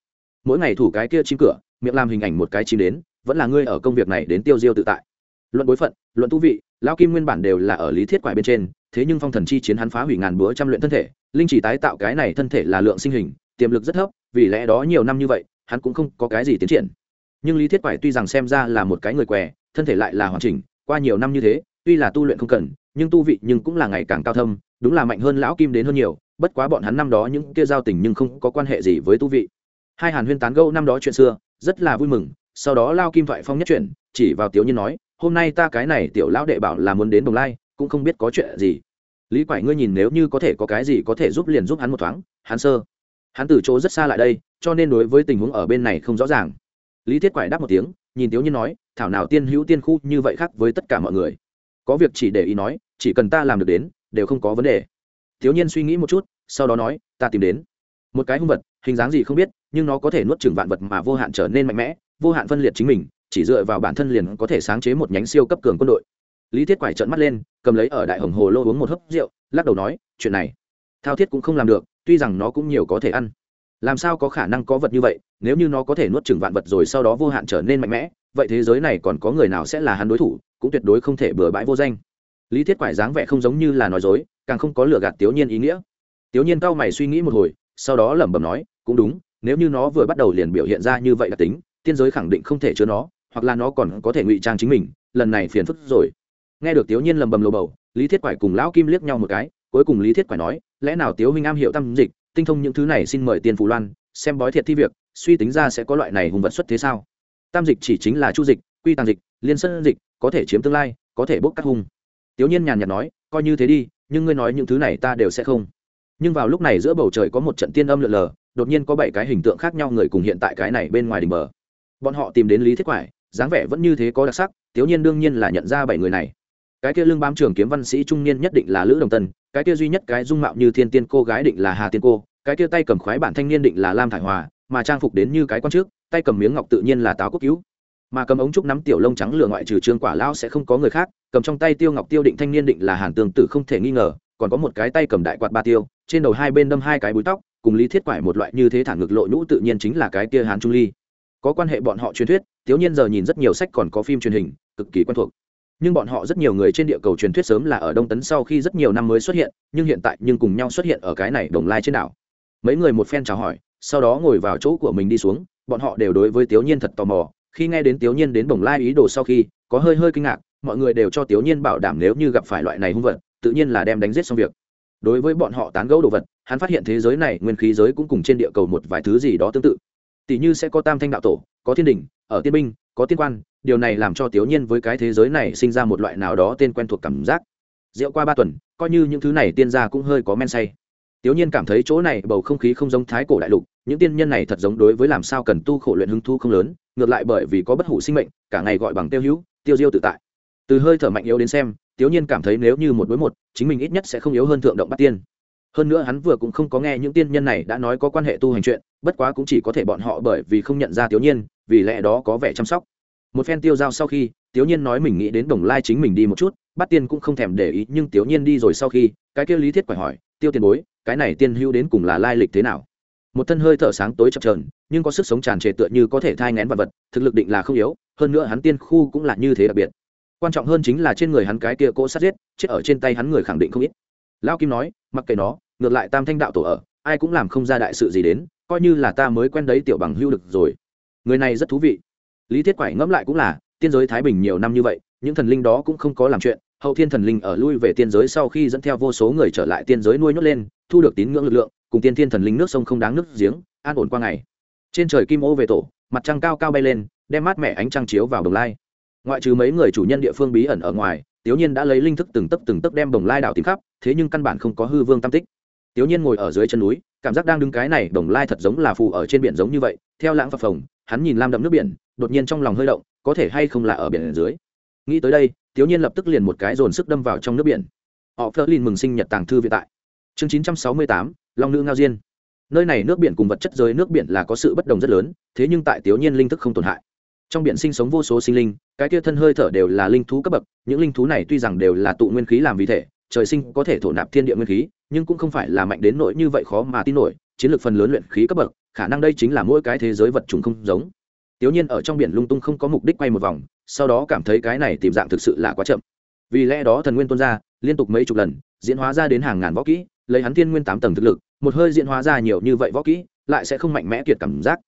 Mỗi ngày thủ cái kia chim cửa, miệng làm hình ảnh một cái chim đến, vẫn là ngươi ở công việc này đến tiêu diêu tự tại. Luận bối phận, luận tu vị lao kim nguyên bản đều là ở lý thiết quải bên trên, thế nhưng phong thần chi chiến hắn phá hủy ngàn búa trăm luyện thân thể, linh chỉ tái tạo cái này thân thể là lượng sinh hình, tiềm lực rất thấp vì lẽ đó nhiều năm như vậy, hắn cũng không có cái gì tiến triển. Nhưng lý thiết quải tuy rằng xem ra là một cái người què, thân thể lại là hoàn chỉnh, qua nhiều năm như thế, tuy là tu luyện không cần, nhưng tu vị nhưng cũng là ngày càng cao thâm, đúng là mạnh hơn lão kim đến hơn nhiều, bất quá bọn hắn năm đó những kia giao tình nhưng không có quan hệ gì với tu vị. Hai hàn huyên tán gẫu năm đó chuyện xưa, rất là vui mừng, sau đó lao kim thoại phong nhất chuyện chỉ vào tiểu nhiên nói, hôm nay ta cái này tiểu lão đệ bảo là muốn đến đồng lai, cũng không biết có chuyện gì. Lý quải ngươi nhìn nếu như có thể có cái gì có thể giúp liền giúp hắn một thoáng hắn sơ hắn từ chỗ rất xa lại đây, cho nên đối với tình huống ở bên này không rõ ràng. Lý thiết quải đáp một tiếng, nhìn tiếu nhiên nói, thảo nào tiên hữu tiên khu như vậy khác với tất cả mọi người. Có việc chỉ để ý nói, chỉ cần ta làm được đến, đều không có vấn đề. Thiếu nhiên suy nghĩ một chút, sau đó nói, ta tìm đến. Một cái hung vật, hình dáng gì không biết, nhưng nó có thể nuốt chừng vạn vật mà vô hạn trở nên mạnh mẽ, vô hạn phân liệt chính mình, chỉ dựa vào bản thân liền có thể sáng chế một nhánh siêu cấp cường quân đội. Lý thiết quải trợn mắt lên, cầm lấy ở đại hồng hồ lô uống một hớp rượu, lắc đầu nói, chuyện này, thao thiết cũng không làm được tuy rằng nó cũng nhiều có thể ăn. Làm sao có khả năng có vật như vậy, nếu như nó có thể nuốt chừng vạn vật rồi sau đó vô hạn trở nên mạnh mẽ, vậy thế giới này còn có người nào sẽ là hắn đối thủ, cũng tuyệt đối không thể bừa bãi vô danh. Lý thiết quải dáng vẻ không giống như là nói dối, càng không có lừa gạt tiểu nhiên ý nghĩa. Tiểu nhiên cao mày suy nghĩ một hồi, sau đó lẩm bẩm nói, cũng đúng, nếu như nó vừa bắt đầu liền biểu hiện ra như vậy đặc tính, tiên giới khẳng định không thể chứa nó, hoặc là nó còn có thể ngụy trang chính mình, lần này phiền phức rồi. Nghe được tiểu nhiên lẩm bẩm lồ bầu, lý thiết quải cùng lão kim liếc nhau một cái, cuối cùng lý thiết quải nói lẽ nào tiếu huynh am hiểu tâm dịch, tinh thông những thứ này xin mời tiên phù loan, xem bói thiệt thi việc, suy tính ra sẽ có loại này hùng vật xuất thế sao? Tam dịch chỉ chính là chu dịch, quy tàng dịch, liên sân dịch, có thể chiếm tương lai, có thể bốc các hung. Tiểu nhiên nhàn nhạt nói, coi như thế đi, nhưng ngươi nói những thứ này ta đều sẽ không. Nhưng vào lúc này giữa bầu trời có một trận tiên âm lượn lờ, đột nhiên có bảy cái hình tượng khác nhau người cùng hiện tại cái này bên ngoài đỉnh bờ. Bọn họ tìm đến lý thiết quải, dáng vẻ vẫn như thế có đặc sắc tiểu nhiên đương nhiên là nhận ra bảy người này cái kia lưng bám trường kiếm văn sĩ trung niên nhất định là lữ đồng tân, cái kia duy nhất cái dung mạo như thiên tiên cô gái định là hà tiên cô, cái kia tay cầm khoái bản thanh niên định là lam thải hòa, mà trang phục đến như cái quan trước, tay cầm miếng ngọc tự nhiên là táo quốc cứu. Mà cầm ống trúc nắm tiểu lông trắng lửa ngoại trừ trương quả lao sẽ không có người khác, cầm trong tay tiêu ngọc tiêu định thanh niên định là hàn tương tử không thể nghi ngờ, còn có một cái tay cầm đại quạt ba tiêu, trên đầu hai bên đâm hai cái búi tóc, cùng lý thiết quải một loại như thế thẳng ngực lộ nhũ tự nhiên chính là cái kia hàn trung ly. Có quan hệ bọn họ truyền thuyết, thiếu nhiên giờ nhìn rất nhiều sách còn có phim truyền hình, cực kỳ quen thuộc nhưng bọn họ rất nhiều người trên địa cầu truyền thuyết sớm là ở đông tấn sau khi rất nhiều năm mới xuất hiện, nhưng hiện tại nhưng cùng nhau xuất hiện ở cái này đồng lai trên đảo. Mấy người một phen chào hỏi, sau đó ngồi vào chỗ của mình đi xuống, bọn họ đều đối với tiểu nhiên thật tò mò. Khi nghe đến tiểu nhiên đến đồng lai ý đồ sau khi, có hơi hơi kinh ngạc, mọi người đều cho tiểu nhiên bảo đảm nếu như gặp phải loại này hung vật, tự nhiên là đem đánh giết xong việc. Đối với bọn họ tán gẫu đồ vật, hắn phát hiện thế giới này nguyên khí giới cũng cùng trên địa cầu một vài thứ gì đó tương tự. Tỷ như sẽ có tam thanh đạo tổ, có thiên đình ở tiên binh có tiên quan, điều này làm cho tiểu nhiên với cái thế giới này sinh ra một loại nào đó tên quen thuộc cảm giác. Rượu qua ba tuần, coi như những thứ này tiên gia cũng hơi có men say. Tiểu nhiên cảm thấy chỗ này bầu không khí không giống thái cổ đại lục, những tiên nhân này thật giống đối với làm sao cần tu khổ luyện hứng thu không lớn, ngược lại bởi vì có bất hủ sinh mệnh, cả ngày gọi bằng tiêu hữu, tiêu diêu tự tại. Từ hơi thở mạnh yếu đến xem tiểu nhiên cảm thấy nếu như một đối một, chính mình ít nhất sẽ không yếu hơn thượng động bát tiên hơn nữa hắn vừa cũng không có nghe những tiên nhân này đã nói có quan hệ tu hành chuyện, bất quá cũng chỉ có thể bọn họ bởi vì không nhận ra tiểu nhiên, vì lẽ đó có vẻ chăm sóc. Một phen tiêu giao sau khi, tiểu nhiên nói mình nghĩ đến đồng lai chính mình đi một chút bắt tiên cũng không thèm để ý, nhưng tiểu nhiên đi rồi sau khi, cái kia lý thiết phải hỏi, tiêu tiền bối, cái này tiên hưu đến cùng là lai lịch thế nào? Một thân hơi thở sáng tối chập trờn nhưng có sức sống tràn trề tựa như có thể thai ngén vật vật, thực lực định là không yếu, hơn nữa hắn tiên khu cũng là như thế đặc biệt. Quan trọng hơn chính là trên người hắn cái kia cỗ sát giết, chết ở trên tay hắn người khẳng định không ít lao kim nói, mặc kệ nó, ngược lại tam thanh đạo tổ ở, ai cũng làm không ra đại sự gì đến, coi như là ta mới quen đấy tiểu bằng hưu được rồi. Người này rất thú vị. Lý thiết quải ngẫm lại cũng là, tiên giới thái bình nhiều năm như vậy, những thần linh đó cũng không có làm chuyện, hậu thiên thần linh ở lui về tiên giới sau khi dẫn theo vô số người trở lại tiên giới nuôi nhốt lên, thu được tín ngưỡng lực lượng, cùng tiên thiên thần linh nước sông không đáng nước giếng, an ổn qua ngày. Trên trời kim ô về tổ, mặt trăng cao cao bay lên, đem mát mẻ ánh trăng chiếu vào đồng lai. Ngoại trừ mấy người chủ nhân địa phương bí ẩn ở ngoài tiểu nhiên đã lấy linh thức từng tấc từng tấc đem đồng lai đảo tìm khắp thế nhưng căn bản không có hư vương tam tích. Tiểu nhiên ngồi ở dưới chân núi, cảm giác đang đứng cái này đồng lai thật giống là phù ở trên biển giống như vậy, theo lãng phập phồng, hắn nhìn lam đậm nước biển, đột nhiên trong lòng hơi động, có thể hay không là ở biển dưới. Nghĩ tới đây tiểu nhiên lập tức liền một cái dồn sức đâm vào trong nước biển. Họ phớt lên mừng sinh nhật tàng thư vĩ tại. Chương chín trăm sáu mươi tám, long nữ ngao diên. Nơi này nước biển cùng vật chất dưới nước biển là có sự bất đồng rất lớn, thế nhưng tại tiểu nhiên linh thức không tổn hại. Trong biển sinh sống vô số sinh linh, cái kia thân hơi thở đều là linh thú cấp bậc, những linh thú này tuy rằng đều là tụ nguyên khí làm vì thể trời sinh có thể thổ nạp thiên địa nguyên khí, nhưng cũng không phải là mạnh đến nỗi như vậy khó mà tin nổi, chiến lược phần lớn luyện khí cấp bậc, khả năng đây chính là mỗi cái thế giới vật trùng không giống. Tiểu nhiên ở trong biển lung tung không có mục đích quay một vòng, sau đó cảm thấy cái này tìm dạng thực sự là quá chậm. Vì lẽ đó thần nguyên tuôn ra, liên tục mấy chục lần, diễn hóa ra đến hàng ngàn võ kỹ, lấy hắn thiên nguyên tám tầng thực lực, một hơi diễn hóa ra nhiều như vậy võ kỹ, lại sẽ không mạnh mẽ kiệt cảm giác.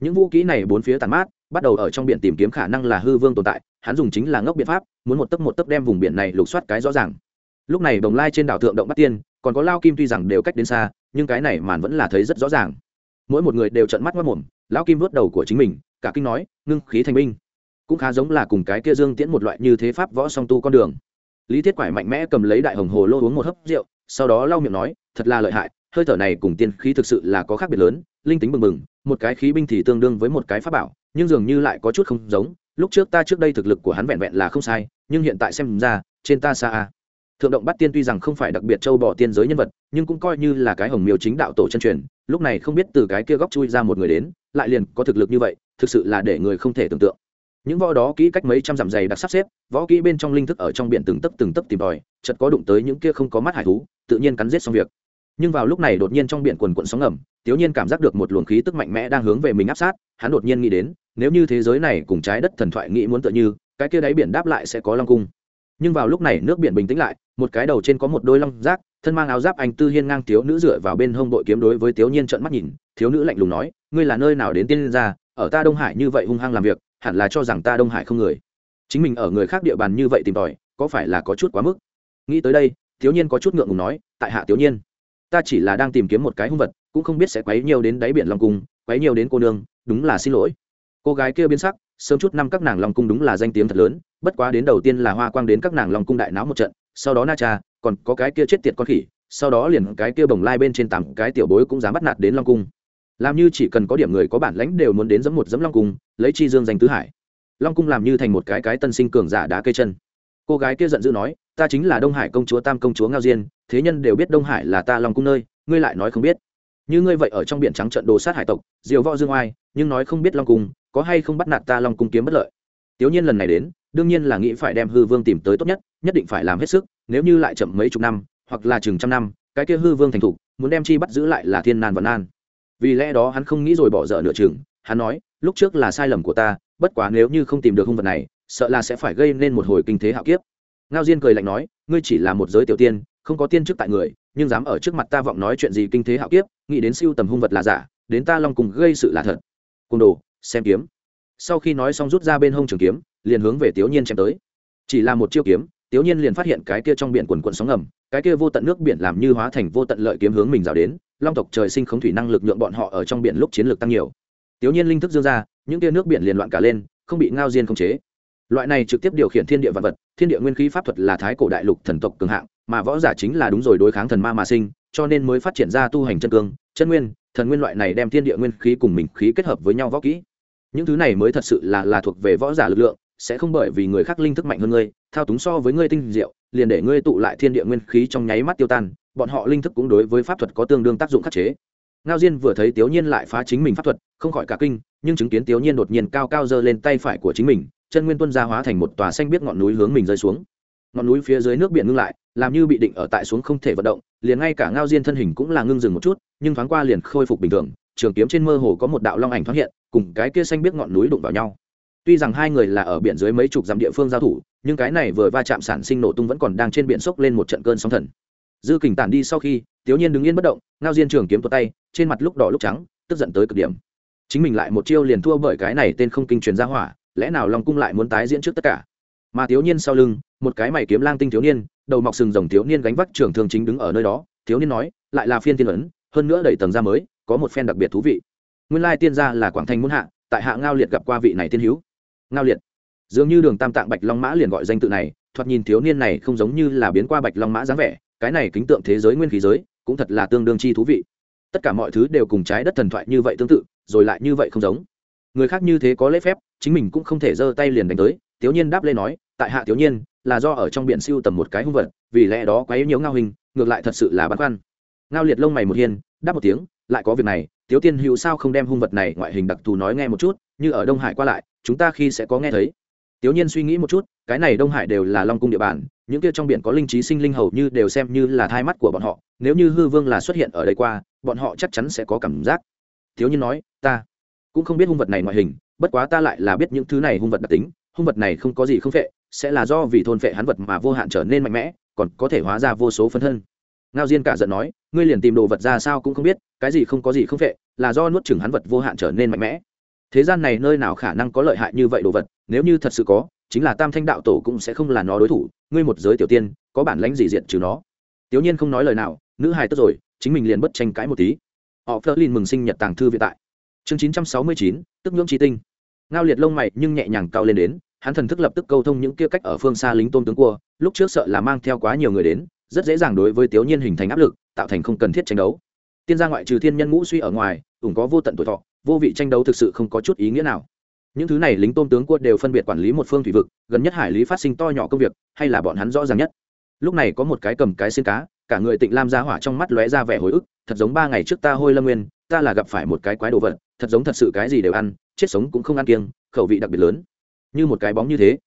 Những vũ kỹ này bốn phía tàn mát, bắt đầu ở trong biển tìm kiếm khả năng là hư vương tồn tại, hắn dùng chính là ngốc biện pháp, muốn một tấc một tấc đem vùng biển này lục soát cái rõ ràng lúc này đồng lai trên đảo thượng động bắt tiên, còn có lao kim tuy rằng đều cách đến xa, nhưng cái này màn vẫn là thấy rất rõ ràng. Mỗi một người đều trận mắt mất mồm lão kim vớt đầu của chính mình, cả kinh nói, ngưng khí thành binh. Cũng khá giống là cùng cái kia dương tiễn một loại như thế pháp võ song tu con đường. Lý thiết quải mạnh mẽ cầm lấy đại hồng hồ lô uống một hớp rượu, sau đó lau miệng nói, thật là lợi hại, hơi thở này cùng tiên khí thực sự là có khác biệt lớn, linh tính bừng bừng, một cái khí binh thì tương đương với một cái pháp bảo, nhưng dường như lại có chút không giống, lúc trước ta trước đây thực lực của hắn vẹn vẹn là không sai, nhưng hiện tại xem ra, trên ta xa a thượng động bắt tiên tuy rằng không phải đặc biệt châu bỏ tiên giới nhân vật, nhưng cũng coi như là cái hồng miêu chính đạo tổ chân truyền, lúc này không biết từ cái kia góc chui ra một người đến, lại liền có thực lực như vậy, thực sự là để người không thể tưởng tượng. Những võ đó kỹ cách mấy trăm dặm dày đặc sắp xếp, võ kỹ bên trong linh thức ở trong biển từng tấp từng tấp tìm tòi chật có đụng tới những kia không có mắt hải thú, tự nhiên cắn giết xong việc. Nhưng vào lúc này đột nhiên trong biển quần quận sóng ngầm tiểu nhiên cảm giác được một luồng khí tức mạnh mẽ đang hướng về mình áp sát, hắn đột nhiên nghĩ đến, nếu như thế giới này cùng trái đất thần thoại nghĩ muốn tựa như, cái kia đáy biển đáp lại sẽ có long cung nhưng vào lúc này nước biển bình tĩnh lại, một cái đầu trên có một đôi long rác thân mang áo giáp anh tư hiên ngang thiếu nữ dựa vào bên hông đội kiếm đối với thiếu niên trợn mắt nhìn, thiếu nữ lạnh lùng nói, ngươi là nơi nào đến tiên ra ở ta đông hải như vậy hung hăng làm việc, hẳn là cho rằng ta đông hải không người. Chính mình ở người khác địa bàn như vậy tìm tòi, có phải là có chút quá mức? Nghĩ tới đây, thiếu niên có chút ngượng ngùng nói, tại hạ thiếu niên, ta chỉ là đang tìm kiếm một cái hung vật, cũng không biết sẽ quấy nhiều đến đáy biển long cung, quấy nhiều đến cô nương, đúng là xin lỗi. Cô gái kia biến sắc, sớm chút năm các nàng long cung đúng là danh tiếng thật lớn bất quá đến đầu tiên là hoa quang đến các nàng long cung đại náo một trận, sau đó na cha, còn có cái kia chết tiệt con khỉ, sau đó liền cái kia bồng lai bên trên tám cái tiểu bối cũng dám bắt nạt đến long cung. Làm như chỉ cần có điểm người có bản lãnh đều muốn đến giấm một giấm long cung, lấy chi dương danh tứ hải. Long cung làm như thành một cái cái tân sinh cường giả đá cây chân. Cô gái kia giận dữ nói, ta chính là đông hải công chúa tam công chúa ngao diên, thế nhân đều biết đông hải là ta long cung nơi, ngươi lại nói không biết. Như ngươi vậy ở trong biển trắng trận đồ sát hải tộc, diều võ dương oai, nhưng nói không biết long cung, có hay không bắt nạt ta long cung kiếm bất lợi? Tiểu nhiên lần này đến đương nhiên là nghĩ phải đem hư vương tìm tới tốt nhất nhất định phải làm hết sức, nếu như lại chậm mấy chục năm, hoặc là chừng trăm năm, cái kia hư vương thành thục, muốn đem chi bắt giữ lại là thiên nan và nan. Vì lẽ đó hắn không nghĩ rồi bỏ dở nửa chừng, hắn nói, lúc trước là sai lầm của ta, bất quá nếu như không tìm được hung vật này, sợ là sẽ phải gây nên một hồi kinh thế hạo kiếp. Ngao diên cười lạnh nói, ngươi chỉ là một giới tiểu tiên, không có tiên chức tại người, nhưng dám ở trước mặt ta vọng nói chuyện gì kinh thế hạo kiếp, nghĩ đến siêu tầm hung vật là giả, đến ta long cùng gây sự là thật. Côn đồ, xem kiếm. Sau khi nói xong rút ra bên hông trường kiếm liền hướng về tiểu nhiên chém tới. Chỉ là một chiêu kiếm tiểu nhiên liền phát hiện cái kia trong biển quần quần sóng ngầm, cái kia vô tận nước biển làm như hóa thành vô tận lợi kiếm hướng mình rào đến, long tộc trời sinh khống thủy năng lực nhượng bọn họ ở trong biển lúc chiến lược tăng nhiều. Tiểu nhiên linh thức dương ra, những kia nước biển liền loạn cả lên, không bị ngao diên khống chế. Loại này trực tiếp điều khiển thiên địa vật vật, thiên địa nguyên khí pháp thuật là thái cổ đại lục thần tộc cường hạng, mà võ giả chính là đúng rồi đối kháng thần ma mà sinh, cho nên mới phát triển ra tu hành chân cương, chân nguyên, thần nguyên loại này đem thiên địa nguyên khí cùng mình khí kết hợp với nhau võ kỹ. Những thứ này mới thật sự là là thuộc về võ giả lực lượng sẽ không bởi vì người khác linh thức mạnh hơn ngươi, thao túng so với ngươi tinh diệu, liền để ngươi tụ lại thiên địa nguyên khí trong nháy mắt tiêu tan, bọn họ linh thức cũng đối với pháp thuật có tương đương tác dụng khắc chế. Ngao diên vừa thấy tiểu nhiên lại phá chính mình pháp thuật, không khỏi cả kinh, nhưng chứng kiến tiểu nhiên đột nhiên cao cao giơ lên tay phải của chính mình, chân nguyên tuân ra hóa thành một tòa xanh biết ngọn núi hướng mình rơi xuống. Ngọn núi phía dưới nước biển ngưng lại, làm như bị định ở tại xuống không thể vận động, liền ngay cả ngao diên thân hình cũng là ngưng dừng một chút, nhưng thoáng qua liền khôi phục bình thường, trường kiếm trên mơ hồ có một đạo long ảnh thoáng hiện, cùng cái kia xanh biết ngọn núi đụng vào nhau tuy rằng hai người là ở biển dưới mấy chục dặm địa phương giao thủ, nhưng cái này vừa va chạm sản sinh nổ tung vẫn còn đang trên biển sốc lên một trận cơn sóng thần. Dư kình tản đi sau khi tiểu nhiên đứng yên bất động, ngao diên trường kiếm tuột tay, trên mặt lúc đỏ lúc trắng, tức giận tới cực điểm. Chính mình lại một chiêu liền thua bởi cái này tên không kinh truyền ra hỏa, lẽ nào long cung lại muốn tái diễn trước tất cả? Mà thiếu niên sau lưng, một cái mày kiếm lang tinh thiếu niên, đầu mọc sừng rồng thiếu niên gánh vác trưởng thường chính đứng ở nơi đó, thiếu niên nói, lại là phiên tiên ấn, hơn nữa đẩy tầng ra mới, có một phen đặc biệt thú vị. Nguyên lai tiên gia là quảng thanh muốn hạ, tại hạ ngao liệt gặp qua vị này tiên hữu ngao liệt. Dường như đường tam tạng bạch long mã liền gọi danh tự này thoạt nhìn thiếu niên này không giống như là biến qua bạch long mã dáng vẻ cái này kính tượng thế giới nguyên khí giới cũng thật là tương đương chi thú vị. Tất cả mọi thứ đều cùng trái đất thần thoại như vậy tương tự rồi lại như vậy không giống. Người khác như thế có lễ phép chính mình cũng không thể giơ tay liền đánh tới Thiếu niên đáp lên nói tại hạ thiếu niên, là do ở trong biển siêu tầm một cái hung vật vì lẽ đó quá yếu nhiều ngao hình ngược lại thật sự là băn khoăn. Ngao liệt lông mày một hiên đáp một tiếng lại có việc này tiếu tiên hữu sao không đem hung vật này ngoại hình đặc thù nói nghe một chút, như ở đông hải qua lại, chúng ta khi sẽ có nghe thấy. Tiểu nhiên suy nghĩ một chút, cái này đông hải đều là long cung địa bàn, những kia trong biển có linh trí sinh linh hầu như đều xem như là thai mắt của bọn họ, nếu như hư vương là xuất hiện ở đây qua, bọn họ chắc chắn sẽ có cảm giác. Thiếu nhiên nói, ta cũng không biết hung vật này ngoại hình, bất quá ta lại là biết những thứ này hung vật đặc tính, hung vật này không có gì không phệ, sẽ là do vì thôn phệ hắn vật mà vô hạn trở nên mạnh mẽ, còn có thể hóa ra vô số phân thân. Ngao diên cả giận nói, ngươi liền tìm đồ vật ra sao cũng không biết, cái gì không có gì không phệ là do nuốt chửng hắn vật vô hạn trở nên mạnh mẽ. Thế gian này nơi nào khả năng có lợi hại như vậy đồ vật, nếu như thật sự có, chính là tam thanh đạo tổ cũng sẽ không là nó đối thủ, ngươi một giới tiểu tiên, có bản lãnh gì diện trừ nó? Tiểu nhiên không nói lời nào, nữ hài tức rồi, chính mình liền bất tranh cãi một tí. Họ phớt lên mừng sinh nhật tàng thư viện tại. Chương chín trăm sáu mươi chín, tức ngưỡng trí tinh. Ngao liệt lông mày nhưng nhẹ nhàng cao lên đến, hắn thần thức lập tức câu thông những kia cách ở phương xa lính tôn tướng cua, lúc trước sợ là mang theo quá nhiều người đến, rất dễ dàng đối với tiểu nhiên hình thành áp lực, tạo thành không cần thiết tranh đấu tiên gia ngoại trừ thiên nhân ngũ suy ở ngoài, cũng có vô tận tuổi thọ, vô vị tranh đấu thực sự không có chút ý nghĩa nào. Những thứ này lính tôn tướng quân đều phân biệt quản lý một phương thủy vực, gần nhất hải lý phát sinh to nhỏ công việc, hay là bọn hắn rõ ràng nhất? Lúc này có một cái cầm cái xin cá, cả người tịnh lam ra hỏa trong mắt lóe ra vẻ hồi ức, thật giống ba ngày trước ta hôi lâm nguyên, ta là gặp phải một cái quái đồ vật, thật giống thật sự cái gì đều ăn, chết sống cũng không ăn kiêng, khẩu vị đặc biệt lớn. Như một cái bóng như thế.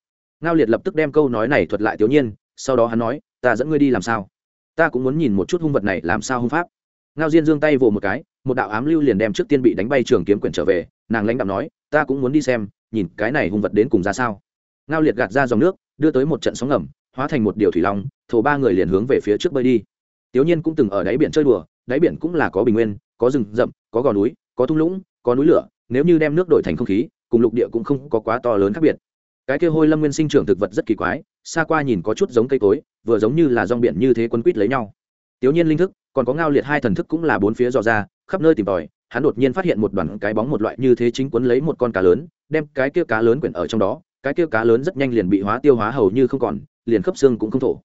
Ngao liệt lập tức đem câu nói này thuật lại tiểu nhiên, sau đó hắn nói, ta dẫn ngươi đi làm sao? Ta cũng muốn nhìn một chút hung vật này làm sao hung pháp ngao diên giương tay vồ một cái, một đạo ám lưu liền đem trước tiên bị đánh bay trường kiếm quyển trở về, nàng lãnh đạo nói, ta cũng muốn đi xem, nhìn cái này hung vật đến cùng ra sao. Ngao liệt gạt ra dòng nước, đưa tới một trận sóng ngầm, hóa thành một điều thủy long, thổ ba người liền hướng về phía trước bơi đi. Tiểu nhiên cũng từng ở đáy biển chơi đùa, đáy biển cũng là có bình nguyên, có rừng rậm, có gò núi, có thung lũng, có núi lửa, nếu như đem nước đổi thành không khí, cùng lục địa cũng không có quá to lớn khác biệt. Cái kia hôi lâm nguyên sinh trưởng thực vật rất kỳ quái, xa qua nhìn có chút giống cây cối, vừa giống như là rong biển như thế quấn quýt lấy nhau tiểu nhiên linh thức, còn có ngao liệt hai thần thức cũng là bốn phía dò ra, khắp nơi tìm tòi, hắn đột nhiên phát hiện một đoàn cái bóng một loại như thế chính quấn lấy một con cá lớn, đem cái kia cá lớn quyển ở trong đó, cái kia cá lớn rất nhanh liền bị hóa tiêu hóa hầu như không còn, liền khớp xương cũng không thổ.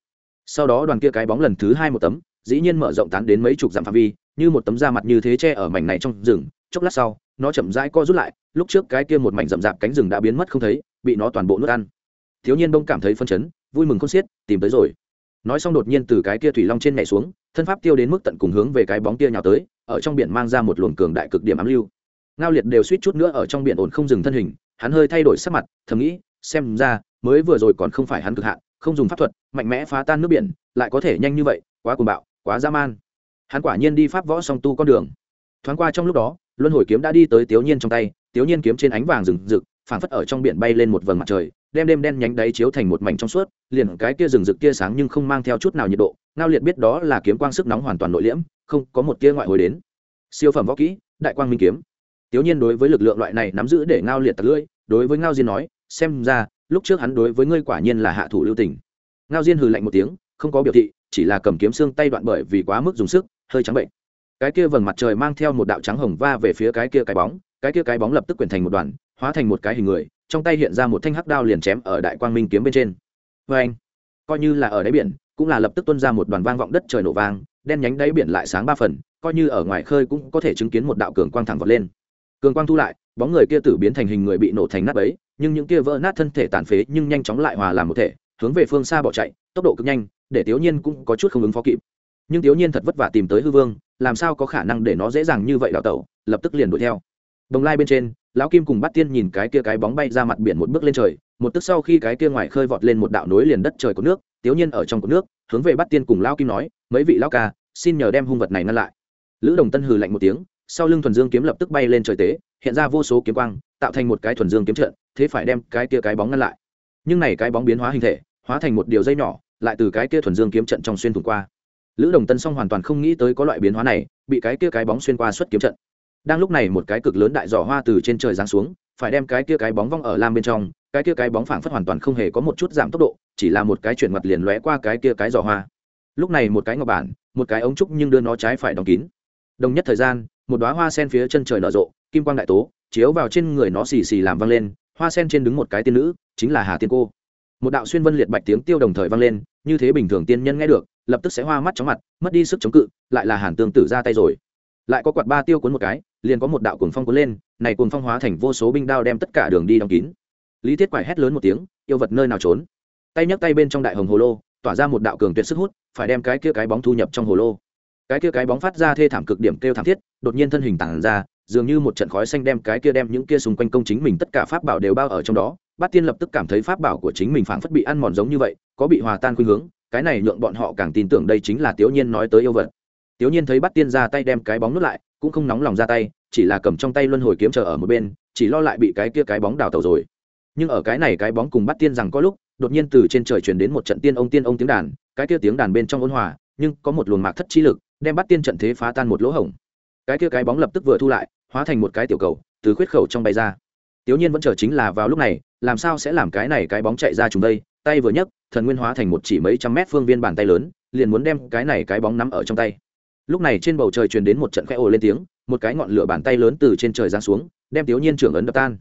Sau đó đoàn kia cái bóng lần thứ hai một tấm, dĩ nhiên mở rộng tán đến mấy chục dặm phạm vi, như một tấm da mặt như thế che ở mảnh này trong rừng, chốc lát sau, nó chậm rãi co rút lại, lúc trước cái kia một mảnh rậm rạp cánh rừng đã biến mất không thấy, bị nó toàn bộ nuốt ăn. Thiếu nhiên Đông cảm thấy phân chấn, vui mừng không xiết, tìm tới rồi nói xong đột nhiên từ cái kia thủy long trên nhảy xuống, thân pháp tiêu đến mức tận cùng hướng về cái bóng kia nhào tới, ở trong biển mang ra một luồng cường đại cực điểm ám lưu. Ngao liệt đều suýt chút nữa ở trong biển ổn không dừng thân hình, hắn hơi thay đổi sắc mặt, thầm nghĩ, xem ra, mới vừa rồi còn không phải hắn cực hạn, không dùng pháp thuật, mạnh mẽ phá tan nước biển, lại có thể nhanh như vậy, quá cuồng bạo, quá dã man. Hắn quả nhiên đi pháp võ song tu con đường. Thoáng qua trong lúc đó, luân hồi kiếm đã đi tới tiểu nhiên trong tay tiểu nhiên kiếm trên ánh vàng rừng rực, phảng phất ở trong biển bay lên một vầng mặt trời đem đêm đen nhánh đáy chiếu thành một mảnh trong suốt, liền cái kia rừng rực kia sáng nhưng không mang theo chút nào nhiệt độ, ngao liệt biết đó là kiếm quang sức nóng hoàn toàn nội liễm, không có một tia ngoại hồi đến. Siêu phẩm võ kỹ, đại quang minh kiếm. Tiểu nhiên đối với lực lượng loại này nắm giữ để ngao liệt tật lưỡi, đối với ngao diên nói, xem ra, lúc trước hắn đối với ngươi quả nhiên là hạ thủ lưu tình. Ngao diên hừ lạnh một tiếng, không có biểu thị, chỉ là cầm kiếm xương tay đoạn bởi vì quá mức dùng sức, hơi trắng bệnh. Cái kia vầng mặt trời mang theo một đạo trắng hồng va về phía cái kia cái bóng, cái kia cái bóng lập tức quyển thành một đoàn hóa thành một cái hình người, trong tay hiện ra một thanh hắc đao liền chém ở đại quang minh kiếm bên trên. Vê anh, coi như là ở đáy biển, cũng là lập tức tuân ra một đoàn vang vọng đất trời nổ vang, đen nhánh đáy biển lại sáng ba phần, coi như ở ngoài khơi cũng có thể chứng kiến một đạo cường quang thẳng vọt lên. Cường quang thu lại, bóng người kia tử biến thành hình người bị nổ thành nát ấy nhưng những kia vỡ nát thân thể tàn phế nhưng nhanh chóng lại hòa làm một thể, hướng về phương xa bỏ chạy, tốc độ cực nhanh, để tiểu nhiên cũng có chút không ứng phó kịp. Nhưng tiểu nhiên thật vất vả tìm tới hư vương, làm sao có khả năng để nó dễ dàng như vậy đào tẩu, lập tức liền đuổi theo. Đồng lai bên trên lão kim cùng bắt tiên nhìn cái kia cái bóng bay ra mặt biển một bước lên trời, một tức sau khi cái kia ngoài khơi vọt lên một đạo nối liền đất trời của nước, tiểu nhiên ở trong cột nước, hướng về bắt tiên cùng lão kim nói, mấy vị lão ca, xin nhờ đem hung vật này ngăn lại. Lữ đồng tân hừ lạnh một tiếng, sau lưng thuần dương kiếm lập tức bay lên trời tế, hiện ra vô số kiếm quang, tạo thành một cái thuần dương kiếm trận, thế phải đem cái kia cái bóng ngăn lại. Nhưng này cái bóng biến hóa hình thể, hóa thành một điều dây nhỏ, lại từ cái kia thuần dương kiếm trận trong xuyên thủng qua. Lữ đồng tân song hoàn toàn không nghĩ tới có loại biến hóa này, bị cái kia cái bóng xuyên qua xuất kiếm trận đang lúc này một cái cực lớn đại giỏ hoa từ trên trời giáng xuống, phải đem cái kia cái bóng vong ở lam bên trong, cái kia cái bóng phảng phất hoàn toàn không hề có một chút giảm tốc độ, chỉ là một cái chuyển mặt liền lóe qua cái kia cái giỏ hoa. Lúc này một cái ngọc bản, một cái ống trúc nhưng đưa nó trái phải đóng kín. Đồng nhất thời gian, một đoá hoa sen phía chân trời nở rộ, kim quang đại tố, chiếu vào trên người nó xì xì làm vang lên, hoa sen trên đứng một cái tiên nữ, chính là hà tiên cô. Một đạo xuyên vân liệt bạch tiếng tiêu đồng thời vang lên, như thế bình thường tiên nhân nghe được, lập tức sẽ hoa mắt chóng mặt, mất đi sức chống cự, lại là hàn tương tử ra tay rồi. Lại có quạt ba tiêu cuốn một cái liền có một đạo cuồng phong cuốn lên, này cuồng phong hóa thành vô số binh đao đem tất cả đường đi đóng kín. Lý thiết quải hét lớn một tiếng, yêu vật nơi nào trốn? Tay nhấc tay bên trong đại hồng hồ lô, tỏa ra một đạo cường tuyệt sức hút, phải đem cái kia cái bóng thu nhập trong hồ lô. Cái kia cái bóng phát ra thê thảm cực điểm kêu thảm thiết, đột nhiên thân hình tản ra, dường như một trận khói xanh đem cái kia đem những kia xung quanh công chính mình tất cả pháp bảo đều bao ở trong đó. Bát tiên lập tức cảm thấy pháp bảo của chính mình phảng phất bị ăn mòn giống như vậy, có bị hòa tan khuynh hướng, cái này nhượng bọn họ càng tin tưởng đây chính là tiểu nhiên nói tới yêu vật. Tiểu nhiên thấy bát tiên ra tay đem cái bóng nuốt lại cũng không nóng lòng ra tay, chỉ là cầm trong tay luân hồi kiếm chờ ở một bên, chỉ lo lại bị cái kia cái bóng đào tẩu rồi. Nhưng ở cái này cái bóng cùng bắt tiên rằng có lúc, đột nhiên từ trên trời chuyển đến một trận tiên ông tiên ông tiếng đàn, cái kia tiếng đàn bên trong ôn hòa, nhưng có một luồng mạc thất chi lực, đem bắt tiên trận thế phá tan một lỗ hổng. Cái kia cái bóng lập tức vừa thu lại, hóa thành một cái tiểu cầu, từ khuyết khẩu trong bay ra. Tiểu nhiên vẫn chờ chính là vào lúc này, làm sao sẽ làm cái này cái bóng chạy ra chúng đây, tay vừa nhấc, thần nguyên hóa thành một chỉ mấy trăm mét phương viên bàn tay lớn, liền muốn đem cái này cái bóng nắm ở trong tay lúc này trên bầu trời truyền đến một trận khẽ ồ lên tiếng, một cái ngọn lửa bàn tay lớn từ trên trời giáng xuống, đem tiểu nhiên trưởng ấn đập tan.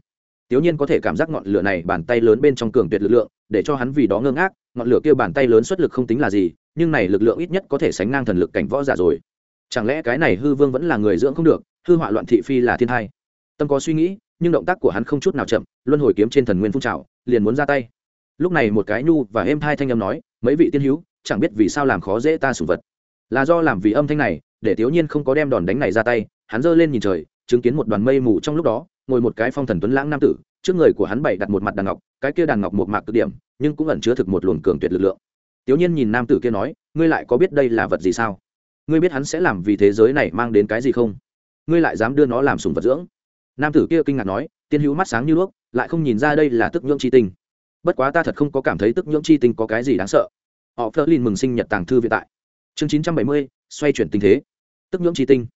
Tiểu nhiên có thể cảm giác ngọn lửa này bàn tay lớn bên trong cường tuyệt lực lượng, để cho hắn vì đó ngơ ngác, ngọn lửa kia bàn tay lớn xuất lực không tính là gì, nhưng này lực lượng ít nhất có thể sánh ngang thần lực cảnh võ giả rồi. Chẳng lẽ cái này hư vương vẫn là người dưỡng không được, hư họa loạn thị phi là thiên thai? Tâm có suy nghĩ, nhưng động tác của hắn không chút nào chậm, luân hồi kiếm trên thần nguyên phun trào, liền muốn ra tay. Lúc này một cái nhu và êm thai thanh âm nói, mấy vị tiên hữu, chẳng biết vì sao làm khó dễ ta sủng vật. Là do làm vì âm thanh này để thiếu nhiên không có đem đòn đánh này ra tay, hắn giơ lên nhìn trời, chứng kiến một đoàn mây mù trong lúc đó, ngồi một cái phong thần tuấn lãng nam tử, trước người của hắn bày đặt một mặt đàn ngọc, cái kia đàn ngọc một mạc cực điểm, nhưng cũng ẩn chứa thực một luồng cường tuyệt lực lượng. Tiểu nhiên nhìn nam tử kia nói, ngươi lại có biết đây là vật gì sao? Ngươi biết hắn sẽ làm vì thế giới này mang đến cái gì không? Ngươi lại dám đưa nó làm sùng vật dưỡng? Nam tử kia kinh ngạc nói, tiên hữu mắt sáng như đuốc, lại không nhìn ra đây là tức nhưỡng chi tinh. Bất quá ta thật không có cảm thấy tức nhưỡng chi tinh có cái gì đáng sợ. Họ phớt lên mừng sinh nhật tàng thư viện tại. Chương chín trăm bảy mươi, xoay chuyển tình thế tức nhưỡng chi tinh.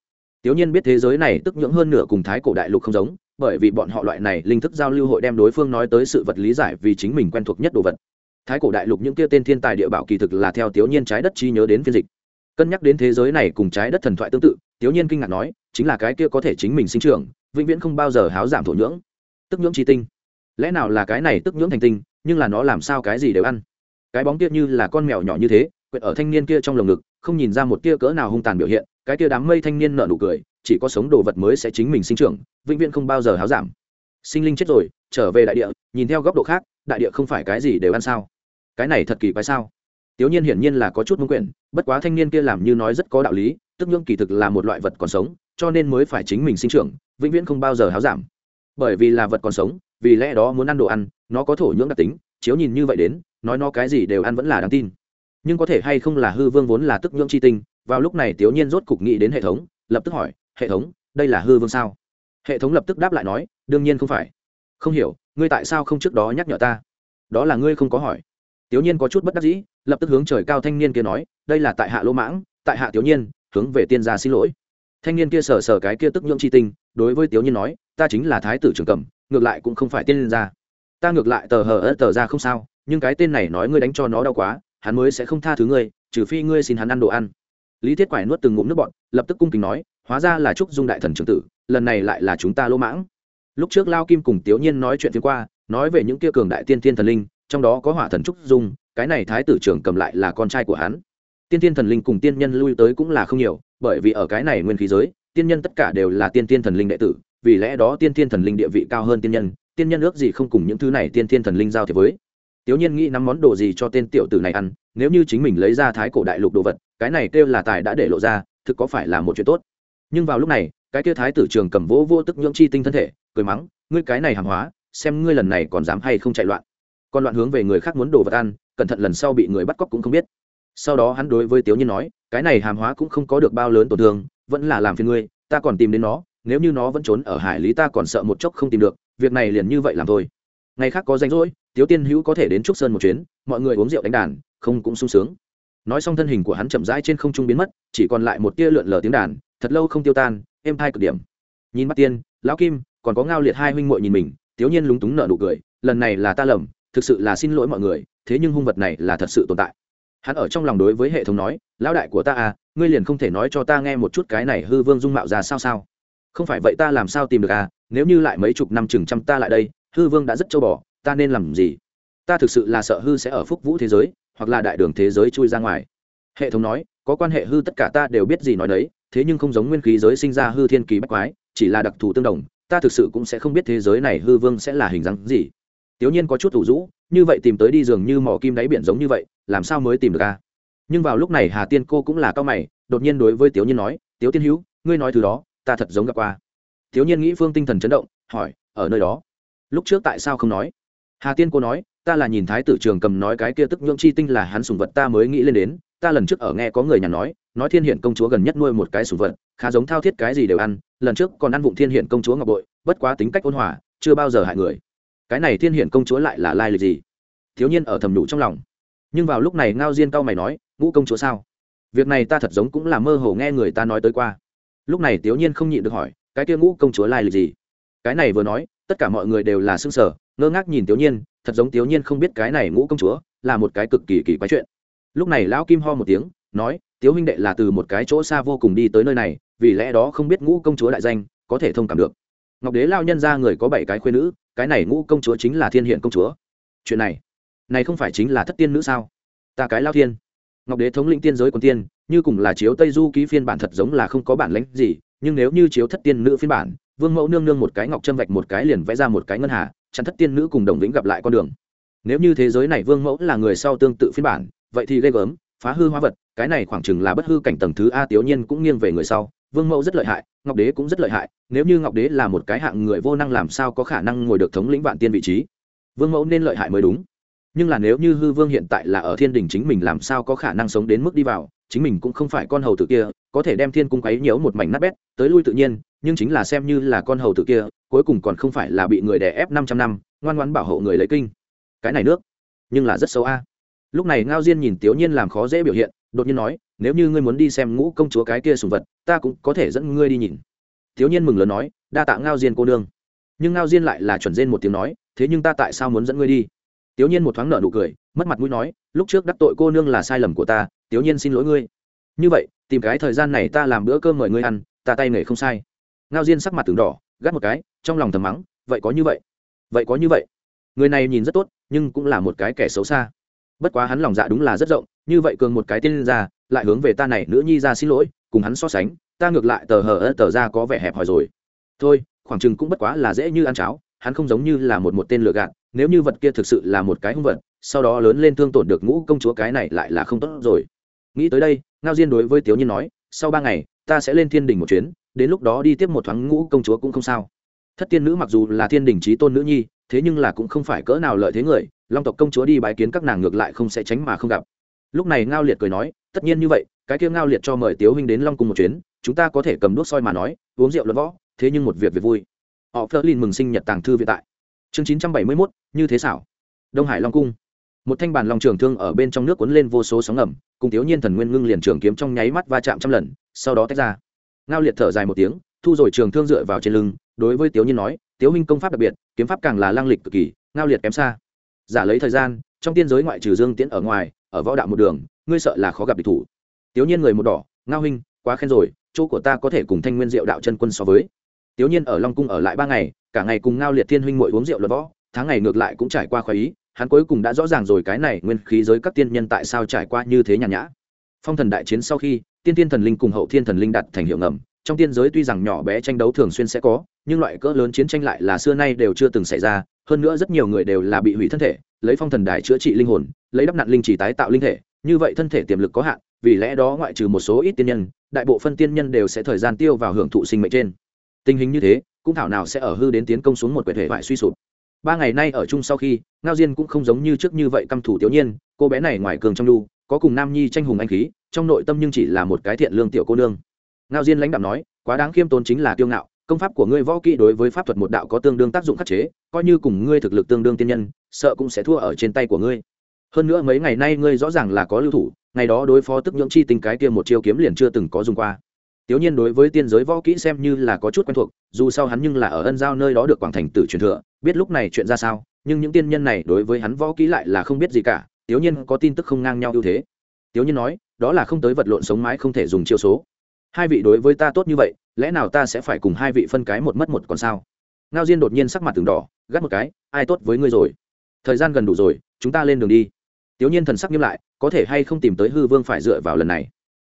Tiểu nhiên biết thế giới này tức nhưỡng hơn nửa cùng thái cổ đại lục không giống, bởi vì bọn họ loại này linh thức giao lưu hội đem đối phương nói tới sự vật lý giải vì chính mình quen thuộc nhất đồ vật. Thái cổ đại lục những kia tên thiên tài địa bảo kỳ thực là theo tiểu nhiên trái đất chi nhớ đến phiên dịch. Cân nhắc đến thế giới này cùng trái đất thần thoại tương tự, tiểu nhiên kinh ngạc nói, chính là cái kia có thể chính mình sinh trưởng, vĩnh viễn không bao giờ háo giảm thổ nhưỡng. Tức nhưỡng chi tinh. Lẽ nào là cái này tức nhưỡng thành tinh, nhưng là nó làm sao cái gì đều ăn? Cái bóng kia như là con mèo nhỏ như thế quyện ở thanh niên kia trong lồng ngực, không nhìn ra một tia cỡ nào hung tàn biểu hiện cái kia đám mây thanh niên nợ nụ cười, chỉ có sống đồ vật mới sẽ chính mình sinh trưởng, vĩnh viễn không bao giờ háo giảm. Sinh linh chết rồi, trở về đại địa, nhìn theo góc độ khác, đại địa không phải cái gì đều ăn sao? Cái này thật kỳ quái sao? Tiểu nhiên hiển nhiên là có chút mông quyển, bất quá thanh niên kia làm như nói rất có đạo lý, tức nhưỡng kỳ thực là một loại vật còn sống, cho nên mới phải chính mình sinh trưởng, vĩnh viễn không bao giờ háo giảm. Bởi vì là vật còn sống, vì lẽ đó muốn ăn đồ ăn, nó có thổ nhưỡng đặc tính, chiếu nhìn như vậy đến, nói nó cái gì đều ăn vẫn là đáng tin. Nhưng có thể hay không là hư vương vốn là tức nhưỡng chi tinh vào lúc này tiểu nhiên rốt cục nghĩ đến hệ thống, lập tức hỏi, hệ thống, đây là hư vương sao? Hệ thống lập tức đáp lại nói, đương nhiên không phải. Không hiểu, ngươi tại sao không trước đó nhắc nhở ta? Đó là ngươi không có hỏi. Tiểu nhiên có chút bất đắc dĩ, lập tức hướng trời cao thanh niên kia nói, đây là tại hạ lỗ mãng, tại hạ tiểu nhiên, hướng về tiên gia xin lỗi. Thanh niên kia sờ sờ cái kia tức nhưỡng chi tinh đối với tiểu nhiên nói, ta chính là thái tử trường cầm, ngược lại cũng không phải tiên gia. Ta ngược lại tờ hờ ớt tờ ra không sao, nhưng cái tên này nói ngươi đánh cho nó đau quá, hắn mới sẽ không tha thứ ngươi, trừ phi ngươi xin hắn ăn đồ ăn lý thiết quải nuốt từng ngụm nước bọn lập tức cung kính nói, hóa ra là trúc dung đại thần trưởng tử, lần này lại là chúng ta lỗ mãng. Lúc trước lao kim cùng tiểu nhiên nói chuyện phía qua, nói về những kia cường đại tiên thiên thần linh, trong đó có hỏa thần trúc dung, cái này thái tử trưởng cầm lại là con trai của hắn. Tiên thiên thần linh cùng tiên nhân lui tới cũng là không nhiều, bởi vì ở cái này nguyên khí giới, tiên nhân tất cả đều là tiên thiên thần linh đệ tử, vì lẽ đó tiên thiên thần linh địa vị cao hơn tiên nhân tiên nhân ước gì không cùng những thứ này tiên thiên thần linh giao thiệp với. Tiểu nhiên nghĩ nắm món đồ gì cho tên tiểu tử này ăn, nếu như chính mình lấy ra thái cổ đại lục đồ vật cái này kêu là tài đã để lộ ra, thực có phải là một chuyện tốt. Nhưng vào lúc này, cái kia thái tử trường cầm vỗ vô tức nhưỡng chi tinh thân thể, cười mắng, ngươi cái này hàng hóa, xem ngươi lần này còn dám hay không chạy loạn. Còn loạn hướng về người khác muốn đồ vật ăn, cẩn thận lần sau bị người bắt cóc cũng không biết. Sau đó hắn đối với tiểu nhiên nói, cái này hàng hóa cũng không có được bao lớn tổn thương, vẫn là làm phiền ngươi, ta còn tìm đến nó, nếu như nó vẫn trốn ở hải lý ta còn sợ một chốc không tìm được, việc này liền như vậy làm thôi. Ngày khác có danh rỗi, tiếu tiên hữu có thể đến trúc sơn một chuyến, mọi người uống rượu đánh đàn, không cũng sung sướng nói xong thân hình của hắn chậm rãi trên không trung biến mất, chỉ còn lại một tia lượn lờ tiếng đàn, thật lâu không tiêu tan, êm thai cực điểm. Nhìn mắt tiên, lão kim, còn có ngao liệt hai huynh muội nhìn mình, thiếu nhiên lúng túng nợ nụ cười, lần này là ta lầm, thực sự là xin lỗi mọi người, thế nhưng hung vật này là thật sự tồn tại. Hắn ở trong lòng đối với hệ thống nói, lão đại của ta à ngươi liền không thể nói cho ta nghe một chút cái này hư vương dung mạo ra sao sao? Không phải vậy ta làm sao tìm được à nếu như lại mấy chục năm chừng trăm ta lại đây, hư vương đã rất châu bò, ta nên làm gì? Ta thực sự là sợ hư sẽ ở phúc vũ thế giới hoặc là đại đường thế giới chui ra ngoài. Hệ thống nói, có quan hệ hư tất cả ta đều biết gì nói đấy, thế nhưng không giống nguyên khí giới sinh ra hư thiên kỳ bách quái, chỉ là đặc thù tương đồng, ta thực sự cũng sẽ không biết thế giới này hư vương sẽ là hình dáng gì. Tiểu nhiên có chút thủ rũ, như vậy tìm tới đi dường như mỏ kim đáy biển giống như vậy, làm sao mới tìm được a? Nhưng vào lúc này hà tiên cô cũng là cao mày, đột nhiên đối với tiểu nhiên nói, tiểu tiên hữu, ngươi nói thứ đó, ta thật giống gặp qua. Tiểu nhiên nghĩ phương tinh thần chấn động, hỏi, ở nơi đó? Lúc trước tại sao không nói? Hà tiên cô nói ta là nhìn thái tử trường cầm nói cái kia tức nhưỡng chi tinh là hắn sùng vật, ta mới nghĩ lên đến, ta lần trước ở nghe có người nhà nói nói thiên hiển công chúa gần nhất nuôi một cái sùng vật, khá giống thao thiết cái gì đều ăn, lần trước còn ăn vụng thiên hiển công chúa ngọc bội, bất quá tính cách ôn hòa, chưa bao giờ hại người. Cái này thiên hiển công chúa lại là lai lịch gì? Thiếu nhiên ở thầm nhủ trong lòng. Nhưng vào lúc này ngao diên cao mày nói, ngũ công chúa sao? Việc này ta thật giống cũng là mơ hồ nghe người ta nói tới qua. Lúc này thiếu nhiên không nhịn được hỏi, cái kia ngũ công chúa lai lịch gì? Cái này vừa nói, tất cả mọi người đều là xương sở ngơ ngác nhìn thiếu nhiên thật giống tiểu nhiên không biết cái này ngũ công chúa là một cái cực kỳ kỳ quái chuyện. Lúc này lão kim ho một tiếng, nói, tiếu huynh đệ là từ một cái chỗ xa vô cùng đi tới nơi này, vì lẽ đó không biết ngũ công chúa đại danh, có thể thông cảm được. Ngọc đế lao nhân ra người có bảy cái khuyên nữ, cái này ngũ công chúa chính là thiên hiện công chúa. Chuyện này này không phải chính là thất tiên nữ sao? Ta cái lao thiên. Ngọc đế thống lĩnh tiên giới còn tiên, như cùng là chiếu tây du ký phiên bản thật giống là không có bản lãnh gì, nhưng nếu như chiếu thất tiên nữ phiên bản, vương mẫu nương nương một cái ngọc trâm vạch một cái liền vẽ ra một cái ngân hà chắn thất tiên nữ cùng đồng vĩnh gặp lại con đường. Nếu như thế giới này vương mẫu là người sau tương tự phiên bản, vậy thì ghê gớm, phá hư hóa vật, cái này khoảng chừng là bất hư cảnh tầng thứ a tiểu nhiên cũng nghiêng về người sau. Vương mẫu rất lợi hại, ngọc đế cũng rất lợi hại, nếu như ngọc đế là một cái hạng người vô năng làm sao có khả năng ngồi được thống lĩnh vạn tiên vị trí? Vương mẫu nên lợi hại mới đúng. Nhưng là nếu như hư vương hiện tại là ở thiên đình chính mình làm sao có khả năng sống đến mức đi vào? Chính mình cũng không phải con hầu tử kia, có thể đem thiên cung quấy nhiễu một mảnh nát bét, tới lui tự nhiên, nhưng chính là xem như là con hầu tử kia, cuối cùng còn không phải là bị người đè ép 500 năm, ngoan ngoãn bảo hộ người lấy kinh. Cái này nước, nhưng là rất xấu a. Lúc này ngao diên nhìn tiểu nhiên làm khó dễ biểu hiện, đột nhiên nói, nếu như ngươi muốn đi xem ngũ công chúa cái kia sùng vật, ta cũng có thể dẫn ngươi đi nhìn. Tiểu nhiên mừng lớn nói, đa tạ ngao diên cô nương. Nhưng ngao diên lại là chuẩn rên một tiếng nói, thế nhưng ta tại sao muốn dẫn ngươi đi? Tiểu nhiên một thoáng nở nụ cười mất mặt mũi nói, lúc trước đắc tội cô nương là sai lầm của ta, tiểu nhiên xin lỗi ngươi. Như vậy, tìm cái thời gian này ta làm bữa cơm mời ngươi ăn, ta tay nghề không sai. Ngao diên sắc mặt từng đỏ, gắt một cái, trong lòng thầm mắng, vậy có như vậy? Vậy có như vậy? Người này nhìn rất tốt, nhưng cũng là một cái kẻ xấu xa. Bất quá hắn lòng dạ đúng là rất rộng, như vậy cường một cái tên ra lại hướng về ta này nữ nhi ra xin lỗi, cùng hắn so sánh, ta ngược lại tờ hờ ơ tờ ra có vẻ hẹp hòi rồi. Thôi, khoảng chừng cũng bất quá là dễ như ăn cháo, hắn không giống như là một một tên lừa gạt nếu như vật kia thực sự là một cái hung vật, sau đó lớn lên thương tổn được ngũ công chúa cái này lại là không tốt rồi. Nghĩ tới đây, ngao diên đối với tiểu nhiên nói, sau ba ngày, ta sẽ lên thiên đình một chuyến, đến lúc đó đi tiếp một thoáng ngũ công chúa cũng không sao. Thất tiên nữ mặc dù là thiên đình trí tôn nữ nhi, thế nhưng là cũng không phải cỡ nào lợi thế người, long tộc công chúa đi bái kiến các nàng ngược lại không sẽ tránh mà không gặp. Lúc này ngao liệt cười nói, tất nhiên như vậy, cái kia ngao liệt cho mời tiếu huynh đến long cung một chuyến, chúng ta có thể cầm đuốc soi mà nói, uống rượu lẫn võ, thế nhưng một việc việc vui. Họ phớt lên mừng sinh nhật tàng thư vĩ tại chương chín trăm bảy mươi mốt, như thế xảo. Đông hải long cung. Một thanh bàn long trường thương ở bên trong nước cuốn lên vô số sóng ngầm, cùng thiếu nhiên thần nguyên ngưng liền trường kiếm trong nháy mắt va chạm trăm lần, sau đó tách ra. Ngao liệt thở dài một tiếng, thu rồi trường thương dựa vào trên lưng, đối với tiếu nhiên nói, tiếu minh công pháp đặc biệt, kiếm pháp càng là lang lịch cực kỳ, ngao liệt kém xa. Giả lấy thời gian, trong tiên giới ngoại trừ dương tiễn ở ngoài, ở võ đạo một đường, ngươi sợ là khó gặp địch thủ. Tiếu nhiên người một đỏ, ngao huynh, quá khen rồi, chỗ của ta có thể cùng thanh nguyên diệu đạo chân quân so với tiếu nhiên ở long cung ở lại ba ngày, cả ngày cùng ngao liệt thiên huynh muội uống rượu luận võ, tháng ngày ngược lại cũng trải qua khoái ý, hắn cuối cùng đã rõ ràng rồi cái này nguyên khí giới các tiên nhân tại sao trải qua như thế nhàn nhã. Phong thần đại chiến sau khi, tiên tiên thần linh cùng hậu thiên thần linh đặt thành hiệu ngầm, trong tiên giới tuy rằng nhỏ bé tranh đấu thường xuyên sẽ có, nhưng loại cỡ lớn chiến tranh lại là xưa nay đều chưa từng xảy ra, hơn nữa rất nhiều người đều là bị hủy thân thể, lấy phong thần đài chữa trị linh hồn, lấy đắp nặn linh chỉ tái tạo linh thể, như vậy thân thể tiềm lực có hạn, vì lẽ đó ngoại trừ một số ít tiên nhân, đại bộ phân tiên nhân đều sẽ thời gian tiêu vào hưởng thụ sinh mệnh trên tình hình như thế cũng thảo nào sẽ ở hư đến tiến công xuống một quyển thể vải suy sụp. Ba ngày nay ở chung sau khi ngao diên cũng không giống như trước như vậy căm thủ tiểu nhiên cô bé này ngoài cường trong lưu, có cùng nam nhi tranh hùng anh khí trong nội tâm nhưng chỉ là một cái thiện lương tiểu cô nương. Ngao diên lãnh đạo nói quá đáng khiêm tốn chính là kiêu ngạo công pháp của ngươi võ kỹ đối với pháp thuật một đạo có tương đương tác dụng khắc chế coi như cùng ngươi thực lực tương đương tiên nhân sợ cũng sẽ thua ở trên tay của ngươi. Hơn nữa mấy ngày nay ngươi rõ ràng là có lưu thủ ngày đó đối phó tức nhưỡng chi tình cái kia một chiêu kiếm liền chưa từng có dùng qua. Tiểu Nhiên đối với tiên giới võ kỹ xem như là có chút quen thuộc, dù sao hắn nhưng là ở ân giao nơi đó được quảng thành tử truyền thừa, biết lúc này chuyện ra sao, nhưng những tiên nhân này đối với hắn võ kỹ lại là không biết gì cả, Tiểu Nhiên có tin tức không ngang nhau ưu thế. Tiểu Nhiên nói, đó là không tới vật lộn sống mãi không thể dùng chiêu số. Hai vị đối với ta tốt như vậy, lẽ nào ta sẽ phải cùng hai vị phân cái một mất một còn sao? Ngao Diên đột nhiên sắc mặt từng đỏ, gắt một cái, ai tốt với ngươi rồi? Thời gian gần đủ rồi, chúng ta lên đường đi. Tiểu Nhiên thần sắc nghiêm lại, có thể hay không tìm tới hư vương phải dựa vào lần này.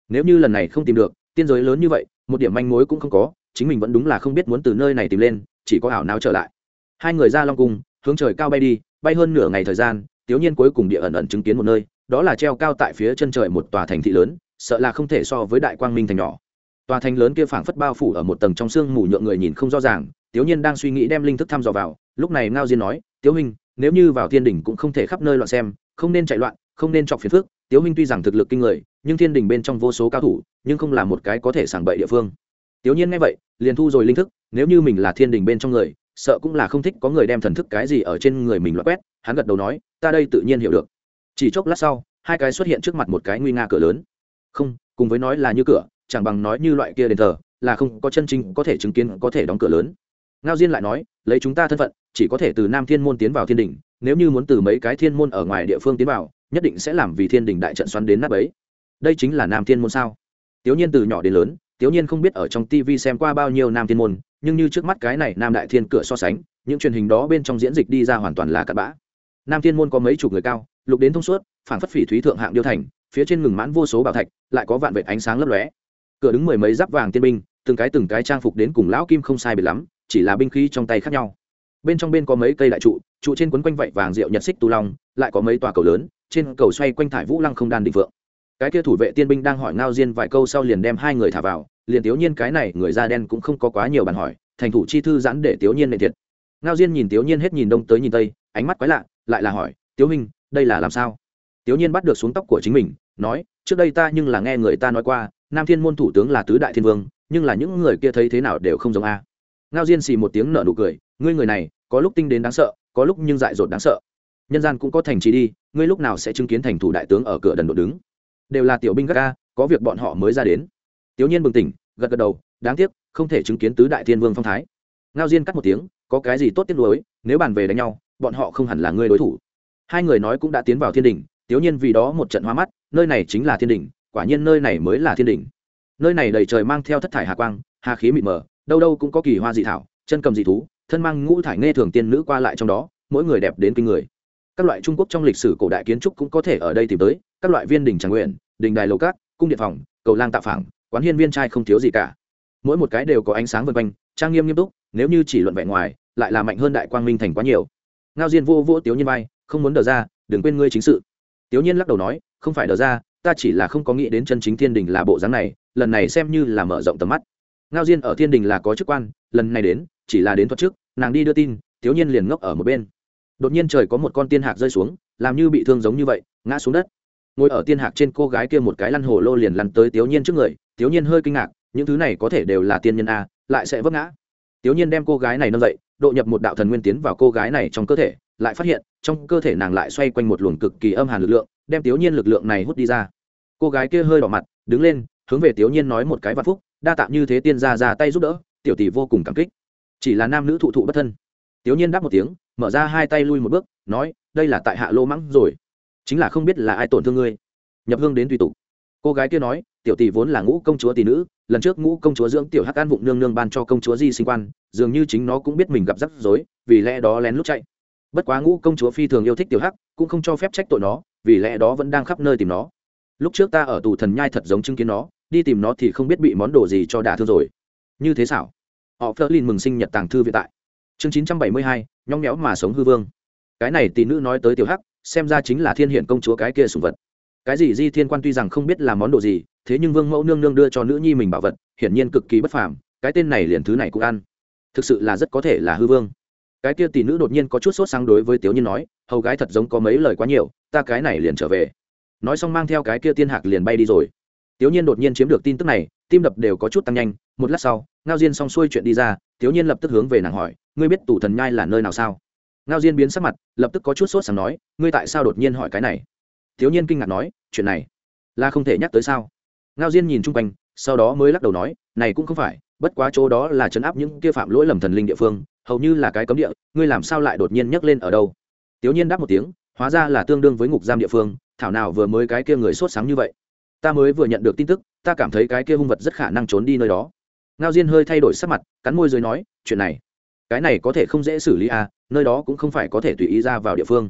Nếu như lần này không tìm được, tiên giới lớn như vậy, một điểm manh mối cũng không có, chính mình vẫn đúng là không biết muốn từ nơi này tìm lên, chỉ có ảo nào trở lại. Hai người ra long cung, hướng trời cao bay đi, bay hơn nửa ngày thời gian, tiểu nhiên cuối cùng địa ẩn ẩn chứng kiến một nơi, đó là treo cao tại phía chân trời một tòa thành thị lớn, sợ là không thể so với đại quang minh thành nhỏ. Tòa thành lớn kia phảng phất bao phủ ở một tầng trong sương mù nhượng người nhìn không rõ ràng, tiểu nhiên đang suy nghĩ đem linh thức thăm dò vào, lúc này ngao diên nói, tiểu huynh, nếu như vào thiên đỉnh cũng không thể khắp nơi loạn xem, không nên chạy loạn, không nên chọc phiền phức, tiểu huynh tuy rằng thực lực kinh người nhưng thiên đình bên trong vô số cao thủ, nhưng không là một cái có thể sảng bậy địa phương. Tiểu nhiên nghe vậy, liền thu rồi linh thức, nếu như mình là thiên đình bên trong người, sợ cũng là không thích có người đem thần thức cái gì ở trên người mình loại quét, hắn gật đầu nói, ta đây tự nhiên hiểu được. Chỉ chốc lát sau, hai cái xuất hiện trước mặt một cái nguy nga cửa lớn. Không, cùng với nói là như cửa, chẳng bằng nói như loại kia đền thờ, là không có chân chính có thể chứng kiến, có thể đóng cửa lớn. Ngao diên lại nói, lấy chúng ta thân phận, chỉ có thể từ nam thiên môn tiến vào thiên đình, nếu như muốn từ mấy cái thiên môn ở ngoài địa phương tiến vào, nhất định sẽ làm vì thiên đình đại trận xoắn đến nắp ấy đây chính là nam thiên môn sao? Tiểu nhiên từ nhỏ đến lớn tiểu nhiên không biết ở trong tv xem qua bao nhiêu nam thiên môn, nhưng như trước mắt cái này nam đại thiên cửa so sánh, những truyền hình đó bên trong diễn dịch đi ra hoàn toàn là cặn bã. Nam thiên môn có mấy chục người cao, lục đến thông suốt, phảng phất phỉ thúy thượng hạng điêu thành, phía trên ngừng mãn vô số bảo thạch, lại có vạn vệt ánh sáng lấp lóe. Cửa đứng mười mấy giáp vàng tiên binh, từng cái từng cái trang phục đến cùng lão kim không sai biệt lắm, chỉ là binh khí trong tay khác nhau. Bên trong bên có mấy cây đại trụ trụ trên quấn quanh vạy vàng rượu nhật xích tu long, lại có mấy tòa cầu lớn, trên cầu xoay quanh thải vũ lăng không đan định vượng cái kia thủ vệ tiên binh đang hỏi ngao diên vài câu sau liền đem hai người thả vào, liền tiểu nhiên cái này, người da đen cũng không có quá nhiều bàn hỏi, thành thủ chi thư giãn để tiểu nhiên nệ thiệt. Ngao diên nhìn tiểu nhiên hết nhìn đông tới nhìn tây, ánh mắt quái lạ, lại là hỏi tiểu hình đây là làm sao? Tiểu nhiên bắt được xuống tóc của chính mình, nói, trước đây ta nhưng là nghe người ta nói qua, nam thiên môn thủ tướng là tứ đại thiên vương, nhưng là những người kia thấy thế nào đều không giống a. Ngao diên xì một tiếng nở nụ cười, ngươi người này, có lúc tinh đến đáng sợ, có lúc nhưng dại dột đáng sợ. Nhân gian cũng có thành trì đi, ngươi lúc nào sẽ chứng kiến thành thủ đại tướng ở cửa đần đột đứng? Đều là tiểu binh các ca, có việc bọn họ mới ra đến. Tiểu nhiên bừng tỉnh, gật gật đầu, đáng tiếc, không thể chứng kiến tứ đại thiên vương phong thái. Ngao diên cắt một tiếng, có cái gì tốt tiếc nuối, nếu bàn về đánh nhau, bọn họ không hẳn là ngươi đối thủ. Hai người nói cũng đã tiến vào thiên đình tiểu nhiên vì đó một trận hoa mắt, nơi này chính là thiên đình quả nhiên nơi này mới là thiên đình nơi này đầy trời mang theo thất thải hà quang, hà khí mịt mờ, đâu đâu cũng có kỳ hoa dị thảo, chân cầm dị thú, thân mang ngũ thải nghe thường tiên nữ qua lại trong đó, mỗi người đẹp đến kinh người. Các loại trung quốc trong lịch sử cổ đại kiến trúc cũng có thể ở đây tìm tới các loại viên đình tràng nguyện, đình đài lầu cát, cung điện phòng, cầu lang tạ phẳng, quán hiên viên trai không thiếu gì cả. Mỗi một cái đều có ánh sáng vân quanh, trang nghiêm nghiêm túc, nếu như chỉ luận vẻ ngoài, lại là mạnh hơn đại quang minh thành quá nhiều. Ngao diên vô vô tiếu nhiên vai, không muốn đờ ra, đừng quên ngươi chính sự. Tiếu nhiên lắc đầu nói, không phải đờ ra, ta chỉ là không có nghĩ đến chân chính thiên đình là bộ dáng này, lần này xem như là mở rộng tầm mắt. Ngao diên ở thiên đình là có chức quan, lần này đến, chỉ là đến thuật trước nàng đi đưa tin, tiếu nhiên liền ngốc ở một bên. Đột nhiên trời có một con tiên hạc rơi xuống, làm như bị thương giống như vậy, ngã xuống đất ngồi ở tiên hạc trên cô gái kia một cái lăn hồ lô liền lăn tới tiểu nhiên trước người tiểu nhiên hơi kinh ngạc, những thứ này có thể đều là tiên nhân a, lại sẽ vấp ngã. Tiểu nhiên đem cô gái này nâng dậy, độ nhập một đạo thần nguyên tiến vào cô gái này trong cơ thể, lại phát hiện, trong cơ thể nàng lại xoay quanh một luồng cực kỳ âm hàn lực lượng, đem tiểu nhiên lực lượng này hút đi ra. Cô gái kia hơi đỏ mặt, đứng lên, hướng về tiểu nhiên nói một cái vạn phúc, đa tạm như thế tiên ra ra tay giúp đỡ, tiểu tỷ vô cùng cảm kích. Chỉ là nam nữ thụ thụ bất thân. Tiểu nhiên đáp một tiếng, mở ra hai tay lui một bước, nói, đây là tại hạ lô mắng rồi chính là không biết là ai tổn thương ngươi. Nhập hương đến tùy tục. Cô gái kia nói, tiểu tỷ vốn là ngũ công chúa tỷ nữ, lần trước ngũ công chúa dưỡng tiểu hắc an vụng nương nương ban cho công chúa di sinh quan, dường như chính nó cũng biết mình gặp rắc rối, vì lẽ đó lén lút chạy. Bất quá ngũ công chúa phi thường yêu thích tiểu hắc, cũng không cho phép trách tội nó, vì lẽ đó vẫn đang khắp nơi tìm nó. Lúc trước ta ở tù thần nhai thật giống chứng kiến nó, đi tìm nó thì không biết bị món đồ gì cho đả thương rồi. Như thế xảo. Họ phớt lên mừng sinh nhật tàng thư vĩ tại. Chương chín trăm bảy mươi hai nhóng nhéo mà sống hư vương. Cái này tỷ nữ nói tới tiểu hắc xem ra chính là thiên hiển công chúa cái kia sùng vật. Cái gì di thiên quan tuy rằng không biết là món đồ gì, thế nhưng vương mẫu nương nương đưa cho nữ nhi mình bảo vật, hiển nhiên cực kỳ bất phàm, cái tên này liền thứ này cũng ăn. Thực sự là rất có thể là hư vương. Cái kia tỷ nữ đột nhiên có chút sốt sáng đối với tiểu nhiên nói, hầu gái thật giống có mấy lời quá nhiều, ta cái này liền trở về. Nói xong mang theo cái kia tiên hạc liền bay đi rồi. Tiểu nhiên đột nhiên chiếm được tin tức này, tim đập đều có chút tăng nhanh, một lát sau, ngao diên xong xuôi chuyện đi ra tiểu nhiên lập tức hướng về nàng hỏi, ngươi biết tủ thần nhai là nơi nào sao? Ngao diên biến sắc mặt, lập tức có chút sốt sáng nói, ngươi tại sao đột nhiên hỏi cái này? Thiếu nhiên kinh ngạc nói, chuyện này là không thể nhắc tới sao? Ngao diên nhìn chung quanh, sau đó mới lắc đầu nói, này cũng không phải, bất quá chỗ đó là chấn áp những kia phạm lỗi lầm thần linh địa phương, hầu như là cái cấm địa, ngươi làm sao lại đột nhiên nhắc lên ở đâu? Tiểu nhiên đáp một tiếng, hóa ra là tương đương với ngục giam địa phương, thảo nào vừa mới cái kia người sốt sáng như vậy? Ta mới vừa nhận được tin tức, ta cảm thấy cái kia hung vật rất khả năng trốn đi nơi đó. Ngao diên hơi thay đổi sắc mặt, cắn môi dưới nói, chuyện này cái này có thể không dễ xử lý à nơi đó cũng không phải có thể tùy ý ra vào địa phương.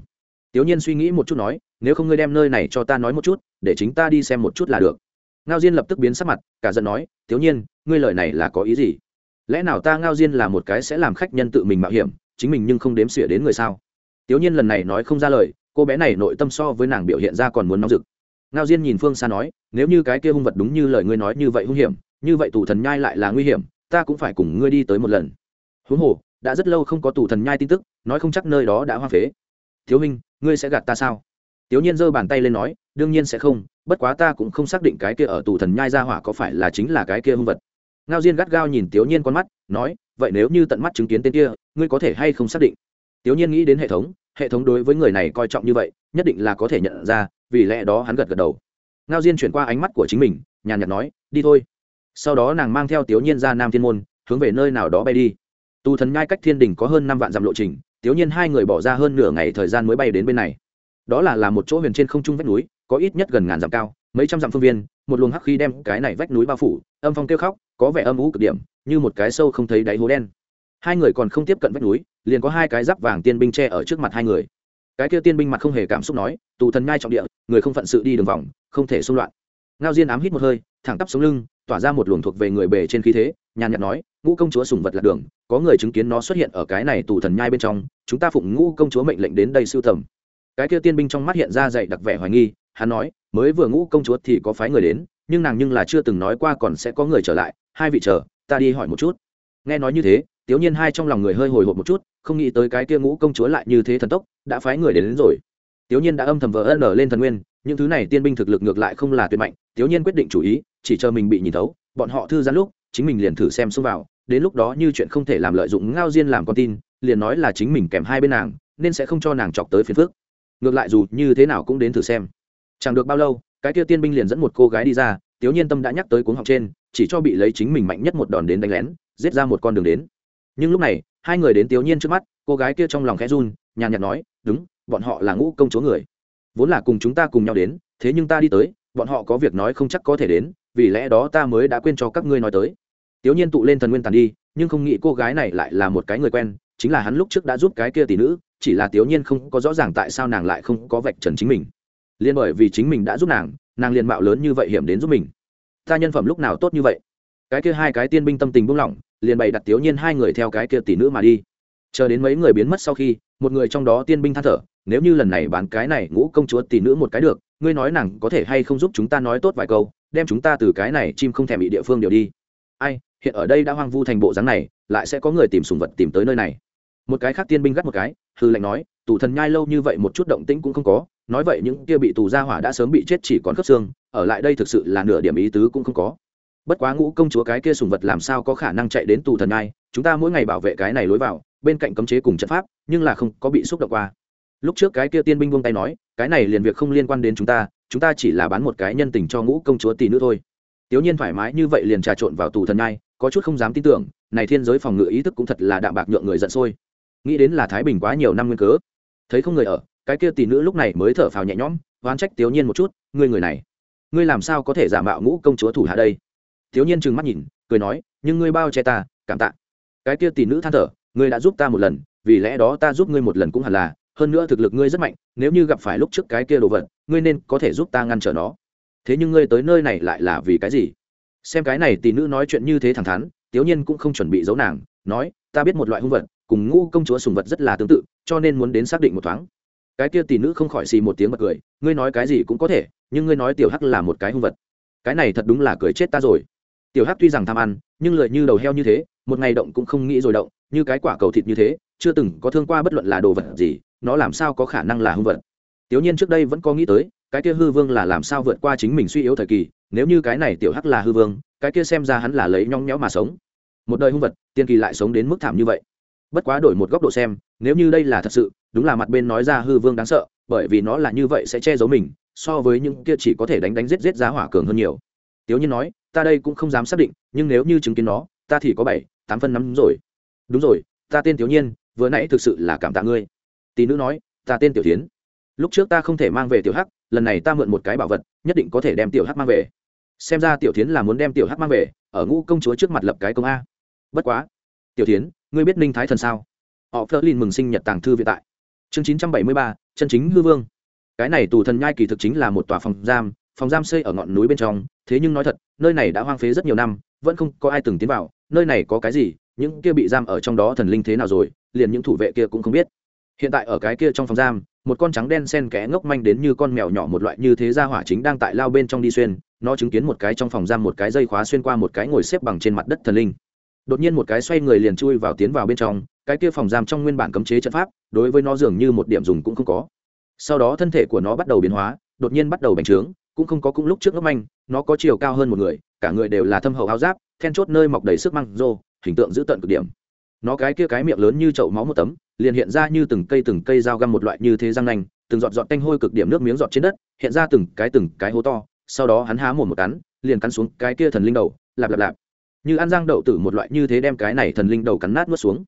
Tiểu nhiên suy nghĩ một chút nói, nếu không ngươi đem nơi này cho ta nói một chút, để chính ta đi xem một chút là được. Ngao diên lập tức biến sắc mặt, cả giận nói, tiểu nhiên, ngươi lời này là có ý gì? Lẽ nào ta ngao diên là một cái sẽ làm khách nhân tự mình mạo hiểm, chính mình nhưng không đếm xỉa đến người sao? Tiểu nhiên lần này nói không ra lời, cô bé này nội tâm so với nàng biểu hiện ra còn muốn nóng rực. Ngao diên nhìn phương xa nói, nếu như cái kia hung vật đúng như lời ngươi nói như vậy hung hiểm, như vậy tù thần nhai lại là nguy hiểm, ta cũng phải cùng ngươi đi tới một lần. Huống hồ đã rất lâu không có tù thần nhai tin tức, nói không chắc nơi đó đã hoa phế. Thiếu minh ngươi sẽ gạt ta sao? Tiểu nhiên giơ bàn tay lên nói, đương nhiên sẽ không, bất quá ta cũng không xác định cái kia ở tù thần nhai ra hỏa có phải là chính là cái kia hung vật. Ngao diên gắt gao nhìn tiểu nhiên con mắt, nói, vậy nếu như tận mắt chứng kiến tên kia, ngươi có thể hay không xác định? Tiểu nhiên nghĩ đến hệ thống hệ thống đối với người này coi trọng như vậy, nhất định là có thể nhận ra, vì lẽ đó hắn gật gật đầu. Ngao diên chuyển qua ánh mắt của chính mình, nhàn nhạt nói, đi thôi. Sau đó nàng mang theo tiểu nhiên ra nam thiên môn, hướng về nơi nào đó bay đi tù thần nhai cách thiên đình có hơn năm vạn dặm lộ trình tiếu nhiên hai người bỏ ra hơn nửa ngày thời gian mới bay đến bên này. Đó là là một chỗ huyền trên không trung vách núi, có ít nhất gần ngàn dặm cao, mấy trăm dặm phương viên, một luồng hắc khí đem cái này vách núi bao phủ, âm phong kêu khóc, có vẻ âm ú cực điểm, như một cái sâu không thấy đáy hố đen. Hai người còn không tiếp cận vách núi, liền có hai cái giáp vàng tiên binh tre ở trước mặt hai người. Cái kia tiên binh mặt không hề cảm xúc nói, tù thần ngai trọng địa, người không phận sự đi đường vòng, không thể xung loạn. Ngao diên ám hít một hơi, thẳng tắp sống lưng, tỏa ra một luồng thuộc về người bề trên khí thế nhàn nhạt nói ngũ công chúa sùng vật lạc đường có người chứng kiến nó xuất hiện ở cái này tù thần nhai bên trong chúng ta phụng ngũ công chúa mệnh lệnh đến đây sưu tầm. Cái kia tiên binh trong mắt hiện ra dậy đặc vẻ hoài nghi hắn nói mới vừa ngũ công chúa thì có phái người đến nhưng nàng nhưng là chưa từng nói qua còn sẽ có người trở lại hai vị chờ ta đi hỏi một chút. Nghe nói như thế tiểu nhiên hai trong lòng người hơi hồi hộp một chút không nghĩ tới cái kia ngũ công chúa lại như thế thần tốc đã phái người đến, đến rồi. Tiểu nhiên đã âm thầm vỡ ân ở lên thần nguyên những thứ này tiên binh thực lực ngược lại không là tuyệt mạnh tiểu nhiên quyết định chủ ý chỉ chờ mình bị nhìn thấu bọn họ thư giãn lúc chính mình liền thử xem xông vào, đến lúc đó như chuyện không thể làm lợi dụng ngao diên làm con tin, liền nói là chính mình kèm hai bên nàng, nên sẽ không cho nàng chọc tới phiền phước ngược lại dù như thế nào cũng đến thử xem. Chẳng được bao lâu, cái kia tiên binh liền dẫn một cô gái đi ra tiểu nhiên tâm đã nhắc tới cuốn học trên, chỉ cho bị lấy chính mình mạnh nhất một đòn đến đánh lén, giết ra một con đường đến. Nhưng lúc này, hai người đến tiểu nhiên trước mắt, cô gái kia trong lòng khẽ run, nhàn nhạt nói, đúng, bọn họ là ngũ công chúa người. Vốn là cùng chúng ta cùng nhau đến, thế nhưng ta đi tới, bọn họ có việc nói không chắc có thể đến, vì lẽ đó ta mới đã quên cho các ngươi nói tới tiểu nhiên tụ lên thần nguyên tàn đi, nhưng không nghĩ cô gái này lại là một cái người quen, chính là hắn lúc trước đã giúp cái kia tỷ nữ, chỉ là tiểu nhiên không có rõ ràng tại sao nàng lại không có vạch trần chính mình. Liên bởi vì chính mình đã giúp nàng nàng liền mạo lớn như vậy hiểm đến giúp mình. Ta nhân phẩm lúc nào tốt như vậy? Cái kia hai cái tiên binh tâm tình buông lỏng, liền bày đặt tiểu nhiên hai người theo cái kia tỷ nữ mà đi. Chờ đến mấy người biến mất sau khi, một người trong đó tiên binh than thở, nếu như lần này bán cái này ngũ công chúa tỷ nữ một cái được, ngươi nói nàng có thể hay không giúp chúng ta nói tốt vài câu, đem chúng ta từ cái này chim không thèm bị địa phương điều đi. Ai hiện ở đây đã hoang vu thành bộ dáng này, lại sẽ có người tìm sùng vật tìm tới nơi này. Một cái khác tiên binh gắt một cái, hư lệnh nói, tù thần nhai lâu như vậy một chút động tĩnh cũng không có, nói vậy những kia bị tù ra hỏa đã sớm bị chết chỉ còn khớp xương, ở lại đây thực sự là nửa điểm ý tứ cũng không có. Bất quá ngũ công chúa cái kia sùng vật làm sao có khả năng chạy đến tù thần nhai, chúng ta mỗi ngày bảo vệ cái này lối vào, bên cạnh cấm chế cùng trận pháp, nhưng là không có bị xúc động qua. Lúc trước cái kia tiên binh buông tay nói, cái này liền việc không liên quan đến chúng ta chúng ta chỉ là bán một cái nhân tình cho ngũ công chúa tỷ nữ thôi. Tiểu nhiên thoải mái như vậy liền trà trộn vào tù thần nhai có chút không dám tin tưởng, này thiên giới phòng ngự ý thức cũng thật là đạm bạc nhượng người giận sôi. Nghĩ đến là thái bình quá nhiều năm nguyên cớ. Thấy không người ở, cái kia tỷ nữ lúc này mới thở phào nhẹ nhõm, oán trách tiểu nhiên một chút, ngươi người này, ngươi làm sao có thể giả mạo ngũ công chúa thủ hạ đây? Tiểu nhiên trừng mắt nhìn, cười nói, nhưng ngươi bao che ta, cảm tạ. Cái kia tỷ nữ than thở, ngươi đã giúp ta một lần, vì lẽ đó ta giúp ngươi một lần cũng hẳn là, hơn nữa thực lực ngươi rất mạnh, nếu như gặp phải lúc trước cái kia đồ vật, ngươi nên có thể giúp ta ngăn trở nó. Thế nhưng ngươi tới nơi này lại là vì cái gì? Xem cái này tỷ nữ nói chuyện như thế thẳng thắn tiểu nhiên cũng không chuẩn bị giấu nàng, nói, ta biết một loại hung vật, cùng ngũ công chúa sùng vật rất là tương tự, cho nên muốn đến xác định một thoáng. Cái kia tỷ nữ không khỏi xì một tiếng bật cười, ngươi nói cái gì cũng có thể, nhưng ngươi nói tiểu hắc là một cái hung vật. Cái này thật đúng là cười chết ta rồi. Tiểu hắc tuy rằng tham ăn, nhưng lười như đầu heo như thế, một ngày động cũng không nghĩ rồi động, như cái quả cầu thịt như thế, chưa từng có thương qua bất luận là đồ vật gì, nó làm sao có khả năng là hung vật. Tiểu nhiên trước đây vẫn có nghĩ tới, cái kia hư vương là làm sao vượt qua chính mình suy yếu thời kỳ nếu như cái này tiểu hắc là hư vương, cái kia xem ra hắn là lấy nhong nhẽo mà sống. Một đời hung vật, tiên kỳ lại sống đến mức thảm như vậy. Bất quá đổi một góc độ xem, nếu như đây là thật sự, đúng là mặt bên nói ra hư vương đáng sợ, bởi vì nó là như vậy sẽ che giấu mình, so với những kia chỉ có thể đánh đánh giết giết giá hỏa cường hơn nhiều. Tiếu nhiên nói, ta đây cũng không dám xác định, nhưng nếu như chứng kiến nó, ta thì có bảy, tám phân năm rồi. Đúng rồi, ta tên tiểu nhiên, vừa nãy thực sự là cảm tạ ngươi. Tỷ nữ nói, ta tên tiểu tiến lúc trước ta không thể mang về tiểu hắc lần này ta mượn một cái bảo vật, nhất định có thể đem tiểu hắc mang về. Xem ra tiểu tiến là muốn đem tiểu hắc mang về, ở ngũ công chúa trước mặt lập cái công a. Bất quá. Tiểu tiến ngươi biết ninh thái thần sao? Họ phớt lên mừng sinh nhật tàng thư viện tại. Chương chín trăm bảy mươi ba, chân chính hư vương. Cái này tù thần nhai kỳ thực chính là một tòa phòng giam phòng giam xây ở ngọn núi bên trong, thế nhưng nói thật, nơi này đã hoang phế rất nhiều năm, vẫn không có ai từng tiến vào, nơi này có cái gì, những kia bị giam ở trong đó thần linh thế nào rồi, liền những thủ vệ kia cũng không biết. Hiện tại ở cái kia trong phòng giam một con trắng đen sen kẽ ngốc manh đến như con mèo nhỏ một loại như thế ra hỏa chính đang tại lao bên trong đi xuyên, nó chứng kiến một cái trong phòng giam một cái dây khóa xuyên qua một cái ngồi xếp bằng trên mặt đất thần linh. Đột nhiên một cái xoay người liền chui vào tiến vào bên trong, cái kia phòng giam trong nguyên bản cấm chế trận pháp, đối với nó dường như một điểm dùng cũng không có. Sau đó thân thể của nó bắt đầu biến hóa, đột nhiên bắt đầu bành trướng, cũng không có cũng lúc trước ngốc manh, nó có chiều cao hơn một người, cả người đều là thâm hậu áo giáp, then chốt nơi mọc đầy sức măng rô, hình tượng giữ tận cực điểm nó cái kia cái miệng lớn như chậu máu một tấm, liền hiện ra như từng cây từng cây dao găm một loại như thế răng nanh, từng giọt giọt tanh hôi cực điểm nước miếng giọt trên đất, hiện ra từng cái từng cái hố to, sau đó hắn há mồm một cắn, liền cắn xuống cái kia thần linh đầu, lạp lạp lạp. Như ăn răng đậu tử một loại như thế đem cái này thần linh đầu cắn nát nuốt xuống.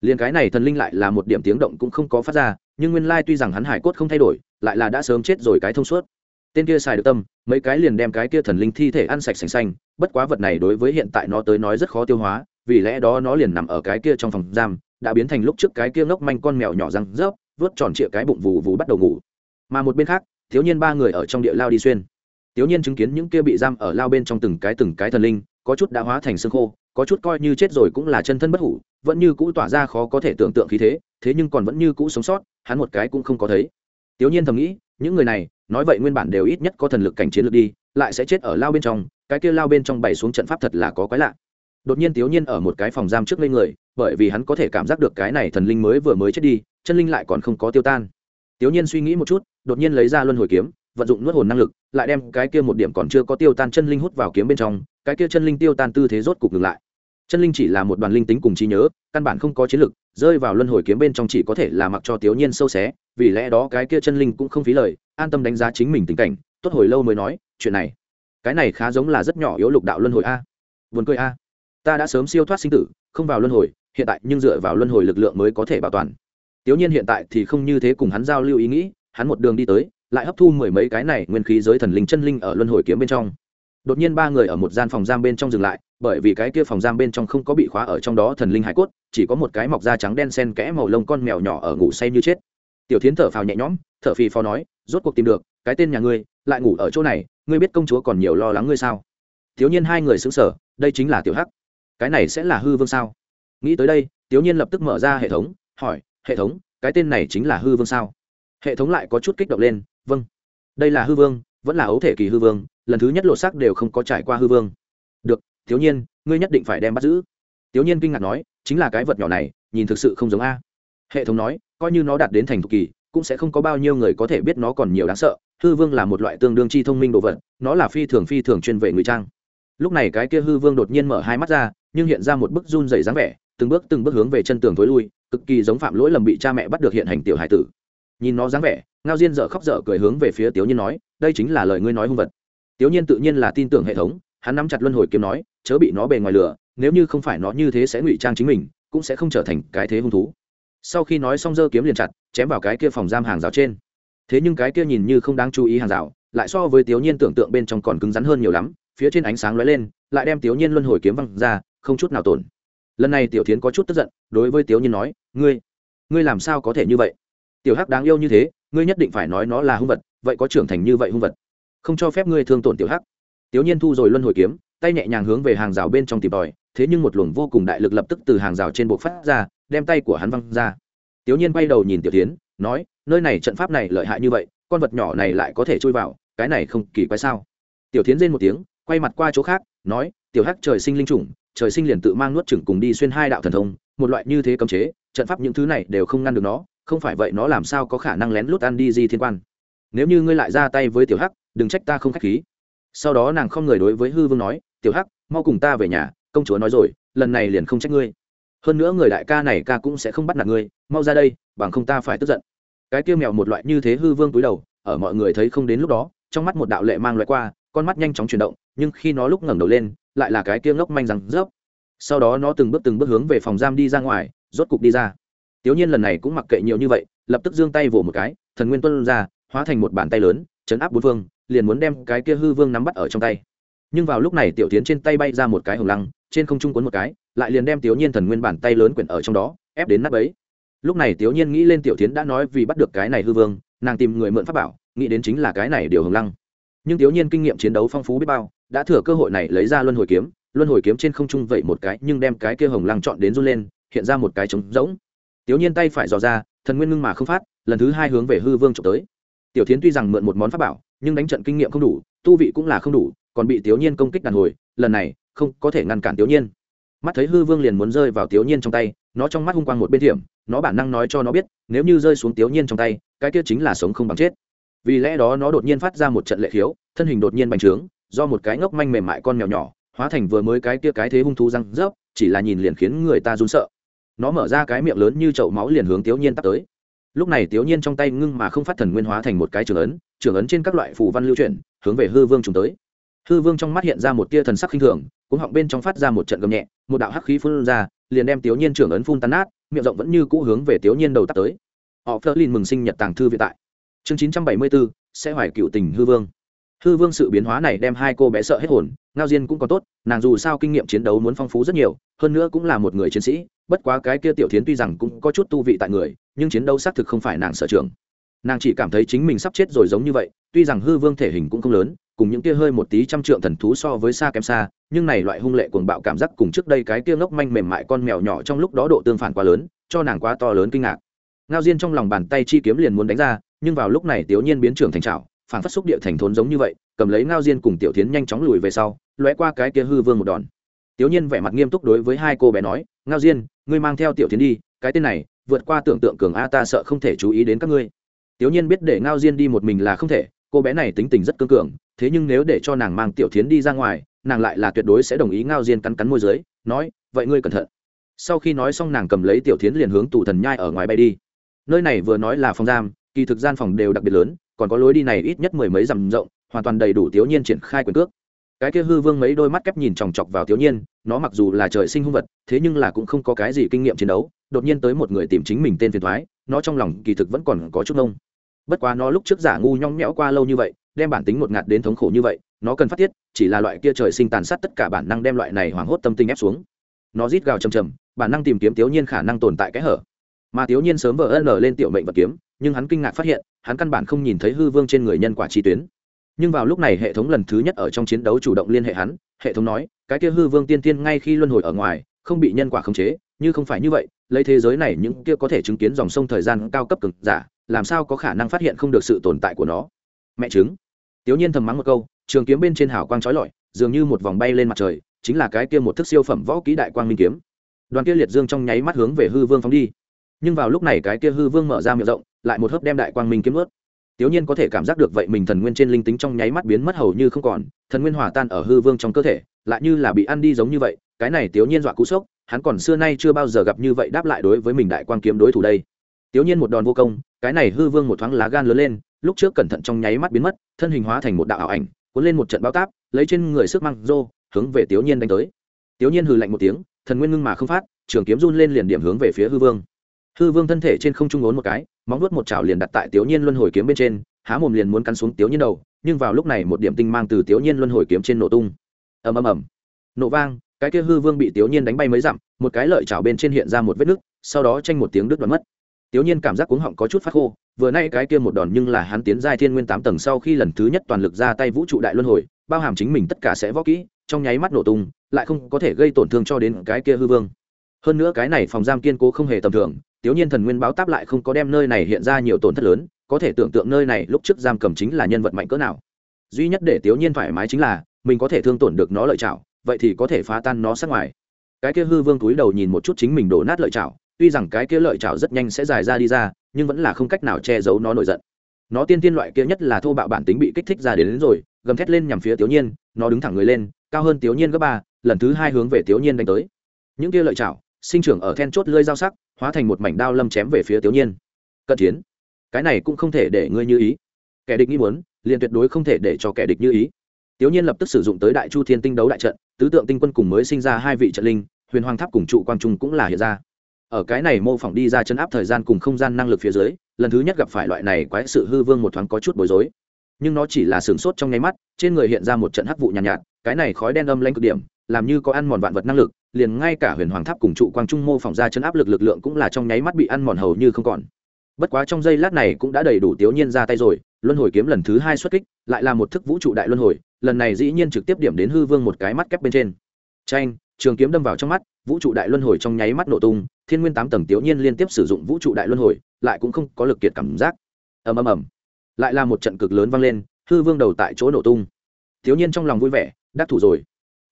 Liền cái này thần linh lại là một điểm tiếng động cũng không có phát ra, nhưng nguyên lai tuy rằng hắn hải cốt không thay đổi, lại là đã sớm chết rồi cái thông suốt. Tên kia xài được tâm, mấy cái liền đem cái kia thần linh thi thể ăn sạch sành xanh, bất quá vật này đối với hiện tại nó tới nói rất khó tiêu hóa vì lẽ đó nó liền nằm ở cái kia trong phòng giam, đã biến thành lúc trước cái kia ngốc manh con mèo nhỏ răng rớp, vớt tròn trịa cái bụng vù vù bắt đầu ngủ. Mà một bên khác, thiếu niên ba người ở trong địa lao đi xuyên. Thiếu niên chứng kiến những kia bị giam ở lao bên trong từng cái từng cái thần linh, có chút đã hóa thành xương khô, có chút coi như chết rồi cũng là chân thân bất hủ, vẫn như cũ tỏa ra khó có thể tưởng tượng khí thế thế nhưng còn vẫn như cũ sống sót, hắn một cái cũng không có thấy. Thiếu niên thầm nghĩ, những người này, nói vậy nguyên bản đều ít nhất có thần lực cảnh chiến lược đi, lại sẽ chết ở lao bên trong, cái kia lao bên trong bày xuống trận pháp thật là có quái lạ đột nhiên tiểu nhiên ở một cái phòng giam trước lên người, bởi vì hắn có thể cảm giác được cái này thần linh mới vừa mới chết đi, chân linh lại còn không có tiêu tan. Tiểu nhiên suy nghĩ một chút, đột nhiên lấy ra luân hồi kiếm, vận dụng nuốt hồn năng lực, lại đem cái kia một điểm còn chưa có tiêu tan chân linh hút vào kiếm bên trong, cái kia chân linh tiêu tan tư thế rốt cục ngừng lại. Chân linh chỉ là một đoàn linh tính cùng trí nhớ, căn bản không có chiến lực, rơi vào luân hồi kiếm bên trong chỉ có thể là mặc cho tiểu nhiên sâu xé, vì lẽ đó cái kia chân linh cũng không phí lời, an tâm đánh giá chính mình tình cảnh, tốt hồi lâu mới nói, chuyện này, cái này khá giống là rất nhỏ yếu lục đạo luân hồi a. Vườn cười a ta đã sớm siêu thoát sinh tử, không vào luân hồi, hiện tại nhưng dựa vào luân hồi lực lượng mới có thể bảo toàn. Tiểu nhiên hiện tại thì không như thế cùng hắn giao lưu ý nghĩ, hắn một đường đi tới, lại hấp thu mười mấy cái này nguyên khí giới thần linh chân linh ở luân hồi kiếm bên trong. Đột nhiên ba người ở một gian phòng giam bên trong dừng lại, bởi vì cái kia phòng giam bên trong không có bị khóa ở trong đó thần linh hải cốt, chỉ có một cái mọc da trắng đen sen kẽ màu lông con mèo nhỏ ở ngủ say như chết. Tiểu thiến thở phào nhẹ nhõm, thở phì phò nói, rốt cuộc tìm được, cái tên nhà ngươi, lại ngủ ở chỗ này, ngươi biết công chúa còn nhiều lo lắng ngươi sao? Thiếu nhiên hai người xứng sở đây chính là tiểu hắc cái này sẽ là hư vương sao? Nghĩ tới đây tiểu nhiên lập tức mở ra hệ thống, hỏi, hệ thống, cái tên này chính là hư vương sao? Hệ thống lại có chút kích động lên vâng đây là hư vương, vẫn là ấu thể kỳ hư vương, lần thứ nhất lộ sắc đều không có trải qua hư vương. Được thiếu nhiên, ngươi nhất định phải đem bắt giữ. Thiếu nhiên kinh ngạc nói, chính là cái vật nhỏ này, nhìn thực sự không giống a. Hệ thống nói, coi như nó đạt đến thành thục kỳ, cũng sẽ không có bao nhiêu người có thể biết nó còn nhiều đáng sợ. Hư vương là một loại tương đương chi thông minh đồ vật, nó là phi thường phi thường chuyên về ngụy trang. Lúc này cái kia hư vương đột nhiên mở hai mắt ra nhưng hiện ra một bức run dày dáng vẻ, từng bước từng bước hướng về chân tường tối lui, cực kỳ giống phạm lỗi lầm bị cha mẹ bắt được hiện hành tiểu hải tử. Nhìn nó dáng vẻ, ngao diên dở khóc dở cười hướng về phía tiểu nhiên nói, đây chính là lời ngươi nói hung vật. Tiểu nhiên tự nhiên là tin tưởng hệ thống, hắn nắm chặt luân hồi kiếm nói, chớ bị nó bề ngoài lửa nếu như không phải nó như thế sẽ ngụy trang chính mình, cũng sẽ không trở thành cái thế hung thú. Sau khi nói xong dơ kiếm liền chặt, chém vào cái kia phòng giam hàng rào trên. Thế nhưng cái kia nhìn như không đáng chú ý hàng rào, lại so với tiểu nhiên tưởng tượng bên trong còn cứng rắn hơn nhiều lắm, phía trên ánh sáng lóe lên, lại đem tiểu nhiên luân hồi kiếm văng ra không chút nào tổn. Lần này tiểu thiến có chút tức giận, đối với tiểu nhiên nói, ngươi ngươi làm sao có thể như vậy? Tiểu hắc đáng yêu như thế, ngươi nhất định phải nói nó là hung vật, vậy có trưởng thành như vậy hung vật? Không cho phép ngươi thương tổn tiểu hắc. Tiểu nhiên thu rồi luân hồi kiếm, tay nhẹ nhàng hướng về hàng rào bên trong tìm tòi, thế nhưng một luồng vô cùng đại lực lập tức từ hàng rào trên bộ phát ra, đem tay của hắn văng ra. Tiểu nhiên bay đầu nhìn tiểu tiến nói, nơi này trận pháp này lợi hại như vậy, con vật nhỏ này lại có thể chui vào, cái này không kỳ quái sao? Tiểu tiến rên một tiếng, quay mặt qua chỗ khác, nói, tiểu hắc trời sinh linh chủng trời sinh liền tự mang nuốt chửng cùng đi xuyên hai đạo thần thông, một loại như thế cấm chế, trận pháp những thứ này đều không ngăn được nó, không phải vậy nó làm sao có khả năng lén lút ăn đi di thiên quan. Nếu như ngươi lại ra tay với tiểu hắc, đừng trách ta không k h á c h khí. Sau đó nàng không người đối với hư vương nói, tiểu hắc, mau cùng ta về nhà, công chúa nói rồi, lần này liền không trách ngươi. Hơn nữa người đại ca này ca cũng sẽ không bắt nạt ngươi, mau ra đây, bằng không ta phải tức giận. Cái tiêu mèo một loại như thế hư vương túi đầu, ở mọi người thấy không đến lúc đó, trong mắt một đạo lệ mang loại qua, con mắt nhanh chóng chuyển động, nhưng khi nó lúc ngẩng đầu lên lại là cái kia ngốc manh rằng, rớp. Sau đó nó từng bước từng bước hướng về phòng giam đi ra ngoài, rốt cục đi ra. Tiểu nhiên lần này cũng mặc kệ nhiều như vậy, lập tức giương tay vỗ một cái, thần nguyên tuân ra, hóa thành một bàn tay lớn, chấn áp bốn phương, liền muốn đem cái kia hư vương nắm bắt ở trong tay. Nhưng vào lúc này tiểu tiến trên tay bay ra một cái hồng lăng, trên không trung cuốn một cái, lại liền đem tiểu nhiên thần nguyên bàn tay lớn quyển ở trong đó, ép đến nắp ấy. Lúc này tiểu nhiên nghĩ lên tiểu tiến đã nói vì bắt được cái này hư vương, nàng tìm người mượn pháp bảo, nghĩ đến chính là cái này điều hồng lăng. Nhưng tiểu nhiên kinh nghiệm chiến đấu phong phú biết bao đã thừa cơ hội này lấy ra luân hồi kiếm, luân hồi kiếm trên không trung vậy một cái, nhưng đem cái kia hồng lăng chọn đến run lên, hiện ra một cái trống rỗng. Tiểu nhiên tay phải dò ra, thần nguyên ngưng mà không phát, lần thứ hai hướng về hư vương trộm tới. Tiểu tiến tuy rằng mượn một món pháp bảo, nhưng đánh trận kinh nghiệm không đủ, tu vị cũng là không đủ, còn bị tiểu nhiên công kích đàn hồi, lần này, không có thể ngăn cản tiểu nhiên. Mắt thấy hư vương liền muốn rơi vào tiểu nhiên trong tay, nó trong mắt hung quang một bên thiểm, nó bản năng nói cho nó biết, nếu như rơi xuống tiểu nhiên trong tay, cái kia chính là sống không bằng chết. Vì lẽ đó nó đột nhiên phát ra một trận lệ khiếu, thân hình đột nhiên bành trướng do một cái ngốc manh mềm mại con mèo nhỏ, hóa thành vừa mới cái kia cái thế hung thú răng rớp, chỉ là nhìn liền khiến người ta run sợ. Nó mở ra cái miệng lớn như chậu máu liền hướng tiểu nhiên tắt tới. Lúc này tiểu nhiên trong tay ngưng mà không phát thần nguyên hóa thành một cái trường ấn trường ấn trên các loại phù văn lưu chuyển, hướng về hư vương trùng tới. Hư vương trong mắt hiện ra một tia thần sắc khinh thường cũng họng bên trong phát ra một trận gầm nhẹ, một đạo hắc khí phun ra, liền đem tiểu nhiên trường ấn phun tan nát, miệng rộng vẫn như cũ hướng về tiểu nhiên đầu tắt tới. Họ phớt lên mừng sinh nhật tàng thư vĩ tại. Chương chín trăm bảy mươi bốn, sẽ hoài cựu tình hư vương hư vương sự biến hóa này đem hai cô bé sợ hết hồn, ngao diên cũng còn tốt, nàng dù sao kinh nghiệm chiến đấu muốn phong phú rất nhiều, hơn nữa cũng là một người chiến sĩ, bất quá cái kia tiểu thiến tuy rằng cũng có chút tu vị tại người, nhưng chiến đấu xác thực không phải nàng sở trường. Nàng chỉ cảm thấy chính mình sắp chết rồi giống như vậy, tuy rằng hư vương thể hình cũng không lớn, cùng những kia hơi một tí trăm trượng thần thú so với xa kém xa, nhưng này loại hung lệ cuồng bạo cảm giác cùng trước đây cái kia ngốc manh mềm mại con mèo nhỏ trong lúc đó độ tương phản quá lớn, cho nàng quá to lớn kinh ngạc. Ngao diên trong lòng bàn tay chi kiếm liền muốn đánh ra, nhưng vào lúc này tiểu nhiên biến trưởng thành trào phản phát xúc địa thành thốn giống như vậy, cầm lấy ngao diên cùng tiểu tiến nhanh chóng lùi về sau, lóe qua cái kia hư vương một đòn. Tiểu nhiên vẻ mặt nghiêm túc đối với hai cô bé nói, ngao diên, ngươi mang theo tiểu tiến đi, cái tên này, vượt qua tưởng tượng cường a, ta sợ không thể chú ý đến các ngươi. Tiểu nhiên biết để ngao diên đi một mình là không thể, cô bé này tính tình rất cương cường, thế nhưng nếu để cho nàng mang tiểu tiến đi ra ngoài, nàng lại là tuyệt đối sẽ đồng ý ngao diên cắn cắn môi dưới, nói, vậy ngươi cẩn thận. Sau khi nói xong nàng cầm lấy tiểu tiến liền hướng tù thần nhai ở ngoài bay đi. Nơi này vừa nói là phòng giam, kỳ thực gian phòng đều đặc biệt lớn còn có lối đi này ít nhất mười mấy dặm rộng, hoàn toàn đầy đủ thiếu nhiên triển khai quyền cước. Cái kia hư vương mấy đôi mắt kép nhìn chòng chọc vào thiếu nhiên, nó mặc dù là trời sinh hung vật, thế nhưng là cũng không có cái gì kinh nghiệm chiến đấu, đột nhiên tới một người tìm chính mình tên phiền thoái, nó trong lòng kỳ thực vẫn còn có chút nông bất quá nó lúc trước giả ngu nhong nhẽo qua lâu như vậy, đem bản tính một ngạt đến thống khổ như vậy, nó cần phát tiết, chỉ là loại kia trời sinh tàn sát tất cả bản năng đem loại này hoảng hốt tâm tinh ép xuống. Nó rít gào chầm chầm bản năng tìm kiếm thiếu nhiên khả năng tồn tại cái hở. Mà thiếu nhiên sớm vờ ân lên tiểu mệnh vật kiếm nhưng hắn kinh ngạc phát hiện, hắn căn bản không nhìn thấy hư vương trên người nhân quả chi tuyến. Nhưng vào lúc này hệ thống lần thứ nhất ở trong chiến đấu chủ động liên hệ hắn, hệ thống nói, cái kia hư vương tiên tiên ngay khi luân hồi ở ngoài, không bị nhân quả khống chế, như không phải như vậy, lấy thế giới này những kia có thể chứng kiến dòng sông thời gian cao cấp cực giả, làm sao có khả năng phát hiện không được sự tồn tại của nó? Mẹ chứng tiểu nhiên thầm mắng một câu, trường kiếm bên trên hào quang trói lọi, dường như một vòng bay lên mặt trời, chính là cái kia một thức siêu phẩm võ kỹ đại quang minh kiếm. Đoàn kia liệt dương trong nháy mắt hướng về hư vương phóng đi. Nhưng vào lúc này cái kia hư vương mở ra miệng rộng lại một hớp đem đại quang minh kiếm ướt. Tiểu nhiên có thể cảm giác được vậy mình thần nguyên trên linh tính trong nháy mắt biến mất hầu như không còn, thần nguyên hòa tan ở hư vương trong cơ thể, lại như là bị ăn đi giống như vậy, cái này tiểu nhiên dọa cú sốc, hắn còn xưa nay chưa bao giờ gặp như vậy đáp lại đối với mình đại quang kiếm đối thủ đây. Tiểu nhiên một đòn vô công, cái này hư vương một thoáng lá gan lớn lên, lúc trước cẩn thận trong nháy mắt biến mất, thân hình hóa thành một đạo ảo ảnh, cuốn lên một trận bao táp, lấy trên người sức măng rô, hướng về tiểu nhiên đánh tới. Tiểu nhiên hừ lạnh một tiếng, thần nguyên ngưng mà không phát, trường kiếm run lên liền điểm hướng về phía hư vương. Hư vương thân thể trên không trung ốn một cái móng vuốt một chảo liền đặt tại tiểu nhiên luân hồi kiếm bên trên, há mồm liền muốn cắn xuống tiểu nhiên đầu, nhưng vào lúc này một điểm tinh mang từ tiểu nhiên luân hồi kiếm trên nổ tung. Ầm ầm ầm. Nổ vang, cái kia hư vương bị tiểu nhiên đánh bay mấy dặm, một cái lợi chảo bên trên hiện ra một vết nứt, sau đó tranh một tiếng đứt đoạn mất. Tiểu nhiên cảm giác cuống họng có chút phát khô, vừa nay cái kia một đòn nhưng là hắn tiến giai thiên nguyên tám tầng sau khi lần thứ nhất toàn lực ra tay vũ trụ đại luân hồi, bao hàm chính mình tất cả sẽ võ kỹ, trong nháy mắt nổ tung, lại không có thể gây tổn thương cho đến cái kia hư vương. Hơn nữa cái này phòng giam kiên cố không hề tầm thường tiểu nhiên thần nguyên báo táp lại không có đem nơi này hiện ra nhiều tổn thất lớn có thể tưởng tượng nơi này lúc trước giam cầm chính là nhân vật mạnh cỡ nào. Duy nhất để tiểu nhiên thoải mái chính là mình có thể thương tổn được nó lợi chảo vậy thì có thể phá tan nó sát ngoài. Cái kia hư vương túi đầu nhìn một chút chính mình đổ nát lợi chảo tuy rằng cái kia lợi chảo rất nhanh sẽ dài ra đi ra nhưng vẫn là không cách nào che giấu nó nổi giận. Nó tiên tiên loại kia nhất là thô bạo bản tính bị kích thích ra đến, đến rồi gầm thét lên nhằm phía tiểu nhiên nó đứng thẳng người lên cao hơn tiểu nhiên gấp ba lần thứ hai hướng về tiểu nhiên đánh tới. Những kia lợi chảo sinh trưởng ở then chốt lưỡi dao sắc hóa thành một mảnh đao lâm chém về phía tiểu nhiên. Cận chiến cái này cũng không thể để ngươi như ý. Kẻ địch nghĩ muốn liền tuyệt đối không thể để cho kẻ địch như ý. Tiểu nhiên lập tức sử dụng tới đại chu thiên tinh đấu đại trận tứ tượng tinh quân cùng mới sinh ra hai vị trận linh huyền hoàng tháp cùng trụ quang trung cũng là hiện ra. Ở cái này mô phỏng đi ra chân áp thời gian cùng không gian năng lực phía dưới lần thứ nhất gặp phải loại này quái sự hư vương một thoáng có chút bối rối. Nhưng nó chỉ là sửng sốt trong nháy mắt trên người hiện ra một trận hắc vụ nhàn nhạt, nhạt cái này khói đen âm lanh cực điểm làm như có ăn mòn vạn vật năng lực, liền ngay cả huyền hoàng tháp cùng trụ quang trung mô phỏng ra chân áp lực lực lượng cũng là trong nháy mắt bị ăn mòn hầu như không còn. Bất quá trong giây lát này cũng đã đầy đủ tiểu nhiên ra tay rồi, luân hồi kiếm lần thứ hai xuất kích, lại là một thức vũ trụ đại luân hồi, lần này dĩ nhiên trực tiếp điểm đến hư vương một cái mắt kép bên trên. Tranh trường kiếm đâm vào trong mắt, vũ trụ đại luân hồi trong nháy mắt nổ tung, thiên nguyên tám tầng tiểu nhiên liên tiếp sử dụng vũ trụ đại luân hồi, lại cũng không có lực kiệt cảm giác. Ầm ầm ầm. Lại là một trận cực lớn vang lên, hư vương đầu tại chỗ nổ tung. Tiểu nhiên trong lòng vui vẻ, đắc thủ rồi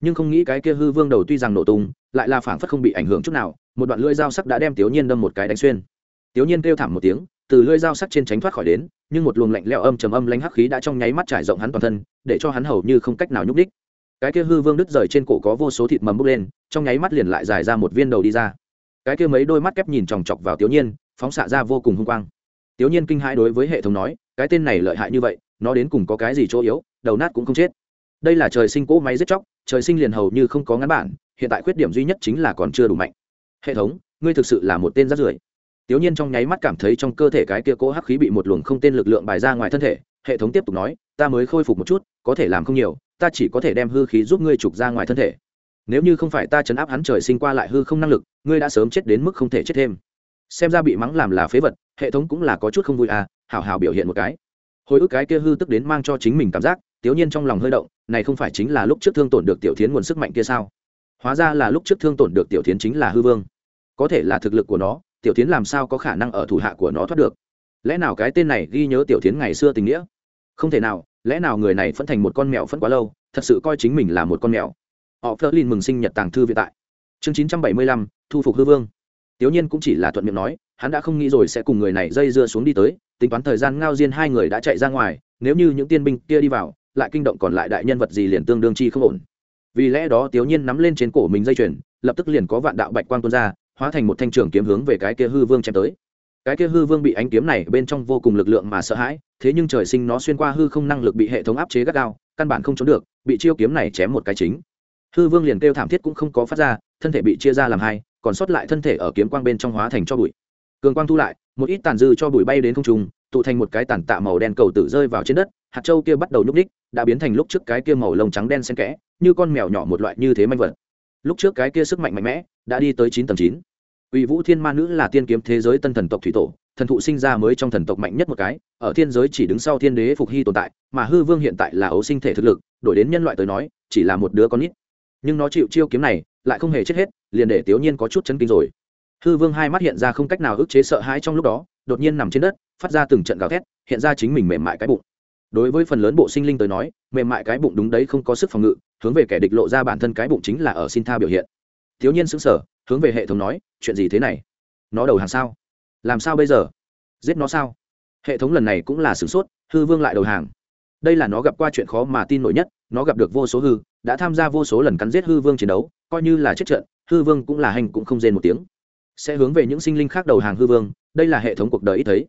nhưng không nghĩ cái kia hư vương đầu tuy rằng nổ tung, lại là phảng phất không bị ảnh hưởng chút nào, một đoạn lưỡi dao sắc đã đem tiểu nhiên đâm một cái đánh xuyên. Tiểu nhiên kêu thảm một tiếng, từ lưỡi dao sắc trên tránh thoát khỏi đến, nhưng một luồng lạnh lẽo âm trầm âm lánh hắc khí đã trong nháy mắt trải rộng hắn toàn thân, để cho hắn hầu như không cách nào nhúc đích cái kia hư vương đứt rời trên cổ có vô số thịt mầm bốc lên, trong nháy mắt liền lại dài ra một viên đầu đi ra. Cái kia mấy đôi mắt kép nhìn chòng chọc vào tiểu nhiên, phóng xạ ra vô cùng hung quang. Tiểu nhiên kinh hãi đối với hệ thống nói, cái tên này lợi hại như vậy, nó đến cùng có cái gì chỗ yếu, đầu nát cũng không chết. Đây là trời sinh cỗ máy giết chóc trời sinh liền hầu như không có ngắn bản, hiện tại khuyết điểm duy nhất chính là còn chưa đủ mạnh. Hệ thống, ngươi thực sự là một tên rát rưởi. Tiểu nhiên trong nháy mắt cảm thấy trong cơ thể cái kia cỗ hắc khí bị một luồng không tên lực lượng bài ra ngoài thân thể, hệ thống tiếp tục nói, ta mới khôi phục một chút, có thể làm không nhiều, ta chỉ có thể đem hư khí giúp ngươi trục ra ngoài thân thể. Nếu như không phải ta chấn áp hắn trời sinh qua lại hư không năng lực, ngươi đã sớm chết đến mức không thể chết thêm. Xem ra bị mắng làm là phế vật, hệ thống cũng là có chút không vui à hảo hảo biểu hiện một cái. Hồi ức cái kia hư tức đến mang cho chính mình cảm giác tiểu nhiên trong lòng hơi động, này không phải chính là lúc trước thương tổn được tiểu thiến nguồn sức mạnh kia sao? Hóa ra là lúc trước thương tổn được tiểu thiến chính là hư vương. Có thể là thực lực của nó, tiểu thiến làm sao có khả năng ở thủ hạ của nó thoát được? Lẽ nào cái tên này ghi nhớ tiểu thiến ngày xưa tình nghĩa? Không thể nào, lẽ nào người này phân thành một con mèo phân quá lâu, thật sự coi chính mình là một con mèo? Họ phơ mừng sinh nhật tàng thư viện tại. Chương chín trăm bảy mươi lăm, thu phục hư vương. Tiểu nhiên cũng chỉ là thuận miệng nói, hắn đã không nghĩ rồi sẽ cùng người này dây dưa xuống đi tới, tính toán thời gian ngao diên hai người đã chạy ra ngoài, nếu như những tiên binh kia đi vào lại kinh động còn lại đại nhân vật gì liền tương đương chi không ổn. Vì lẽ đó tiểu nhiên nắm lên trên cổ mình dây chuyền, lập tức liền có vạn đạo bạch quang tuôn ra, hóa thành một thanh trường kiếm hướng về cái kia hư vương chém tới. Cái kia hư vương bị ánh kiếm này bên trong vô cùng lực lượng mà sợ hãi, thế nhưng trời sinh nó xuyên qua hư không năng lực bị hệ thống áp chế gắt gao, căn bản không trốn được, bị chiêu kiếm này chém một cái chính. Hư vương liền kêu thảm thiết cũng không có phát ra, thân thể bị chia ra làm hai, còn sót lại thân thể ở kiếm quang bên trong hóa thành cho bụi. Cường quang thu lại, một ít tàn dư cho bụi bay đến không trung, tụ thành một cái tàn tạ màu đen cầu tử rơi vào trên đất, hạt châu kia bắt đầu nhúc ních đã biến thành lúc trước cái kia màu lông trắng đen xen kẽ, như con mèo nhỏ một loại như thế manh vật. Lúc trước cái kia sức mạnh mạnh mẽ đã đi tới chín tầng chín. Ủy vũ thiên ma nữ là tiên kiếm thế giới tân thần tộc thủy tổ, thần thụ sinh ra mới trong thần tộc mạnh nhất một cái, ở thiên giới chỉ đứng sau thiên đế phục hy tồn tại, mà hư vương hiện tại là ấu sinh thể thực lực, đổi đến nhân loại tới nói, chỉ là một đứa con nít. Nhưng nó chịu chiêu kiếm này, lại không hề chết hết, liền để tiểu nhiên có chút chấn kinh rồi. Hư vương hai mắt hiện ra không cách nào ức chế sợ hãi trong lúc đó, đột nhiên nằm trên đất, phát ra từng trận gào thét, hiện ra chính mình mềm mại cái bụng đối với phần lớn bộ sinh linh tới nói, mềm mại cái bụng đúng đấy không có sức phòng ngự, hướng về kẻ địch lộ ra bản thân cái bụng chính là ở xin tha biểu hiện. Thiếu nhiên xứng sở hướng về hệ thống nói, chuyện gì thế này? Nó đầu hàng sao? Làm sao bây giờ? Giết nó sao? Hệ thống lần này cũng là sửng sốt, hư vương lại đầu hàng. Đây là nó gặp qua chuyện khó mà tin nổi nhất, nó gặp được vô số hư, đã tham gia vô số lần cắn giết hư vương chiến đấu, coi như là chết trận, hư vương cũng là hành cũng không rên một tiếng. Sẽ hướng về những sinh linh khác đầu hàng hư vương, đây là hệ thống cuộc đời ít thấy.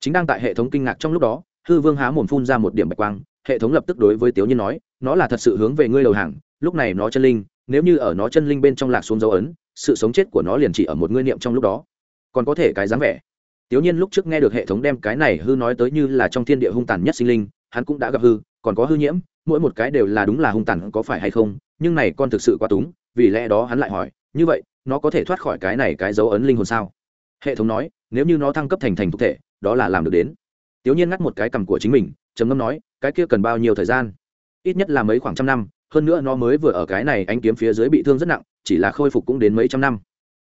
Chính đang tại hệ thống kinh ngạc trong lúc đó hư vương há mồm phun ra một điểm bạch quang, hệ thống lập tức đối với tiểu nhiên nói, nó là thật sự hướng về ngươi đầu hàng, lúc này nó chân linh, nếu như ở nó chân linh bên trong lạc xuống dấu ấn, sự sống chết của nó liền chỉ ở một ngươi niệm trong lúc đó. Còn có thể cái dáng vẻ. Tiểu nhiên lúc trước nghe được hệ thống đem cái này hư nói tới như là trong thiên địa hung tàn nhất sinh linh, hắn cũng đã gặp hư, còn có hư nhiễm, mỗi một cái đều là đúng là hung tàn có phải hay không, nhưng này con thực sự quá túng, vì lẽ đó hắn lại hỏi, như vậy, nó có thể thoát khỏi cái này cái dấu ấn linh hồn sao? Hệ thống nói, nếu như nó thăng cấp thành thành thực thể, đó là làm được đến tiểu nhiên ngắt một cái cằm của chính mình trầm ngâm nói cái kia cần bao nhiêu thời gian? Ít nhất là mấy khoảng trăm năm hơn nữa nó mới vừa ở cái này ánh kiếm phía dưới bị thương rất nặng chỉ là khôi phục cũng đến mấy trăm năm.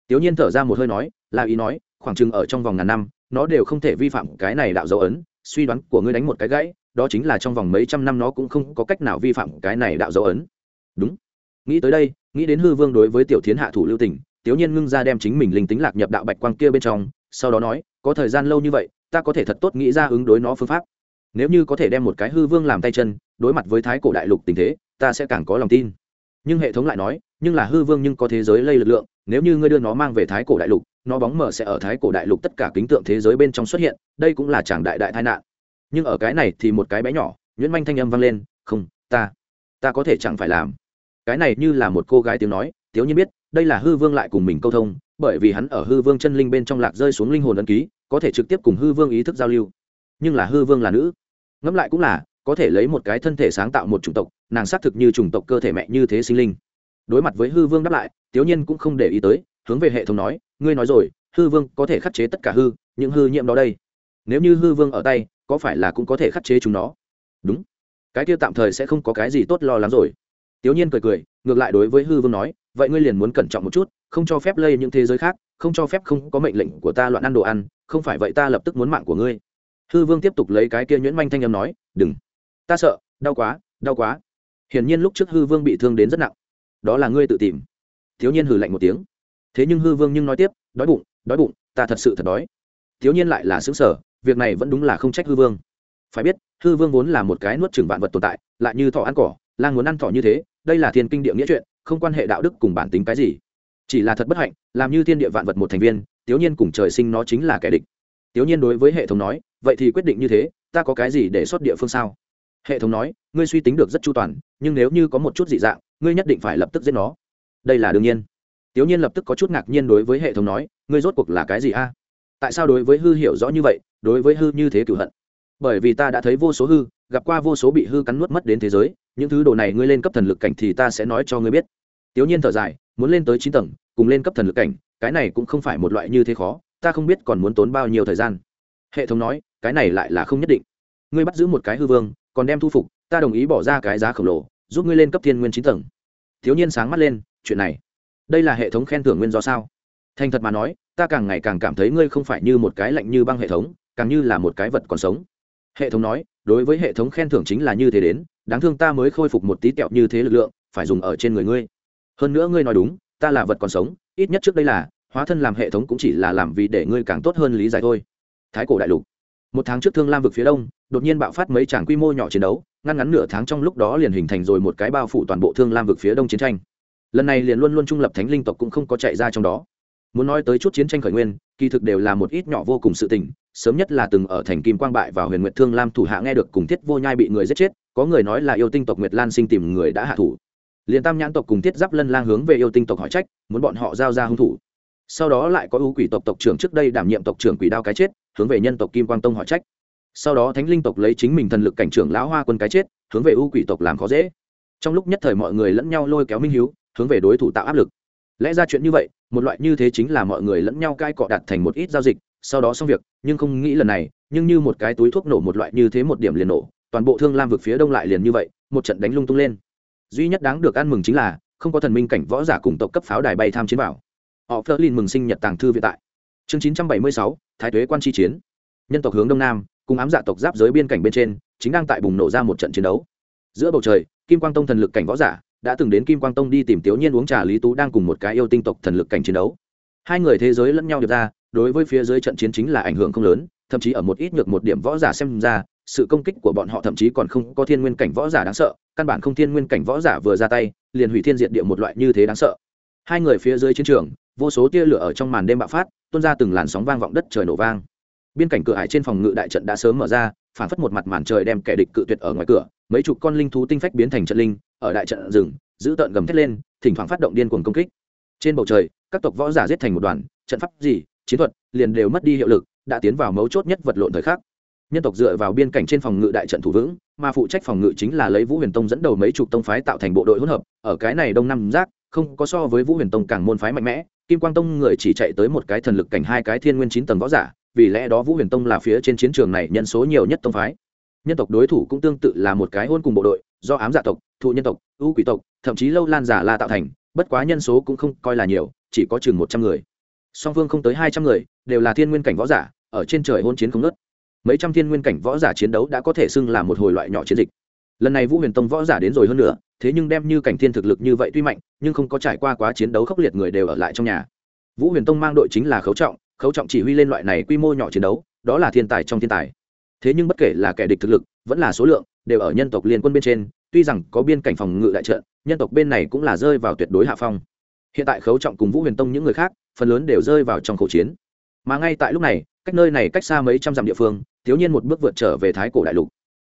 Tiểu nhiên thở ra một hơi nói là ý nói khoảng chừng ở trong vòng ngàn năm nó đều không thể vi phạm cái này đạo dấu ấn suy đoán của ngươi đánh một cái gãy đó chính là trong vòng mấy trăm năm nó cũng không có cách nào vi phạm cái này đạo dấu ấn. Đúng. Nghĩ tới đây nghĩ đến hư vương đối với tiểu thiến hạ thủ lưu Tình, tiểu nhiên ngưng ra đem chính mình linh tính lạc nhập đạo bạch quang kia bên trong sau đó nói có thời gian lâu như vậy ta có thể thật tốt nghĩ ra ứng đối nó phương pháp. Nếu như có thể đem một cái hư vương làm tay chân, đối mặt với thái cổ đại lục tình thế, ta sẽ càng có lòng tin. Nhưng hệ thống lại nói, nhưng là hư vương nhưng có thế giới lây lực lượng, nếu như ngươi đưa nó mang về thái cổ đại lục, nó bóng mở sẽ ở thái cổ đại lục tất cả kính tượng thế giới bên trong xuất hiện, đây cũng là chàng đại đại tai nạn. Nhưng ở cái này thì một cái bé nhỏ, nhuyễn manh thanh âm vang lên, không, ta ta có thể chẳng phải làm. Cái này như là một cô gái tiếng nói thiếu nhiên biết, đây là hư vương lại cùng mình câu thông, bởi vì hắn ở hư vương chân linh bên trong lạc rơi xuống linh hồn ấn ký có thể trực tiếp cùng hư vương ý thức giao lưu. Nhưng là hư vương là nữ. Ngẫm lại cũng là, có thể lấy một cái thân thể sáng tạo một chủng tộc, nàng xác thực như chủng tộc cơ thể mẹ như thế sinh linh. Đối mặt với hư vương đáp lại tiểu nhiên cũng không để ý tới, hướng về hệ thống nói, ngươi nói rồi, hư vương có thể khắc chế tất cả hư, những hư nhiễm đó đây. Nếu như hư vương ở tay, có phải là cũng có thể khắc chế chúng nó? Đúng. Cái kia tạm thời sẽ không có cái gì tốt lo lắng rồi. Tiểu nhiên cười cười, ngược lại đối với hư vương nói, vậy ngươi liền muốn cẩn trọng một chút, không cho phép lây những thế giới khác không cho phép không có mệnh lệnh của ta loạn ăn đồ ăn, không phải vậy ta lập tức muốn mạng của ngươi. Hư vương tiếp tục lấy cái kia nhuyễn manh thanh âm nói, đừng. Ta sợ, đau quá đau quá. Hiển nhiên lúc trước hư vương bị thương đến rất nặng. Đó là ngươi tự tìm. Thiếu nhiên hừ lạnh một tiếng. Thế nhưng hư vương nhưng nói tiếp, đói bụng đói bụng, ta thật sự thật đói. Thiếu nhiên lại là xứng sở việc này vẫn đúng là không trách hư vương. Phải biết, hư vương vốn là một cái nuốt trừng vạn vật tồn tại, lại như thỏ ăn cỏ lang muốn ăn thỏ như thế, đây là thiên kinh địa nghĩa chuyện, không quan hệ đạo đức cùng bản tính cái gì chỉ là thật bất hạnh, làm như thiên địa vạn vật một thành viên, tiểu nhiên cùng trời sinh nó chính là kẻ địch. Tiểu nhiên đối với hệ thống nói, vậy thì quyết định như thế, ta có cái gì để xuất địa phương sao? Hệ thống nói, ngươi suy tính được rất chu toàn, nhưng nếu như có một chút dị dạng, ngươi nhất định phải lập tức giết nó. Đây là đương nhiên. Tiểu nhiên lập tức có chút ngạc nhiên đối với hệ thống nói, ngươi rốt cuộc là cái gì a? Tại sao đối với hư hiểu rõ như vậy, đối với hư như thế cửu hận? Bởi vì ta đã thấy vô số hư, gặp qua vô số bị hư cắn nuốt mất đến thế giới, những thứ đồ này ngươi lên cấp thần lực cảnh thì ta sẽ nói cho ngươi biết. Tiểu nhiên thở dài, muốn lên tới chín tầng cùng lên cấp thần lực cảnh, cái này cũng không phải một loại như thế khó, ta không biết còn muốn tốn bao nhiêu thời gian. Hệ thống nói, cái này lại là không nhất định. Ngươi bắt giữ một cái hư vương, còn đem thu phục, ta đồng ý bỏ ra cái giá khổng lồ, giúp ngươi lên cấp thiên nguyên chín tầng. Thiếu nhiên sáng mắt lên, chuyện này, đây là hệ thống khen thưởng nguyên do sao? Thành thật mà nói, ta càng ngày càng cảm thấy ngươi không phải như một cái lạnh như băng hệ thống, càng như là một cái vật còn sống. Hệ thống nói, đối với hệ thống khen thưởng chính là như thế đến, đáng thương ta mới khôi phục một tí kẹo như thế lực lượng, phải dùng ở trên người ngươi. Hơn nữa ngươi nói đúng ta là vật còn sống, ít nhất trước đây là, hóa thân làm hệ thống cũng chỉ là làm vì để ngươi càng tốt hơn lý giải thôi. Thái cổ đại lục. Một tháng trước thương lam vực phía đông, đột nhiên bạo phát mấy tràng quy mô nhỏ chiến đấu, ngăn ngắn nửa tháng trong lúc đó liền hình thành rồi một cái bao phủ toàn bộ thương lam vực phía đông chiến tranh. Lần này liền luôn luôn trung lập thánh linh tộc cũng không có chạy ra trong đó. Muốn nói tới chút chiến tranh khởi nguyên, kỳ thực đều là một ít nhỏ vô cùng sự tình, sớm nhất là từng ở thành kim quang bại và huyền nguyệt thương lam thủ hạ nghe được cùng thiết vô nhai bị người giết chết, có người nói là yêu tinh tộc nguyệt lan sinh tìm người đã hạ thủ liền tam nhãn tộc cùng thiết giáp lân lang hướng về yêu tinh tộc hỏi trách, muốn bọn họ giao ra hung thủ. Sau đó lại có ưu quỷ tộc tộc trưởng trước đây đảm nhiệm tộc trưởng quỷ đao cái chết, hướng về nhân tộc kim quang tông hỏi trách. Sau đó thánh linh tộc lấy chính mình thần lực cảnh trưởng lão hoa quân cái chết, hướng về ưu quỷ tộc làm khó dễ. Trong lúc nhất thời mọi người lẫn nhau lôi kéo minh hiếu, hướng về đối thủ tạo áp lực. Lẽ ra chuyện như vậy, một loại như thế chính là mọi người lẫn nhau cai cọ đặt thành một ít giao dịch, sau đó xong việc, nhưng không nghĩ lần này, nhưng như một cái túi thuốc nổ một loại như thế một điểm liền nổ, toàn bộ thương lam vực phía đông lại liền như vậy, một trận đánh lung tung lên duy nhất đáng được ăn mừng chính là không có thần minh cảnh võ giả cùng tộc cấp pháo đài bay tham chiến vào. Họ phớt lên mừng sinh nhật tàng thư viện tại. Chương 976, thái tuế quan chi chiến. Nhân tộc hướng đông nam cùng ám dạ tộc giáp giới biên cảnh bên trên chính đang tại bùng nổ ra một trận chiến đấu. Giữa bầu trời kim quang tông thần lực cảnh võ giả đã từng đến kim quang tông đi tìm tiểu nhiên uống trà lý tú đang cùng một cái yêu tinh tộc thần lực cảnh chiến đấu. Hai người thế giới lẫn nhau được ra đối với phía dưới trận chiến chính là ảnh hưởng không lớn thậm chí ở một ít nhược một điểm võ giả xem ra sự công kích của bọn họ thậm chí còn không có thiên nguyên cảnh võ giả đáng sợ, căn bản không thiên nguyên cảnh võ giả vừa ra tay, liền hủy thiên diệt địa một loại như thế đáng sợ. Hai người phía dưới chiến trường, vô số tia lửa ở trong màn đêm bạo phát, tuôn ra từng làn sóng vang vọng đất trời nổ vang. Biên cảnh cửa hải trên phòng ngự đại trận đã sớm mở ra, phản phất một mặt màn trời đem kẻ địch cự tuyệt ở ngoài cửa, mấy chục con linh thú tinh phách biến thành trận linh, ở đại trận rừng, giữ tợn gầm thét lên, thỉnh thoảng phát động điên cuồng công kích. Trên bầu trời, các tộc võ giả giết thành một đoàn, trận pháp gì, chiến thuật, liền đều mất đi hiệu lực, đã tiến vào mấu chốt nhất vật lộn thời khắc nhân tộc dựa vào biên cảnh trên phòng ngự đại trận thủ vững, mà phụ trách phòng ngự chính là lấy vũ huyền tông dẫn đầu mấy chục tông phái tạo thành bộ đội hỗn hợp, ở cái này đông nam giác, không có so với vũ huyền tông càng môn phái mạnh mẽ. Kim quang tông người chỉ chạy tới một cái thần lực cảnh hai cái thiên nguyên chín tầng võ giả, vì lẽ đó vũ huyền tông là phía trên chiến trường này nhân số nhiều nhất tông phái. Nhân tộc đối thủ cũng tương tự là một cái hôn cùng bộ đội, do ám dạ tộc, thụ nhân tộc, ưu quỷ tộc, thậm chí lâu lan giả la tạo thành, bất quá nhân số cũng không coi là nhiều, chỉ có chừng một trăm người. Song phương không tới hai trăm người, đều là thiên nguyên cảnh võ giả, ở trên trời hôn chiến không nớt mấy trăm thiên nguyên cảnh võ giả chiến đấu đã có thể xưng là một hồi loại nhỏ chiến dịch. Lần này vũ huyền tông võ giả đến rồi hơn nữa, thế nhưng đem như cảnh thiên thực lực như vậy tuy mạnh, nhưng không có trải qua quá chiến đấu khốc liệt người đều ở lại trong nhà. Vũ huyền tông mang đội chính là khấu trọng khấu trọng chỉ huy lên loại này quy mô nhỏ chiến đấu, đó là thiên tài trong thiên tài. Thế nhưng bất kể là kẻ địch thực lực, vẫn là số lượng, đều ở nhân tộc liên quân bên trên, tuy rằng có biên cảnh phòng ngự đại trận, nhân tộc bên này cũng là rơi vào tuyệt đối hạ phong. Hiện tại khấu trọng cùng vũ huyền tông những người khác, phần lớn đều rơi vào trong khẩu chiến. Mà ngay tại lúc này, cách nơi này cách xa mấy trăm dặm địa phương thiếu nhiên một bước vượt trở về thái cổ đại lục.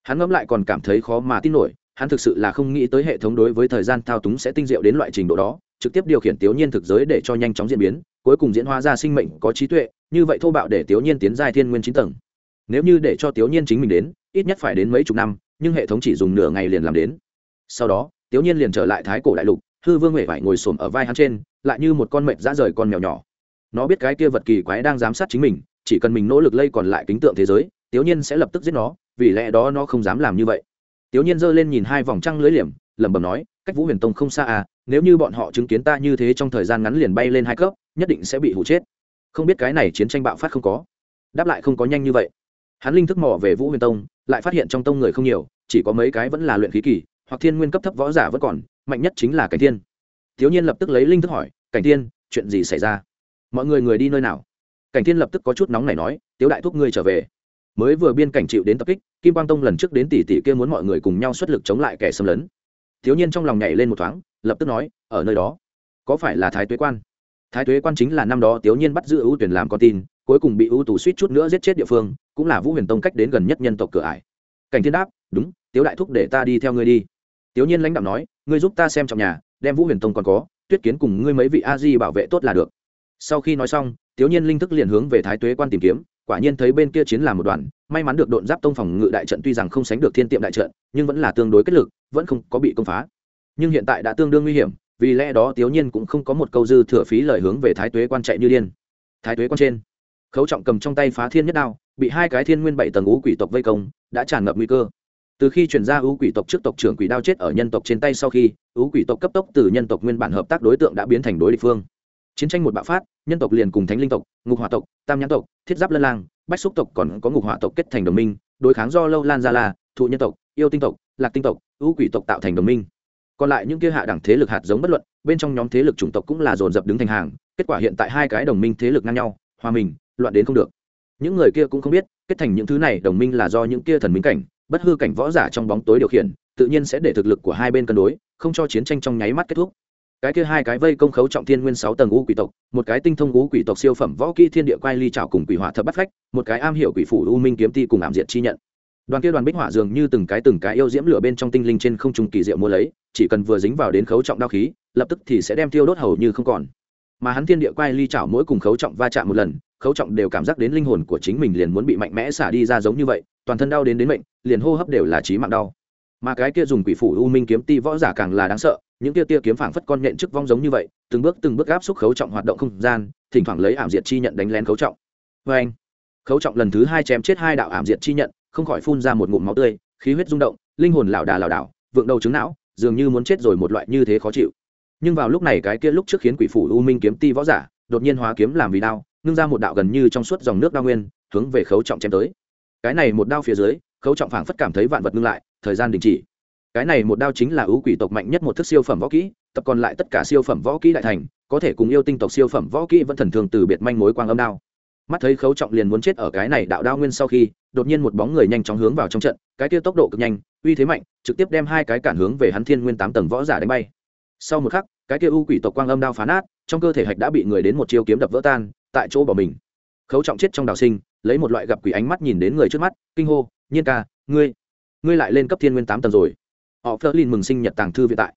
Hắn ngẫm lại còn cảm thấy khó mà tin nổi, hắn thực sự là không nghĩ tới hệ thống đối với thời gian thao túng sẽ tinh diệu đến loại trình độ đó, trực tiếp điều khiển tiểu nhiên thực giới để cho nhanh chóng diễn biến, cuối cùng diễn hóa ra sinh mệnh có trí tuệ, như vậy thô bạo để tiểu nhiên tiến giai thiên nguyên chín tầng. Nếu như để cho tiểu nhiên chính mình đến, ít nhất phải đến mấy chục năm, nhưng hệ thống chỉ dùng nửa ngày liền làm đến. Sau đó tiểu nhiên liền trở lại thái cổ đại lục, hư vương huệ phải ngồi xổm ở vai hắn trên, lại như một con mệnh dã rời con mèo nhỏ. Nó biết cái kia vật kỳ quái đang giám sát chính mình, chỉ cần mình nỗ lực lây còn lại kính tượng thế giới tiểu nhiên sẽ lập tức giết nó, vì lẽ đó nó không dám làm như vậy. Tiểu nhiên giơ lên nhìn hai vòng trăng lưới liềm, lẩm bẩm nói, cách vũ huyền tông không xa à nếu như bọn họ chứng kiến ta như thế trong thời gian ngắn liền bay lên hai cấp, nhất định sẽ bị hụ chết. Không biết cái này chiến tranh bạo phát không có. Đáp lại không có nhanh như vậy. Hắn linh thức mò về vũ huyền tông, lại phát hiện trong tông người không nhiều, chỉ có mấy cái vẫn là luyện khí kỳ, hoặc thiên nguyên cấp thấp võ giả vẫn còn, mạnh nhất chính là cảnh thiên. Thiếu nhiên lập tức lấy linh thức hỏi, cảnh thiên, chuyện gì xảy ra? Mọi người người đi nơi nào? Cảnh thiên lập tức có chút nóng này nói, tiếu đại thúc ngươi trở về mới vừa biên cảnh chịu đến tập kích, kim quang tông lần trước đến tỷ tỷ kia muốn mọi người cùng nhau xuất lực chống lại kẻ xâm lấn. Thiếu nhiên trong lòng nhảy lên một thoáng, lập tức nói, ở nơi đó, có phải là thái tuế quan? Thái tuế quan chính là năm đó thiếu nhiên bắt giữ ưu tuyển làm con tin, cuối cùng bị ưu tù suýt chút nữa giết chết địa phương, cũng là vũ huyền tông cách đến gần nhất nhân tộc cửa ải. Cảnh thiên đáp, đúng, tiếu đại thúc để ta đi theo ngươi đi. Tiếu nhiên lãnh đạo nói, ngươi giúp ta xem trong nhà, đem vũ huyền tông còn có, tuyết kiến cùng ngươi mấy vị a di bảo vệ tốt là được. Sau khi nói xong, tiếu nhiên linh thức liền hướng về thái tuế quan tìm kiếm quả nhiên thấy bên kia chiến làm một đoàn, may mắn được độn giáp tông phòng ngự đại trận tuy rằng không sánh được thiên tiệm đại trận, nhưng vẫn là tương đối kết lực, vẫn không có bị công phá. Nhưng hiện tại đã tương đương nguy hiểm, vì lẽ đó tiếu nhiên cũng không có một câu dư thừa phí lời hướng về thái tuế quan chạy như điên. Thái tuế quan trên, khấu trọng cầm trong tay phá thiên nhất đao, bị hai cái thiên nguyên bảy tầng ngũ quỷ tộc vây công, đã tràn ngập nguy cơ. Từ khi chuyển ra ưu quỷ tộc trước tộc trưởng quỷ đao chết ở nhân tộc trên tay sau khi ưu quỷ tộc cấp tốc từ nhân tộc nguyên bản hợp tác đối tượng đã biến thành đối địch phương chiến tranh một bạo phát, nhân tộc liền cùng thánh linh tộc, ngục hỏa tộc, tam nhãn tộc, thiết giáp lân lang, bách xúc tộc còn có ngục hỏa tộc kết thành đồng minh, đối kháng do lâu lan gia la, thụ nhân tộc, yêu tinh tộc, lạc tinh tộc, ưu quỷ tộc tạo thành đồng minh. Còn lại những kia hạ đẳng thế lực hạt giống bất luận, bên trong nhóm thế lực chủng tộc cũng là dồn dập đứng thành hàng, kết quả hiện tại hai cái đồng minh thế lực ngang nhau, hòa mình, loạn đến không được. Những người kia cũng không biết, kết thành những thứ này đồng minh là do những kia thần minh cảnh, bất hư cảnh võ giả trong bóng tối điều khiển, tự nhiên sẽ để thực lực của hai bên cân đối, không cho chiến tranh trong nháy mắt kết thúc cái kia hai cái vây công khấu trọng thiên nguyên sáu tầng u quỷ tộc, một cái tinh thông u quỷ tộc siêu phẩm võ kỹ thiên địa quai ly trào cùng quỷ hỏa thập bắt phách, một cái am hiểu quỷ phủ u minh kiếm ti cùng ảm diệt chi nhận. Đoàn kia đoàn bích hỏa dường như từng cái từng cái yêu diễm lửa bên trong tinh linh trên không trung kỳ diệu mua lấy, chỉ cần vừa dính vào đến khấu trọng đao khí, lập tức thì sẽ đem tiêu đốt hầu như không còn. Mà hắn thiên địa quai ly chảo mỗi cùng khấu trọng va chạm một lần, khấu trọng đều cảm giác đến linh hồn của chính mình liền muốn bị mạnh mẽ xả đi ra giống như vậy, toàn thân đau đến đến mệnh, liền hô hấp đều là trí mạng đau. Mà cái kia dùng quỷ phủ u minh kiếm ti võ giả càng là đáng sợ những tia tia kiếm phảng phất con nhện trước vong giống như vậy, từng bước từng bước áp xúc khấu trọng hoạt động không gian, thỉnh thoảng lấy ảm diệt chi nhận đánh lén khấu trọng. Vê anh, khấu trọng lần thứ hai chém chết hai đạo ảm diệt chi nhận, không khỏi phun ra một ngụm máu tươi, khí huyết rung động, linh hồn lảo đà lảo đảo, vượng đầu chứng não, dường như muốn chết rồi một loại như thế khó chịu. Nhưng vào lúc này cái kia lúc trước khiến quỷ phủ u minh kiếm ti võ giả, đột nhiên hóa kiếm làm vì đao, ngưng ra một đạo gần như trong suốt dòng nước đa nguyên, hướng về khấu trọng chém tới. Cái này một đao phía dưới, khấu trọng phảng phất cảm thấy vạn vật ngưng lại, thời gian đình chỉ cái này một đao chính là ưu quỷ tộc mạnh nhất một thức siêu phẩm võ kỹ, tập còn lại tất cả siêu phẩm võ kỹ đại thành, có thể cùng yêu tinh tộc siêu phẩm võ kỹ vẫn thần thường từ biệt manh mối quang âm đao. Mắt thấy khấu trọng liền muốn chết ở cái này đạo đao nguyên sau khi, đột nhiên một bóng người nhanh chóng hướng vào trong trận, cái kia tốc độ cực nhanh, uy thế mạnh, trực tiếp đem hai cái cản hướng về hắn thiên nguyên tám tầng võ giả đánh bay. Sau một khắc, cái kia u quỷ tộc quang âm đao phá nát, trong cơ thể hạch đã bị người đến một chiêu kiếm đập vỡ tan, tại chỗ bỏ mình. Khấu trọng chết trong đào sinh, lấy một loại gặp quỷ ánh mắt nhìn đến người trước mắt, kinh hô, nhiên ca, ngươi ngươi lại lên cấp thiên nguyên tám tầng rồi họ phớt lên mừng sinh nhật tàng thư viện tại.